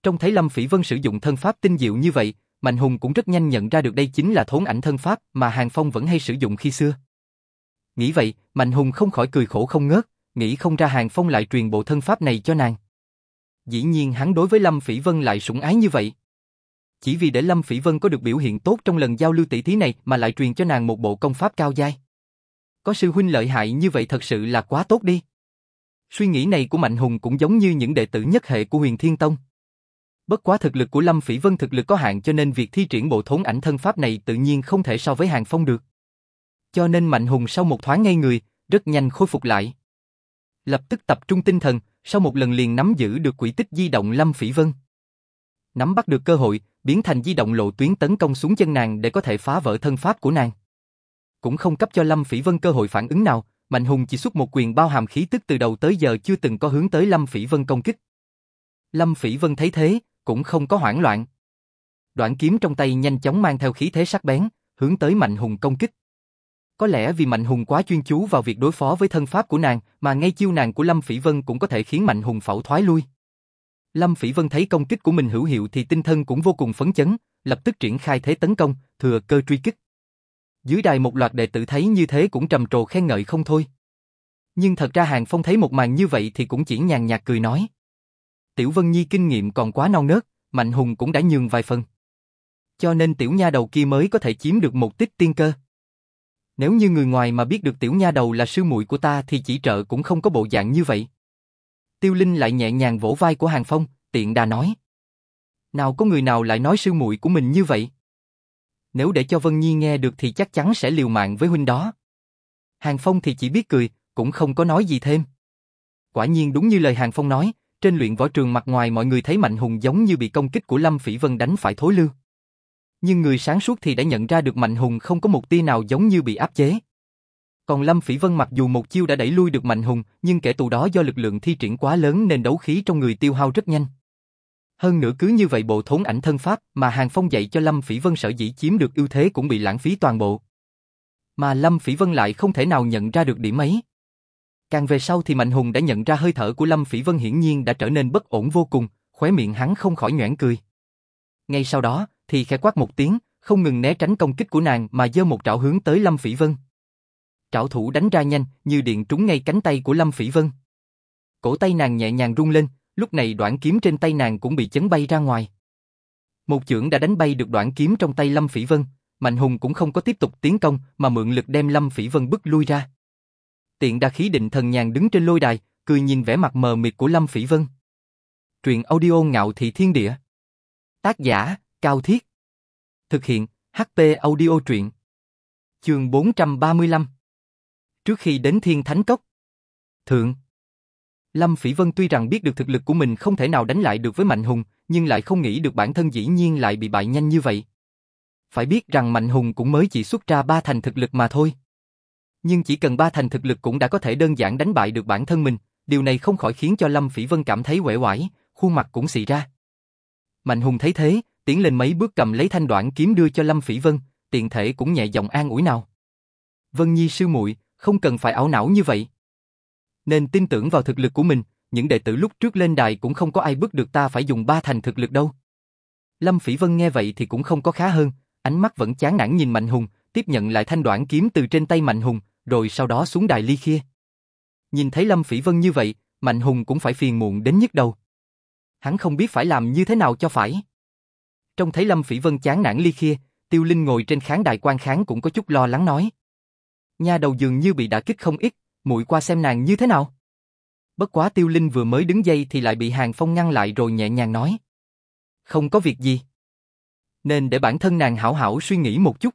Trong thấy Lâm Phỉ Vân sử dụng thân pháp tinh diệu như vậy, Mạnh Hùng cũng rất nhanh nhận ra được đây chính là thốn ảnh thân pháp mà Hàng Phong vẫn hay sử dụng khi xưa. Nghĩ vậy, Mạnh Hùng không khỏi cười khổ không ngớt, nghĩ không ra Hàng Phong lại truyền bộ thân pháp này cho nàng. Dĩ nhiên hắn đối với Lâm Phỉ Vân lại sủng ái như vậy. Chỉ vì để Lâm Phỉ Vân có được biểu hiện tốt trong lần giao lưu tỷ thí này mà lại truyền cho nàng một bộ công pháp cao giai. Có sư huynh lợi hại như vậy thật sự là quá tốt đi. Suy nghĩ này của Mạnh Hùng cũng giống như những đệ tử nhất hệ của huyền Thiên Tông. Bất quá thực lực của Lâm Phỉ Vân thực lực có hạn cho nên việc thi triển bộ thốn ảnh thân pháp này tự nhiên không thể so với Hàng Phong được. Cho nên Mạnh Hùng sau một thoáng ngây người, rất nhanh khôi phục lại. Lập tức tập trung tinh thần, sau một lần liền nắm giữ được quỹ tích di động Lâm Phỉ Vân. Nắm bắt được cơ hội, biến thành di động lộ tuyến tấn công xuống chân nàng để có thể phá vỡ thân pháp của nàng. Cũng không cấp cho Lâm Phỉ Vân cơ hội phản ứng nào, Mạnh Hùng chỉ xuất một quyền bao hàm khí tức từ đầu tới giờ chưa từng có hướng tới Lâm Phỉ Vân công kích. Lâm Phỉ Vân thấy thế, cũng không có hoảng loạn. Đoạn kiếm trong tay nhanh chóng mang theo khí thế sắc bén, hướng tới Mạnh Hùng công kích. Có lẽ vì Mạnh Hùng quá chuyên chú vào việc đối phó với thân pháp của nàng, mà ngay chiêu nàng của Lâm Phỉ Vân cũng có thể khiến Mạnh Hùng phẩu thoái lui. Lâm Phỉ Vân thấy công kích của mình hữu hiệu thì tinh thần cũng vô cùng phấn chấn, lập tức triển khai thế tấn công, thừa cơ truy kích. Dưới đài một loạt đệ tử thấy như thế cũng trầm trồ khen ngợi không thôi. Nhưng thật ra Hàng Phong thấy một màn như vậy thì cũng chỉ nhàn nhạt cười nói. Tiểu Vân Nhi kinh nghiệm còn quá non nớt, Mạnh Hùng cũng đã nhường vài phần. Cho nên tiểu nha đầu kia mới có thể chiếm được một tích tiên cơ. Nếu như người ngoài mà biết được tiểu nha đầu là sư muội của ta thì chỉ trợ cũng không có bộ dạng như vậy. Tiêu Linh lại nhẹ nhàng vỗ vai của Hàng Phong, tiện đà nói. Nào có người nào lại nói sư muội của mình như vậy? Nếu để cho Vân Nhi nghe được thì chắc chắn sẽ liều mạng với huynh đó. Hàng Phong thì chỉ biết cười, cũng không có nói gì thêm. Quả nhiên đúng như lời Hàng Phong nói, trên luyện võ trường mặt ngoài mọi người thấy Mạnh Hùng giống như bị công kích của Lâm Phỉ Vân đánh phải thối lưu. Nhưng người sáng suốt thì đã nhận ra được Mạnh Hùng không có một tia nào giống như bị áp chế. Còn Lâm Phỉ Vân mặc dù một chiêu đã đẩy lui được Mạnh Hùng, nhưng kẻ tù đó do lực lượng thi triển quá lớn nên đấu khí trong người tiêu hao rất nhanh. Hơn nữa cứ như vậy bộ thốn ảnh thân pháp mà Hàng Phong dạy cho Lâm Phỉ Vân sở dĩ chiếm được ưu thế cũng bị lãng phí toàn bộ. Mà Lâm Phỉ Vân lại không thể nào nhận ra được điểm ấy. Càng về sau thì Mạnh Hùng đã nhận ra hơi thở của Lâm Phỉ Vân hiển nhiên đã trở nên bất ổn vô cùng, khóe miệng hắn không khỏi nhoẻn cười. Ngay sau đó, thì khẽ quát một tiếng, không ngừng né tránh công kích của nàng mà giơ một trảo hướng tới Lâm Phỉ Vân. Trảo thủ đánh ra nhanh, như điện trúng ngay cánh tay của Lâm Phỉ Vân. Cổ tay nàng nhẹ nhàng rung lên, lúc này đoạn kiếm trên tay nàng cũng bị chấn bay ra ngoài. Một chưởng đã đánh bay được đoạn kiếm trong tay Lâm Phỉ Vân, Mạnh Hùng cũng không có tiếp tục tiến công mà mượn lực đem Lâm Phỉ Vân bức lui ra. Tiện đa khí định thần nhàn đứng trên lôi đài, cười nhìn vẻ mặt mờ mịt của Lâm Phỉ Vân. Truyện audio ngạo thị thiên địa. Tác giả, Cao Thiết. Thực hiện, HP audio truyện. Trường 435. Trước khi đến thiên thánh cốc. Thượng. Lâm Phỉ Vân tuy rằng biết được thực lực của mình không thể nào đánh lại được với Mạnh Hùng, nhưng lại không nghĩ được bản thân dĩ nhiên lại bị bại nhanh như vậy. Phải biết rằng Mạnh Hùng cũng mới chỉ xuất ra ba thành thực lực mà thôi. Nhưng chỉ cần ba thành thực lực cũng đã có thể đơn giản đánh bại được bản thân mình, điều này không khỏi khiến cho Lâm Phỉ Vân cảm thấy uể oải, khuôn mặt cũng xị ra. Mạnh Hùng thấy thế, tiến lên mấy bước cầm lấy thanh đoạn kiếm đưa cho Lâm Phỉ Vân, tiện thể cũng nhẹ giọng an ủi nào. Vân Nhi sư muội, không cần phải ảo não như vậy. Nên tin tưởng vào thực lực của mình, những đệ tử lúc trước lên đài cũng không có ai bước được ta phải dùng ba thành thực lực đâu. Lâm Phỉ Vân nghe vậy thì cũng không có khá hơn, ánh mắt vẫn chán nản nhìn Mạnh Hùng, tiếp nhận lại thanh đoạn kiếm từ trên tay Mạnh Hùng, rồi sau đó xuống đài ly khia. Nhìn thấy Lâm Phỉ Vân như vậy, Mạnh Hùng cũng phải phiền muộn đến nhức đầu. Hắn không biết phải làm như thế nào cho phải. trong thấy Lâm Phỉ Vân chán nản ly khia, Tiêu Linh ngồi trên khán đài quan khán cũng có chút lo lắng nói. Nha đầu dường như bị đả kích không ít, muội qua xem nàng như thế nào. Bất quá Tiêu Linh vừa mới đứng dậy thì lại bị Hàng Phong ngăn lại rồi nhẹ nhàng nói. Không có việc gì. Nên để bản thân nàng hảo hảo suy nghĩ một chút.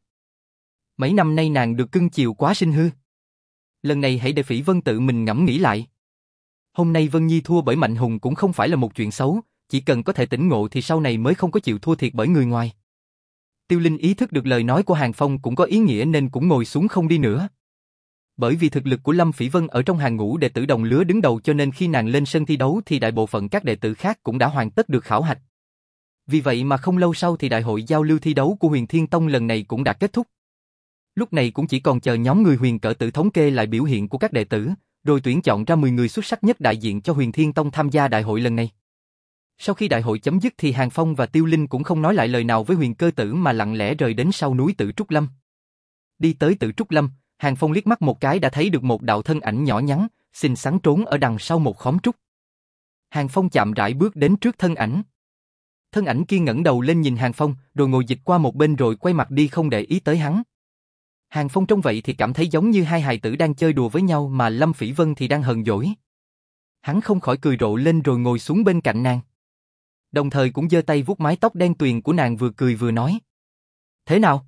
Mấy năm nay nàng được cưng chiều quá sinh hư. Lần này hãy để Phỉ Vân tự mình ngẫm nghĩ lại. Hôm nay Vân Nhi thua bởi Mạnh Hùng cũng không phải là một chuyện xấu, chỉ cần có thể tỉnh ngộ thì sau này mới không có chịu thua thiệt bởi người ngoài. Tiêu Linh ý thức được lời nói của Hàng Phong cũng có ý nghĩa nên cũng ngồi xuống không đi nữa. Bởi vì thực lực của Lâm Phỉ Vân ở trong hàng ngũ đệ tử đồng lứa đứng đầu cho nên khi nàng lên sân thi đấu thì đại bộ phận các đệ tử khác cũng đã hoàn tất được khảo hạch. Vì vậy mà không lâu sau thì đại hội giao lưu thi đấu của Huyền Thiên Tông lần này cũng đã kết thúc. Lúc này cũng chỉ còn chờ nhóm người huyền cỡ tử thống kê lại biểu hiện của các đệ tử, rồi tuyển chọn ra 10 người xuất sắc nhất đại diện cho Huyền Thiên Tông tham gia đại hội lần này. Sau khi đại hội chấm dứt thì Hàng Phong và Tiêu Linh cũng không nói lại lời nào với huyền cơ tử mà lặng lẽ rời đến sau núi Tử Trúc Lâm. Đi tới Tử Trúc Lâm, Hàng Phong liếc mắt một cái đã thấy được một đạo thân ảnh nhỏ nhắn, xinh xắn trốn ở đằng sau một khóm trúc. Hàng Phong chạm rãi bước đến trước thân ảnh. Thân ảnh kia ngẩng đầu lên nhìn Hàng Phong, rồi ngồi dịch qua một bên rồi quay mặt đi không để ý tới hắn. Hàng Phong trông vậy thì cảm thấy giống như hai hài tử đang chơi đùa với nhau mà Lâm Phỉ Vân thì đang hờn dỗi. Hắn không khỏi cười rộ lên rồi ngồi xuống bên cạnh nàng. Đồng thời cũng giơ tay vuốt mái tóc đen tuyền của nàng vừa cười vừa nói. Thế nào?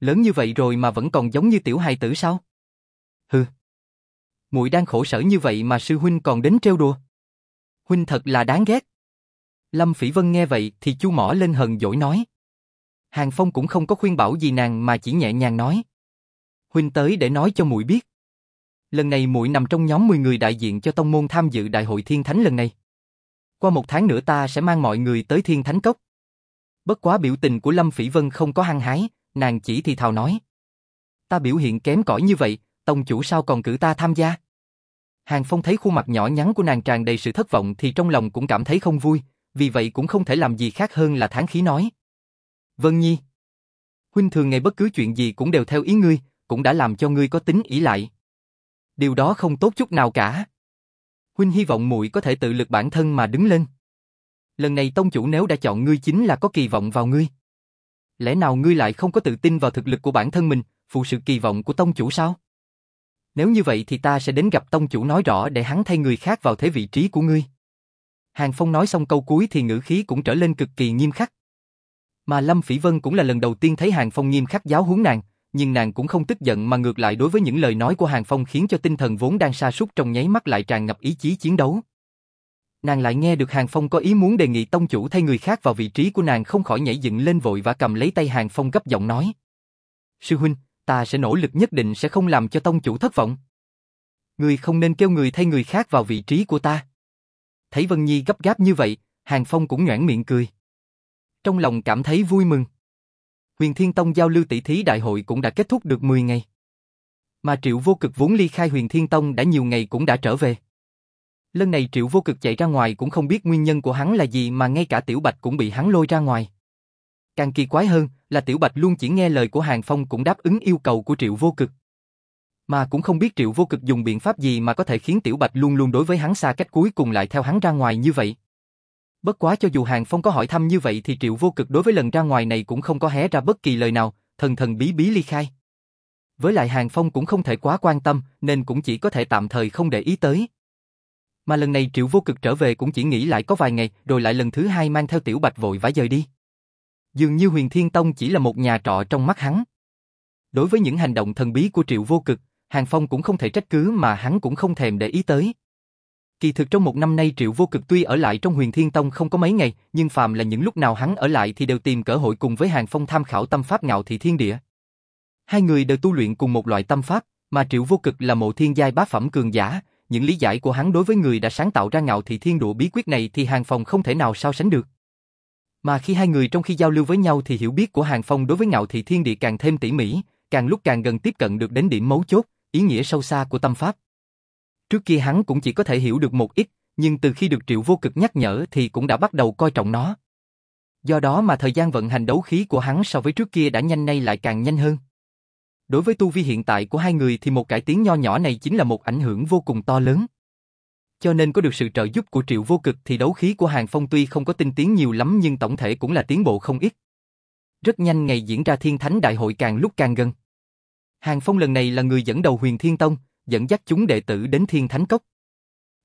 Lớn như vậy rồi mà vẫn còn giống như tiểu hài tử sao? Hừ. Muội đang khổ sở như vậy mà sư huynh còn đến trêu đùa. Huynh thật là đáng ghét. Lâm Phỉ Vân nghe vậy thì chu mỏ lên hờn dỗi nói. Hàng Phong cũng không có khuyên bảo gì nàng mà chỉ nhẹ nhàng nói. Huynh tới để nói cho muội biết. Lần này muội nằm trong nhóm 10 người đại diện cho tông môn tham dự đại hội Thiên Thánh lần này. Qua một tháng nữa ta sẽ mang mọi người tới Thiên Thánh Cốc. Bất quá biểu tình của Lâm Phỉ Vân không có hăng hái, nàng chỉ thì thào nói. Ta biểu hiện kém cỏi như vậy, tông chủ sao còn cử ta tham gia? Hàng Phong thấy khuôn mặt nhỏ nhắn của nàng tràn đầy sự thất vọng thì trong lòng cũng cảm thấy không vui, vì vậy cũng không thể làm gì khác hơn là tháng khí nói. Vân Nhi, huynh thường ngày bất cứ chuyện gì cũng đều theo ý ngươi, cũng đã làm cho ngươi có tính ý lại. Điều đó không tốt chút nào cả. Huynh hy vọng muội có thể tự lực bản thân mà đứng lên. Lần này tông chủ nếu đã chọn ngươi chính là có kỳ vọng vào ngươi. Lẽ nào ngươi lại không có tự tin vào thực lực của bản thân mình, phụ sự kỳ vọng của tông chủ sao? Nếu như vậy thì ta sẽ đến gặp tông chủ nói rõ để hắn thay người khác vào thế vị trí của ngươi. Hàng Phong nói xong câu cuối thì ngữ khí cũng trở lên cực kỳ nghiêm khắc. Mà Lâm Phỉ Vân cũng là lần đầu tiên thấy Hàng Phong nghiêm khắc giáo huấn nàng, nhưng nàng cũng không tức giận mà ngược lại đối với những lời nói của Hàng Phong khiến cho tinh thần vốn đang sa sút trong nháy mắt lại tràn ngập ý chí chiến đấu. Nàng lại nghe được Hàng Phong có ý muốn đề nghị tông chủ thay người khác vào vị trí của nàng không khỏi nhảy dựng lên vội và cầm lấy tay Hàng Phong gấp giọng nói. Sư huynh, ta sẽ nỗ lực nhất định sẽ không làm cho tông chủ thất vọng. Người không nên kêu người thay người khác vào vị trí của ta. Thấy Vân Nhi gấp gáp như vậy, Hàng Phong cũng nhoảng miệng cười. Trong lòng cảm thấy vui mừng. Huyền Thiên Tông giao lưu tỷ thí đại hội cũng đã kết thúc được 10 ngày. Mà Triệu Vô Cực vốn ly khai Huyền Thiên Tông đã nhiều ngày cũng đã trở về. Lần này Triệu Vô Cực chạy ra ngoài cũng không biết nguyên nhân của hắn là gì mà ngay cả Tiểu Bạch cũng bị hắn lôi ra ngoài. Càng kỳ quái hơn là Tiểu Bạch luôn chỉ nghe lời của Hàng Phong cũng đáp ứng yêu cầu của Triệu Vô Cực. Mà cũng không biết Triệu Vô Cực dùng biện pháp gì mà có thể khiến Tiểu Bạch luôn luôn đối với hắn xa cách cuối cùng lại theo hắn ra ngoài như vậy. Bất quá cho dù Hàng Phong có hỏi thăm như vậy thì Triệu Vô Cực đối với lần ra ngoài này cũng không có hé ra bất kỳ lời nào, thần thần bí bí ly khai. Với lại Hàng Phong cũng không thể quá quan tâm nên cũng chỉ có thể tạm thời không để ý tới. Mà lần này Triệu Vô Cực trở về cũng chỉ nghỉ lại có vài ngày rồi lại lần thứ hai mang theo Tiểu Bạch vội vã rời đi. Dường như Huyền Thiên Tông chỉ là một nhà trọ trong mắt hắn. Đối với những hành động thần bí của Triệu Vô Cực, Hàng Phong cũng không thể trách cứ mà hắn cũng không thèm để ý tới. Kỳ thực trong một năm nay Triệu Vô Cực tuy ở lại trong Huyền Thiên Tông không có mấy ngày, nhưng phàm là những lúc nào hắn ở lại thì đều tìm cơ hội cùng với Hàng Phong tham khảo tâm pháp ngạo thị thiên địa. Hai người đều tu luyện cùng một loại tâm pháp, mà Triệu Vô Cực là mộ thiên giai bá phẩm cường giả, những lý giải của hắn đối với người đã sáng tạo ra ngạo thị thiên độ bí quyết này thì Hàng Phong không thể nào so sánh được. Mà khi hai người trong khi giao lưu với nhau thì hiểu biết của Hàng Phong đối với ngạo thị thiên địa càng thêm tỉ mỉ, càng lúc càng gần tiếp cận được đến điểm mấu chốt, ý nghĩa sâu xa của tâm pháp. Trước kia hắn cũng chỉ có thể hiểu được một ít, nhưng từ khi được triệu vô cực nhắc nhở thì cũng đã bắt đầu coi trọng nó. Do đó mà thời gian vận hành đấu khí của hắn so với trước kia đã nhanh nay lại càng nhanh hơn. Đối với tu vi hiện tại của hai người thì một cải tiến nho nhỏ này chính là một ảnh hưởng vô cùng to lớn. Cho nên có được sự trợ giúp của triệu vô cực thì đấu khí của Hàng Phong tuy không có tinh tiến nhiều lắm nhưng tổng thể cũng là tiến bộ không ít. Rất nhanh ngày diễn ra thiên thánh đại hội càng lúc càng gần. Hàng Phong lần này là người dẫn đầu huyền thiên tông, dẫn dắt chúng đệ tử đến thiên thánh cốc.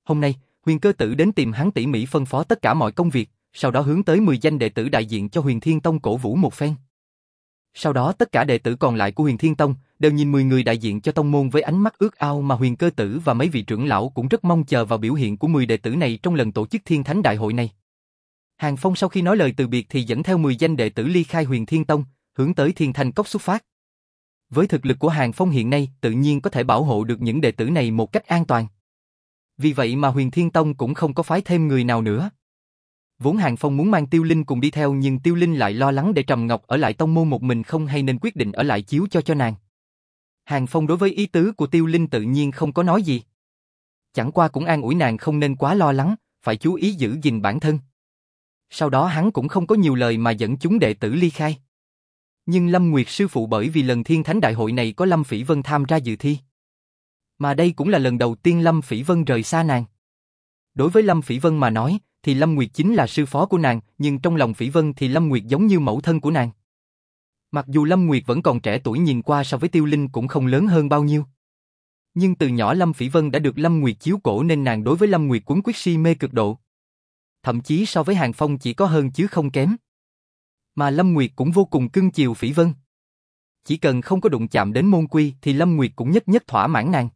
Hôm nay, huyền cơ tử đến tìm hắn tỉ mỉ phân phó tất cả mọi công việc, sau đó hướng tới 10 danh đệ tử đại diện cho huyền thiên tông cổ vũ một phen. Sau đó tất cả đệ tử còn lại của huyền thiên tông đều nhìn 10 người đại diện cho tông môn với ánh mắt ước ao mà huyền cơ tử và mấy vị trưởng lão cũng rất mong chờ vào biểu hiện của 10 đệ tử này trong lần tổ chức thiên thánh đại hội này. Hàng Phong sau khi nói lời từ biệt thì dẫn theo 10 danh đệ tử ly khai huyền thiên tông, hướng tới thiên thanh cốc xuất phát. Với thực lực của Hàng Phong hiện nay tự nhiên có thể bảo hộ được những đệ tử này một cách an toàn. Vì vậy mà huyền thiên tông cũng không có phái thêm người nào nữa. Vốn Hàng Phong muốn mang Tiêu Linh cùng đi theo nhưng Tiêu Linh lại lo lắng để Trầm Ngọc ở lại tông môn một mình không hay nên quyết định ở lại chiếu cho cho nàng. Hàng Phong đối với ý tứ của Tiêu Linh tự nhiên không có nói gì. Chẳng qua cũng an ủi nàng không nên quá lo lắng, phải chú ý giữ gìn bản thân. Sau đó hắn cũng không có nhiều lời mà dẫn chúng đệ tử ly khai. Nhưng Lâm Nguyệt sư phụ bởi vì lần thiên thánh đại hội này có Lâm Phỉ Vân tham gia dự thi. Mà đây cũng là lần đầu tiên Lâm Phỉ Vân rời xa nàng. Đối với Lâm Phỉ Vân mà nói, thì Lâm Nguyệt chính là sư phó của nàng, nhưng trong lòng Phỉ Vân thì Lâm Nguyệt giống như mẫu thân của nàng. Mặc dù Lâm Nguyệt vẫn còn trẻ tuổi nhìn qua so với Tiêu Linh cũng không lớn hơn bao nhiêu. Nhưng từ nhỏ Lâm Phỉ Vân đã được Lâm Nguyệt chiếu cổ nên nàng đối với Lâm Nguyệt cuốn quyết si mê cực độ. Thậm chí so với Hàng Phong chỉ có hơn chứ không kém. Mà Lâm Nguyệt cũng vô cùng cưng chiều Phỉ Vân. Chỉ cần không có đụng chạm đến môn quy thì Lâm Nguyệt cũng nhất nhất thỏa mãn nàng.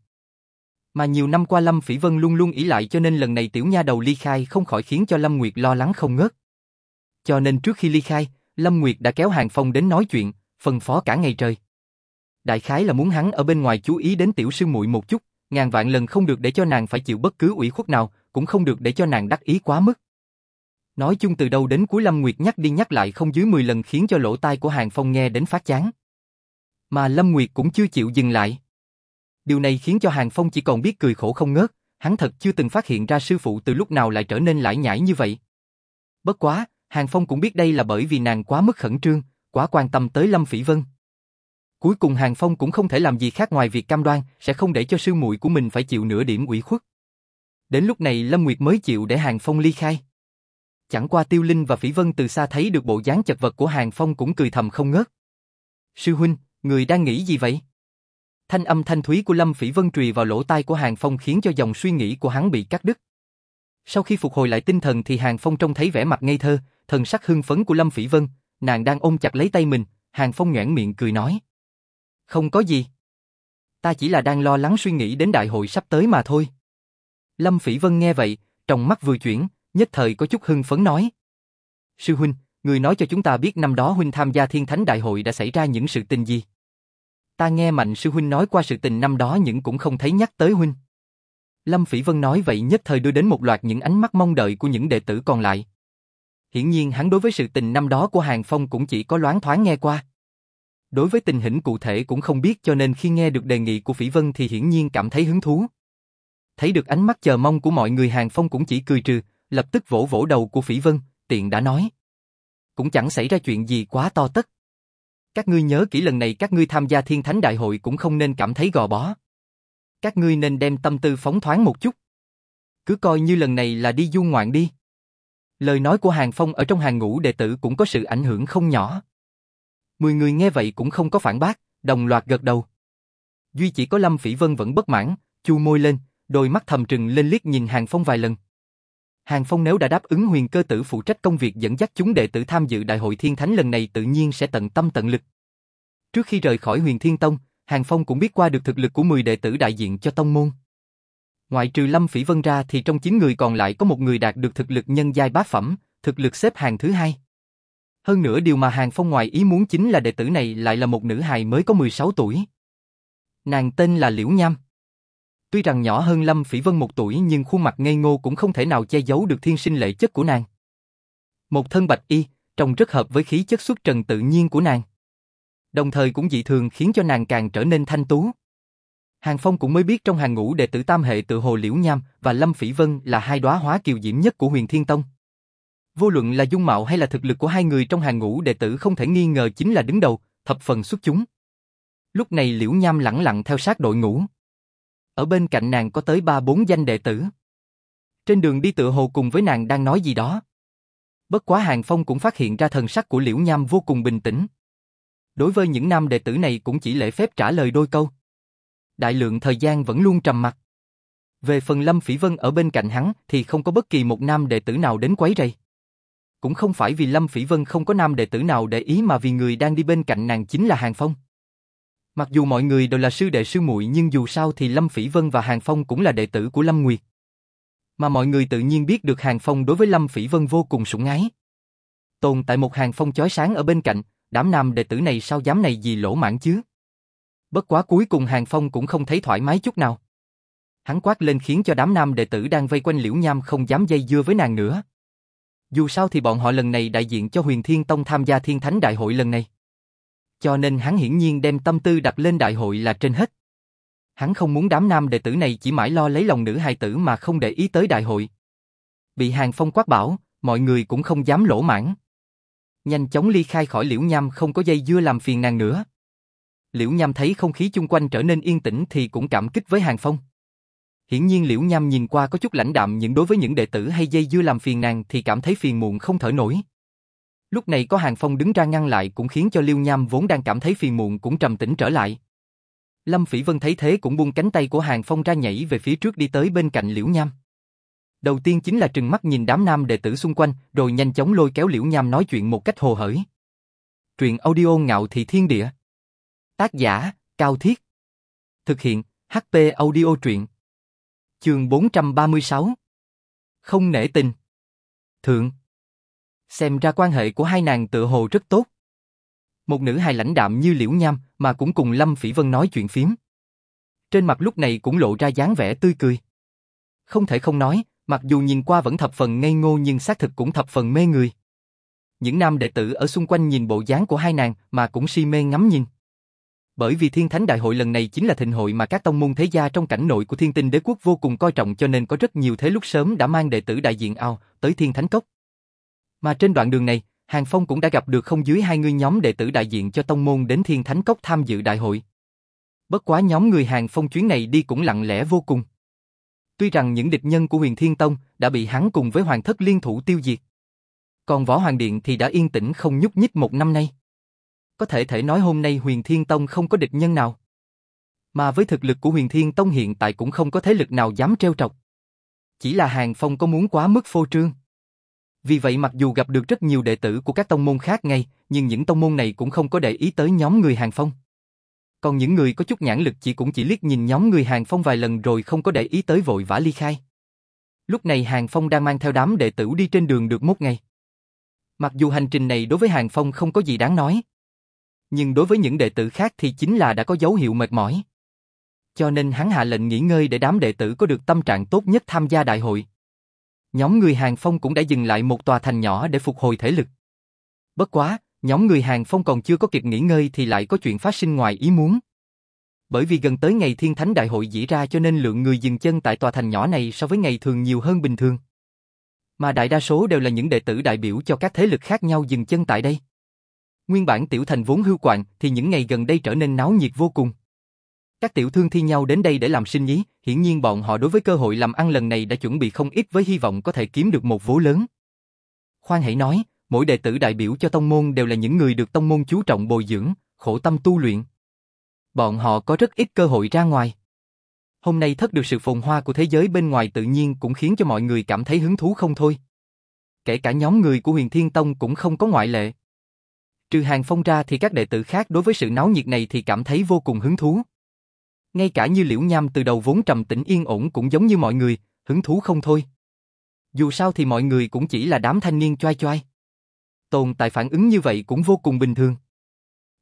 Mà nhiều năm qua Lâm Phỉ Vân luôn luôn ỷ lại cho nên lần này tiểu nha đầu ly khai không khỏi khiến cho Lâm Nguyệt lo lắng không ngớt. Cho nên trước khi ly khai, Lâm Nguyệt đã kéo Hàng Phong đến nói chuyện, phân phó cả ngày trời. Đại khái là muốn hắn ở bên ngoài chú ý đến tiểu sư muội một chút, ngàn vạn lần không được để cho nàng phải chịu bất cứ ủy khuất nào, cũng không được để cho nàng đắc ý quá mức. Nói chung từ đầu đến cuối Lâm Nguyệt nhắc đi nhắc lại không dưới 10 lần khiến cho lỗ tai của Hàng Phong nghe đến phát chán. Mà Lâm Nguyệt cũng chưa chịu dừng lại. Điều này khiến cho Hàng Phong chỉ còn biết cười khổ không ngớt, hắn thật chưa từng phát hiện ra sư phụ từ lúc nào lại trở nên lải nhải như vậy. Bất quá, Hàng Phong cũng biết đây là bởi vì nàng quá mức khẩn trương, quá quan tâm tới Lâm Phỉ Vân. Cuối cùng Hàng Phong cũng không thể làm gì khác ngoài việc cam đoan sẽ không để cho sư muội của mình phải chịu nửa điểm ủy khuất. Đến lúc này Lâm Nguyệt mới chịu để Hàng Phong ly khai. Chẳng qua Tiêu Linh và Phỉ Vân từ xa thấy được bộ dáng chật vật của Hàng Phong cũng cười thầm không ngớt. Sư huynh, người đang nghĩ gì vậy? Thanh âm thanh thúy của Lâm Phỉ Vân trùy vào lỗ tai của Hàng Phong khiến cho dòng suy nghĩ của hắn bị cắt đứt. Sau khi phục hồi lại tinh thần thì Hàng Phong trông thấy vẻ mặt ngây thơ, thần sắc hưng phấn của Lâm Phỉ Vân, nàng đang ôm chặt lấy tay mình, Hàng Phong nhoẻn miệng cười nói. Không có gì. Ta chỉ là đang lo lắng suy nghĩ đến đại hội sắp tới mà thôi. Lâm Phỉ Vân nghe vậy, trong mắt vừa chuyển, nhất thời có chút hưng phấn nói. Sư huynh, người nói cho chúng ta biết năm đó huynh tham gia thiên thánh đại hội đã xảy ra những sự tình gì. Ta nghe mạnh sư huynh nói qua sự tình năm đó nhưng cũng không thấy nhắc tới huynh. Lâm Phỉ Vân nói vậy nhất thời đưa đến một loạt những ánh mắt mong đợi của những đệ tử còn lại. Hiển nhiên hắn đối với sự tình năm đó của Hàng Phong cũng chỉ có loáng thoáng nghe qua. Đối với tình hình cụ thể cũng không biết cho nên khi nghe được đề nghị của Phỉ Vân thì hiển nhiên cảm thấy hứng thú. Thấy được ánh mắt chờ mong của mọi người Hàng Phong cũng chỉ cười trừ, lập tức vỗ vỗ đầu của Phỉ Vân, tiện đã nói. Cũng chẳng xảy ra chuyện gì quá to tất. Các ngươi nhớ kỹ lần này các ngươi tham gia thiên thánh đại hội cũng không nên cảm thấy gò bó. Các ngươi nên đem tâm tư phóng thoáng một chút. Cứ coi như lần này là đi du ngoạn đi. Lời nói của Hàng Phong ở trong hàng ngũ đệ tử cũng có sự ảnh hưởng không nhỏ. Mười người nghe vậy cũng không có phản bác, đồng loạt gật đầu. Duy chỉ có Lâm Phỉ Vân vẫn bất mãn, chu môi lên, đôi mắt thầm trừng lên liếc nhìn Hàng Phong vài lần. Hàng Phong nếu đã đáp ứng huyền cơ tử phụ trách công việc dẫn dắt chúng đệ tử tham dự đại hội thiên thánh lần này tự nhiên sẽ tận tâm tận lực. Trước khi rời khỏi huyền thiên tông, Hàng Phong cũng biết qua được thực lực của 10 đệ tử đại diện cho tông môn. Ngoại trừ Lâm Phỉ Vân ra thì trong 9 người còn lại có một người đạt được thực lực nhân giai bát phẩm, thực lực xếp hàng thứ hai. Hơn nữa điều mà Hàng Phong ngoài ý muốn chính là đệ tử này lại là một nữ hài mới có 16 tuổi. Nàng tên là Liễu Nham. Tuy rằng nhỏ hơn Lâm Phỉ Vân một tuổi nhưng khuôn mặt ngây ngô cũng không thể nào che giấu được thiên sinh lệ chất của nàng. Một thân bạch y, trông rất hợp với khí chất xuất trần tự nhiên của nàng. Đồng thời cũng dị thường khiến cho nàng càng trở nên thanh tú. Hàng Phong cũng mới biết trong hàng ngũ đệ tử tam hệ tự hồ Liễu Nham và Lâm Phỉ Vân là hai đóa hóa kiều diễm nhất của huyền Thiên Tông. Vô luận là dung mạo hay là thực lực của hai người trong hàng ngũ đệ tử không thể nghi ngờ chính là đứng đầu, thập phần xuất chúng. Lúc này Liễu Nham lặng lặng theo sát đội ngũ. Ở bên cạnh nàng có tới ba bốn danh đệ tử. Trên đường đi tựa hồ cùng với nàng đang nói gì đó. Bất quá Hàng Phong cũng phát hiện ra thần sắc của Liễu Nham vô cùng bình tĩnh. Đối với những nam đệ tử này cũng chỉ lễ phép trả lời đôi câu. Đại lượng thời gian vẫn luôn trầm mặc. Về phần Lâm Phỉ Vân ở bên cạnh hắn thì không có bất kỳ một nam đệ tử nào đến quấy rầy. Cũng không phải vì Lâm Phỉ Vân không có nam đệ tử nào để ý mà vì người đang đi bên cạnh nàng chính là Hàng Phong. Mặc dù mọi người đều là sư đệ sư muội nhưng dù sao thì Lâm Phỉ Vân và Hàng Phong cũng là đệ tử của Lâm Nguyệt. Mà mọi người tự nhiên biết được Hàng Phong đối với Lâm Phỉ Vân vô cùng sủng ái. Tồn tại một Hàng Phong chói sáng ở bên cạnh, đám nam đệ tử này sao dám này gì lỗ mãn chứ? Bất quá cuối cùng Hàng Phong cũng không thấy thoải mái chút nào. Hắn quát lên khiến cho đám nam đệ tử đang vây quanh Liễu Nham không dám dây dưa với nàng nữa. Dù sao thì bọn họ lần này đại diện cho Huyền Thiên Tông tham gia Thiên Thánh Đại hội lần này. Cho nên hắn hiển nhiên đem tâm tư đặt lên đại hội là trên hết. Hắn không muốn đám nam đệ tử này chỉ mãi lo lấy lòng nữ hài tử mà không để ý tới đại hội. Bị Hàng Phong quát bảo, mọi người cũng không dám lỗ mãn. Nhanh chóng ly khai khỏi Liễu Nham không có dây dưa làm phiền nàng nữa. Liễu Nham thấy không khí chung quanh trở nên yên tĩnh thì cũng cảm kích với Hàng Phong. Hiển nhiên Liễu Nham nhìn qua có chút lãnh đạm nhưng đối với những đệ tử hay dây dưa làm phiền nàng thì cảm thấy phiền muộn không thở nổi. Lúc này có Hàng Phong đứng ra ngăn lại cũng khiến cho liêu Nham vốn đang cảm thấy phiền muộn cũng trầm tĩnh trở lại. Lâm Phỉ Vân thấy thế cũng buông cánh tay của Hàng Phong ra nhảy về phía trước đi tới bên cạnh Liễu Nham. Đầu tiên chính là trừng mắt nhìn đám nam đệ tử xung quanh, rồi nhanh chóng lôi kéo Liễu Nham nói chuyện một cách hồ hởi. Truyện audio ngạo thị thiên địa. Tác giả, Cao Thiết. Thực hiện, HP audio truyện. Trường 436. Không nể tình. Thượng. Xem ra quan hệ của hai nàng tự hồ rất tốt. Một nữ hài lãnh đạm như Liễu Nham mà cũng cùng Lâm Phỉ Vân nói chuyện phím. Trên mặt lúc này cũng lộ ra dáng vẻ tươi cười. Không thể không nói, mặc dù nhìn qua vẫn thập phần ngây ngô nhưng xác thực cũng thập phần mê người. Những nam đệ tử ở xung quanh nhìn bộ dáng của hai nàng mà cũng si mê ngắm nhìn. Bởi vì Thiên Thánh Đại hội lần này chính là thịnh hội mà các tông môn thế gia trong cảnh nội của Thiên Tinh Đế quốc vô cùng coi trọng cho nên có rất nhiều thế lúc sớm đã mang đệ tử đại diện ao tới Thiên Thánh Cốc. Mà trên đoạn đường này, Hàng Phong cũng đã gặp được không dưới hai người nhóm đệ tử đại diện cho tông môn đến Thiên Thánh Cốc tham dự đại hội. Bất quá nhóm người Hàng Phong chuyến này đi cũng lặng lẽ vô cùng. Tuy rằng những địch nhân của huyền Thiên Tông đã bị hắn cùng với Hoàng thất liên thủ tiêu diệt. Còn Võ Hoàng Điện thì đã yên tĩnh không nhúc nhích một năm nay. Có thể thể nói hôm nay huyền Thiên Tông không có địch nhân nào. Mà với thực lực của huyền Thiên Tông hiện tại cũng không có thế lực nào dám treo trọc. Chỉ là Hàng Phong có muốn quá mức phô trương. Vì vậy mặc dù gặp được rất nhiều đệ tử của các tông môn khác ngay, nhưng những tông môn này cũng không có để ý tới nhóm người Hàng Phong. Còn những người có chút nhãn lực chỉ cũng chỉ liếc nhìn nhóm người Hàng Phong vài lần rồi không có để ý tới vội vã ly khai. Lúc này Hàng Phong đang mang theo đám đệ tử đi trên đường được một ngày. Mặc dù hành trình này đối với Hàng Phong không có gì đáng nói. Nhưng đối với những đệ tử khác thì chính là đã có dấu hiệu mệt mỏi. Cho nên hắn hạ lệnh nghỉ ngơi để đám đệ tử có được tâm trạng tốt nhất tham gia đại hội. Nhóm người Hàng Phong cũng đã dừng lại một tòa thành nhỏ để phục hồi thể lực. Bất quá, nhóm người Hàng Phong còn chưa có kịp nghỉ ngơi thì lại có chuyện phát sinh ngoài ý muốn. Bởi vì gần tới ngày Thiên Thánh Đại hội diễn ra cho nên lượng người dừng chân tại tòa thành nhỏ này so với ngày thường nhiều hơn bình thường. Mà đại đa số đều là những đệ tử đại biểu cho các thế lực khác nhau dừng chân tại đây. Nguyên bản tiểu thành vốn hưu quạng thì những ngày gần đây trở nên náo nhiệt vô cùng. Các tiểu thương thi nhau đến đây để làm sinh nhí, hiển nhiên bọn họ đối với cơ hội làm ăn lần này đã chuẩn bị không ít với hy vọng có thể kiếm được một vố lớn. Khoan hãy nói, mỗi đệ tử đại biểu cho tông môn đều là những người được tông môn chú trọng bồi dưỡng, khổ tâm tu luyện. Bọn họ có rất ít cơ hội ra ngoài. Hôm nay thất được sự phồn hoa của thế giới bên ngoài tự nhiên cũng khiến cho mọi người cảm thấy hứng thú không thôi. Kể cả nhóm người của huyền thiên tông cũng không có ngoại lệ. Trừ hàng phong ra thì các đệ tử khác đối với sự náo nhiệt này thì cảm thấy vô cùng hứng thú. Ngay cả như liễu nham từ đầu vốn trầm tĩnh yên ổn cũng giống như mọi người, hứng thú không thôi. Dù sao thì mọi người cũng chỉ là đám thanh niên choai choai. Tồn tại phản ứng như vậy cũng vô cùng bình thường.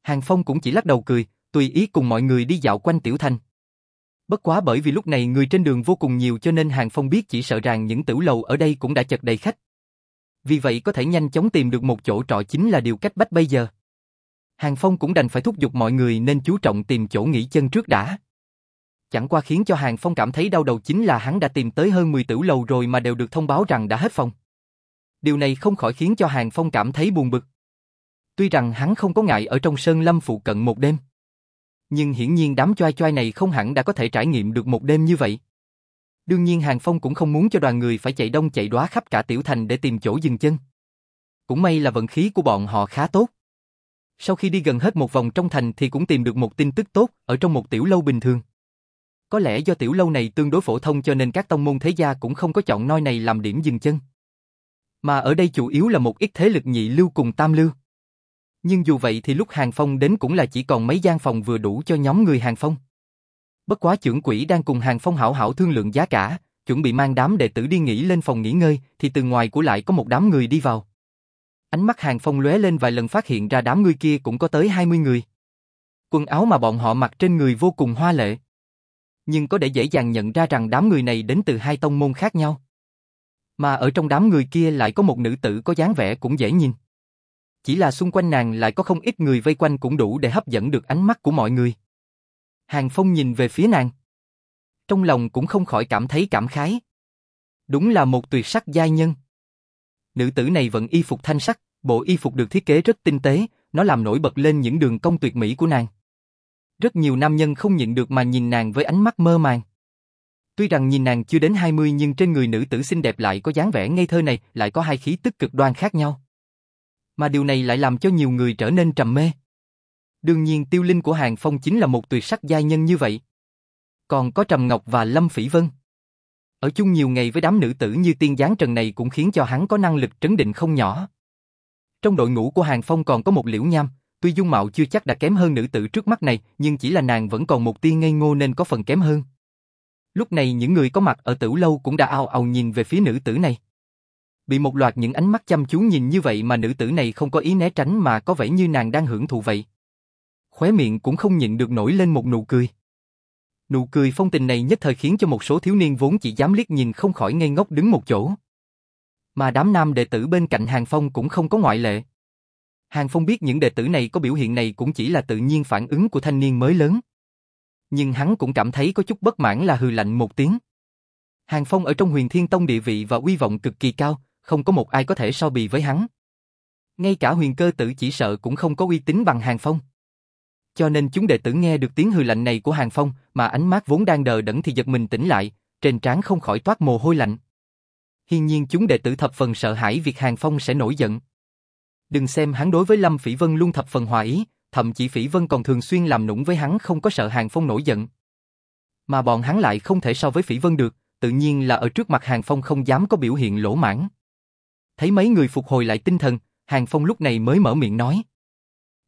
Hàng Phong cũng chỉ lắc đầu cười, tùy ý cùng mọi người đi dạo quanh tiểu thành. Bất quá bởi vì lúc này người trên đường vô cùng nhiều cho nên Hàng Phong biết chỉ sợ rằng những tiểu lầu ở đây cũng đã chật đầy khách. Vì vậy có thể nhanh chóng tìm được một chỗ trọ chính là điều cách bách bây giờ. Hàng Phong cũng đành phải thúc giục mọi người nên chú trọng tìm chỗ nghỉ chân trước đã. Chẳng qua khiến cho Hàng Phong cảm thấy đau đầu chính là hắn đã tìm tới hơn 10 tiểu lầu rồi mà đều được thông báo rằng đã hết phòng. Điều này không khỏi khiến cho Hàng Phong cảm thấy buồn bực. Tuy rằng hắn không có ngại ở trong sơn lâm phụ cận một đêm. Nhưng hiển nhiên đám choai choai này không hẳn đã có thể trải nghiệm được một đêm như vậy. Đương nhiên Hàng Phong cũng không muốn cho đoàn người phải chạy đông chạy đóa khắp cả tiểu thành để tìm chỗ dừng chân. Cũng may là vận khí của bọn họ khá tốt. Sau khi đi gần hết một vòng trong thành thì cũng tìm được một tin tức tốt ở trong một tiểu lâu bình thường. Có lẽ do tiểu lâu này tương đối phổ thông cho nên các tông môn thế gia cũng không có chọn nơi này làm điểm dừng chân. Mà ở đây chủ yếu là một ít thế lực nhị lưu cùng tam lưu. Nhưng dù vậy thì lúc Hàng Phong đến cũng là chỉ còn mấy gian phòng vừa đủ cho nhóm người Hàng Phong. Bất quá trưởng quỹ đang cùng Hàng Phong hảo hảo thương lượng giá cả, chuẩn bị mang đám đệ tử đi nghỉ lên phòng nghỉ ngơi, thì từ ngoài của lại có một đám người đi vào. Ánh mắt Hàng Phong lóe lên vài lần phát hiện ra đám người kia cũng có tới 20 người. Quần áo mà bọn họ mặc trên người vô cùng hoa lệ. Nhưng có để dễ dàng nhận ra rằng đám người này đến từ hai tông môn khác nhau. Mà ở trong đám người kia lại có một nữ tử có dáng vẻ cũng dễ nhìn. Chỉ là xung quanh nàng lại có không ít người vây quanh cũng đủ để hấp dẫn được ánh mắt của mọi người. Hàng Phong nhìn về phía nàng. Trong lòng cũng không khỏi cảm thấy cảm khái. Đúng là một tuyệt sắc giai nhân. Nữ tử này vẫn y phục thanh sắc, bộ y phục được thiết kế rất tinh tế, nó làm nổi bật lên những đường cong tuyệt mỹ của nàng. Rất nhiều nam nhân không nhịn được mà nhìn nàng với ánh mắt mơ màng. Tuy rằng nhìn nàng chưa đến 20 nhưng trên người nữ tử xinh đẹp lại có dáng vẻ ngây thơ này, lại có hai khí tức cực đoan khác nhau. Mà điều này lại làm cho nhiều người trở nên trầm mê. Đương nhiên tiêu linh của Hàng Phong chính là một tuyệt sắc giai nhân như vậy. Còn có Trầm Ngọc và Lâm Phỉ Vân. Ở chung nhiều ngày với đám nữ tử như tiên giáng trần này cũng khiến cho hắn có năng lực trấn định không nhỏ. Trong đội ngũ của Hàng Phong còn có một liễu nham, tuy dung mạo chưa chắc đã kém hơn nữ tử trước mắt này, nhưng chỉ là nàng vẫn còn một tia ngây ngô nên có phần kém hơn. Lúc này những người có mặt ở tử lâu cũng đã ao ao nhìn về phía nữ tử này. Bị một loạt những ánh mắt chăm chú nhìn như vậy mà nữ tử này không có ý né tránh mà có vẻ như nàng đang hưởng thụ vậy. Khóe miệng cũng không nhịn được nổi lên một nụ cười. Nụ cười phong tình này nhất thời khiến cho một số thiếu niên vốn chỉ dám liếc nhìn không khỏi ngây ngốc đứng một chỗ. Mà đám nam đệ tử bên cạnh Hàng Phong cũng không có ngoại lệ. Hàng Phong biết những đệ tử này có biểu hiện này cũng chỉ là tự nhiên phản ứng của thanh niên mới lớn. Nhưng hắn cũng cảm thấy có chút bất mãn là hừ lạnh một tiếng. Hàng Phong ở trong huyền thiên tông địa vị và uy vọng cực kỳ cao, không có một ai có thể so bì với hắn. Ngay cả huyền cơ tử chỉ sợ cũng không có uy tín bằng Hàng Phong. Cho nên chúng đệ tử nghe được tiếng hừ lạnh này của Hàng Phong mà ánh mắt vốn đang đờ đẫn thì giật mình tỉnh lại, trên trán không khỏi toát mồ hôi lạnh. Hiên nhiên chúng đệ tử thập phần sợ hãi việc Hàng Phong sẽ nổi giận. Đừng xem hắn đối với Lâm Phỉ Vân luôn thập phần hòa ý, thậm chí Phỉ Vân còn thường xuyên làm nũng với hắn không có sợ Hàng Phong nổi giận. Mà bọn hắn lại không thể so với Phỉ Vân được, tự nhiên là ở trước mặt Hàng Phong không dám có biểu hiện lỗ mãn. Thấy mấy người phục hồi lại tinh thần, Hàng Phong lúc này mới mở miệng nói.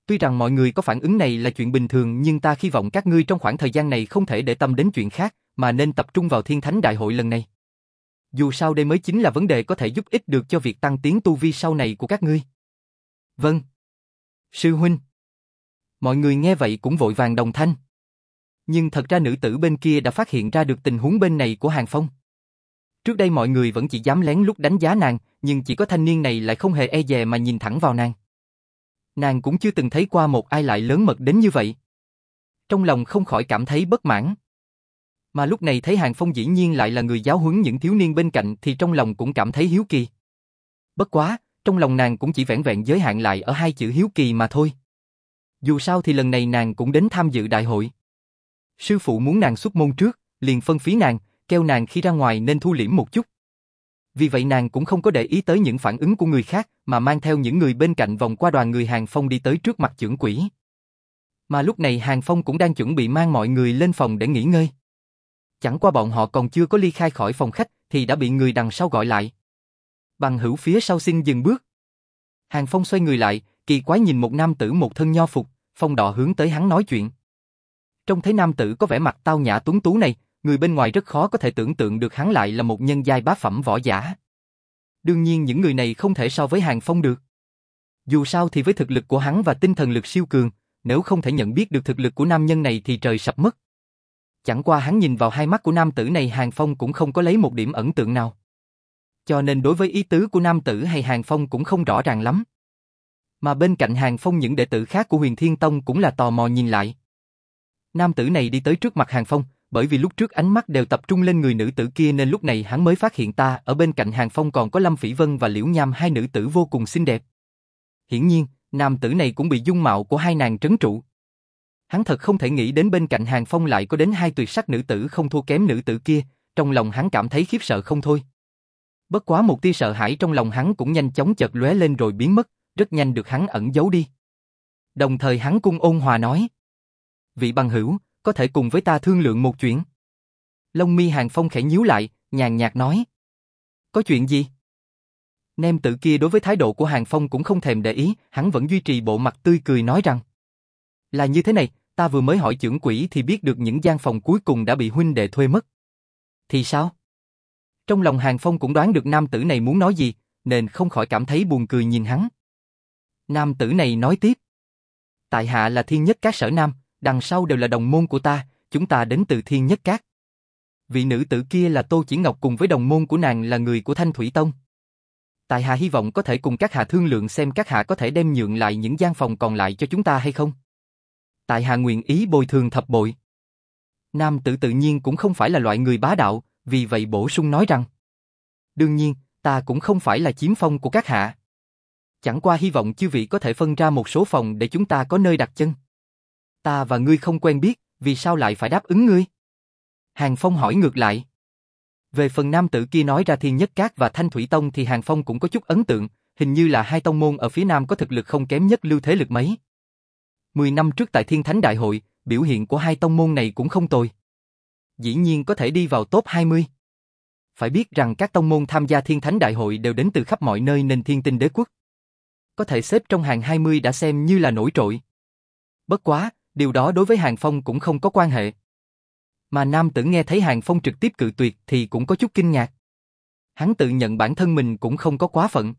Tuy rằng mọi người có phản ứng này là chuyện bình thường nhưng ta hy vọng các ngươi trong khoảng thời gian này không thể để tâm đến chuyện khác, mà nên tập trung vào thiên thánh đại hội lần này. Dù sao đây mới chính là vấn đề có thể giúp ích được cho việc tăng tiến tu vi sau này của các ngươi. Vâng. Sư huynh. Mọi người nghe vậy cũng vội vàng đồng thanh. Nhưng thật ra nữ tử bên kia đã phát hiện ra được tình huống bên này của Hàng Phong. Trước đây mọi người vẫn chỉ dám lén lút đánh giá nàng, nhưng chỉ có thanh niên này lại không hề e dè mà nhìn thẳng vào nàng. Nàng cũng chưa từng thấy qua một ai lại lớn mật đến như vậy. Trong lòng không khỏi cảm thấy bất mãn. Mà lúc này thấy Hàng Phong dĩ nhiên lại là người giáo huấn những thiếu niên bên cạnh thì trong lòng cũng cảm thấy hiếu kỳ. Bất quá, trong lòng nàng cũng chỉ vẹn vẹn giới hạn lại ở hai chữ hiếu kỳ mà thôi. Dù sao thì lần này nàng cũng đến tham dự đại hội. Sư phụ muốn nàng xuất môn trước, liền phân phí nàng, kêu nàng khi ra ngoài nên thu liễm một chút. Vì vậy nàng cũng không có để ý tới những phản ứng của người khác, mà mang theo những người bên cạnh vòng qua đoàn người Hàng Phong đi tới trước mặt trưởng quỷ. Mà lúc này Hàng Phong cũng đang chuẩn bị mang mọi người lên phòng để nghỉ ngơi. Chẳng qua bọn họ còn chưa có ly khai khỏi phòng khách thì đã bị người đằng sau gọi lại. Bằng hữu phía sau xin dừng bước. Hàng Phong xoay người lại, kỳ quái nhìn một nam tử một thân nho phục, phong đỏ hướng tới hắn nói chuyện. Trong thấy nam tử có vẻ mặt tao nhã tuấn tú này, người bên ngoài rất khó có thể tưởng tượng được hắn lại là một nhân giai bá phẩm võ giả. Đương nhiên những người này không thể so với Hàng Phong được. Dù sao thì với thực lực của hắn và tinh thần lực siêu cường, nếu không thể nhận biết được thực lực của nam nhân này thì trời sập mất. Chẳng qua hắn nhìn vào hai mắt của nam tử này Hàng Phong cũng không có lấy một điểm ẩn tượng nào. Cho nên đối với ý tứ của nam tử hay Hàng Phong cũng không rõ ràng lắm. Mà bên cạnh Hàng Phong những đệ tử khác của huyền Thiên Tông cũng là tò mò nhìn lại. Nam tử này đi tới trước mặt Hàng Phong, bởi vì lúc trước ánh mắt đều tập trung lên người nữ tử kia nên lúc này hắn mới phát hiện ta ở bên cạnh Hàng Phong còn có Lâm Phỉ Vân và Liễu Nham hai nữ tử vô cùng xinh đẹp. Hiển nhiên, nam tử này cũng bị dung mạo của hai nàng trấn trụ. Hắn thật không thể nghĩ đến bên cạnh Hàng Phong lại có đến hai tuyệt sắc nữ tử không thua kém nữ tử kia, trong lòng hắn cảm thấy khiếp sợ không thôi. Bất quá một tia sợ hãi trong lòng hắn cũng nhanh chóng chợt lóe lên rồi biến mất, rất nhanh được hắn ẩn giấu đi. Đồng thời hắn cung ôn hòa nói. Vị bằng hữu, có thể cùng với ta thương lượng một chuyện. Lông mi hàng phong khẽ nhíu lại, nhàn nhạt nói. Có chuyện gì? Nem tự kia đối với thái độ của Hàng Phong cũng không thèm để ý, hắn vẫn duy trì bộ mặt tươi cười nói rằng. Là như thế này, ta vừa mới hỏi trưởng quỹ thì biết được những gian phòng cuối cùng đã bị huynh đệ thuê mất. Thì sao? Trong lòng Hàng Phong cũng đoán được nam tử này muốn nói gì, nên không khỏi cảm thấy buồn cười nhìn hắn. Nam tử này nói tiếp. Tại hạ là thiên nhất các sở nam, đằng sau đều là đồng môn của ta, chúng ta đến từ thiên nhất các. Vị nữ tử kia là Tô Chỉ Ngọc cùng với đồng môn của nàng là người của Thanh Thủy Tông. Tại hạ hy vọng có thể cùng các hạ thương lượng xem các hạ có thể đem nhượng lại những gian phòng còn lại cho chúng ta hay không. Tại hạ nguyện ý bồi thường thập bội. Nam tử tự nhiên cũng không phải là loại người bá đạo, vì vậy bổ sung nói rằng Đương nhiên, ta cũng không phải là chiếm phong của các hạ. Chẳng qua hy vọng chư vị có thể phân ra một số phòng để chúng ta có nơi đặt chân. Ta và ngươi không quen biết, vì sao lại phải đáp ứng ngươi? Hàng Phong hỏi ngược lại. Về phần nam tử kia nói ra Thiên Nhất Cát và Thanh Thủy Tông thì Hàng Phong cũng có chút ấn tượng, hình như là hai tông môn ở phía nam có thực lực không kém nhất lưu thế lực mấy. Mười năm trước tại Thiên Thánh Đại hội, biểu hiện của hai tông môn này cũng không tồi. Dĩ nhiên có thể đi vào top 20. Phải biết rằng các tông môn tham gia Thiên Thánh Đại hội đều đến từ khắp mọi nơi nên thiên tinh đế quốc. Có thể xếp trong hàng 20 đã xem như là nổi trội. Bất quá, điều đó đối với Hàng Phong cũng không có quan hệ. Mà nam tử nghe thấy Hàng Phong trực tiếp cự tuyệt thì cũng có chút kinh ngạc. Hắn tự nhận bản thân mình cũng không có quá phận.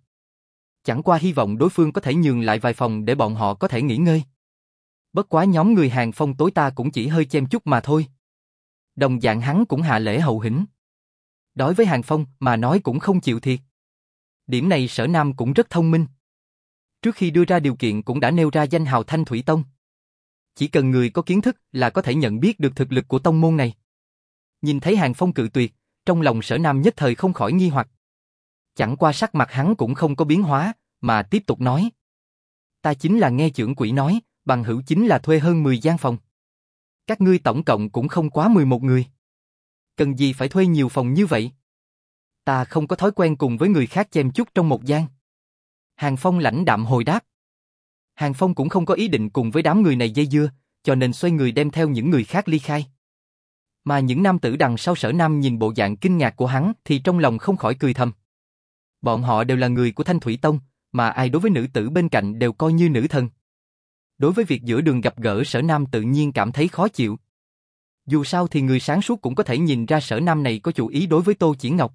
Chẳng qua hy vọng đối phương có thể nhường lại vài phòng để bọn họ có thể nghỉ ngơi. Bất quá nhóm người Hàng Phong tối ta cũng chỉ hơi chem chút mà thôi. Đồng dạng hắn cũng hạ lễ hậu hĩnh. Đối với Hàng Phong mà nói cũng không chịu thiệt. Điểm này sở nam cũng rất thông minh. Trước khi đưa ra điều kiện cũng đã nêu ra danh hào Thanh Thủy Tông. Chỉ cần người có kiến thức là có thể nhận biết được thực lực của tông môn này. Nhìn thấy Hàng Phong cự tuyệt, trong lòng sở nam nhất thời không khỏi nghi hoặc. Chẳng qua sắc mặt hắn cũng không có biến hóa, mà tiếp tục nói. Ta chính là nghe trưởng quỷ nói, bằng hữu chính là thuê hơn 10 gian phòng. Các ngươi tổng cộng cũng không quá 11 người. Cần gì phải thuê nhiều phòng như vậy? Ta không có thói quen cùng với người khác chèm chút trong một gian. Hàng Phong lãnh đạm hồi đáp. Hàng Phong cũng không có ý định cùng với đám người này dây dưa, cho nên xoay người đem theo những người khác ly khai. Mà những nam tử đằng sau sở nam nhìn bộ dạng kinh ngạc của hắn thì trong lòng không khỏi cười thầm. Bọn họ đều là người của Thanh Thủy Tông, mà ai đối với nữ tử bên cạnh đều coi như nữ thần. Đối với việc giữa đường gặp gỡ sở nam tự nhiên cảm thấy khó chịu. Dù sao thì người sáng suốt cũng có thể nhìn ra sở nam này có chủ ý đối với Tô Chỉ Ngọc.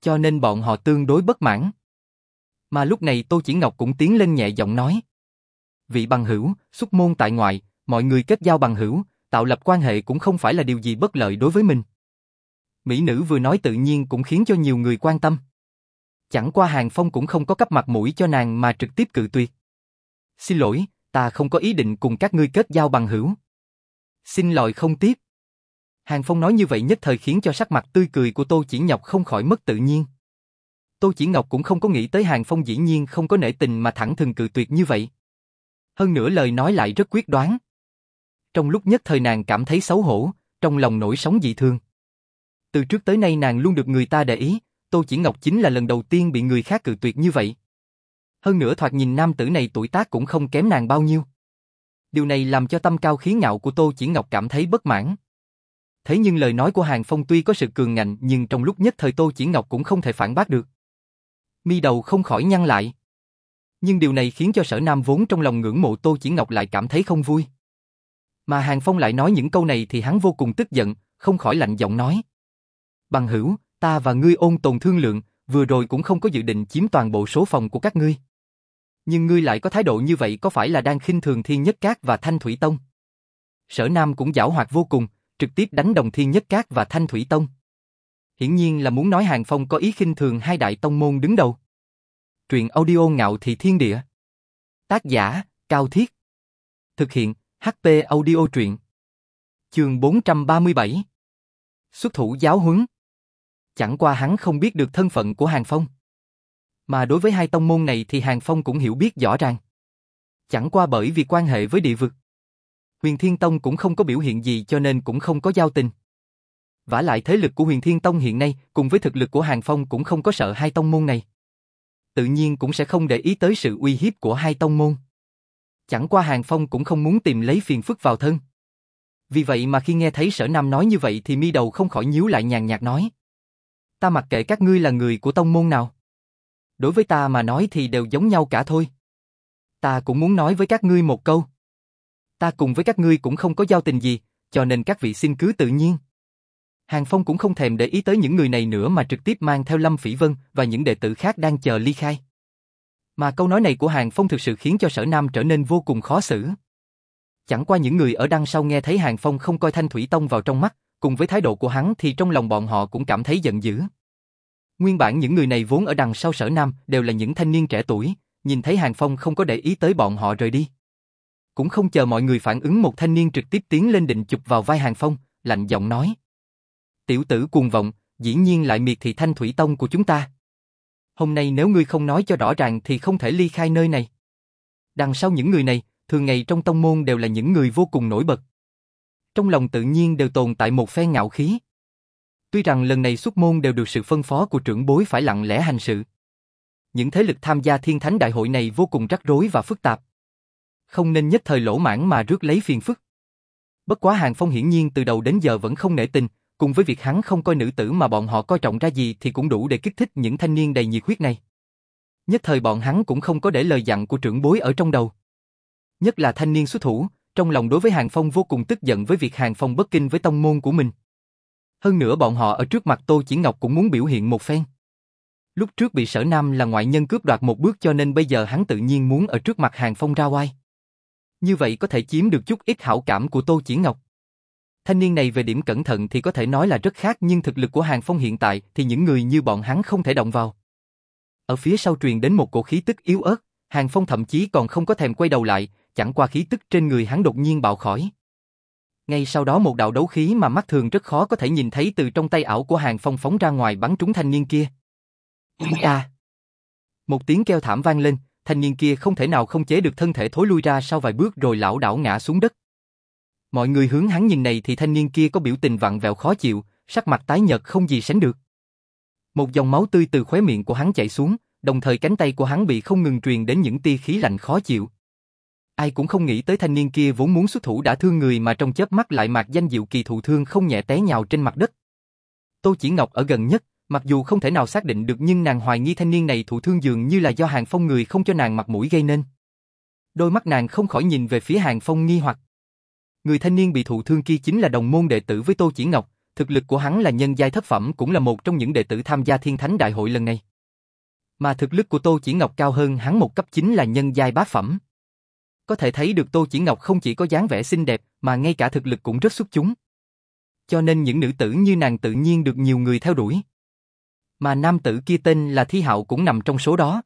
Cho nên bọn họ tương đối bất mãn. Mà lúc này Tô Chỉ Ngọc cũng tiến lên nhẹ giọng nói. Vị bằng hữu, xuất môn tại ngoại, mọi người kết giao bằng hữu, tạo lập quan hệ cũng không phải là điều gì bất lợi đối với mình. Mỹ nữ vừa nói tự nhiên cũng khiến cho nhiều người quan tâm. Chẳng qua Hàng Phong cũng không có cấp mặt mũi cho nàng mà trực tiếp cự tuyệt. Xin lỗi, ta không có ý định cùng các ngươi kết giao bằng hữu. Xin lỗi không tiếp. Hàng Phong nói như vậy nhất thời khiến cho sắc mặt tươi cười của Tô Chỉ Ngọc không khỏi mất tự nhiên. Tô Chỉ Ngọc cũng không có nghĩ tới Hàng Phong dĩ nhiên không có nể tình mà thẳng thừng cự tuyệt như vậy. Hơn nữa lời nói lại rất quyết đoán. Trong lúc nhất thời nàng cảm thấy xấu hổ, trong lòng nổi sóng dị thương. Từ trước tới nay nàng luôn được người ta để ý, Tô Chỉ Ngọc chính là lần đầu tiên bị người khác cự tuyệt như vậy. Hơn nữa thoạt nhìn nam tử này tuổi tác cũng không kém nàng bao nhiêu. Điều này làm cho tâm cao khí ngạo của Tô Chỉ Ngọc cảm thấy bất mãn. Thế nhưng lời nói của Hàng Phong tuy có sự cường ngạnh nhưng trong lúc nhất thời Tô Chỉ Ngọc cũng không thể phản bác được. Mi đầu không khỏi nhăn lại. Nhưng điều này khiến cho sở nam vốn trong lòng ngưỡng mộ Tô Chỉ Ngọc lại cảm thấy không vui. Mà Hàng Phong lại nói những câu này thì hắn vô cùng tức giận, không khỏi lạnh giọng nói. Bằng hữu, ta và ngươi ôn tồn thương lượng, vừa rồi cũng không có dự định chiếm toàn bộ số phòng của các ngươi. Nhưng ngươi lại có thái độ như vậy có phải là đang khinh thường Thiên Nhất Cát và Thanh Thủy Tông? Sở Nam cũng giảo hoạt vô cùng, trực tiếp đánh đồng Thiên Nhất Cát và Thanh Thủy Tông. Hiển nhiên là muốn nói Hàng Phong có ý khinh thường hai đại tông môn đứng đầu. Truyện audio ngạo thị thiên địa. Tác giả, Cao Thiết. Thực hiện, HP audio truyện. Trường 437. Xuất thủ giáo huấn. Chẳng qua hắn không biết được thân phận của Hàng Phong. Mà đối với hai tông môn này thì Hàng Phong cũng hiểu biết rõ ràng. Chẳng qua bởi vì quan hệ với địa vực. Huyền Thiên Tông cũng không có biểu hiện gì cho nên cũng không có giao tình. Vả lại thế lực của Huyền Thiên Tông hiện nay cùng với thực lực của Hàng Phong cũng không có sợ hai tông môn này. Tự nhiên cũng sẽ không để ý tới sự uy hiếp của hai tông môn. Chẳng qua Hàng Phong cũng không muốn tìm lấy phiền phức vào thân. Vì vậy mà khi nghe thấy sở nam nói như vậy thì mi đầu không khỏi nhíu lại nhàn nhạt nói. Ta mặc kệ các ngươi là người của tông môn nào. Đối với ta mà nói thì đều giống nhau cả thôi. Ta cũng muốn nói với các ngươi một câu. Ta cùng với các ngươi cũng không có giao tình gì, cho nên các vị xin cứ tự nhiên. Hàng Phong cũng không thèm để ý tới những người này nữa mà trực tiếp mang theo Lâm Phỉ Vân và những đệ tử khác đang chờ ly khai. Mà câu nói này của Hàng Phong thực sự khiến cho sở nam trở nên vô cùng khó xử. Chẳng qua những người ở đằng sau nghe thấy Hàng Phong không coi Thanh Thủy Tông vào trong mắt, cùng với thái độ của hắn thì trong lòng bọn họ cũng cảm thấy giận dữ. Nguyên bản những người này vốn ở đằng sau sở nam đều là những thanh niên trẻ tuổi, nhìn thấy Hàng Phong không có để ý tới bọn họ rời đi. Cũng không chờ mọi người phản ứng một thanh niên trực tiếp tiến lên định chụp vào vai Hàng Phong, lạnh giọng nói. Tiểu tử cuồng vọng, dĩ nhiên lại miệt thị thanh thủy tông của chúng ta. Hôm nay nếu ngươi không nói cho rõ ràng thì không thể ly khai nơi này. Đằng sau những người này, thường ngày trong tông môn đều là những người vô cùng nổi bật. Trong lòng tự nhiên đều tồn tại một phen ngạo khí. Tuy rằng lần này xuất môn đều được sự phân phó của trưởng bối phải lặng lẽ hành sự. Những thế lực tham gia thiên thánh đại hội này vô cùng rắc rối và phức tạp. Không nên nhất thời lỗ mãn mà rước lấy phiền phức. Bất quá Hàng Phong hiển nhiên từ đầu đến giờ vẫn không nể tình, cùng với việc hắn không coi nữ tử mà bọn họ coi trọng ra gì thì cũng đủ để kích thích những thanh niên đầy nhiệt huyết này. Nhất thời bọn hắn cũng không có để lời dặn của trưởng bối ở trong đầu. Nhất là thanh niên xuất thủ, trong lòng đối với Hàng Phong vô cùng tức giận với việc Hàng Phong bất kinh với tông môn của mình. Hơn nữa bọn họ ở trước mặt Tô Chỉ Ngọc cũng muốn biểu hiện một phen. Lúc trước bị sở nam là ngoại nhân cướp đoạt một bước cho nên bây giờ hắn tự nhiên muốn ở trước mặt Hàng Phong ra oai. Như vậy có thể chiếm được chút ít hảo cảm của Tô Chỉ Ngọc. Thanh niên này về điểm cẩn thận thì có thể nói là rất khác nhưng thực lực của Hàng Phong hiện tại thì những người như bọn hắn không thể động vào. Ở phía sau truyền đến một cổ khí tức yếu ớt, Hàng Phong thậm chí còn không có thèm quay đầu lại, chẳng qua khí tức trên người hắn đột nhiên bạo khỏi. Ngay sau đó một đạo đấu khí mà mắt thường rất khó có thể nhìn thấy từ trong tay ảo của Hàng Phong phóng ra ngoài bắn trúng thanh niên kia. À! Một tiếng kêu thảm vang lên, thanh niên kia không thể nào không chế được thân thể thối lui ra sau vài bước rồi lão đảo ngã xuống đất. Mọi người hướng hắn nhìn này thì thanh niên kia có biểu tình vặn vẹo khó chịu, sắc mặt tái nhợt không gì sánh được. Một dòng máu tươi từ khóe miệng của hắn chảy xuống, đồng thời cánh tay của hắn bị không ngừng truyền đến những tia khí lạnh khó chịu. Ai cũng không nghĩ tới thanh niên kia vốn muốn xuất thủ đã thương người mà trong chớp mắt lại mạc danh diệu kỳ thụ thương không nhẹ té nhào trên mặt đất. Tô Chỉ Ngọc ở gần nhất, mặc dù không thể nào xác định được nhưng nàng hoài nghi thanh niên này thụ thương dường như là do Hàng Phong người không cho nàng mặt mũi gây nên. Đôi mắt nàng không khỏi nhìn về phía Hàng Phong nghi hoặc. Người thanh niên bị thụ thương kia chính là đồng môn đệ tử với Tô Chỉ Ngọc, thực lực của hắn là nhân giai thất phẩm cũng là một trong những đệ tử tham gia Thiên Thánh Đại hội lần này. Mà thực lực của Tô Chỉ Ngọc cao hơn hắn một cấp chính là nhân giai bá phẩm. Có thể thấy được Tô Chỉ Ngọc không chỉ có dáng vẻ xinh đẹp mà ngay cả thực lực cũng rất xuất chúng. Cho nên những nữ tử như nàng tự nhiên được nhiều người theo đuổi. Mà nam tử kia tên là Thi Hạo cũng nằm trong số đó.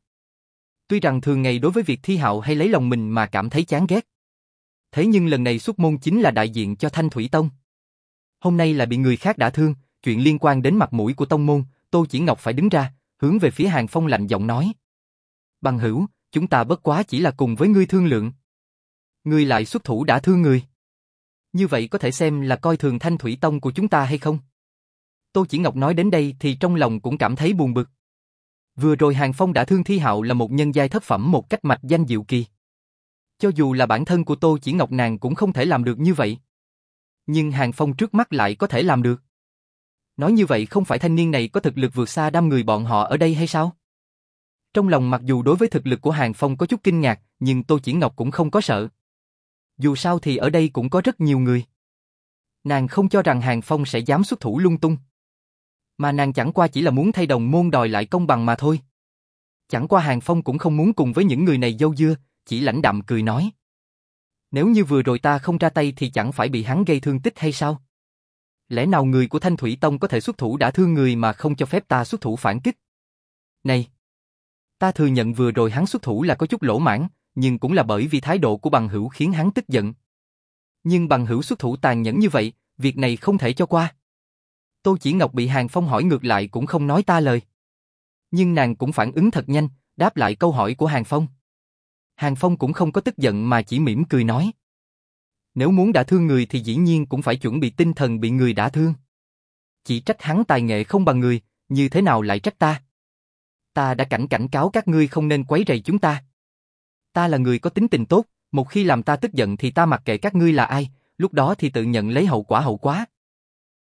Tuy rằng thường ngày đối với việc Thi Hạo hay lấy lòng mình mà cảm thấy chán ghét. Thế nhưng lần này xuất môn chính là đại diện cho Thanh Thủy Tông. Hôm nay là bị người khác đả thương, chuyện liên quan đến mặt mũi của tông môn, Tô Chỉ Ngọc phải đứng ra, hướng về phía Hàng Phong lạnh giọng nói. Bằng hữu, chúng ta bất quá chỉ là cùng với ngươi thương lượng. Ngươi lại xuất thủ đã thương người. Như vậy có thể xem là coi thường thanh thủy tông của chúng ta hay không? Tô Chỉ Ngọc nói đến đây thì trong lòng cũng cảm thấy buồn bực. Vừa rồi Hàng Phong đã thương Thi Hạo là một nhân giai thất phẩm một cách mạch danh diệu kỳ. Cho dù là bản thân của Tô Chỉ Ngọc nàng cũng không thể làm được như vậy. Nhưng Hàng Phong trước mắt lại có thể làm được. Nói như vậy không phải thanh niên này có thực lực vượt xa đám người bọn họ ở đây hay sao? Trong lòng mặc dù đối với thực lực của Hàng Phong có chút kinh ngạc, nhưng Tô Chỉ Ngọc cũng không có sợ. Dù sao thì ở đây cũng có rất nhiều người. Nàng không cho rằng Hàng Phong sẽ dám xuất thủ lung tung. Mà nàng chẳng qua chỉ là muốn thay đồng môn đòi lại công bằng mà thôi. Chẳng qua Hàng Phong cũng không muốn cùng với những người này dâu dưa, chỉ lãnh đạm cười nói. Nếu như vừa rồi ta không ra tay thì chẳng phải bị hắn gây thương tích hay sao? Lẽ nào người của Thanh Thủy Tông có thể xuất thủ đã thương người mà không cho phép ta xuất thủ phản kích? Này! Ta thừa nhận vừa rồi hắn xuất thủ là có chút lỗ mãn, nhưng cũng là bởi vì thái độ của bằng hữu khiến hắn tức giận. Nhưng bằng hữu xuất thủ tàn nhẫn như vậy, việc này không thể cho qua. Tô Chỉ Ngọc bị Hàng Phong hỏi ngược lại cũng không nói ta lời. Nhưng nàng cũng phản ứng thật nhanh, đáp lại câu hỏi của Hàng Phong. Hàng Phong cũng không có tức giận mà chỉ mỉm cười nói. Nếu muốn đã thương người thì dĩ nhiên cũng phải chuẩn bị tinh thần bị người đã thương. Chỉ trách hắn tài nghệ không bằng người, như thế nào lại trách ta? Ta đã cảnh cảnh cáo các ngươi không nên quấy rầy chúng ta. Ta là người có tính tình tốt, một khi làm ta tức giận thì ta mặc kệ các ngươi là ai, lúc đó thì tự nhận lấy hậu quả hậu quá.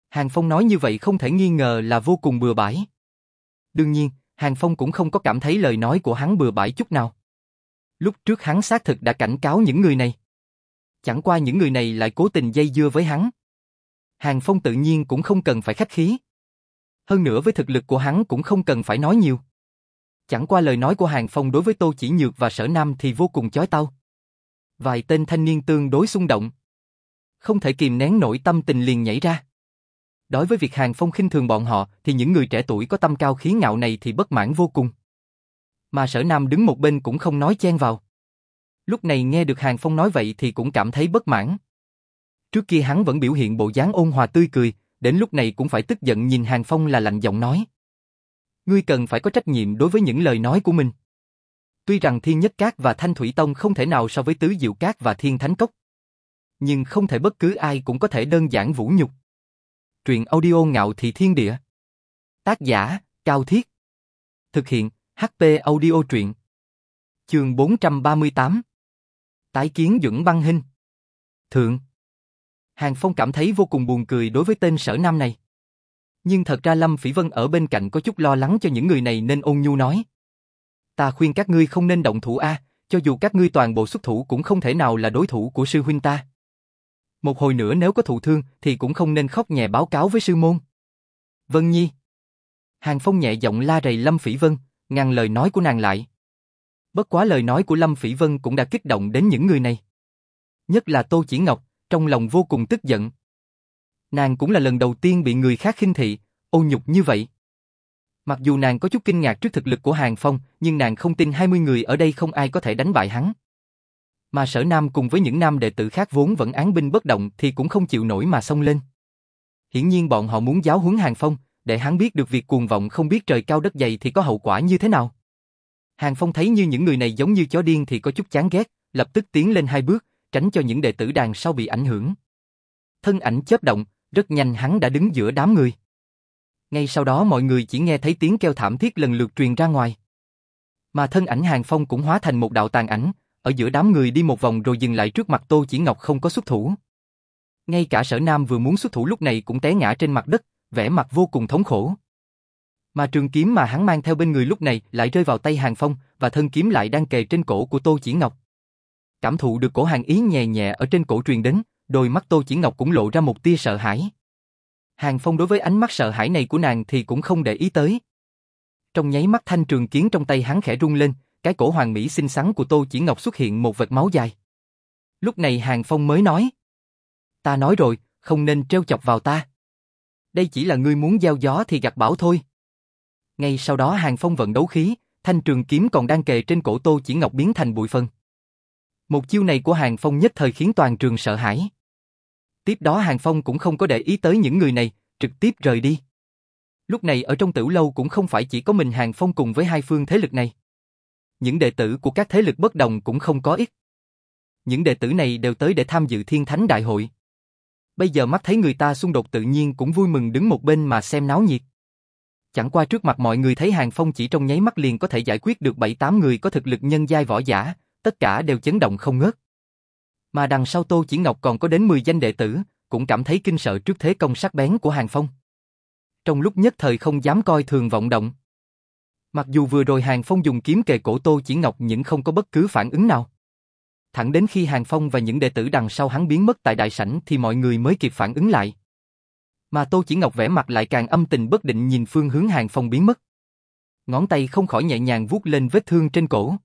Hàng Phong nói như vậy không thể nghi ngờ là vô cùng bừa bãi. Đương nhiên, Hàng Phong cũng không có cảm thấy lời nói của hắn bừa bãi chút nào. Lúc trước hắn xác thực đã cảnh cáo những người này. Chẳng qua những người này lại cố tình dây dưa với hắn. Hàng Phong tự nhiên cũng không cần phải khách khí. Hơn nữa với thực lực của hắn cũng không cần phải nói nhiều. Chẳng qua lời nói của Hàng Phong đối với Tô Chỉ Nhược và Sở Nam thì vô cùng chói tao. Vài tên thanh niên tương đối xung động. Không thể kìm nén nổi tâm tình liền nhảy ra. Đối với việc Hàng Phong khinh thường bọn họ thì những người trẻ tuổi có tâm cao khí ngạo này thì bất mãn vô cùng. Mà Sở Nam đứng một bên cũng không nói chen vào. Lúc này nghe được Hàng Phong nói vậy thì cũng cảm thấy bất mãn. Trước kia hắn vẫn biểu hiện bộ dáng ôn hòa tươi cười, đến lúc này cũng phải tức giận nhìn Hàng Phong là lạnh giọng nói. Ngươi cần phải có trách nhiệm đối với những lời nói của mình. Tuy rằng Thiên Nhất Cát và Thanh Thủy Tông không thể nào so với Tứ Diệu Cát và Thiên Thánh Cốc. Nhưng không thể bất cứ ai cũng có thể đơn giản vũ nhục. Truyện audio ngạo thị thiên địa. Tác giả, Cao Thiết. Thực hiện, HP audio truyện. Trường 438 Tái kiến Duẩn Băng Hinh. Thượng. Hàng Phong cảm thấy vô cùng buồn cười đối với tên sở nam này. Nhưng thật ra Lâm Phỉ Vân ở bên cạnh có chút lo lắng cho những người này nên ôn nhu nói. Ta khuyên các ngươi không nên động thủ a, cho dù các ngươi toàn bộ xuất thủ cũng không thể nào là đối thủ của sư huynh ta. Một hồi nữa nếu có thụ thương thì cũng không nên khóc nhè báo cáo với sư môn. Vân Nhi. Hàng Phong nhẹ giọng la rầy Lâm Phỉ Vân, ngăn lời nói của nàng lại. Bất quá lời nói của Lâm Phỉ Vân cũng đã kích động đến những người này. Nhất là Tô Chỉ Ngọc, trong lòng vô cùng tức giận. Nàng cũng là lần đầu tiên bị người khác khinh thị, ô nhục như vậy. Mặc dù nàng có chút kinh ngạc trước thực lực của Hàng Phong, nhưng nàng không tin 20 người ở đây không ai có thể đánh bại hắn. Mà sở nam cùng với những nam đệ tử khác vốn vẫn án binh bất động thì cũng không chịu nổi mà xông lên. Hiển nhiên bọn họ muốn giáo huấn Hàng Phong, để hắn biết được việc cuồng vọng không biết trời cao đất dày thì có hậu quả như thế nào. Hàng Phong thấy như những người này giống như chó điên thì có chút chán ghét, lập tức tiến lên hai bước, tránh cho những đệ tử đàn sau bị ảnh hưởng. Thân ảnh chớp động, rất nhanh hắn đã đứng giữa đám người. Ngay sau đó mọi người chỉ nghe thấy tiếng kêu thảm thiết lần lượt truyền ra ngoài. Mà thân ảnh Hàng Phong cũng hóa thành một đạo tàn ảnh, ở giữa đám người đi một vòng rồi dừng lại trước mặt Tô Chỉ Ngọc không có xuất thủ. Ngay cả sở nam vừa muốn xuất thủ lúc này cũng té ngã trên mặt đất, vẻ mặt vô cùng thống khổ. Mà trường kiếm mà hắn mang theo bên người lúc này lại rơi vào tay Hàng Phong và thân kiếm lại đang kề trên cổ của Tô Chỉ Ngọc. Cảm thụ được cổ hàng ý nhẹ nhẹ ở trên cổ truyền đến, đôi mắt Tô Chỉ Ngọc cũng lộ ra một tia sợ hãi. Hàng Phong đối với ánh mắt sợ hãi này của nàng thì cũng không để ý tới. Trong nháy mắt thanh trường kiếm trong tay hắn khẽ rung lên, cái cổ hoàng mỹ xinh xắn của Tô Chỉ Ngọc xuất hiện một vệt máu dài. Lúc này Hàng Phong mới nói. Ta nói rồi, không nên treo chọc vào ta. Đây chỉ là ngươi muốn gieo gió thì gặt bão thôi. Ngay sau đó Hàng Phong vận đấu khí, thanh trường kiếm còn đang kề trên cổ Tô Chỉ Ngọc biến thành bụi phân. Một chiêu này của Hàng Phong nhất thời khiến toàn trường sợ hãi. Tiếp đó Hàng Phong cũng không có để ý tới những người này, trực tiếp rời đi. Lúc này ở trong tử lâu cũng không phải chỉ có mình Hàng Phong cùng với hai phương thế lực này. Những đệ tử của các thế lực bất đồng cũng không có ít. Những đệ tử này đều tới để tham dự thiên thánh đại hội. Bây giờ mắt thấy người ta xung đột tự nhiên cũng vui mừng đứng một bên mà xem náo nhiệt. Chẳng qua trước mặt mọi người thấy Hàng Phong chỉ trong nháy mắt liền có thể giải quyết được 7-8 người có thực lực nhân giai võ giả, tất cả đều chấn động không ngớt. Mà đằng sau Tô Chỉ Ngọc còn có đến 10 danh đệ tử, cũng cảm thấy kinh sợ trước thế công sắc bén của Hàng Phong. Trong lúc nhất thời không dám coi thường vọng động. Mặc dù vừa rồi Hàng Phong dùng kiếm kề cổ Tô Chỉ Ngọc nhưng không có bất cứ phản ứng nào. Thẳng đến khi Hàng Phong và những đệ tử đằng sau hắn biến mất tại đại sảnh thì mọi người mới kịp phản ứng lại. Mà Tô Chỉ Ngọc vẻ mặt lại càng âm tình bất định nhìn phương hướng Hàng Phong biến mất. Ngón tay không khỏi nhẹ nhàng vuốt lên vết thương trên cổ.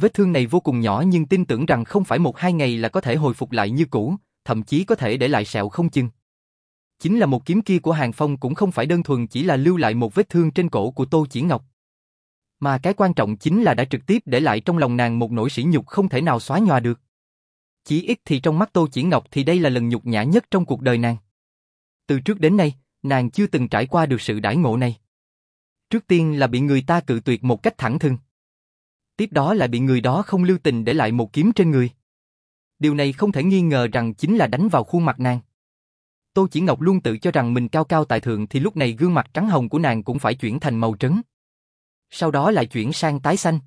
Vết thương này vô cùng nhỏ nhưng tin tưởng rằng không phải một hai ngày là có thể hồi phục lại như cũ, thậm chí có thể để lại sẹo không chừng. Chính là một kiếm kia của Hàng Phong cũng không phải đơn thuần chỉ là lưu lại một vết thương trên cổ của Tô Chỉ Ngọc. Mà cái quan trọng chính là đã trực tiếp để lại trong lòng nàng một nỗi sỉ nhục không thể nào xóa nhòa được. Chỉ ít thì trong mắt Tô Chỉ Ngọc thì đây là lần nhục nhã nhất trong cuộc đời nàng. Từ trước đến nay, nàng chưa từng trải qua được sự đãi ngộ này. Trước tiên là bị người ta cự tuyệt một cách thẳng thừng. Tiếp đó lại bị người đó không lưu tình để lại một kiếm trên người. Điều này không thể nghi ngờ rằng chính là đánh vào khuôn mặt nàng. Tô Chỉ Ngọc luôn tự cho rằng mình cao cao tại thượng thì lúc này gương mặt trắng hồng của nàng cũng phải chuyển thành màu trấn. Sau đó lại chuyển sang tái xanh.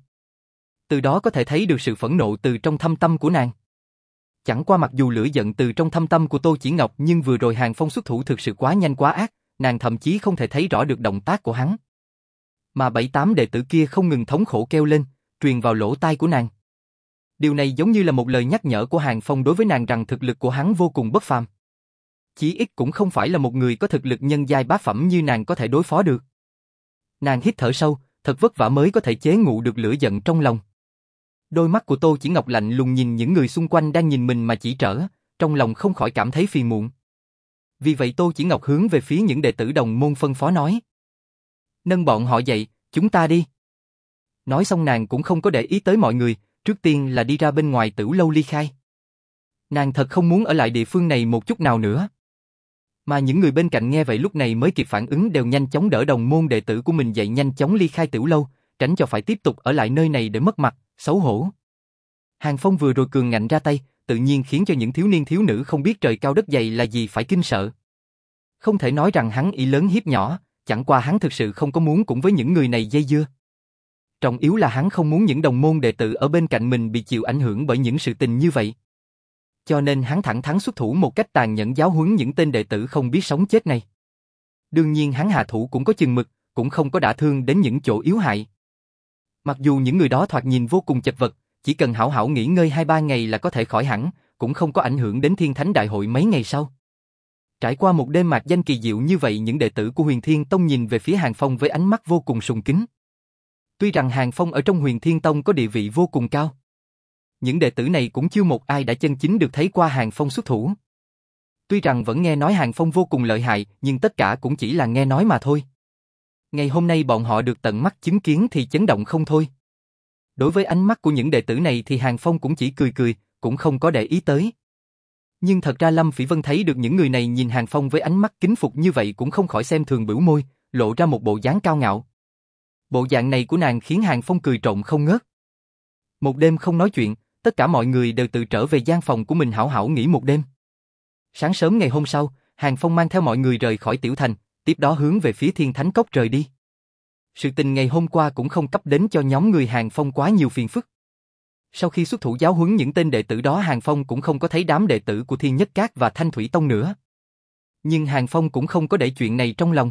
Từ đó có thể thấy được sự phẫn nộ từ trong thâm tâm của nàng. Chẳng qua mặc dù lửa giận từ trong thâm tâm của Tô Chỉ Ngọc nhưng vừa rồi Hàng Phong xuất thủ thực sự quá nhanh quá ác, nàng thậm chí không thể thấy rõ được động tác của hắn. Mà bảy tám đệ tử kia không ngừng thống khổ kêu lên, truyền vào lỗ tai của nàng. Điều này giống như là một lời nhắc nhở của Hàng Phong đối với nàng rằng thực lực của hắn vô cùng bất phàm. Chí ít cũng không phải là một người có thực lực nhân giai bá phẩm như nàng có thể đối phó được. Nàng hít thở sâu, thật vất vả mới có thể chế ngụ được lửa giận trong lòng. Đôi mắt của Tô Chỉ Ngọc lạnh lùng nhìn những người xung quanh đang nhìn mình mà chỉ trở, trong lòng không khỏi cảm thấy phiền muộn. Vì vậy Tô Chỉ Ngọc hướng về phía những đệ tử đồng môn phân phó nói. Nâng bọn họ dậy, chúng ta đi. Nói xong nàng cũng không có để ý tới mọi người, trước tiên là đi ra bên ngoài tử lâu ly khai. Nàng thật không muốn ở lại địa phương này một chút nào nữa. Mà những người bên cạnh nghe vậy lúc này mới kịp phản ứng đều nhanh chóng đỡ đồng môn đệ tử của mình dậy nhanh chóng ly khai tiểu lâu, tránh cho phải tiếp tục ở lại nơi này để mất mặt, xấu hổ. Hàng Phong vừa rồi cường ngạnh ra tay, tự nhiên khiến cho những thiếu niên thiếu nữ không biết trời cao đất dày là gì phải kinh sợ. Không thể nói rằng hắn ý lớn hiếp nhỏ, chẳng qua hắn thực sự không có muốn cũng với những người này dây dưa. Trọng yếu là hắn không muốn những đồng môn đệ tử ở bên cạnh mình bị chịu ảnh hưởng bởi những sự tình như vậy. Cho nên hắn thẳng thắn xuất thủ một cách tàn nhẫn giáo huấn những tên đệ tử không biết sống chết này. Đương nhiên hắn hạ thủ cũng có chừng mực, cũng không có đả thương đến những chỗ yếu hại. Mặc dù những người đó thoạt nhìn vô cùng chật vật, chỉ cần hảo hảo nghỉ ngơi 2-3 ngày là có thể khỏi hẳn, cũng không có ảnh hưởng đến thiên thánh đại hội mấy ngày sau. Trải qua một đêm mạc danh kỳ diệu như vậy những đệ tử của huyền thiên tông nhìn về phía Hàng Phong với ánh mắt vô cùng sùng kính. Tuy rằng Hàng Phong ở trong huyền thiên tông có địa vị vô cùng cao. Những đệ tử này cũng chưa một ai đã chân chính được thấy qua Hàng Phong xuất thủ. Tuy rằng vẫn nghe nói Hàng Phong vô cùng lợi hại, nhưng tất cả cũng chỉ là nghe nói mà thôi. Ngày hôm nay bọn họ được tận mắt chứng kiến thì chấn động không thôi. Đối với ánh mắt của những đệ tử này thì Hàng Phong cũng chỉ cười cười, cũng không có để ý tới. Nhưng thật ra Lâm Phỉ Vân thấy được những người này nhìn Hàng Phong với ánh mắt kính phục như vậy cũng không khỏi xem thường bửu môi, lộ ra một bộ dáng cao ngạo. Bộ dạng này của nàng khiến Hàng Phong cười trộm không ngớt. Một đêm không nói chuyện, tất cả mọi người đều tự trở về gian phòng của mình hảo hảo nghỉ một đêm. Sáng sớm ngày hôm sau, Hàng Phong mang theo mọi người rời khỏi Tiểu Thành, tiếp đó hướng về phía Thiên Thánh Cốc rời đi. Sự tình ngày hôm qua cũng không cấp đến cho nhóm người Hàng Phong quá nhiều phiền phức. Sau khi xuất thủ giáo huấn những tên đệ tử đó Hàng Phong cũng không có thấy đám đệ tử của Thiên Nhất Cát và Thanh Thủy Tông nữa. Nhưng Hàng Phong cũng không có để chuyện này trong lòng.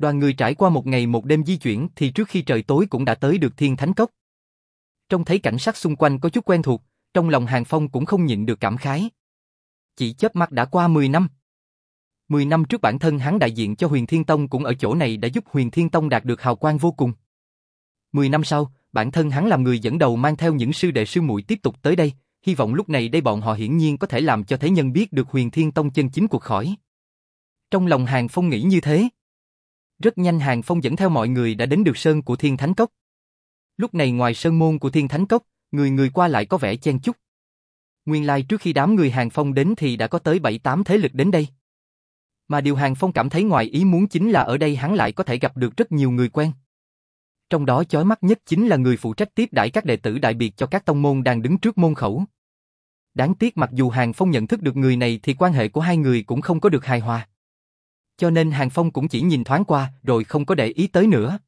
Đoàn người trải qua một ngày một đêm di chuyển thì trước khi trời tối cũng đã tới được Thiên Thánh Cốc. Trông thấy cảnh sắc xung quanh có chút quen thuộc, trong lòng Hàng Phong cũng không nhịn được cảm khái. Chỉ chớp mắt đã qua 10 năm. 10 năm trước bản thân hắn đại diện cho Huyền Thiên Tông cũng ở chỗ này đã giúp Huyền Thiên Tông đạt được hào quang vô cùng. 10 năm sau, bản thân hắn làm người dẫn đầu mang theo những sư đệ sư muội tiếp tục tới đây, hy vọng lúc này đây bọn họ hiển nhiên có thể làm cho thế nhân biết được Huyền Thiên Tông chân chính cuộc khỏi. Trong lòng Hàng Phong nghĩ như thế. Rất nhanh Hàng Phong dẫn theo mọi người đã đến được sơn của Thiên Thánh Cốc. Lúc này ngoài sơn môn của Thiên Thánh Cốc, người người qua lại có vẻ chen chúc. Nguyên lai like trước khi đám người Hàng Phong đến thì đã có tới 7-8 thế lực đến đây. Mà điều Hàng Phong cảm thấy ngoài ý muốn chính là ở đây hắn lại có thể gặp được rất nhiều người quen. Trong đó chói mắt nhất chính là người phụ trách tiếp đãi các đệ tử đại biệt cho các tông môn đang đứng trước môn khẩu. Đáng tiếc mặc dù Hàng Phong nhận thức được người này thì quan hệ của hai người cũng không có được hài hòa. Cho nên Hàng Phong cũng chỉ nhìn thoáng qua rồi không có để ý tới nữa.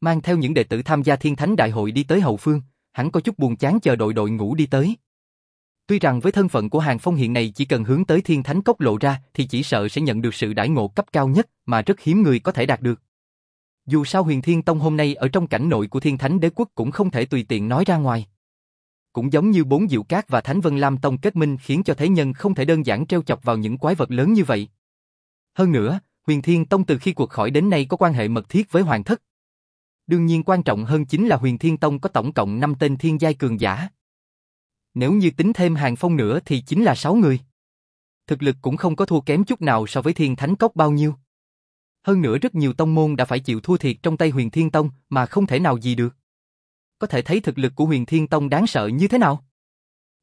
Mang theo những đệ tử tham gia thiên thánh đại hội đi tới hậu phương, hắn có chút buồn chán chờ đội đội ngũ đi tới. Tuy rằng với thân phận của Hàng Phong hiện nay chỉ cần hướng tới thiên thánh cốc lộ ra thì chỉ sợ sẽ nhận được sự đãi ngộ cấp cao nhất mà rất hiếm người có thể đạt được. Dù sao huyền thiên tông hôm nay ở trong cảnh nội của thiên thánh đế quốc cũng không thể tùy tiện nói ra ngoài. Cũng giống như bốn diệu cát và thánh vân lam tông kết minh khiến cho thế nhân không thể đơn giản treo chọc vào những quái vật lớn như vậy. Hơn nữa, huyền thiên tông từ khi cuộc khỏi đến nay có quan hệ mật thiết với hoàng thất. Đương nhiên quan trọng hơn chính là huyền thiên tông có tổng cộng 5 tên thiên giai cường giả. Nếu như tính thêm hàng phong nữa thì chính là 6 người. Thực lực cũng không có thua kém chút nào so với thiên thánh cốc bao nhiêu. Hơn nữa rất nhiều tông môn đã phải chịu thua thiệt trong tay huyền thiên tông mà không thể nào gì được. Có thể thấy thực lực của huyền thiên tông đáng sợ như thế nào.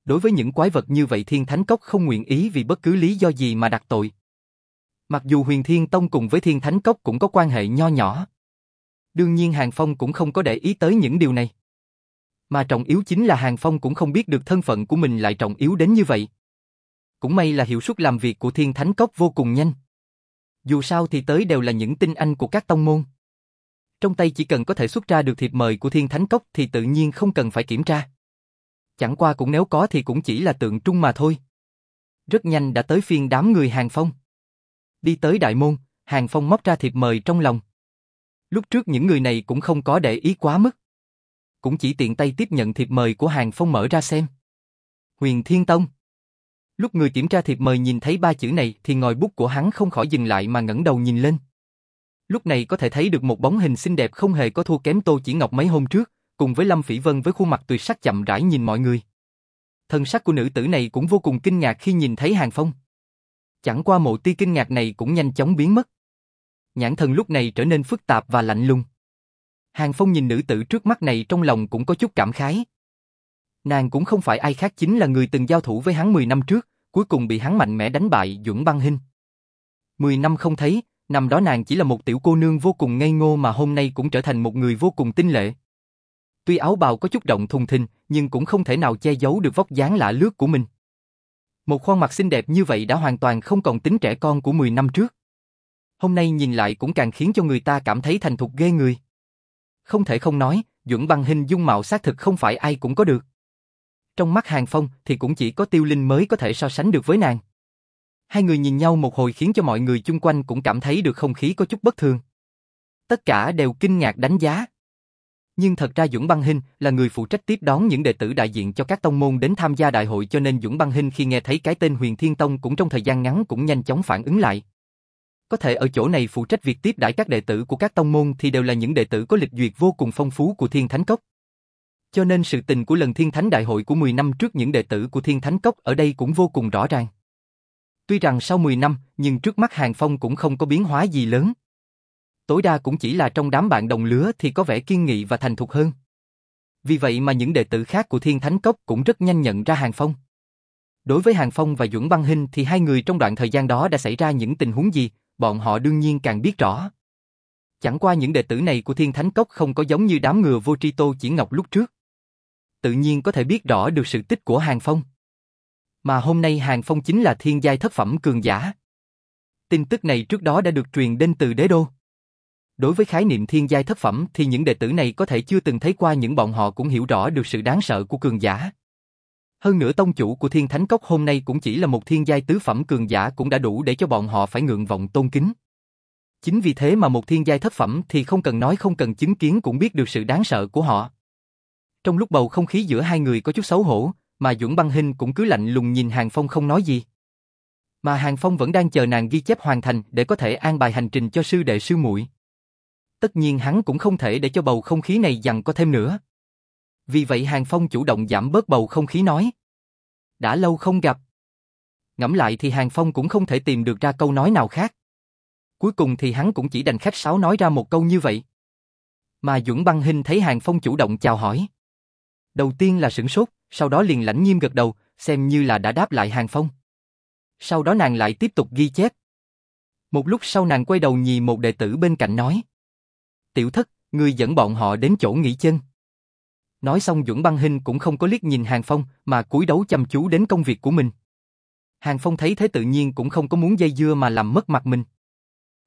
Đối với những quái vật như vậy thiên thánh cốc không nguyện ý vì bất cứ lý do gì mà đặt tội. Mặc dù huyền thiên tông cùng với thiên thánh cốc cũng có quan hệ nho nhỏ. Đương nhiên Hàng Phong cũng không có để ý tới những điều này. Mà trọng yếu chính là Hàng Phong cũng không biết được thân phận của mình lại trọng yếu đến như vậy. Cũng may là hiệu suất làm việc của Thiên Thánh Cốc vô cùng nhanh. Dù sao thì tới đều là những tinh anh của các tông môn. Trong tay chỉ cần có thể xuất ra được thiệp mời của Thiên Thánh Cốc thì tự nhiên không cần phải kiểm tra. Chẳng qua cũng nếu có thì cũng chỉ là tượng trung mà thôi. Rất nhanh đã tới phiên đám người Hàng Phong. Đi tới đại môn, Hàng Phong móc ra thiệp mời trong lòng. Lúc trước những người này cũng không có để ý quá mức cũng chỉ tiện tay tiếp nhận thiệp mời của Hàng Phong mở ra xem. Huyền Thiên Tông Lúc người kiểm tra thiệp mời nhìn thấy ba chữ này thì ngòi bút của hắn không khỏi dừng lại mà ngẩng đầu nhìn lên. Lúc này có thể thấy được một bóng hình xinh đẹp không hề có thua kém Tô Chỉ Ngọc mấy hôm trước, cùng với Lâm Phỉ Vân với khuôn mặt tuyệt sắc chậm rãi nhìn mọi người. Thân sắc của nữ tử này cũng vô cùng kinh ngạc khi nhìn thấy Hàng Phong. Chẳng qua mộ tia kinh ngạc này cũng nhanh chóng biến mất. Nhãn thần lúc này trở nên phức tạp và lạnh lùng. Hàng Phong nhìn nữ tử trước mắt này trong lòng cũng có chút cảm khái. Nàng cũng không phải ai khác chính là người từng giao thủ với hắn 10 năm trước, cuối cùng bị hắn mạnh mẽ đánh bại Duẩn Băng Hinh. 10 năm không thấy, năm đó nàng chỉ là một tiểu cô nương vô cùng ngây ngô mà hôm nay cũng trở thành một người vô cùng tinh lệ. Tuy áo bào có chút động thùng thình, nhưng cũng không thể nào che giấu được vóc dáng lạ lướt của mình. Một khuôn mặt xinh đẹp như vậy đã hoàn toàn không còn tính trẻ con của 10 năm trước. Hôm nay nhìn lại cũng càng khiến cho người ta cảm thấy thành thục ghê người. Không thể không nói, Duẩn Băng Hình dung mạo xác thực không phải ai cũng có được. Trong mắt Hàng Phong thì cũng chỉ có Tiêu Linh mới có thể so sánh được với nàng. Hai người nhìn nhau một hồi khiến cho mọi người chung quanh cũng cảm thấy được không khí có chút bất thường. Tất cả đều kinh ngạc đánh giá. Nhưng thật ra Dũng Băng Hinh là người phụ trách tiếp đón những đệ tử đại diện cho các tông môn đến tham gia đại hội cho nên Dũng Băng Hinh khi nghe thấy cái tên Huyền Thiên Tông cũng trong thời gian ngắn cũng nhanh chóng phản ứng lại. Có thể ở chỗ này phụ trách việc tiếp đãi các đệ tử của các tông môn thì đều là những đệ tử có lịch duyệt vô cùng phong phú của Thiên Thánh Cốc. Cho nên sự tình của lần Thiên Thánh Đại hội của 10 năm trước những đệ tử của Thiên Thánh Cốc ở đây cũng vô cùng rõ ràng. Tuy rằng sau 10 năm, nhưng trước mắt Hàng Phong cũng không có biến hóa gì lớn. Tối đa cũng chỉ là trong đám bạn đồng lứa thì có vẻ kiên nghị và thành thục hơn. Vì vậy mà những đệ tử khác của Thiên Thánh Cốc cũng rất nhanh nhận ra Hàng Phong. Đối với Hàng Phong và Duẩn Băng Hinh thì hai người trong đoạn thời gian đó đã xảy ra những tình huống gì, bọn họ đương nhiên càng biết rõ. Chẳng qua những đệ tử này của Thiên Thánh Cốc không có giống như đám ngừa vô tri tô chỉ ngọc lúc trước. Tự nhiên có thể biết rõ được sự tích của Hàng Phong. Mà hôm nay Hàng Phong chính là thiên giai thất phẩm cường giả. Tin tức này trước đó đã được truyền đến từ đế đô. Đối với khái niệm thiên giai thất phẩm thì những đệ tử này có thể chưa từng thấy qua những bọn họ cũng hiểu rõ được sự đáng sợ của cường giả. Hơn nữa tông chủ của thiên thánh cốc hôm nay cũng chỉ là một thiên giai tứ phẩm cường giả cũng đã đủ để cho bọn họ phải ngượng vọng tôn kính. Chính vì thế mà một thiên giai thất phẩm thì không cần nói không cần chứng kiến cũng biết được sự đáng sợ của họ. Trong lúc bầu không khí giữa hai người có chút xấu hổ, mà Dũng Băng Hinh cũng cứ lạnh lùng nhìn Hàng Phong không nói gì. Mà Hàng Phong vẫn đang chờ nàng ghi chép hoàn thành để có thể an bài hành trình cho sư đệ sư muội. Tất nhiên hắn cũng không thể để cho bầu không khí này dằn có thêm nữa. Vì vậy Hàng Phong chủ động giảm bớt bầu không khí nói. Đã lâu không gặp. Ngẫm lại thì Hàng Phong cũng không thể tìm được ra câu nói nào khác. Cuối cùng thì hắn cũng chỉ đành khách sáo nói ra một câu như vậy. Mà Duẩn Băng Hinh thấy Hàng Phong chủ động chào hỏi. Đầu tiên là sửng sốt, sau đó liền lãnh nghiêm gật đầu, xem như là đã đáp lại Hàng Phong. Sau đó nàng lại tiếp tục ghi chép. Một lúc sau nàng quay đầu nhìn một đệ tử bên cạnh nói. Tiểu thất, ngươi dẫn bọn họ đến chỗ nghỉ chân. Nói xong Duẩn Băng Hinh cũng không có liếc nhìn Hàng Phong, mà cúi đấu chăm chú đến công việc của mình. Hàng Phong thấy thế tự nhiên cũng không có muốn dây dưa mà làm mất mặt mình.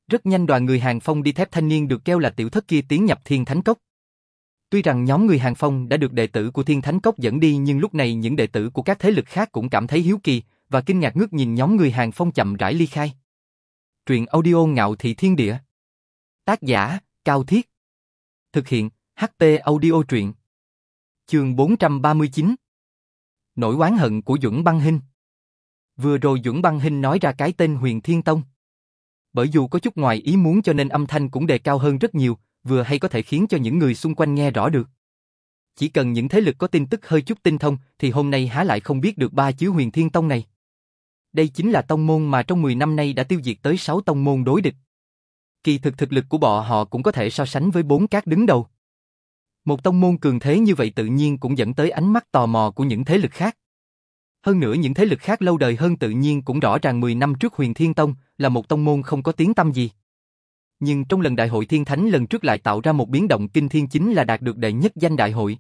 Rất nhanh đoàn người Hàng Phong đi thép thanh niên được kêu là tiểu thất kia tiến nhập thiên thánh cốc. Tuy rằng nhóm người Hàng Phong đã được đệ tử của Thiên Thánh Cốc dẫn đi nhưng lúc này những đệ tử của các thế lực khác cũng cảm thấy hiếu kỳ và kinh ngạc ngước nhìn nhóm người Hàng Phong chậm rãi ly khai. Truyện audio ngạo thị thiên địa. Tác giả, Cao Thiết. Thực hiện, HT audio truyện. Trường 439. Nỗi oán hận của Duẩn Băng Hinh. Vừa rồi Duẩn Băng Hinh nói ra cái tên Huyền Thiên Tông. Bởi dù có chút ngoài ý muốn cho nên âm thanh cũng đề cao hơn rất nhiều, vừa hay có thể khiến cho những người xung quanh nghe rõ được. Chỉ cần những thế lực có tin tức hơi chút tinh thông thì hôm nay há lại không biết được ba chữ huyền thiên tông này. Đây chính là tông môn mà trong 10 năm nay đã tiêu diệt tới 6 tông môn đối địch. Kỳ thực thực lực của bọn họ cũng có thể so sánh với bốn cát đứng đầu. Một tông môn cường thế như vậy tự nhiên cũng dẫn tới ánh mắt tò mò của những thế lực khác. Hơn nữa những thế lực khác lâu đời hơn tự nhiên cũng rõ ràng 10 năm trước huyền thiên tông là một tông môn không có tiếng tâm gì. Nhưng trong lần đại hội thiên thánh lần trước lại tạo ra một biến động kinh thiên chính là đạt được đệ nhất danh đại hội.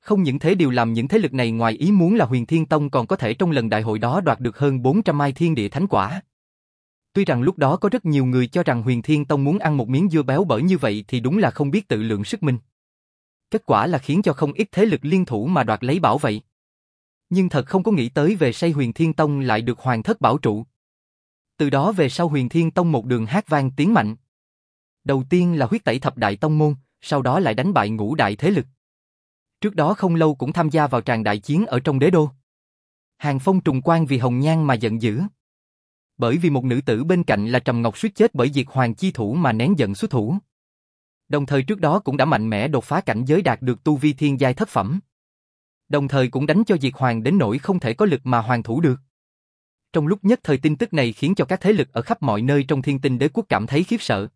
Không những thế điều làm những thế lực này ngoài ý muốn là huyền thiên tông còn có thể trong lần đại hội đó đoạt được hơn 400 mai thiên địa thánh quả. Tuy rằng lúc đó có rất nhiều người cho rằng huyền thiên tông muốn ăn một miếng dưa béo bở như vậy thì đúng là không biết tự lượng sức mình. Kết quả là khiến cho không ít thế lực liên thủ mà đoạt lấy bảo vậy. Nhưng thật không có nghĩ tới về say huyền thiên tông lại được hoàng thất bảo trụ. Từ đó về sau huyền thiên tông một đường hát vang tiến mạnh. Đầu tiên là huyết tẩy thập đại tông môn, sau đó lại đánh bại ngũ đại thế lực. Trước đó không lâu cũng tham gia vào tràng đại chiến ở trong đế đô. Hàng Phong trùng quan vì Hồng Nhan mà giận dữ. Bởi vì một nữ tử bên cạnh là Trầm Ngọc suýt chết bởi diệt hoàng chi thủ mà nén giận xuất thủ. Đồng thời trước đó cũng đã mạnh mẽ đột phá cảnh giới đạt được tu vi thiên giai thất phẩm. Đồng thời cũng đánh cho diệt hoàng đến nỗi không thể có lực mà hoàng thủ được. Trong lúc nhất thời tin tức này khiến cho các thế lực ở khắp mọi nơi trong thiên tinh đế quốc cảm thấy khiếp sợ.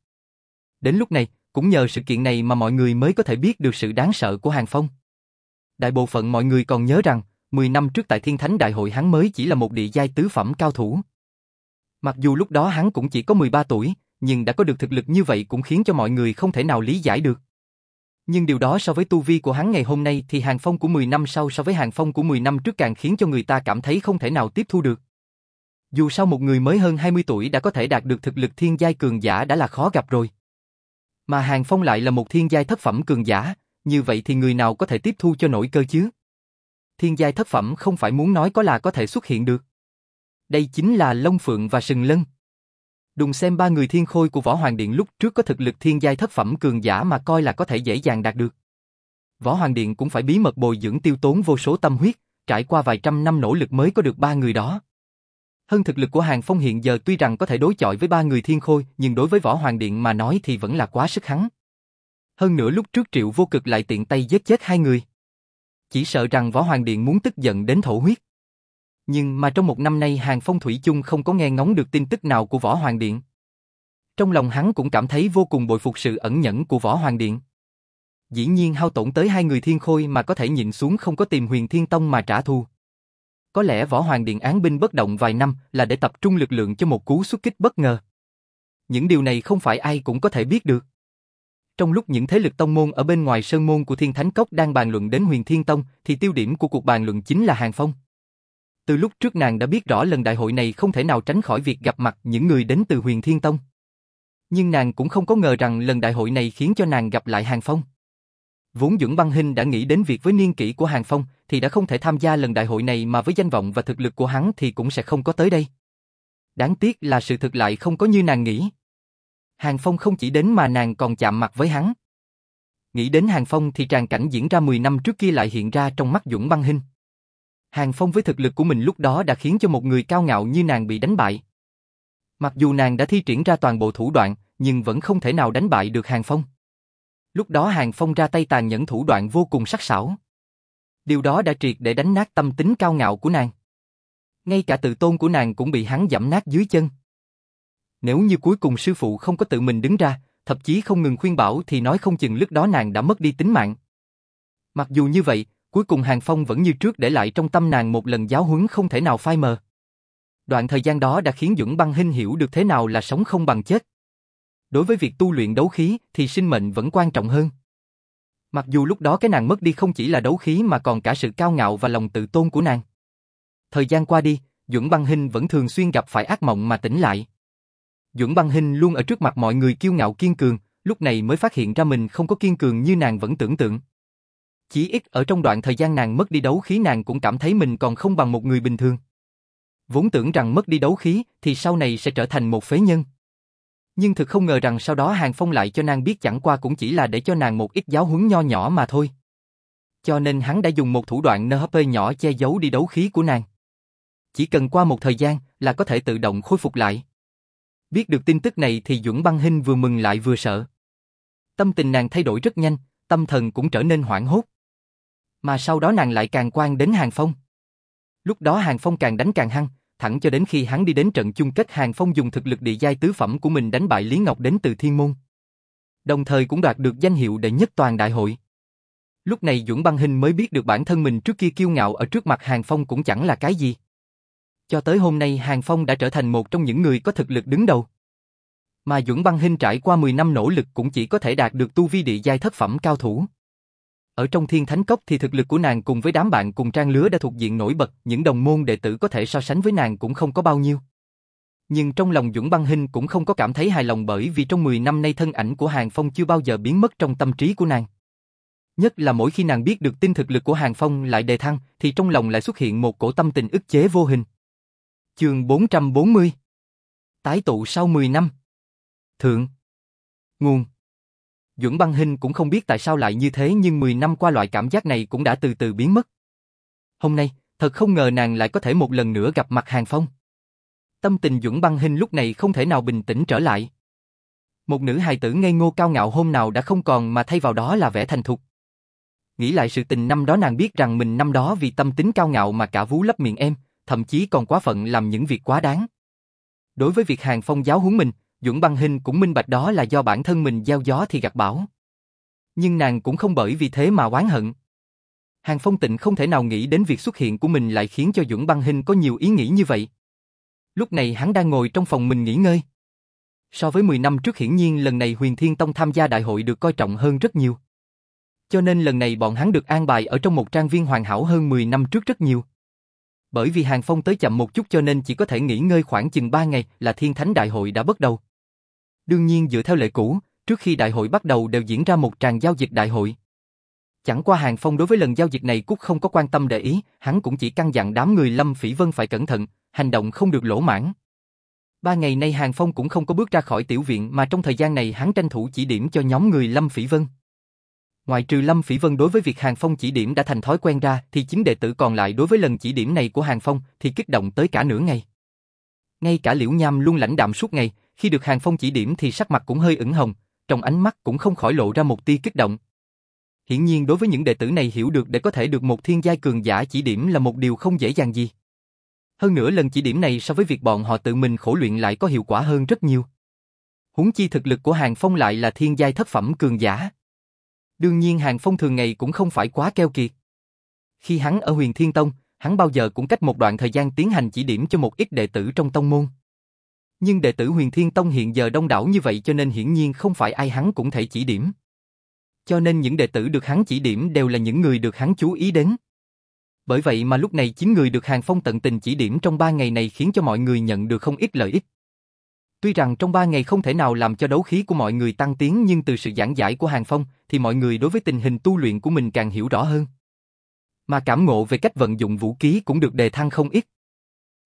Đến lúc này, cũng nhờ sự kiện này mà mọi người mới có thể biết được sự đáng sợ của Hàng Phong. Đại bộ phận mọi người còn nhớ rằng, 10 năm trước tại Thiên Thánh Đại hội hắn mới chỉ là một địa giai tứ phẩm cao thủ. Mặc dù lúc đó hắn cũng chỉ có 13 tuổi, nhưng đã có được thực lực như vậy cũng khiến cho mọi người không thể nào lý giải được. Nhưng điều đó so với tu vi của hắn ngày hôm nay thì Hàng Phong của 10 năm sau so với Hàng Phong của 10 năm trước càng khiến cho người ta cảm thấy không thể nào tiếp thu được. Dù sao một người mới hơn 20 tuổi đã có thể đạt được thực lực thiên giai cường giả đã là khó gặp rồi. Mà Hàng Phong lại là một thiên giai thất phẩm cường giả, như vậy thì người nào có thể tiếp thu cho nổi cơ chứ? Thiên giai thất phẩm không phải muốn nói có là có thể xuất hiện được. Đây chính là Long Phượng và Sừng Lân. Đùng xem ba người thiên khôi của Võ Hoàng Điện lúc trước có thực lực thiên giai thất phẩm cường giả mà coi là có thể dễ dàng đạt được. Võ Hoàng Điện cũng phải bí mật bồi dưỡng tiêu tốn vô số tâm huyết, trải qua vài trăm năm nỗ lực mới có được ba người đó. Hơn thực lực của Hàng Phong hiện giờ tuy rằng có thể đối chọi với ba người thiên khôi, nhưng đối với Võ Hoàng Điện mà nói thì vẫn là quá sức hắn. Hơn nữa lúc trước Triệu Vô Cực lại tiện tay giết chết hai người. Chỉ sợ rằng Võ Hoàng Điện muốn tức giận đến thổ huyết. Nhưng mà trong một năm nay Hàng Phong Thủy chung không có nghe ngóng được tin tức nào của Võ Hoàng Điện. Trong lòng hắn cũng cảm thấy vô cùng bội phục sự ẩn nhẫn của Võ Hoàng Điện. Dĩ nhiên hao tổn tới hai người thiên khôi mà có thể nhịn xuống không có tìm huyền thiên tông mà trả thù. Có lẽ Võ Hoàng Điện án binh bất động vài năm là để tập trung lực lượng cho một cú xuất kích bất ngờ. Những điều này không phải ai cũng có thể biết được. Trong lúc những thế lực tông môn ở bên ngoài sơn môn của Thiên Thánh Cốc đang bàn luận đến Huyền Thiên Tông, thì tiêu điểm của cuộc bàn luận chính là Hàng Phong. Từ lúc trước nàng đã biết rõ lần đại hội này không thể nào tránh khỏi việc gặp mặt những người đến từ Huyền Thiên Tông. Nhưng nàng cũng không có ngờ rằng lần đại hội này khiến cho nàng gặp lại Hàng Phong. Vốn Dưỡng Băng Hinh đã nghĩ đến việc với niên kỷ của Hàng Phong thì đã không thể tham gia lần đại hội này mà với danh vọng và thực lực của hắn thì cũng sẽ không có tới đây. Đáng tiếc là sự thực lại không có như nàng nghĩ. Hàng Phong không chỉ đến mà nàng còn chạm mặt với hắn. Nghĩ đến Hàng Phong thì tràn cảnh diễn ra 10 năm trước kia lại hiện ra trong mắt Dũng Băng Hinh. Hàng Phong với thực lực của mình lúc đó đã khiến cho một người cao ngạo như nàng bị đánh bại. Mặc dù nàng đã thi triển ra toàn bộ thủ đoạn, nhưng vẫn không thể nào đánh bại được Hàng Phong. Lúc đó Hàng Phong ra tay tàn nhẫn thủ đoạn vô cùng sắc sảo. Điều đó đã triệt để đánh nát tâm tính cao ngạo của nàng. Ngay cả tự tôn của nàng cũng bị hắn giảm nát dưới chân. Nếu như cuối cùng sư phụ không có tự mình đứng ra, thậm chí không ngừng khuyên bảo thì nói không chừng lúc đó nàng đã mất đi tính mạng. Mặc dù như vậy, cuối cùng Hàng Phong vẫn như trước để lại trong tâm nàng một lần giáo huấn không thể nào phai mờ. Đoạn thời gian đó đã khiến Dũng Băng Hinh hiểu được thế nào là sống không bằng chết. Đối với việc tu luyện đấu khí thì sinh mệnh vẫn quan trọng hơn. Mặc dù lúc đó cái nàng mất đi không chỉ là đấu khí mà còn cả sự cao ngạo và lòng tự tôn của nàng. Thời gian qua đi, Dũng Băng Hinh vẫn thường xuyên gặp phải ác mộng mà tỉnh lại. Dũng Băng Hinh luôn ở trước mặt mọi người kiêu ngạo kiên cường, lúc này mới phát hiện ra mình không có kiên cường như nàng vẫn tưởng tượng. Chỉ ít ở trong đoạn thời gian nàng mất đi đấu khí nàng cũng cảm thấy mình còn không bằng một người bình thường. Vốn tưởng rằng mất đi đấu khí thì sau này sẽ trở thành một phế nhân. Nhưng thực không ngờ rằng sau đó Hàng Phong lại cho nàng biết chẳng qua cũng chỉ là để cho nàng một ít giáo huấn nho nhỏ mà thôi. Cho nên hắn đã dùng một thủ đoạn NHP nhỏ che giấu đi đấu khí của nàng. Chỉ cần qua một thời gian là có thể tự động khôi phục lại. Biết được tin tức này thì Dũng Băng Hinh vừa mừng lại vừa sợ. Tâm tình nàng thay đổi rất nhanh, tâm thần cũng trở nên hoảng hốt. Mà sau đó nàng lại càng quan đến Hàng Phong. Lúc đó Hàng Phong càng đánh càng hăng, thẳng cho đến khi hắn đi đến trận chung kết Hàng Phong dùng thực lực địa giai tứ phẩm của mình đánh bại Lý Ngọc đến từ Thiên Môn. Đồng thời cũng đoạt được danh hiệu đệ nhất toàn đại hội. Lúc này Dũng Băng Hình mới biết được bản thân mình trước kia kiêu ngạo ở trước mặt Hàng Phong cũng chẳng là cái gì. Cho tới hôm nay Hàng Phong đã trở thành một trong những người có thực lực đứng đầu. Mà Dũng Băng Hinh trải qua 10 năm nỗ lực cũng chỉ có thể đạt được tu vi địa giai thất phẩm cao thủ. Ở trong thiên thánh cốc thì thực lực của nàng cùng với đám bạn cùng trang lứa đã thuộc diện nổi bật, những đồng môn đệ tử có thể so sánh với nàng cũng không có bao nhiêu. Nhưng trong lòng Dũng Băng Hinh cũng không có cảm thấy hài lòng bởi vì trong 10 năm nay thân ảnh của Hàng Phong chưa bao giờ biến mất trong tâm trí của nàng. Nhất là mỗi khi nàng biết được tin thực lực của Hàng Phong lại đề thăng thì trong lòng lại xuất hiện một cổ tâm tình ức chế vô hình. Chương 440 Tái tụ sau 10 năm Thượng Nguồn Duẩn Băng Hinh cũng không biết tại sao lại như thế nhưng 10 năm qua loại cảm giác này cũng đã từ từ biến mất. Hôm nay, thật không ngờ nàng lại có thể một lần nữa gặp mặt Hàng Phong. Tâm tình Duẩn Băng Hinh lúc này không thể nào bình tĩnh trở lại. Một nữ hài tử ngây ngô cao ngạo hôm nào đã không còn mà thay vào đó là vẻ thành thục. Nghĩ lại sự tình năm đó nàng biết rằng mình năm đó vì tâm tính cao ngạo mà cả vú lấp miệng em, thậm chí còn quá phận làm những việc quá đáng. Đối với việc Hàng Phong giáo huấn mình, Dũng Băng Hinh cũng minh bạch đó là do bản thân mình gieo gió thì gặt bão. Nhưng nàng cũng không bởi vì thế mà oán hận. Hàng Phong Tịnh không thể nào nghĩ đến việc xuất hiện của mình lại khiến cho Dũng Băng Hinh có nhiều ý nghĩ như vậy. Lúc này hắn đang ngồi trong phòng mình nghỉ ngơi. So với 10 năm trước hiển nhiên lần này Huyền Thiên Tông tham gia đại hội được coi trọng hơn rất nhiều. Cho nên lần này bọn hắn được an bài ở trong một trang viên hoàn hảo hơn 10 năm trước rất nhiều. Bởi vì Hàng Phong tới chậm một chút cho nên chỉ có thể nghỉ ngơi khoảng chừng 3 ngày là Thiên Thánh Đại hội đã bắt đầu. Đương nhiên dựa theo lệ cũ, trước khi đại hội bắt đầu đều diễn ra một tràng giao dịch đại hội. Chẳng qua Hàng Phong đối với lần giao dịch này cũng không có quan tâm để ý, hắn cũng chỉ căn dặn đám người Lâm Phỉ Vân phải cẩn thận, hành động không được lỗ mãn. Ba ngày nay Hàng Phong cũng không có bước ra khỏi tiểu viện mà trong thời gian này hắn tranh thủ chỉ điểm cho nhóm người Lâm Phỉ Vân. Ngoài trừ Lâm Phỉ Vân đối với việc Hàng Phong chỉ điểm đã thành thói quen ra thì chính đệ tử còn lại đối với lần chỉ điểm này của Hàng Phong thì kích động tới cả nửa ngày. Ngay cả Liễu Nham luôn lãnh đạm suốt ngày, khi được Hàng Phong chỉ điểm thì sắc mặt cũng hơi ửng hồng, trong ánh mắt cũng không khỏi lộ ra một tia kích động. Hiển nhiên đối với những đệ tử này hiểu được để có thể được một thiên giai cường giả chỉ điểm là một điều không dễ dàng gì. Hơn nữa lần chỉ điểm này so với việc bọn họ tự mình khổ luyện lại có hiệu quả hơn rất nhiều. Huống chi thực lực của Hàng Phong lại là thiên giai thất phẩm cường giả. Đương nhiên Hàng Phong thường ngày cũng không phải quá keo kiệt. Khi hắn ở huyền Thiên Tông, hắn bao giờ cũng cách một đoạn thời gian tiến hành chỉ điểm cho một ít đệ tử trong tông môn. Nhưng đệ tử huyền Thiên Tông hiện giờ đông đảo như vậy cho nên hiển nhiên không phải ai hắn cũng thể chỉ điểm. Cho nên những đệ tử được hắn chỉ điểm đều là những người được hắn chú ý đến. Bởi vậy mà lúc này chín người được Hàng Phong tận tình chỉ điểm trong ba ngày này khiến cho mọi người nhận được không ít lợi ích. Tuy rằng trong ba ngày không thể nào làm cho đấu khí của mọi người tăng tiến nhưng từ sự giảng giải của Hàng Phong thì mọi người đối với tình hình tu luyện của mình càng hiểu rõ hơn. Mà cảm ngộ về cách vận dụng vũ khí cũng được đề thăng không ít.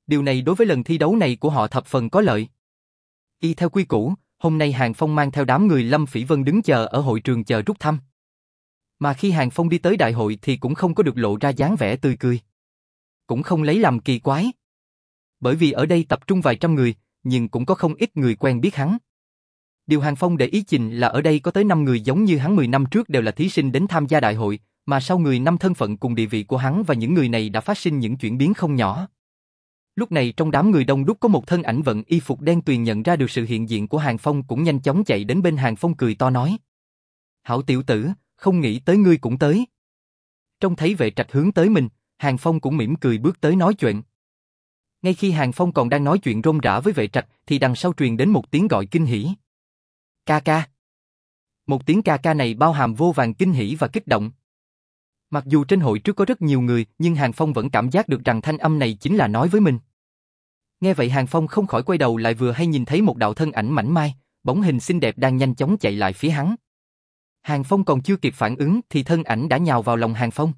Điều này đối với lần thi đấu này của họ thập phần có lợi. Y theo quy củ, hôm nay Hàng Phong mang theo đám người Lâm Phỉ Vân đứng chờ ở hội trường chờ rút thăm. Mà khi Hàng Phong đi tới đại hội thì cũng không có được lộ ra dáng vẻ tươi cười. Cũng không lấy làm kỳ quái. Bởi vì ở đây tập trung vài trăm người, nhưng cũng có không ít người quen biết hắn. Điều Hàng Phong để ý chình là ở đây có tới 5 người giống như hắn 10 năm trước đều là thí sinh đến tham gia đại hội, mà sau người năm thân phận cùng địa vị của hắn và những người này đã phát sinh những chuyển biến không nhỏ. Lúc này trong đám người đông đúc có một thân ảnh vận y phục đen tuyền nhận ra được sự hiện diện của Hàng Phong cũng nhanh chóng chạy đến bên Hàng Phong cười to nói. Hảo tiểu tử, không nghĩ tới ngươi cũng tới. Trong thấy vệ trạch hướng tới mình, Hàng Phong cũng mỉm cười bước tới nói chuyện. Ngay khi Hàng Phong còn đang nói chuyện rôm rã với vệ trạch thì đằng sau truyền đến một tiếng gọi kinh hỉ. Ca ca. Một tiếng ca ca này bao hàm vô vàng kinh hỉ và kích động. Mặc dù trên hội trước có rất nhiều người, nhưng Hàng Phong vẫn cảm giác được rằng thanh âm này chính là nói với mình. Nghe vậy Hàng Phong không khỏi quay đầu lại vừa hay nhìn thấy một đạo thân ảnh mảnh mai, bóng hình xinh đẹp đang nhanh chóng chạy lại phía hắn. Hàng Phong còn chưa kịp phản ứng thì thân ảnh đã nhào vào lòng Hàng Phong.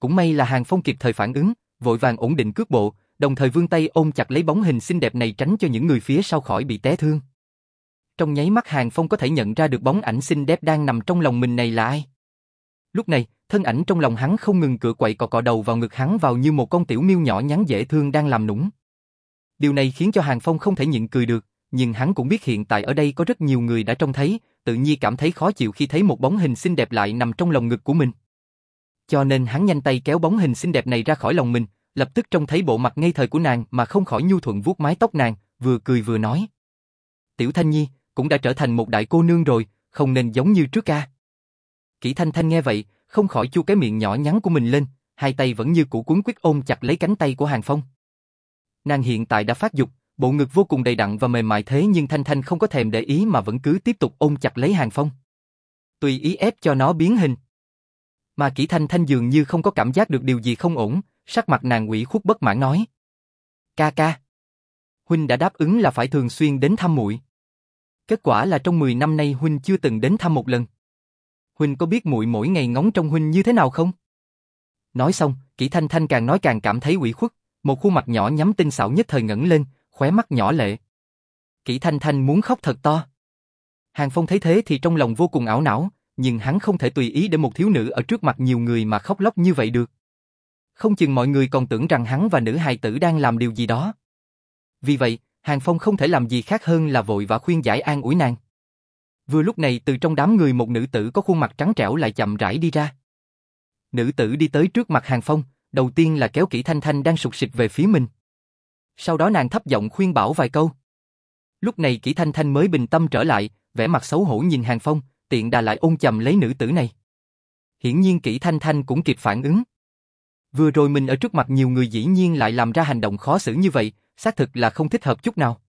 Cũng may là Hàng Phong kịp thời phản ứng, vội vàng ổn định cước bộ, đồng thời vươn tay ôm chặt lấy bóng hình xinh đẹp này tránh cho những người phía sau khỏi bị té thương. Trong nháy mắt Hàng Phong có thể nhận ra được bóng ảnh xinh đẹp đang nằm trong lòng mình này là ai. Lúc này, thân ảnh trong lòng hắn không ngừng cựa quậy cọ cọ đầu vào ngực hắn vào như một con tiểu miêu nhỏ nhắn dễ thương đang làm nũng. Điều này khiến cho Hàng Phong không thể nhịn cười được, nhưng hắn cũng biết hiện tại ở đây có rất nhiều người đã trông thấy, tự nhiên cảm thấy khó chịu khi thấy một bóng hình xinh đẹp lại nằm trong lòng ngực của mình. Cho nên hắn nhanh tay kéo bóng hình xinh đẹp này ra khỏi lòng mình, lập tức trông thấy bộ mặt ngây thời của nàng mà không khỏi nhu thuận vuốt mái tóc nàng, vừa cười vừa nói. Tiểu Thanh Nhi, cũng đã trở thành một đại cô nương rồi, không nên giống như trước ca. Kỷ Thanh Thanh nghe vậy, không khỏi chu cái miệng nhỏ nhắn của mình lên, hai tay vẫn như cũ cuốn quyết ôm chặt lấy cánh tay của Hàng Phong. Nàng hiện tại đã phát dục, bộ ngực vô cùng đầy đặn và mềm mại thế nhưng Thanh Thanh không có thèm để ý mà vẫn cứ tiếp tục ôm chặt lấy Hàng Phong. Tùy ý ép cho nó biến hình. Mà Kỷ Thanh Thanh dường như không có cảm giác được điều gì không ổn, sắc mặt nàng ủy khuất bất mãn nói. Ca ca. Huynh đã đáp ứng là phải thường xuyên đến thăm muội. Kết quả là trong 10 năm nay Huynh chưa từng đến thăm một lần. Huynh có biết muội mỗi ngày ngóng trong Huynh như thế nào không? Nói xong, Kỷ Thanh Thanh càng nói càng cảm thấy ủy khuất, một khuôn mặt nhỏ nhắm tinh xảo nhất thời ngẩng lên, khóe mắt nhỏ lệ. Kỷ Thanh Thanh muốn khóc thật to. Hàng Phong thấy thế thì trong lòng vô cùng ảo não, nhưng hắn không thể tùy ý để một thiếu nữ ở trước mặt nhiều người mà khóc lóc như vậy được. Không chừng mọi người còn tưởng rằng hắn và nữ hài tử đang làm điều gì đó. Vì vậy, Hàng Phong không thể làm gì khác hơn là vội và khuyên giải an ủi nàng. Vừa lúc này từ trong đám người một nữ tử có khuôn mặt trắng trẻo lại chậm rãi đi ra. Nữ tử đi tới trước mặt Hàng Phong, đầu tiên là kéo kỹ Thanh Thanh đang sụt sịt về phía mình. Sau đó nàng thấp giọng khuyên bảo vài câu. Lúc này kỹ Thanh Thanh mới bình tâm trở lại, vẻ mặt xấu hổ nhìn Hàng Phong, tiện đà lại ôn chầm lấy nữ tử này. Hiển nhiên kỹ Thanh Thanh cũng kịp phản ứng. Vừa rồi mình ở trước mặt nhiều người dĩ nhiên lại làm ra hành động khó xử như vậy, xác thực là không thích hợp chút nào.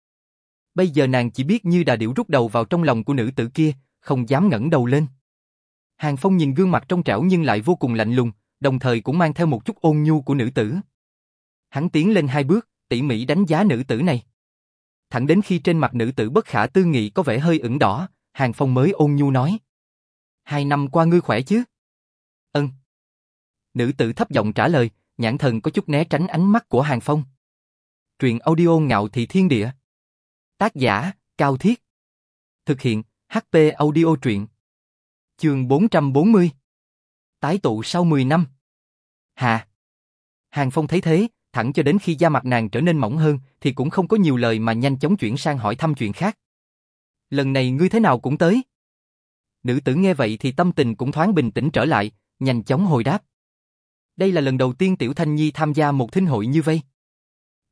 Bây giờ nàng chỉ biết như đà điểu rút đầu vào trong lòng của nữ tử kia, không dám ngẩng đầu lên. Hàng Phong nhìn gương mặt trong trẻo nhưng lại vô cùng lạnh lùng, đồng thời cũng mang theo một chút ôn nhu của nữ tử. Hắn tiến lên hai bước, tỉ mỉ đánh giá nữ tử này. Thẳng đến khi trên mặt nữ tử bất khả tư nghị có vẻ hơi ửng đỏ, Hàng Phong mới ôn nhu nói. Hai năm qua ngươi khỏe chứ? Ân. Nữ tử thấp giọng trả lời, nhãn thần có chút né tránh ánh mắt của Hàng Phong. Truyện audio ngạo thị thiên địa. Tác giả, Cao Thiết. Thực hiện, HP audio truyện. Trường 440. Tái tụ sau 10 năm. Hà. Hàng Phong thấy thế, thẳng cho đến khi da mặt nàng trở nên mỏng hơn, thì cũng không có nhiều lời mà nhanh chóng chuyển sang hỏi thăm chuyện khác. Lần này ngươi thế nào cũng tới. Nữ tử nghe vậy thì tâm tình cũng thoáng bình tĩnh trở lại, nhanh chóng hồi đáp. Đây là lần đầu tiên Tiểu Thanh Nhi tham gia một thính hội như vậy.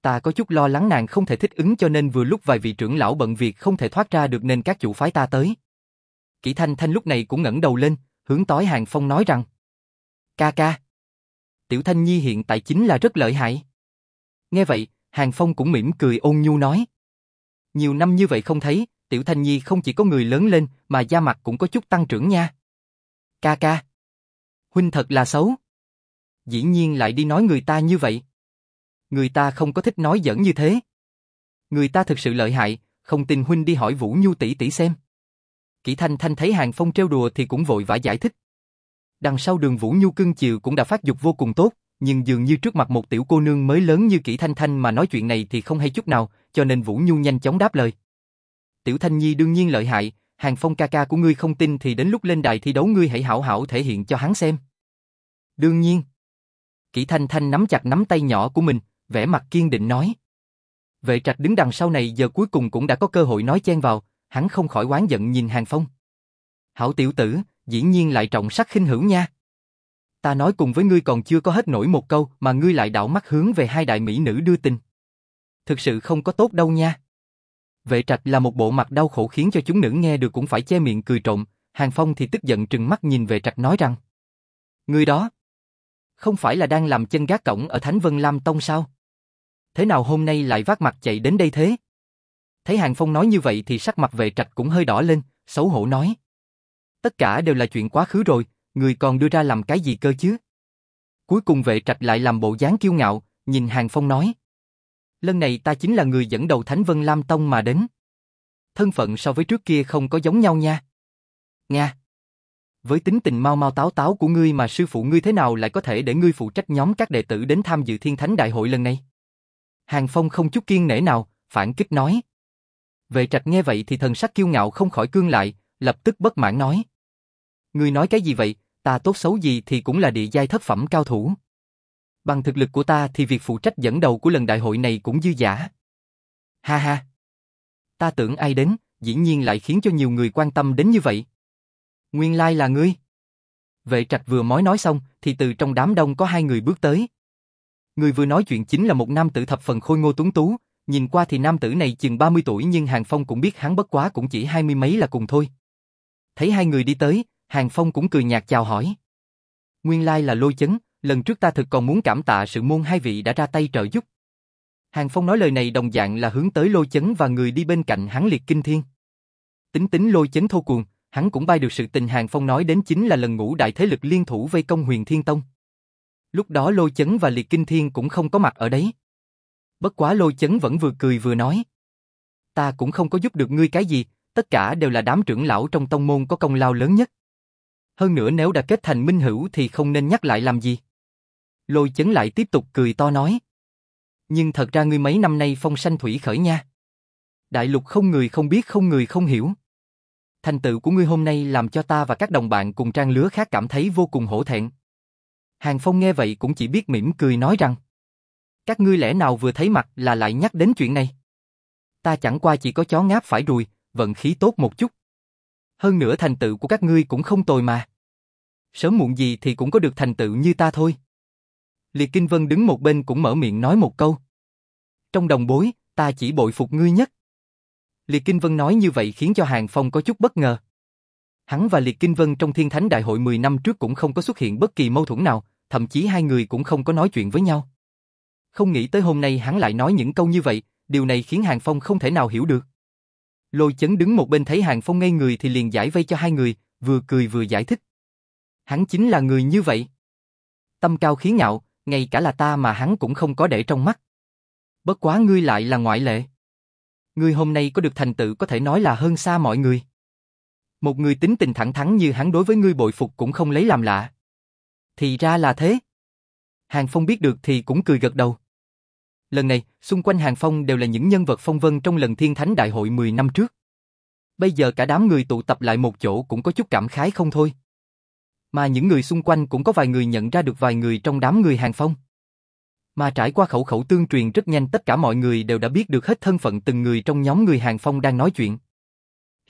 Ta có chút lo lắng nàng không thể thích ứng cho nên vừa lúc vài vị trưởng lão bận việc không thể thoát ra được nên các chủ phái ta tới. Kỷ Thanh Thanh lúc này cũng ngẩng đầu lên, hướng tối Hàng Phong nói rằng Ca ca. Tiểu Thanh Nhi hiện tại chính là rất lợi hại. Nghe vậy, Hàng Phong cũng mỉm cười ôn nhu nói. Nhiều năm như vậy không thấy, Tiểu Thanh Nhi không chỉ có người lớn lên mà da mặt cũng có chút tăng trưởng nha. Ca ca. Huynh thật là xấu. Dĩ nhiên lại đi nói người ta như vậy. Người ta không có thích nói giỡn như thế. Người ta thực sự lợi hại, không tin Huynh đi hỏi Vũ Nhu tỷ tỷ xem. Kỷ Thanh Thanh thấy Hàng Phong trêu đùa thì cũng vội vã giải thích. Đằng sau đường Vũ Nhu cưng chiều cũng đã phát dục vô cùng tốt, nhưng dường như trước mặt một tiểu cô nương mới lớn như Kỷ Thanh Thanh mà nói chuyện này thì không hay chút nào, cho nên Vũ Nhu nhanh chóng đáp lời. Tiểu Thanh Nhi đương nhiên lợi hại, Hàng Phong ca ca của ngươi không tin thì đến lúc lên đài thi đấu ngươi hãy hảo hảo thể hiện cho hắn xem. Đương nhiên. Kỷ Thanh Thanh nắm chặt nắm tay nhỏ của mình, vẻ mặt kiên định nói. Vệ trạch đứng đằng sau này giờ cuối cùng cũng đã có cơ hội nói chen vào, hắn không khỏi oán giận nhìn Hàng Phong. Hảo tiểu tử, dĩ nhiên lại trọng sắc khinh hữu nha. Ta nói cùng với ngươi còn chưa có hết nổi một câu mà ngươi lại đảo mắt hướng về hai đại mỹ nữ đưa tin. Thực sự không có tốt đâu nha. Vệ trạch là một bộ mặt đau khổ khiến cho chúng nữ nghe được cũng phải che miệng cười trộm, Hàng Phong thì tức giận trừng mắt nhìn vệ trạch nói rằng Ngươi đó, không phải là đang làm chân gác cổng ở Thánh Vân Lam Tông sao? Thế nào hôm nay lại vác mặt chạy đến đây thế? Thấy Hàng Phong nói như vậy thì sắc mặt vệ trạch cũng hơi đỏ lên, xấu hổ nói. Tất cả đều là chuyện quá khứ rồi, người còn đưa ra làm cái gì cơ chứ? Cuối cùng vệ trạch lại làm bộ dáng kiêu ngạo, nhìn Hàng Phong nói. Lần này ta chính là người dẫn đầu Thánh Vân Lam Tông mà đến. Thân phận so với trước kia không có giống nhau nha. Nga. Với tính tình mau mau táo táo của ngươi mà sư phụ ngươi thế nào lại có thể để ngươi phụ trách nhóm các đệ tử đến tham dự Thiên Thánh Đại hội lần này? Hàng Phong không chút kiên nể nào, phản kích nói. Vệ trạch nghe vậy thì thần sắc kiêu ngạo không khỏi cương lại, lập tức bất mãn nói. Ngươi nói cái gì vậy, ta tốt xấu gì thì cũng là địa giai thất phẩm cao thủ. Bằng thực lực của ta thì việc phụ trách dẫn đầu của lần đại hội này cũng dư giả. Ha ha. Ta tưởng ai đến, dĩ nhiên lại khiến cho nhiều người quan tâm đến như vậy. Nguyên lai là ngươi. Vệ trạch vừa mới nói xong, thì từ trong đám đông có hai người bước tới. Người vừa nói chuyện chính là một nam tử thập phần khôi ngô tuấn tú, nhìn qua thì nam tử này chừng 30 tuổi nhưng Hàng Phong cũng biết hắn bất quá cũng chỉ hai mươi mấy là cùng thôi. Thấy hai người đi tới, Hàng Phong cũng cười nhạt chào hỏi. Nguyên lai là lôi chấn, lần trước ta thực còn muốn cảm tạ sự môn hai vị đã ra tay trợ giúp. Hàng Phong nói lời này đồng dạng là hướng tới lôi chấn và người đi bên cạnh hắn liệt kinh thiên. Tính tính lôi chấn thô cuồng, hắn cũng bay được sự tình Hàng Phong nói đến chính là lần ngũ đại thế lực liên thủ vây công huyền thiên tông. Lúc đó lôi chấn và liệt kinh thiên cũng không có mặt ở đấy. Bất quá lôi chấn vẫn vừa cười vừa nói. Ta cũng không có giúp được ngươi cái gì, tất cả đều là đám trưởng lão trong tông môn có công lao lớn nhất. Hơn nữa nếu đã kết thành minh hữu thì không nên nhắc lại làm gì. Lôi chấn lại tiếp tục cười to nói. Nhưng thật ra ngươi mấy năm nay phong sanh thủy khởi nha. Đại lục không người không biết không người không hiểu. Thành tựu của ngươi hôm nay làm cho ta và các đồng bạn cùng trang lứa khác cảm thấy vô cùng hổ thẹn. Hàng Phong nghe vậy cũng chỉ biết mỉm cười nói rằng Các ngươi lẽ nào vừa thấy mặt là lại nhắc đến chuyện này? Ta chẳng qua chỉ có chó ngáp phải ruồi, vận khí tốt một chút. Hơn nữa thành tựu của các ngươi cũng không tồi mà. Sớm muộn gì thì cũng có được thành tựu như ta thôi. Liệt Kinh Vân đứng một bên cũng mở miệng nói một câu. Trong đồng bối, ta chỉ bội phục ngươi nhất. Liệt Kinh Vân nói như vậy khiến cho Hàng Phong có chút bất ngờ. Hắn và Liệt Kinh Vân trong Thiên Thánh Đại hội 10 năm trước cũng không có xuất hiện bất kỳ mâu thuẫn nào, thậm chí hai người cũng không có nói chuyện với nhau. Không nghĩ tới hôm nay hắn lại nói những câu như vậy, điều này khiến Hàng Phong không thể nào hiểu được. Lôi chấn đứng một bên thấy Hàng Phong ngây người thì liền giải vây cho hai người, vừa cười vừa giải thích. Hắn chính là người như vậy. Tâm cao khí ngạo, ngay cả là ta mà hắn cũng không có để trong mắt. Bất quá ngươi lại là ngoại lệ. Ngươi hôm nay có được thành tựu có thể nói là hơn xa mọi người. Một người tính tình thẳng thắn như hắn đối với ngươi bội phục cũng không lấy làm lạ. Thì ra là thế. Hàng Phong biết được thì cũng cười gật đầu. Lần này, xung quanh Hàng Phong đều là những nhân vật phong vân trong lần Thiên Thánh Đại hội 10 năm trước. Bây giờ cả đám người tụ tập lại một chỗ cũng có chút cảm khái không thôi. Mà những người xung quanh cũng có vài người nhận ra được vài người trong đám người Hàng Phong. Mà trải qua khẩu khẩu tương truyền rất nhanh tất cả mọi người đều đã biết được hết thân phận từng người trong nhóm người Hàng Phong đang nói chuyện.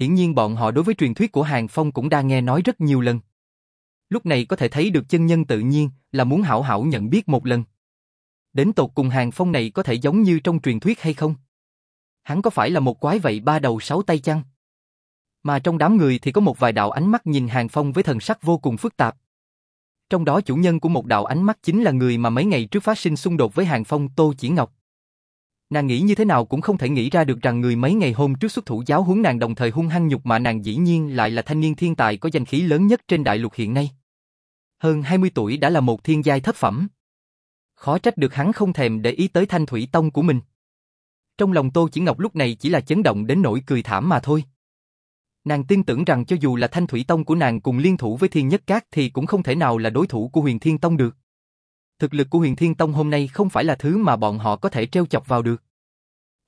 Hiển nhiên bọn họ đối với truyền thuyết của Hàng Phong cũng đã nghe nói rất nhiều lần. Lúc này có thể thấy được chân nhân tự nhiên là muốn hảo hảo nhận biết một lần. Đến tột cùng Hàng Phong này có thể giống như trong truyền thuyết hay không? Hắn có phải là một quái vậy ba đầu sáu tay chăng? Mà trong đám người thì có một vài đạo ánh mắt nhìn Hàng Phong với thần sắc vô cùng phức tạp. Trong đó chủ nhân của một đạo ánh mắt chính là người mà mấy ngày trước phát sinh xung đột với Hàng Phong Tô Chỉ Ngọc. Nàng nghĩ như thế nào cũng không thể nghĩ ra được rằng người mấy ngày hôm trước xuất thủ giáo huấn nàng đồng thời hung hăng nhục mà nàng dĩ nhiên lại là thanh niên thiên tài có danh khí lớn nhất trên đại lục hiện nay. Hơn 20 tuổi đã là một thiên giai thất phẩm. Khó trách được hắn không thèm để ý tới thanh thủy tông của mình. Trong lòng Tô Chỉ Ngọc lúc này chỉ là chấn động đến nỗi cười thảm mà thôi. Nàng tin tưởng rằng cho dù là thanh thủy tông của nàng cùng liên thủ với thiên nhất cát thì cũng không thể nào là đối thủ của huyền thiên tông được. Thực lực của huyền thiên tông hôm nay không phải là thứ mà bọn họ có thể treo chọc vào được.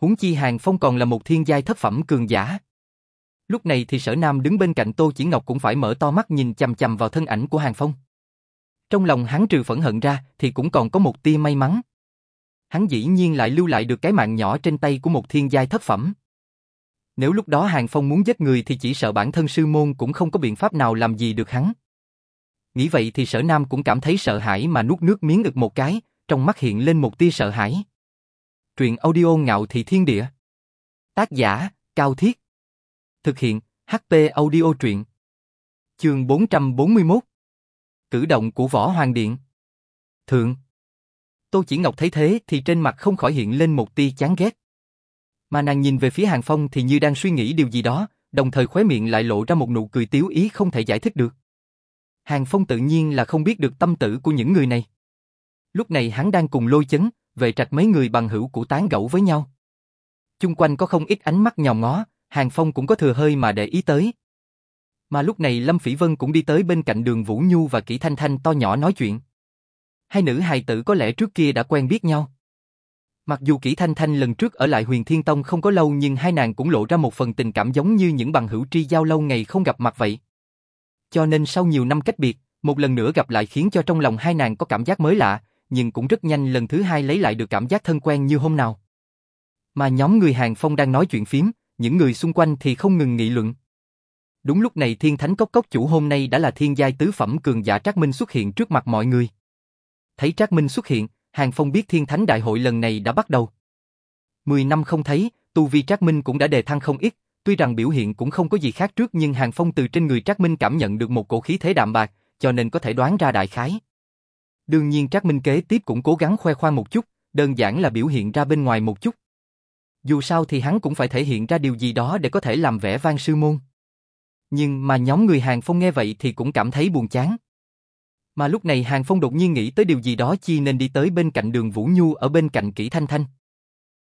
Huống chi hàng phong còn là một thiên giai thất phẩm cường giả. Lúc này thì sở nam đứng bên cạnh Tô Chỉ Ngọc cũng phải mở to mắt nhìn chầm chầm vào thân ảnh của hàng phong. Trong lòng hắn trừ phẫn hận ra thì cũng còn có một tia may mắn. Hắn dĩ nhiên lại lưu lại được cái mạng nhỏ trên tay của một thiên giai thất phẩm. Nếu lúc đó Hàng Phong muốn giết người thì chỉ sợ bản thân sư môn cũng không có biện pháp nào làm gì được hắn. Nghĩ vậy thì sở nam cũng cảm thấy sợ hãi mà nuốt nước miếng ực một cái, trong mắt hiện lên một tia sợ hãi. Truyện audio ngạo thị thiên địa. Tác giả, Cao Thiết. Thực hiện, HP audio truyện. Trường 441. Cử động của Võ Hoàng Điện. Thượng. Tô Chỉ Ngọc thấy thế thì trên mặt không khỏi hiện lên một tia chán ghét. Mà nàng nhìn về phía Hàng Phong thì như đang suy nghĩ điều gì đó, đồng thời khóe miệng lại lộ ra một nụ cười tiếu ý không thể giải thích được. Hàng Phong tự nhiên là không biết được tâm tử của những người này. Lúc này hắn đang cùng lôi chấn, về trạch mấy người bằng hữu của tán gẫu với nhau. Chung quanh có không ít ánh mắt nhòm ngó, Hàng Phong cũng có thừa hơi mà để ý tới. Mà lúc này Lâm Phỉ Vân cũng đi tới bên cạnh đường Vũ Nhu và Kỷ Thanh Thanh to nhỏ nói chuyện. Hai nữ hài tử có lẽ trước kia đã quen biết nhau. Mặc dù Kỷ Thanh Thanh lần trước ở lại Huyền Thiên Tông không có lâu nhưng hai nàng cũng lộ ra một phần tình cảm giống như những bằng hữu tri giao lâu ngày không gặp mặt vậy. Cho nên sau nhiều năm cách biệt, một lần nữa gặp lại khiến cho trong lòng hai nàng có cảm giác mới lạ, nhưng cũng rất nhanh lần thứ hai lấy lại được cảm giác thân quen như hôm nào. Mà nhóm người Hàng Phong đang nói chuyện phím, những người xung quanh thì không ngừng nghị luận. Đúng lúc này Thiên Thánh Cốc Cốc chủ hôm nay đã là thiên giai tứ phẩm cường giả Trác Minh xuất hiện trước mặt mọi người. Thấy Trác Minh xuất hiện, Hàng Phong biết Thiên Thánh Đại hội lần này đã bắt đầu. Mười năm không thấy, tu vi Trác Minh cũng đã đề thăng không ít, tuy rằng biểu hiện cũng không có gì khác trước nhưng Hàng Phong từ trên người Trác Minh cảm nhận được một cổ khí thế đạm bạc, cho nên có thể đoán ra đại khái. Đương nhiên Trác Minh kế tiếp cũng cố gắng khoe khoang một chút, đơn giản là biểu hiện ra bên ngoài một chút. Dù sao thì hắn cũng phải thể hiện ra điều gì đó để có thể làm vẻ vang sư môn. Nhưng mà nhóm người Hàng Phong nghe vậy thì cũng cảm thấy buồn chán. Mà lúc này Hàng Phong đột nhiên nghĩ tới điều gì đó chi nên đi tới bên cạnh đường Vũ Nhu ở bên cạnh Kỷ Thanh Thanh.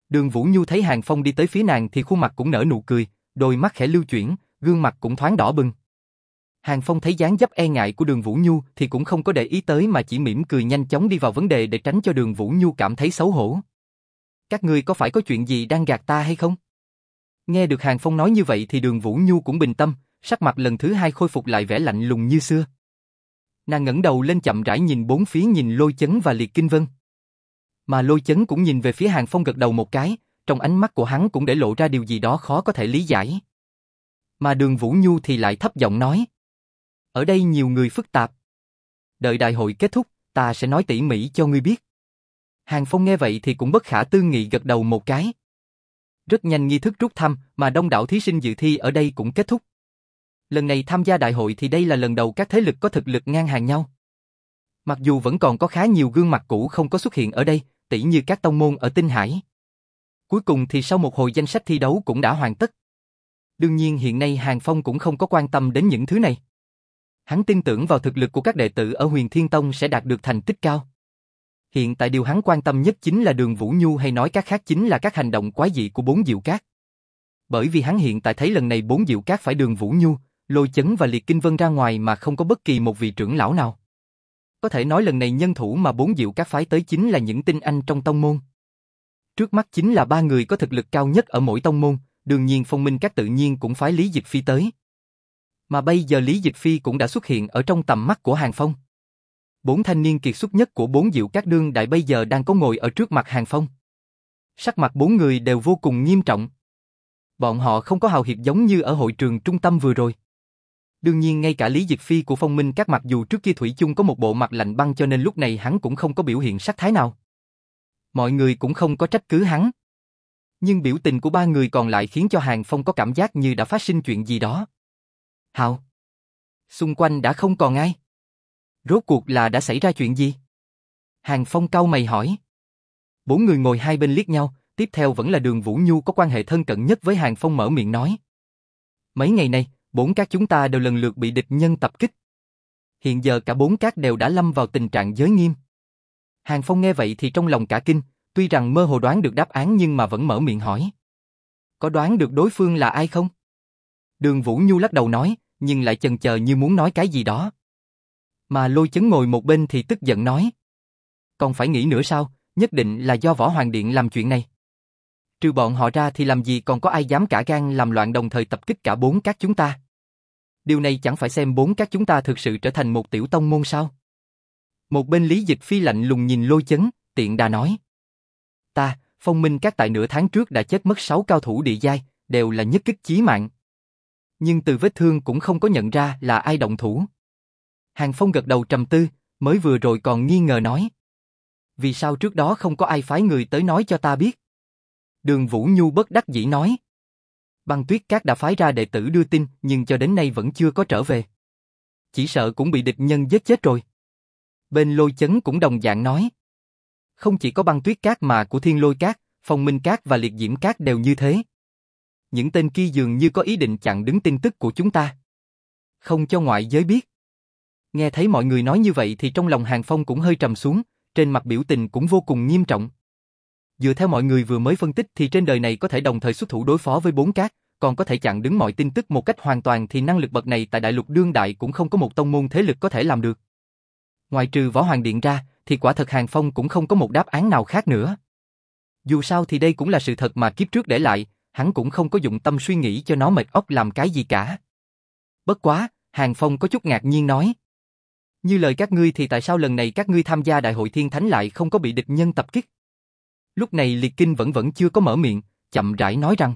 Đường Vũ Nhu thấy Hàng Phong đi tới phía nàng thì khuôn mặt cũng nở nụ cười, đôi mắt khẽ lưu chuyển, gương mặt cũng thoáng đỏ bừng. Hàng Phong thấy dáng dấp e ngại của đường Vũ Nhu thì cũng không có để ý tới mà chỉ mỉm cười nhanh chóng đi vào vấn đề để tránh cho đường Vũ Nhu cảm thấy xấu hổ. Các ngươi có phải có chuyện gì đang gạt ta hay không? Nghe được Hàng Phong nói như vậy thì đường Vũ Nhu cũng bình tâm, sắc mặt lần thứ hai khôi phục lại vẻ lạnh lùng như xưa. Nàng ngẩng đầu lên chậm rãi nhìn bốn phía nhìn lôi chấn và liệt kinh vân. Mà lôi chấn cũng nhìn về phía Hàng Phong gật đầu một cái, trong ánh mắt của hắn cũng để lộ ra điều gì đó khó có thể lý giải. Mà đường Vũ Nhu thì lại thấp giọng nói. Ở đây nhiều người phức tạp. Đợi đại hội kết thúc, ta sẽ nói tỉ mỉ cho ngươi biết. Hàng Phong nghe vậy thì cũng bất khả tư nghị gật đầu một cái. Rất nhanh nghi thức rút thăm, mà đông đảo thí sinh dự thi ở đây cũng kết thúc. Lần này tham gia đại hội thì đây là lần đầu các thế lực có thực lực ngang hàng nhau. Mặc dù vẫn còn có khá nhiều gương mặt cũ không có xuất hiện ở đây, tỉ như các tông môn ở Tinh Hải. Cuối cùng thì sau một hồi danh sách thi đấu cũng đã hoàn tất. Đương nhiên hiện nay Hàng Phong cũng không có quan tâm đến những thứ này. Hắn tin tưởng vào thực lực của các đệ tử ở huyền Thiên Tông sẽ đạt được thành tích cao. Hiện tại điều hắn quan tâm nhất chính là đường Vũ Nhu hay nói các khác chính là các hành động quái dị của bốn diệu cát. Bởi vì hắn hiện tại thấy lần này bốn diệu cát phải đường Vũ Nhu, lôi chấn và liệt kinh vân ra ngoài mà không có bất kỳ một vị trưởng lão nào. Có thể nói lần này nhân thủ mà bốn diệu các phái tới chính là những tinh anh trong tông môn. Trước mắt chính là ba người có thực lực cao nhất ở mỗi tông môn, đương nhiên phong minh các tự nhiên cũng phái Lý Dịch Phi tới. Mà bây giờ Lý Dịch Phi cũng đã xuất hiện ở trong tầm mắt của Hàng Phong. Bốn thanh niên kiệt xuất nhất của bốn diệu các đương đại bây giờ đang có ngồi ở trước mặt Hàng Phong. Sắc mặt bốn người đều vô cùng nghiêm trọng. Bọn họ không có hào hiệp giống như ở hội trường trung tâm vừa rồi. Đương nhiên ngay cả Lý Dịch Phi của phong minh các mặc dù trước kia Thủy chung có một bộ mặt lạnh băng cho nên lúc này hắn cũng không có biểu hiện sắc thái nào. Mọi người cũng không có trách cứ hắn. Nhưng biểu tình của ba người còn lại khiến cho Hàng Phong có cảm giác như đã phát sinh chuyện gì đó. Hào! Xung quanh đã không còn ai. Rốt cuộc là đã xảy ra chuyện gì? Hàng Phong cau mày hỏi. Bốn người ngồi hai bên liếc nhau, tiếp theo vẫn là đường Vũ Nhu có quan hệ thân cận nhất với Hàng Phong mở miệng nói. Mấy ngày nay, bốn các chúng ta đều lần lượt bị địch nhân tập kích. Hiện giờ cả bốn các đều đã lâm vào tình trạng giới nghiêm. Hàng Phong nghe vậy thì trong lòng cả kinh, tuy rằng mơ hồ đoán được đáp án nhưng mà vẫn mở miệng hỏi. Có đoán được đối phương là ai không? Đường Vũ Nhu lắc đầu nói, nhưng lại chần chờ như muốn nói cái gì đó. Mà lôi chấn ngồi một bên thì tức giận nói. Còn phải nghĩ nữa sao, nhất định là do Võ Hoàng Điện làm chuyện này. Trừ bọn họ ra thì làm gì còn có ai dám cả gan làm loạn đồng thời tập kích cả bốn các chúng ta. Điều này chẳng phải xem bốn các chúng ta thực sự trở thành một tiểu tông môn sao? Một bên Lý Dịch Phi lạnh lùng nhìn lôi chấn, tiện đà nói. Ta, phong minh các tại nửa tháng trước đã chết mất sáu cao thủ địa giai, đều là nhất kích chí mạng. Nhưng từ vết thương cũng không có nhận ra là ai động thủ. Hàng Phong gật đầu trầm tư, mới vừa rồi còn nghi ngờ nói. Vì sao trước đó không có ai phái người tới nói cho ta biết? Đường Vũ Nhu bất đắc dĩ nói. Băng tuyết các đã phái ra đệ tử đưa tin nhưng cho đến nay vẫn chưa có trở về. Chỉ sợ cũng bị địch nhân giết chết rồi. Bên lôi chấn cũng đồng dạng nói. Không chỉ có băng tuyết cát mà của thiên lôi cát, phong minh cát và liệt diễm cát đều như thế. Những tên kia dường như có ý định chặn đứng tin tức của chúng ta. Không cho ngoại giới biết. Nghe thấy mọi người nói như vậy thì trong lòng Hàng Phong cũng hơi trầm xuống, trên mặt biểu tình cũng vô cùng nghiêm trọng. Dựa theo mọi người vừa mới phân tích thì trên đời này có thể đồng thời xuất thủ đối phó với bốn cát, còn có thể chặn đứng mọi tin tức một cách hoàn toàn thì năng lực bậc này tại đại lục đương đại cũng không có một tông môn thế lực có thể làm được. Ngoài trừ Võ Hoàng Điện ra, thì quả thật Hàng Phong cũng không có một đáp án nào khác nữa. Dù sao thì đây cũng là sự thật mà kiếp trước để lại, hắn cũng không có dụng tâm suy nghĩ cho nó mệt óc làm cái gì cả. Bất quá, Hàng Phong có chút ngạc nhiên nói. Như lời các ngươi thì tại sao lần này các ngươi tham gia đại hội thiên thánh lại không có bị địch nhân tập kích? Lúc này Liệt Kinh vẫn vẫn chưa có mở miệng, chậm rãi nói rằng.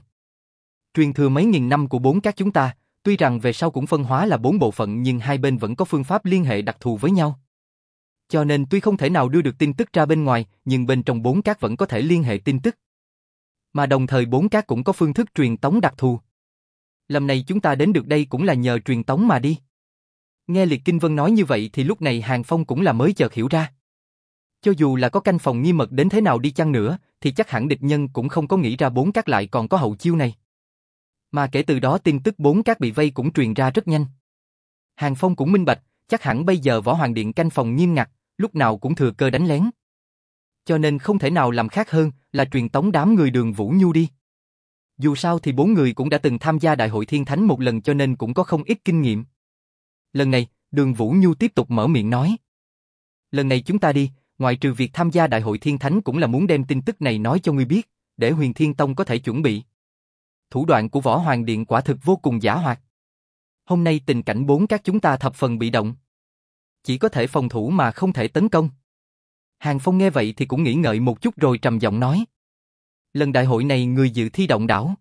Truyền thừa mấy nghìn năm của bốn các chúng ta, tuy rằng về sau cũng phân hóa là bốn bộ phận nhưng hai bên vẫn có phương pháp liên hệ đặc thù với nhau. Cho nên tuy không thể nào đưa được tin tức ra bên ngoài, nhưng bên trong bốn các vẫn có thể liên hệ tin tức. Mà đồng thời bốn các cũng có phương thức truyền tống đặc thù. Lần này chúng ta đến được đây cũng là nhờ truyền tống mà đi. Nghe Liệt Kinh Vân nói như vậy thì lúc này Hàng Phong cũng là mới chợt hiểu ra. Cho dù là có canh phòng nghiêm mật đến thế nào đi chăng nữa, thì chắc hẳn địch nhân cũng không có nghĩ ra bốn các lại còn có hậu chiêu này. Mà kể từ đó tin tức bốn các bị vây cũng truyền ra rất nhanh. Hàng Phong cũng minh bạch, chắc hẳn bây giờ Võ Hoàng Điện canh phòng nghiêm ngặt, lúc nào cũng thừa cơ đánh lén. Cho nên không thể nào làm khác hơn là truyền tống đám người đường Vũ Nhu đi. Dù sao thì bốn người cũng đã từng tham gia Đại hội Thiên Thánh một lần cho nên cũng có không ít kinh nghiệm. Lần này, đường Vũ Nhu tiếp tục mở miệng nói. Lần này chúng ta đi, ngoại trừ việc tham gia Đại hội Thiên Thánh cũng là muốn đem tin tức này nói cho ngươi biết, để huyền Thiên Tông có thể chuẩn bị. Thủ đoạn của Võ Hoàng Điện quả thực vô cùng giả hoạt. Hôm nay tình cảnh bốn các chúng ta thập phần bị động. Chỉ có thể phòng thủ mà không thể tấn công. Hàng Phong nghe vậy thì cũng nghĩ ngợi một chút rồi trầm giọng nói. Lần đại hội này người dự thi động đảo.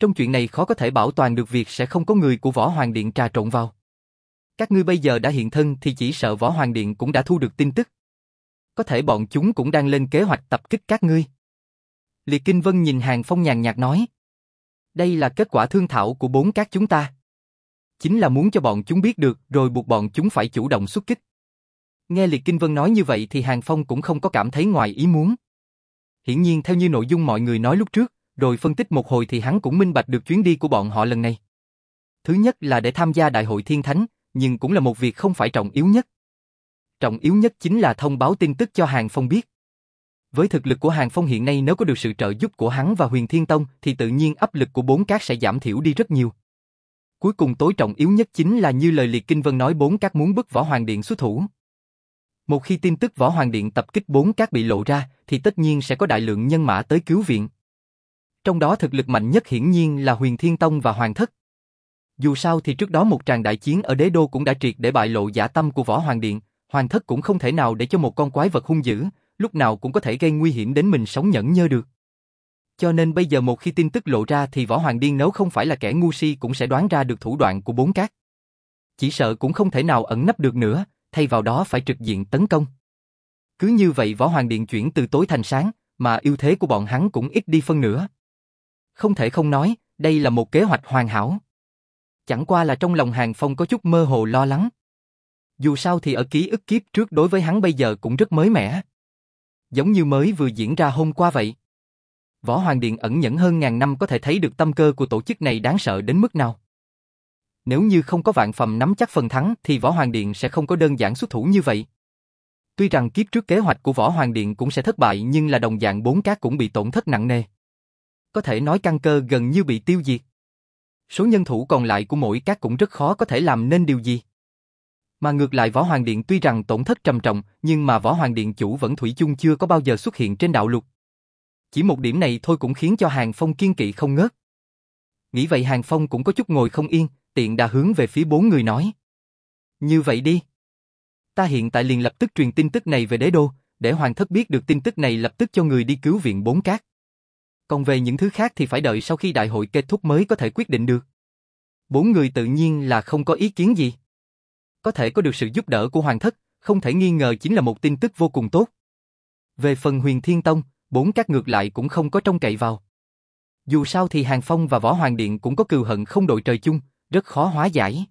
Trong chuyện này khó có thể bảo toàn được việc sẽ không có người của Võ Hoàng Điện trà trộn vào. Các ngươi bây giờ đã hiện thân thì chỉ sợ Võ Hoàng Điện cũng đã thu được tin tức. Có thể bọn chúng cũng đang lên kế hoạch tập kích các ngươi. Liệt Kinh Vân nhìn Hàng Phong nhàn nhạt nói. Đây là kết quả thương thảo của bốn các chúng ta. Chính là muốn cho bọn chúng biết được rồi buộc bọn chúng phải chủ động xuất kích. Nghe Liệt Kinh Vân nói như vậy thì Hàng Phong cũng không có cảm thấy ngoài ý muốn. Hiển nhiên theo như nội dung mọi người nói lúc trước, rồi phân tích một hồi thì hắn cũng minh bạch được chuyến đi của bọn họ lần này. Thứ nhất là để tham gia Đại hội Thiên Thánh, nhưng cũng là một việc không phải trọng yếu nhất. Trọng yếu nhất chính là thông báo tin tức cho Hàng Phong biết. Với thực lực của Hàng Phong hiện nay nếu có được sự trợ giúp của hắn và Huyền Thiên Tông thì tự nhiên áp lực của bốn cát sẽ giảm thiểu đi rất nhiều. Cuối cùng tối trọng yếu nhất chính là như lời Liệt Kinh Vân nói bốn cát muốn bức Võ Hoàng Điện xuất thủ. Một khi tin tức Võ Hoàng Điện tập kích bốn cát bị lộ ra, thì tất nhiên sẽ có đại lượng nhân mã tới cứu viện. Trong đó thực lực mạnh nhất hiển nhiên là Huyền Thiên Tông và Hoàng Thất. Dù sao thì trước đó một tràng đại chiến ở đế đô cũng đã triệt để bại lộ giả tâm của Võ Hoàng Điện, Hoàng Thất cũng không thể nào để cho một con quái vật hung dữ, lúc nào cũng có thể gây nguy hiểm đến mình sống nhẫn nhơ được. Cho nên bây giờ một khi tin tức lộ ra thì Võ Hoàng Điên nếu không phải là kẻ ngu si cũng sẽ đoán ra được thủ đoạn của bốn cát. Chỉ sợ cũng không thể nào ẩn nấp được nữa, thay vào đó phải trực diện tấn công. Cứ như vậy Võ Hoàng Điện chuyển từ tối thành sáng, mà ưu thế của bọn hắn cũng ít đi phân nửa. Không thể không nói, đây là một kế hoạch hoàn hảo. Chẳng qua là trong lòng Hàng Phong có chút mơ hồ lo lắng. Dù sao thì ở ký ức kiếp trước đối với hắn bây giờ cũng rất mới mẻ. Giống như mới vừa diễn ra hôm qua vậy. Võ Hoàng Điện ẩn nhẫn hơn ngàn năm có thể thấy được tâm cơ của tổ chức này đáng sợ đến mức nào. Nếu như không có vạn phẩm nắm chắc phần thắng thì Võ Hoàng Điện sẽ không có đơn giản xuất thủ như vậy. Tuy rằng kiếp trước kế hoạch của Võ Hoàng Điện cũng sẽ thất bại nhưng là đồng dạng bốn cát cũng bị tổn thất nặng nề. Có thể nói căn cơ gần như bị tiêu diệt. Số nhân thủ còn lại của mỗi cát cũng rất khó có thể làm nên điều gì. Mà ngược lại Võ Hoàng Điện tuy rằng tổn thất trầm trọng, nhưng mà Võ Hoàng Điện chủ vẫn thủy chung chưa có bao giờ xuất hiện trên đạo lục. Chỉ một điểm này thôi cũng khiến cho Hàng Phong kiên kỵ không ngớt. Nghĩ vậy Hàng Phong cũng có chút ngồi không yên, tiện đã hướng về phía bốn người nói. Như vậy đi. Ta hiện tại liền lập tức truyền tin tức này về đế đô, để hoàng thất biết được tin tức này lập tức cho người đi cứu viện bốn cát. Còn về những thứ khác thì phải đợi sau khi đại hội kết thúc mới có thể quyết định được. Bốn người tự nhiên là không có ý kiến gì. Có thể có được sự giúp đỡ của hoàng thất, không thể nghi ngờ chính là một tin tức vô cùng tốt. Về phần huyền thiên tông, bốn các ngược lại cũng không có trông cậy vào. Dù sao thì Hàng Phong và Võ Hoàng Điện cũng có cừu hận không đội trời chung, rất khó hóa giải.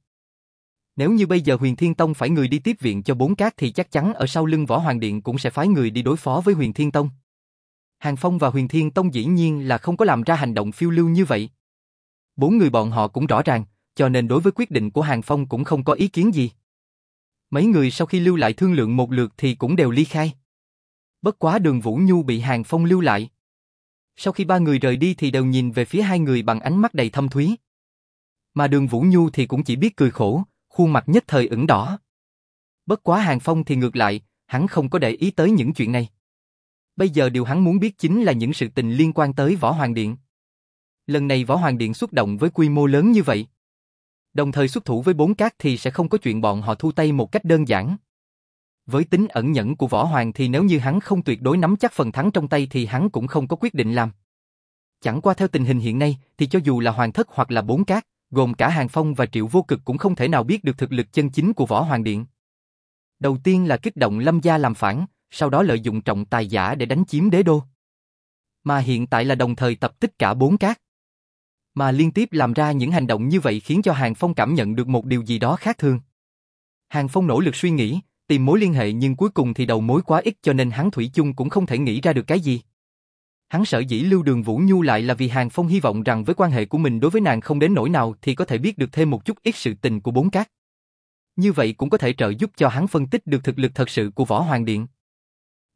Nếu như bây giờ Huyền Thiên Tông phải người đi tiếp viện cho bốn cát thì chắc chắn ở sau lưng Võ Hoàng Điện cũng sẽ phái người đi đối phó với Huyền Thiên Tông. Hàng Phong và Huyền Thiên Tông dĩ nhiên là không có làm ra hành động phiêu lưu như vậy. Bốn người bọn họ cũng rõ ràng, cho nên đối với quyết định của Hàng Phong cũng không có ý kiến gì. Mấy người sau khi lưu lại thương lượng một lượt thì cũng đều ly khai. Bất quá đường Vũ Nhu bị Hàng Phong lưu lại. Sau khi ba người rời đi thì đều nhìn về phía hai người bằng ánh mắt đầy thâm thúy. Mà đường Vũ Nhu thì cũng chỉ biết cười khổ, khuôn mặt nhất thời ửng đỏ. Bất quá Hàng Phong thì ngược lại, hắn không có để ý tới những chuyện này. Bây giờ điều hắn muốn biết chính là những sự tình liên quan tới Võ Hoàng Điện. Lần này Võ Hoàng Điện xuất động với quy mô lớn như vậy. Đồng thời xuất thủ với bốn cát thì sẽ không có chuyện bọn họ thu tay một cách đơn giản. Với tính ẩn nhẫn của Võ Hoàng thì nếu như hắn không tuyệt đối nắm chắc phần thắng trong tay thì hắn cũng không có quyết định làm. Chẳng qua theo tình hình hiện nay thì cho dù là Hoàng Thất hoặc là bốn cát, gồm cả Hàng Phong và Triệu Vô Cực cũng không thể nào biết được thực lực chân chính của Võ Hoàng Điện. Đầu tiên là kích động Lâm Gia làm phản, sau đó lợi dụng trọng tài giả để đánh chiếm đế đô. Mà hiện tại là đồng thời tập tích cả bốn cát. Mà liên tiếp làm ra những hành động như vậy khiến cho Hàng Phong cảm nhận được một điều gì đó khác thường. Hàng Phong nỗ lực suy nghĩ, tìm mối liên hệ nhưng cuối cùng thì đầu mối quá ít cho nên hắn Thủy chung cũng không thể nghĩ ra được cái gì. Hắn sợ dĩ lưu đường Vũ Nhu lại là vì Hàng Phong hy vọng rằng với quan hệ của mình đối với nàng không đến nỗi nào thì có thể biết được thêm một chút ít sự tình của bốn cát. Như vậy cũng có thể trợ giúp cho hắn phân tích được thực lực thật sự của Võ Hoàng Điện.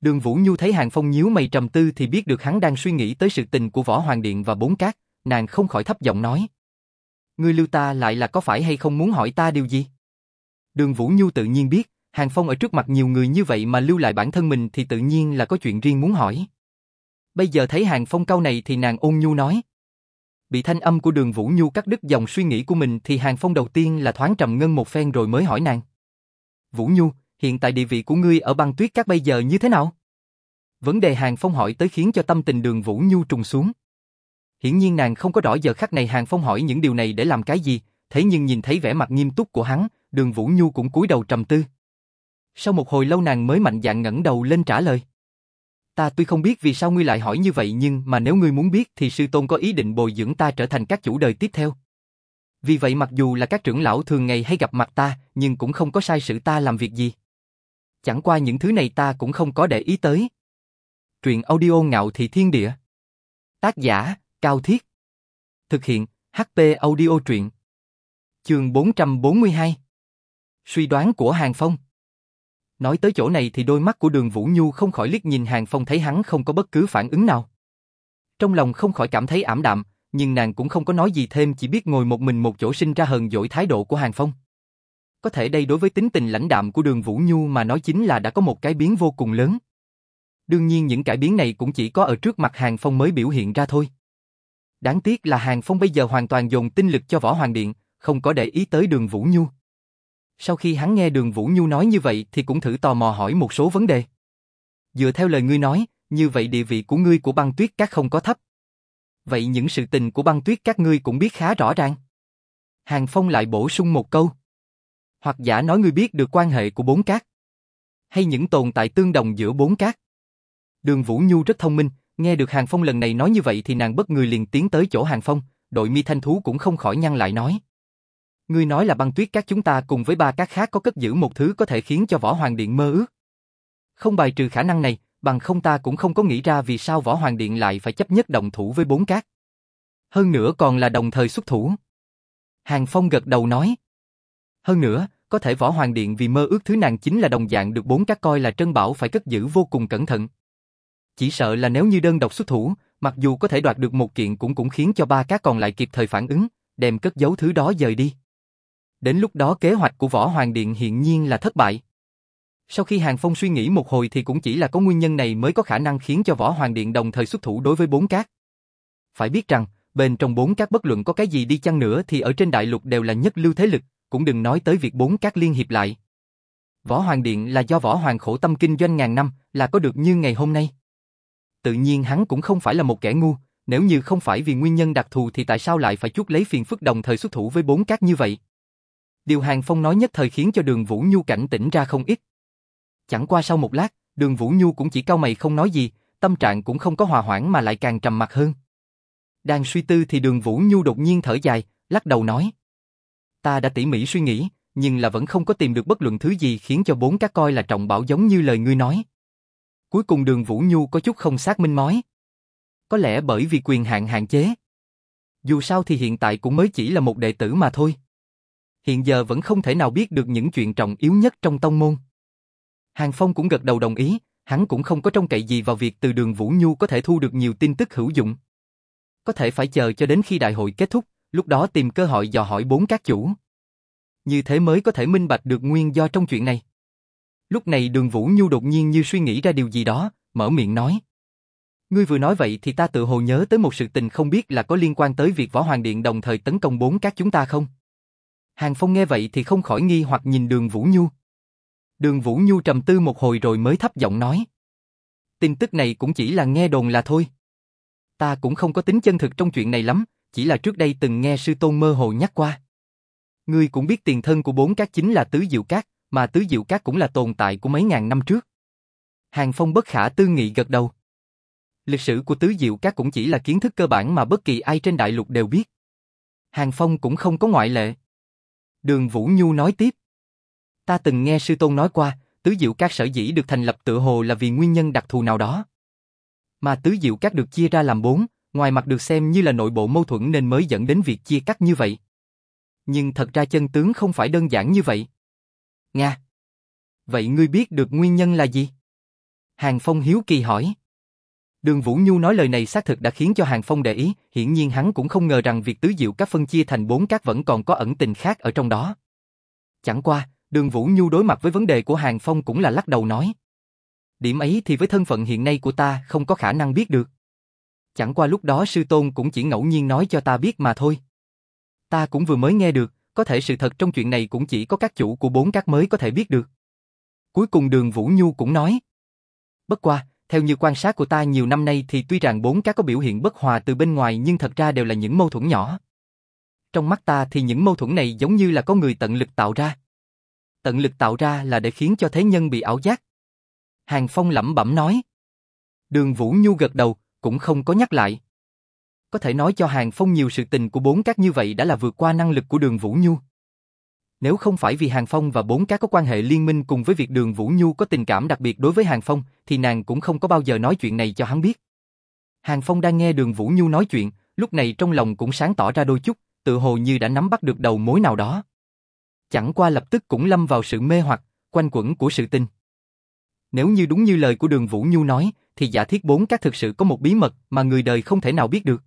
Đường Vũ Nhu thấy Hàng Phong nhíu mày trầm tư thì biết được hắn đang suy nghĩ tới sự tình của Võ Hoàng Điện và bốn cát, nàng không khỏi thấp giọng nói. Ngươi lưu ta lại là có phải hay không muốn hỏi ta điều gì? Đường Vũ Nhu tự nhiên biết, Hàng Phong ở trước mặt nhiều người như vậy mà lưu lại bản thân mình thì tự nhiên là có chuyện riêng muốn hỏi. Bây giờ thấy Hàng Phong câu này thì nàng ôn nhu nói. Bị thanh âm của đường Vũ Nhu cắt đứt dòng suy nghĩ của mình thì Hàng Phong đầu tiên là thoáng trầm ngân một phen rồi mới hỏi nàng. Vũ Nhu, hiện tại địa vị của ngươi ở băng tuyết các bây giờ như thế nào? Vấn đề Hàng Phong hỏi tới khiến cho tâm tình đường Vũ Nhu trùng xuống. Hiển nhiên nàng không có rõ giờ khắc này Hàng Phong hỏi những điều này để làm cái gì, thế nhưng nhìn thấy vẻ mặt nghiêm túc của hắn, đường Vũ Nhu cũng cúi đầu trầm tư. Sau một hồi lâu nàng mới mạnh dạn ngẩng đầu lên trả lời. Ta tuy không biết vì sao ngươi lại hỏi như vậy nhưng mà nếu ngươi muốn biết thì sư tôn có ý định bồi dưỡng ta trở thành các chủ đời tiếp theo. Vì vậy mặc dù là các trưởng lão thường ngày hay gặp mặt ta, nhưng cũng không có sai sự ta làm việc gì. Chẳng qua những thứ này ta cũng không có để ý tới. Truyện audio ngạo thị thiên địa. Tác giả, Cao Thiết. Thực hiện, HP audio truyện. Trường 442. Suy đoán của Hàng Phong. Nói tới chỗ này thì đôi mắt của đường Vũ Nhu không khỏi liếc nhìn Hàng Phong thấy hắn không có bất cứ phản ứng nào. Trong lòng không khỏi cảm thấy ảm đạm, nhưng nàng cũng không có nói gì thêm chỉ biết ngồi một mình một chỗ sinh ra hờn dỗi thái độ của Hàng Phong. Có thể đây đối với tính tình lãnh đạm của đường Vũ Nhu mà nói chính là đã có một cái biến vô cùng lớn. Đương nhiên những cải biến này cũng chỉ có ở trước mặt Hàng Phong mới biểu hiện ra thôi. Đáng tiếc là Hàng Phong bây giờ hoàn toàn dồn tinh lực cho Võ Hoàng Điện, không có để ý tới đường Vũ Nhu. Sau khi hắn nghe đường Vũ Nhu nói như vậy thì cũng thử tò mò hỏi một số vấn đề. Dựa theo lời ngươi nói, như vậy địa vị của ngươi của băng tuyết các không có thấp. Vậy những sự tình của băng tuyết các ngươi cũng biết khá rõ ràng. Hàng Phong lại bổ sung một câu. Hoặc giả nói ngươi biết được quan hệ của bốn cát. Hay những tồn tại tương đồng giữa bốn cát. Đường Vũ Nhu rất thông minh, nghe được Hàng Phong lần này nói như vậy thì nàng bất người liền tiến tới chỗ Hàng Phong, đội mi thanh thú cũng không khỏi nhăn lại nói. Ngươi nói là băng tuyết các chúng ta cùng với ba các khác có cất giữ một thứ có thể khiến cho Võ Hoàng Điện mơ ước. Không bài trừ khả năng này, bằng không ta cũng không có nghĩ ra vì sao Võ Hoàng Điện lại phải chấp nhất đồng thủ với bốn cát. Hơn nữa còn là đồng thời xuất thủ. Hàng Phong gật đầu nói. Hơn nữa, có thể Võ Hoàng Điện vì mơ ước thứ nàng chính là đồng dạng được bốn cát coi là trân bảo phải cất giữ vô cùng cẩn thận. Chỉ sợ là nếu như đơn độc xuất thủ, mặc dù có thể đoạt được một kiện cũng cũng khiến cho ba cát còn lại kịp thời phản ứng, đem cất giấu thứ đó dời đi. Đến lúc đó kế hoạch của Võ Hoàng Điện hiện nhiên là thất bại. Sau khi Hàng Phong suy nghĩ một hồi thì cũng chỉ là có nguyên nhân này mới có khả năng khiến cho Võ Hoàng Điện đồng thời xuất thủ đối với bốn cát. Phải biết rằng, bên trong bốn cát bất luận có cái gì đi chăng nữa thì ở trên đại lục đều là nhất lưu thế lực, cũng đừng nói tới việc bốn cát liên hiệp lại. Võ Hoàng Điện là do Võ Hoàng khổ tâm kinh doanh ngàn năm, là có được như ngày hôm nay. Tự nhiên hắn cũng không phải là một kẻ ngu, nếu như không phải vì nguyên nhân đặc thù thì tại sao lại phải chút lấy phiền phức đồng thời xuất thủ với bốn cát như vậy? Điều Hàng Phong nói nhất thời khiến cho đường Vũ Nhu cảnh tỉnh ra không ít. Chẳng qua sau một lát, đường Vũ Nhu cũng chỉ cau mày không nói gì, tâm trạng cũng không có hòa hoãn mà lại càng trầm mặc hơn. Đang suy tư thì đường Vũ Nhu đột nhiên thở dài, lắc đầu nói. Ta đã tỉ mỉ suy nghĩ, nhưng là vẫn không có tìm được bất luận thứ gì khiến cho bốn các coi là trọng bảo giống như lời ngươi nói. Cuối cùng đường Vũ Nhu có chút không xác minh mói. Có lẽ bởi vì quyền hạn hạn chế. Dù sao thì hiện tại cũng mới chỉ là một đệ tử mà thôi. Hiện giờ vẫn không thể nào biết được những chuyện trọng yếu nhất trong tông môn. Hàng Phong cũng gật đầu đồng ý, hắn cũng không có trông cậy gì vào việc từ đường Vũ Nhu có thể thu được nhiều tin tức hữu dụng. Có thể phải chờ cho đến khi đại hội kết thúc, lúc đó tìm cơ hội dò hỏi bốn các chủ. Như thế mới có thể minh bạch được nguyên do trong chuyện này. Lúc này đường Vũ Nhu đột nhiên như suy nghĩ ra điều gì đó, mở miệng nói. Ngươi vừa nói vậy thì ta tự hồ nhớ tới một sự tình không biết là có liên quan tới việc Võ Hoàng Điện đồng thời tấn công bốn các chúng ta không? Hàng Phong nghe vậy thì không khỏi nghi hoặc nhìn đường Vũ Nhu. Đường Vũ Nhu trầm tư một hồi rồi mới thấp giọng nói. Tin tức này cũng chỉ là nghe đồn là thôi. Ta cũng không có tính chân thực trong chuyện này lắm, chỉ là trước đây từng nghe sư tôn mơ hồ nhắc qua. Ngươi cũng biết tiền thân của bốn cát chính là tứ diệu cát, mà tứ diệu các cũng là tồn tại của mấy ngàn năm trước. Hàng Phong bất khả tư nghị gật đầu. Lịch sử của tứ diệu các cũng chỉ là kiến thức cơ bản mà bất kỳ ai trên đại lục đều biết. Hàng Phong cũng không có ngoại lệ. Đường Vũ Nhu nói tiếp. Ta từng nghe sư tôn nói qua, tứ diệu các sở dĩ được thành lập tựa hồ là vì nguyên nhân đặc thù nào đó. Mà tứ diệu các được chia ra làm bốn, ngoài mặt được xem như là nội bộ mâu thuẫn nên mới dẫn đến việc chia cắt như vậy. Nhưng thật ra chân tướng không phải đơn giản như vậy. Nga. Vậy ngươi biết được nguyên nhân là gì? Hàng Phong hiếu kỳ hỏi. Đường Vũ Nhu nói lời này xác thực đã khiến cho Hàng Phong để ý, hiển nhiên hắn cũng không ngờ rằng việc tứ diệu các phân chia thành bốn các vẫn còn có ẩn tình khác ở trong đó. Chẳng qua, Đường Vũ Nhu đối mặt với vấn đề của Hàng Phong cũng là lắc đầu nói. Điểm ấy thì với thân phận hiện nay của ta không có khả năng biết được. Chẳng qua lúc đó sư tôn cũng chỉ ngẫu nhiên nói cho ta biết mà thôi. Ta cũng vừa mới nghe được, có thể sự thật trong chuyện này cũng chỉ có các chủ của bốn các mới có thể biết được. Cuối cùng đường Vũ Nhu cũng nói. Bất qua, theo như quan sát của ta nhiều năm nay thì tuy rằng bốn các có biểu hiện bất hòa từ bên ngoài nhưng thật ra đều là những mâu thuẫn nhỏ. Trong mắt ta thì những mâu thuẫn này giống như là có người tận lực tạo ra. Tận lực tạo ra là để khiến cho thế nhân bị ảo giác. Hàng Phong lẩm bẩm nói. Đường Vũ Nhu gật đầu, cũng không có nhắc lại. Có thể nói cho Hàng Phong nhiều sự tình của bốn các như vậy đã là vượt qua năng lực của đường Vũ Nhu. Nếu không phải vì Hàng Phong và bốn các có quan hệ liên minh cùng với việc đường Vũ Nhu có tình cảm đặc biệt đối với Hàng Phong, thì nàng cũng không có bao giờ nói chuyện này cho hắn biết. Hàng Phong đang nghe đường Vũ Nhu nói chuyện, lúc này trong lòng cũng sáng tỏ ra đôi chút, tự hồ như đã nắm bắt được đầu mối nào đó. Chẳng qua lập tức cũng lâm vào sự mê hoặc, quanh quẩn của sự tình. Nếu như đúng như lời của đường Vũ Nhu nói, thì giả thiết bốn các thực sự có một bí mật mà người đời không thể nào biết được.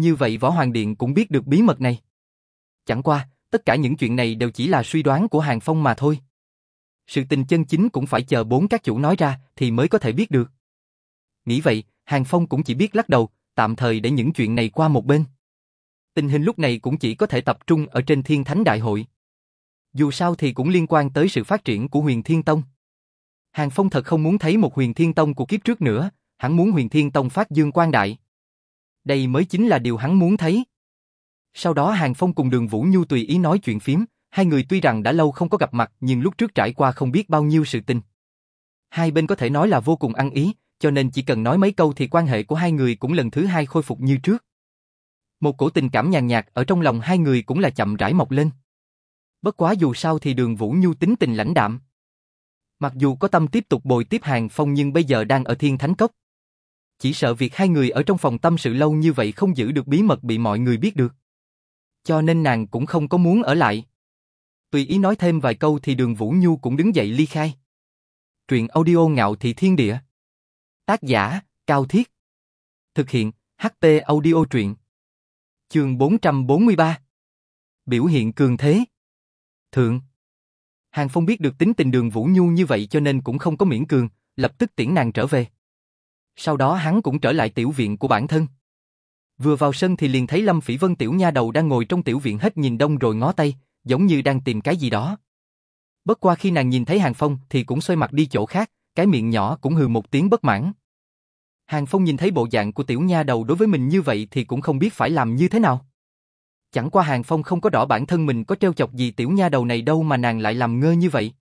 Như vậy Võ Hoàng Điện cũng biết được bí mật này. Chẳng qua, tất cả những chuyện này đều chỉ là suy đoán của Hàng Phong mà thôi. Sự tình chân chính cũng phải chờ bốn các chủ nói ra thì mới có thể biết được. Nghĩ vậy, Hàng Phong cũng chỉ biết lắc đầu, tạm thời để những chuyện này qua một bên. Tình hình lúc này cũng chỉ có thể tập trung ở trên Thiên Thánh Đại hội. Dù sao thì cũng liên quan tới sự phát triển của Huyền Thiên Tông. Hàng Phong thật không muốn thấy một Huyền Thiên Tông của kiếp trước nữa, hắn muốn Huyền Thiên Tông phát dương quang đại. Đây mới chính là điều hắn muốn thấy. Sau đó Hàng Phong cùng Đường Vũ Nhu tùy ý nói chuyện phím, hai người tuy rằng đã lâu không có gặp mặt nhưng lúc trước trải qua không biết bao nhiêu sự tình. Hai bên có thể nói là vô cùng ăn ý, cho nên chỉ cần nói mấy câu thì quan hệ của hai người cũng lần thứ hai khôi phục như trước. Một cổ tình cảm nhàn nhạt ở trong lòng hai người cũng là chậm rãi mọc lên. Bất quá dù sao thì đường Vũ Nhu tính tình lãnh đạm. Mặc dù có tâm tiếp tục bồi tiếp hàng phong nhưng bây giờ đang ở thiên thánh cốc. Chỉ sợ việc hai người ở trong phòng tâm sự lâu như vậy không giữ được bí mật bị mọi người biết được. Cho nên nàng cũng không có muốn ở lại. Tùy ý nói thêm vài câu thì đường Vũ Nhu cũng đứng dậy ly khai. Truyện audio ngạo thị thiên địa. Tác giả, Cao Thiết. Thực hiện, ht audio truyện. Chương 443. Biểu hiện cường thế. Thượng. Hàng Phong biết được tính tình đường Vũ Nhu như vậy cho nên cũng không có miễn cường, lập tức tiễn nàng trở về. Sau đó hắn cũng trở lại tiểu viện của bản thân. Vừa vào sân thì liền thấy Lâm Phỉ Vân tiểu nha đầu đang ngồi trong tiểu viện hết nhìn đông rồi ngó tay, giống như đang tìm cái gì đó. Bất qua khi nàng nhìn thấy Hàng Phong thì cũng xoay mặt đi chỗ khác, cái miệng nhỏ cũng hừ một tiếng bất mãn. Hàng Phong nhìn thấy bộ dạng của tiểu nha đầu đối với mình như vậy thì cũng không biết phải làm như thế nào. Chẳng qua Hàng Phong không có rõ bản thân mình có treo chọc gì tiểu nha đầu này đâu mà nàng lại làm ngơ như vậy.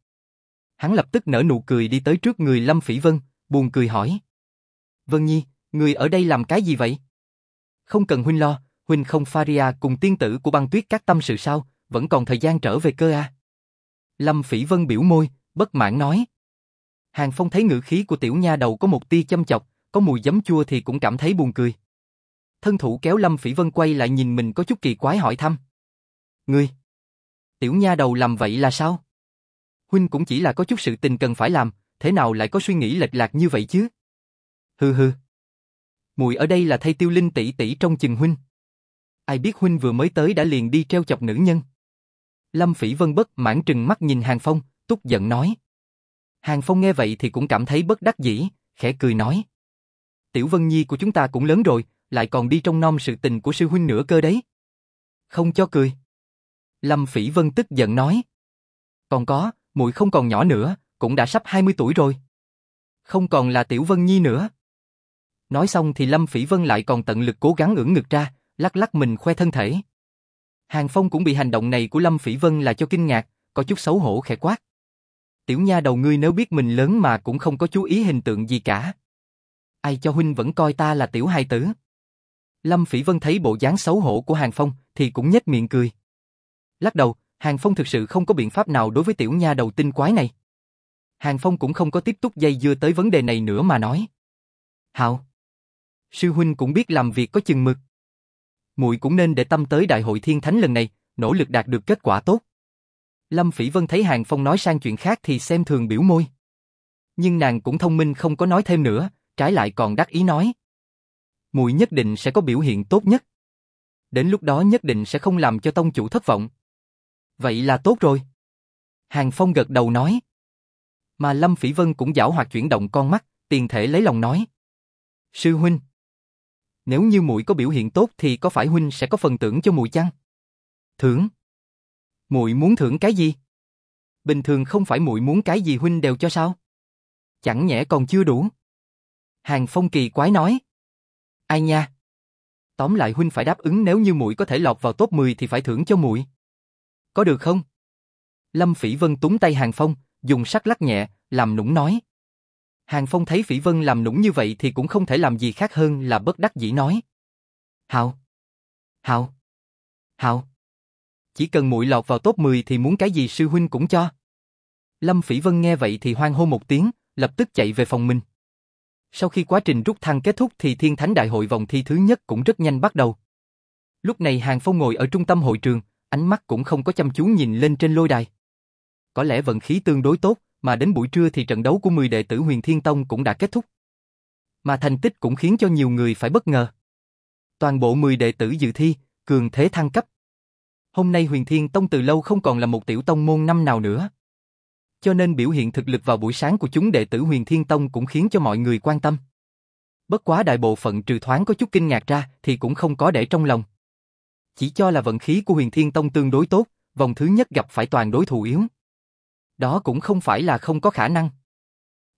Hắn lập tức nở nụ cười đi tới trước người Lâm Phỉ Vân, buồn cười hỏi. Vân Nhi, người ở đây làm cái gì vậy? Không cần huynh lo, huynh không Faria cùng tiên tử của băng tuyết các tâm sự sao, vẫn còn thời gian trở về cơ à? Lâm Phỉ Vân biểu môi, bất mãn nói. Hàng Phong thấy ngữ khí của tiểu nha đầu có một tia châm chọc, có mùi giấm chua thì cũng cảm thấy buồn cười. Thân thủ kéo Lâm Phỉ Vân quay lại nhìn mình có chút kỳ quái hỏi thăm. Ngươi! Tiểu nha đầu làm vậy là sao? Huynh cũng chỉ là có chút sự tình cần phải làm, thế nào lại có suy nghĩ lệch lạc như vậy chứ? Hừ hừ. Mùi ở đây là thay tiêu linh tỷ tỷ trong chừng huynh. Ai biết huynh vừa mới tới đã liền đi treo chọc nữ nhân. Lâm Phỉ Vân bất mãn trừng mắt nhìn Hàng Phong, tức giận nói. Hàng Phong nghe vậy thì cũng cảm thấy bất đắc dĩ, khẽ cười nói. Tiểu Vân Nhi của chúng ta cũng lớn rồi, lại còn đi trong non sự tình của sư huynh nữa cơ đấy. Không cho cười. Lâm Phỉ Vân tức giận nói. Còn có, muội không còn nhỏ nữa, cũng đã sắp 20 tuổi rồi. Không còn là Tiểu Vân Nhi nữa. Nói xong thì Lâm Phỉ Vân lại còn tận lực cố gắng ưỡn ngực ra, lắc lắc mình khoe thân thể. Hàng Phong cũng bị hành động này của Lâm Phỉ Vân là cho kinh ngạc, có chút xấu hổ khẽ quát. Tiểu nha đầu ngươi nếu biết mình lớn mà cũng không có chú ý hình tượng gì cả. Ai cho huynh vẫn coi ta là tiểu hài tử. Lâm Phỉ Vân thấy bộ dáng xấu hổ của Hàng Phong thì cũng nhếch miệng cười. Lắc đầu, Hàng Phong thực sự không có biện pháp nào đối với tiểu nha đầu tinh quái này. Hàng Phong cũng không có tiếp tục dây dưa tới vấn đề này nữa mà nói. Hạo, sư huynh cũng biết làm việc có chừng mực. Muội cũng nên để tâm tới đại hội thiên thánh lần này, nỗ lực đạt được kết quả tốt. Lâm Phỉ Vân thấy Hàng Phong nói sang chuyện khác thì xem thường biểu môi. Nhưng nàng cũng thông minh không có nói thêm nữa, trái lại còn đắc ý nói. muội nhất định sẽ có biểu hiện tốt nhất. Đến lúc đó nhất định sẽ không làm cho tông chủ thất vọng. Vậy là tốt rồi. Hàng Phong gật đầu nói. Mà Lâm Phỉ Vân cũng giảo hoạt chuyển động con mắt, tiền thể lấy lòng nói. Sư huynh, nếu như muội có biểu hiện tốt thì có phải huynh sẽ có phần thưởng cho muội chăng? Thưởng? Muội muốn thưởng cái gì? Bình thường không phải muội muốn cái gì huynh đều cho sao? Chẳng nhẽ còn chưa đủ. Hàng Phong kỳ quái nói. Ai nha? Tóm lại huynh phải đáp ứng nếu như muội có thể lọt vào top 10 thì phải thưởng cho muội. Có được không? Lâm Phỉ Vân túng tay Hàng Phong, dùng sắc lắc nhẹ, làm nũng nói. Hàng Phong thấy Phỉ Vân làm nũng như vậy thì cũng không thể làm gì khác hơn là bất đắc dĩ nói. Hạo! Hạo! Hạo! Chỉ cần muội lọt vào top 10 thì muốn cái gì sư huynh cũng cho. Lâm Phỉ Vân nghe vậy thì hoang hô một tiếng, lập tức chạy về phòng mình. Sau khi quá trình rút thăng kết thúc thì Thiên Thánh Đại hội vòng thi thứ nhất cũng rất nhanh bắt đầu. Lúc này Hàng Phong ngồi ở trung tâm hội trường, ánh mắt cũng không có chăm chú nhìn lên trên lôi đài. Có lẽ vận khí tương đối tốt, mà đến buổi trưa thì trận đấu của 10 đệ tử Huyền Thiên Tông cũng đã kết thúc. Mà thành tích cũng khiến cho nhiều người phải bất ngờ. Toàn bộ 10 đệ tử dự thi, cường thế thăng cấp. Hôm nay Huyền Thiên Tông từ lâu không còn là một tiểu tông môn năm nào nữa. Cho nên biểu hiện thực lực vào buổi sáng của chúng đệ tử Huyền Thiên Tông cũng khiến cho mọi người quan tâm. Bất quá đại bộ phận trừ thoáng có chút kinh ngạc ra thì cũng không có để trong lòng. Chỉ cho là vận khí của Huyền Thiên Tông tương đối tốt, vòng thứ nhất gặp phải toàn đối thủ yếu. Đó cũng không phải là không có khả năng.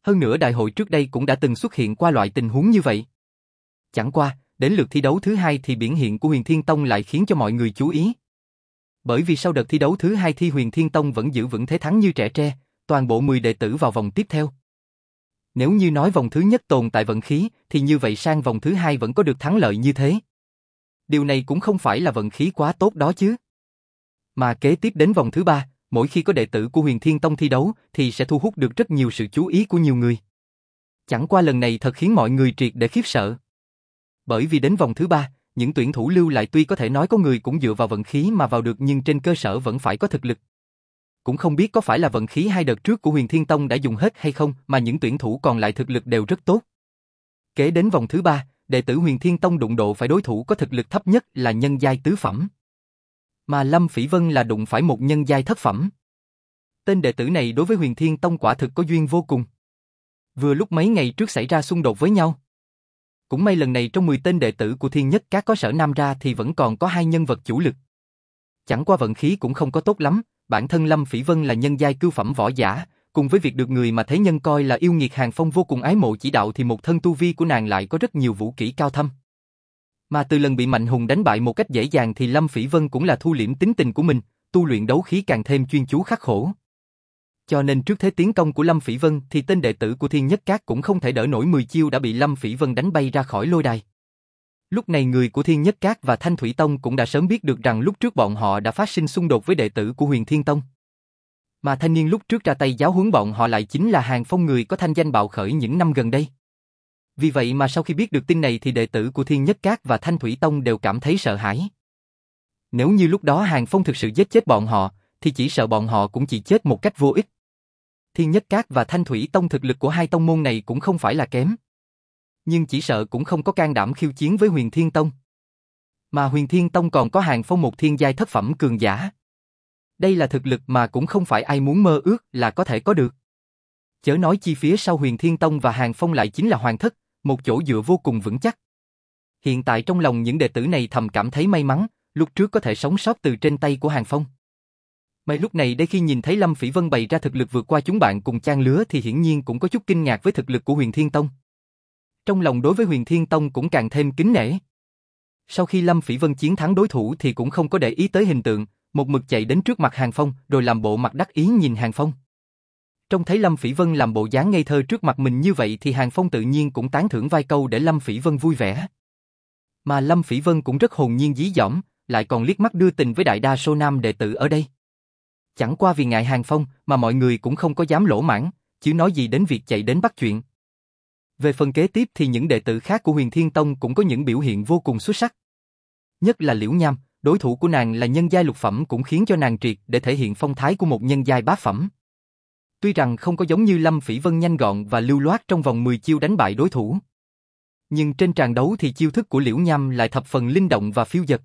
Hơn nữa đại hội trước đây cũng đã từng xuất hiện qua loại tình huống như vậy. Chẳng qua, đến lượt thi đấu thứ hai thì biển hiện của Huyền Thiên Tông lại khiến cho mọi người chú ý. Bởi vì sau đợt thi đấu thứ hai thi Huyền Thiên Tông vẫn giữ vững thế thắng như trẻ tre, toàn bộ 10 đệ tử vào vòng tiếp theo. Nếu như nói vòng thứ nhất tồn tại vận khí, thì như vậy sang vòng thứ hai vẫn có được thắng lợi như thế. Điều này cũng không phải là vận khí quá tốt đó chứ. Mà kế tiếp đến vòng thứ ba, mỗi khi có đệ tử của Huyền Thiên Tông thi đấu thì sẽ thu hút được rất nhiều sự chú ý của nhiều người. Chẳng qua lần này thật khiến mọi người triệt để khiếp sợ. Bởi vì đến vòng thứ ba, những tuyển thủ lưu lại tuy có thể nói có người cũng dựa vào vận khí mà vào được nhưng trên cơ sở vẫn phải có thực lực. Cũng không biết có phải là vận khí hai đợt trước của Huyền Thiên Tông đã dùng hết hay không mà những tuyển thủ còn lại thực lực đều rất tốt. Kế đến vòng thứ ba, đệ tử Huyền Thiên Tông đụng độ phải đối thủ có thực lực thấp nhất là nhân giai tứ phẩm. Mà Lâm Phỉ Vân là đụng phải một nhân giai thất phẩm. Tên đệ tử này đối với Huyền Thiên Tông quả thực có duyên vô cùng. Vừa lúc mấy ngày trước xảy ra xung đột với nhau. Cũng may lần này trong 10 tên đệ tử của Thiên Nhất Các có sở nam ra thì vẫn còn có hai nhân vật chủ lực. Chẳng qua vận khí cũng không có tốt lắm, bản thân Lâm Phỉ Vân là nhân giai cưu phẩm võ giả, cùng với việc được người mà thế nhân coi là yêu nghiệt hàng phong vô cùng ái mộ chỉ đạo thì một thân tu vi của nàng lại có rất nhiều vũ kỹ cao thâm. Mà từ lần bị Mạnh Hùng đánh bại một cách dễ dàng thì Lâm Phỉ Vân cũng là thu liễm tính tình của mình, tu luyện đấu khí càng thêm chuyên chú khắc khổ. Cho nên trước thế tiến công của Lâm Phỉ Vân thì tên đệ tử của Thiên Nhất Cát cũng không thể đỡ nổi 10 chiêu đã bị Lâm Phỉ Vân đánh bay ra khỏi lôi đài. Lúc này người của Thiên Nhất Cát và Thanh Thủy Tông cũng đã sớm biết được rằng lúc trước bọn họ đã phát sinh xung đột với đệ tử của Huyền Thiên Tông. Mà thanh niên lúc trước ra tay giáo huấn bọn họ lại chính là hàng phong người có thanh danh bạo khởi những năm gần đây. Vì vậy mà sau khi biết được tin này thì đệ tử của Thiên Nhất Cát và Thanh Thủy Tông đều cảm thấy sợ hãi. Nếu như lúc đó Hàng Phong thực sự giết chết bọn họ, thì chỉ sợ bọn họ cũng chỉ chết một cách vô ích. Thiên Nhất Cát và Thanh Thủy Tông thực lực của hai tông môn này cũng không phải là kém. Nhưng chỉ sợ cũng không có can đảm khiêu chiến với Huyền Thiên Tông. Mà Huyền Thiên Tông còn có Hàng Phong một thiên giai thất phẩm cường giả. Đây là thực lực mà cũng không phải ai muốn mơ ước là có thể có được. Chớ nói chi phía sau Huyền Thiên Tông và Hàng Phong lại chính là Hoàng Thất, một chỗ dựa vô cùng vững chắc. Hiện tại trong lòng những đệ tử này thầm cảm thấy may mắn, lúc trước có thể sống sót từ trên tay của Hàng Phong. May lúc này đây khi nhìn thấy Lâm Phỉ Vân bày ra thực lực vượt qua chúng bạn cùng trang lứa thì hiển nhiên cũng có chút kinh ngạc với thực lực của Huyền Thiên Tông. Trong lòng đối với Huyền Thiên Tông cũng càng thêm kính nể. Sau khi Lâm Phỉ Vân chiến thắng đối thủ thì cũng không có để ý tới hình tượng, một mực chạy đến trước mặt Hàng Phong rồi làm bộ mặt đắc ý nhìn Hàng Phong. Trông thấy Lâm Phỉ Vân làm bộ dáng ngây thơ trước mặt mình như vậy thì Hàng Phong tự nhiên cũng tán thưởng vài câu để Lâm Phỉ Vân vui vẻ. Mà Lâm Phỉ Vân cũng rất hồn nhiên dí dỏm, lại còn liếc mắt đưa tình với đại đa số nam đệ tử ở đây. Chẳng qua vì ngại Hàng Phong mà mọi người cũng không có dám lỗ mãn, chứ nói gì đến việc chạy đến bắt chuyện. Về phần kế tiếp thì những đệ tử khác của Huyền Thiên Tông cũng có những biểu hiện vô cùng xuất sắc. Nhất là Liễu Nham, đối thủ của nàng là nhân giai lục phẩm cũng khiến cho nàng triệt để thể hiện phong thái của một nhân giai bát phẩm. Tuy rằng không có giống như Lâm Phỉ Vân nhanh gọn và lưu loát trong vòng 10 chiêu đánh bại đối thủ. Nhưng trên tràng đấu thì chiêu thức của Liễu Nham lại thập phần linh động và phiêu dật.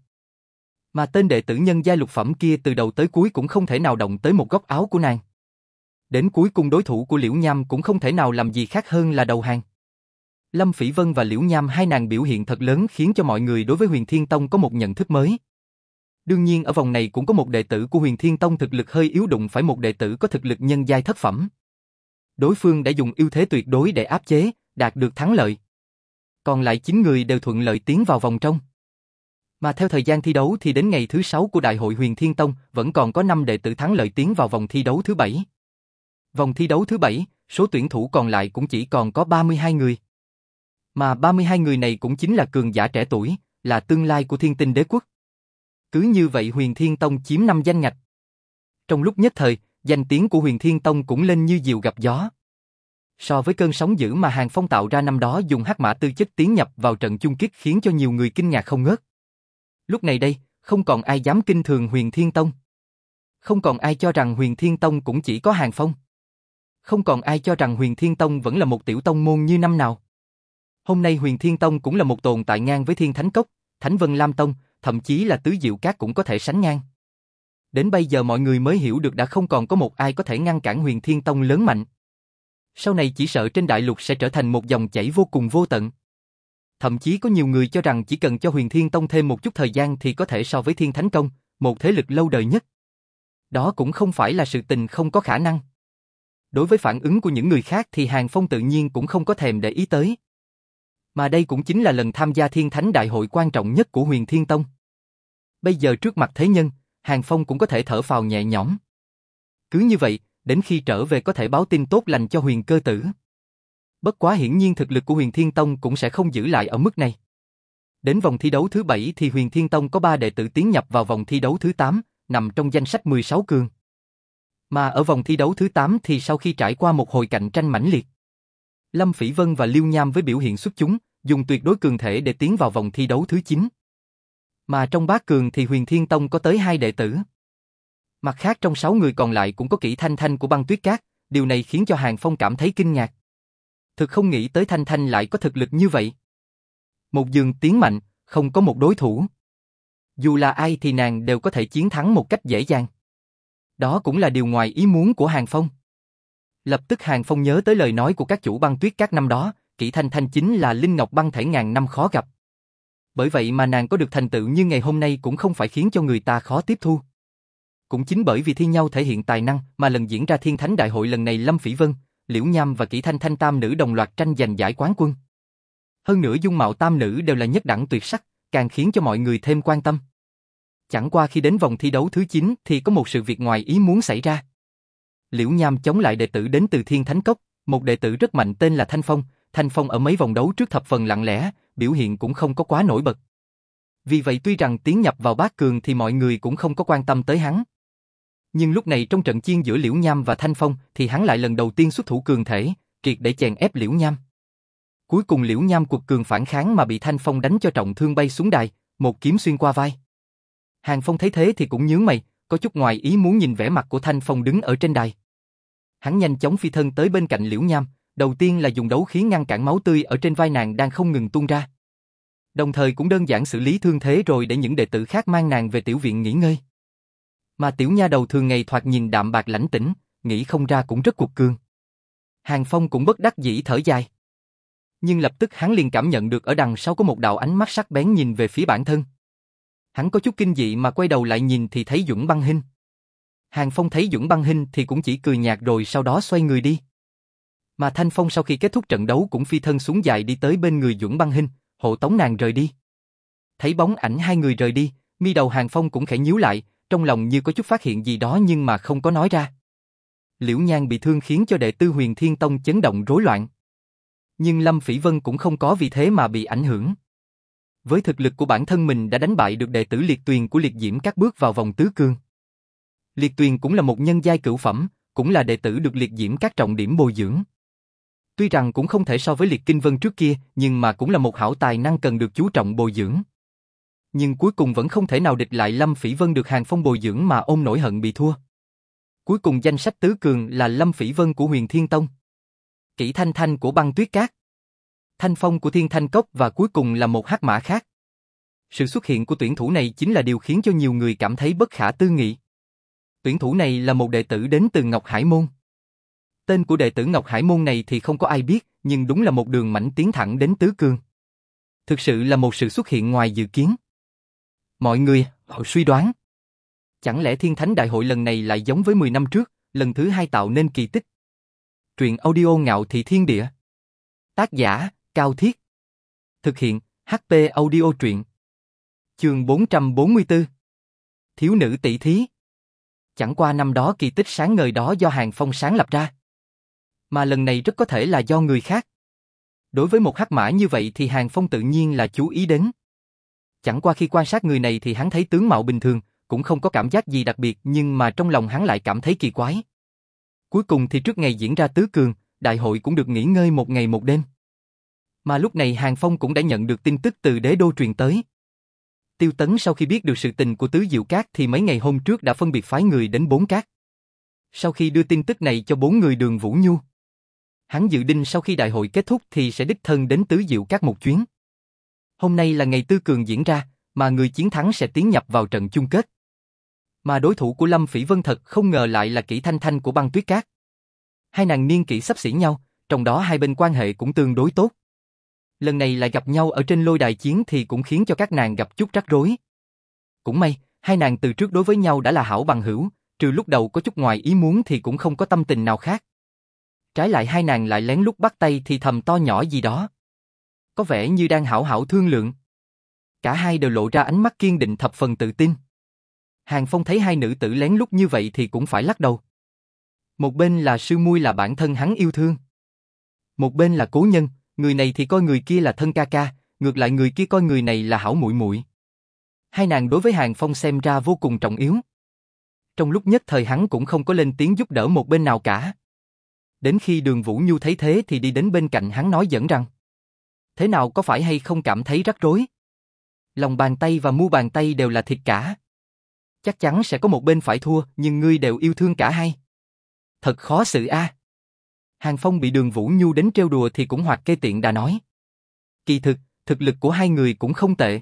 Mà tên đệ tử nhân gia lục phẩm kia từ đầu tới cuối cũng không thể nào động tới một góc áo của nàng. Đến cuối cùng đối thủ của Liễu Nham cũng không thể nào làm gì khác hơn là đầu hàng. Lâm Phỉ Vân và Liễu Nham hai nàng biểu hiện thật lớn khiến cho mọi người đối với Huyền Thiên Tông có một nhận thức mới. Đương nhiên ở vòng này cũng có một đệ tử của Huyền Thiên Tông thực lực hơi yếu đụng phải một đệ tử có thực lực nhân giai thất phẩm. Đối phương đã dùng ưu thế tuyệt đối để áp chế, đạt được thắng lợi. Còn lại 9 người đều thuận lợi tiến vào vòng trong. Mà theo thời gian thi đấu thì đến ngày thứ 6 của Đại hội Huyền Thiên Tông vẫn còn có 5 đệ tử thắng lợi tiến vào vòng thi đấu thứ 7. Vòng thi đấu thứ 7, số tuyển thủ còn lại cũng chỉ còn có 32 người. Mà 32 người này cũng chính là cường giả trẻ tuổi, là tương lai của thiên tinh đế quốc. Cứ như vậy Huyền Thiên Tông chiếm năm danh ngạch. Trong lúc nhất thời, danh tiếng của Huyền Thiên Tông cũng lên như diều gặp gió. So với cơn sóng dữ mà Hàng Phong tạo ra năm đó dùng hắc mã tư chất tiến nhập vào trận chung kết khiến cho nhiều người kinh ngạc không ngớt. Lúc này đây, không còn ai dám kinh thường Huyền Thiên Tông. Không còn ai cho rằng Huyền Thiên Tông cũng chỉ có Hàng Phong. Không còn ai cho rằng Huyền Thiên Tông vẫn là một tiểu tông môn như năm nào. Hôm nay Huyền Thiên Tông cũng là một tồn tại ngang với Thiên Thánh Cốc, Thánh Vân Lam Tông, thậm chí là Tứ Diệu các cũng có thể sánh ngang. Đến bây giờ mọi người mới hiểu được đã không còn có một ai có thể ngăn cản huyền thiên tông lớn mạnh. Sau này chỉ sợ trên đại lục sẽ trở thành một dòng chảy vô cùng vô tận. Thậm chí có nhiều người cho rằng chỉ cần cho huyền thiên tông thêm một chút thời gian thì có thể so với thiên thánh công, một thế lực lâu đời nhất. Đó cũng không phải là sự tình không có khả năng. Đối với phản ứng của những người khác thì Hàng Phong tự nhiên cũng không có thèm để ý tới. Mà đây cũng chính là lần tham gia thiên thánh đại hội quan trọng nhất của huyền thiên tông. Bây giờ trước mặt thế nhân, Hàng Phong cũng có thể thở phào nhẹ nhõm. Cứ như vậy, đến khi trở về có thể báo tin tốt lành cho huyền cơ tử. Bất quá hiển nhiên thực lực của huyền thiên tông cũng sẽ không giữ lại ở mức này. Đến vòng thi đấu thứ 7 thì huyền thiên tông có 3 đệ tử tiến nhập vào vòng thi đấu thứ 8, nằm trong danh sách 16 cường. Mà ở vòng thi đấu thứ 8 thì sau khi trải qua một hồi cạnh tranh mãnh liệt, Lâm Phỉ Vân và Liêu Nham với biểu hiện xuất chúng, dùng tuyệt đối cường thể để tiến vào vòng thi đấu thứ 9. Mà trong bát cường thì huyền thiên tông có tới hai đệ tử. Mặt khác trong sáu người còn lại cũng có kỹ thanh thanh của băng tuyết cát, điều này khiến cho Hàng Phong cảm thấy kinh ngạc. Thực không nghĩ tới thanh thanh lại có thực lực như vậy. Một giường tiến mạnh, không có một đối thủ. Dù là ai thì nàng đều có thể chiến thắng một cách dễ dàng. Đó cũng là điều ngoài ý muốn của Hàng Phong. Lập tức Hàng Phong nhớ tới lời nói của các chủ băng tuyết các năm đó, kỹ thanh thanh chính là Linh Ngọc băng thể ngàn năm khó gặp. Bởi vậy mà nàng có được thành tựu như ngày hôm nay cũng không phải khiến cho người ta khó tiếp thu. Cũng chính bởi vì thi nhau thể hiện tài năng mà lần diễn ra Thiên Thánh Đại hội lần này Lâm Phỉ Vân, Liễu Nham và Kỷ Thanh Thanh tam nữ đồng loạt tranh giành giải quán quân. Hơn nữa dung mạo tam nữ đều là nhất đẳng tuyệt sắc, càng khiến cho mọi người thêm quan tâm. Chẳng qua khi đến vòng thi đấu thứ 9 thì có một sự việc ngoài ý muốn xảy ra. Liễu Nham chống lại đệ tử đến từ Thiên Thánh Cốc, một đệ tử rất mạnh tên là Thanh Phong, Thanh Phong ở mấy vòng đấu trước thập phần lặng lẽ, biểu hiện cũng không có quá nổi bật. Vì vậy tuy rằng tiến nhập vào bát cường thì mọi người cũng không có quan tâm tới hắn. Nhưng lúc này trong trận chiến giữa Liễu Nham và Thanh Phong thì hắn lại lần đầu tiên xuất thủ cường thể, triệt để chèn ép Liễu Nham. Cuối cùng Liễu Nham cuộc cường phản kháng mà bị Thanh Phong đánh cho trọng thương bay xuống đài, một kiếm xuyên qua vai. Hàng Phong thấy thế thì cũng nhướng mày, có chút ngoài ý muốn nhìn vẻ mặt của Thanh Phong đứng ở trên đài. Hắn nhanh chóng phi thân tới bên cạnh Liễu Nham, đầu tiên là dùng đấu khí ngăn cản máu tươi ở trên vai nàng đang không ngừng tuôn ra. Đồng thời cũng đơn giản xử lý thương thế rồi để những đệ tử khác mang nàng về tiểu viện nghỉ ngơi. Mà tiểu nha đầu thường ngày thoạt nhìn đạm bạc lãnh tĩnh, nghĩ không ra cũng rất cuộc cương. Hàng Phong cũng bất đắc dĩ thở dài. Nhưng lập tức hắn liền cảm nhận được ở đằng sau có một đạo ánh mắt sắc bén nhìn về phía bản thân. Hắn có chút kinh dị mà quay đầu lại nhìn thì thấy Dũng Băng Hinh. Hàng Phong thấy Dũng Băng Hinh thì cũng chỉ cười nhạt rồi sau đó xoay người đi. Mà Thanh Phong sau khi kết thúc trận đấu cũng phi thân xuống dài đi tới bên người Dũng Băng Hinh, hộ tống nàng rời đi. Thấy bóng ảnh hai người rời đi, mi đầu Hàng Phong cũng khẽ nhíu lại, trong lòng như có chút phát hiện gì đó nhưng mà không có nói ra. Liễu Nhan bị thương khiến cho đệ tư huyền thiên tông chấn động rối loạn. Nhưng Lâm Phỉ Vân cũng không có vì thế mà bị ảnh hưởng. Với thực lực của bản thân mình đã đánh bại được đệ tử liệt tuyền của liệt diễm các bước vào vòng tứ cương. Liệt tuyền cũng là một nhân giai cửu phẩm, cũng là đệ tử được liệt diễm các trọng điểm bồi dưỡng. Tuy rằng cũng không thể so với liệt kinh vân trước kia, nhưng mà cũng là một hảo tài năng cần được chú trọng bồi dưỡng. Nhưng cuối cùng vẫn không thể nào địch lại Lâm Phỉ Vân được Hàng Phong bồi dưỡng mà ôm nổi hận bị thua. Cuối cùng danh sách tứ cường là Lâm Phỉ Vân của Huyền Thiên Tông. Kỷ Thanh Thanh của băng tuyết cát. Thanh Phong của Thiên Thanh Cốc và cuối cùng là một hắc mã khác. Sự xuất hiện của tuyển thủ này chính là điều khiến cho nhiều người cảm thấy bất khả tư nghị. Tuyển thủ này là một đệ tử đến từ Ngọc Hải Môn. Tên của đệ tử Ngọc Hải Môn này thì không có ai biết, nhưng đúng là một đường mảnh tiến thẳng đến tứ cương. Thực sự là một sự xuất hiện ngoài dự kiến. Mọi người, họ suy đoán. Chẳng lẽ Thiên Thánh Đại hội lần này lại giống với 10 năm trước, lần thứ hai tạo nên kỳ tích? Truyện audio ngạo thị thiên địa. Tác giả, Cao Thiết. Thực hiện, HP audio truyện. Trường 444. Thiếu nữ tỷ thí. Chẳng qua năm đó kỳ tích sáng ngời đó do Hàng Phong sáng lập ra. Mà lần này rất có thể là do người khác. Đối với một hắc mã như vậy thì Hàng Phong tự nhiên là chú ý đến. Chẳng qua khi quan sát người này thì hắn thấy tướng mạo bình thường, cũng không có cảm giác gì đặc biệt nhưng mà trong lòng hắn lại cảm thấy kỳ quái. Cuối cùng thì trước ngày diễn ra tứ cường, đại hội cũng được nghỉ ngơi một ngày một đêm. Mà lúc này Hàng Phong cũng đã nhận được tin tức từ đế đô truyền tới. Tiêu Tấn sau khi biết được sự tình của Tứ Diệu Cát thì mấy ngày hôm trước đã phân biệt phái người đến bốn cát. Sau khi đưa tin tức này cho bốn người đường Vũ Nhu, hắn dự định sau khi đại hội kết thúc thì sẽ đích thân đến Tứ Diệu các một chuyến. Hôm nay là ngày tư cường diễn ra, mà người chiến thắng sẽ tiến nhập vào trận chung kết. Mà đối thủ của Lâm Phỉ Vân thật không ngờ lại là kỹ thanh thanh của băng tuyết cát. Hai nàng niên kỷ sắp xỉ nhau, trong đó hai bên quan hệ cũng tương đối tốt. Lần này lại gặp nhau ở trên lôi đài chiến thì cũng khiến cho các nàng gặp chút rắc rối. Cũng may, hai nàng từ trước đối với nhau đã là hảo bằng hữu, trừ lúc đầu có chút ngoài ý muốn thì cũng không có tâm tình nào khác. Trái lại hai nàng lại lén lút bắt tay thì thầm to nhỏ gì đó. Có vẻ như đang hảo hảo thương lượng. Cả hai đều lộ ra ánh mắt kiên định thập phần tự tin. Hàng Phong thấy hai nữ tử lén lút như vậy thì cũng phải lắc đầu. Một bên là sư muôi là bản thân hắn yêu thương. Một bên là cố nhân, người này thì coi người kia là thân ca ca, ngược lại người kia coi người này là hảo muội muội. Hai nàng đối với Hàng Phong xem ra vô cùng trọng yếu. Trong lúc nhất thời hắn cũng không có lên tiếng giúp đỡ một bên nào cả. Đến khi đường Vũ Nhu thấy thế thì đi đến bên cạnh hắn nói dẫn rằng Thế nào có phải hay không cảm thấy rắc rối? Lòng bàn tay và mu bàn tay đều là thịt cả. Chắc chắn sẽ có một bên phải thua, nhưng ngươi đều yêu thương cả hai. Thật khó xử a. Hàng Phong bị đường Vũ Nhu đến trêu đùa thì cũng hoạt kê tiện đã nói. Kỳ thực, thực lực của hai người cũng không tệ.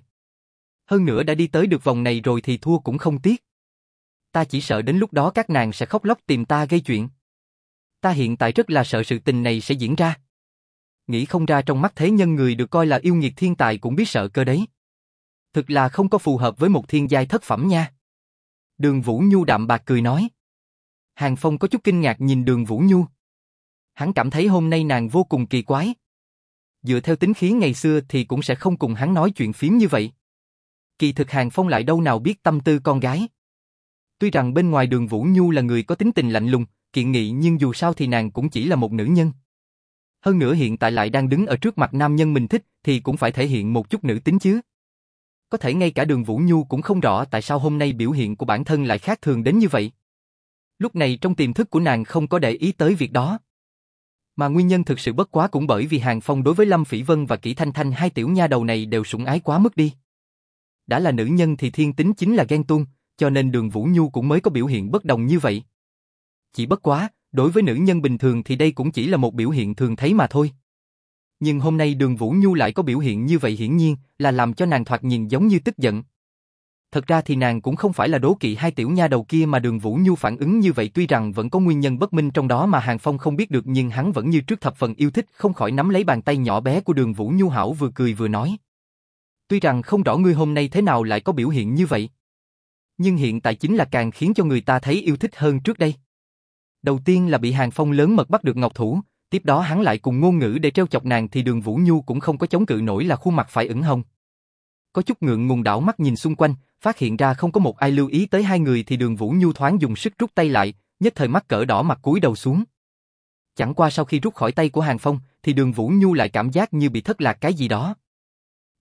Hơn nữa đã đi tới được vòng này rồi thì thua cũng không tiếc. Ta chỉ sợ đến lúc đó các nàng sẽ khóc lóc tìm ta gây chuyện. Ta hiện tại rất là sợ sự tình này sẽ diễn ra. Nghĩ không ra trong mắt thế nhân người được coi là yêu nghiệt thiên tài cũng biết sợ cơ đấy. Thực là không có phù hợp với một thiên giai thất phẩm nha. Đường Vũ Nhu đạm bạc cười nói. Hàng Phong có chút kinh ngạc nhìn đường Vũ Nhu. Hắn cảm thấy hôm nay nàng vô cùng kỳ quái. Dựa theo tính khí ngày xưa thì cũng sẽ không cùng hắn nói chuyện phím như vậy. Kỳ thực Hàng Phong lại đâu nào biết tâm tư con gái. Tuy rằng bên ngoài đường Vũ Nhu là người có tính tình lạnh lùng, kiện nghị nhưng dù sao thì nàng cũng chỉ là một nữ nhân. Hơn nữa hiện tại lại đang đứng ở trước mặt nam nhân mình thích thì cũng phải thể hiện một chút nữ tính chứ. Có thể ngay cả đường Vũ Nhu cũng không rõ tại sao hôm nay biểu hiện của bản thân lại khác thường đến như vậy. Lúc này trong tiềm thức của nàng không có để ý tới việc đó. Mà nguyên nhân thực sự bất quá cũng bởi vì Hàng Phong đối với Lâm Phỉ Vân và Kỷ Thanh Thanh hai tiểu nha đầu này đều sủng ái quá mức đi. Đã là nữ nhân thì thiên tính chính là ghen tuông, cho nên đường Vũ Nhu cũng mới có biểu hiện bất đồng như vậy. Chỉ bất quá, đối với nữ nhân bình thường thì đây cũng chỉ là một biểu hiện thường thấy mà thôi. Nhưng hôm nay đường Vũ Nhu lại có biểu hiện như vậy hiển nhiên là làm cho nàng thoạt nhìn giống như tức giận. Thật ra thì nàng cũng không phải là đố kỵ hai tiểu nha đầu kia mà đường Vũ Nhu phản ứng như vậy tuy rằng vẫn có nguyên nhân bất minh trong đó mà Hàng Phong không biết được nhưng hắn vẫn như trước thập phần yêu thích không khỏi nắm lấy bàn tay nhỏ bé của đường Vũ Nhu hảo vừa cười vừa nói. Tuy rằng không rõ ngươi hôm nay thế nào lại có biểu hiện như vậy. Nhưng hiện tại chính là càng khiến cho người ta thấy yêu thích hơn trước đây. Đầu tiên là bị Hàng Phong lớn mật bắt được Ngọc Thủ, tiếp đó hắn lại cùng ngôn ngữ để treo chọc nàng thì đường Vũ Nhu cũng không có chống cự nổi là khuôn mặt phải ửng hồng. Có chút ngượng ngùng đảo mắt nhìn xung quanh, phát hiện ra không có một ai lưu ý tới hai người thì đường Vũ Nhu thoáng dùng sức rút tay lại, nhất thời mắt cỡ đỏ mặt cúi đầu xuống. Chẳng qua sau khi rút khỏi tay của Hàng Phong, thì đường Vũ Nhu lại cảm giác như bị thất lạc cái gì đó.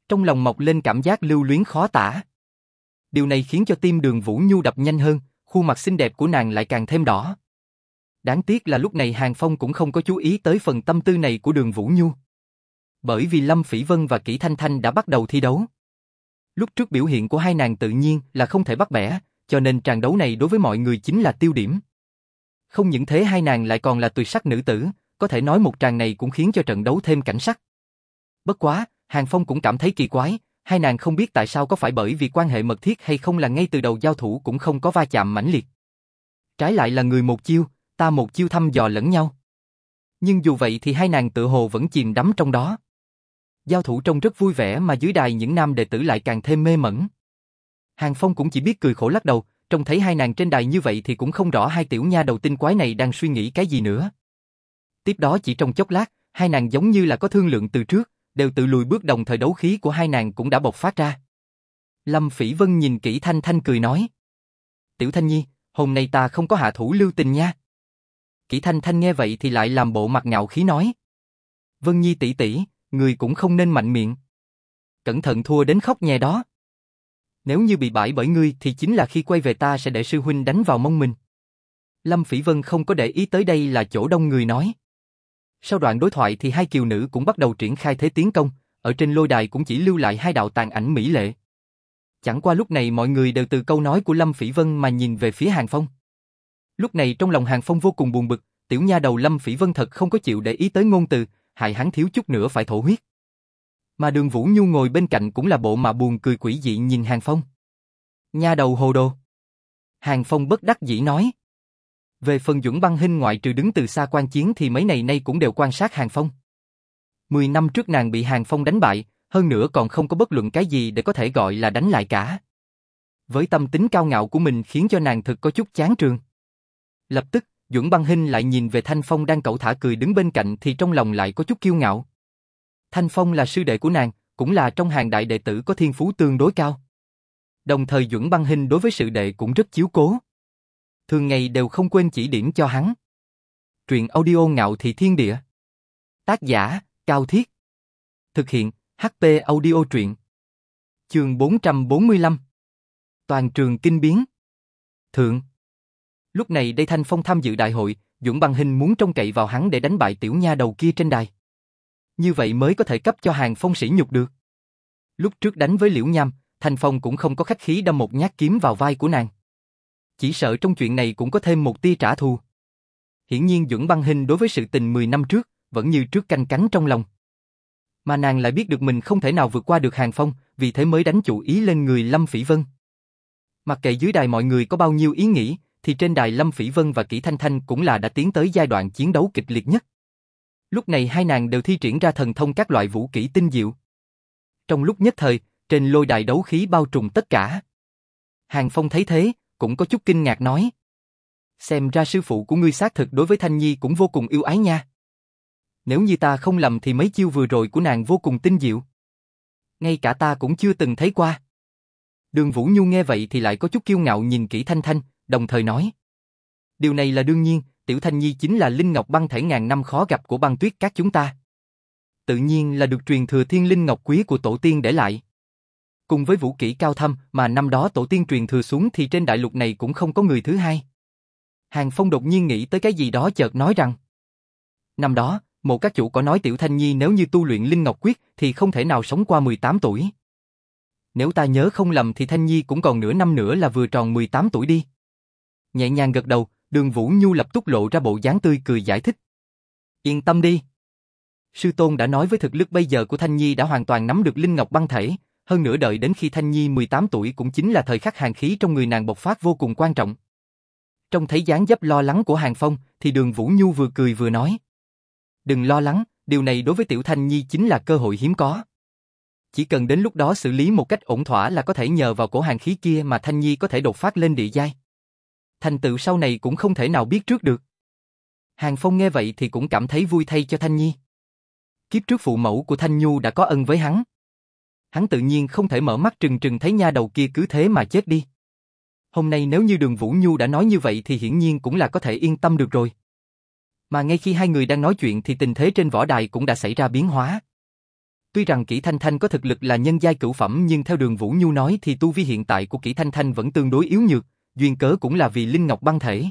Trong lòng mọc lên cảm giác lưu luyến khó tả. Điều này khiến cho tim đường Vũ Nhu đập nhanh hơn, khuôn mặt xinh đẹp của nàng lại càng thêm đỏ. Đáng tiếc là lúc này Hàng Phong cũng không có chú ý tới phần tâm tư này của đường Vũ Nhu. Bởi vì Lâm Phỉ Vân và Kỷ Thanh Thanh đã bắt đầu thi đấu. Lúc trước biểu hiện của hai nàng tự nhiên là không thể bắt bẻ, cho nên tràng đấu này đối với mọi người chính là tiêu điểm. Không những thế hai nàng lại còn là tuyệt sắc nữ tử, có thể nói một tràng này cũng khiến cho trận đấu thêm cảnh sắc. Bất quá, Hàng Phong cũng cảm thấy kỳ quái, hai nàng không biết tại sao có phải bởi vì quan hệ mật thiết hay không là ngay từ đầu giao thủ cũng không có va chạm mãnh liệt. Trái lại là người một chiêu, ta một chiêu thăm dò lẫn nhau. Nhưng dù vậy thì hai nàng tự hồ vẫn chìm đắm trong đó. Giao thủ trông rất vui vẻ mà dưới đài những nam đệ tử lại càng thêm mê mẩn. Hàng Phong cũng chỉ biết cười khổ lắc đầu, trông thấy hai nàng trên đài như vậy thì cũng không rõ hai tiểu nha đầu tinh quái này đang suy nghĩ cái gì nữa. Tiếp đó chỉ trong chốc lát, hai nàng giống như là có thương lượng từ trước, đều tự lùi bước đồng thời đấu khí của hai nàng cũng đã bộc phát ra. Lâm Phỉ Vân nhìn kỹ Thanh Thanh cười nói. Tiểu Thanh Nhi, hôm nay ta không có hạ thủ lưu tình nha. Kỷ Thanh Thanh nghe vậy thì lại làm bộ mặt ngạo khí nói. Vân Nhi tỷ tỷ, người cũng không nên mạnh miệng. Cẩn thận thua đến khóc nhè đó. Nếu như bị bại bởi ngươi thì chính là khi quay về ta sẽ để sư huynh đánh vào mông mình. Lâm Phỉ Vân không có để ý tới đây là chỗ đông người nói. Sau đoạn đối thoại thì hai kiều nữ cũng bắt đầu triển khai thế tiến công, ở trên lôi đài cũng chỉ lưu lại hai đạo tàn ảnh mỹ lệ. Chẳng qua lúc này mọi người đều từ câu nói của Lâm Phỉ Vân mà nhìn về phía Hàng Phong. Lúc này trong lòng Hàng Phong vô cùng buồn bực, tiểu nha đầu Lâm Phỉ Vân thật không có chịu để ý tới ngôn từ, hại hắn thiếu chút nữa phải thổ huyết. Mà đường Vũ Nhu ngồi bên cạnh cũng là bộ mà buồn cười quỷ dị nhìn Hàng Phong. Nha đầu hồ đồ. Hàng Phong bất đắc dĩ nói. Về phần Dũng băng hình ngoại trừ đứng từ xa quan chiến thì mấy này nay cũng đều quan sát Hàng Phong. Mười năm trước nàng bị Hàng Phong đánh bại, hơn nữa còn không có bất luận cái gì để có thể gọi là đánh lại cả. Với tâm tính cao ngạo của mình khiến cho nàng thực có chút chán trường. Lập tức, Duẩn Băng Hinh lại nhìn về Thanh Phong đang cậu thả cười đứng bên cạnh thì trong lòng lại có chút kiêu ngạo. Thanh Phong là sư đệ của nàng, cũng là trong hàng đại đệ tử có thiên phú tương đối cao. Đồng thời Duẩn Băng Hinh đối với sự đệ cũng rất chiếu cố. Thường ngày đều không quên chỉ điểm cho hắn. Truyện audio ngạo thị thiên địa. Tác giả, Cao Thiết. Thực hiện, HP audio truyện. Trường 445. Toàn trường kinh biến. Thượng. Lúc này đây Thanh Phong tham dự đại hội, Dũng Băng Hình muốn trông cậy vào hắn để đánh bại tiểu nha đầu kia trên đài. Như vậy mới có thể cấp cho hàng phong sĩ nhục được. Lúc trước đánh với Liễu Nham, Thanh Phong cũng không có khách khí đâm một nhát kiếm vào vai của nàng. Chỉ sợ trong chuyện này cũng có thêm một tia trả thù. Hiển nhiên Dũng Băng Hình đối với sự tình 10 năm trước, vẫn như trước canh cánh trong lòng. Mà nàng lại biết được mình không thể nào vượt qua được hàng phong, vì thế mới đánh chủ ý lên người Lâm Phỉ Vân. Mặc kệ dưới đài mọi người có bao nhiêu ý nghĩ, thì trên đài Lâm Phỉ Vân và Kỷ Thanh Thanh cũng là đã tiến tới giai đoạn chiến đấu kịch liệt nhất. Lúc này hai nàng đều thi triển ra thần thông các loại vũ kỹ tinh diệu. Trong lúc nhất thời, trên lôi đài đấu khí bao trùm tất cả. Hàng Phong thấy thế, cũng có chút kinh ngạc nói. Xem ra sư phụ của ngươi xác thực đối với Thanh Nhi cũng vô cùng yêu ái nha. Nếu như ta không lầm thì mấy chiêu vừa rồi của nàng vô cùng tinh diệu. Ngay cả ta cũng chưa từng thấy qua. Đường Vũ Nhu nghe vậy thì lại có chút kiêu ngạo nhìn kỹ Thanh Thanh, đồng thời nói. Điều này là đương nhiên, Tiểu Thanh Nhi chính là Linh Ngọc băng thể ngàn năm khó gặp của băng tuyết các chúng ta. Tự nhiên là được truyền thừa thiên linh ngọc quý của tổ tiên để lại. Cùng với vũ kỹ cao thâm mà năm đó tổ tiên truyền thừa xuống thì trên đại lục này cũng không có người thứ hai. Hàng Phong đột nhiên nghĩ tới cái gì đó chợt nói rằng Năm đó, một các chủ có nói Tiểu Thanh Nhi nếu như tu luyện Linh Ngọc Quyết thì không thể nào sống qua 18 tuổi. Nếu ta nhớ không lầm thì Thanh Nhi cũng còn nửa năm nữa là vừa tròn 18 tuổi đi. Nhẹ nhàng gật đầu, đường Vũ Nhu lập tức lộ ra bộ dáng tươi cười giải thích. Yên tâm đi. Sư Tôn đã nói với thực lực bây giờ của Thanh Nhi đã hoàn toàn nắm được Linh Ngọc băng thể, hơn nữa đợi đến khi Thanh Nhi 18 tuổi cũng chính là thời khắc hàng khí trong người nàng bộc phát vô cùng quan trọng. Trong thấy dáng dấp lo lắng của Hàng Phong, thì đường Vũ Nhu vừa cười vừa nói. Đừng lo lắng, điều này đối với Tiểu Thanh Nhi chính là cơ hội hiếm có. Chỉ cần đến lúc đó xử lý một cách ổn thỏa là có thể nhờ vào cổ hàng khí kia mà Thanh Nhi có thể đột phát lên địa giai. Thành tựu sau này cũng không thể nào biết trước được. Hàng Phong nghe vậy thì cũng cảm thấy vui thay cho Thanh Nhi. Kiếp trước phụ mẫu của Thanh Nhu đã có ân với hắn. Hắn tự nhiên không thể mở mắt trừng trừng thấy nha đầu kia cứ thế mà chết đi. Hôm nay nếu như đường Vũ Nhu đã nói như vậy thì hiển nhiên cũng là có thể yên tâm được rồi. Mà ngay khi hai người đang nói chuyện thì tình thế trên võ đài cũng đã xảy ra biến hóa. Tuy rằng Kỷ Thanh Thanh có thực lực là nhân giai cửu phẩm nhưng theo đường Vũ Nhu nói thì tu vi hiện tại của Kỷ Thanh Thanh vẫn tương đối yếu nhược, duyên cớ cũng là vì Linh Ngọc băng thể.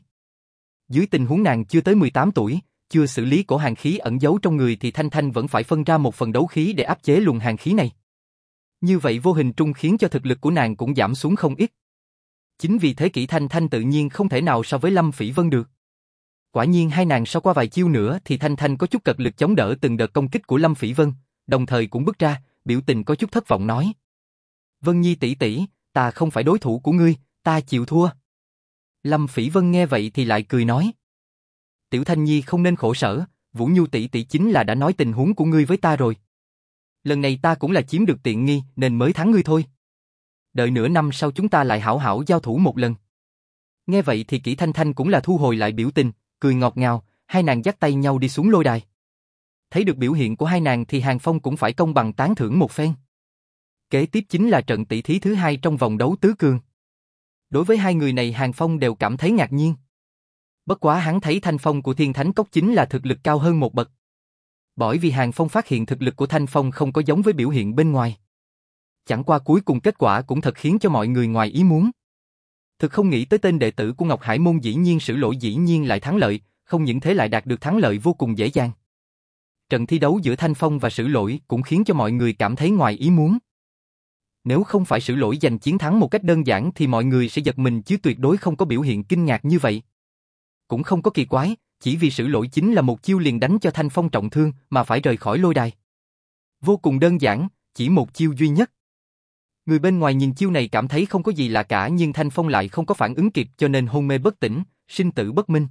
Dưới tình huống nàng chưa tới 18 tuổi, chưa xử lý cổ hàng khí ẩn giấu trong người thì Thanh Thanh vẫn phải phân ra một phần đấu khí để áp chế luồng hàng khí này. Như vậy vô hình trung khiến cho thực lực của nàng cũng giảm xuống không ít. Chính vì thế Kỷ Thanh Thanh tự nhiên không thể nào so với Lâm Phỉ Vân được. Quả nhiên hai nàng sau qua vài chiêu nữa thì Thanh Thanh có chút cật lực chống đỡ từng đợt công kích của Lâm Phỉ Vân, đồng thời cũng bước ra, biểu tình có chút thất vọng nói. Vân Nhi tỷ tỷ, ta không phải đối thủ của ngươi, ta chịu thua. Lâm Phỉ Vân nghe vậy thì lại cười nói. Tiểu Thanh Nhi không nên khổ sở, Vũ Nhu tỷ tỷ chính là đã nói tình huống của ngươi với ta rồi. Lần này ta cũng là chiếm được tiện nghi nên mới thắng ngươi thôi. Đợi nửa năm sau chúng ta lại hảo hảo giao thủ một lần. Nghe vậy thì Kỷ Thanh Thanh cũng là thu hồi lại biểu tình, cười ngọt ngào, hai nàng dắt tay nhau đi xuống lôi đài. Thấy được biểu hiện của hai nàng thì Hàng Phong cũng phải công bằng tán thưởng một phen. Kế tiếp chính là trận tỷ thí thứ hai trong vòng đấu tứ cường. Đối với hai người này Hàng Phong đều cảm thấy ngạc nhiên. Bất quá hắn thấy thanh phong của thiên thánh cốc chính là thực lực cao hơn một bậc. Bởi vì Hàng Phong phát hiện thực lực của thanh phong không có giống với biểu hiện bên ngoài. Chẳng qua cuối cùng kết quả cũng thật khiến cho mọi người ngoài ý muốn. Thực không nghĩ tới tên đệ tử của Ngọc Hải Môn dĩ nhiên sử lỗi dĩ nhiên lại thắng lợi, không những thế lại đạt được thắng lợi vô cùng dễ dàng. Trận thi đấu giữa Thanh Phong và Sử Lỗi cũng khiến cho mọi người cảm thấy ngoài ý muốn. Nếu không phải sự Lỗi giành chiến thắng một cách đơn giản thì mọi người sẽ giật mình chứ tuyệt đối không có biểu hiện kinh ngạc như vậy. Cũng không có kỳ quái, chỉ vì sự Lỗi chính là một chiêu liền đánh cho Thanh Phong trọng thương mà phải rời khỏi lôi đài. Vô cùng đơn giản, chỉ một chiêu duy nhất. Người bên ngoài nhìn chiêu này cảm thấy không có gì lạ cả nhưng Thanh Phong lại không có phản ứng kịp cho nên hôn mê bất tỉnh, sinh tử bất minh.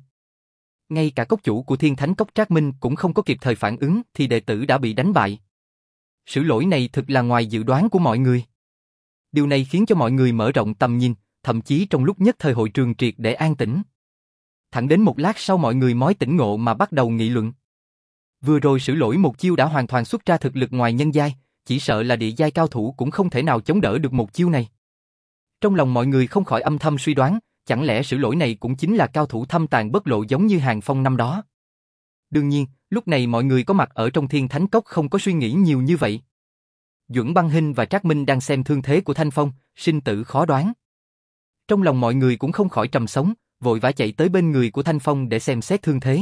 Ngay cả cốc chủ của Thiên Thánh Cốc Trác Minh cũng không có kịp thời phản ứng thì đệ tử đã bị đánh bại. Sự lỗi này thực là ngoài dự đoán của mọi người. Điều này khiến cho mọi người mở rộng tầm nhìn, thậm chí trong lúc nhất thời hội trường triệt để an tĩnh. Thẳng đến một lát sau mọi người mới tỉnh ngộ mà bắt đầu nghị luận. Vừa rồi sử lỗi một chiêu đã hoàn toàn xuất ra thực lực ngoài nhân giai, chỉ sợ là địa giai cao thủ cũng không thể nào chống đỡ được một chiêu này. Trong lòng mọi người không khỏi âm thầm suy đoán, chẳng lẽ sử lỗi này cũng chính là cao thủ thâm tàn bất lộ giống như Hàng Phong năm đó. Đương nhiên, lúc này mọi người có mặt ở trong thiên thánh cốc không có suy nghĩ nhiều như vậy. Duẩn Băng Hinh và Trác Minh đang xem thương thế của Thanh Phong, sinh tử khó đoán. Trong lòng mọi người cũng không khỏi trầm sống, vội vã chạy tới bên người của Thanh Phong để xem xét thương thế.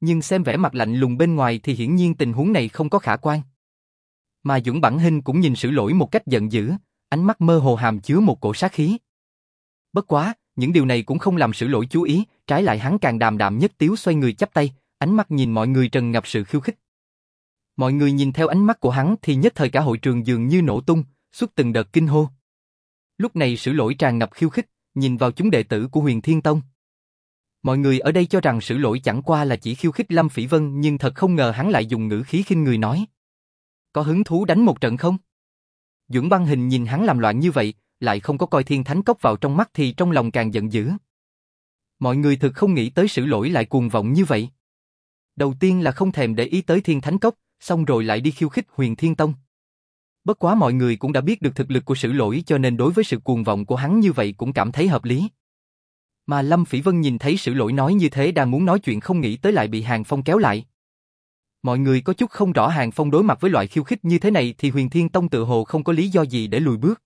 Nhưng xem vẻ mặt lạnh lùng bên ngoài thì hiển nhiên tình huống này không có khả quan. Mà Duẩn Băng Hinh cũng nhìn sự lỗi một cách giận dữ, ánh mắt mơ hồ hàm chứa một cổ sát khí. Bất quá, những điều này cũng không làm sự lỗi chú ý, trái lại hắn càng đàm đạm nhất tiếu xoay người chắp tay, ánh mắt nhìn mọi người trần ngập sự khiêu khích. Mọi người nhìn theo ánh mắt của hắn thì nhất thời cả hội trường dường như nổ tung, xuất từng đợt kinh hô. Lúc này sử lỗi tràn ngập khiêu khích, nhìn vào chúng đệ tử của huyền Thiên Tông. Mọi người ở đây cho rằng sử lỗi chẳng qua là chỉ khiêu khích Lâm Phỉ Vân nhưng thật không ngờ hắn lại dùng ngữ khí khinh người nói. Có hứng thú đánh một trận không? Dưỡng băng hình nhìn hắn làm loạn như vậy, lại không có coi thiên thánh cốc vào trong mắt thì trong lòng càng giận dữ. Mọi người thực không nghĩ tới sử lỗi lại cuồng vọng như vậy. Đầu tiên là không thèm để ý tới thiên thánh cốc, xong rồi lại đi khiêu khích huyền thiên tông. Bất quá mọi người cũng đã biết được thực lực của sử lỗi cho nên đối với sự cuồng vọng của hắn như vậy cũng cảm thấy hợp lý. Mà Lâm Phỉ Vân nhìn thấy sử lỗi nói như thế đang muốn nói chuyện không nghĩ tới lại bị Hàng Phong kéo lại. Mọi người có chút không rõ Hàng Phong đối mặt với loại khiêu khích như thế này thì huyền thiên tông tự hồ không có lý do gì để lùi bước.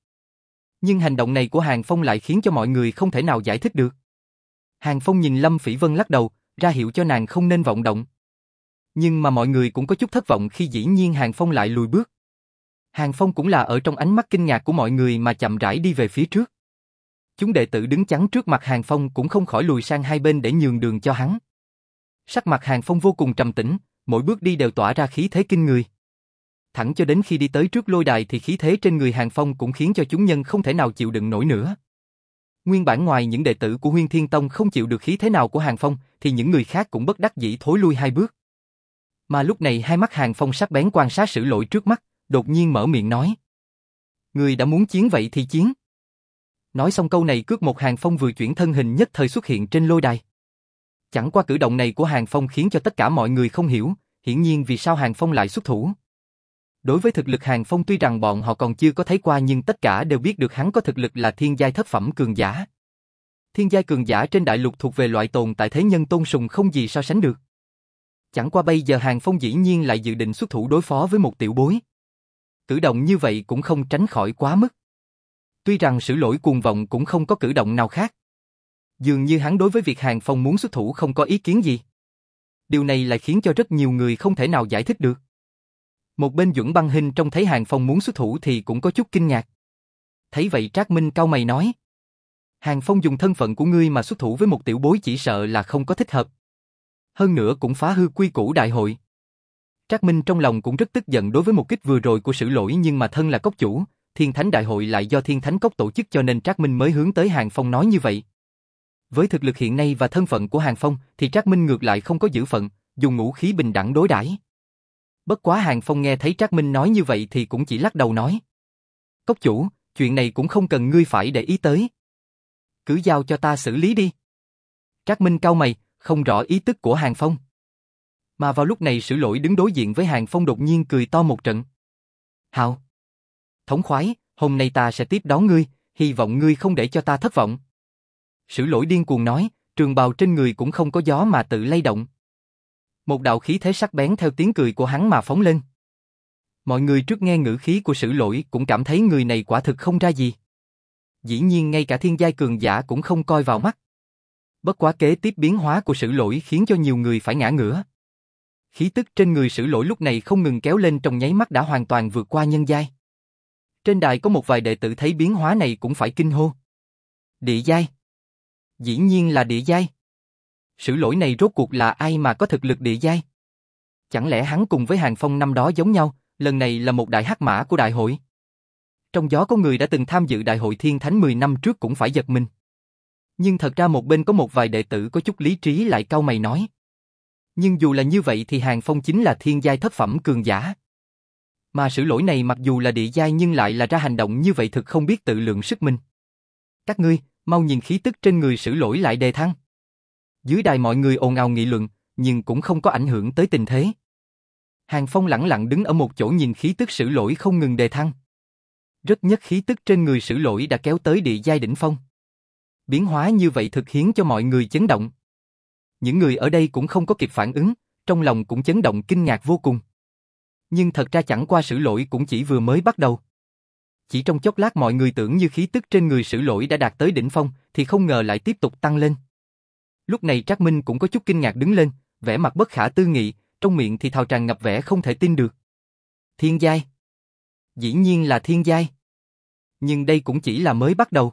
Nhưng hành động này của Hàng Phong lại khiến cho mọi người không thể nào giải thích được. Hàng Phong nhìn Lâm Phỉ Vân lắc đầu, ra hiệu cho nàng không nên vọng động. Nhưng mà mọi người cũng có chút thất vọng khi dĩ nhiên Hàng Phong lại lùi bước. Hàng Phong cũng là ở trong ánh mắt kinh ngạc của mọi người mà chậm rãi đi về phía trước. Chúng đệ tử đứng chắn trước mặt Hàng Phong cũng không khỏi lùi sang hai bên để nhường đường cho hắn. Sắc mặt Hàng Phong vô cùng trầm tĩnh, mỗi bước đi đều tỏa ra khí thế kinh người. Thẳng cho đến khi đi tới trước lôi đài thì khí thế trên người Hàng Phong cũng khiến cho chúng nhân không thể nào chịu đựng nổi nữa. Nguyên bản ngoài những đệ tử của Huyên Thiên Tông không chịu được khí thế nào của Hàng Phong, thì những người khác cũng bất đắc dĩ thối lui hai bước. Mà lúc này hai mắt Hàng Phong sắc bén quan sát sự lỗi trước mắt, đột nhiên mở miệng nói. Người đã muốn chiến vậy thì chiến. Nói xong câu này cước một Hàng Phong vừa chuyển thân hình nhất thời xuất hiện trên lôi đài. Chẳng qua cử động này của Hàng Phong khiến cho tất cả mọi người không hiểu, hiển nhiên vì sao Hàng Phong lại xuất thủ. Đối với thực lực Hàng Phong tuy rằng bọn họ còn chưa có thấy qua nhưng tất cả đều biết được hắn có thực lực là thiên giai thất phẩm cường giả. Thiên giai cường giả trên đại lục thuộc về loại tồn tại thế nhân tôn sùng không gì so sánh được. Chẳng qua bây giờ Hàng Phong dĩ nhiên lại dự định xuất thủ đối phó với một tiểu bối. Cử động như vậy cũng không tránh khỏi quá mức. Tuy rằng sự lỗi cuồng vọng cũng không có cử động nào khác. Dường như hắn đối với việc Hàng Phong muốn xuất thủ không có ý kiến gì. Điều này lại khiến cho rất nhiều người không thể nào giải thích được. Một bên Duẩn Băng Hinh trông thấy Hàng Phong muốn xuất thủ thì cũng có chút kinh ngạc. Thấy vậy Trác Minh cao mày nói. Hàng Phong dùng thân phận của ngươi mà xuất thủ với một tiểu bối chỉ sợ là không có thích hợp. Hơn nữa cũng phá hư quy củ đại hội. Trác Minh trong lòng cũng rất tức giận đối với một kích vừa rồi của sự lỗi nhưng mà thân là cốc chủ, Thiên Thánh Đại hội lại do Thiên Thánh Cốc tổ chức cho nên Trác Minh mới hướng tới Hàng Phong nói như vậy. Với thực lực hiện nay và thân phận của Hàng Phong thì Trác Minh ngược lại không có giữ phận, dùng ngũ khí bình đẳng đối đãi. Bất quá Hàng Phong nghe thấy Trác Minh nói như vậy thì cũng chỉ lắc đầu nói. Cốc chủ, chuyện này cũng không cần ngươi phải để ý tới. Cứ giao cho ta xử lý đi. Trác Minh cau mày, không rõ ý tức của Hàng Phong. Mà vào lúc này sử lỗi đứng đối diện với Hàng Phong đột nhiên cười to một trận. Hào! Thống khoái, hôm nay ta sẽ tiếp đón ngươi, hy vọng ngươi không để cho ta thất vọng. Sử lỗi điên cuồng nói, trường bào trên người cũng không có gió mà tự lay động. Một đạo khí thế sắc bén theo tiếng cười của hắn mà phóng lên. Mọi người trước nghe ngữ khí của sử lỗi cũng cảm thấy người này quả thực không ra gì. Dĩ nhiên ngay cả thiên giai cường giả cũng không coi vào mắt. Bất quá kế tiếp biến hóa của sử lỗi khiến cho nhiều người phải ngã ngửa. Khí tức trên người sử lỗi lúc này không ngừng kéo lên trong nháy mắt đã hoàn toàn vượt qua nhân giai. Trên đài có một vài đệ tử thấy biến hóa này cũng phải kinh hô. Địa giai. Dĩ nhiên là địa giai. Sử lỗi này rốt cuộc là ai mà có thực lực địa giai? Chẳng lẽ hắn cùng với Hàng Phong năm đó giống nhau, Lần này là một đại hắc mã của đại hội. Trong gió có người đã từng tham dự đại hội thiên thánh 10 năm trước cũng phải giật mình. Nhưng thật ra một bên có một vài đệ tử có chút lý trí lại cau mày nói. Nhưng dù là như vậy thì Hàng Phong chính là thiên giai thất phẩm cường giả. Mà sự lỗi này mặc dù là địa giai nhưng lại là ra hành động như vậy thực không biết tự lượng sức mình. Các ngươi, mau nhìn khí tức trên người sử lỗi lại đề thăng. Dưới đài mọi người ồn ào nghị luận, nhưng cũng không có ảnh hưởng tới tình thế. Hàng Phong lặng lặng đứng ở một chỗ nhìn khí tức sử lỗi không ngừng đề thăng. Rất nhất khí tức trên người sử lỗi đã kéo tới địa giai đỉnh phong. Biến hóa như vậy thực khiến cho mọi người chấn động. Những người ở đây cũng không có kịp phản ứng, trong lòng cũng chấn động kinh ngạc vô cùng. Nhưng thật ra chẳng qua sự lỗi cũng chỉ vừa mới bắt đầu. Chỉ trong chốc lát mọi người tưởng như khí tức trên người sử lỗi đã đạt tới đỉnh phong, thì không ngờ lại tiếp tục tăng lên. Lúc này Trác Minh cũng có chút kinh ngạc đứng lên, vẻ mặt bất khả tư nghị, trong miệng thì thào tràn ngập vẻ không thể tin được. Thiên giai. Dĩ nhiên là thiên giai. Nhưng đây cũng chỉ là mới bắt đầu.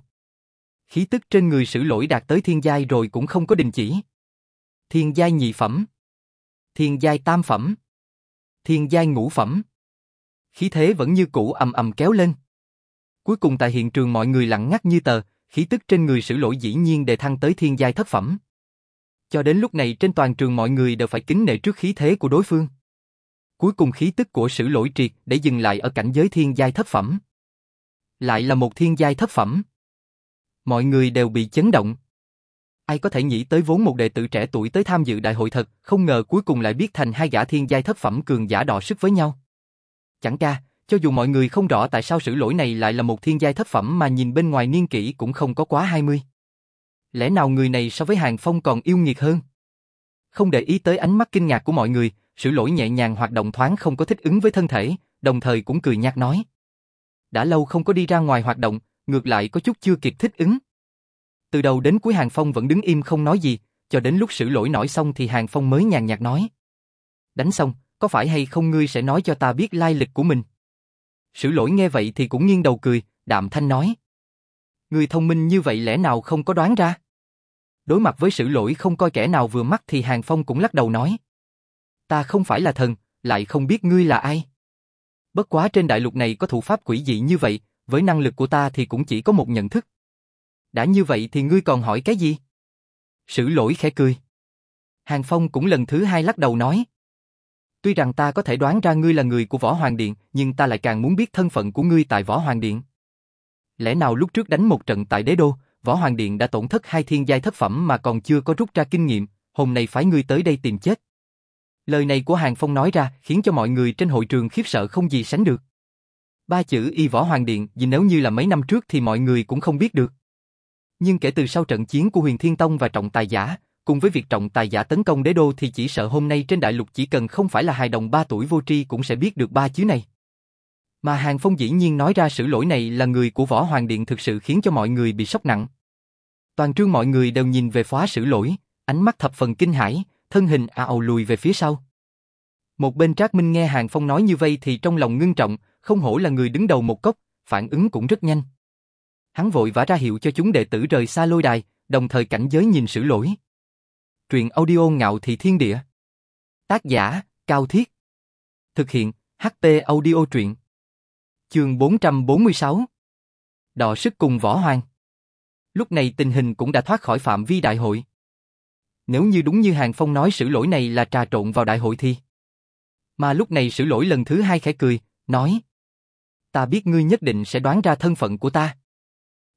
Khí tức trên người sử lỗi đạt tới thiên giai rồi cũng không có đình chỉ. Thiên giai nhị phẩm. Thiên giai tam phẩm. Thiên giai ngũ phẩm. Khí thế vẫn như cũ ầm ầm kéo lên. Cuối cùng tại hiện trường mọi người lặng ngắt như tờ, khí tức trên người sử lỗi dĩ nhiên đề thăng tới thiên giai thất phẩm. Cho đến lúc này trên toàn trường mọi người đều phải kính nể trước khí thế của đối phương. Cuối cùng khí tức của sử lỗi triệt để dừng lại ở cảnh giới thiên giai thất phẩm. Lại là một thiên giai thất phẩm. Mọi người đều bị chấn động. Ai có thể nghĩ tới vốn một đệ tử trẻ tuổi tới tham dự đại hội thật, không ngờ cuối cùng lại biết thành hai gã thiên giai thất phẩm cường giả đọ sức với nhau. Chẳng ca, cho dù mọi người không rõ tại sao sự lỗi này lại là một thiên giai thất phẩm mà nhìn bên ngoài niên kỷ cũng không có quá 20. Lẽ nào người này so với Hàng Phong còn yêu nghiệt hơn? Không để ý tới ánh mắt kinh ngạc của mọi người, sự lỗi nhẹ nhàng hoạt động thoáng không có thích ứng với thân thể, đồng thời cũng cười nhạt nói. Đã lâu không có đi ra ngoài hoạt động, ngược lại có chút chưa kịp thích ứng. Từ đầu đến cuối Hàng Phong vẫn đứng im không nói gì, cho đến lúc xử lỗi nổi xong thì Hàng Phong mới nhàn nhạt nói. Đánh xong, có phải hay không ngươi sẽ nói cho ta biết lai lịch của mình? Sử lỗi nghe vậy thì cũng nghiêng đầu cười, đạm thanh nói. Người thông minh như vậy lẽ nào không có đoán ra? Đối mặt với sử lỗi không coi kẻ nào vừa mắt thì Hàng Phong cũng lắc đầu nói. Ta không phải là thần, lại không biết ngươi là ai. Bất quá trên đại lục này có thủ pháp quỷ dị như vậy, với năng lực của ta thì cũng chỉ có một nhận thức. Đã như vậy thì ngươi còn hỏi cái gì? Sử lỗi khẽ cười. Hàng Phong cũng lần thứ hai lắc đầu nói. Tuy rằng ta có thể đoán ra ngươi là người của Võ Hoàng Điện, nhưng ta lại càng muốn biết thân phận của ngươi tại Võ Hoàng Điện. Lẽ nào lúc trước đánh một trận tại Đế Đô, Võ Hoàng Điện đã tổn thất hai thiên giai thất phẩm mà còn chưa có rút ra kinh nghiệm, hôm nay phải ngươi tới đây tìm chết. Lời này của Hàng Phong nói ra khiến cho mọi người trên hội trường khiếp sợ không gì sánh được. Ba chữ y Võ Hoàng Điện, vì nếu như là mấy năm trước thì mọi người cũng không biết được. Nhưng kể từ sau trận chiến của Huyền Thiên Tông và Trọng Tài Giả, cùng với việc Trọng Tài Giả tấn công đế đô thì chỉ sợ hôm nay trên đại lục chỉ cần không phải là hài đồng ba tuổi vô tri cũng sẽ biết được ba chữ này. Mà Hàng Phong dĩ nhiên nói ra sự lỗi này là người của Võ Hoàng Điện thực sự khiến cho mọi người bị sốc nặng. Toàn trương mọi người đều nhìn về phá sử lỗi, ánh mắt thập phần kinh hãi, thân hình à ào lùi về phía sau. Một bên Trác Minh nghe Hàng Phong nói như vậy thì trong lòng ngưng trọng, không hổ là người đứng đầu một cốc, phản ứng cũng rất nhanh. Hắn vội vã ra hiệu cho chúng đệ tử rời xa lôi đài, đồng thời cảnh giới nhìn sử lỗi. Truyện audio ngạo thị thiên địa. Tác giả, Cao Thiết. Thực hiện, ht audio truyện. Chương 446 Đọ sức cùng võ hoàng Lúc này tình hình cũng đã thoát khỏi phạm vi đại hội. Nếu như đúng như Hàng Phong nói sử lỗi này là trà trộn vào đại hội thì... Mà lúc này sử lỗi lần thứ hai khẽ cười, nói Ta biết ngươi nhất định sẽ đoán ra thân phận của ta.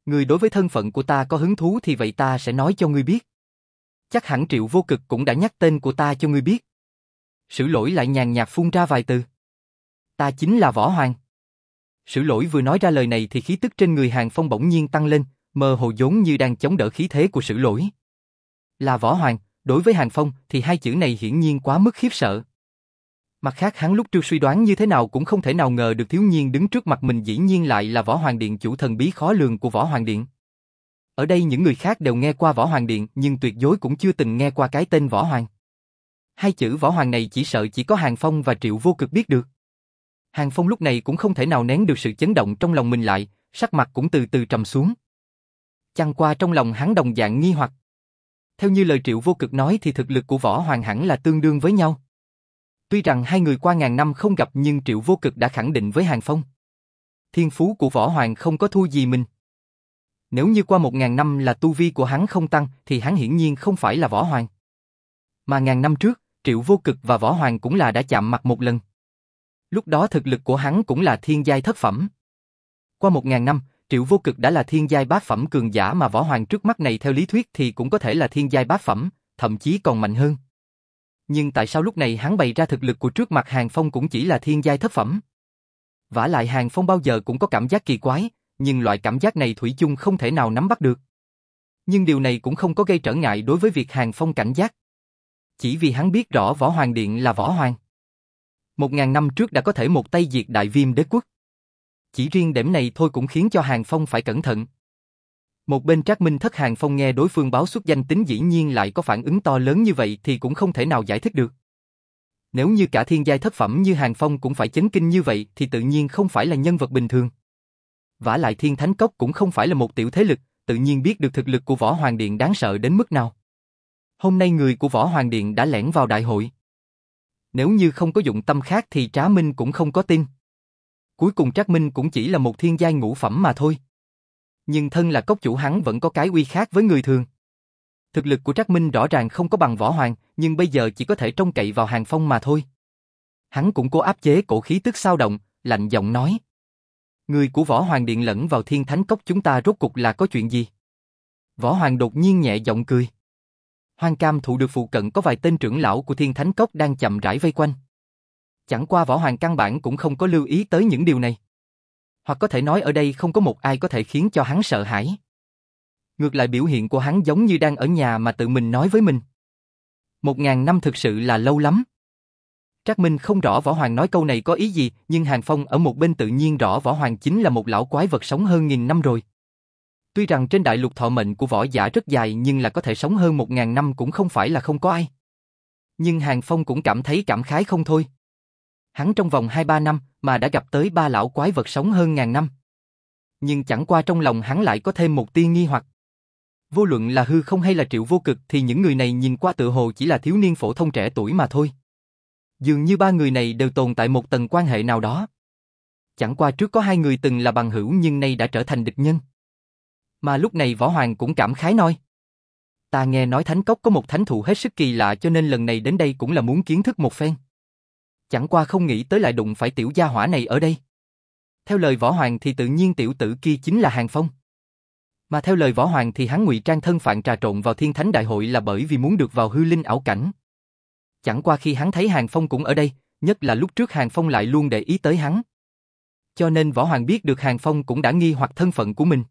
Ngươi đối với thân phận của ta có hứng thú thì vậy ta sẽ nói cho ngươi biết. Chắc hẳn triệu vô cực cũng đã nhắc tên của ta cho ngươi biết. Sử lỗi lại nhàn nhạt phun ra vài từ. Ta chính là Võ Hoàng. Sử lỗi vừa nói ra lời này thì khí tức trên người Hàng Phong bỗng nhiên tăng lên, mơ hồ giống như đang chống đỡ khí thế của sử lỗi. Là Võ Hoàng, đối với Hàng Phong thì hai chữ này hiển nhiên quá mức khiếp sợ. Mặt khác hắn lúc trước suy đoán như thế nào cũng không thể nào ngờ được thiếu nhiên đứng trước mặt mình dĩ nhiên lại là Võ Hoàng Điện chủ thần bí khó lường của Võ Hoàng Điện. Ở đây những người khác đều nghe qua Võ Hoàng Điện nhưng tuyệt đối cũng chưa từng nghe qua cái tên Võ Hoàng. Hai chữ Võ Hoàng này chỉ sợ chỉ có Hàng Phong và Triệu Vô Cực biết được. Hàng Phong lúc này cũng không thể nào nén được sự chấn động trong lòng mình lại, sắc mặt cũng từ từ trầm xuống. Chăng qua trong lòng hắn đồng dạng nghi hoặc. Theo như lời Triệu Vô Cực nói thì thực lực của Võ Hoàng hẳn là tương đương với nhau. Tuy rằng hai người qua ngàn năm không gặp nhưng Triệu Vô Cực đã khẳng định với Hàng Phong. Thiên phú của Võ Hoàng không có thua gì mình. Nếu như qua một ngàn năm là tu vi của hắn không tăng thì hắn hiển nhiên không phải là Võ Hoàng. Mà ngàn năm trước, Triệu Vô Cực và Võ Hoàng cũng là đã chạm mặt một lần. Lúc đó thực lực của hắn cũng là thiên giai thất phẩm. Qua một ngàn năm, Triệu Vô Cực đã là thiên giai bát phẩm cường giả mà Võ Hoàng trước mắt này theo lý thuyết thì cũng có thể là thiên giai bát phẩm, thậm chí còn mạnh hơn. Nhưng tại sao lúc này hắn bày ra thực lực của trước mặt Hàng Phong cũng chỉ là thiên giai thất phẩm? vả lại Hàng Phong bao giờ cũng có cảm giác kỳ quái, nhưng loại cảm giác này Thủy chung không thể nào nắm bắt được. Nhưng điều này cũng không có gây trở ngại đối với việc Hàng Phong cảnh giác. Chỉ vì hắn biết rõ Võ Hoàng Điện là Võ Hoàng. Một ngàn năm trước đã có thể một tay diệt đại viêm đế quốc. Chỉ riêng điểm này thôi cũng khiến cho Hàng Phong phải cẩn thận. Một bên Trác Minh thất Hàng Phong nghe đối phương báo xuất danh tính dĩ nhiên lại có phản ứng to lớn như vậy thì cũng không thể nào giải thích được. Nếu như cả thiên giai thất phẩm như Hàng Phong cũng phải chấn kinh như vậy thì tự nhiên không phải là nhân vật bình thường. vả lại thiên thánh cốc cũng không phải là một tiểu thế lực, tự nhiên biết được thực lực của Võ Hoàng Điện đáng sợ đến mức nào. Hôm nay người của Võ Hoàng Điện đã lẻn vào đại hội. Nếu như không có dụng tâm khác thì Trá Minh cũng không có tin. Cuối cùng Trác Minh cũng chỉ là một thiên giai ngũ phẩm mà thôi. Nhưng thân là cốc chủ hắn vẫn có cái uy khác với người thường. Thực lực của Trác Minh rõ ràng không có bằng võ hoàng, nhưng bây giờ chỉ có thể trông cậy vào hàng phong mà thôi. Hắn cũng cố áp chế cổ khí tức sao động, lạnh giọng nói. Người của võ hoàng điện lẫn vào thiên thánh cốc chúng ta rốt cục là có chuyện gì? Võ hoàng đột nhiên nhẹ giọng cười. Hoang cam thụ được phụ cận có vài tên trưởng lão của thiên thánh cốc đang chậm rãi vây quanh. Chẳng qua võ hoàng căn bản cũng không có lưu ý tới những điều này. Hoặc có thể nói ở đây không có một ai có thể khiến cho hắn sợ hãi. Ngược lại biểu hiện của hắn giống như đang ở nhà mà tự mình nói với mình. Một ngàn năm thực sự là lâu lắm. Trác Minh không rõ Võ Hoàng nói câu này có ý gì, nhưng Hàng Phong ở một bên tự nhiên rõ Võ Hoàng chính là một lão quái vật sống hơn nghìn năm rồi. Tuy rằng trên đại lục thọ mệnh của võ giả rất dài nhưng là có thể sống hơn một ngàn năm cũng không phải là không có ai. Nhưng Hàng Phong cũng cảm thấy cảm khái không thôi. Hắn trong vòng 2-3 năm mà đã gặp tới ba lão quái vật sống hơn ngàn năm. Nhưng chẳng qua trong lòng hắn lại có thêm một tia nghi hoặc. Vô luận là hư không hay là triệu vô cực thì những người này nhìn qua tự hồ chỉ là thiếu niên phổ thông trẻ tuổi mà thôi. Dường như ba người này đều tồn tại một tầng quan hệ nào đó. Chẳng qua trước có hai người từng là bằng hữu nhưng nay đã trở thành địch nhân. Mà lúc này Võ Hoàng cũng cảm khái nói. Ta nghe nói Thánh Cốc có một thánh thụ hết sức kỳ lạ cho nên lần này đến đây cũng là muốn kiến thức một phen. Chẳng qua không nghĩ tới lại đụng phải tiểu gia hỏa này ở đây. Theo lời Võ Hoàng thì tự nhiên tiểu tử kia chính là Hàng Phong. Mà theo lời Võ Hoàng thì hắn ngụy trang thân phận trà trộn vào Thiên Thánh Đại hội là bởi vì muốn được vào hư linh ảo cảnh. Chẳng qua khi hắn thấy Hàng Phong cũng ở đây, nhất là lúc trước Hàng Phong lại luôn để ý tới hắn. Cho nên Võ Hoàng biết được Hàng Phong cũng đã nghi hoặc thân phận của mình.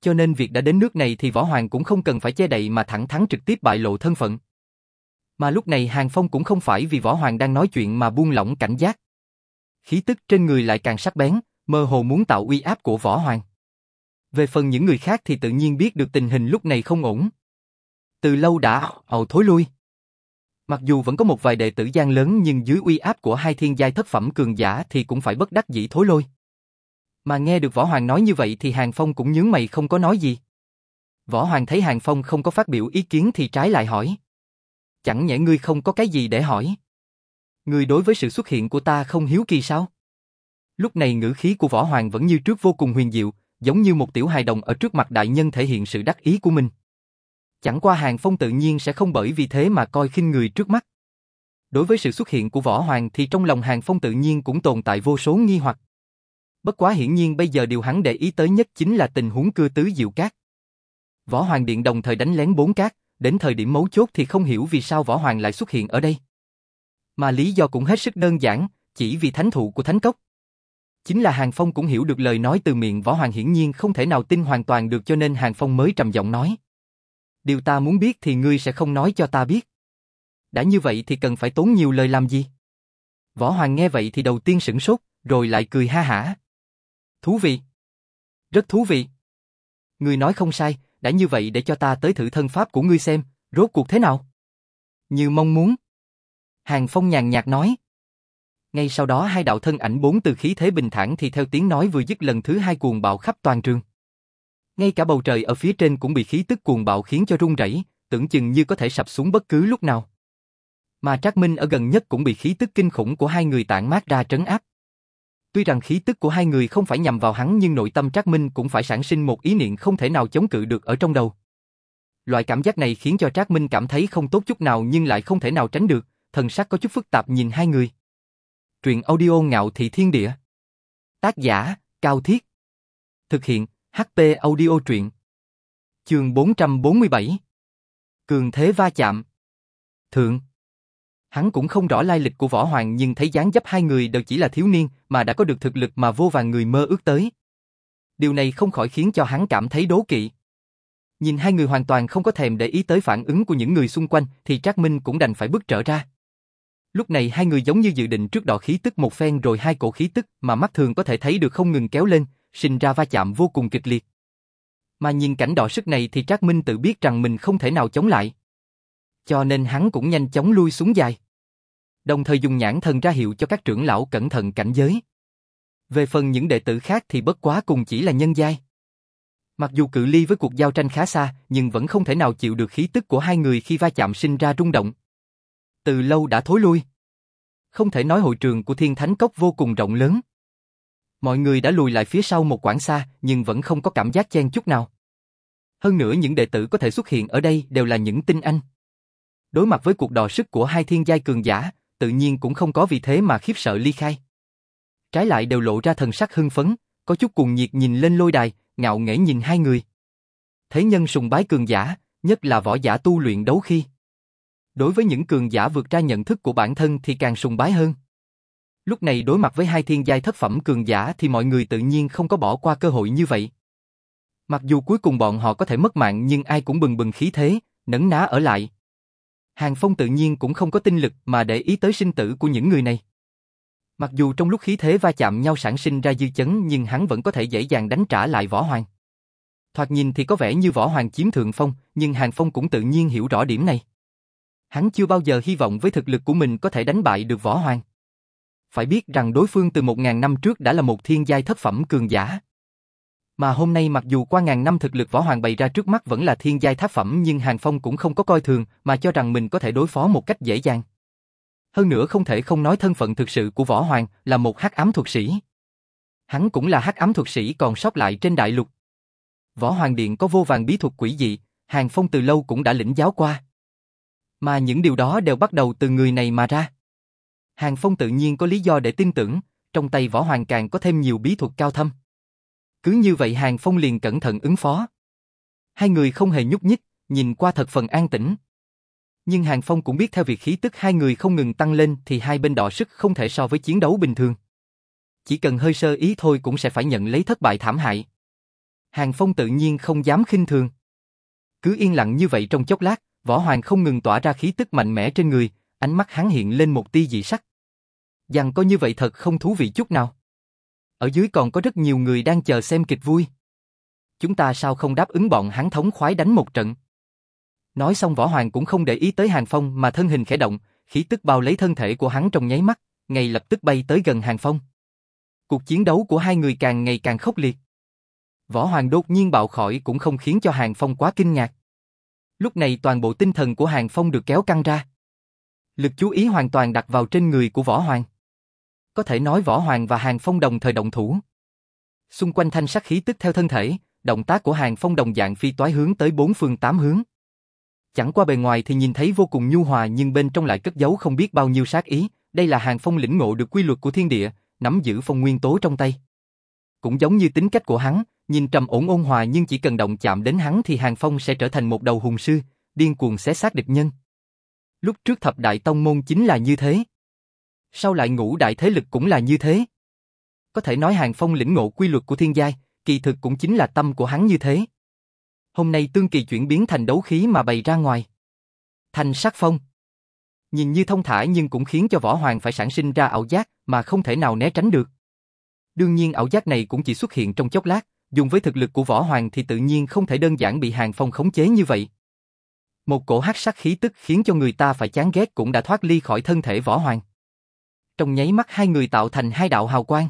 Cho nên việc đã đến nước này thì Võ Hoàng cũng không cần phải che đậy mà thẳng thắn trực tiếp bại lộ thân phận. Mà lúc này Hàng Phong cũng không phải vì Võ Hoàng đang nói chuyện mà buông lỏng cảnh giác. Khí tức trên người lại càng sắc bén, mơ hồ muốn tạo uy áp của Võ Hoàng. Về phần những người khác thì tự nhiên biết được tình hình lúc này không ổn. Từ lâu đã hầu thối lui. Mặc dù vẫn có một vài đệ tử gian lớn nhưng dưới uy áp của hai thiên giai thất phẩm cường giả thì cũng phải bất đắc dĩ thối lui. Mà nghe được Võ Hoàng nói như vậy thì Hàng Phong cũng nhướng mày không có nói gì. Võ Hoàng thấy Hàng Phong không có phát biểu ý kiến thì trái lại hỏi. Chẳng nhẽ ngươi không có cái gì để hỏi. Ngươi đối với sự xuất hiện của ta không hiếu kỳ sao? Lúc này ngữ khí của Võ Hoàng vẫn như trước vô cùng huyền diệu, giống như một tiểu hài đồng ở trước mặt đại nhân thể hiện sự đắc ý của mình. Chẳng qua Hàng Phong tự nhiên sẽ không bởi vì thế mà coi khinh người trước mắt. Đối với sự xuất hiện của Võ Hoàng thì trong lòng Hàng Phong tự nhiên cũng tồn tại vô số nghi hoặc. Bất quá hiển nhiên bây giờ điều hắn để ý tới nhất chính là tình huống cưa tứ diệu cát. Võ Hoàng Điện đồng thời đánh lén bốn cát, đến thời điểm mấu chốt thì không hiểu vì sao Võ Hoàng lại xuất hiện ở đây. Mà lý do cũng hết sức đơn giản, chỉ vì thánh thụ của thánh cốc. Chính là Hàng Phong cũng hiểu được lời nói từ miệng Võ Hoàng hiển nhiên không thể nào tin hoàn toàn được cho nên Hàng Phong mới trầm giọng nói. Điều ta muốn biết thì ngươi sẽ không nói cho ta biết. Đã như vậy thì cần phải tốn nhiều lời làm gì? Võ Hoàng nghe vậy thì đầu tiên sửng sốt, rồi lại cười ha hả. Thú vị. Rất thú vị. Ngươi nói không sai, đã như vậy để cho ta tới thử thân pháp của ngươi xem, rốt cuộc thế nào? Như mong muốn. Hàng Phong nhàn nhạt nói. Ngay sau đó hai đạo thân ảnh bốn từ khí thế bình thản thì theo tiếng nói vừa dứt lần thứ hai cuồng bạo khắp toàn trường. Ngay cả bầu trời ở phía trên cũng bị khí tức cuồng bạo khiến cho rung rẩy, tưởng chừng như có thể sập xuống bất cứ lúc nào. Mà Trác Minh ở gần nhất cũng bị khí tức kinh khủng của hai người tản mát ra trấn áp. Tuy rằng khí tức của hai người không phải nhằm vào hắn nhưng nội tâm Trác Minh cũng phải sản sinh một ý niệm không thể nào chống cự được ở trong đầu. Loại cảm giác này khiến cho Trác Minh cảm thấy không tốt chút nào nhưng lại không thể nào tránh được, thần sắc có chút phức tạp nhìn hai người. Truyện audio ngạo thị thiên địa. Tác giả, Cao Thiết. Thực hiện, HP audio truyện. Trường 447. Cường thế va chạm. Thượng. Hắn cũng không rõ lai lịch của Võ Hoàng nhưng thấy dáng dấp hai người đều chỉ là thiếu niên mà đã có được thực lực mà vô vàng người mơ ước tới. Điều này không khỏi khiến cho hắn cảm thấy đố kỵ. Nhìn hai người hoàn toàn không có thèm để ý tới phản ứng của những người xung quanh thì Trác Minh cũng đành phải bước trở ra. Lúc này hai người giống như dự định trước đó khí tức một phen rồi hai cổ khí tức mà mắt thường có thể thấy được không ngừng kéo lên, sinh ra va chạm vô cùng kịch liệt. Mà nhìn cảnh đỏ sức này thì Trác Minh tự biết rằng mình không thể nào chống lại. Cho nên hắn cũng nhanh chóng lui xuống dài. Đồng thời dùng nhãn thần ra hiệu cho các trưởng lão cẩn thận cảnh giới. Về phần những đệ tử khác thì bất quá cùng chỉ là nhân giai. Mặc dù cự ly với cuộc giao tranh khá xa, nhưng vẫn không thể nào chịu được khí tức của hai người khi va chạm sinh ra rung động. Từ lâu đã thối lui. Không thể nói hội trường của Thiên Thánh Cốc vô cùng rộng lớn. Mọi người đã lùi lại phía sau một quãng xa, nhưng vẫn không có cảm giác chen chút nào. Hơn nữa những đệ tử có thể xuất hiện ở đây đều là những tinh anh. Đối mặt với cuộc đò sức của hai thiên giai cường giả, tự nhiên cũng không có vì thế mà khiếp sợ ly khai. Trái lại đều lộ ra thần sắc hưng phấn, có chút cuồng nhiệt nhìn lên lôi đài, ngạo nghễ nhìn hai người. Thế nhân sùng bái cường giả, nhất là võ giả tu luyện đấu khi. Đối với những cường giả vượt ra nhận thức của bản thân thì càng sùng bái hơn. Lúc này đối mặt với hai thiên giai thất phẩm cường giả thì mọi người tự nhiên không có bỏ qua cơ hội như vậy. Mặc dù cuối cùng bọn họ có thể mất mạng nhưng ai cũng bừng bừng khí thế, nấn ná ở lại. Hàng Phong tự nhiên cũng không có tinh lực mà để ý tới sinh tử của những người này. Mặc dù trong lúc khí thế va chạm nhau sản sinh ra dư chấn nhưng hắn vẫn có thể dễ dàng đánh trả lại Võ Hoàng. Thoạt nhìn thì có vẻ như Võ Hoàng chiếm thượng phong, nhưng Hàng Phong cũng tự nhiên hiểu rõ điểm này. Hắn chưa bao giờ hy vọng với thực lực của mình có thể đánh bại được Võ Hoàng. Phải biết rằng đối phương từ một ngàn năm trước đã là một thiên giai thất phẩm cường giả. Mà hôm nay mặc dù qua ngàn năm thực lực Võ Hoàng bày ra trước mắt vẫn là thiên giai tháp phẩm nhưng Hàng Phong cũng không có coi thường mà cho rằng mình có thể đối phó một cách dễ dàng. Hơn nữa không thể không nói thân phận thực sự của Võ Hoàng là một hắc ám thuật sĩ. Hắn cũng là hắc ám thuật sĩ còn sót lại trên đại lục. Võ Hoàng Điện có vô vàng bí thuật quỷ dị, Hàng Phong từ lâu cũng đã lĩnh giáo qua. Mà những điều đó đều bắt đầu từ người này mà ra. Hàng Phong tự nhiên có lý do để tin tưởng, trong tay Võ Hoàng càng có thêm nhiều bí thuật cao thâm. Cứ như vậy Hàng Phong liền cẩn thận ứng phó. Hai người không hề nhúc nhích, nhìn qua thật phần an tĩnh. Nhưng Hàng Phong cũng biết theo việc khí tức hai người không ngừng tăng lên thì hai bên đỏ sức không thể so với chiến đấu bình thường. Chỉ cần hơi sơ ý thôi cũng sẽ phải nhận lấy thất bại thảm hại. Hàng Phong tự nhiên không dám khinh thường. Cứ yên lặng như vậy trong chốc lát, Võ Hoàng không ngừng tỏa ra khí tức mạnh mẽ trên người, ánh mắt hắn hiện lên một tia dị sắc. Rằng có như vậy thật không thú vị chút nào. Ở dưới còn có rất nhiều người đang chờ xem kịch vui. Chúng ta sao không đáp ứng bọn hắn thống khoái đánh một trận? Nói xong Võ Hoàng cũng không để ý tới Hàng Phong mà thân hình khẽ động, khí tức bao lấy thân thể của hắn trong nháy mắt, ngay lập tức bay tới gần Hàng Phong. Cuộc chiến đấu của hai người càng ngày càng khốc liệt. Võ Hoàng đột nhiên bạo khỏi cũng không khiến cho Hàng Phong quá kinh ngạc. Lúc này toàn bộ tinh thần của Hàng Phong được kéo căng ra. Lực chú ý hoàn toàn đặt vào trên người của Võ Hoàng. Có thể nói Võ Hoàng và Hàng Phong đồng thời động thủ. Xung quanh thanh sắc khí tức theo thân thể, động tác của Hàng Phong đồng dạng phi toái hướng tới bốn phương tám hướng. Chẳng qua bề ngoài thì nhìn thấy vô cùng nhu hòa nhưng bên trong lại cất giấu không biết bao nhiêu sát ý, đây là Hàng Phong lĩnh ngộ được quy luật của thiên địa, nắm giữ phong nguyên tố trong tay. Cũng giống như tính cách của hắn, nhìn trầm ổn ôn hòa nhưng chỉ cần động chạm đến hắn thì Hàng Phong sẽ trở thành một đầu hùng sư, điên cuồng xé xác địch nhân. Lúc trước thập đại tông môn chính là như thế. Sau lại ngũ đại thế lực cũng là như thế. Có thể nói Hàng Phong lĩnh ngộ quy luật của thiên giai, kỳ thực cũng chính là tâm của hắn như thế. Hôm nay tương kỳ chuyển biến thành đấu khí mà bày ra ngoài. Thành sắc phong. Nhìn như thông thả nhưng cũng khiến cho võ hoàng phải sản sinh ra ảo giác mà không thể nào né tránh được. Đương nhiên ảo giác này cũng chỉ xuất hiện trong chốc lát, dùng với thực lực của võ hoàng thì tự nhiên không thể đơn giản bị hàng phong khống chế như vậy. Một cổ hắc sắc khí tức khiến cho người ta phải chán ghét cũng đã thoát ly khỏi thân thể võ hoàng. Trong nháy mắt hai người tạo thành hai đạo hào quang.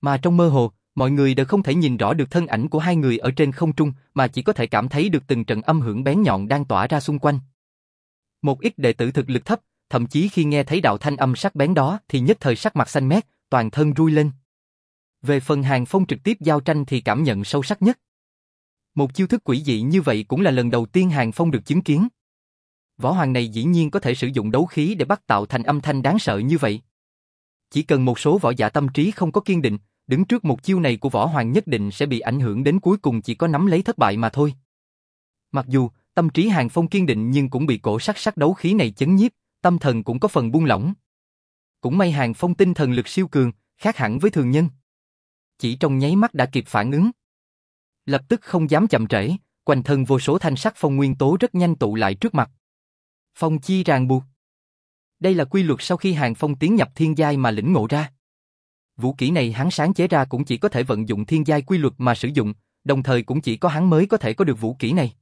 Mà trong mơ hồ, mọi người đều không thể nhìn rõ được thân ảnh của hai người ở trên không trung, mà chỉ có thể cảm thấy được từng trận âm hưởng bén nhọn đang tỏa ra xung quanh. Một ít đệ tử thực lực thấp, thậm chí khi nghe thấy đạo thanh âm sắc bén đó thì nhất thời sắc mặt xanh mét, toàn thân rui lên. Về phần Hàng Phong trực tiếp giao tranh thì cảm nhận sâu sắc nhất. Một chiêu thức quỷ dị như vậy cũng là lần đầu tiên Hàng Phong được chứng kiến. Võ Hoàng này dĩ nhiên có thể sử dụng đấu khí để bắt tạo thành âm thanh đáng sợ như vậy. Chỉ cần một số võ giả tâm trí không có kiên định, đứng trước một chiêu này của Võ Hoàng nhất định sẽ bị ảnh hưởng đến cuối cùng chỉ có nắm lấy thất bại mà thôi. Mặc dù, tâm trí Hàng Phong kiên định nhưng cũng bị cổ sắc sắc đấu khí này chấn nhiếp, tâm thần cũng có phần buông lỏng. Cũng may Hàng Phong tinh thần lực siêu cường, khác hẳn với thường nhân. Chỉ trong nháy mắt đã kịp phản ứng. Lập tức không dám chậm trễ, quanh thân vô số thanh sắc phong nguyên tố rất nhanh tụ lại trước mặt. Phong chi ràng buộc. Đây là quy luật sau khi Hàng Phong tiến nhập thiên giai mà lĩnh ngộ ra. Vũ kỹ này hắn sáng chế ra cũng chỉ có thể vận dụng thiên giai quy luật mà sử dụng, đồng thời cũng chỉ có hắn mới có thể có được vũ kỹ này.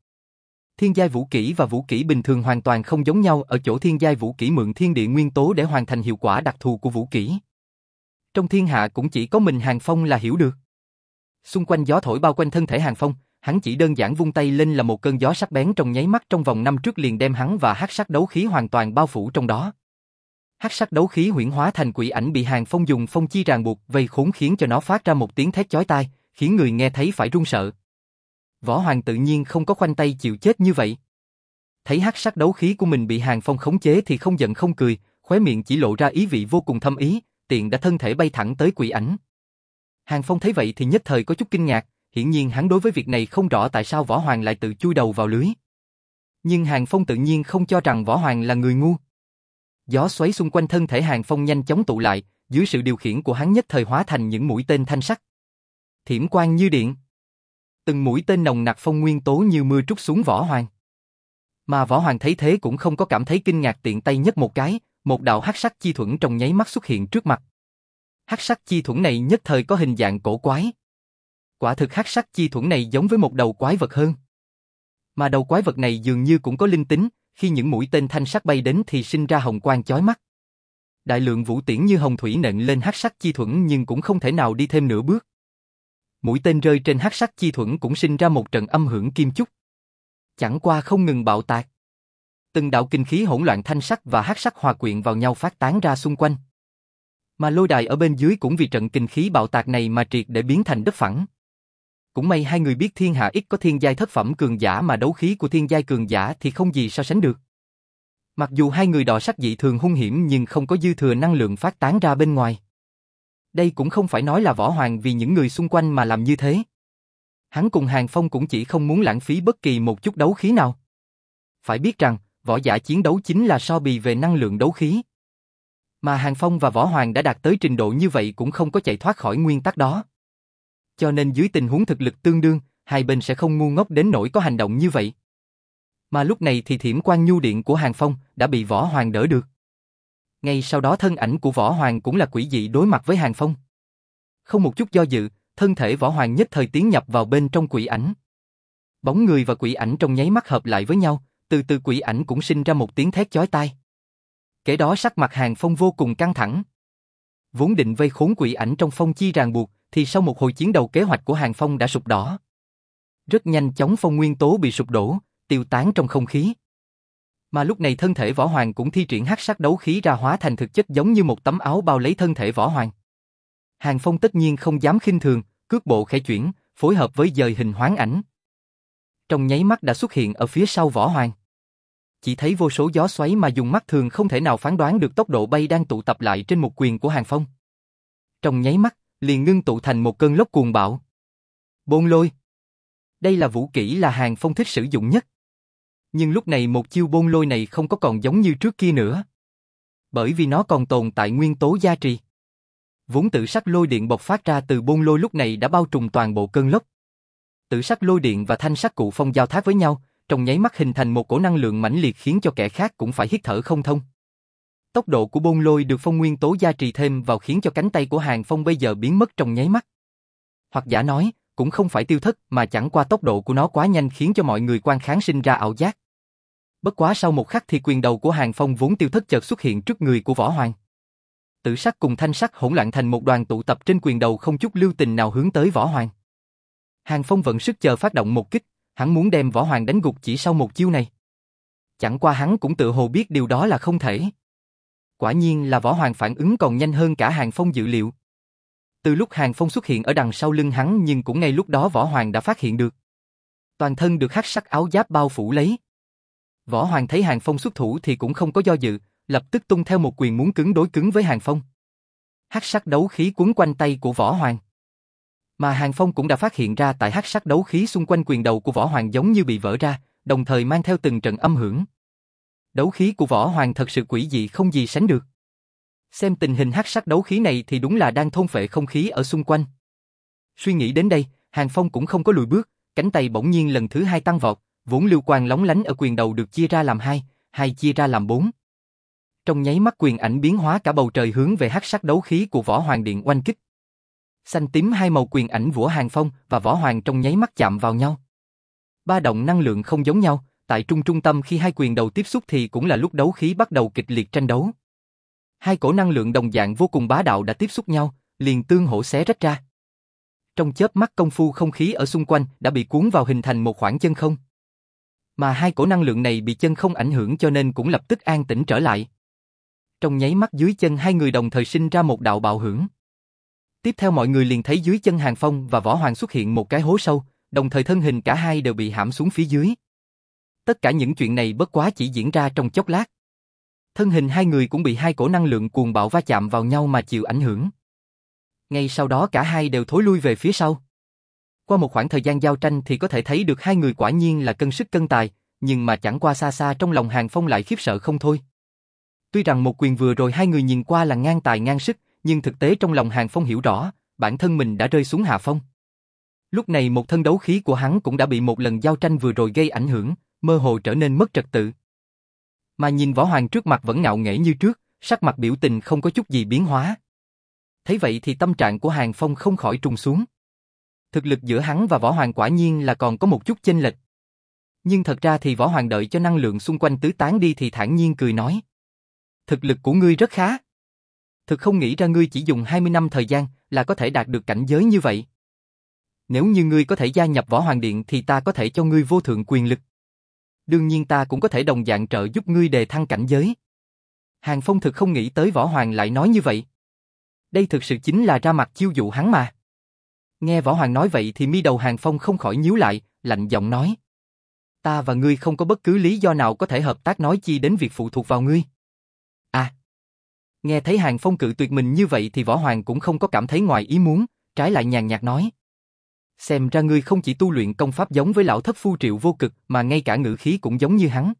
Thiên giai vũ kỹ và vũ kỹ bình thường hoàn toàn không giống nhau ở chỗ thiên giai vũ kỹ mượn thiên địa nguyên tố để hoàn thành hiệu quả đặc thù của vũ kỹ. Trong thiên hạ cũng chỉ có mình Hàng Phong là hiểu được. Xung quanh gió thổi bao quanh thân thể Hàng Phong, hắn chỉ đơn giản vung tay lên là một cơn gió sắc bén trong nháy mắt trong vòng năm trước liền đem hắn và hắc sắc đấu khí hoàn toàn bao phủ trong đó. Hắc sắc đấu khí huyễn hóa thành quỷ ảnh bị Hàng Phong dùng phong chi ràng buộc vây khốn khiến cho nó phát ra một tiếng thét chói tai, khiến người nghe thấy phải run sợ. Võ Hoàng tự nhiên không có khoanh tay chịu chết như vậy. Thấy hắc sắc đấu khí của mình bị Hàng Phong khống chế thì không giận không cười, khóe miệng chỉ lộ ra ý vị vô cùng thâm ý, tiện đã thân thể bay thẳng tới quỷ ảnh. Hàng Phong thấy vậy thì nhất thời có chút kinh ngạc, hiển nhiên hắn đối với việc này không rõ tại sao Võ Hoàng lại tự chui đầu vào lưới. Nhưng Hàng Phong tự nhiên không cho rằng Võ Hoàng là người ngu. Gió xoáy xung quanh thân thể Hàng Phong nhanh chóng tụ lại, dưới sự điều khiển của hắn nhất thời hóa thành những mũi tên thanh sắc. Thiểm quang như điện. Từng mũi tên nồng nặc phong nguyên tố như mưa trút xuống Võ Hoàng. Mà Võ Hoàng thấy thế cũng không có cảm thấy kinh ngạc tiện tay nhất một cái, một đạo hắc sắc chi thuẫn trong nháy mắt xuất hiện trước mặt. Hắc sắc chi thuẫn này nhất thời có hình dạng cổ quái. Quả thực hắc sắc chi thuẫn này giống với một đầu quái vật hơn. Mà đầu quái vật này dường như cũng có linh tính, khi những mũi tên thanh sắc bay đến thì sinh ra hồng quang chói mắt. Đại lượng vũ tiễn như hồng thủy nện lên hắc sắc chi thuẫn nhưng cũng không thể nào đi thêm nửa bước. Mũi tên rơi trên hắc sắc chi thuẫn cũng sinh ra một trận âm hưởng kim chúc. Chẳng qua không ngừng bạo tạc. Từng đạo kinh khí hỗn loạn thanh sắc và hắc sắc hòa quyện vào nhau phát tán ra xung quanh. Mà lôi đài ở bên dưới cũng vì trận kinh khí bạo tạc này mà triệt để biến thành đất phẳng. Cũng may hai người biết thiên hạ ít có thiên giai thất phẩm cường giả mà đấu khí của thiên giai cường giả thì không gì so sánh được. Mặc dù hai người đỏ sắc dị thường hung hiểm nhưng không có dư thừa năng lượng phát tán ra bên ngoài. Đây cũng không phải nói là võ hoàng vì những người xung quanh mà làm như thế. Hắn cùng Hàng Phong cũng chỉ không muốn lãng phí bất kỳ một chút đấu khí nào. Phải biết rằng, võ giả chiến đấu chính là so bì về năng lượng đấu khí. Mà Hàng Phong và Võ Hoàng đã đạt tới trình độ như vậy cũng không có chạy thoát khỏi nguyên tắc đó. Cho nên dưới tình huống thực lực tương đương, hai bên sẽ không ngu ngốc đến nỗi có hành động như vậy. Mà lúc này thì thiểm quan nhu điện của Hàng Phong đã bị Võ Hoàng đỡ được. Ngay sau đó thân ảnh của Võ Hoàng cũng là quỷ dị đối mặt với Hàng Phong. Không một chút do dự, thân thể Võ Hoàng nhất thời tiến nhập vào bên trong quỷ ảnh. Bóng người và quỷ ảnh trong nháy mắt hợp lại với nhau, từ từ quỷ ảnh cũng sinh ra một tiếng thét chói tai. Kể đó sắc mặt Hàng Phong vô cùng căng thẳng. Vốn định vây khốn quỷ ảnh trong phong chi ràng buộc, thì sau một hồi chiến đầu kế hoạch của Hàng Phong đã sụp đổ. Rất nhanh chóng phong nguyên tố bị sụp đổ, tiêu tán trong không khí. Mà lúc này thân thể võ hoàng cũng thi triển hắc sắc đấu khí ra hóa thành thực chất giống như một tấm áo bao lấy thân thể võ hoàng. Hàng Phong tất nhiên không dám khinh thường, cước bộ khẽ chuyển, phối hợp với dời hình hoán ảnh. Trong nháy mắt đã xuất hiện ở phía sau võ hoàng. Chỉ thấy vô số gió xoáy mà dùng mắt thường không thể nào phán đoán được tốc độ bay đang tụ tập lại trên một quyền của Hàng Phong. Trong nháy mắt, liền ngưng tụ thành một cơn lốc cuồng bạo. Bôn lôi. Đây là vũ kỹ là Hàng Phong thích sử dụng nhất. Nhưng lúc này một chiêu bôn lôi này không có còn giống như trước kia nữa. Bởi vì nó còn tồn tại nguyên tố gia trì. Vốn tự sắc lôi điện bộc phát ra từ bôn lôi lúc này đã bao trùm toàn bộ cơn lốc. Tự sắc lôi điện và thanh sắc cụ phong giao thác với nhau, trong nháy mắt hình thành một cổ năng lượng mãnh liệt khiến cho kẻ khác cũng phải hít thở không thông. Tốc độ của bôn lôi được phong nguyên tố gia trì thêm vào khiến cho cánh tay của Hàng Phong bây giờ biến mất trong nháy mắt. Hoặc giả nói, cũng không phải tiêu thất mà chẳng qua tốc độ của nó quá nhanh khiến cho mọi người quan kháng sinh ra ảo giác. Bất quá sau một khắc thì quyền đầu của Hàng Phong vốn tiêu thất chợt xuất hiện trước người của Võ Hoàng. Tử sắc cùng thanh sắc hỗn loạn thành một đoàn tụ tập trên quyền đầu không chút lưu tình nào hướng tới Võ Hoàng. Hàng Phong vận sức chờ phát động một kích, hắn muốn đem Võ Hoàng đánh gục chỉ sau một chiêu này. Chẳng qua hắn cũng tự hồ biết điều đó là không thể. Quả nhiên là Võ Hoàng phản ứng còn nhanh hơn cả Hàng Phong dự liệu. Từ lúc Hàng Phong xuất hiện ở đằng sau lưng hắn nhưng cũng ngay lúc đó Võ Hoàng đã phát hiện được. Toàn thân được hắc sắc áo giáp bao phủ lấy. Võ Hoàng thấy Hàng Phong xuất thủ thì cũng không có do dự, lập tức tung theo một quyền muốn cứng đối cứng với Hàng Phong. Hắc sắc đấu khí cuốn quanh tay của Võ Hoàng. Mà Hàng Phong cũng đã phát hiện ra tại hắc sắc đấu khí xung quanh quyền đầu của Võ Hoàng giống như bị vỡ ra, đồng thời mang theo từng trận âm hưởng. Đấu khí của Võ Hoàng thật sự quỷ dị không gì sánh được. Xem tình hình hắc sắc đấu khí này thì đúng là đang thôn phệ không khí ở xung quanh. Suy nghĩ đến đây, Hàng Phong cũng không có lùi bước, cánh tay bỗng nhiên lần thứ hai tăng vọt, vốn lưu quang lóng lánh ở quyền đầu được chia ra làm hai, hai chia ra làm bốn. Trong nháy mắt quyền ảnh biến hóa cả bầu trời hướng về hắc sắc đấu khí của Võ Hoàng Điện oanh kích. Xanh tím hai màu quyền ảnh của Hàng Phong và Võ Hoàng trong nháy mắt chạm vào nhau. Ba động năng lượng không giống nhau, tại trung trung tâm khi hai quyền đầu tiếp xúc thì cũng là lúc đấu khí bắt đầu kịch liệt tranh đấu. Hai cổ năng lượng đồng dạng vô cùng bá đạo đã tiếp xúc nhau, liền tương hỗ xé rách ra. Trong chớp mắt công phu không khí ở xung quanh đã bị cuốn vào hình thành một khoảng chân không. Mà hai cổ năng lượng này bị chân không ảnh hưởng cho nên cũng lập tức an tĩnh trở lại. Trong nháy mắt dưới chân hai người đồng thời sinh ra một đạo bạo hưởng. Tiếp theo mọi người liền thấy dưới chân Hàng Phong và Võ Hoàng xuất hiện một cái hố sâu, đồng thời thân hình cả hai đều bị hãm xuống phía dưới. Tất cả những chuyện này bất quá chỉ diễn ra trong chốc lát. Thân hình hai người cũng bị hai cổ năng lượng cuồng bạo va chạm vào nhau mà chịu ảnh hưởng. Ngay sau đó cả hai đều thối lui về phía sau. Qua một khoảng thời gian giao tranh thì có thể thấy được hai người quả nhiên là cân sức cân tài, nhưng mà chẳng qua xa xa trong lòng Hàng Phong lại khiếp sợ không thôi. Tuy rằng một quyền vừa rồi hai người nhìn qua là ngang tài ngang sức, nhưng thực tế trong lòng Hàng Phong hiểu rõ, bản thân mình đã rơi xuống hạ phong. Lúc này một thân đấu khí của hắn cũng đã bị một lần giao tranh vừa rồi gây ảnh hưởng, mơ hồ trở nên mất trật tự. Mà nhìn Võ Hoàng trước mặt vẫn ngạo nghễ như trước, sắc mặt biểu tình không có chút gì biến hóa. Thấy vậy thì tâm trạng của Hàng Phong không khỏi trùng xuống. Thực lực giữa hắn và Võ Hoàng quả nhiên là còn có một chút chênh lệch. Nhưng thật ra thì Võ Hoàng đợi cho năng lượng xung quanh tứ tán đi thì thản nhiên cười nói. Thực lực của ngươi rất khá. Thực không nghĩ ra ngươi chỉ dùng 20 năm thời gian là có thể đạt được cảnh giới như vậy. Nếu như ngươi có thể gia nhập Võ Hoàng Điện thì ta có thể cho ngươi vô thượng quyền lực. Đương nhiên ta cũng có thể đồng dạng trợ giúp ngươi đề thăng cảnh giới. Hàng Phong thực không nghĩ tới Võ Hoàng lại nói như vậy. Đây thực sự chính là ra mặt chiêu dụ hắn mà. Nghe Võ Hoàng nói vậy thì mi đầu Hàng Phong không khỏi nhíu lại, lạnh giọng nói. Ta và ngươi không có bất cứ lý do nào có thể hợp tác nói chi đến việc phụ thuộc vào ngươi. À! Nghe thấy Hàng Phong cự tuyệt mình như vậy thì Võ Hoàng cũng không có cảm thấy ngoài ý muốn, trái lại nhàn nhạt nói. Xem ra ngươi không chỉ tu luyện công pháp giống với lão thất phu triệu vô cực mà ngay cả ngữ khí cũng giống như hắn.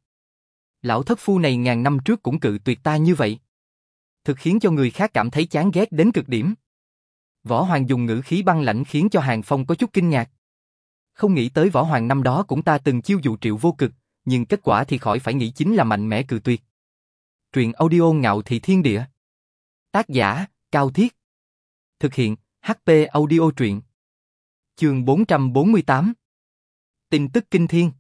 Lão thất phu này ngàn năm trước cũng cự tuyệt ta như vậy. Thực khiến cho người khác cảm thấy chán ghét đến cực điểm. Võ Hoàng dùng ngữ khí băng lãnh khiến cho Hàng Phong có chút kinh ngạc. Không nghĩ tới Võ Hoàng năm đó cũng ta từng chiêu dụ triệu vô cực, nhưng kết quả thì khỏi phải nghĩ chính là mạnh mẽ cự tuyệt. Truyện audio ngạo thị thiên địa. Tác giả, Cao Thiết. Thực hiện, HP audio truyện. Chương 448 Tin tức kinh thiên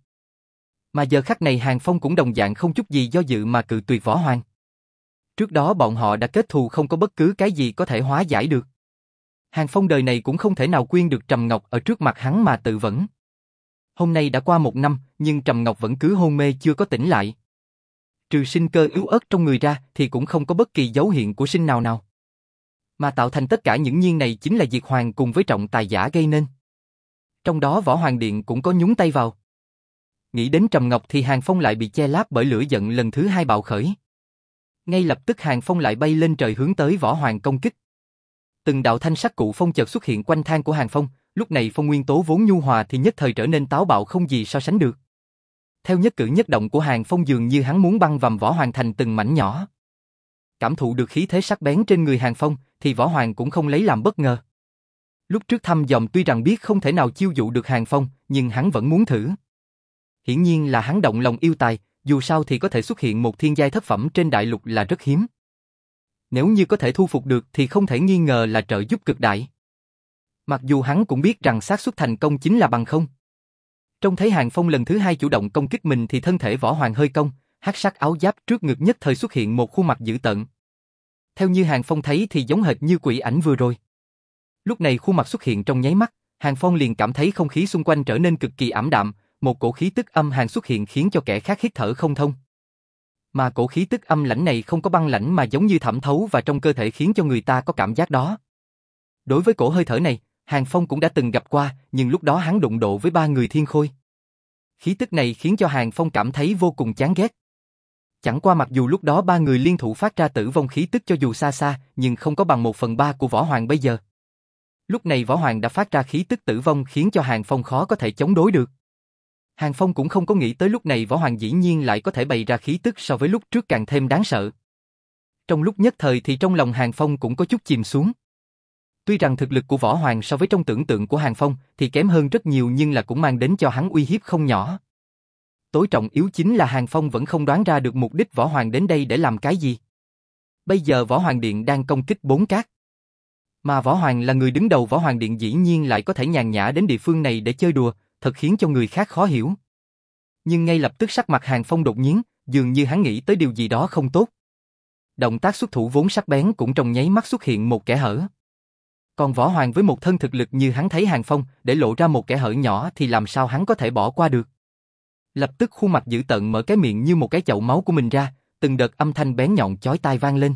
Mà giờ khắc này Hàng Phong cũng đồng dạng không chút gì do dự mà cự tuyệt võ hoàng. Trước đó bọn họ đã kết thù không có bất cứ cái gì có thể hóa giải được. Hàng Phong đời này cũng không thể nào quyên được Trầm Ngọc ở trước mặt hắn mà tự vẫn. Hôm nay đã qua một năm, nhưng Trầm Ngọc vẫn cứ hôn mê chưa có tỉnh lại. Trừ sinh cơ yếu ớt trong người ra thì cũng không có bất kỳ dấu hiện của sinh nào nào. Mà tạo thành tất cả những nhiên này chính là Diệt Hoàng cùng với trọng tài giả gây nên. Trong đó Võ Hoàng Điện cũng có nhúng tay vào. Nghĩ đến Trầm Ngọc thì Hàng Phong lại bị che láp bởi lửa giận lần thứ hai bạo khởi. Ngay lập tức Hàng Phong lại bay lên trời hướng tới Võ Hoàng công kích. Từng đạo thanh sắc cụ phong chợt xuất hiện quanh thang của Hàng Phong, lúc này phong nguyên tố vốn nhu hòa thì nhất thời trở nên táo bạo không gì so sánh được. Theo nhất cử nhất động của Hàng Phong dường như hắn muốn băng vằm Võ Hoàng thành từng mảnh nhỏ. Cảm thụ được khí thế sắc bén trên người Hàng Phong, thì Võ Hoàng cũng không lấy làm bất ngờ. Lúc trước thăm dòm tuy rằng biết không thể nào chiêu dụ được Hàng Phong, nhưng hắn vẫn muốn thử. Hiển nhiên là hắn động lòng yêu tài, dù sao thì có thể xuất hiện một thiên giai thất phẩm trên đại lục là rất hiếm. Nếu như có thể thu phục được thì không thể nghi ngờ là trợ giúp cực đại. Mặc dù hắn cũng biết rằng xác suất thành công chính là bằng không. Trong thấy Hàng Phong lần thứ hai chủ động công kích mình thì thân thể võ hoàng hơi cong, hắc sắc áo giáp trước ngực nhất thời xuất hiện một khuôn mặt dữ tợn. Theo như Hàng Phong thấy thì giống hệt như quỷ ảnh vừa rồi. Lúc này khuôn mặt xuất hiện trong nháy mắt, Hàng Phong liền cảm thấy không khí xung quanh trở nên cực kỳ ảm đạm, một cổ khí tức âm hàn xuất hiện khiến cho kẻ khác hít thở không thông. Mà cổ khí tức âm lãnh này không có băng lãnh mà giống như thẩm thấu và trong cơ thể khiến cho người ta có cảm giác đó. Đối với cổ hơi thở này, Hàng Phong cũng đã từng gặp qua, nhưng lúc đó hắn đụng độ với ba người thiên khôi. Khí tức này khiến cho Hàng Phong cảm thấy vô cùng chán ghét. Chẳng qua mặc dù lúc đó ba người liên thủ phát ra tử vong khí tức cho dù xa xa, nhưng không có bằng một phần ba của Võ Hoàng bây giờ. Lúc này Võ Hoàng đã phát ra khí tức tử vong khiến cho Hàng Phong khó có thể chống đối được. Hàng Phong cũng không có nghĩ tới lúc này Võ Hoàng dĩ nhiên lại có thể bày ra khí tức so với lúc trước càng thêm đáng sợ. Trong lúc nhất thời thì trong lòng Hàng Phong cũng có chút chìm xuống. Tuy rằng thực lực của Võ Hoàng so với trong tưởng tượng của Hàng Phong thì kém hơn rất nhiều nhưng là cũng mang đến cho hắn uy hiếp không nhỏ. Tối trọng yếu chính là Hàng Phong vẫn không đoán ra được mục đích Võ Hoàng đến đây để làm cái gì. Bây giờ Võ Hoàng Điện đang công kích bốn cát. Mà Võ Hoàng là người đứng đầu Võ Hoàng Điện dĩ nhiên lại có thể nhàn nhã đến địa phương này để chơi đùa, thật khiến cho người khác khó hiểu. Nhưng ngay lập tức sắc mặt Hàng Phong đột nhiên, dường như hắn nghĩ tới điều gì đó không tốt. Động tác xuất thủ vốn sắc bén cũng trong nháy mắt xuất hiện một kẻ hở. Còn Võ Hoàng với một thân thực lực như hắn thấy Hàng Phong để lộ ra một kẻ hở nhỏ thì làm sao hắn có thể bỏ qua được. Lập tức khuôn mặt dữ tợn mở cái miệng như một cái chậu máu của mình ra, từng đợt âm thanh bén nhọn chói tai vang lên.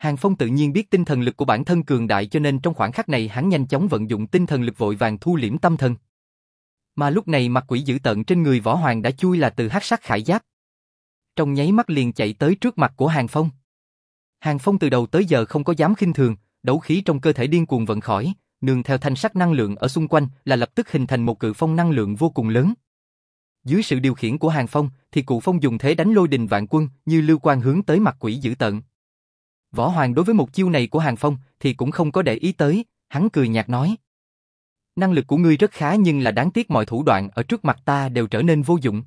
Hàng Phong tự nhiên biết tinh thần lực của bản thân cường đại cho nên trong khoảng khắc này hắn nhanh chóng vận dụng tinh thần lực vội vàng thu liễm tâm thần. Mà lúc này mặt quỷ dữ tận trên người võ hoàng đã chui là từ hắc sắc khải giáp. Trong nháy mắt liền chạy tới trước mặt của Hàng Phong. Hàng Phong từ đầu tới giờ không có dám khinh thường, đấu khí trong cơ thể điên cuồng vận khỏi, nương theo thanh sắc năng lượng ở xung quanh là lập tức hình thành một cự phong năng lượng vô cùng lớn. Dưới sự điều khiển của Hàng Phong, thì cụ phong dùng thế đánh lôi đình vạn quân như lưu quan hướng tới mặt quỷ dữ tận. Võ Hoàng đối với một chiêu này của Hàng Phong thì cũng không có để ý tới, hắn cười nhạt nói. Năng lực của ngươi rất khá nhưng là đáng tiếc mọi thủ đoạn ở trước mặt ta đều trở nên vô dụng.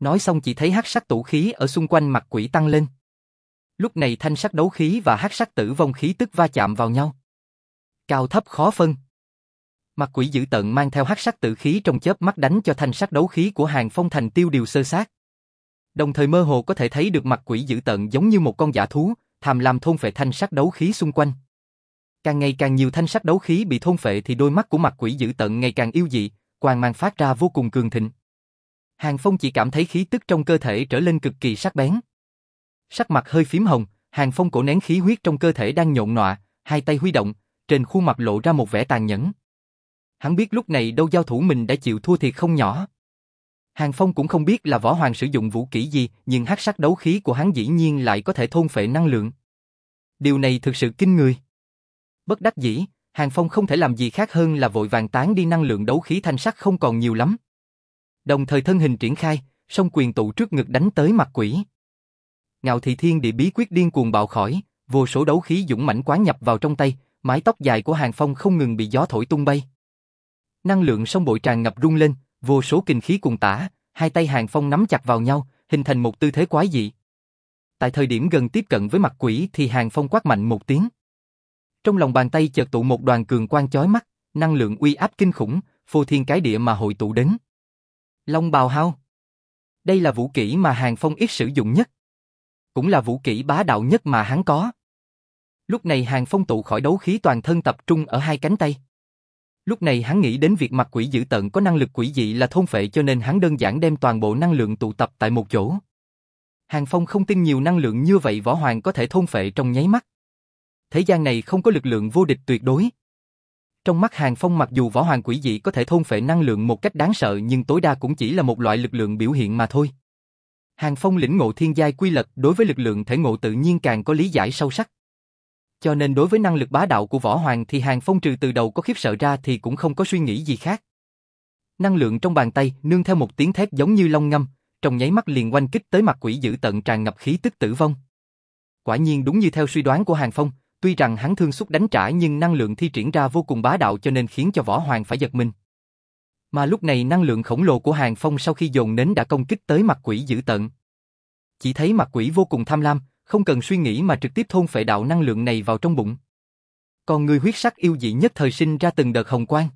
Nói xong chỉ thấy hắc sắc tủ khí ở xung quanh mặt quỷ tăng lên. Lúc này thanh sắc đấu khí và hắc sắc tử vong khí tức va chạm vào nhau. Cao thấp khó phân. Mặt quỷ dữ tận mang theo hắc sắc tử khí trong chớp mắt đánh cho thanh sắc đấu khí của Hàng Phong thành tiêu điều sơ sát. Đồng thời mơ hồ có thể thấy được mặt quỷ dữ tận giống như một con giả thú, tham lam thôn phệ thanh sắc đấu khí xung quanh. Càng ngày càng nhiều thanh sắc đấu khí bị thôn phệ thì đôi mắt của mặt quỷ dữ tận ngày càng yêu dị, quang mang phát ra vô cùng cường thịnh. Hàng Phong chỉ cảm thấy khí tức trong cơ thể trở lên cực kỳ sắc bén. Sắc mặt hơi phím hồng, Hàng Phong cổ nén khí huyết trong cơ thể đang nhộn nọa, hai tay huy động, trên khuôn mặt lộ ra một vẻ tàn nhẫn. Hắn biết lúc này đâu giao thủ mình đã chịu thua thiệt không nhỏ. Hàng Phong cũng không biết là võ hoàng sử dụng vũ kỹ gì, nhưng hắc sắc đấu khí của hắn dĩ nhiên lại có thể thôn phệ năng lượng. Điều này thực sự kinh người. Bất đắc dĩ, Hàng Phong không thể làm gì khác hơn là vội vàng tán đi năng lượng đấu khí thanh sắc không còn nhiều lắm. Đồng thời thân hình triển khai, song quyền tụ trước ngực đánh tới mặt quỷ. Ngạo thị thiên địa bí quyết điên cuồng bạo khỏi, vô số đấu khí dũng mãnh quán nhập vào trong tay, mái tóc dài của Hàng Phong không ngừng bị gió thổi tung bay. Năng lượng sông bội tràn ngập rung lên, vô số kinh khí cùng tả, hai tay Hàng Phong nắm chặt vào nhau, hình thành một tư thế quái dị. Tại thời điểm gần tiếp cận với mặt quỷ thì Hàng Phong quát mạnh một tiếng. Trong lòng bàn tay chợt tụ một đoàn cường quang chói mắt, năng lượng uy áp kinh khủng, phô thiên cái địa mà hội tụ đến. Long bào hao. Đây là vũ kỹ mà Hàng Phong ít sử dụng nhất. Cũng là vũ kỹ bá đạo nhất mà hắn có. Lúc này Hàng Phong tụ khỏi đấu khí toàn thân tập trung ở hai cánh tay. Lúc này hắn nghĩ đến việc mặt quỷ dữ tận có năng lực quỷ dị là thôn phệ cho nên hắn đơn giản đem toàn bộ năng lượng tụ tập tại một chỗ. Hàng Phong không tin nhiều năng lượng như vậy võ hoàng có thể thôn phệ trong nháy mắt. Thế gian này không có lực lượng vô địch tuyệt đối. Trong mắt Hàng Phong mặc dù võ hoàng quỷ dị có thể thôn phệ năng lượng một cách đáng sợ nhưng tối đa cũng chỉ là một loại lực lượng biểu hiện mà thôi. Hàng Phong lĩnh ngộ thiên giai quy luật đối với lực lượng thể ngộ tự nhiên càng có lý giải sâu sắc. Cho nên đối với năng lực bá đạo của Võ Hoàng thì Hàng Phong trừ từ đầu có khiếp sợ ra thì cũng không có suy nghĩ gì khác. Năng lượng trong bàn tay nương theo một tiếng thét giống như long ngâm, trong nháy mắt liền quanh kích tới mặt quỷ dữ tận tràn ngập khí tức tử vong. Quả nhiên đúng như theo suy đoán của Hàng Phong, tuy rằng hắn thương xúc đánh trả nhưng năng lượng thi triển ra vô cùng bá đạo cho nên khiến cho Võ Hoàng phải giật mình. Mà lúc này năng lượng khổng lồ của Hàng Phong sau khi dồn nến đã công kích tới mặt quỷ dữ tận. Chỉ thấy mặt quỷ vô cùng tham lam, không cần suy nghĩ mà trực tiếp thôn phệ đạo năng lượng này vào trong bụng. Còn người huyết sắc yêu dị nhất thời sinh ra từng đợt hồng quang.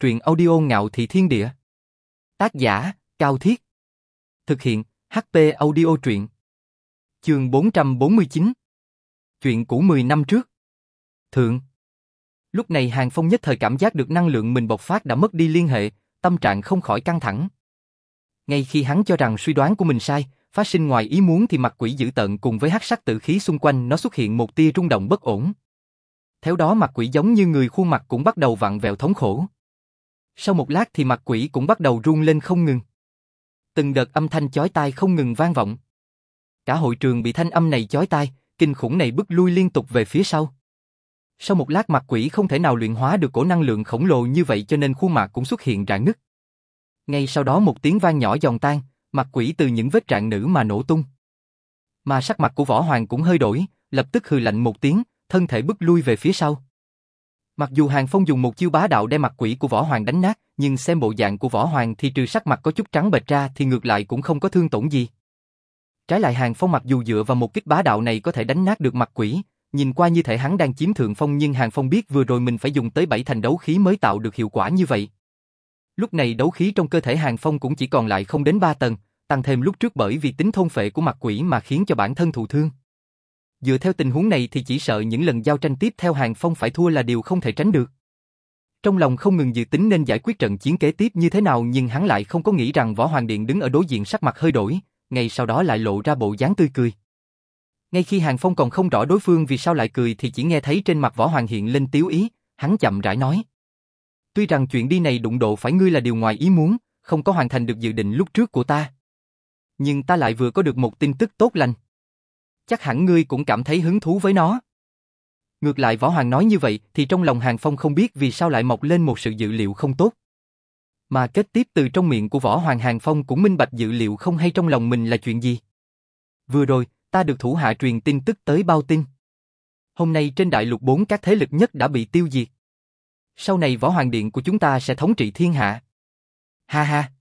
Truyện audio ngạo thị thiên địa. Tác giả, Cao Thiết. Thực hiện, HP audio truyện. Trường 449. Chuyện cũ 10 năm trước. Thượng. Lúc này Hàng Phong nhất thời cảm giác được năng lượng mình bộc phát đã mất đi liên hệ, tâm trạng không khỏi căng thẳng. Ngay khi hắn cho rằng suy đoán của mình sai, phát sinh ngoài ý muốn thì mặt quỷ dữ tận cùng với hắc sắc tử khí xung quanh nó xuất hiện một tia rung động bất ổn. Theo đó mặt quỷ giống như người khuôn mặt cũng bắt đầu vặn vẹo thống khổ. Sau một lát thì mặt quỷ cũng bắt đầu run lên không ngừng. Từng đợt âm thanh chói tai không ngừng vang vọng. Cả hội trường bị thanh âm này chói tai, kinh khủng này bước lui liên tục về phía sau. Sau một lát mặt quỷ không thể nào luyện hóa được cổ năng lượng khổng lồ như vậy cho nên khuôn mặt cũng xuất hiện rạn nứt. Ngay sau đó một tiếng vang nhỏ giòn tan, mặt quỷ từ những vết rạn nữ mà nổ tung. Mà sắc mặt của võ hoàng cũng hơi đổi, lập tức hừ lạnh một tiếng, thân thể bước lui về phía sau. Mặc dù Hàng Phong dùng một chiêu bá đạo đem mặt quỷ của võ hoàng đánh nát, nhưng xem bộ dạng của võ hoàng thì trừ sắc mặt có chút trắng bệch ra thì ngược lại cũng không có thương tổn gì. Trái lại Hàng Phong mặc dù dựa vào một kích bá đạo này có thể đánh nát được mặt quỷ, nhìn qua như thể hắn đang chiếm thượng phong nhưng Hàng Phong biết vừa rồi mình phải dùng tới bảy thành đấu khí mới tạo được hiệu quả như vậy. Lúc này đấu khí trong cơ thể Hàng Phong cũng chỉ còn lại không đến ba tầng, tăng thêm lúc trước bởi vì tính thôn phệ của mặt quỷ mà khiến cho bản thân thụ thương. Dựa theo tình huống này thì chỉ sợ những lần giao tranh tiếp theo Hàng Phong phải thua là điều không thể tránh được. Trong lòng không ngừng dự tính nên giải quyết trận chiến kế tiếp như thế nào nhưng hắn lại không có nghĩ rằng Võ Hoàng Điện đứng ở đối diện sắc mặt hơi đổi, ngay sau đó lại lộ ra bộ dáng tươi cười. Ngay khi Hàng Phong còn không rõ đối phương vì sao lại cười thì chỉ nghe thấy trên mặt Võ Hoàng hiện lên tiếu ý, hắn chậm rãi nói. Tuy rằng chuyện đi này đụng độ phải ngươi là điều ngoài ý muốn, không có hoàn thành được dự định lúc trước của ta. Nhưng ta lại vừa có được một tin tức tốt lành. Chắc hẳn ngươi cũng cảm thấy hứng thú với nó. Ngược lại Võ Hoàng nói như vậy thì trong lòng Hàng Phong không biết vì sao lại mọc lên một sự dự liệu không tốt. Mà kết tiếp từ trong miệng của Võ Hoàng Hàng Phong cũng minh bạch dự liệu không hay trong lòng mình là chuyện gì. Vừa rồi, ta được thủ hạ truyền tin tức tới bao tin. Hôm nay trên đại lục bốn các thế lực nhất đã bị tiêu diệt. Sau này Võ Hoàng Điện của chúng ta sẽ thống trị thiên hạ. Ha ha.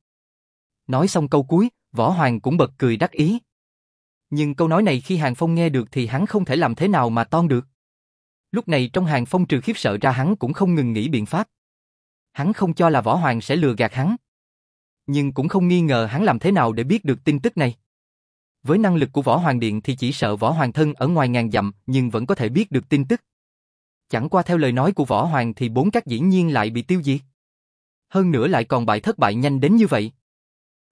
Nói xong câu cuối, Võ Hoàng cũng bật cười đắc ý. Nhưng câu nói này khi Hàng Phong nghe được thì hắn không thể làm thế nào mà ton được. Lúc này trong Hàng Phong trừ khiếp sợ ra hắn cũng không ngừng nghĩ biện pháp. Hắn không cho là Võ Hoàng sẽ lừa gạt hắn. Nhưng cũng không nghi ngờ hắn làm thế nào để biết được tin tức này. Với năng lực của Võ Hoàng Điện thì chỉ sợ Võ Hoàng thân ở ngoài ngàn dặm nhưng vẫn có thể biết được tin tức. Chẳng qua theo lời nói của Võ Hoàng thì bốn các dĩ nhiên lại bị tiêu diệt. Hơn nữa lại còn bại thất bại nhanh đến như vậy.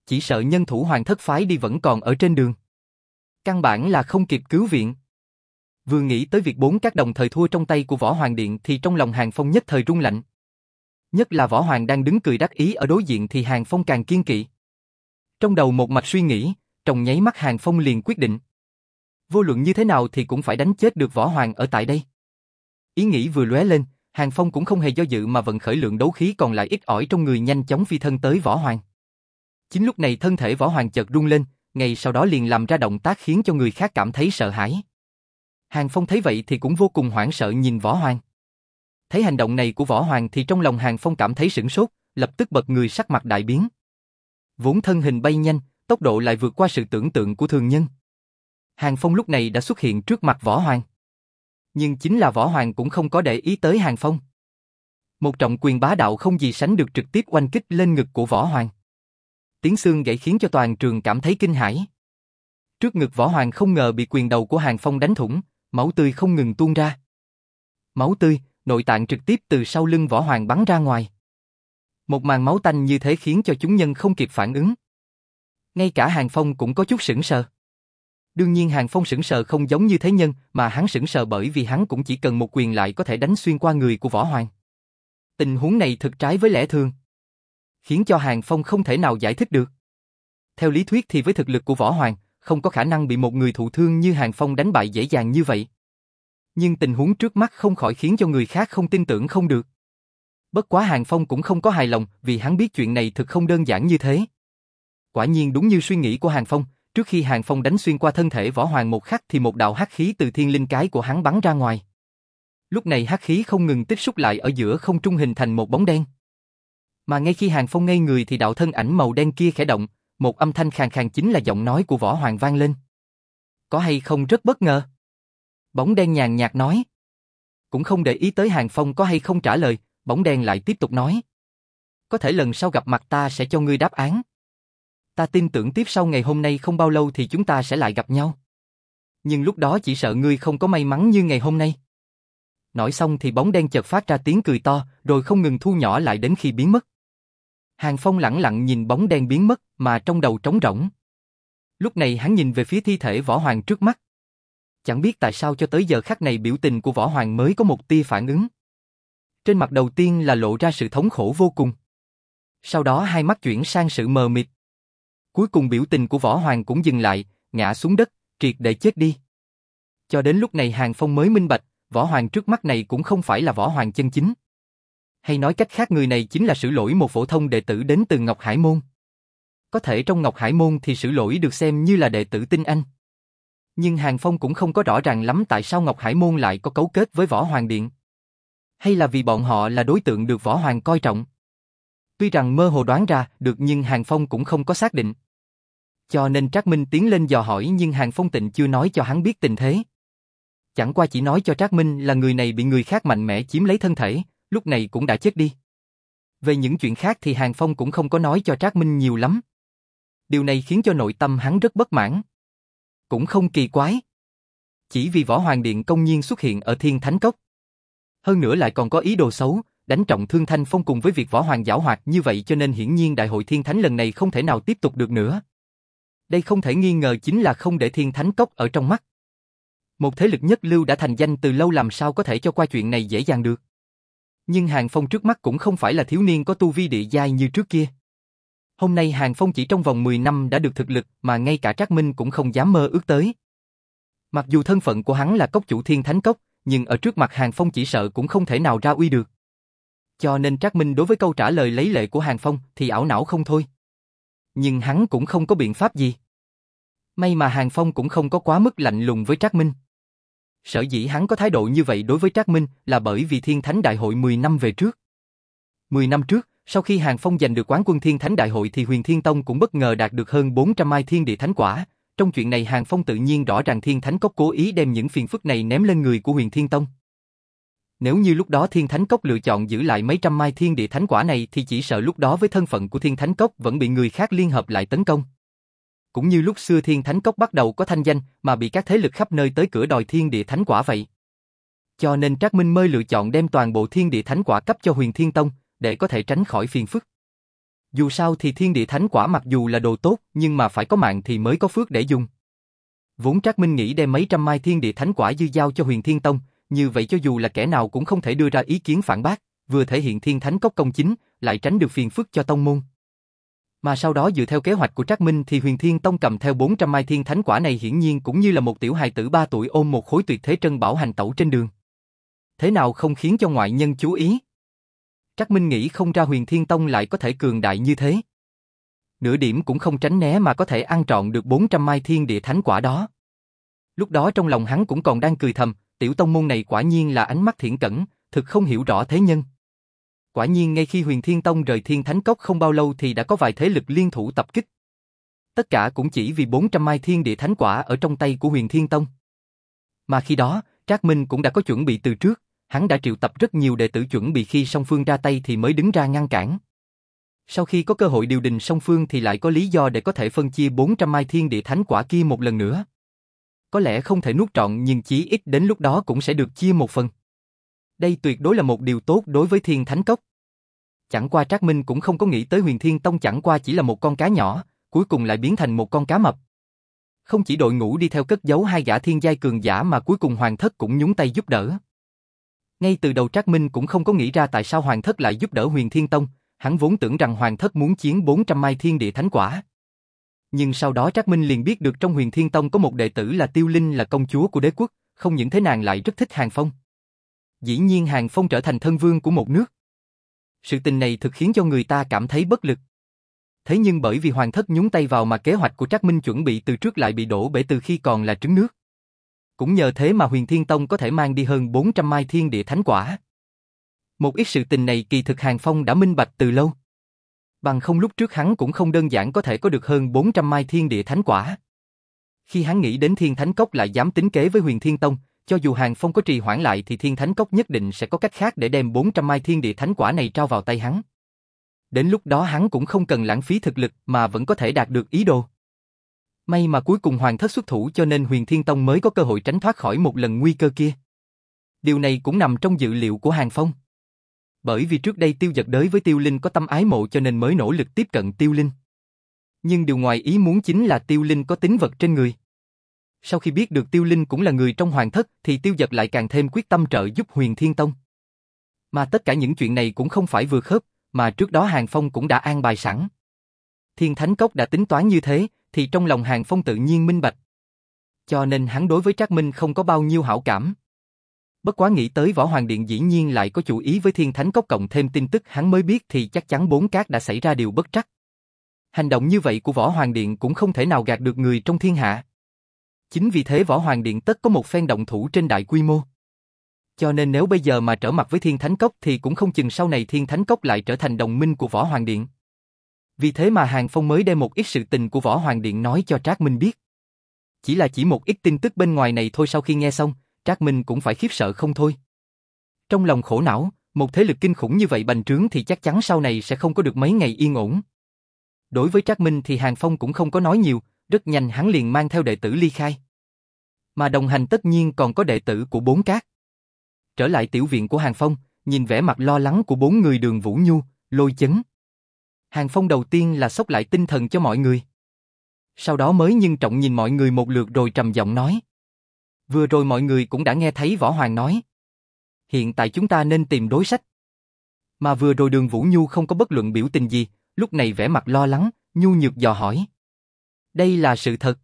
Chỉ sợ nhân thủ hoàng thất phái đi vẫn còn ở trên đường. Căn bản là không kịp cứu viện. Vừa nghĩ tới việc bốn các đồng thời thua trong tay của Võ Hoàng Điện thì trong lòng Hàng Phong nhất thời rung lạnh. Nhất là Võ Hoàng đang đứng cười đắc ý ở đối diện thì Hàng Phong càng kiên kỵ. Trong đầu một mạch suy nghĩ, trong nháy mắt Hàng Phong liền quyết định. Vô luận như thế nào thì cũng phải đánh chết được Võ Hoàng ở tại đây. Ý nghĩ vừa lóe lên, Hàng Phong cũng không hề do dự mà vận khởi lượng đấu khí còn lại ít ỏi trong người nhanh chóng phi thân tới Võ Hoàng. Chính lúc này thân thể Võ Hoàng chợt rung lên, ngay sau đó liền làm ra động tác khiến cho người khác cảm thấy sợ hãi. Hàng Phong thấy vậy thì cũng vô cùng hoảng sợ nhìn Võ Hoàng. Thấy hành động này của Võ Hoàng thì trong lòng Hàng Phong cảm thấy sửng sốt, lập tức bật người sắc mặt đại biến. Vốn thân hình bay nhanh, tốc độ lại vượt qua sự tưởng tượng của thường nhân. Hàng Phong lúc này đã xuất hiện trước mặt Võ Hoàng. Nhưng chính là Võ Hoàng cũng không có để ý tới Hàng Phong. Một trọng quyền bá đạo không gì sánh được trực tiếp oanh kích lên ngực của Võ Hoàng. Tiếng xương gãy khiến cho toàn trường cảm thấy kinh hãi. Trước ngực Võ Hoàng không ngờ bị quyền đầu của Hàng Phong đánh thủng, máu tươi không ngừng tuôn ra. Máu tươi, nội tạng trực tiếp từ sau lưng Võ Hoàng bắn ra ngoài. Một màn máu tanh như thế khiến cho chúng nhân không kịp phản ứng. Ngay cả Hàng Phong cũng có chút sững sờ. Đương nhiên Hàng Phong sững sờ không giống như thế nhân, mà hắn sững sờ bởi vì hắn cũng chỉ cần một quyền lại có thể đánh xuyên qua người của Võ Hoàng. Tình huống này thực trái với lẽ thường. Khiến cho Hàng Phong không thể nào giải thích được. Theo lý thuyết thì với thực lực của Võ Hoàng, không có khả năng bị một người thụ thương như Hàng Phong đánh bại dễ dàng như vậy. Nhưng tình huống trước mắt không khỏi khiến cho người khác không tin tưởng không được. Bất quá Hàng Phong cũng không có hài lòng vì hắn biết chuyện này thực không đơn giản như thế. Quả nhiên đúng như suy nghĩ của Hàng Phong, trước khi Hàng Phong đánh xuyên qua thân thể võ hoàng một khắc thì một đạo hắc khí từ thiên linh cái của hắn bắn ra ngoài. Lúc này hắc khí không ngừng tích xúc lại ở giữa không trung hình thành một bóng đen. Mà ngay khi Hàng Phong ngây người thì đạo thân ảnh màu đen kia khẽ động, một âm thanh khàn khàn chính là giọng nói của võ hoàng vang lên. Có hay không rất bất ngờ? Bóng đen nhàn nhạt nói. Cũng không để ý tới Hàng Phong có hay không trả lời, bóng đen lại tiếp tục nói. Có thể lần sau gặp mặt ta sẽ cho ngươi đáp án. Ta tin tưởng tiếp sau ngày hôm nay không bao lâu thì chúng ta sẽ lại gặp nhau. Nhưng lúc đó chỉ sợ ngươi không có may mắn như ngày hôm nay. Nói xong thì bóng đen chợt phát ra tiếng cười to, rồi không ngừng thu nhỏ lại đến khi biến mất. Hàng Phong lặng lặng nhìn bóng đen biến mất, mà trong đầu trống rỗng. Lúc này hắn nhìn về phía thi thể võ hoàng trước mắt. Chẳng biết tại sao cho tới giờ khắc này biểu tình của võ hoàng mới có một tia phản ứng. Trên mặt đầu tiên là lộ ra sự thống khổ vô cùng. Sau đó hai mắt chuyển sang sự mờ mịt. Cuối cùng biểu tình của võ hoàng cũng dừng lại, ngã xuống đất, triệt để chết đi. Cho đến lúc này Hàng Phong mới minh bạch, võ hoàng trước mắt này cũng không phải là võ hoàng chân chính. Hay nói cách khác người này chính là sự lỗi một phổ thông đệ tử đến từ Ngọc Hải Môn. Có thể trong Ngọc Hải Môn thì sự lỗi được xem như là đệ tử tinh anh. Nhưng Hàng Phong cũng không có rõ ràng lắm tại sao Ngọc Hải Môn lại có cấu kết với Võ Hoàng Điện. Hay là vì bọn họ là đối tượng được Võ Hoàng coi trọng. Tuy rằng mơ hồ đoán ra được nhưng Hàng Phong cũng không có xác định. Cho nên Trác Minh tiến lên dò hỏi nhưng Hàng Phong tịnh chưa nói cho hắn biết tình thế. Chẳng qua chỉ nói cho Trác Minh là người này bị người khác mạnh mẽ chiếm lấy thân thể, lúc này cũng đã chết đi. Về những chuyện khác thì Hàng Phong cũng không có nói cho Trác Minh nhiều lắm. Điều này khiến cho nội tâm hắn rất bất mãn. Cũng không kỳ quái. Chỉ vì Võ Hoàng Điện công nhiên xuất hiện ở Thiên Thánh Cốc. Hơn nữa lại còn có ý đồ xấu, đánh trọng thương Thanh Phong cùng với việc Võ Hoàng giảo hoạt như vậy cho nên hiển nhiên Đại hội Thiên Thánh lần này không thể nào tiếp tục được nữa. Đây không thể nghi ngờ chính là không để Thiên Thánh Cốc ở trong mắt. Một thế lực nhất lưu đã thành danh từ lâu làm sao có thể cho qua chuyện này dễ dàng được. Nhưng Hàng Phong trước mắt cũng không phải là thiếu niên có tu vi địa giai như trước kia. Hôm nay Hàng Phong chỉ trong vòng 10 năm đã được thực lực mà ngay cả Trác Minh cũng không dám mơ ước tới. Mặc dù thân phận của hắn là cốc chủ thiên thánh cốc, nhưng ở trước mặt Hàng Phong chỉ sợ cũng không thể nào ra uy được. Cho nên Trác Minh đối với câu trả lời lấy lệ của Hàng Phong thì ảo não không thôi. Nhưng hắn cũng không có biện pháp gì. May mà Hàng Phong cũng không có quá mức lạnh lùng với Trác Minh. Sở dĩ hắn có thái độ như vậy đối với Trác Minh là bởi vì Thiên Thánh Đại hội 10 năm về trước. 10 năm trước, sau khi Hàng Phong giành được quán quân Thiên Thánh Đại hội thì Huyền Thiên Tông cũng bất ngờ đạt được hơn 400 mai Thiên Địa Thánh Quả. Trong chuyện này Hàng Phong tự nhiên rõ ràng Thiên Thánh Cốc cố ý đem những phiền phức này ném lên người của Huyền Thiên Tông. Nếu như lúc đó Thiên Thánh Cốc lựa chọn giữ lại mấy trăm mai Thiên Địa Thánh Quả này thì chỉ sợ lúc đó với thân phận của Thiên Thánh Cốc vẫn bị người khác liên hợp lại tấn công. Cũng như lúc xưa Thiên Thánh Cốc bắt đầu có thanh danh mà bị các thế lực khắp nơi tới cửa đòi Thiên Địa Thánh Quả vậy. Cho nên Trác Minh mới lựa chọn đem toàn bộ Thiên Địa Thánh Quả cấp cho Huyền Thiên Tông, để có thể tránh khỏi phiền phức. Dù sao thì thiên địa thánh quả mặc dù là đồ tốt, nhưng mà phải có mạng thì mới có phước để dùng. Vốn Trác Minh nghĩ đem mấy trăm mai thiên địa thánh quả dư giao cho huyền thiên tông, như vậy cho dù là kẻ nào cũng không thể đưa ra ý kiến phản bác, vừa thể hiện thiên thánh cốc công chính, lại tránh được phiền phức cho tông môn. Mà sau đó dựa theo kế hoạch của Trác Minh thì huyền thiên tông cầm theo 400 mai thiên thánh quả này hiển nhiên cũng như là một tiểu hài tử 3 tuổi ôm một khối tuyệt thế trân bảo hành tẩu trên đường. Thế nào không khiến cho ngoại nhân chú ý? Trác Minh nghĩ không ra huyền thiên tông lại có thể cường đại như thế. Nửa điểm cũng không tránh né mà có thể ăn trọn được 400 mai thiên địa thánh quả đó. Lúc đó trong lòng hắn cũng còn đang cười thầm, tiểu tông môn này quả nhiên là ánh mắt thiện cẩn, thực không hiểu rõ thế nhân. Quả nhiên ngay khi huyền thiên tông rời thiên thánh cốc không bao lâu thì đã có vài thế lực liên thủ tập kích. Tất cả cũng chỉ vì 400 mai thiên địa thánh quả ở trong tay của huyền thiên tông. Mà khi đó, Trác Minh cũng đã có chuẩn bị từ trước, hắn đã triệu tập rất nhiều đệ tử chuẩn bị khi song phương ra tay thì mới đứng ra ngăn cản. Sau khi có cơ hội điều đình song phương thì lại có lý do để có thể phân chia 400 mai thiên địa thánh quả kia một lần nữa. Có lẽ không thể nuốt trọn nhưng chí ít đến lúc đó cũng sẽ được chia một phần. Đây tuyệt đối là một điều tốt đối với thiên thánh cốc. Chẳng qua Trác Minh cũng không có nghĩ tới huyền thiên tông chẳng qua chỉ là một con cá nhỏ, cuối cùng lại biến thành một con cá mập. Không chỉ đội ngũ đi theo cất giấu hai gã thiên giai cường giả mà cuối cùng hoàng thất cũng nhúng tay giúp đỡ. Ngay từ đầu Trác Minh cũng không có nghĩ ra tại sao Hoàng Thất lại giúp đỡ Huyền Thiên Tông, hắn vốn tưởng rằng Hoàng Thất muốn chiến 400 mai thiên địa thánh quả. Nhưng sau đó Trác Minh liền biết được trong Huyền Thiên Tông có một đệ tử là Tiêu Linh là công chúa của đế quốc, không những thế nàng lại rất thích Hàng Phong. Dĩ nhiên Hàng Phong trở thành thân vương của một nước. Sự tình này thực khiến cho người ta cảm thấy bất lực. Thế nhưng bởi vì Hoàng Thất nhúng tay vào mà kế hoạch của Trác Minh chuẩn bị từ trước lại bị đổ bể từ khi còn là trứng nước. Cũng nhờ thế mà huyền thiên tông có thể mang đi hơn 400 mai thiên địa thánh quả. Một ít sự tình này kỳ thực Hàng Phong đã minh bạch từ lâu. Bằng không lúc trước hắn cũng không đơn giản có thể có được hơn 400 mai thiên địa thánh quả. Khi hắn nghĩ đến thiên thánh cốc lại dám tính kế với huyền thiên tông, cho dù Hàng Phong có trì hoãn lại thì thiên thánh cốc nhất định sẽ có cách khác để đem 400 mai thiên địa thánh quả này trao vào tay hắn. Đến lúc đó hắn cũng không cần lãng phí thực lực mà vẫn có thể đạt được ý đồ. May mà cuối cùng Hoàng thất xuất thủ cho nên Huyền Thiên Tông mới có cơ hội tránh thoát khỏi một lần nguy cơ kia. Điều này cũng nằm trong dự liệu của Hàng Phong. Bởi vì trước đây tiêu giật đới với tiêu linh có tâm ái mộ cho nên mới nỗ lực tiếp cận tiêu linh. Nhưng điều ngoài ý muốn chính là Tiêu Linh có tính vật trên người. Sau khi biết được Tiêu Linh cũng là người trong hoàng thất thì Tiêu Giật lại càng thêm quyết tâm trợ giúp Huyền Thiên Tông. Mà tất cả những chuyện này cũng không phải vừa khớp, mà trước đó Hàng Phong cũng đã an bài sẵn. Thiên Thánh Cốc đã tính toán như thế, thì trong lòng Hàng Phong tự nhiên minh bạch. Cho nên hắn đối với Trác Minh không có bao nhiêu hảo cảm. Bất quá nghĩ tới Võ Hoàng Điện dĩ nhiên lại có chủ ý với Thiên Thánh Cốc cộng thêm tin tức hắn mới biết thì chắc chắn bốn cát đã xảy ra điều bất trắc. Hành động như vậy của Võ Hoàng Điện cũng không thể nào gạt được người trong thiên hạ. Chính vì thế Võ Hoàng Điện tất có một phen động thủ trên đại quy mô. Cho nên nếu bây giờ mà trở mặt với Thiên Thánh Cốc thì cũng không chừng sau này Thiên Thánh Cốc lại trở thành đồng minh của Võ Hoàng Điện. Vì thế mà Hàng Phong mới đem một ít sự tình của Võ Hoàng Điện nói cho Trác Minh biết. Chỉ là chỉ một ít tin tức bên ngoài này thôi sau khi nghe xong, Trác Minh cũng phải khiếp sợ không thôi. Trong lòng khổ não, một thế lực kinh khủng như vậy bành trướng thì chắc chắn sau này sẽ không có được mấy ngày yên ổn. Đối với Trác Minh thì Hàng Phong cũng không có nói nhiều, rất nhanh hắn liền mang theo đệ tử ly khai. Mà đồng hành tất nhiên còn có đệ tử của bốn cát. Trở lại tiểu viện của Hàng Phong, nhìn vẻ mặt lo lắng của bốn người đường Vũ Nhu, lôi chấn. Hàng Phong đầu tiên là sốc lại tinh thần cho mọi người. Sau đó mới nhân trọng nhìn mọi người một lượt rồi trầm giọng nói. Vừa rồi mọi người cũng đã nghe thấy Võ Hoàng nói. Hiện tại chúng ta nên tìm đối sách. Mà vừa rồi đường Vũ Nhu không có bất luận biểu tình gì, lúc này vẻ mặt lo lắng, Nhu nhược dò hỏi. Đây là sự thật.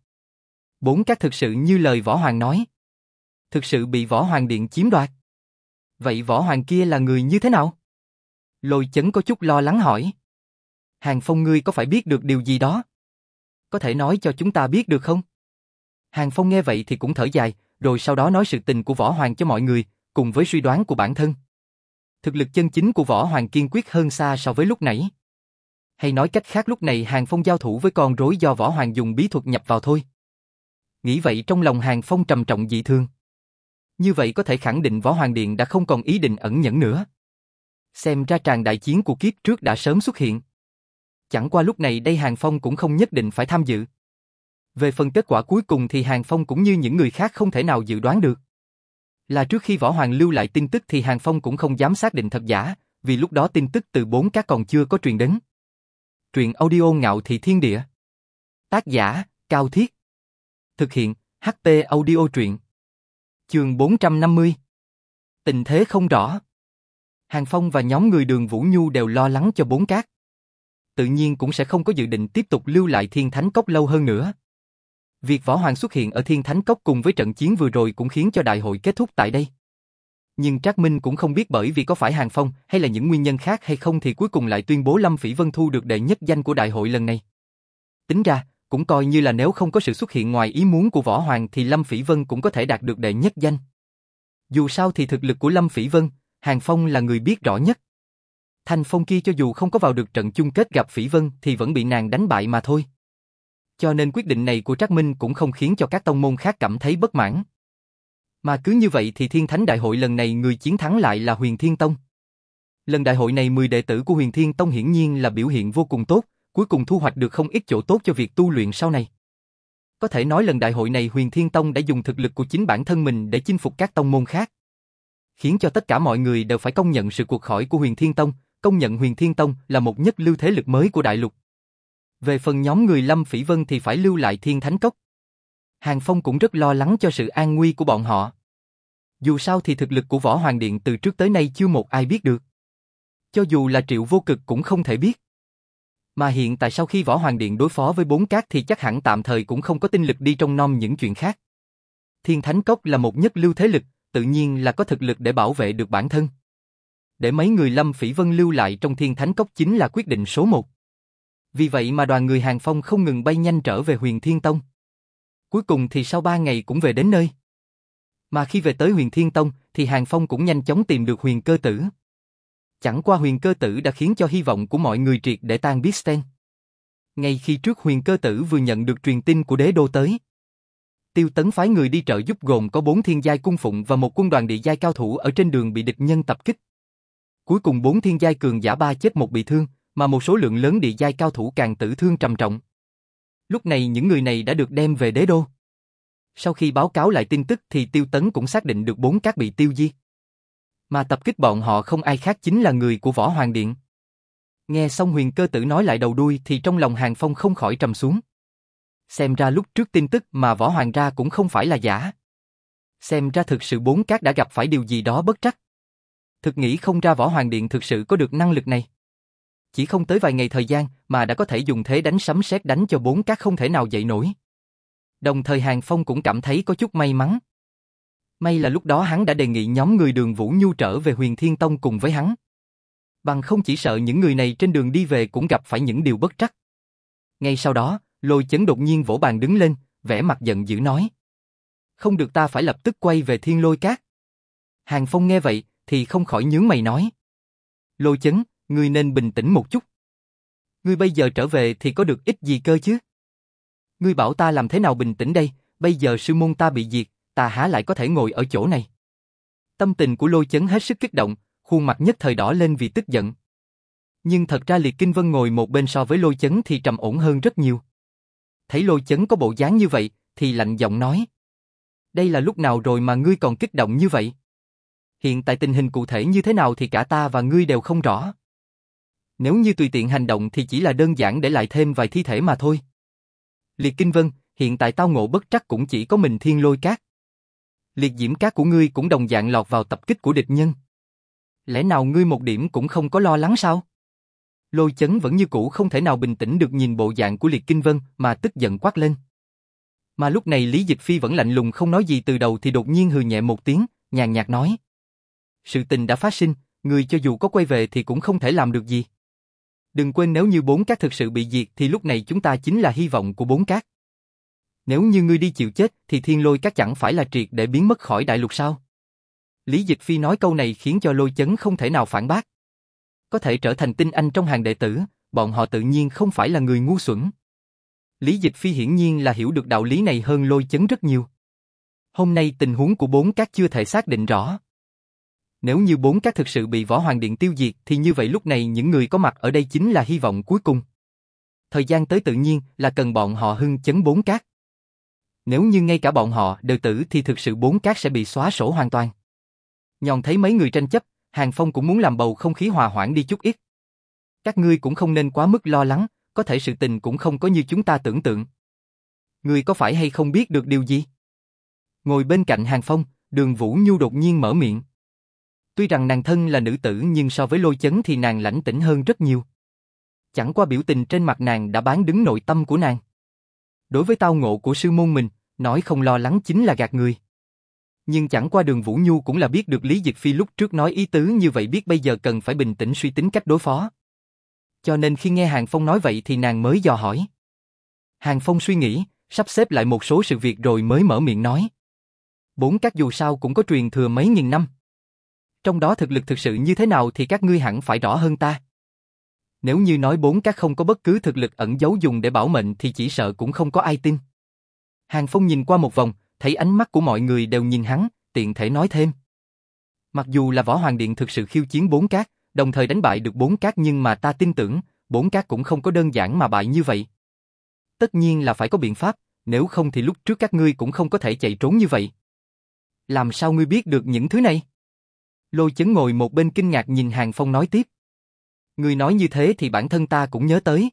Bốn các thực sự như lời Võ Hoàng nói. Thực sự bị Võ Hoàng Điện chiếm đoạt. Vậy Võ Hoàng kia là người như thế nào? Lôi chấn có chút lo lắng hỏi. Hàng Phong ngươi có phải biết được điều gì đó? Có thể nói cho chúng ta biết được không? Hàng Phong nghe vậy thì cũng thở dài, rồi sau đó nói sự tình của Võ Hoàng cho mọi người, cùng với suy đoán của bản thân. Thực lực chân chính của Võ Hoàng kiên quyết hơn xa so với lúc nãy. Hay nói cách khác lúc này Hàng Phong giao thủ với con rối do Võ Hoàng dùng bí thuật nhập vào thôi. Nghĩ vậy trong lòng Hàng Phong trầm trọng dị thương. Như vậy có thể khẳng định Võ Hoàng Điện đã không còn ý định ẩn nhẫn nữa. Xem ra tràn đại chiến của kiếp trước đã sớm xuất hiện. Chẳng qua lúc này đây Hàng Phong cũng không nhất định phải tham dự. Về phần kết quả cuối cùng thì Hàng Phong cũng như những người khác không thể nào dự đoán được. Là trước khi Võ Hoàng lưu lại tin tức thì Hàng Phong cũng không dám xác định thật giả, vì lúc đó tin tức từ bốn các còn chưa có truyền đến. Truyện audio ngạo thị thiên địa. Tác giả, Cao Thiết. Thực hiện, HP audio truyện. Trường 450. Tình thế không rõ. Hàng Phong và nhóm người đường Vũ Nhu đều lo lắng cho bốn cát. Tự nhiên cũng sẽ không có dự định tiếp tục lưu lại thiên thánh cốc lâu hơn nữa. Việc Võ Hoàng xuất hiện ở Thiên Thánh Cốc cùng với trận chiến vừa rồi cũng khiến cho đại hội kết thúc tại đây. Nhưng Trác Minh cũng không biết bởi vì có phải Hàng Phong hay là những nguyên nhân khác hay không thì cuối cùng lại tuyên bố Lâm Phỉ Vân thu được đệ nhất danh của đại hội lần này. Tính ra, cũng coi như là nếu không có sự xuất hiện ngoài ý muốn của Võ Hoàng thì Lâm Phỉ Vân cũng có thể đạt được đệ nhất danh. Dù sao thì thực lực của Lâm Phỉ Vân, Hàng Phong là người biết rõ nhất. Thanh Phong kia cho dù không có vào được trận chung kết gặp Phỉ Vân thì vẫn bị nàng đánh bại mà thôi. Cho nên quyết định này của Trác Minh cũng không khiến cho các tông môn khác cảm thấy bất mãn. Mà cứ như vậy thì Thiên Thánh Đại hội lần này người chiến thắng lại là Huyền Thiên Tông. Lần đại hội này 10 đệ tử của Huyền Thiên Tông hiển nhiên là biểu hiện vô cùng tốt, cuối cùng thu hoạch được không ít chỗ tốt cho việc tu luyện sau này. Có thể nói lần đại hội này Huyền Thiên Tông đã dùng thực lực của chính bản thân mình để chinh phục các tông môn khác. Khiến cho tất cả mọi người đều phải công nhận sự cuộc khỏi của Huyền Thiên Tông, công nhận Huyền Thiên Tông là một nhất lưu thế lực mới của đại lục. Về phần nhóm người Lâm Phỉ Vân thì phải lưu lại Thiên Thánh Cốc. Hàng Phong cũng rất lo lắng cho sự an nguy của bọn họ. Dù sao thì thực lực của Võ Hoàng Điện từ trước tới nay chưa một ai biết được. Cho dù là triệu vô cực cũng không thể biết. Mà hiện tại sau khi Võ Hoàng Điện đối phó với bốn cát thì chắc hẳn tạm thời cũng không có tinh lực đi trong nom những chuyện khác. Thiên Thánh Cốc là một nhất lưu thế lực, tự nhiên là có thực lực để bảo vệ được bản thân. Để mấy người Lâm Phỉ Vân lưu lại trong Thiên Thánh Cốc chính là quyết định số một. Vì vậy mà đoàn người Hàng Phong không ngừng bay nhanh trở về huyền Thiên Tông. Cuối cùng thì sau ba ngày cũng về đến nơi. Mà khi về tới huyền Thiên Tông thì Hàng Phong cũng nhanh chóng tìm được huyền cơ tử. Chẳng qua huyền cơ tử đã khiến cho hy vọng của mọi người triệt để tan biết Sten. Ngay khi trước huyền cơ tử vừa nhận được truyền tin của đế đô tới. Tiêu tấn phái người đi trợ giúp gồm có bốn thiên giai cung phụng và một quân đoàn địa giai cao thủ ở trên đường bị địch nhân tập kích. Cuối cùng bốn thiên giai cường giả ba chết một bị thương, mà một số lượng lớn địa giai cao thủ càng tử thương trầm trọng. Lúc này những người này đã được đem về đế đô. Sau khi báo cáo lại tin tức thì Tiêu Tấn cũng xác định được bốn các bị tiêu diệt. Mà tập kích bọn họ không ai khác chính là người của Võ Hoàng Điện. Nghe xong huyền cơ tử nói lại đầu đuôi thì trong lòng Hàng Phong không khỏi trầm xuống. Xem ra lúc trước tin tức mà võ hoàng ra cũng không phải là giả. Xem ra thực sự bốn cát đã gặp phải điều gì đó bất trắc. Thực nghĩ không ra võ hoàng điện thực sự có được năng lực này. Chỉ không tới vài ngày thời gian mà đã có thể dùng thế đánh sấm sét đánh cho bốn cát không thể nào dậy nổi. Đồng thời Hàng Phong cũng cảm thấy có chút may mắn. May là lúc đó hắn đã đề nghị nhóm người đường Vũ Nhu trở về huyền Thiên Tông cùng với hắn. Bằng không chỉ sợ những người này trên đường đi về cũng gặp phải những điều bất trắc. Ngay sau đó, lôi chấn đột nhiên vỗ bàn đứng lên, vẻ mặt giận dữ nói. Không được ta phải lập tức quay về thiên lôi cát. Hàng Phong nghe vậy, thì không khỏi nhướng mày nói. Lôi chấn, ngươi nên bình tĩnh một chút. Ngươi bây giờ trở về thì có được ít gì cơ chứ? Ngươi bảo ta làm thế nào bình tĩnh đây, bây giờ sư môn ta bị diệt, ta há lại có thể ngồi ở chỗ này. Tâm tình của lôi chấn hết sức kích động, khuôn mặt nhất thời đỏ lên vì tức giận. Nhưng thật ra Liệt Kinh Vân ngồi một bên so với lôi chấn thì trầm ổn hơn rất nhiều. Thấy lôi chấn có bộ dáng như vậy, thì lạnh giọng nói. Đây là lúc nào rồi mà ngươi còn kích động như vậy? Hiện tại tình hình cụ thể như thế nào thì cả ta và ngươi đều không rõ. Nếu như tùy tiện hành động thì chỉ là đơn giản để lại thêm vài thi thể mà thôi. Liệt Kinh Vân, hiện tại tao ngộ bất trắc cũng chỉ có mình thiên lôi cát. Liệt diễm cát của ngươi cũng đồng dạng lọt vào tập kích của địch nhân. Lẽ nào ngươi một điểm cũng không có lo lắng sao? Lôi chấn vẫn như cũ không thể nào bình tĩnh được nhìn bộ dạng của Liệt Kinh Vân mà tức giận quát lên. Mà lúc này Lý Dịch Phi vẫn lạnh lùng không nói gì từ đầu thì đột nhiên hừ nhẹ một tiếng, nhàn nhạt nói. Sự tình đã phát sinh, người cho dù có quay về thì cũng không thể làm được gì. Đừng quên nếu như bốn cát thực sự bị diệt thì lúc này chúng ta chính là hy vọng của bốn cát. Nếu như ngươi đi chịu chết thì thiên lôi cát chẳng phải là triệt để biến mất khỏi đại lục sao? Lý Dịch Phi nói câu này khiến cho lôi chấn không thể nào phản bác. Có thể trở thành tinh anh trong hàng đệ tử, bọn họ tự nhiên không phải là người ngu xuẩn. Lý Dịch Phi hiển nhiên là hiểu được đạo lý này hơn lôi chấn rất nhiều. Hôm nay tình huống của bốn các chưa thể xác định rõ. Nếu như bốn các thực sự bị Võ Hoàng Điện tiêu diệt thì như vậy lúc này những người có mặt ở đây chính là hy vọng cuối cùng. Thời gian tới tự nhiên là cần bọn họ hưng chấn bốn cát. Nếu như ngay cả bọn họ đều tử thì thực sự bốn cát sẽ bị xóa sổ hoàn toàn. Nhòn thấy mấy người tranh chấp, Hàng Phong cũng muốn làm bầu không khí hòa hoãn đi chút ít. Các ngươi cũng không nên quá mức lo lắng, có thể sự tình cũng không có như chúng ta tưởng tượng. Ngươi có phải hay không biết được điều gì? Ngồi bên cạnh Hàng Phong, đường Vũ Nhu đột nhiên mở miệng. Tuy rằng nàng thân là nữ tử nhưng so với lôi chấn thì nàng lãnh tĩnh hơn rất nhiều. Chẳng qua biểu tình trên mặt nàng đã bán đứng nội tâm của nàng. Đối với tao ngộ của sư môn mình, nói không lo lắng chính là gạt người. Nhưng chẳng qua đường Vũ Nhu cũng là biết được Lý Dịch Phi lúc trước nói ý tứ như vậy biết bây giờ cần phải bình tĩnh suy tính cách đối phó. Cho nên khi nghe Hàng Phong nói vậy thì nàng mới dò hỏi. Hàng Phong suy nghĩ, sắp xếp lại một số sự việc rồi mới mở miệng nói. Bốn các dù sao cũng có truyền thừa mấy nghìn năm. Trong đó thực lực thực sự như thế nào thì các ngươi hẳn phải rõ hơn ta. Nếu như nói bốn các không có bất cứ thực lực ẩn giấu dùng để bảo mệnh thì chỉ sợ cũng không có ai tin. Hàng Phong nhìn qua một vòng, thấy ánh mắt của mọi người đều nhìn hắn, tiện thể nói thêm. Mặc dù là Võ Hoàng Điện thực sự khiêu chiến bốn cát, đồng thời đánh bại được bốn cát nhưng mà ta tin tưởng, bốn cát cũng không có đơn giản mà bại như vậy. Tất nhiên là phải có biện pháp, nếu không thì lúc trước các ngươi cũng không có thể chạy trốn như vậy. Làm sao ngươi biết được những thứ này? Lôi chấn ngồi một bên kinh ngạc nhìn Hàng Phong nói tiếp. Người nói như thế thì bản thân ta cũng nhớ tới.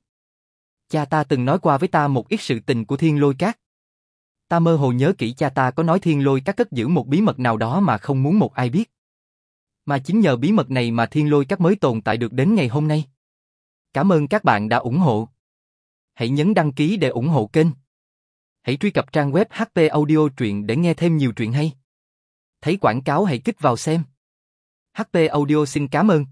Cha ta từng nói qua với ta một ít sự tình của thiên lôi cát. Ta mơ hồ nhớ kỹ cha ta có nói thiên lôi các cất giữ một bí mật nào đó mà không muốn một ai biết. Mà chính nhờ bí mật này mà thiên lôi các mới tồn tại được đến ngày hôm nay. Cảm ơn các bạn đã ủng hộ. Hãy nhấn đăng ký để ủng hộ kênh. Hãy truy cập trang web HP Audio Truyện để nghe thêm nhiều truyện hay. Thấy quảng cáo hãy kích vào xem. Ht Audio xin cảm ơn.